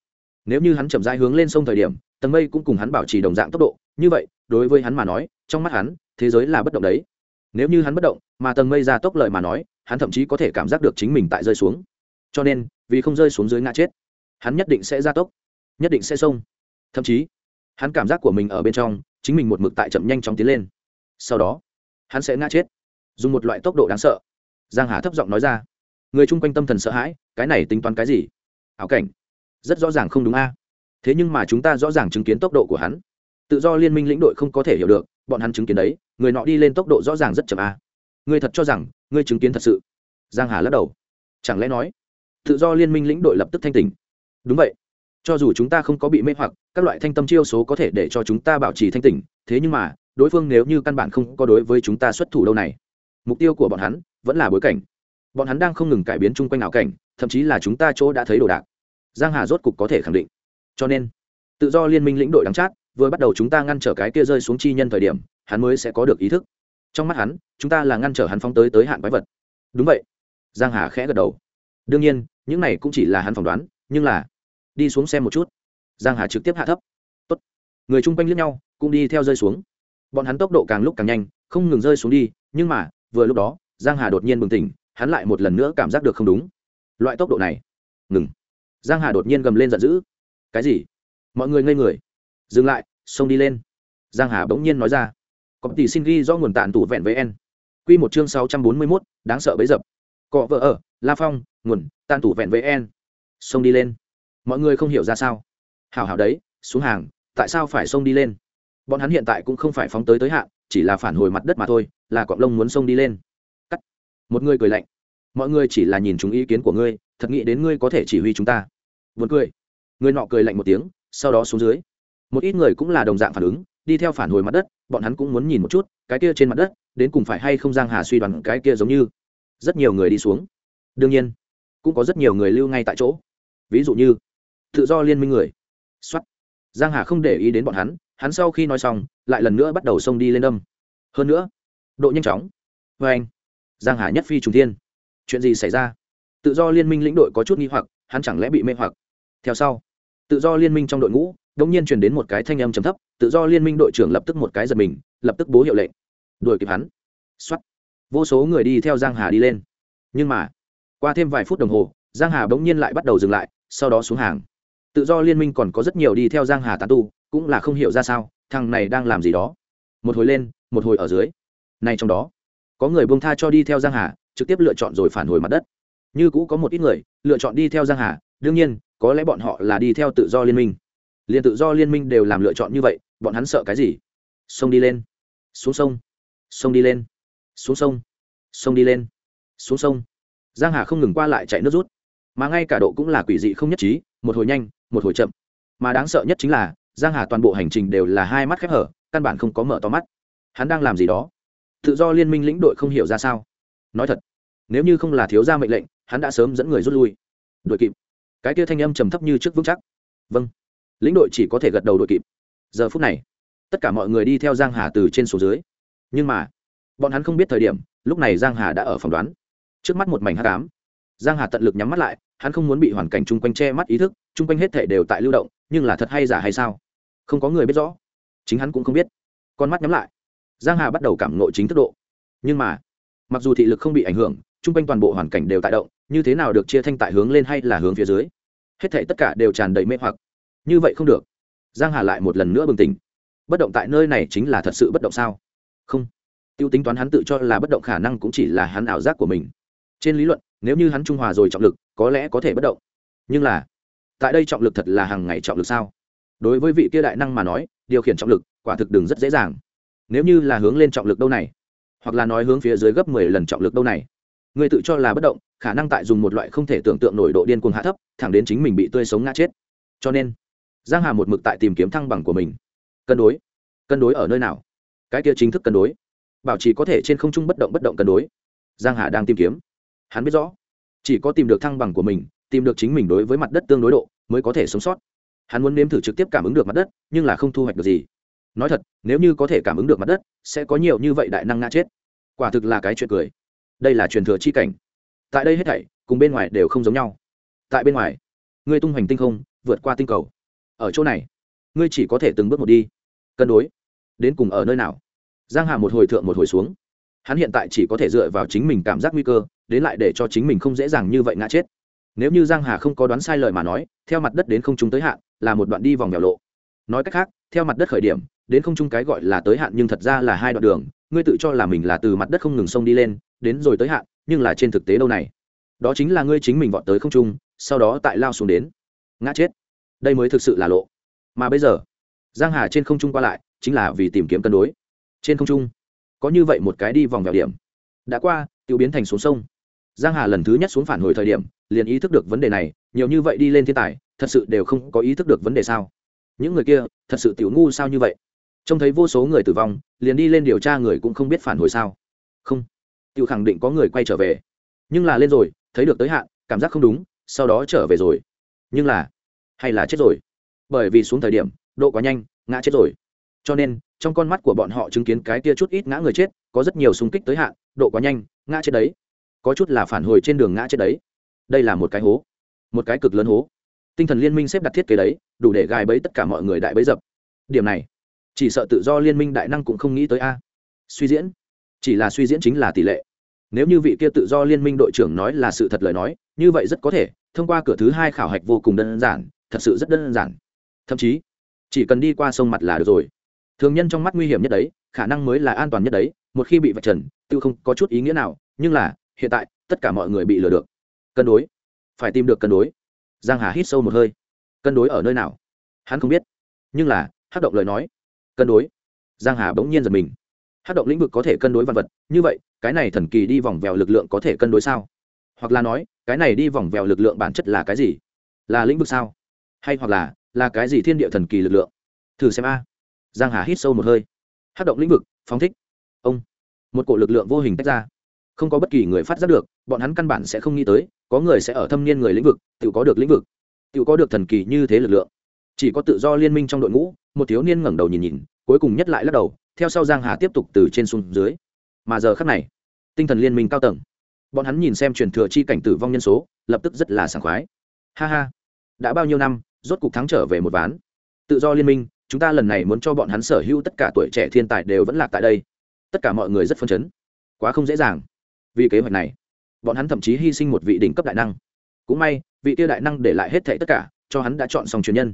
[SPEAKER 1] Nếu như hắn chậm rãi hướng lên sông thời điểm, tầng mây cũng cùng hắn bảo trì đồng dạng tốc độ. Như vậy, đối với hắn mà nói, trong mắt hắn, thế giới là bất động đấy. Nếu như hắn bất động, mà tầng mây ra tốc lợi mà nói, hắn thậm chí có thể cảm giác được chính mình tại rơi xuống cho nên, vì không rơi xuống dưới ngã chết, hắn nhất định sẽ ra tốc, nhất định sẽ xông. Thậm chí, hắn cảm giác của mình ở bên trong, chính mình một mực tại chậm nhanh chóng tiến lên. Sau đó, hắn sẽ ngã chết. Dùng một loại tốc độ đáng sợ. Giang hà thấp giọng nói ra. Người chung quanh tâm thần sợ hãi, cái này tính toán cái gì? Ảo cảnh. Rất rõ ràng không đúng a. Thế nhưng mà chúng ta rõ ràng chứng kiến tốc độ của hắn. Tự do liên minh lĩnh đội không có thể hiểu được, bọn hắn chứng kiến đấy, người nọ đi lên tốc độ rõ ràng rất chậm a. Người thật cho rằng người chứng kiến thật sự? Giang hà lắc đầu. Chẳng lẽ nói tự do liên minh lĩnh đội lập tức thanh tỉnh. Đúng vậy. Cho dù chúng ta không có bị mê hoặc, các loại thanh tâm chiêu số có thể để cho chúng ta bảo trì thanh tỉnh, thế nhưng mà, đối phương nếu như căn bản không có đối với chúng ta xuất thủ đâu này, mục tiêu của bọn hắn vẫn là bối cảnh. Bọn hắn đang không ngừng cải biến chung quanh ảo cảnh, thậm chí là chúng ta chỗ đã thấy đồ đạc. Giang hà rốt cục có thể khẳng định. Cho nên, tự do liên minh lĩnh đội đắng chát, vừa bắt đầu chúng ta ngăn trở cái kia rơi xuống chi nhân thời điểm, hắn mới sẽ có được ý thức. Trong mắt hắn, chúng ta là ngăn trở hắn phóng tới tới hạn quái vật. Đúng vậy. Giang hà khẽ gật đầu đương nhiên những này cũng chỉ là hắn phỏng đoán nhưng là đi xuống xem một chút. Giang hà trực tiếp hạ thấp. Tốt. người chung quanh lướt nhau cũng đi theo rơi xuống. Bọn hắn tốc độ càng lúc càng nhanh không ngừng rơi xuống đi nhưng mà vừa lúc đó giang hà đột nhiên bừng tỉnh hắn lại một lần nữa cảm giác được không đúng. Loại tốc độ này. Ngừng. Giang hà đột nhiên gầm lên giận dữ. Cái gì? Mọi người ngây người. Dừng lại xông đi lên. Giang hà bỗng nhiên nói ra. Có tỷ xin ghi do nguồn tạn tủ vẹn với en Quy một chương 641, đáng sợ bấy dập. Cọ vợ ở, La Phong, nguồn, tan tủ vẹn với En Xông đi lên. Mọi người không hiểu ra sao. Hảo hảo đấy, xuống hàng, tại sao phải xông đi lên? Bọn hắn hiện tại cũng không phải phóng tới tới hạn, chỉ là phản hồi mặt đất mà thôi, là cọp lông muốn xông đi lên. Cắt. Một người cười lạnh. Mọi người chỉ là nhìn chúng ý kiến của ngươi, thật nghĩ đến ngươi có thể chỉ huy chúng ta. Buồn cười. Người nọ cười lạnh một tiếng, sau đó xuống dưới. Một ít người cũng là đồng dạng phản ứng, đi theo phản hồi mặt đất, bọn hắn cũng muốn nhìn một chút, cái kia trên mặt đất, đến cùng phải hay không giang hà suy đoán cái kia giống như rất nhiều người đi xuống. Đương nhiên, cũng có rất nhiều người lưu ngay tại chỗ. Ví dụ như, tự do liên minh người. Xuất giang hà không để ý đến bọn hắn hắn sau khi nói xong, lại lần nữa bắt đầu xông đi lên đâm hơn nữa, độ nhanh chóng. Vê anh, giang hà nhất phi trùng thiên. Chuyện gì xảy ra? Tự do liên minh lĩnh đội có chút nghi hoặc, hắn chẳng lẽ bị mê hoặc? Theo sau, tự do liên minh trong đội ngũ đống nhiên truyền đến một cái thanh âm trầm thấp, tự do liên minh đội trưởng lập tức một cái giật mình, lập tức bố hiệu lệnh. Đuổi kịp hắn. Xuất vô số người đi theo giang hà đi lên. Nhưng mà, qua thêm vài phút đồng hồ, giang hà bỗng nhiên lại bắt đầu dừng lại, sau đó xuống hàng. Tự do liên minh còn có rất nhiều đi theo giang hà tán tu, cũng là không hiểu ra sao, thằng này đang làm gì đó. Một hồi lên, một hồi ở dưới. Này trong đó, có người buông tha cho đi theo giang hà, trực tiếp lựa chọn rồi phản hồi mặt đất. Như cũ có một ít người, lựa chọn đi theo giang hà, đương nhiên, có lẽ bọn họ là đi theo tự do liên minh. Liền tự do liên minh đều làm lựa chọn như vậy, bọn hắn sợ cái gì? Sông đi lên. Xuống sông. Sông đi lên xuống sông. Sông đi lên. Xuống sông. Giang hà không ngừng qua lại chạy nước rút. Mà ngay cả độ cũng là quỷ dị không nhất trí, một hồi nhanh, một hồi chậm. Mà đáng sợ nhất chính là, giang hà toàn bộ hành trình đều là hai mắt khép hở, căn bản không có mở to mắt. Hắn đang làm gì đó? Tự do liên minh lĩnh đội không hiểu ra sao. Nói thật, nếu như không là thiếu gia mệnh lệnh, hắn đã sớm dẫn người rút lui. Đội kịp. Cái kia thanh âm trầm thấp như trước vững chắc. Vâng. Lĩnh đội chỉ có thể gật đầu đội kịp. Giờ phút này, tất cả mọi người đi theo giang hà từ trên xuống dưới. Nhưng mà bọn hắn không biết thời điểm, lúc này giang hà đã ở phòng đoán. Trước mắt một mảnh hát cám giang hà tận lực nhắm mắt lại, hắn không muốn bị hoàn cảnh chung quanh che mắt ý thức, chung quanh hết thể đều tại lưu động, nhưng là thật hay giả hay sao? Không có người biết rõ. Chính hắn cũng không biết. Con mắt nhắm lại. Giang hà bắt đầu cảm ngộ chính thức độ. Nhưng mà, mặc dù thị lực không bị ảnh hưởng, chung quanh toàn bộ hoàn cảnh đều tại động, như thế nào được chia thanh tại hướng lên hay là hướng phía dưới? Hết thể tất cả đều tràn đầy mê hoặc. Như vậy không được. Giang hà lại một lần nữa bừng tỉnh. Bất động tại nơi này chính là thật sự bất động sao? Không tiêu tính toán hắn tự cho là bất động khả năng cũng chỉ là hắn ảo giác của mình. Trên lý luận, nếu như hắn trung hòa rồi trọng lực, có lẽ có thể bất động. Nhưng là, tại đây trọng lực thật là hàng ngày trọng lực sao? Đối với vị kia đại năng mà nói, điều khiển trọng lực, quả thực đường rất dễ dàng. Nếu như là hướng lên trọng lực đâu này, hoặc là nói hướng phía dưới gấp mười lần trọng lực đâu này, người tự cho là bất động, khả năng tại dùng một loại không thể tưởng tượng nổi độ điên cuồng hạ thấp, thẳng đến chính mình bị tươi sống ngã chết. Cho nên, giang hà một mực tại tìm kiếm thăng bằng của mình. Cân đối. Cân đối ở nơi nào? Cái kia chính thức cân đối bảo trì có thể trên không trung bất động bất động cân đối. Giang hà đang tìm kiếm. Hắn biết rõ, chỉ có tìm được thăng bằng của mình, tìm được chính mình đối với mặt đất tương đối độ, mới có thể sống sót. Hắn muốn nếm thử trực tiếp cảm ứng được mặt đất, nhưng là không thu hoạch được gì. Nói thật, nếu như có thể cảm ứng được mặt đất, sẽ có nhiều như vậy đại năng ngã chết. Quả thực là cái chuyện cười. Đây là truyền thừa chi cảnh. Tại đây hết thảy, cùng bên ngoài đều không giống nhau. Tại bên ngoài, ngươi tung hoành tinh không, vượt qua tinh cầu. Ở chỗ này, ngươi chỉ có thể từng bước một đi. Cân đối. Đến cùng ở nơi nào? Giang hà một hồi thượng một hồi xuống. Hắn hiện tại chỉ có thể dựa vào chính mình cảm giác nguy cơ, đến lại để cho chính mình không dễ dàng như vậy ngã chết. Nếu như giang hà không có đoán sai lời mà nói, theo mặt đất đến không trung tới hạn là một đoạn đi vòng mèo lộ. Nói cách khác, theo mặt đất khởi điểm, đến không trung cái gọi là tới hạn nhưng thật ra là hai đoạn đường, ngươi tự cho là mình là từ mặt đất không ngừng sông đi lên, đến rồi tới hạn, nhưng là trên thực tế đâu này? Đó chính là ngươi chính mình vọt tới không trung, sau đó tại lao xuống đến. Ngã chết. Đây mới thực sự là lộ. Mà bây giờ, giang hà trên không trung qua lại, chính là vì tìm kiếm cân đối trên không trung, có như vậy một cái đi vòng vèo điểm. Đã qua tiêu biến thành xuống sông. Giang hà lần thứ nhất xuống phản hồi thời điểm, liền ý thức được vấn đề này, nhiều như vậy đi lên thiên tài, thật sự đều không có ý thức được vấn đề sao. Những người kia, thật sự tiểu ngu sao như vậy? Trông thấy vô số người tử vong, liền đi lên điều tra người cũng không biết phản hồi sao. Không. Tiểu khẳng định có người quay trở về. Nhưng là lên rồi, thấy được tới hạn, cảm giác không đúng, sau đó trở về rồi. Nhưng là, hay là chết rồi? Bởi vì xuống thời điểm, độ quá nhanh, ngã chết rồi. Cho nên trong con mắt của bọn họ chứng kiến cái tia chút ít ngã người chết, có rất nhiều xung kích tới hạn, độ quá nhanh, ngã chết đấy. Có chút là phản hồi trên đường ngã chết đấy. Đây là một cái hố, một cái cực lớn hố. Tinh thần liên minh xếp đặt thiết kế đấy, đủ để gài bẫy tất cả mọi người đại bẫy dập. Điểm này, chỉ sợ tự do liên minh đại năng cũng không nghĩ tới a. Suy diễn, chỉ là suy diễn chính là tỷ lệ. Nếu như vị kia tự do liên minh đội trưởng nói là sự thật lời nói, như vậy rất có thể, thông qua cửa thứ hai khảo hạch vô cùng đơn giản, thật sự rất đơn giản. Thậm chí, chỉ cần đi qua sông mặt là được rồi thường nhân trong mắt nguy hiểm nhất đấy, khả năng mới là an toàn nhất đấy, một khi bị vạch trần, tự không có chút ý nghĩa nào, nhưng là, hiện tại, tất cả mọi người bị lừa được. Cân đối. Phải tìm được cân đối. Giang hà hít sâu một hơi. Cân đối ở nơi nào? Hắn không biết. Nhưng là hát động lời nói. Cân đối. Giang hà bỗng nhiên giật mình. Hát động lĩnh vực có thể cân đối văn vật, như vậy, cái này thần kỳ đi vòng vèo lực lượng có thể cân đối sao? Hoặc là nói, cái này đi vòng vèo lực lượng bản chất là cái gì? Là lĩnh vực sao? Hay hoặc là là cái gì thiên địa thần kỳ lực lượng? Thử xem a giang hà hít sâu một hơi. Hát động lĩnh vực, phóng thích. Ông. Một cổ lực lượng vô hình tách ra. Không có bất kỳ người phát giác được, bọn hắn căn bản sẽ không nghĩ tới, có người sẽ ở thâm niên người lĩnh vực, tự có được lĩnh vực. Tự có được thần kỳ như thế lực lượng. Chỉ có tự do liên minh trong đội ngũ, một thiếu niên ngẩng đầu nhìn nhìn, cuối cùng nhất lại lắc đầu, theo sau giang hà tiếp tục từ trên xuống dưới. Mà giờ khắc này, tinh thần liên minh cao tầng. Bọn hắn nhìn xem truyền thừa chi cảnh tử vong nhân số, lập tức rất là sảng khoái. Ha ha. Đã bao nhiêu năm, rốt cục thắng trở về một ván. Tự do liên minh chúng ta lần này muốn cho bọn hắn sở hữu tất cả tuổi trẻ thiên tài đều vẫn lạc tại đây. Tất cả mọi người rất phân chấn. Quá không dễ dàng. Vì kế hoạch này bọn hắn thậm chí hy sinh một vị đỉnh cấp đại năng. Cũng may vị tiêu đại năng để lại hết thệ tất cả cho hắn đã chọn xong truyền nhân.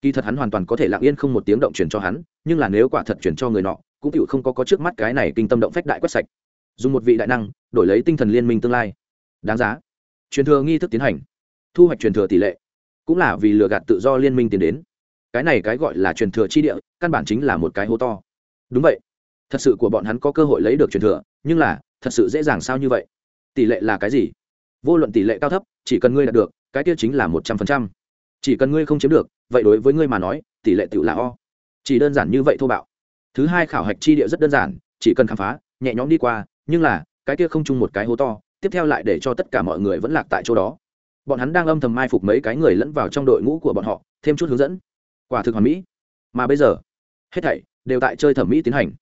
[SPEAKER 1] Kỳ thật hắn hoàn toàn có thể lặng yên không một tiếng động truyền cho hắn nhưng là nếu quả thật truyền cho người nọ cũng tựu không có, có trước mắt cái này kinh tâm động phách đại quét sạch. Dùng một vị đại năng đổi lấy tinh thần liên minh tương lai. Đáng giá. Truyền thừa nghi thức tiến hành. Thu hoạch truyền thừa tỷ lệ. Cũng là vì lừa gạt tự do liên minh tiến đến cái này cái gọi là truyền thừa chi địa, căn bản chính là một cái hố to. Đúng vậy. Thật sự của bọn hắn có cơ hội lấy được truyền thừa, nhưng là, thật sự dễ dàng sao như vậy? Tỷ lệ là cái gì? Vô luận tỷ lệ cao thấp, chỉ cần ngươi đạt được, cái kia chính là một trăm phần trăm. Chỉ cần ngươi không chiếm được, vậy đối với ngươi mà nói, tỷ lệ tự là o. Chỉ đơn giản như vậy thô bạo. Thứ hai khảo hạch chi địa rất đơn giản, chỉ cần khám phá, nhẹ nhõm đi qua, nhưng là, cái kia không chung một cái hố to, tiếp theo lại để cho tất cả mọi người vẫn lạc tại chỗ đó. Bọn hắn đang âm thầm mai phục mấy cái người lẫn vào trong đội ngũ của bọn họ, thêm chút hướng dẫn quả thực hoàn mỹ. Mà bây giờ, hết thảy đều tại chơi thẩm mỹ tiến hành.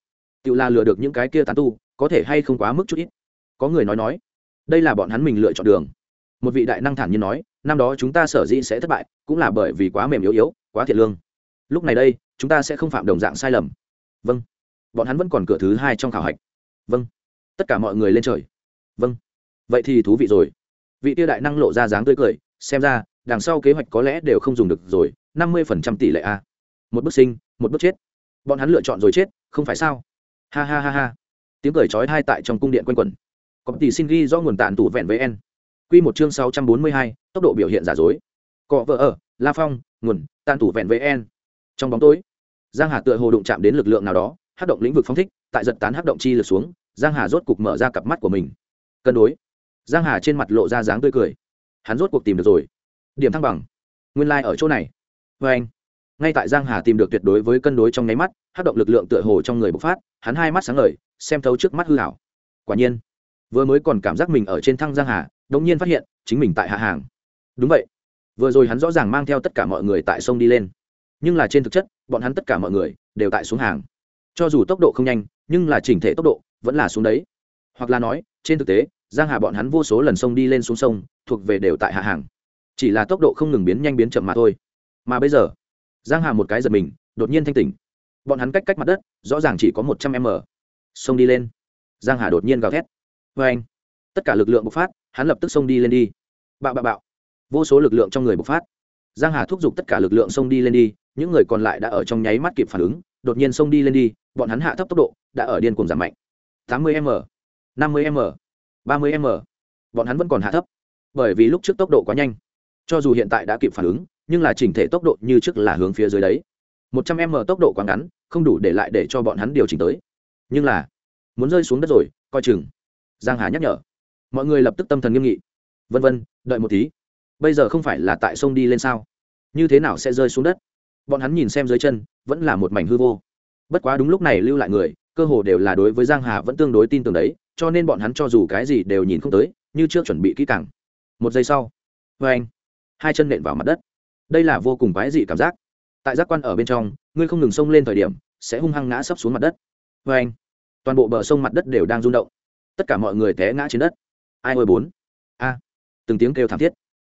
[SPEAKER 1] Tự là lừa được những cái kia tán tu, có thể hay không quá mức chút ít. Có người nói nói, đây là bọn hắn mình lựa chọn đường. Một vị đại năng thản nhiên nói, năm đó chúng ta sở dĩ sẽ thất bại, cũng là bởi vì quá mềm yếu yếu, quá thiệt lương. Lúc này đây, chúng ta sẽ không phạm đồng dạng sai lầm. Vâng. Bọn hắn vẫn còn cửa thứ hai trong khảo hạch. Vâng. Tất cả mọi người lên trời. Vâng. Vậy thì thú vị rồi. Vị tiêu đại năng lộ ra dáng tươi cười, xem ra đằng sau kế hoạch có lẽ đều không dùng được rồi, năm mươi phần trăm tỷ lệ a. Một bước sinh, một bước chết. Bọn hắn lựa chọn rồi chết, không phải sao? Ha ha ha ha. Tiếng cười trói tai tại trong cung điện quanh quẩn. Có tỷ xin ghi do nguồn tàn tủ vẹn với en. Q một chương sáu trăm bốn mươi hai, tốc độ biểu hiện giả dối. Cọ vợ ở, la phong, nguồn tàn tủ vẹn với en. Trong bóng tối, giang hà tựa hồ đụng chạm đến lực lượng nào đó hát động lĩnh vực phong thích, tại giật tán hát động chi lực xuống, giang hà rốt cục mở ra cặp mắt của mình. Cân đối. Giang hà trên mặt lộ ra dáng tươi cười. Hắn rốt cuộc tìm được rồi điểm thăng bằng. Nguyên lai、like、ở chỗ này. Vê anh, ngay tại giang hà tìm được tuyệt đối với cân đối trong nháy mắt hát động lực lượng tựa hồ trong người bộc phát, hắn hai mắt sáng ngời, xem thấu trước mắt hư hảo quả nhiên, vừa mới còn cảm giác mình ở trên thăng giang hà đống nhiên phát hiện, chính mình tại hạ hàng. Đúng vậy. Vừa rồi hắn rõ ràng mang theo tất cả mọi người tại sông đi lên. Nhưng là trên thực chất, bọn hắn tất cả mọi người đều tại xuống hàng. Cho dù tốc độ không nhanh, nhưng là chỉnh thể tốc độ vẫn là xuống đấy. Hoặc là nói, trên thực tế, giang hà bọn hắn vô số lần sông đi lên xuống sông, thuộc về đều tại hạ hàng chỉ là tốc độ không ngừng biến nhanh biến chậm mà thôi. Mà bây giờ, giang hà một cái giật mình, đột nhiên thanh tỉnh. Bọn hắn cách cách mặt đất, rõ ràng chỉ có một trăm m. Xông đi lên. Giang hà đột nhiên gào thét. Vê anh, tất cả lực lượng bộc phát, hắn lập tức xông đi lên đi. Bạo bạo bạo. Vô số lực lượng trong người bộc phát. Giang hà thúc giục tất cả lực lượng xông đi lên đi, những người còn lại đã ở trong nháy mắt kịp phản ứng, đột nhiên xông đi lên đi, bọn hắn hạ thấp tốc độ, đã ở điên cuồng giảm mạnh. 80 m 50 m 30 m, bọn hắn vẫn còn hạ thấp. Bởi vì lúc trước tốc độ quá nhanh cho dù hiện tại đã kịp phản ứng, nhưng là chỉnh thể tốc độ như trước là hướng phía dưới đấy. 100 m tốc độ quá ngắn, không đủ để lại để cho bọn hắn điều chỉnh tới. Nhưng là, muốn rơi xuống đất rồi, coi chừng. Giang hà nhắc nhở. Mọi người lập tức tâm thần nghiêm nghị. Vân vân, đợi một tí. Bây giờ không phải là tại sông đi lên sao? Như thế nào sẽ rơi xuống đất? Bọn hắn nhìn xem dưới chân, vẫn là một mảnh hư vô. Bất quá đúng lúc này lưu lại người, cơ hồ đều là đối với giang hà vẫn tương đối tin tưởng đấy, cho nên bọn hắn cho dù cái gì đều nhìn không tới, như trước chuẩn bị kỹ càng. Một giây sau. Vê anh hai chân nện vào mặt đất. Đây là vô cùng quái dị cảm giác. Tại giác quan ở bên trong, ngươi không ngừng xông lên thời điểm, sẽ hung hăng ngã sấp xuống mặt đất. Vê anh, toàn bộ bờ sông mặt đất đều đang rung động. Tất cả mọi người té ngã trên đất. Ai ôi bốn? A, từng tiếng kêu thảm thiết.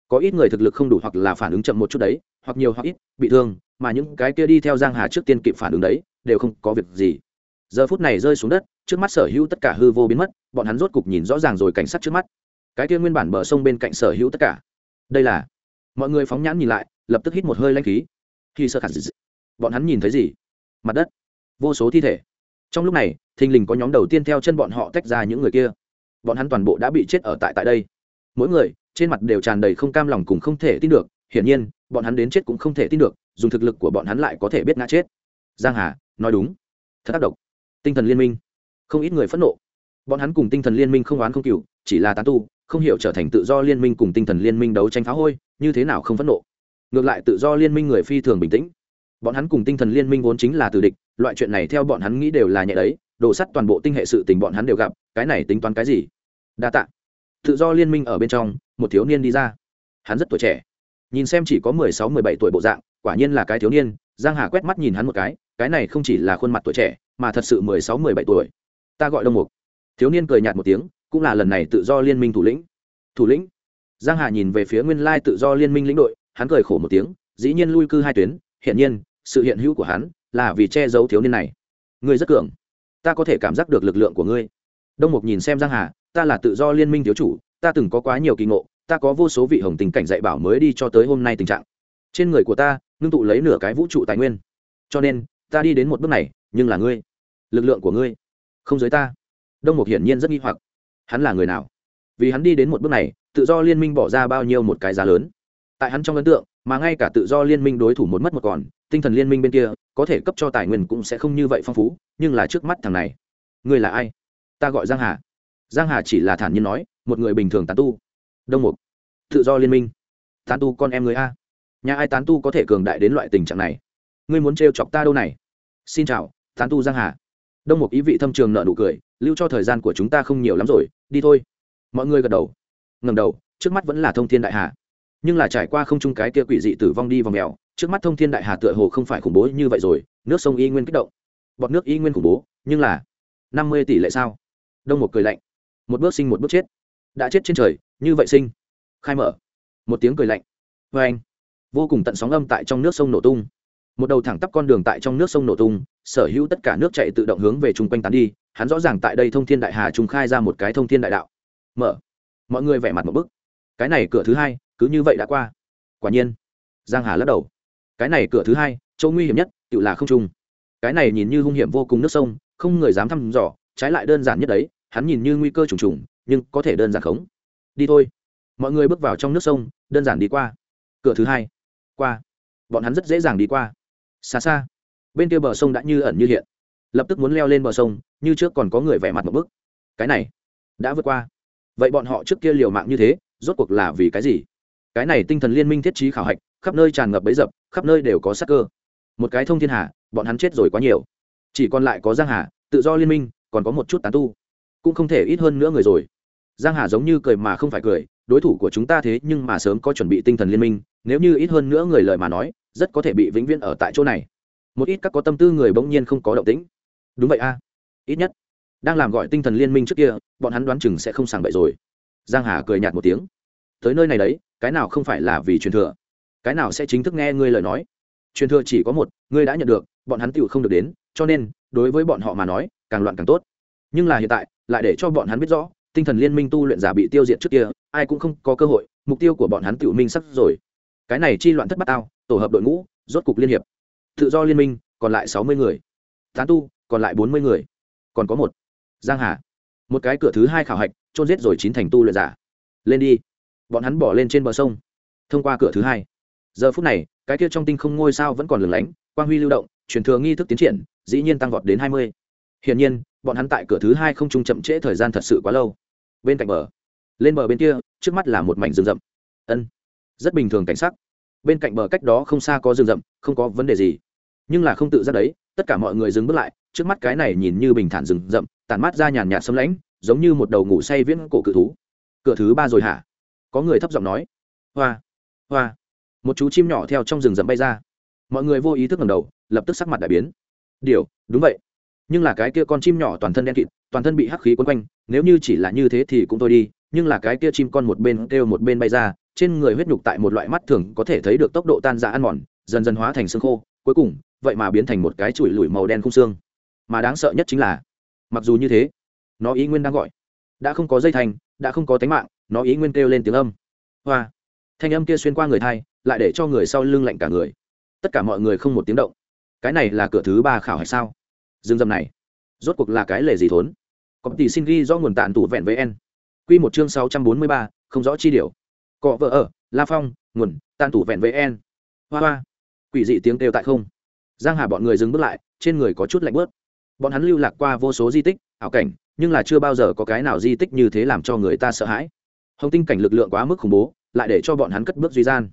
[SPEAKER 1] Có ít người thực lực không đủ hoặc là phản ứng chậm một chút đấy, hoặc nhiều hoặc ít, bị thương, mà những cái kia đi theo giang hà trước tiên kịp phản ứng đấy, đều không có việc gì. Giờ phút này rơi xuống đất, trước mắt sở hữu tất cả hư vô biến mất, bọn hắn rốt cục nhìn rõ ràng rồi cảnh sát trước mắt. Cái kia nguyên bản bờ sông bên cạnh sở hữu tất cả. Đây là mọi người phóng nhãn nhìn lại, lập tức hít một hơi lanh khí. Khi sơ khẳng bọn hắn nhìn thấy gì? Mặt đất. Vô số thi thể. Trong lúc này, thình lình có nhóm đầu tiên theo chân bọn họ tách ra những người kia. Bọn hắn toàn bộ đã bị chết ở tại tại đây. Mỗi người, trên mặt đều tràn đầy không cam lòng cùng không thể tin được. Hiển nhiên, bọn hắn đến chết cũng không thể tin được, dùng thực lực của bọn hắn lại có thể biết ngã chết. Giang hà, nói đúng. Thật tác động tinh thần liên minh. Không ít người phẫn nộ. Bọn hắn cùng tinh thần liên minh không oán không cừu, chỉ là tán tu, không hiểu trở thành tự do liên minh cùng tinh thần liên minh đấu tranh phá hôi như thế nào không phẫn nộ? Ngược lại tự do liên minh người phi thường bình tĩnh. Bọn hắn cùng tinh thần liên minh vốn chính là từ địch, loại chuyện này theo bọn hắn nghĩ đều là nhẹ đấy đổ sắt toàn bộ tinh hệ sự tình bọn hắn đều gặp, cái này tính toán cái gì? Đa tạ. Tự do liên minh ở bên trong, một thiếu niên đi ra. Hắn rất tuổi trẻ. Nhìn xem chỉ có mười sáu, mười bảy tuổi bộ dạng, quả nhiên là cái thiếu niên, giang hà quét mắt nhìn hắn một cái cái này không chỉ là khuôn mặt tuổi trẻ, mà thật sự mười sáu, mười bảy tuổi. Ta gọi đông mục. Thiếu niên cười nhạt một tiếng, cũng là lần này tự do liên minh thủ lĩnh. Thủ lĩnh? Giang hà nhìn về phía nguyên lai tự do liên minh lĩnh đội, hắn cười khổ một tiếng, dĩ nhiên lui cư hai tuyến hiện nhiên, sự hiện hữu của hắn là vì che giấu thiếu niên này. Ngươi rất cường. Ta có thể cảm giác được lực lượng của ngươi. Đông mục nhìn xem giang hà, ta là tự do liên minh thiếu chủ, ta từng có quá nhiều kỳ ngộ, ta có vô số vị hồng tình cảnh dạy bảo mới đi cho tới hôm nay tình trạng. Trên người của ta, ngưng tụ lấy nửa cái vũ trụ tài nguyên. Cho nên, ta đi đến một bước này, nhưng là ngươi. Lực lượng của ngươi. Không giới ta. Đông mục hiển nhiên rất nghi hoặc. Hắn là người nào? Vì hắn đi đến một bước này, tự do liên minh bỏ ra bao nhiêu một cái giá lớn. Tại hắn trong ấn tượng, mà ngay cả tự do liên minh đối thủ một mất một còn, tinh thần liên minh bên kia, có thể cấp cho tài nguyên cũng sẽ không như vậy phong phú, nhưng là trước mắt thằng này. Ngươi là ai? Ta gọi giang hà. Giang hà chỉ là thản nhiên nói, một người bình thường tán tu. Đông mục. Tự do liên minh. Tán tu con em người a. Nhà ai tán tu có thể cường đại đến loại tình trạng này? Ngươi muốn trêu chọc ta đâu này? Xin chào, tán tu giang hà. Đông mục ý vị thâm trường nợ nụ cười, lưu cho thời gian của chúng ta không nhiều lắm rồi, đi thôi mọi người gật đầu. Ngầm đầu, trước mắt vẫn là thông thiên đại hà. Nhưng là trải qua không chung cái kia quỷ dị tử vong đi vào mèo, trước mắt thông thiên đại hà tựa hồ không phải khủng bố như vậy rồi, nước sông y nguyên kích động. Bọt nước y nguyên khủng bố, nhưng là năm mươi tỷ lệ sao? Đông một cười lạnh. Một bước sinh một bước chết. Đã chết trên trời, như vậy sinh. Khai mở. Một tiếng cười lạnh. Vê anh, vô cùng tận sóng âm tại trong nước sông nổ tung. Một đầu thẳng tắp con đường tại trong nước sông nổ tung, sở hữu tất cả nước chạy tự động hướng về chung quanh tán đi, hắn rõ ràng tại đây thông thiên đại hà trung khai ra một cái thông thiên đại đạo mở. Mọi người vẻ mặt một bức. Cái này cửa thứ hai, cứ như vậy đã qua. Quả nhiên, giang hà lắc đầu. Cái này cửa thứ hai, chỗ nguy hiểm nhất tự là không trung. Cái này nhìn như hung hiểm vô cùng nước sông, không người dám thăm dò, trái lại đơn giản nhất đấy, hắn nhìn như nguy cơ trùng trùng, nhưng có thể đơn giản khống. Đi thôi. Mọi người bước vào trong nước sông, đơn giản đi qua. Cửa thứ hai, qua. Bọn hắn rất dễ dàng đi qua. Xa xa, bên kia bờ sông đã như ẩn như hiện. Lập tức muốn leo lên bờ sông, như trước còn có người vẻ mặt một bức. Cái này, đã vượt qua vậy bọn họ trước kia liều mạng như thế, rốt cuộc là vì cái gì? Cái này tinh thần liên minh thiết trí khảo hạch, khắp nơi tràn ngập bấy dập, khắp nơi đều có sắc cơ. Một cái thông thiên hà, bọn hắn chết rồi quá nhiều. Chỉ còn lại có giang hà, tự do liên minh, còn có một chút tán tu. Cũng không thể ít hơn nữa người rồi. Giang hà giống như cười mà không phải cười, đối thủ của chúng ta thế nhưng mà sớm có chuẩn bị tinh thần liên minh, nếu như ít hơn nữa người lời mà nói, rất có thể bị vĩnh viễn ở tại chỗ này. Một ít các có tâm tư người bỗng nhiên không có động tĩnh. Đúng vậy a. Ít nhất đang làm gọi tinh thần liên minh trước kia, bọn hắn đoán chừng sẽ không sàng bậy rồi. Giang hà cười nhạt một tiếng. Tới nơi này đấy, cái nào không phải là vì truyền thừa? Cái nào sẽ chính thức nghe ngươi lời nói? Truyền thừa chỉ có một, ngươi đã nhận được, bọn hắn tựu không được đến, cho nên, đối với bọn họ mà nói, càng loạn càng tốt. Nhưng là hiện tại, lại để cho bọn hắn biết rõ, tinh thần liên minh tu luyện giả bị tiêu diệt trước kia, ai cũng không có cơ hội, mục tiêu của bọn hắn tựu minh sắp rồi. Cái này chi loạn thất bát tao, tổ hợp đội ngũ, rốt cục liên hiệp. Tự do liên minh, còn lại sáu mươi người. Tán tu, còn lại bốn mươi người. Còn có một giang hà. Một cái cửa thứ hai khảo hạch trôn giết rồi chín thành tu luyện giả. Lên đi. Bọn hắn bỏ lên trên bờ sông. Thông qua cửa thứ hai. Giờ phút này, cái kia trong tinh không ngôi sao vẫn còn lửng lánh, quang huy lưu động, truyền thừa nghi thức tiến triển, dĩ nhiên tăng vọt đến hai mươi. Hiển nhiên, bọn hắn tại cửa thứ hai không trung chậm trễ thời gian thật sự quá lâu. Bên cạnh bờ, lên bờ bên kia, trước mắt là một mảnh rừng rậm. Ân, rất bình thường cảnh sắc. Bên cạnh bờ cách đó không xa có rừng rậm, không có vấn đề gì. Nhưng là không tự ra đấy, tất cả mọi người dừng bước lại, trước mắt cái này nhìn như bình thản rừng rậm tàn mát ra nhàn nhạt sấm lãnh, giống như một đầu ngủ say viễn cổ cự thú. Cửa thứ ba rồi hả? Có người thấp giọng nói. Hoa hoa. Một chú chim nhỏ theo trong rừng rậm bay ra. Mọi người vô ý thức ngầm đầu, lập tức sắc mặt đại biến. Điều, đúng vậy. Nhưng là cái kia con chim nhỏ toàn thân đen kịt, toàn thân bị hắc khí quấn quanh, nếu như chỉ là như thế thì cũng thôi đi, nhưng là cái kia chim con một bên kêu một bên bay ra, trên người huyết nhục tại một loại mắt thường có thể thấy được tốc độ tan ra ăn mòn, dần dần hóa thành xương khô, cuối cùng, vậy mà biến thành một cái chùi lùi màu đen khung xương. Mà đáng sợ nhất chính là mặc dù như thế, nó ý nguyên đang gọi. Đã không có dây thành, đã không có tánh mạng, nó ý nguyên kêu lên tiếng âm. Hoa. Thanh âm kia xuyên qua người thai, lại để cho người sau lưng lạnh cả người. Tất cả mọi người không một tiếng động. Cái này là cửa thứ ba khảo hay sao? Dương dâm này. Rốt cuộc là cái lề gì thốn? Có tỷ xin ghi do nguồn tạn tủ vẹn với en quy một chương sáu trăm bốn mươi ba, không rõ chi điều cọ vợ ở, la phong, nguồn tàn tủ vẹn với en hoa hoa. Quỷ dị tiếng kêu tại không. Giang hà bọn người dừng bước lại, trên người có chút lạnh bớt bọn hắn lưu lạc qua vô số di tích, ảo cảnh, nhưng là chưa bao giờ có cái nào di tích như thế làm cho người ta sợ hãi. Hồng tinh cảnh lực lượng quá mức khủng bố, lại để cho bọn hắn cất bước duy gian.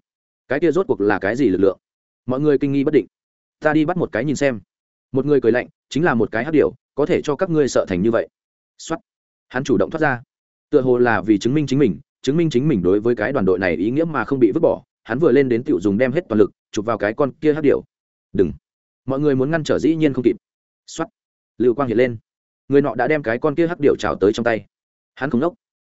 [SPEAKER 1] Cái kia rốt cuộc là cái gì lực lượng? Mọi người kinh nghi bất định. Ta đi bắt một cái nhìn xem. Một người cười lạnh, chính là một cái hắc điều có thể cho các ngươi sợ thành như vậy. Xuất hắn chủ động thoát ra. Tựa hồ là vì chứng minh chính mình, chứng minh chính mình đối với cái đoàn đội này ý nghĩa mà không bị vứt bỏ, hắn vừa lên đến tiểu dùng đem hết toàn lực, chụp vào cái con kia hắc điều đừng. Mọi người muốn ngăn trở dĩ nhiên không kịp. Xuất lưu quang hiện lên. Người nọ đã đem cái con kia hắc điệu trào tới trong tay. Hắn không nốc.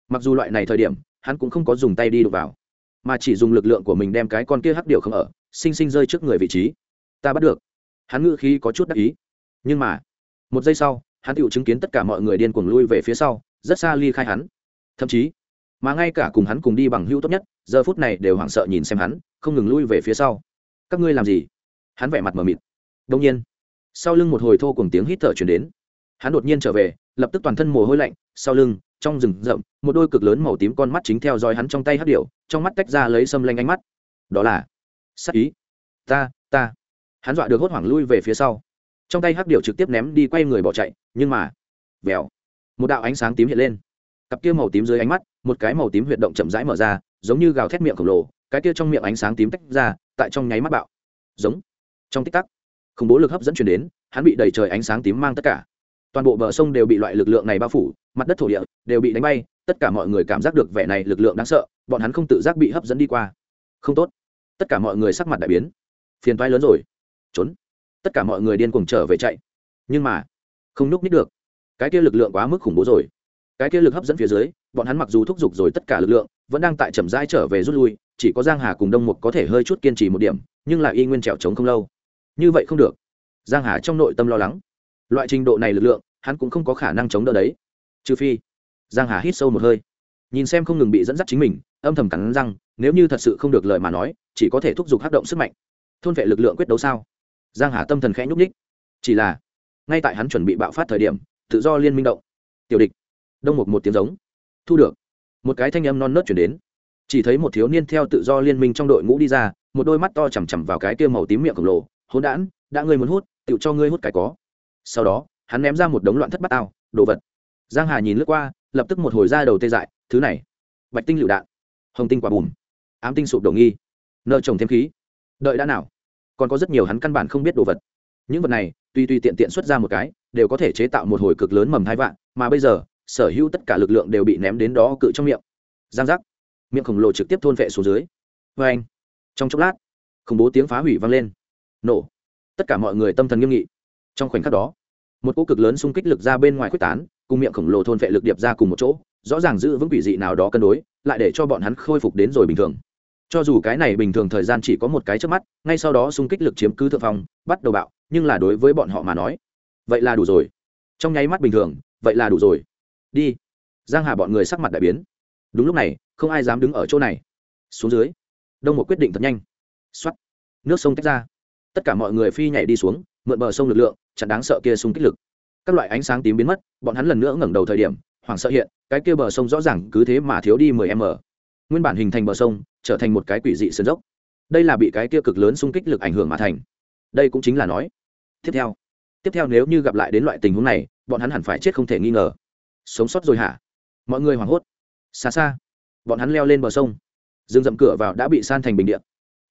[SPEAKER 1] Mặc dù loại này thời điểm, hắn cũng không có dùng tay đi đụng vào, mà chỉ dùng lực lượng của mình đem cái con kia hắc điệu không ở, sinh sinh rơi trước người vị trí. Ta bắt được. Hắn ngự khí có chút đắc ý. Nhưng mà, một giây sau, hắn tự chứng kiến tất cả mọi người điên cuồng lui về phía sau, rất xa ly khai hắn. Thậm chí, mà ngay cả cùng hắn cùng đi bằng hữu tốt nhất, giờ phút này đều hoảng sợ nhìn xem hắn, không ngừng lui về phía sau. Các ngươi làm gì? Hắn vẻ mặt mờ mịt. Đông nhiên sau lưng một hồi thô cùng tiếng hít thở chuyển đến. Hắn đột nhiên trở về, lập tức toàn thân mồ hôi lạnh, sau lưng, trong rừng rậm, một đôi cực lớn màu tím con mắt chính theo dõi hắn trong tay hắc điệu trong mắt tách ra lấy xâm lanh ánh mắt. Đó là sắc ý. Ta ta. Hắn dọa được hốt hoảng lui về phía sau. Trong tay hắc điệu trực tiếp ném đi quay người bỏ chạy, nhưng mà, vèo, một đạo ánh sáng tím hiện lên. Cặp kia màu tím dưới ánh mắt, một cái màu tím huyệt động chậm rãi mở ra, giống như gào thét miệng khổng lồ, cái kia trong miệng ánh sáng tím tách ra, tại trong nháy mắt bạo. Giống. Trong tích tắc khủng bố lực hấp dẫn chuyển đến, hắn bị đầy trời ánh sáng tím mang tất cả. Toàn bộ bờ sông đều bị loại lực lượng này bao phủ, mặt đất thổ địa đều bị đánh bay, tất cả mọi người cảm giác được vẻ này lực lượng đáng sợ, bọn hắn không tự giác bị hấp dẫn đi qua. Không tốt. Tất cả mọi người sắc mặt đại biến. Phiền toái lớn rồi. Trốn. Tất cả mọi người điên cuồng trở về chạy. Nhưng mà, không núp nít được. Cái kia lực lượng quá mức khủng bố rồi. Cái kia lực hấp dẫn phía dưới, bọn hắn mặc dù thúc giục rồi tất cả lực lượng, vẫn đang tại chậm rãi trở về rút lui, chỉ có giang hà cùng đông mục có thể hơi chút kiên trì một điểm, nhưng lại y nguyên trèo trống không lâu như vậy không được. Giang hà trong nội tâm lo lắng. Loại trình độ này lực lượng, hắn cũng không có khả năng chống đỡ đấy. Trừ phi, giang hà hít sâu một hơi. Nhìn xem không ngừng bị dẫn dắt chính mình, âm thầm cắn răng, nếu như thật sự không được lời mà nói, chỉ có thể thúc giục hát động sức mạnh. Thôn vệ lực lượng quyết đấu sao? Giang hà tâm thần khẽ nhúc ních chỉ là, ngay tại hắn chuẩn bị bạo phát thời điểm, tự do liên minh động. Tiểu địch. Đông một một tiếng giống. Thu được. Một cái thanh âm non nớt chuyển đến. Chỉ thấy một thiếu niên theo tự do liên minh trong đội ngũ đi ra, một đôi mắt to chằm chằm vào cái kia màu tím miệng khổng lồ hỗn đản, đã ngươi muốn hút tựu cho ngươi hút cái có. Sau đó, hắn ném ra một đống loạn thất bát ao đồ vật. Giang hà nhìn lướt qua, lập tức một hồi ra đầu tê dại, thứ này, bạch tinh lựu đạn, hồng tinh quả bùm ám tinh sụp đổ nghi, nợ trồng thêm khí. Đợi đã nào, còn có rất nhiều hắn căn bản không biết đồ vật. Những vật này tuy tuy tiện tiện xuất ra một cái, đều có thể chế tạo một hồi cực lớn mầm hai vạn, mà bây giờ, sở hữu tất cả lực lượng đều bị ném đến đó cự trong miệng. Giang giác. Miệng khổng lồ trực tiếp thôn vệ xuống dưới. Vê anh trong chốc lát, khủng bố tiếng phá hủy vang lên nổ. Tất cả mọi người tâm thần nghiêm nghị. Trong khoảnh khắc đó, một cỗ cực lớn xung kích lực ra bên ngoài quyết tán, cùng miệng khổng lồ thôn vệ lực điệp ra cùng một chỗ, rõ ràng giữ vững quỷ dị nào đó cân đối, lại để cho bọn hắn khôi phục đến rồi bình thường. Cho dù cái này bình thường thời gian chỉ có một cái trước mắt, ngay sau đó xung kích lực chiếm cứ thượng phong, bắt đầu bạo, nhưng là đối với bọn họ mà nói, vậy là đủ rồi. Trong nháy mắt bình thường, vậy là đủ rồi. Đi. Giang hà bọn người sắc mặt đại biến. Đúng lúc này, không ai dám đứng ở chỗ này. Xuống dưới. Đông một quyết định thật nhanh. Xoát. Nước sông tách ra tất cả mọi người phi nhảy đi xuống, mượn bờ sông lực lượng, chặn đáng sợ kia xung kích lực. Các loại ánh sáng tím biến mất, bọn hắn lần nữa ngẩng đầu thời điểm, hoảng sợ hiện, cái kia bờ sông rõ ràng cứ thế mà thiếu đi 10 m. Nguyên bản hình thành bờ sông, trở thành một cái quỷ dị sườn dốc. Đây là bị cái kia cực lớn xung kích lực ảnh hưởng mà thành. Đây cũng chính là nói. Tiếp theo tiếp theo nếu như gặp lại đến loại tình huống này, bọn hắn hẳn phải chết không thể nghi ngờ. Sống sót rồi hả? Mọi người hoảng hốt. Xa xa, bọn hắn leo lên bờ sông. Rừng rậm cửa vào đã bị san thành bình điện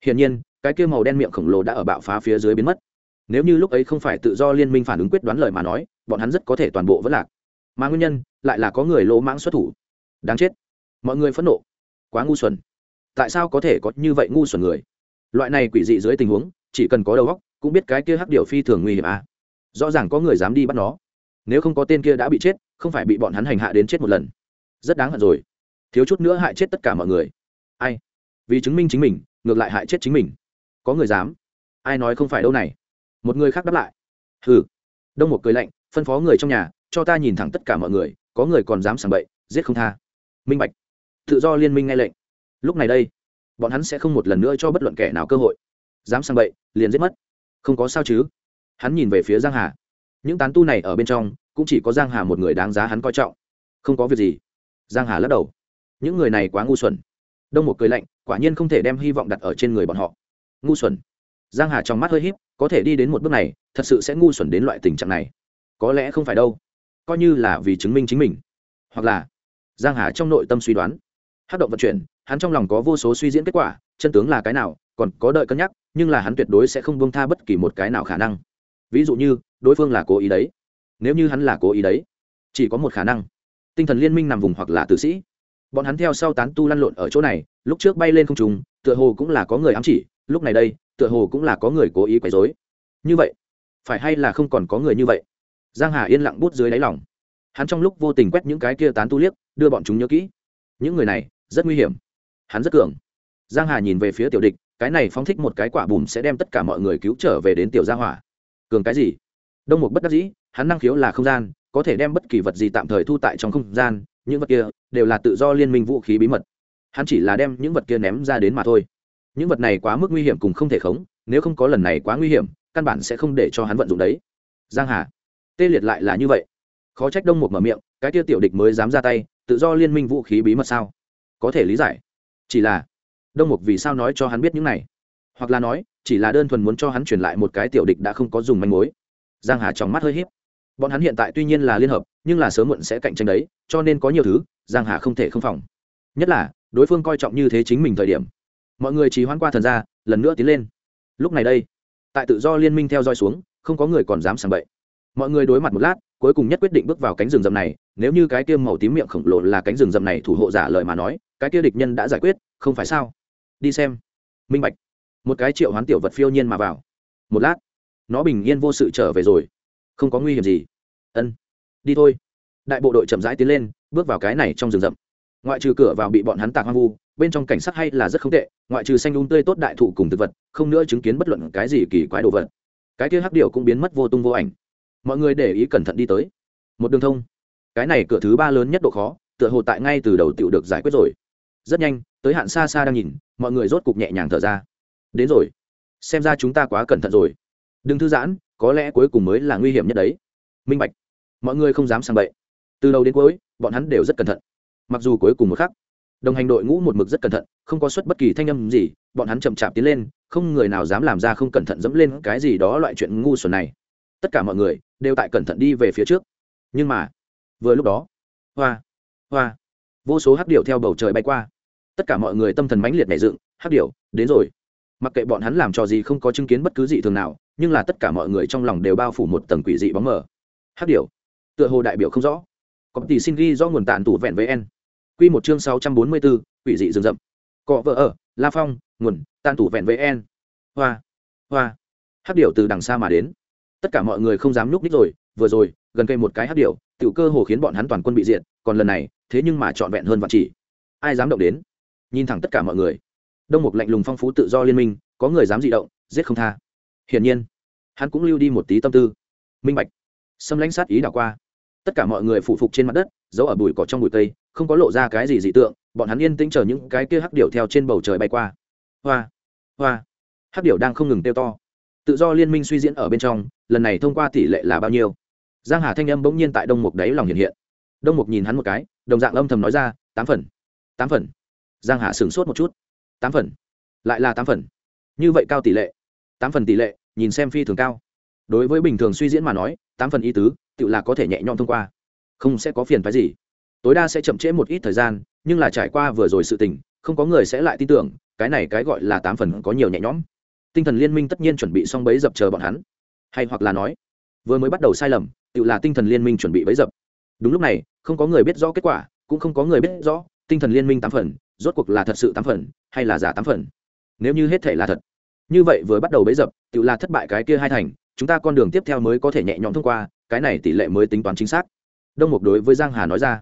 [SPEAKER 1] hiển nhiên cái kia màu đen miệng khổng lồ đã ở bạo phá phía dưới biến mất. Nếu như lúc ấy không phải tự do liên minh phản ứng quyết đoán lời mà nói, bọn hắn rất có thể toàn bộ vẫn lạc. Mà nguyên nhân, lại là có người lỗ mãng xuất thủ. Đáng chết. Mọi người phẫn nộ. Quá ngu xuẩn. Tại sao có thể có như vậy ngu xuẩn người? Loại này quỷ dị dưới tình huống, chỉ cần có đầu óc, cũng biết cái kia hắc điểu phi thường nguy hiểm à. rõ ràng có người dám đi bắt nó. Nếu không có tên kia đã bị chết, không phải bị bọn hắn hành hạ đến chết một lần. Rất đáng hận rồi. Thiếu chút nữa hại chết tất cả mọi người. Ai? Vì chứng minh chính mình, ngược lại hại chết chính mình có người dám. Ai nói không phải đâu này? Một người khác đáp lại. Hừ. Đông một cười lạnh, phân phó người trong nhà, cho ta nhìn thẳng tất cả mọi người, có người còn dám sảng bậy, giết không tha. Minh bạch. Tự do liên minh nghe lệnh. Lúc này đây, bọn hắn sẽ không một lần nữa cho bất luận kẻ nào cơ hội. Dám sang bậy, liền giết mất. Không có sao chứ? Hắn nhìn về phía giang hà. Những tán tu này ở bên trong, cũng chỉ có giang hà một người đáng giá hắn coi trọng. Không có việc gì. Giang hà lắc đầu. Những người này quá ngu xuẩn. Đông một cười lạnh, quả nhiên không thể đem hy vọng đặt ở trên người bọn họ ngu xuẩn. Giang hà trong mắt hơi híp, có thể đi đến một bước này, thật sự sẽ ngu xuẩn đến loại tình trạng này. Có lẽ không phải đâu. Coi như là vì chứng minh chính mình. Hoặc là, giang hà trong nội tâm suy đoán. Hát động vận chuyển, hắn trong lòng có vô số suy diễn kết quả, chân tướng là cái nào, còn có đợi cân nhắc, nhưng là hắn tuyệt đối sẽ không buông tha bất kỳ một cái nào khả năng. Ví dụ như, đối phương là cố ý đấy. Nếu như hắn là cố ý đấy, chỉ có một khả năng. Tinh thần liên minh nằm vùng hoặc là tử sĩ. Bọn hắn theo sau tán tu lăn lộn ở chỗ này, lúc trước bay lên không trùng tựa hồ cũng là có người ám chỉ lúc này đây, tựa hồ cũng là có người cố ý quấy dối như vậy, phải hay là không còn có người như vậy? Giang hà yên lặng bút dưới đáy lòng. Hắn trong lúc vô tình quét những cái kia tán tu liếc, đưa bọn chúng nhớ kỹ. Những người này, rất nguy hiểm. Hắn rất cường. Giang hà nhìn về phía tiểu địch, cái này phóng thích một cái quả bùm sẽ đem tất cả mọi người cứu trở về đến tiểu gia hỏa. Cường cái gì? Đông một bất đắc dĩ, hắn năng khiếu là không gian, có thể đem bất kỳ vật gì tạm thời thu tại trong không gian, những vật kia đều là tự do liên minh vũ khí bí mật. Hắn chỉ là đem những vật kia ném ra đến mà thôi những vật này quá mức nguy hiểm cùng không thể khống, nếu không có lần này quá nguy hiểm, căn bản sẽ không để cho hắn vận dụng đấy. Giang hà, tê liệt lại là như vậy. Khó trách đông một mở miệng, cái Tiêu tiểu địch mới dám ra tay, tự do liên minh vũ khí bí mật sao? Có thể lý giải. Chỉ là, đông mục vì sao nói cho hắn biết những này? Hoặc là nói, chỉ là đơn thuần muốn cho hắn truyền lại một cái tiểu địch đã không có dùng manh mối. Giang hà trong mắt hơi hiếp bọn hắn hiện tại tuy nhiên là liên hợp, nhưng là sớm muộn sẽ cạnh tranh đấy, cho nên có nhiều thứ, giang hà không thể không phòng. Nhất là, đối phương coi trọng như thế chính mình thời điểm mọi người chỉ hoãn qua thần ra lần nữa tiến lên. Lúc này đây, tại tự do liên minh theo dõi xuống, không có người còn dám sàng bậy. Mọi người đối mặt một lát, cuối cùng nhất quyết định bước vào cánh rừng rậm này, nếu như cái kia màu tím miệng khổng lồ là cánh rừng rậm này thủ hộ giả lời mà nói, cái kia địch nhân đã giải quyết, không phải sao? Đi xem. Minh bạch. Một cái triệu hoán tiểu vật phiêu nhiên mà vào. Một lát, nó bình yên vô sự trở về rồi. Không có nguy hiểm gì. Ân. Đi thôi. Đại bộ đội chậm rãi tiến lên, bước vào cái này trong rừng rậm. Ngoại trừ cửa vào bị bọn hắn tạc hoang vu bên trong cảnh sắc hay là rất không tệ, ngoại trừ xanh đun tươi tốt đại thụ cùng thực vật, không nữa chứng kiến bất luận cái gì kỳ quái đồ vật. Cái kia hắc điệu cũng biến mất vô tung vô ảnh. Mọi người để ý cẩn thận đi tới. Một đường thông. Cái này cửa thứ ba lớn nhất độ khó, tựa hồ tại ngay từ đầu tựu được giải quyết rồi. Rất nhanh, tới hạn xa xa đang nhìn, mọi người rốt cục nhẹ nhàng thở ra. Đến rồi. Xem ra chúng ta quá cẩn thận rồi. Đừng thư giãn, có lẽ cuối cùng mới là nguy hiểm nhất đấy. Minh bạch. Mọi người không dám sang bậy. Từ đầu đến cuối, bọn hắn đều rất cẩn thận. Mặc dù cuối cùng một khắc đồng hành đội ngũ một mực rất cẩn thận, không có suất bất kỳ thanh âm gì, bọn hắn chậm chạp tiến lên, không người nào dám làm ra không cẩn thận dẫm lên cái gì đó loại chuyện ngu xuẩn này. Tất cả mọi người đều tại cẩn thận đi về phía trước. Nhưng mà, vừa lúc đó, hoa hoa, vô số hắc điệu theo bầu trời bay qua. Tất cả mọi người tâm thần mãnh liệt nảy dựng, hắc điệu đến rồi. Mặc kệ bọn hắn làm trò gì không có chứng kiến bất cứ gì thường nào, nhưng là tất cả mọi người trong lòng đều bao phủ một tầng quỷ dị bóng mờ. Hắc điệu tựa hồ đại biểu không rõ. Có tỷ xin ghi do nguồn tàn tủ vẹn với n quy một chương sáu trăm bốn mươi bốn quỷ dị rừng rậm. Cọ vợ ở, la phong, nguồn tan tủ vẹn VN. hoa hoa. Hắc điệu từ đằng xa mà đến. Tất cả mọi người không dám nhúc ních rồi, vừa rồi, gần cây một cái hắc điệu tiểu cơ hồ khiến bọn hắn toàn quân bị diệt, còn lần này, thế nhưng mà trọn vẹn hơn vạn chỉ. Ai dám động đến? Nhìn thẳng tất cả mọi người. Đông mục lạnh lùng phong phú tự do liên minh, có người dám dị động, giết không tha. Hiển nhiên, hắn cũng lưu đi một tí tâm tư. Minh bạch. Xâm lãnh sát ý đảo qua. Tất cả mọi người phụ phục trên mặt đất giấu ở bụi cỏ trong bụi cây, không có lộ ra cái gì dị tượng, bọn hắn yên tĩnh chờ những cái kia hắc điểu theo trên bầu trời bay qua. Hoa hoa. Hắc điểu đang không ngừng tiêu to. Tự do liên minh suy diễn ở bên trong, lần này thông qua tỷ lệ là bao nhiêu? Giang hà thanh âm bỗng nhiên tại đông mục đáy lòng hiện hiện. Đông mục nhìn hắn một cái, đồng dạng âm thầm nói ra, tám phần tám phần. Giang hà sửng sốt một chút. Tám phần. Lại là tám phần. Như vậy cao tỷ lệ. Tám phần tỷ lệ, nhìn xem phi thường cao. Đối với bình thường suy diễn mà nói, tám phần ý tứ, tự là có thể nhẹ nhõm thông qua không sẽ có phiền phái gì. Tối đa sẽ chậm trễ một ít thời gian, nhưng là trải qua vừa rồi sự tình, không có người sẽ lại tin tưởng, cái này cái gọi là tám phần có nhiều nhẹ nhõm. Tinh thần liên minh tất nhiên chuẩn bị xong bấy dập chờ bọn hắn. Hay hoặc là nói, vừa mới bắt đầu sai lầm, tự là tinh thần liên minh chuẩn bị bấy dập. Đúng lúc này, không có người biết rõ kết quả, cũng không có người biết rõ tinh thần liên minh tám phần, rốt cuộc là thật sự tám phần, hay là giả tám phần. Nếu như hết thể là thật, như vậy vừa bắt đầu bấy dập, tự là thất bại cái kia hai thành, chúng ta con đường tiếp theo mới có thể nhẹ nhõm thông qua, cái này tỷ lệ mới tính toán chính xác đông mục đối với giang hà nói ra,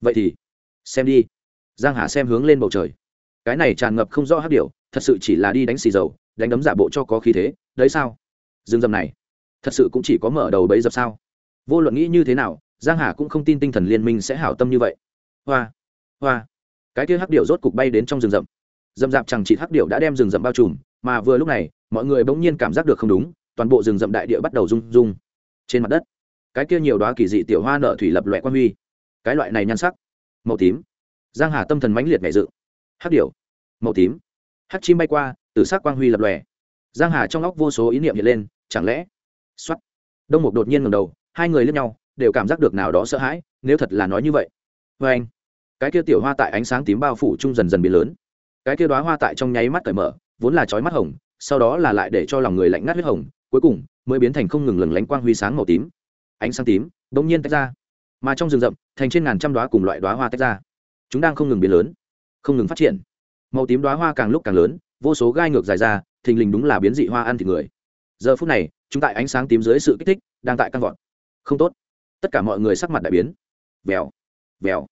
[SPEAKER 1] vậy thì, xem đi. Giang hà xem hướng lên bầu trời. Cái này tràn ngập không rõ hát điệu thật sự chỉ là đi đánh xì dầu, đánh đấm giả bộ cho có khí thế, đấy sao? Dương dầm này, thật sự cũng chỉ có mở đầu bấy dập sao? Vô luận nghĩ như thế nào, giang hà cũng không tin tinh thần liên minh sẽ hảo tâm như vậy. Hoa hoa. Cái kia hắc điệu rốt cục bay đến trong rừng rậm. Rậm rạp chẳng chỉ hắc điệu đã đem rừng rậm bao trùm, mà vừa lúc này, mọi người bỗng nhiên cảm giác được không đúng, toàn bộ rừng rậm đại địa bắt đầu rung rung trên mặt đất cái kia nhiều đoá kỳ dị tiểu hoa nở thủy lập loại quan huy. Cái loại này nhan sắc. Màu tím. Giang hà tâm thần mãnh liệt nhẹ dự hắc điểu. Màu tím. Hắc chim bay qua từ sắc quang huy lập lòe. Giang hà trong óc vô số ý niệm hiện lên, chẳng lẽ? Xuất đông mục đột nhiên ngẩng đầu, hai người lên nhau, đều cảm giác được nào đó sợ hãi, nếu thật là nói như vậy. Với anh. Cái kia tiểu hoa tại ánh sáng tím bao phủ trung dần dần biến lớn. Cái kia đóa hoa tại trong nháy mắt cởi mở, vốn là chói mắt hồng, sau đó là lại để cho lòng người lạnh ngắt huyết hồng, cuối cùng mới biến thành không ngừng lừng lánh quang huy sáng màu tím ánh sáng tím bỗng nhiên tách ra. Mà trong rừng rậm, thành trên ngàn trăm đóa cùng loại đóa hoa tách ra. Chúng đang không ngừng biến lớn, không ngừng phát triển. Màu tím đóa hoa càng lúc càng lớn, vô số gai ngược dài ra, thình lình đúng là biến dị hoa ăn thịt người. Giờ phút này, chúng tại ánh sáng tím dưới sự kích thích, đang tại căng vọt. Không tốt. Tất cả mọi người sắc mặt đại biến. Vèo vèo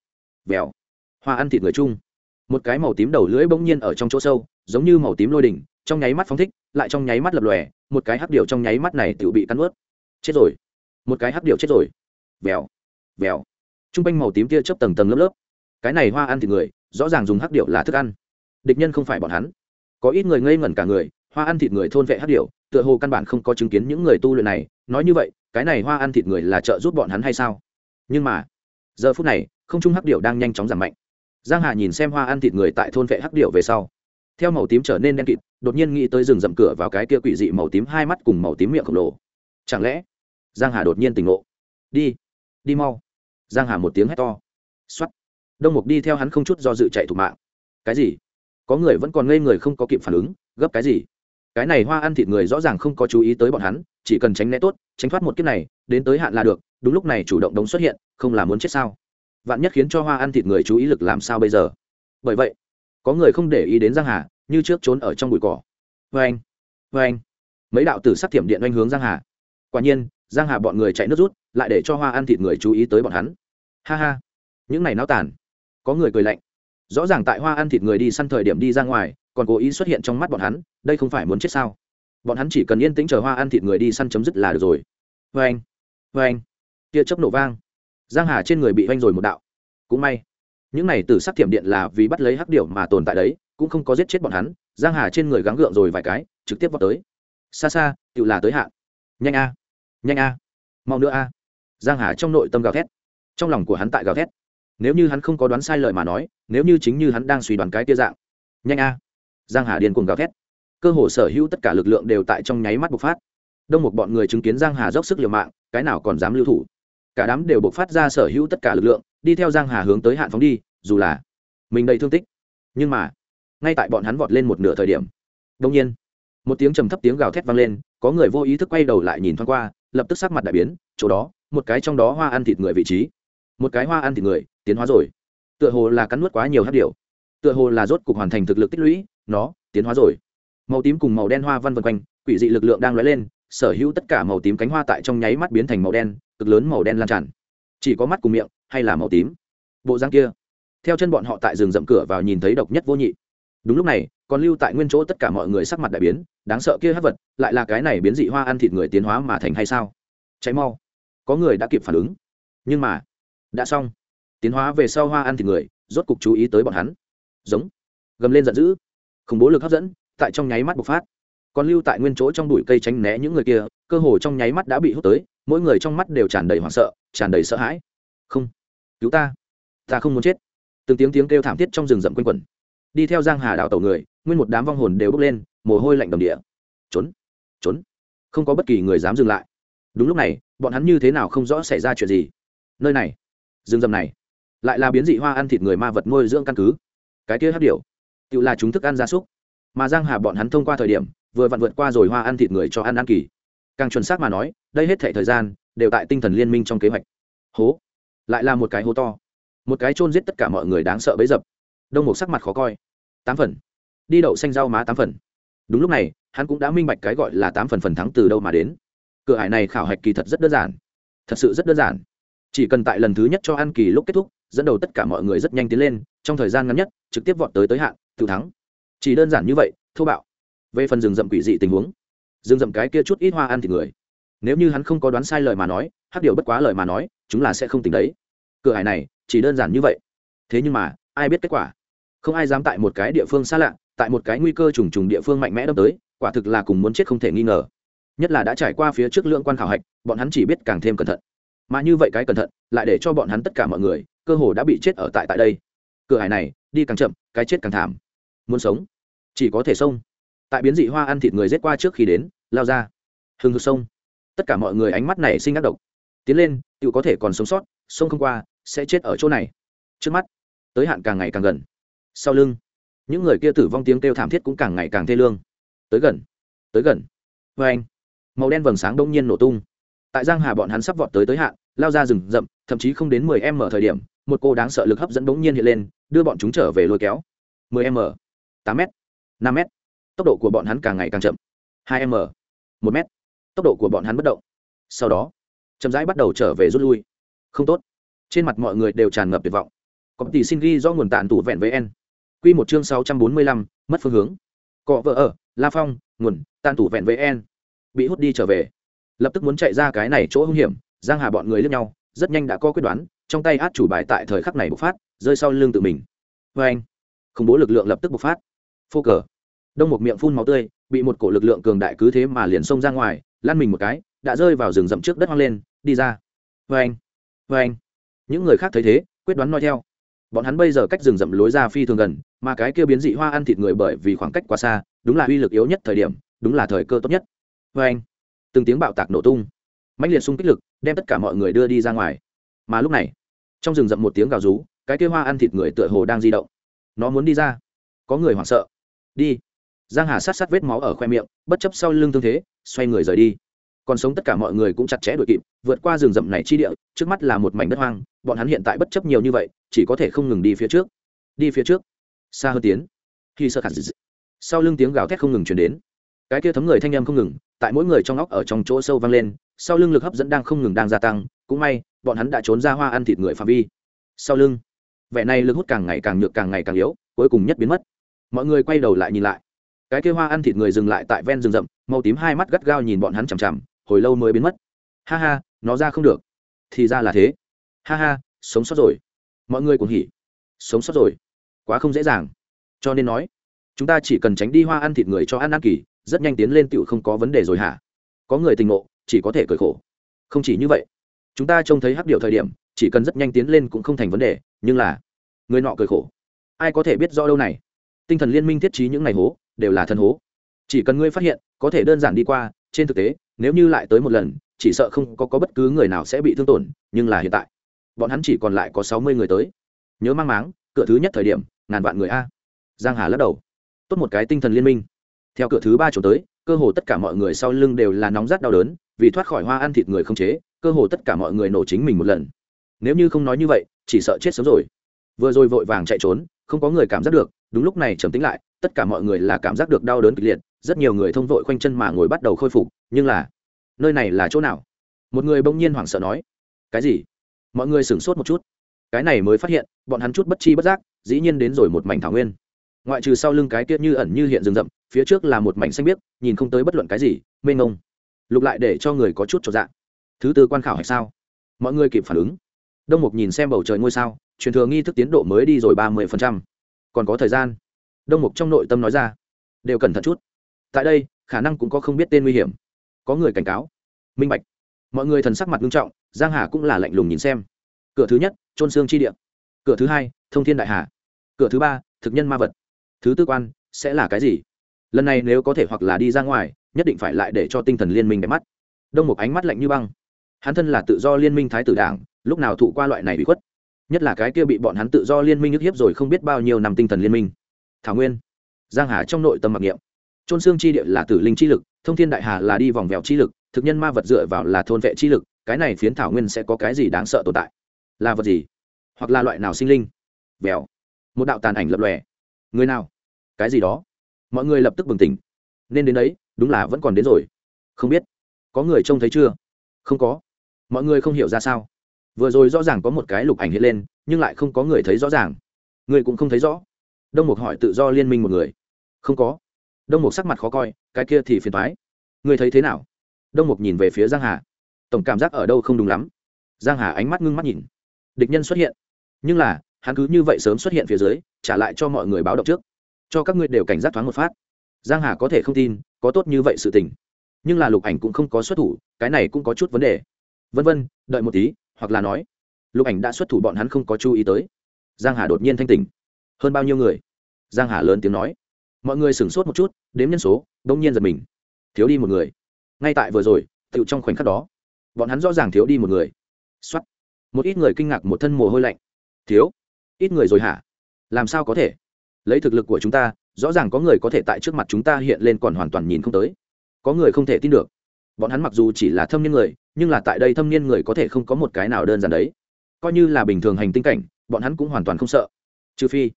[SPEAKER 1] vèo. Hoa ăn thịt người chung. Một cái màu tím đầu lưỡi bỗng nhiên ở trong chỗ sâu, giống như màu tím lôi đỉnh, trong nháy mắt phóng thích, lại trong nháy mắt lập lòe, một cái hắc điệu trong nháy mắt này tự bị cắn ướt chết rồi một cái hắc điệu chết rồi. Vèo vèo. T r u n g quanh màu tím kia chớp tầng tầng lớp lớp. Cái này hoa ăn thịt người, rõ ràng dùng hắc điệu là thức ăn. Địch nhân không phải bọn hắn. Có ít người ngây ngẩn cả người, hoa ăn thịt người thôn vệ hắc điệu tựa hồ căn bản không có chứng kiến những người tu luyện này. Nói như vậy, cái này hoa ăn thịt người là trợ giúp bọn hắn hay sao? Nhưng mà, giờ phút này, không trung hắc điệu đang nhanh chóng giảm mạnh. Giang hà nhìn xem hoa ăn thịt người tại thôn vệ hắc điệu về sau. Theo màu tím trở nên đen kịt, đột nhiên nghĩ tới rừng rậm cửa vào cái kia quỷ dị màu tím, hai mắt cùng màu tím miệng khổng lồ. Chẳng lẽ giang hà đột nhiên tỉnh ngộ. Đi đi mau. Giang hà một tiếng hét to. Xuất đông mục đi theo hắn không chút do dự chạy thủ mạng. Cái gì? Có người vẫn còn ngây người không có kịp phản ứng, gấp cái gì? Cái này hoa ăn thịt người rõ ràng không có chú ý tới bọn hắn, chỉ cần tránh né tốt, tránh thoát một kiếp này, đến tới hạn là được, đúng lúc này chủ động đống xuất hiện, không là muốn chết sao? Vạn nhất khiến cho hoa ăn thịt người chú ý lực làm sao bây giờ? Bởi vậy, có người không để ý đến giang hà, như trước trốn ở trong bụi cỏ. Vê anh vê anh mấy đạo tử sắc thiểm điện oanh hướng giang hà. Quả nhiên giang hà bọn người chạy nước rút, lại để cho hoa ăn thịt người chú ý tới bọn hắn. Ha ha. Những này náo tàn. Có người cười lạnh. Rõ ràng tại hoa ăn thịt người đi săn thời điểm đi ra ngoài, còn cố ý xuất hiện trong mắt bọn hắn, đây không phải muốn chết sao? Bọn hắn chỉ cần yên tĩnh chờ hoa ăn thịt người đi săn chấm dứt là được rồi. Vê anh vê anh tia chớp nổ vang. Giang hà trên người bị oanh rồi một đạo. Cũng may. Những này từ sắc thiểm điện là vì bắt lấy hắc điểu mà tồn tại đấy, cũng không có giết chết bọn hắn. Giang hà trên người gắng gượng rồi vài cái, trực tiếp vào tới. Xa xa tự là tới hạn. Nhanh a nhanh a. Mau nữa a. Giang hà trong nội tâm gào thét. Trong lòng của hắn tại gào thét. Nếu như hắn không có đoán sai lời mà nói, nếu như chính như hắn đang suy đoán cái tia dạng. Nhanh a. Giang hà điên cuồng gào thét. Cơ hồ sở hữu tất cả lực lượng đều tại trong nháy mắt bộc phát. Đông một bọn người chứng kiến giang hà dốc sức liều mạng, cái nào còn dám lưu thủ. Cả đám đều bộc phát ra sở hữu tất cả lực lượng, đi theo giang hà hướng tới hạn phóng đi, dù là mình đầy thương tích. Nhưng mà, ngay tại bọn hắn vọt lên một nửa thời điểm đông nhiên, một tiếng trầm thấp tiếng gào thét vang lên, có người vô ý thức quay đầu lại nhìn thoáng qua lập tức sắc mặt đại biến, chỗ đó, một cái trong đó hoa ăn thịt người vị trí. Một cái hoa ăn thịt người, tiến hóa rồi. Tựa hồ là cắn nuốt quá nhiều hát điều tựa hồ là rốt cục hoàn thành thực lực tích lũy, nó, tiến hóa rồi. Màu tím cùng màu đen hoa văn vân quanh, quỷ dị lực lượng đang lóe lên, sở hữu tất cả màu tím cánh hoa tại trong nháy mắt biến thành màu đen, cực lớn màu đen lan tràn. Chỉ có mắt cùng miệng, hay là màu tím? Bộ răng kia. Theo chân bọn họ tại rừng rậm cửa vào nhìn thấy độc nhất vô nhị đúng lúc này, còn lưu tại nguyên chỗ tất cả mọi người sắc mặt đại biến, đáng sợ kia hát vật, lại là cái này biến dị hoa ăn thịt người tiến hóa mà thành hay sao? Cháy mau. Có người đã kịp phản ứng. Nhưng mà, đã xong. Tiến hóa về sau hoa ăn thịt người, rốt cục chú ý tới bọn hắn. Giống. Gầm lên giận dữ. Khủng bố lực hấp dẫn, tại trong nháy mắt bộc phát. Còn lưu tại nguyên chỗ trong bụi cây tránh né những người kia, cơ hồ trong nháy mắt đã bị hút tới, mỗi người trong mắt đều tràn đầy hoảng sợ, tràn đầy sợ hãi. Không. Cứu ta. Ta không muốn chết. Từng tiếng tiếng kêu thảm thiết trong rừng rậm quanh quẩn đi theo giang hà đảo tàu người, nguyên một đám vong hồn đều bốc lên, mồ hôi lạnh đầm địa. Trốn trốn. Không có bất kỳ người dám dừng lại. Đúng lúc này, bọn hắn như thế nào không rõ xảy ra chuyện gì? Nơi này, rừng rầm này, lại là biến dị hoa ăn thịt người ma vật nuôi dưỡng căn cứ. Cái kia hấp điệu tự là chúng thức ăn gia súc. Mà giang hà bọn hắn thông qua thời điểm, vừa vặn vượt qua rồi hoa ăn thịt người cho ăn ăn kỳ. Càng chuẩn xác mà nói, đây hết thể thời gian, đều tại tinh thần liên minh trong kế hoạch. Hố, lại là một cái hố to. Một cái chôn giết tất cả mọi người đáng sợ bấy dập đông một sắc mặt khó coi. Tám phần. Đi đậu xanh rau má tám phần. Đúng lúc này, hắn cũng đã minh bạch cái gọi là tám phần phần thắng từ đâu mà đến. Cửa hải này khảo hạch kỳ thật rất đơn giản. Thật sự rất đơn giản. Chỉ cần tại lần thứ nhất cho ăn kỳ lúc kết thúc, dẫn đầu tất cả mọi người rất nhanh tiến lên, trong thời gian ngắn nhất, trực tiếp vọt tới tới hạn, tự thắng. Chỉ đơn giản như vậy, thô bạo. Về phần rừng rậm quỷ dị tình huống, rừng rậm cái kia chút ít hoa ăn thì người. Nếu như hắn không có đoán sai lời mà nói hát điều bất quá lời mà nói, chúng là sẽ không tỉnh đấy. Cửa hải này, chỉ đơn giản như vậy. Thế nhưng mà, ai biết kết quả? Không ai dám tại một cái địa phương xa lạ, tại một cái nguy cơ trùng trùng địa phương mạnh mẽ đâm tới, quả thực là cùng muốn chết không thể nghi ngờ. Nhất là đã trải qua phía trước lượng quan khảo hạch, bọn hắn chỉ biết càng thêm cẩn thận. Mà như vậy cái cẩn thận, lại để cho bọn hắn tất cả mọi người, cơ hồ đã bị chết ở tại tại đây. Cửa hải này, đi càng chậm, cái chết càng thảm. Muốn sống, chỉ có thể sông. Tại biến dị hoa ăn thịt người giết qua trước khi đến, lao ra. Hừng hực sông. Tất cả mọi người ánh mắt này sinh ác độc. Tiến lên tự có thể còn sống sót, sông không qua, sẽ chết ở chỗ này. Trước mắt, tới hạn càng ngày càng gần sau lưng. Những người kia tử vong tiếng kêu thảm thiết cũng càng ngày càng thê lương. Tới gần tới gần. Vê anh, màu đen vầng sáng đông nhiên nổ tung. Tại giang hà bọn hắn sắp vọt tới tới hạn, lao ra rừng rậm, thậm chí không đến mười m thời điểm, một cô đáng sợ lực hấp dẫn bỗng nhiên hiện lên, đưa bọn chúng trở về lôi kéo. mười m tám m năm m tốc độ của bọn hắn càng ngày càng chậm. hai m một m tốc độ của bọn hắn bất động. Sau đó, chậm rãi bắt đầu trở về rút lui. Không tốt. Trên mặt mọi người đều tràn ngập tuyệt vọng. Có tỷ xin ghi do nguồn tàn tủ vẹn với n Quy một chương sáu trăm bốn mươi lăm, mất phương hướng. Cọ vợ ở, la phong, nguồn tan tủ vẹn với bị hút đi trở về. Lập tức muốn chạy ra cái này chỗ hung hiểm, giang hà bọn người lướt nhau, rất nhanh đã có quyết đoán, trong tay át chủ bài tại thời khắc này bộc phát, rơi sau lưng tự mình. Và anh, khủng bố lực lượng lập tức bộc phát. Phô cờ. Đông một miệng phun máu tươi, bị một cổ lực lượng cường đại cứ thế mà liền xông ra ngoài, lăn mình một cái, đã rơi vào rừng rậm trước đất hoang lên, đi ra. Và anh và anh. Những người khác thấy thế, quyết đoán nói theo bọn hắn bây giờ cách rừng rậm lối ra phi thường gần, mà cái kia biến dị hoa ăn thịt người bởi vì khoảng cách quá xa, đúng là uy lực yếu nhất thời điểm, đúng là thời cơ tốt nhất. Vê anh, từng tiếng bạo tạc nổ tung. Mãnh liệt xung kích lực, đem tất cả mọi người đưa đi ra ngoài. Mà lúc này, trong rừng rậm một tiếng gào rú, cái kia hoa ăn thịt người tựa hồ đang di động. Nó muốn đi ra. Có người hoảng sợ. Đi. Giang hà sát sát vết máu ở khoe miệng, bất chấp sau lưng thương thế, xoay người rời đi còn sống tất cả mọi người cũng chặt chẽ đuổi kịp, vượt qua rừng rậm này chi địa, trước mắt là một mảnh đất hoang, bọn hắn hiện tại bất chấp nhiều như vậy, chỉ có thể không ngừng đi phía trước. Đi phía trước. Xa hơn tiến. Khi sơ khả sau lưng tiếng gào thét không ngừng chuyển đến. Cái kia thấm người thanh âm không ngừng, tại mỗi người trong óc ở trong chỗ sâu vang lên, sau lưng lực hấp dẫn đang không ngừng đang gia tăng, cũng may, bọn hắn đã trốn ra hoa ăn thịt người phạm vi. Sau lưng, vẻ này lực hút càng ngày càng nhược càng ngày càng yếu, cuối cùng nhất biến mất. Mọi người quay đầu lại nhìn lại. Cái kia hoa ăn thịt người dừng lại tại ven rừng rậm, màu tím hai mắt gắt gao nhìn bọn hắn chằm chằm hồi lâu mới biến mất. Ha ha, nó ra không được. Thì ra là thế. Ha ha, sống sót rồi. Mọi người cũng hỉ. Sống sót rồi. Quá không dễ dàng. Cho nên nói, chúng ta chỉ cần tránh đi hoa ăn thịt người cho ăn ăn kỳ, rất nhanh tiến lên tựu không có vấn đề rồi hả? Có người tình ngộ, chỉ có thể cởi khổ. Không chỉ như vậy, chúng ta trông thấy hắc điệu thời điểm, chỉ cần rất nhanh tiến lên cũng không thành vấn đề, nhưng là, người nọ cởi khổ. Ai có thể biết do đâu này? Tinh thần liên minh thiết trí những ngày hố, đều là thân hố. Chỉ cần ngươi phát hiện, có thể đơn giản đi qua, trên thực tế nếu như lại tới một lần chỉ sợ không có, có bất cứ người nào sẽ bị thương tổn nhưng là hiện tại bọn hắn chỉ còn lại có sáu mươi người tới. Nhớ mang máng cửa thứ nhất thời điểm ngàn vạn người a. Giang hà lắc đầu. Tốt một cái tinh thần liên minh. Theo cửa thứ ba chỗ tới cơ hồ tất cả mọi người sau lưng đều là nóng rát đau đớn vì thoát khỏi hoa ăn thịt người không chế cơ hồ tất cả mọi người nổ chính mình một lần. Nếu như không nói như vậy chỉ sợ chết sớm rồi. Vừa rồi vội vàng chạy trốn không có người cảm giác được đúng lúc này trầm tính lại tất cả mọi người là cảm giác được đau đớn kịch liệt rất nhiều người thông vội khoanh chân mà ngồi bắt đầu khôi phục, nhưng là, nơi này là chỗ nào? Một người bỗng nhiên hoảng sợ nói, cái gì? Mọi người sửng sốt một chút. Cái này mới phát hiện, bọn hắn chút bất chi bất giác, dĩ nhiên đến rồi một mảnh thảo nguyên. Ngoại trừ sau lưng cái tiết như ẩn như hiện rừng rậm, phía trước là một mảnh xanh biếc, nhìn không tới bất luận cái gì mê ngông lục lại để cho người có chút trọn dạng thứ tư quan khảo hay sao? Mọi người kịp phản ứng. Đông mục nhìn xem bầu trời ngôi sao, truyền thừa nghi thức tiến độ mới đi rồi ba mươi phần trăm. Còn có thời gian. Đông mục trong nội tâm nói ra, đều cẩn thận chút tại đây, khả năng cũng có không biết tên nguy hiểm. Có người cảnh cáo. Minh bạch. Mọi người thần sắc mặt nghiêm trọng, giang hà cũng là lạnh lùng nhìn xem. Cửa thứ nhất trôn xương chi địa. Cửa thứ hai, thông thiên đại hà. Cửa thứ ba, thực nhân ma vật. Thứ tư quan, sẽ là cái gì? Lần này nếu có thể hoặc là đi ra ngoài, nhất định phải lại để cho tinh thần liên minh đẹp mắt. Đông một ánh mắt lạnh như băng. Hắn thân là tự do liên minh thái tử đảng, lúc nào thụ qua loại này bị khuất? Nhất là cái kia bị bọn hắn tự do liên minh nhức hiếp rồi không biết bao nhiêu năm tinh thần liên minh. Thảo nguyên. Giang hà trong nội tâm mặc niệm trôn xương chi địa là tử linh chi lực, thông thiên đại hà là đi vòng vèo chi lực, thực nhân ma vật dựa vào là thôn vệ chi lực, cái này phiến thảo nguyên sẽ có cái gì đáng sợ tồn tại? Là vật gì? Hoặc là loại nào sinh linh? Vèo. Một đạo tàn ảnh lập lòe. Người nào? Cái gì đó. Mọi người lập tức bừng tỉnh. Nên đến đấy, đúng là vẫn còn đến rồi. Không biết. Có người trông thấy chưa? Không có. Mọi người không hiểu ra sao. Vừa rồi rõ ràng có một cái lục ảnh hiện lên, nhưng lại không có người thấy rõ ràng. Người cũng không thấy rõ. Đông mục hỏi tự do liên minh một người. Không có đông mục sắc mặt khó coi, cái kia thì phiền thoái người thấy thế nào? Đông mục nhìn về phía giang hà. Tổng cảm giác ở đâu không đúng lắm. Giang hà ánh mắt ngưng mắt nhìn. Địch nhân xuất hiện. Nhưng là, hắn cứ như vậy sớm xuất hiện phía dưới, trả lại cho mọi người báo động trước. Cho các ngươi đều cảnh giác thoáng một phát. Giang hà có thể không tin, có tốt như vậy sự tình. Nhưng là lục ảnh cũng không có xuất thủ, cái này cũng có chút vấn đề. Vân vân, đợi một tí, hoặc là nói. Lục ảnh đã xuất thủ bọn hắn không có chú ý tới. Giang hà đột nhiên thanh tỉnh. Hơn bao nhiêu người? Giang hà lớn tiếng nói mọi người sửng sốt một chút, đếm nhân số, đông nhiên giật mình. Thiếu đi một người. Ngay tại vừa rồi tự trong khoảnh khắc đó, bọn hắn rõ ràng thiếu đi một người. Xuất một ít người kinh ngạc một thân mồ hôi lạnh. Thiếu. Ít người rồi hả? Làm sao có thể? Lấy thực lực của chúng ta, rõ ràng có người có thể tại trước mặt chúng ta hiện lên còn hoàn toàn nhìn không tới. Có người không thể tin được. Bọn hắn mặc dù chỉ là thâm niên người, nhưng là tại đây thâm niên người có thể không có một cái nào đơn giản đấy. Coi như là bình thường hành tinh cảnh, bọn hắn cũng hoàn toàn không sợ. Trừ phi,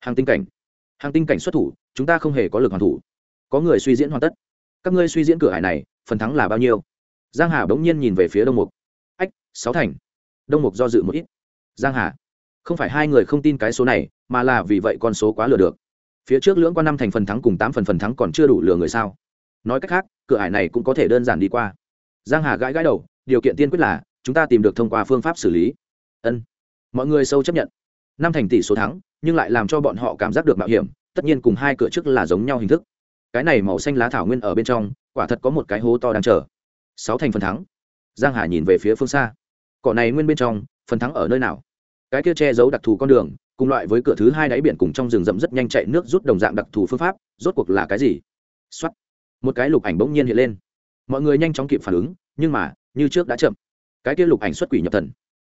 [SPEAKER 1] hàng tinh cảnh. Hàng tinh cảnh xuất thủ chúng ta không hề có lực hoàn thủ. Có người suy diễn hoàn tất. Các ngươi suy diễn cửa hải này, phần thắng là bao nhiêu? Giang hà bỗng nhiên nhìn về phía đông mục. Ách, sáu thành. Đông mục do dự một ít. Giang hà, không phải hai người không tin cái số này, mà là vì vậy con số quá lừa được. Phía trước lưỡng qua năm thành phần thắng cùng tám phần phần thắng còn chưa đủ lừa người sao? Nói cách khác, cửa hải này cũng có thể đơn giản đi qua. Giang hà gãi gãi đầu, điều kiện tiên quyết là, chúng ta tìm được thông qua phương pháp xử lý. Ân. Mọi người sâu chấp nhận. Năm thành tỷ số thắng, nhưng lại làm cho bọn họ cảm giác được mạo hiểm tất nhiên cùng hai cửa trước là giống nhau hình thức. Cái này màu xanh lá thảo nguyên ở bên trong, quả thật có một cái hố to đang chờ. Sáu thành phần thắng. Giang hà nhìn về phía phương xa. Cỏ này nguyên bên trong, phần thắng ở nơi nào? Cái kia che giấu đặc thù con đường, cùng loại với cửa thứ hai đáy biển cùng trong rừng rậm rất nhanh chạy nước rút đồng dạng đặc thù phương pháp, rốt cuộc là cái gì? Xuất một cái lục ảnh bỗng nhiên hiện lên. Mọi người nhanh chóng kịp phản ứng, nhưng mà, như trước đã chậm. Cái kia lục ảnh xuất quỷ nhập thần.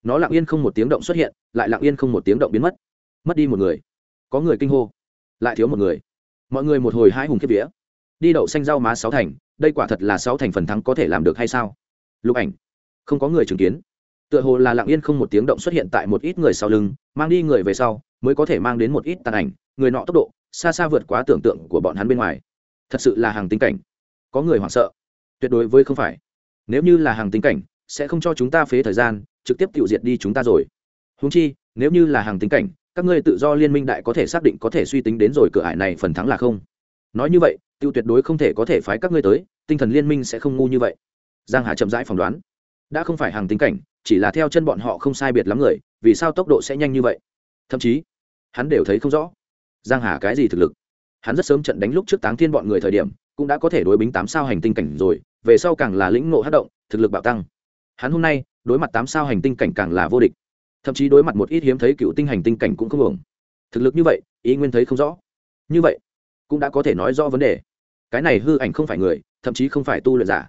[SPEAKER 1] Nó lặng yên không một tiếng động xuất hiện, lại lặng yên không một tiếng động biến mất. Mất đi một người. Có người kinh hô lại thiếu một người. Mọi người một hồi hai hùng kiếp vía. Đi đậu xanh rau má sáu thành, đây quả thật là sáu thành phần thắng có thể làm được hay sao? Lục ảnh. Không có người chứng kiến. Tựa hồ là lặng yên không một tiếng động xuất hiện tại một ít người sau lưng, mang đi người về sau, mới có thể mang đến một ít tàn ảnh, người nọ tốc độ, xa xa vượt quá tưởng tượng của bọn hắn bên ngoài. Thật sự là hàng tính cảnh. Có người hoảng sợ. Tuyệt đối với không phải. Nếu như là hàng tính cảnh, sẽ không cho chúng ta phế thời gian, trực tiếp tiêu diệt đi chúng ta rồi. Húng chi, nếu như là hàng tính cảnh các ngươi tự do liên minh đại có thể xác định có thể suy tính đến rồi cửa ải này phần thắng là không. Nói như vậy, tiêu tuyệt đối không thể có thể phái các ngươi tới, tinh thần liên minh sẽ không ngu như vậy. Giang hà chậm rãi phỏng đoán. Đã không phải hàng tính cảnh, chỉ là theo chân bọn họ không sai biệt lắm người, vì sao tốc độ sẽ nhanh như vậy? Thậm chí, hắn đều thấy không rõ. Giang hà cái gì thực lực? Hắn rất sớm trận đánh lúc trước táng thiên bọn người thời điểm, cũng đã có thể đối bính tám sao hành tinh cảnh rồi, về sau càng là lĩnh ngộ hát động, thực lực bạo tăng. Hắn hôm nay, đối mặt tám sao hành tinh cảnh càng là vô địch thậm chí đối mặt một ít hiếm thấy cựu tinh hành tinh cảnh cũng không ổng thực lực như vậy, ý nguyên thấy không rõ. Như vậy, cũng đã có thể nói rõ vấn đề. Cái này hư ảnh không phải người, thậm chí không phải tu luyện giả.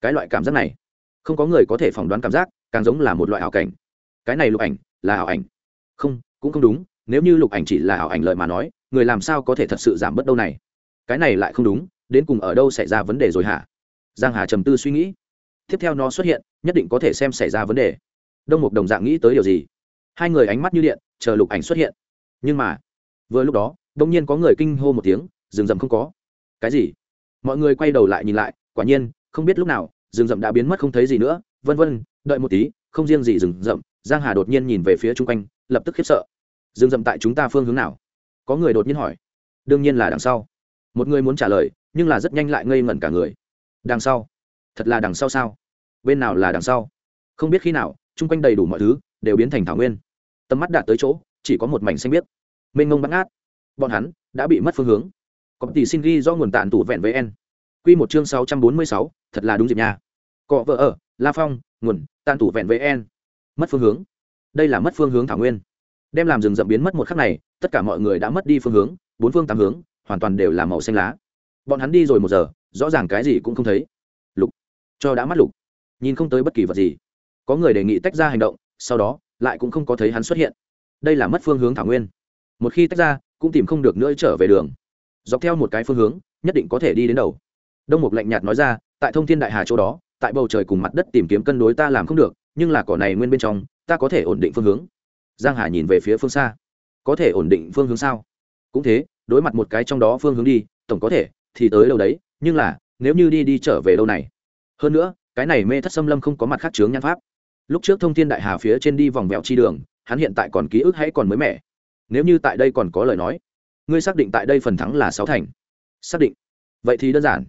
[SPEAKER 1] Cái loại cảm giác này, không có người có thể phỏng đoán cảm giác, càng giống là một loại ảo cảnh. Cái này lục ảnh, là ảo ảnh. Không, cũng không đúng, nếu như lục ảnh chỉ là ảo ảnh lợi mà nói, người làm sao có thể thật sự giảm bớt đâu này? Cái này lại không đúng, đến cùng ở đâu xảy ra vấn đề rồi hả? Giang hà trầm tư suy nghĩ. Tiếp theo nó xuất hiện, nhất định có thể xem xảy ra vấn đề. Đông mục đồng dạng nghĩ tới điều gì? Hai người ánh mắt như điện, chờ lục ảnh xuất hiện. Nhưng mà, vừa lúc đó đông nhiên có người kinh hô một tiếng, rừng rậm không có. Cái gì? Mọi người quay đầu lại nhìn lại, quả nhiên, không biết lúc nào, rừng rậm đã biến mất không thấy gì nữa. Vân vân, đợi một tí, không riêng gì rừng rậm, giang hà đột nhiên nhìn về phía chung quanh, lập tức khiếp sợ. Rừng rậm tại chúng ta phương hướng nào? Có người đột nhiên hỏi. Đương nhiên là đằng sau. Một người muốn trả lời, nhưng là rất nhanh lại ngây ngẩn cả người. Đằng sau? Thật là đằng sau sao? Bên nào là đằng sau? Không biết khi nào, chung quanh đầy đủ mọi thứ đều biến thành thảo nguyên. Tầm mắt đạt tới chỗ, chỉ có một mảnh xanh biếc. Mênh ngông bắt ngát. Bọn hắn đã bị mất phương hướng. Có tỷ xin ghi do nguồn tàn tủ vẹn với en q một chương sáu trăm bốn mươi sáu, thật là đúng dịp nhà cọ vợ ở, la phong, nguồn, tàn tủ vẹn với en mất phương hướng. Đây là mất phương hướng thảo nguyên. Đem làm rừng rậm biến mất một khắc này, tất cả mọi người đã mất đi phương hướng, bốn phương tám hướng, hoàn toàn đều là màu xanh lá. Bọn hắn đi rồi một giờ, rõ ràng cái gì cũng không thấy. Lục. Cho đã mắt lục. Nhìn không tới bất kỳ vật gì. Có người đề nghị tách ra hành động sau đó, lại cũng không có thấy hắn xuất hiện. Đây là mất phương hướng thảo nguyên. Một khi tách ra, cũng tìm không được nữa trở về đường. Dọc theo một cái phương hướng, nhất định có thể đi đến đầu. Đông mục lạnh nhạt nói ra, tại thông thiên đại hà chỗ đó, tại bầu trời cùng mặt đất tìm kiếm cân đối ta làm không được, nhưng là cỏ này nguyên bên trong, ta có thể ổn định phương hướng. Giang hà nhìn về phía phương xa. Có thể ổn định phương hướng sao? Cũng thế, đối mặt một cái trong đó phương hướng đi, tổng có thể, thì tới đâu đấy, nhưng là, nếu như đi đi trở về đâu này? Hơn nữa, cái này mê thất xâm lâm không có mặt khác chướng nhan pháp lúc trước thông thiên đại hà phía trên đi vòng vẹo chi đường, hắn hiện tại còn ký ức hay còn mới mẻ. Nếu như tại đây còn có lời nói, ngươi xác định tại đây phần thắng là sáu thành. Xác định. Vậy thì đơn giản.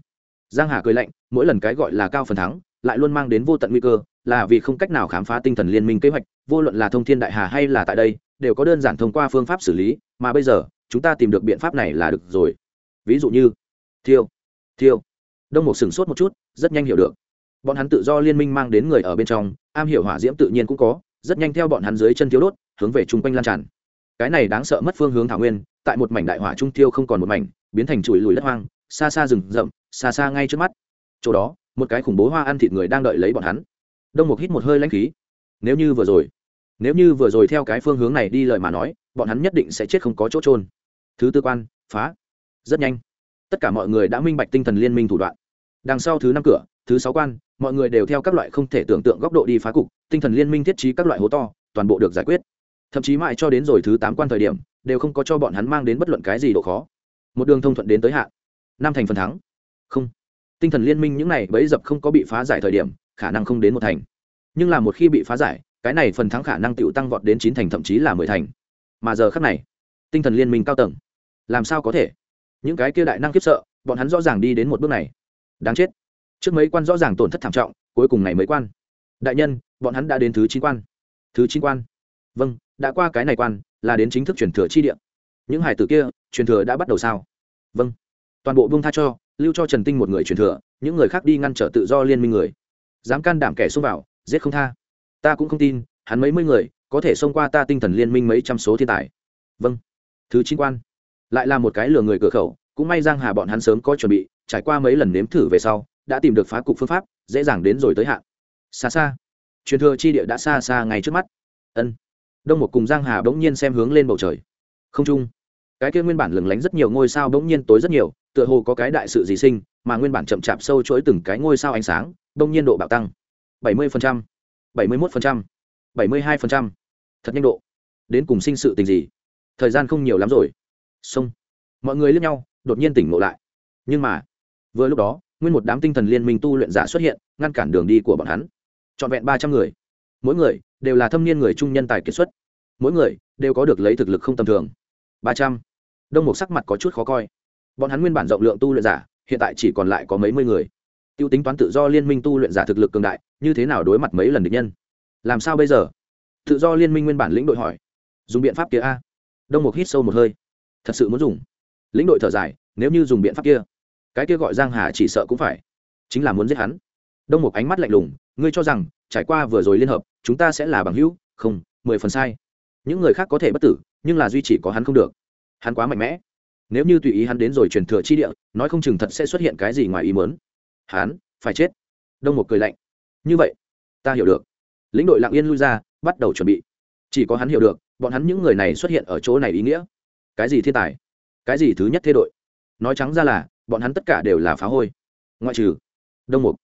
[SPEAKER 1] Giang hà cười lạnh, mỗi lần cái gọi là cao phần thắng, lại luôn mang đến vô tận nguy cơ, là vì không cách nào khám phá tinh thần liên minh kế hoạch, vô luận là thông thiên đại hà hay là tại đây, đều có đơn giản thông qua phương pháp xử lý, mà bây giờ, chúng ta tìm được biện pháp này là được rồi. Ví dụ như, thiêu thiêu. Đông một sừng sốt một chút, rất nhanh hiểu được bọn hắn tự do liên minh mang đến người ở bên trong, am hiểu hỏa diễm tự nhiên cũng có, rất nhanh theo bọn hắn dưới chân thiếu đốt, hướng về chung quanh lan tràn. Cái này đáng sợ mất phương hướng thảo nguyên, tại một mảnh đại hỏa trung tiêu không còn một mảnh, biến thành chùi lùi đất hoang, xa xa rừng rậm, xa xa ngay trước mắt. Chỗ đó, một cái khủng bố hoa ăn thịt người đang đợi lấy bọn hắn. Đông mục hít một hơi lãnh khí. Nếu như vừa rồi, nếu như vừa rồi theo cái phương hướng này đi lời mà nói, bọn hắn nhất định sẽ chết không có chỗ trôn thứ tư quan, phá. Rất nhanh. Tất cả mọi người đã minh bạch tinh thần liên minh thủ đoạn. Đằng sau thứ năm cửa, thứ sáu quan mọi người đều theo các loại không thể tưởng tượng góc độ đi phá cục, tinh thần liên minh thiết trí các loại hố to, toàn bộ được giải quyết. Thậm chí mãi cho đến rồi thứ tám quan thời điểm, đều không có cho bọn hắn mang đến bất luận cái gì độ khó. Một đường thông thuận đến tới hạn năm thành phần thắng. Không. Tinh thần liên minh những này bấy dập không có bị phá giải thời điểm, khả năng không đến một thành. Nhưng là một khi bị phá giải, cái này phần thắng khả năng tựu tăng vọt đến chín thành, thậm chí là mười thành. Mà giờ khắc này, tinh thần liên minh cao tầng. Làm sao có thể? Những cái kia đại năng khiếp sợ, bọn hắn rõ ràng đi đến một bước này. Đáng chết trước mấy quan rõ ràng tổn thất thảm trọng, cuối cùng này mới quan. Đại nhân, bọn hắn đã đến thứ chín quan. Thứ chín quan? Vâng đã qua cái này quan, là đến chính thức truyền thừa chi địa. Những hải tử kia, truyền thừa đã bắt đầu sao? Vâng. Toàn bộ vương tha cho, lưu cho trần tinh một người truyền thừa, những người khác đi ngăn trở tự do liên minh người. Dám can đảm kẻ xông vào, giết không tha. Ta cũng không tin, hắn mấy mươi người, có thể xông qua ta tinh thần liên minh mấy trăm số thiên tài. Vâng. Thứ chín quan. Lại là một cái lừa người cửa khẩu, cũng may giang hà bọn hắn sớm có chuẩn bị, trải qua mấy lần nếm thử về sau đã tìm được phá cục phương pháp dễ dàng đến rồi tới hạn. Xa xa. Truyền thừa chi địa đã xa xa ngay trước mắt. Ân. Đông một cùng giang hà bỗng nhiên xem hướng lên bầu trời. Không trung. Cái kia nguyên bản lừng lánh rất nhiều ngôi sao bỗng nhiên tối rất nhiều tựa hồ có cái đại sự gì sinh mà nguyên bản chậm chạp sâu chuỗi từng cái ngôi sao ánh sáng bỗng nhiên độ bạo tăng. 70%, 71%, 72%. thật nhanh độ. Đến cùng sinh sự tình gì? Thời gian không nhiều lắm rồi. Xong. Mọi người lướt nhau đột nhiên tỉnh ngộ lại. Nhưng mà vừa lúc đó nguyên một đám tinh thần liên minh tu luyện giả xuất hiện, ngăn cản đường đi của bọn hắn. Trọn vẹn ba trăm người. Mỗi người đều là thâm niên người trung nhân tài kiệt xuất. Mỗi người đều có được lấy thực lực không tầm thường. Ba trăm. Đông một sắc mặt có chút khó coi. Bọn hắn nguyên bản rộng lượng tu luyện giả, hiện tại chỉ còn lại có mấy mươi người. T i ê u tính toán tự do liên minh tu luyện giả thực lực cường đại, như thế nào đối mặt mấy lần địch nhân? Làm sao bây giờ? Tự do liên minh nguyên bản lĩnh đội hỏi. Dùng biện pháp kia a. Đông một hít sâu một hơi. Thật sự muốn dùng. Lĩnh đội thở dài, nếu như dùng biện pháp kia cái kia gọi giang hà chỉ sợ cũng phải. Chính là muốn giết hắn. Đông một ánh mắt lạnh lùng, ngươi cho rằng, trải qua vừa rồi liên hợp, chúng ta sẽ là bằng hữu? Không, mười phần sai. Những người khác có thể bất tử, nhưng là duy chỉ có hắn không được. Hắn quá mạnh mẽ. Nếu như tùy ý hắn đến rồi truyền thừa chi địa, nói không chừng thật sẽ xuất hiện cái gì ngoài ý mớn hắn, phải chết. Đông một cười lạnh. Như vậy, ta hiểu được. Lĩnh đội lặng yên lui ra, bắt đầu chuẩn bị. Chỉ có hắn hiểu được, bọn hắn những người này xuất hiện ở chỗ này ý nghĩa. Cái gì thiên tài? Cái gì thứ nhất thế đội? Nói trắng ra là bọn hắn tất cả đều là phá hôi. Ngoại trừ đông mục,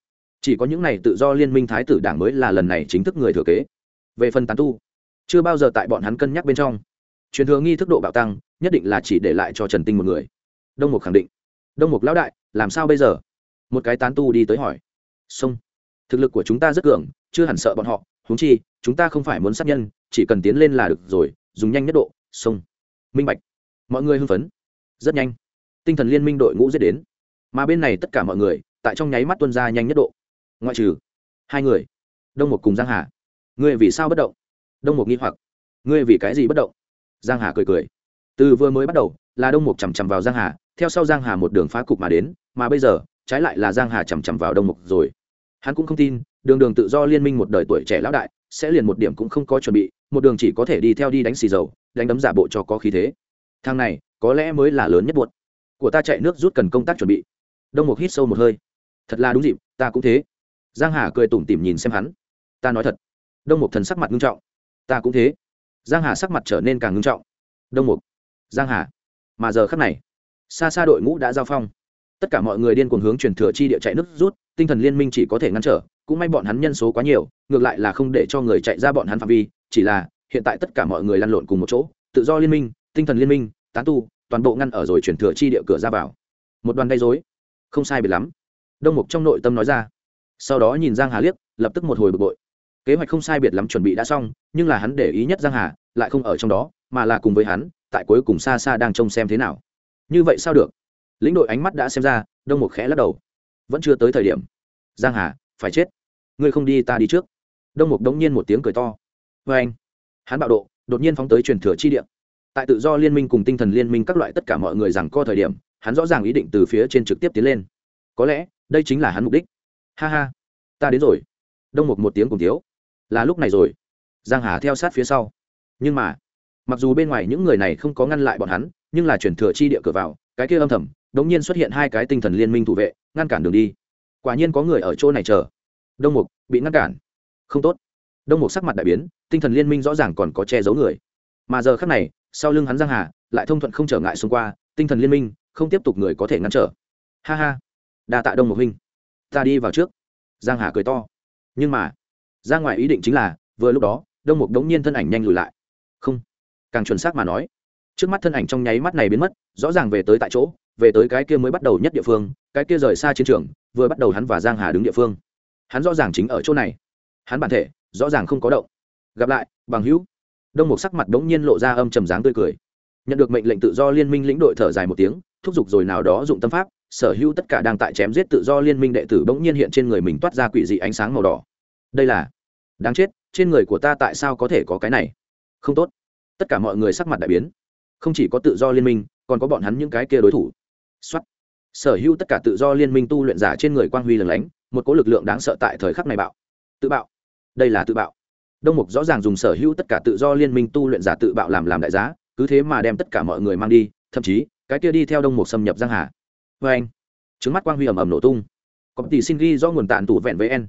[SPEAKER 1] chỉ có những này tự do liên minh thái tử đảng mới là lần này chính thức người thừa kế. Về phần tán tu, chưa bao giờ tại bọn hắn cân nhắc bên trong. Truyền thừa nghi thức độ bạo tăng, nhất định là chỉ để lại cho trần tinh một người. Đông mục khẳng định. Đông mục lão đại, làm sao bây giờ? Một cái tán tu đi tới hỏi. Sông. Thực lực của chúng ta rất cường, chưa hẳn sợ bọn họ húng chi, chúng ta không phải muốn sát nhân, chỉ cần tiến lên là được rồi, dùng nhanh nhất độ, sông. Minh bạch. Mọi người hưng phấn. Rất nhanh tinh thần liên minh đội ngũ giết đến. Mà bên này tất cả mọi người, tại trong nháy mắt tuân ra nhanh nhất độ. Ngoại trừ hai người, đông một cùng giang hà. Ngươi vì sao bất động? Đông một nghi hoặc. Ngươi vì cái gì bất động? Giang hà cười cười. Từ vừa mới bắt đầu, là đông một chằm chằm vào giang hà, theo sau giang hà một đường phá cục mà đến, mà bây giờ, trái lại là giang hà chằm chằm vào đông mục rồi. Hắn cũng không tin, đường đường tự do liên minh một đời tuổi trẻ lão đại, sẽ liền một điểm cũng không có chuẩn bị, một đường chỉ có thể đi theo đi đánh xì dầu, đánh đấm giả bộ cho có khí thế. Thang này, có lẽ mới là lớn nhất buột của ta chạy nước rút cần công tác chuẩn bị. Đông mục hít sâu một hơi. Thật là đúng dịp, ta cũng thế. Giang hà cười tủm tỉm nhìn xem hắn. Ta nói thật. Đông mục thần sắc mặt nghiêm trọng. Ta cũng thế. Giang hà sắc mặt trở nên càng nghiêm trọng. Đông mục. Giang hà. Mà giờ khắc này, xa xa đội ngũ đã giao phong. Tất cả mọi người điên cuồng hướng truyền thừa chi địa chạy nước rút, tinh thần liên minh chỉ có thể ngăn trở, cũng may bọn hắn nhân số quá nhiều, ngược lại là không để cho người chạy ra bọn hắn phạm vi, chỉ là hiện tại tất cả mọi người lăn lộn cùng một chỗ, tự do liên minh, tinh thần liên minh, tán tu toàn bộ ngăn ở rồi chuyển thừa chi địa cửa ra vào. Một đoàn gây dối không sai biệt lắm. Đông mục trong nội tâm nói ra. Sau đó nhìn giang hà liếc, lập tức một hồi bực bội. Kế hoạch không sai biệt lắm chuẩn bị đã xong, nhưng là hắn để ý nhất giang hà, lại không ở trong đó, mà là cùng với hắn, tại cuối cùng xa xa đang trông xem thế nào. Như vậy sao được? Lĩnh đội ánh mắt đã xem ra, đông mục khẽ lắc đầu. Vẫn chưa tới thời điểm. Giang hà, phải chết. Ngươi không đi ta đi trước. Đông mục đống nhiên một tiếng cười to. Vê anh hắn bạo độ, đột nhiên phóng tới truyền thừa chi địa tại tự do liên minh cùng tinh thần liên minh các loại tất cả mọi người rằng co thời điểm, hắn rõ ràng ý định từ phía trên trực tiếp tiến lên. Có lẽ, đây chính là hắn mục đích. Ha ha, ta đến rồi. Đông một một tiếng cùng thiếu. Là lúc này rồi. Giang hà theo sát phía sau. Nhưng mà, mặc dù bên ngoài những người này không có ngăn lại bọn hắn, nhưng là chuyển thừa chi địa cửa vào, cái kia âm thầm, đống nhiên xuất hiện hai cái tinh thần liên minh thủ vệ, ngăn cản đường đi. Quả nhiên có người ở chỗ này chờ. Đông mục, bị ngăn cản. Không tốt. Đông mục sắc mặt đại biến, tinh thần liên minh rõ ràng còn có che giấu người. Mà giờ khắc này sau lưng hắn giang hà lại thông thuận không trở ngại xung qua tinh thần liên minh không tiếp tục người có thể ngăn trở ha ha đa tạ đông mục huynh ta đi vào trước giang hà cười to nhưng mà ra ngoài ý định chính là vừa lúc đó đông mục đống nhiên thân ảnh nhanh lùi lại không càng chuẩn xác mà nói trước mắt thân ảnh trong nháy mắt này biến mất rõ ràng về tới tại chỗ về tới cái kia mới bắt đầu nhất địa phương cái kia rời xa chiến trường vừa bắt đầu hắn và giang hà đứng địa phương hắn rõ ràng chính ở chỗ này hắn bản thể rõ ràng không có động gặp lại bằng hữu đông một sắc mặt đống nhiên lộ ra âm trầm dáng tươi cười. Nhận được mệnh lệnh tự do liên minh lĩnh đội thở dài một tiếng, thúc giục rồi nào đó dụng tâm pháp, sở hữu tất cả đang tại chém giết tự do liên minh đệ tử bỗng nhiên hiện trên người mình toát ra quỷ dị ánh sáng màu đỏ. Đây là, đáng chết, trên người của ta tại sao có thể có cái này? Không tốt. Tất cả mọi người sắc mặt đại biến. Không chỉ có tự do liên minh, còn có bọn hắn những cái kia đối thủ. Xuất sở hữu tất cả tự do liên minh tu luyện giả trên người quang huy lừng lánh, một cỗ lực lượng đáng sợ tại thời khắc này bạo. Tự bạo. Đây là tự bạo đông mục rõ ràng dùng sở hữu tất cả tự do liên minh tu luyện giả tự bạo làm làm đại giá, cứ thế mà đem tất cả mọi người mang đi, thậm chí, cái kia đi theo đông mục xâm nhập giang hà. Vê anh trứng mắt quang huy ầm ầm nổ tung. Có tỷ xin ghi do nguồn tàn tủ vẹn với en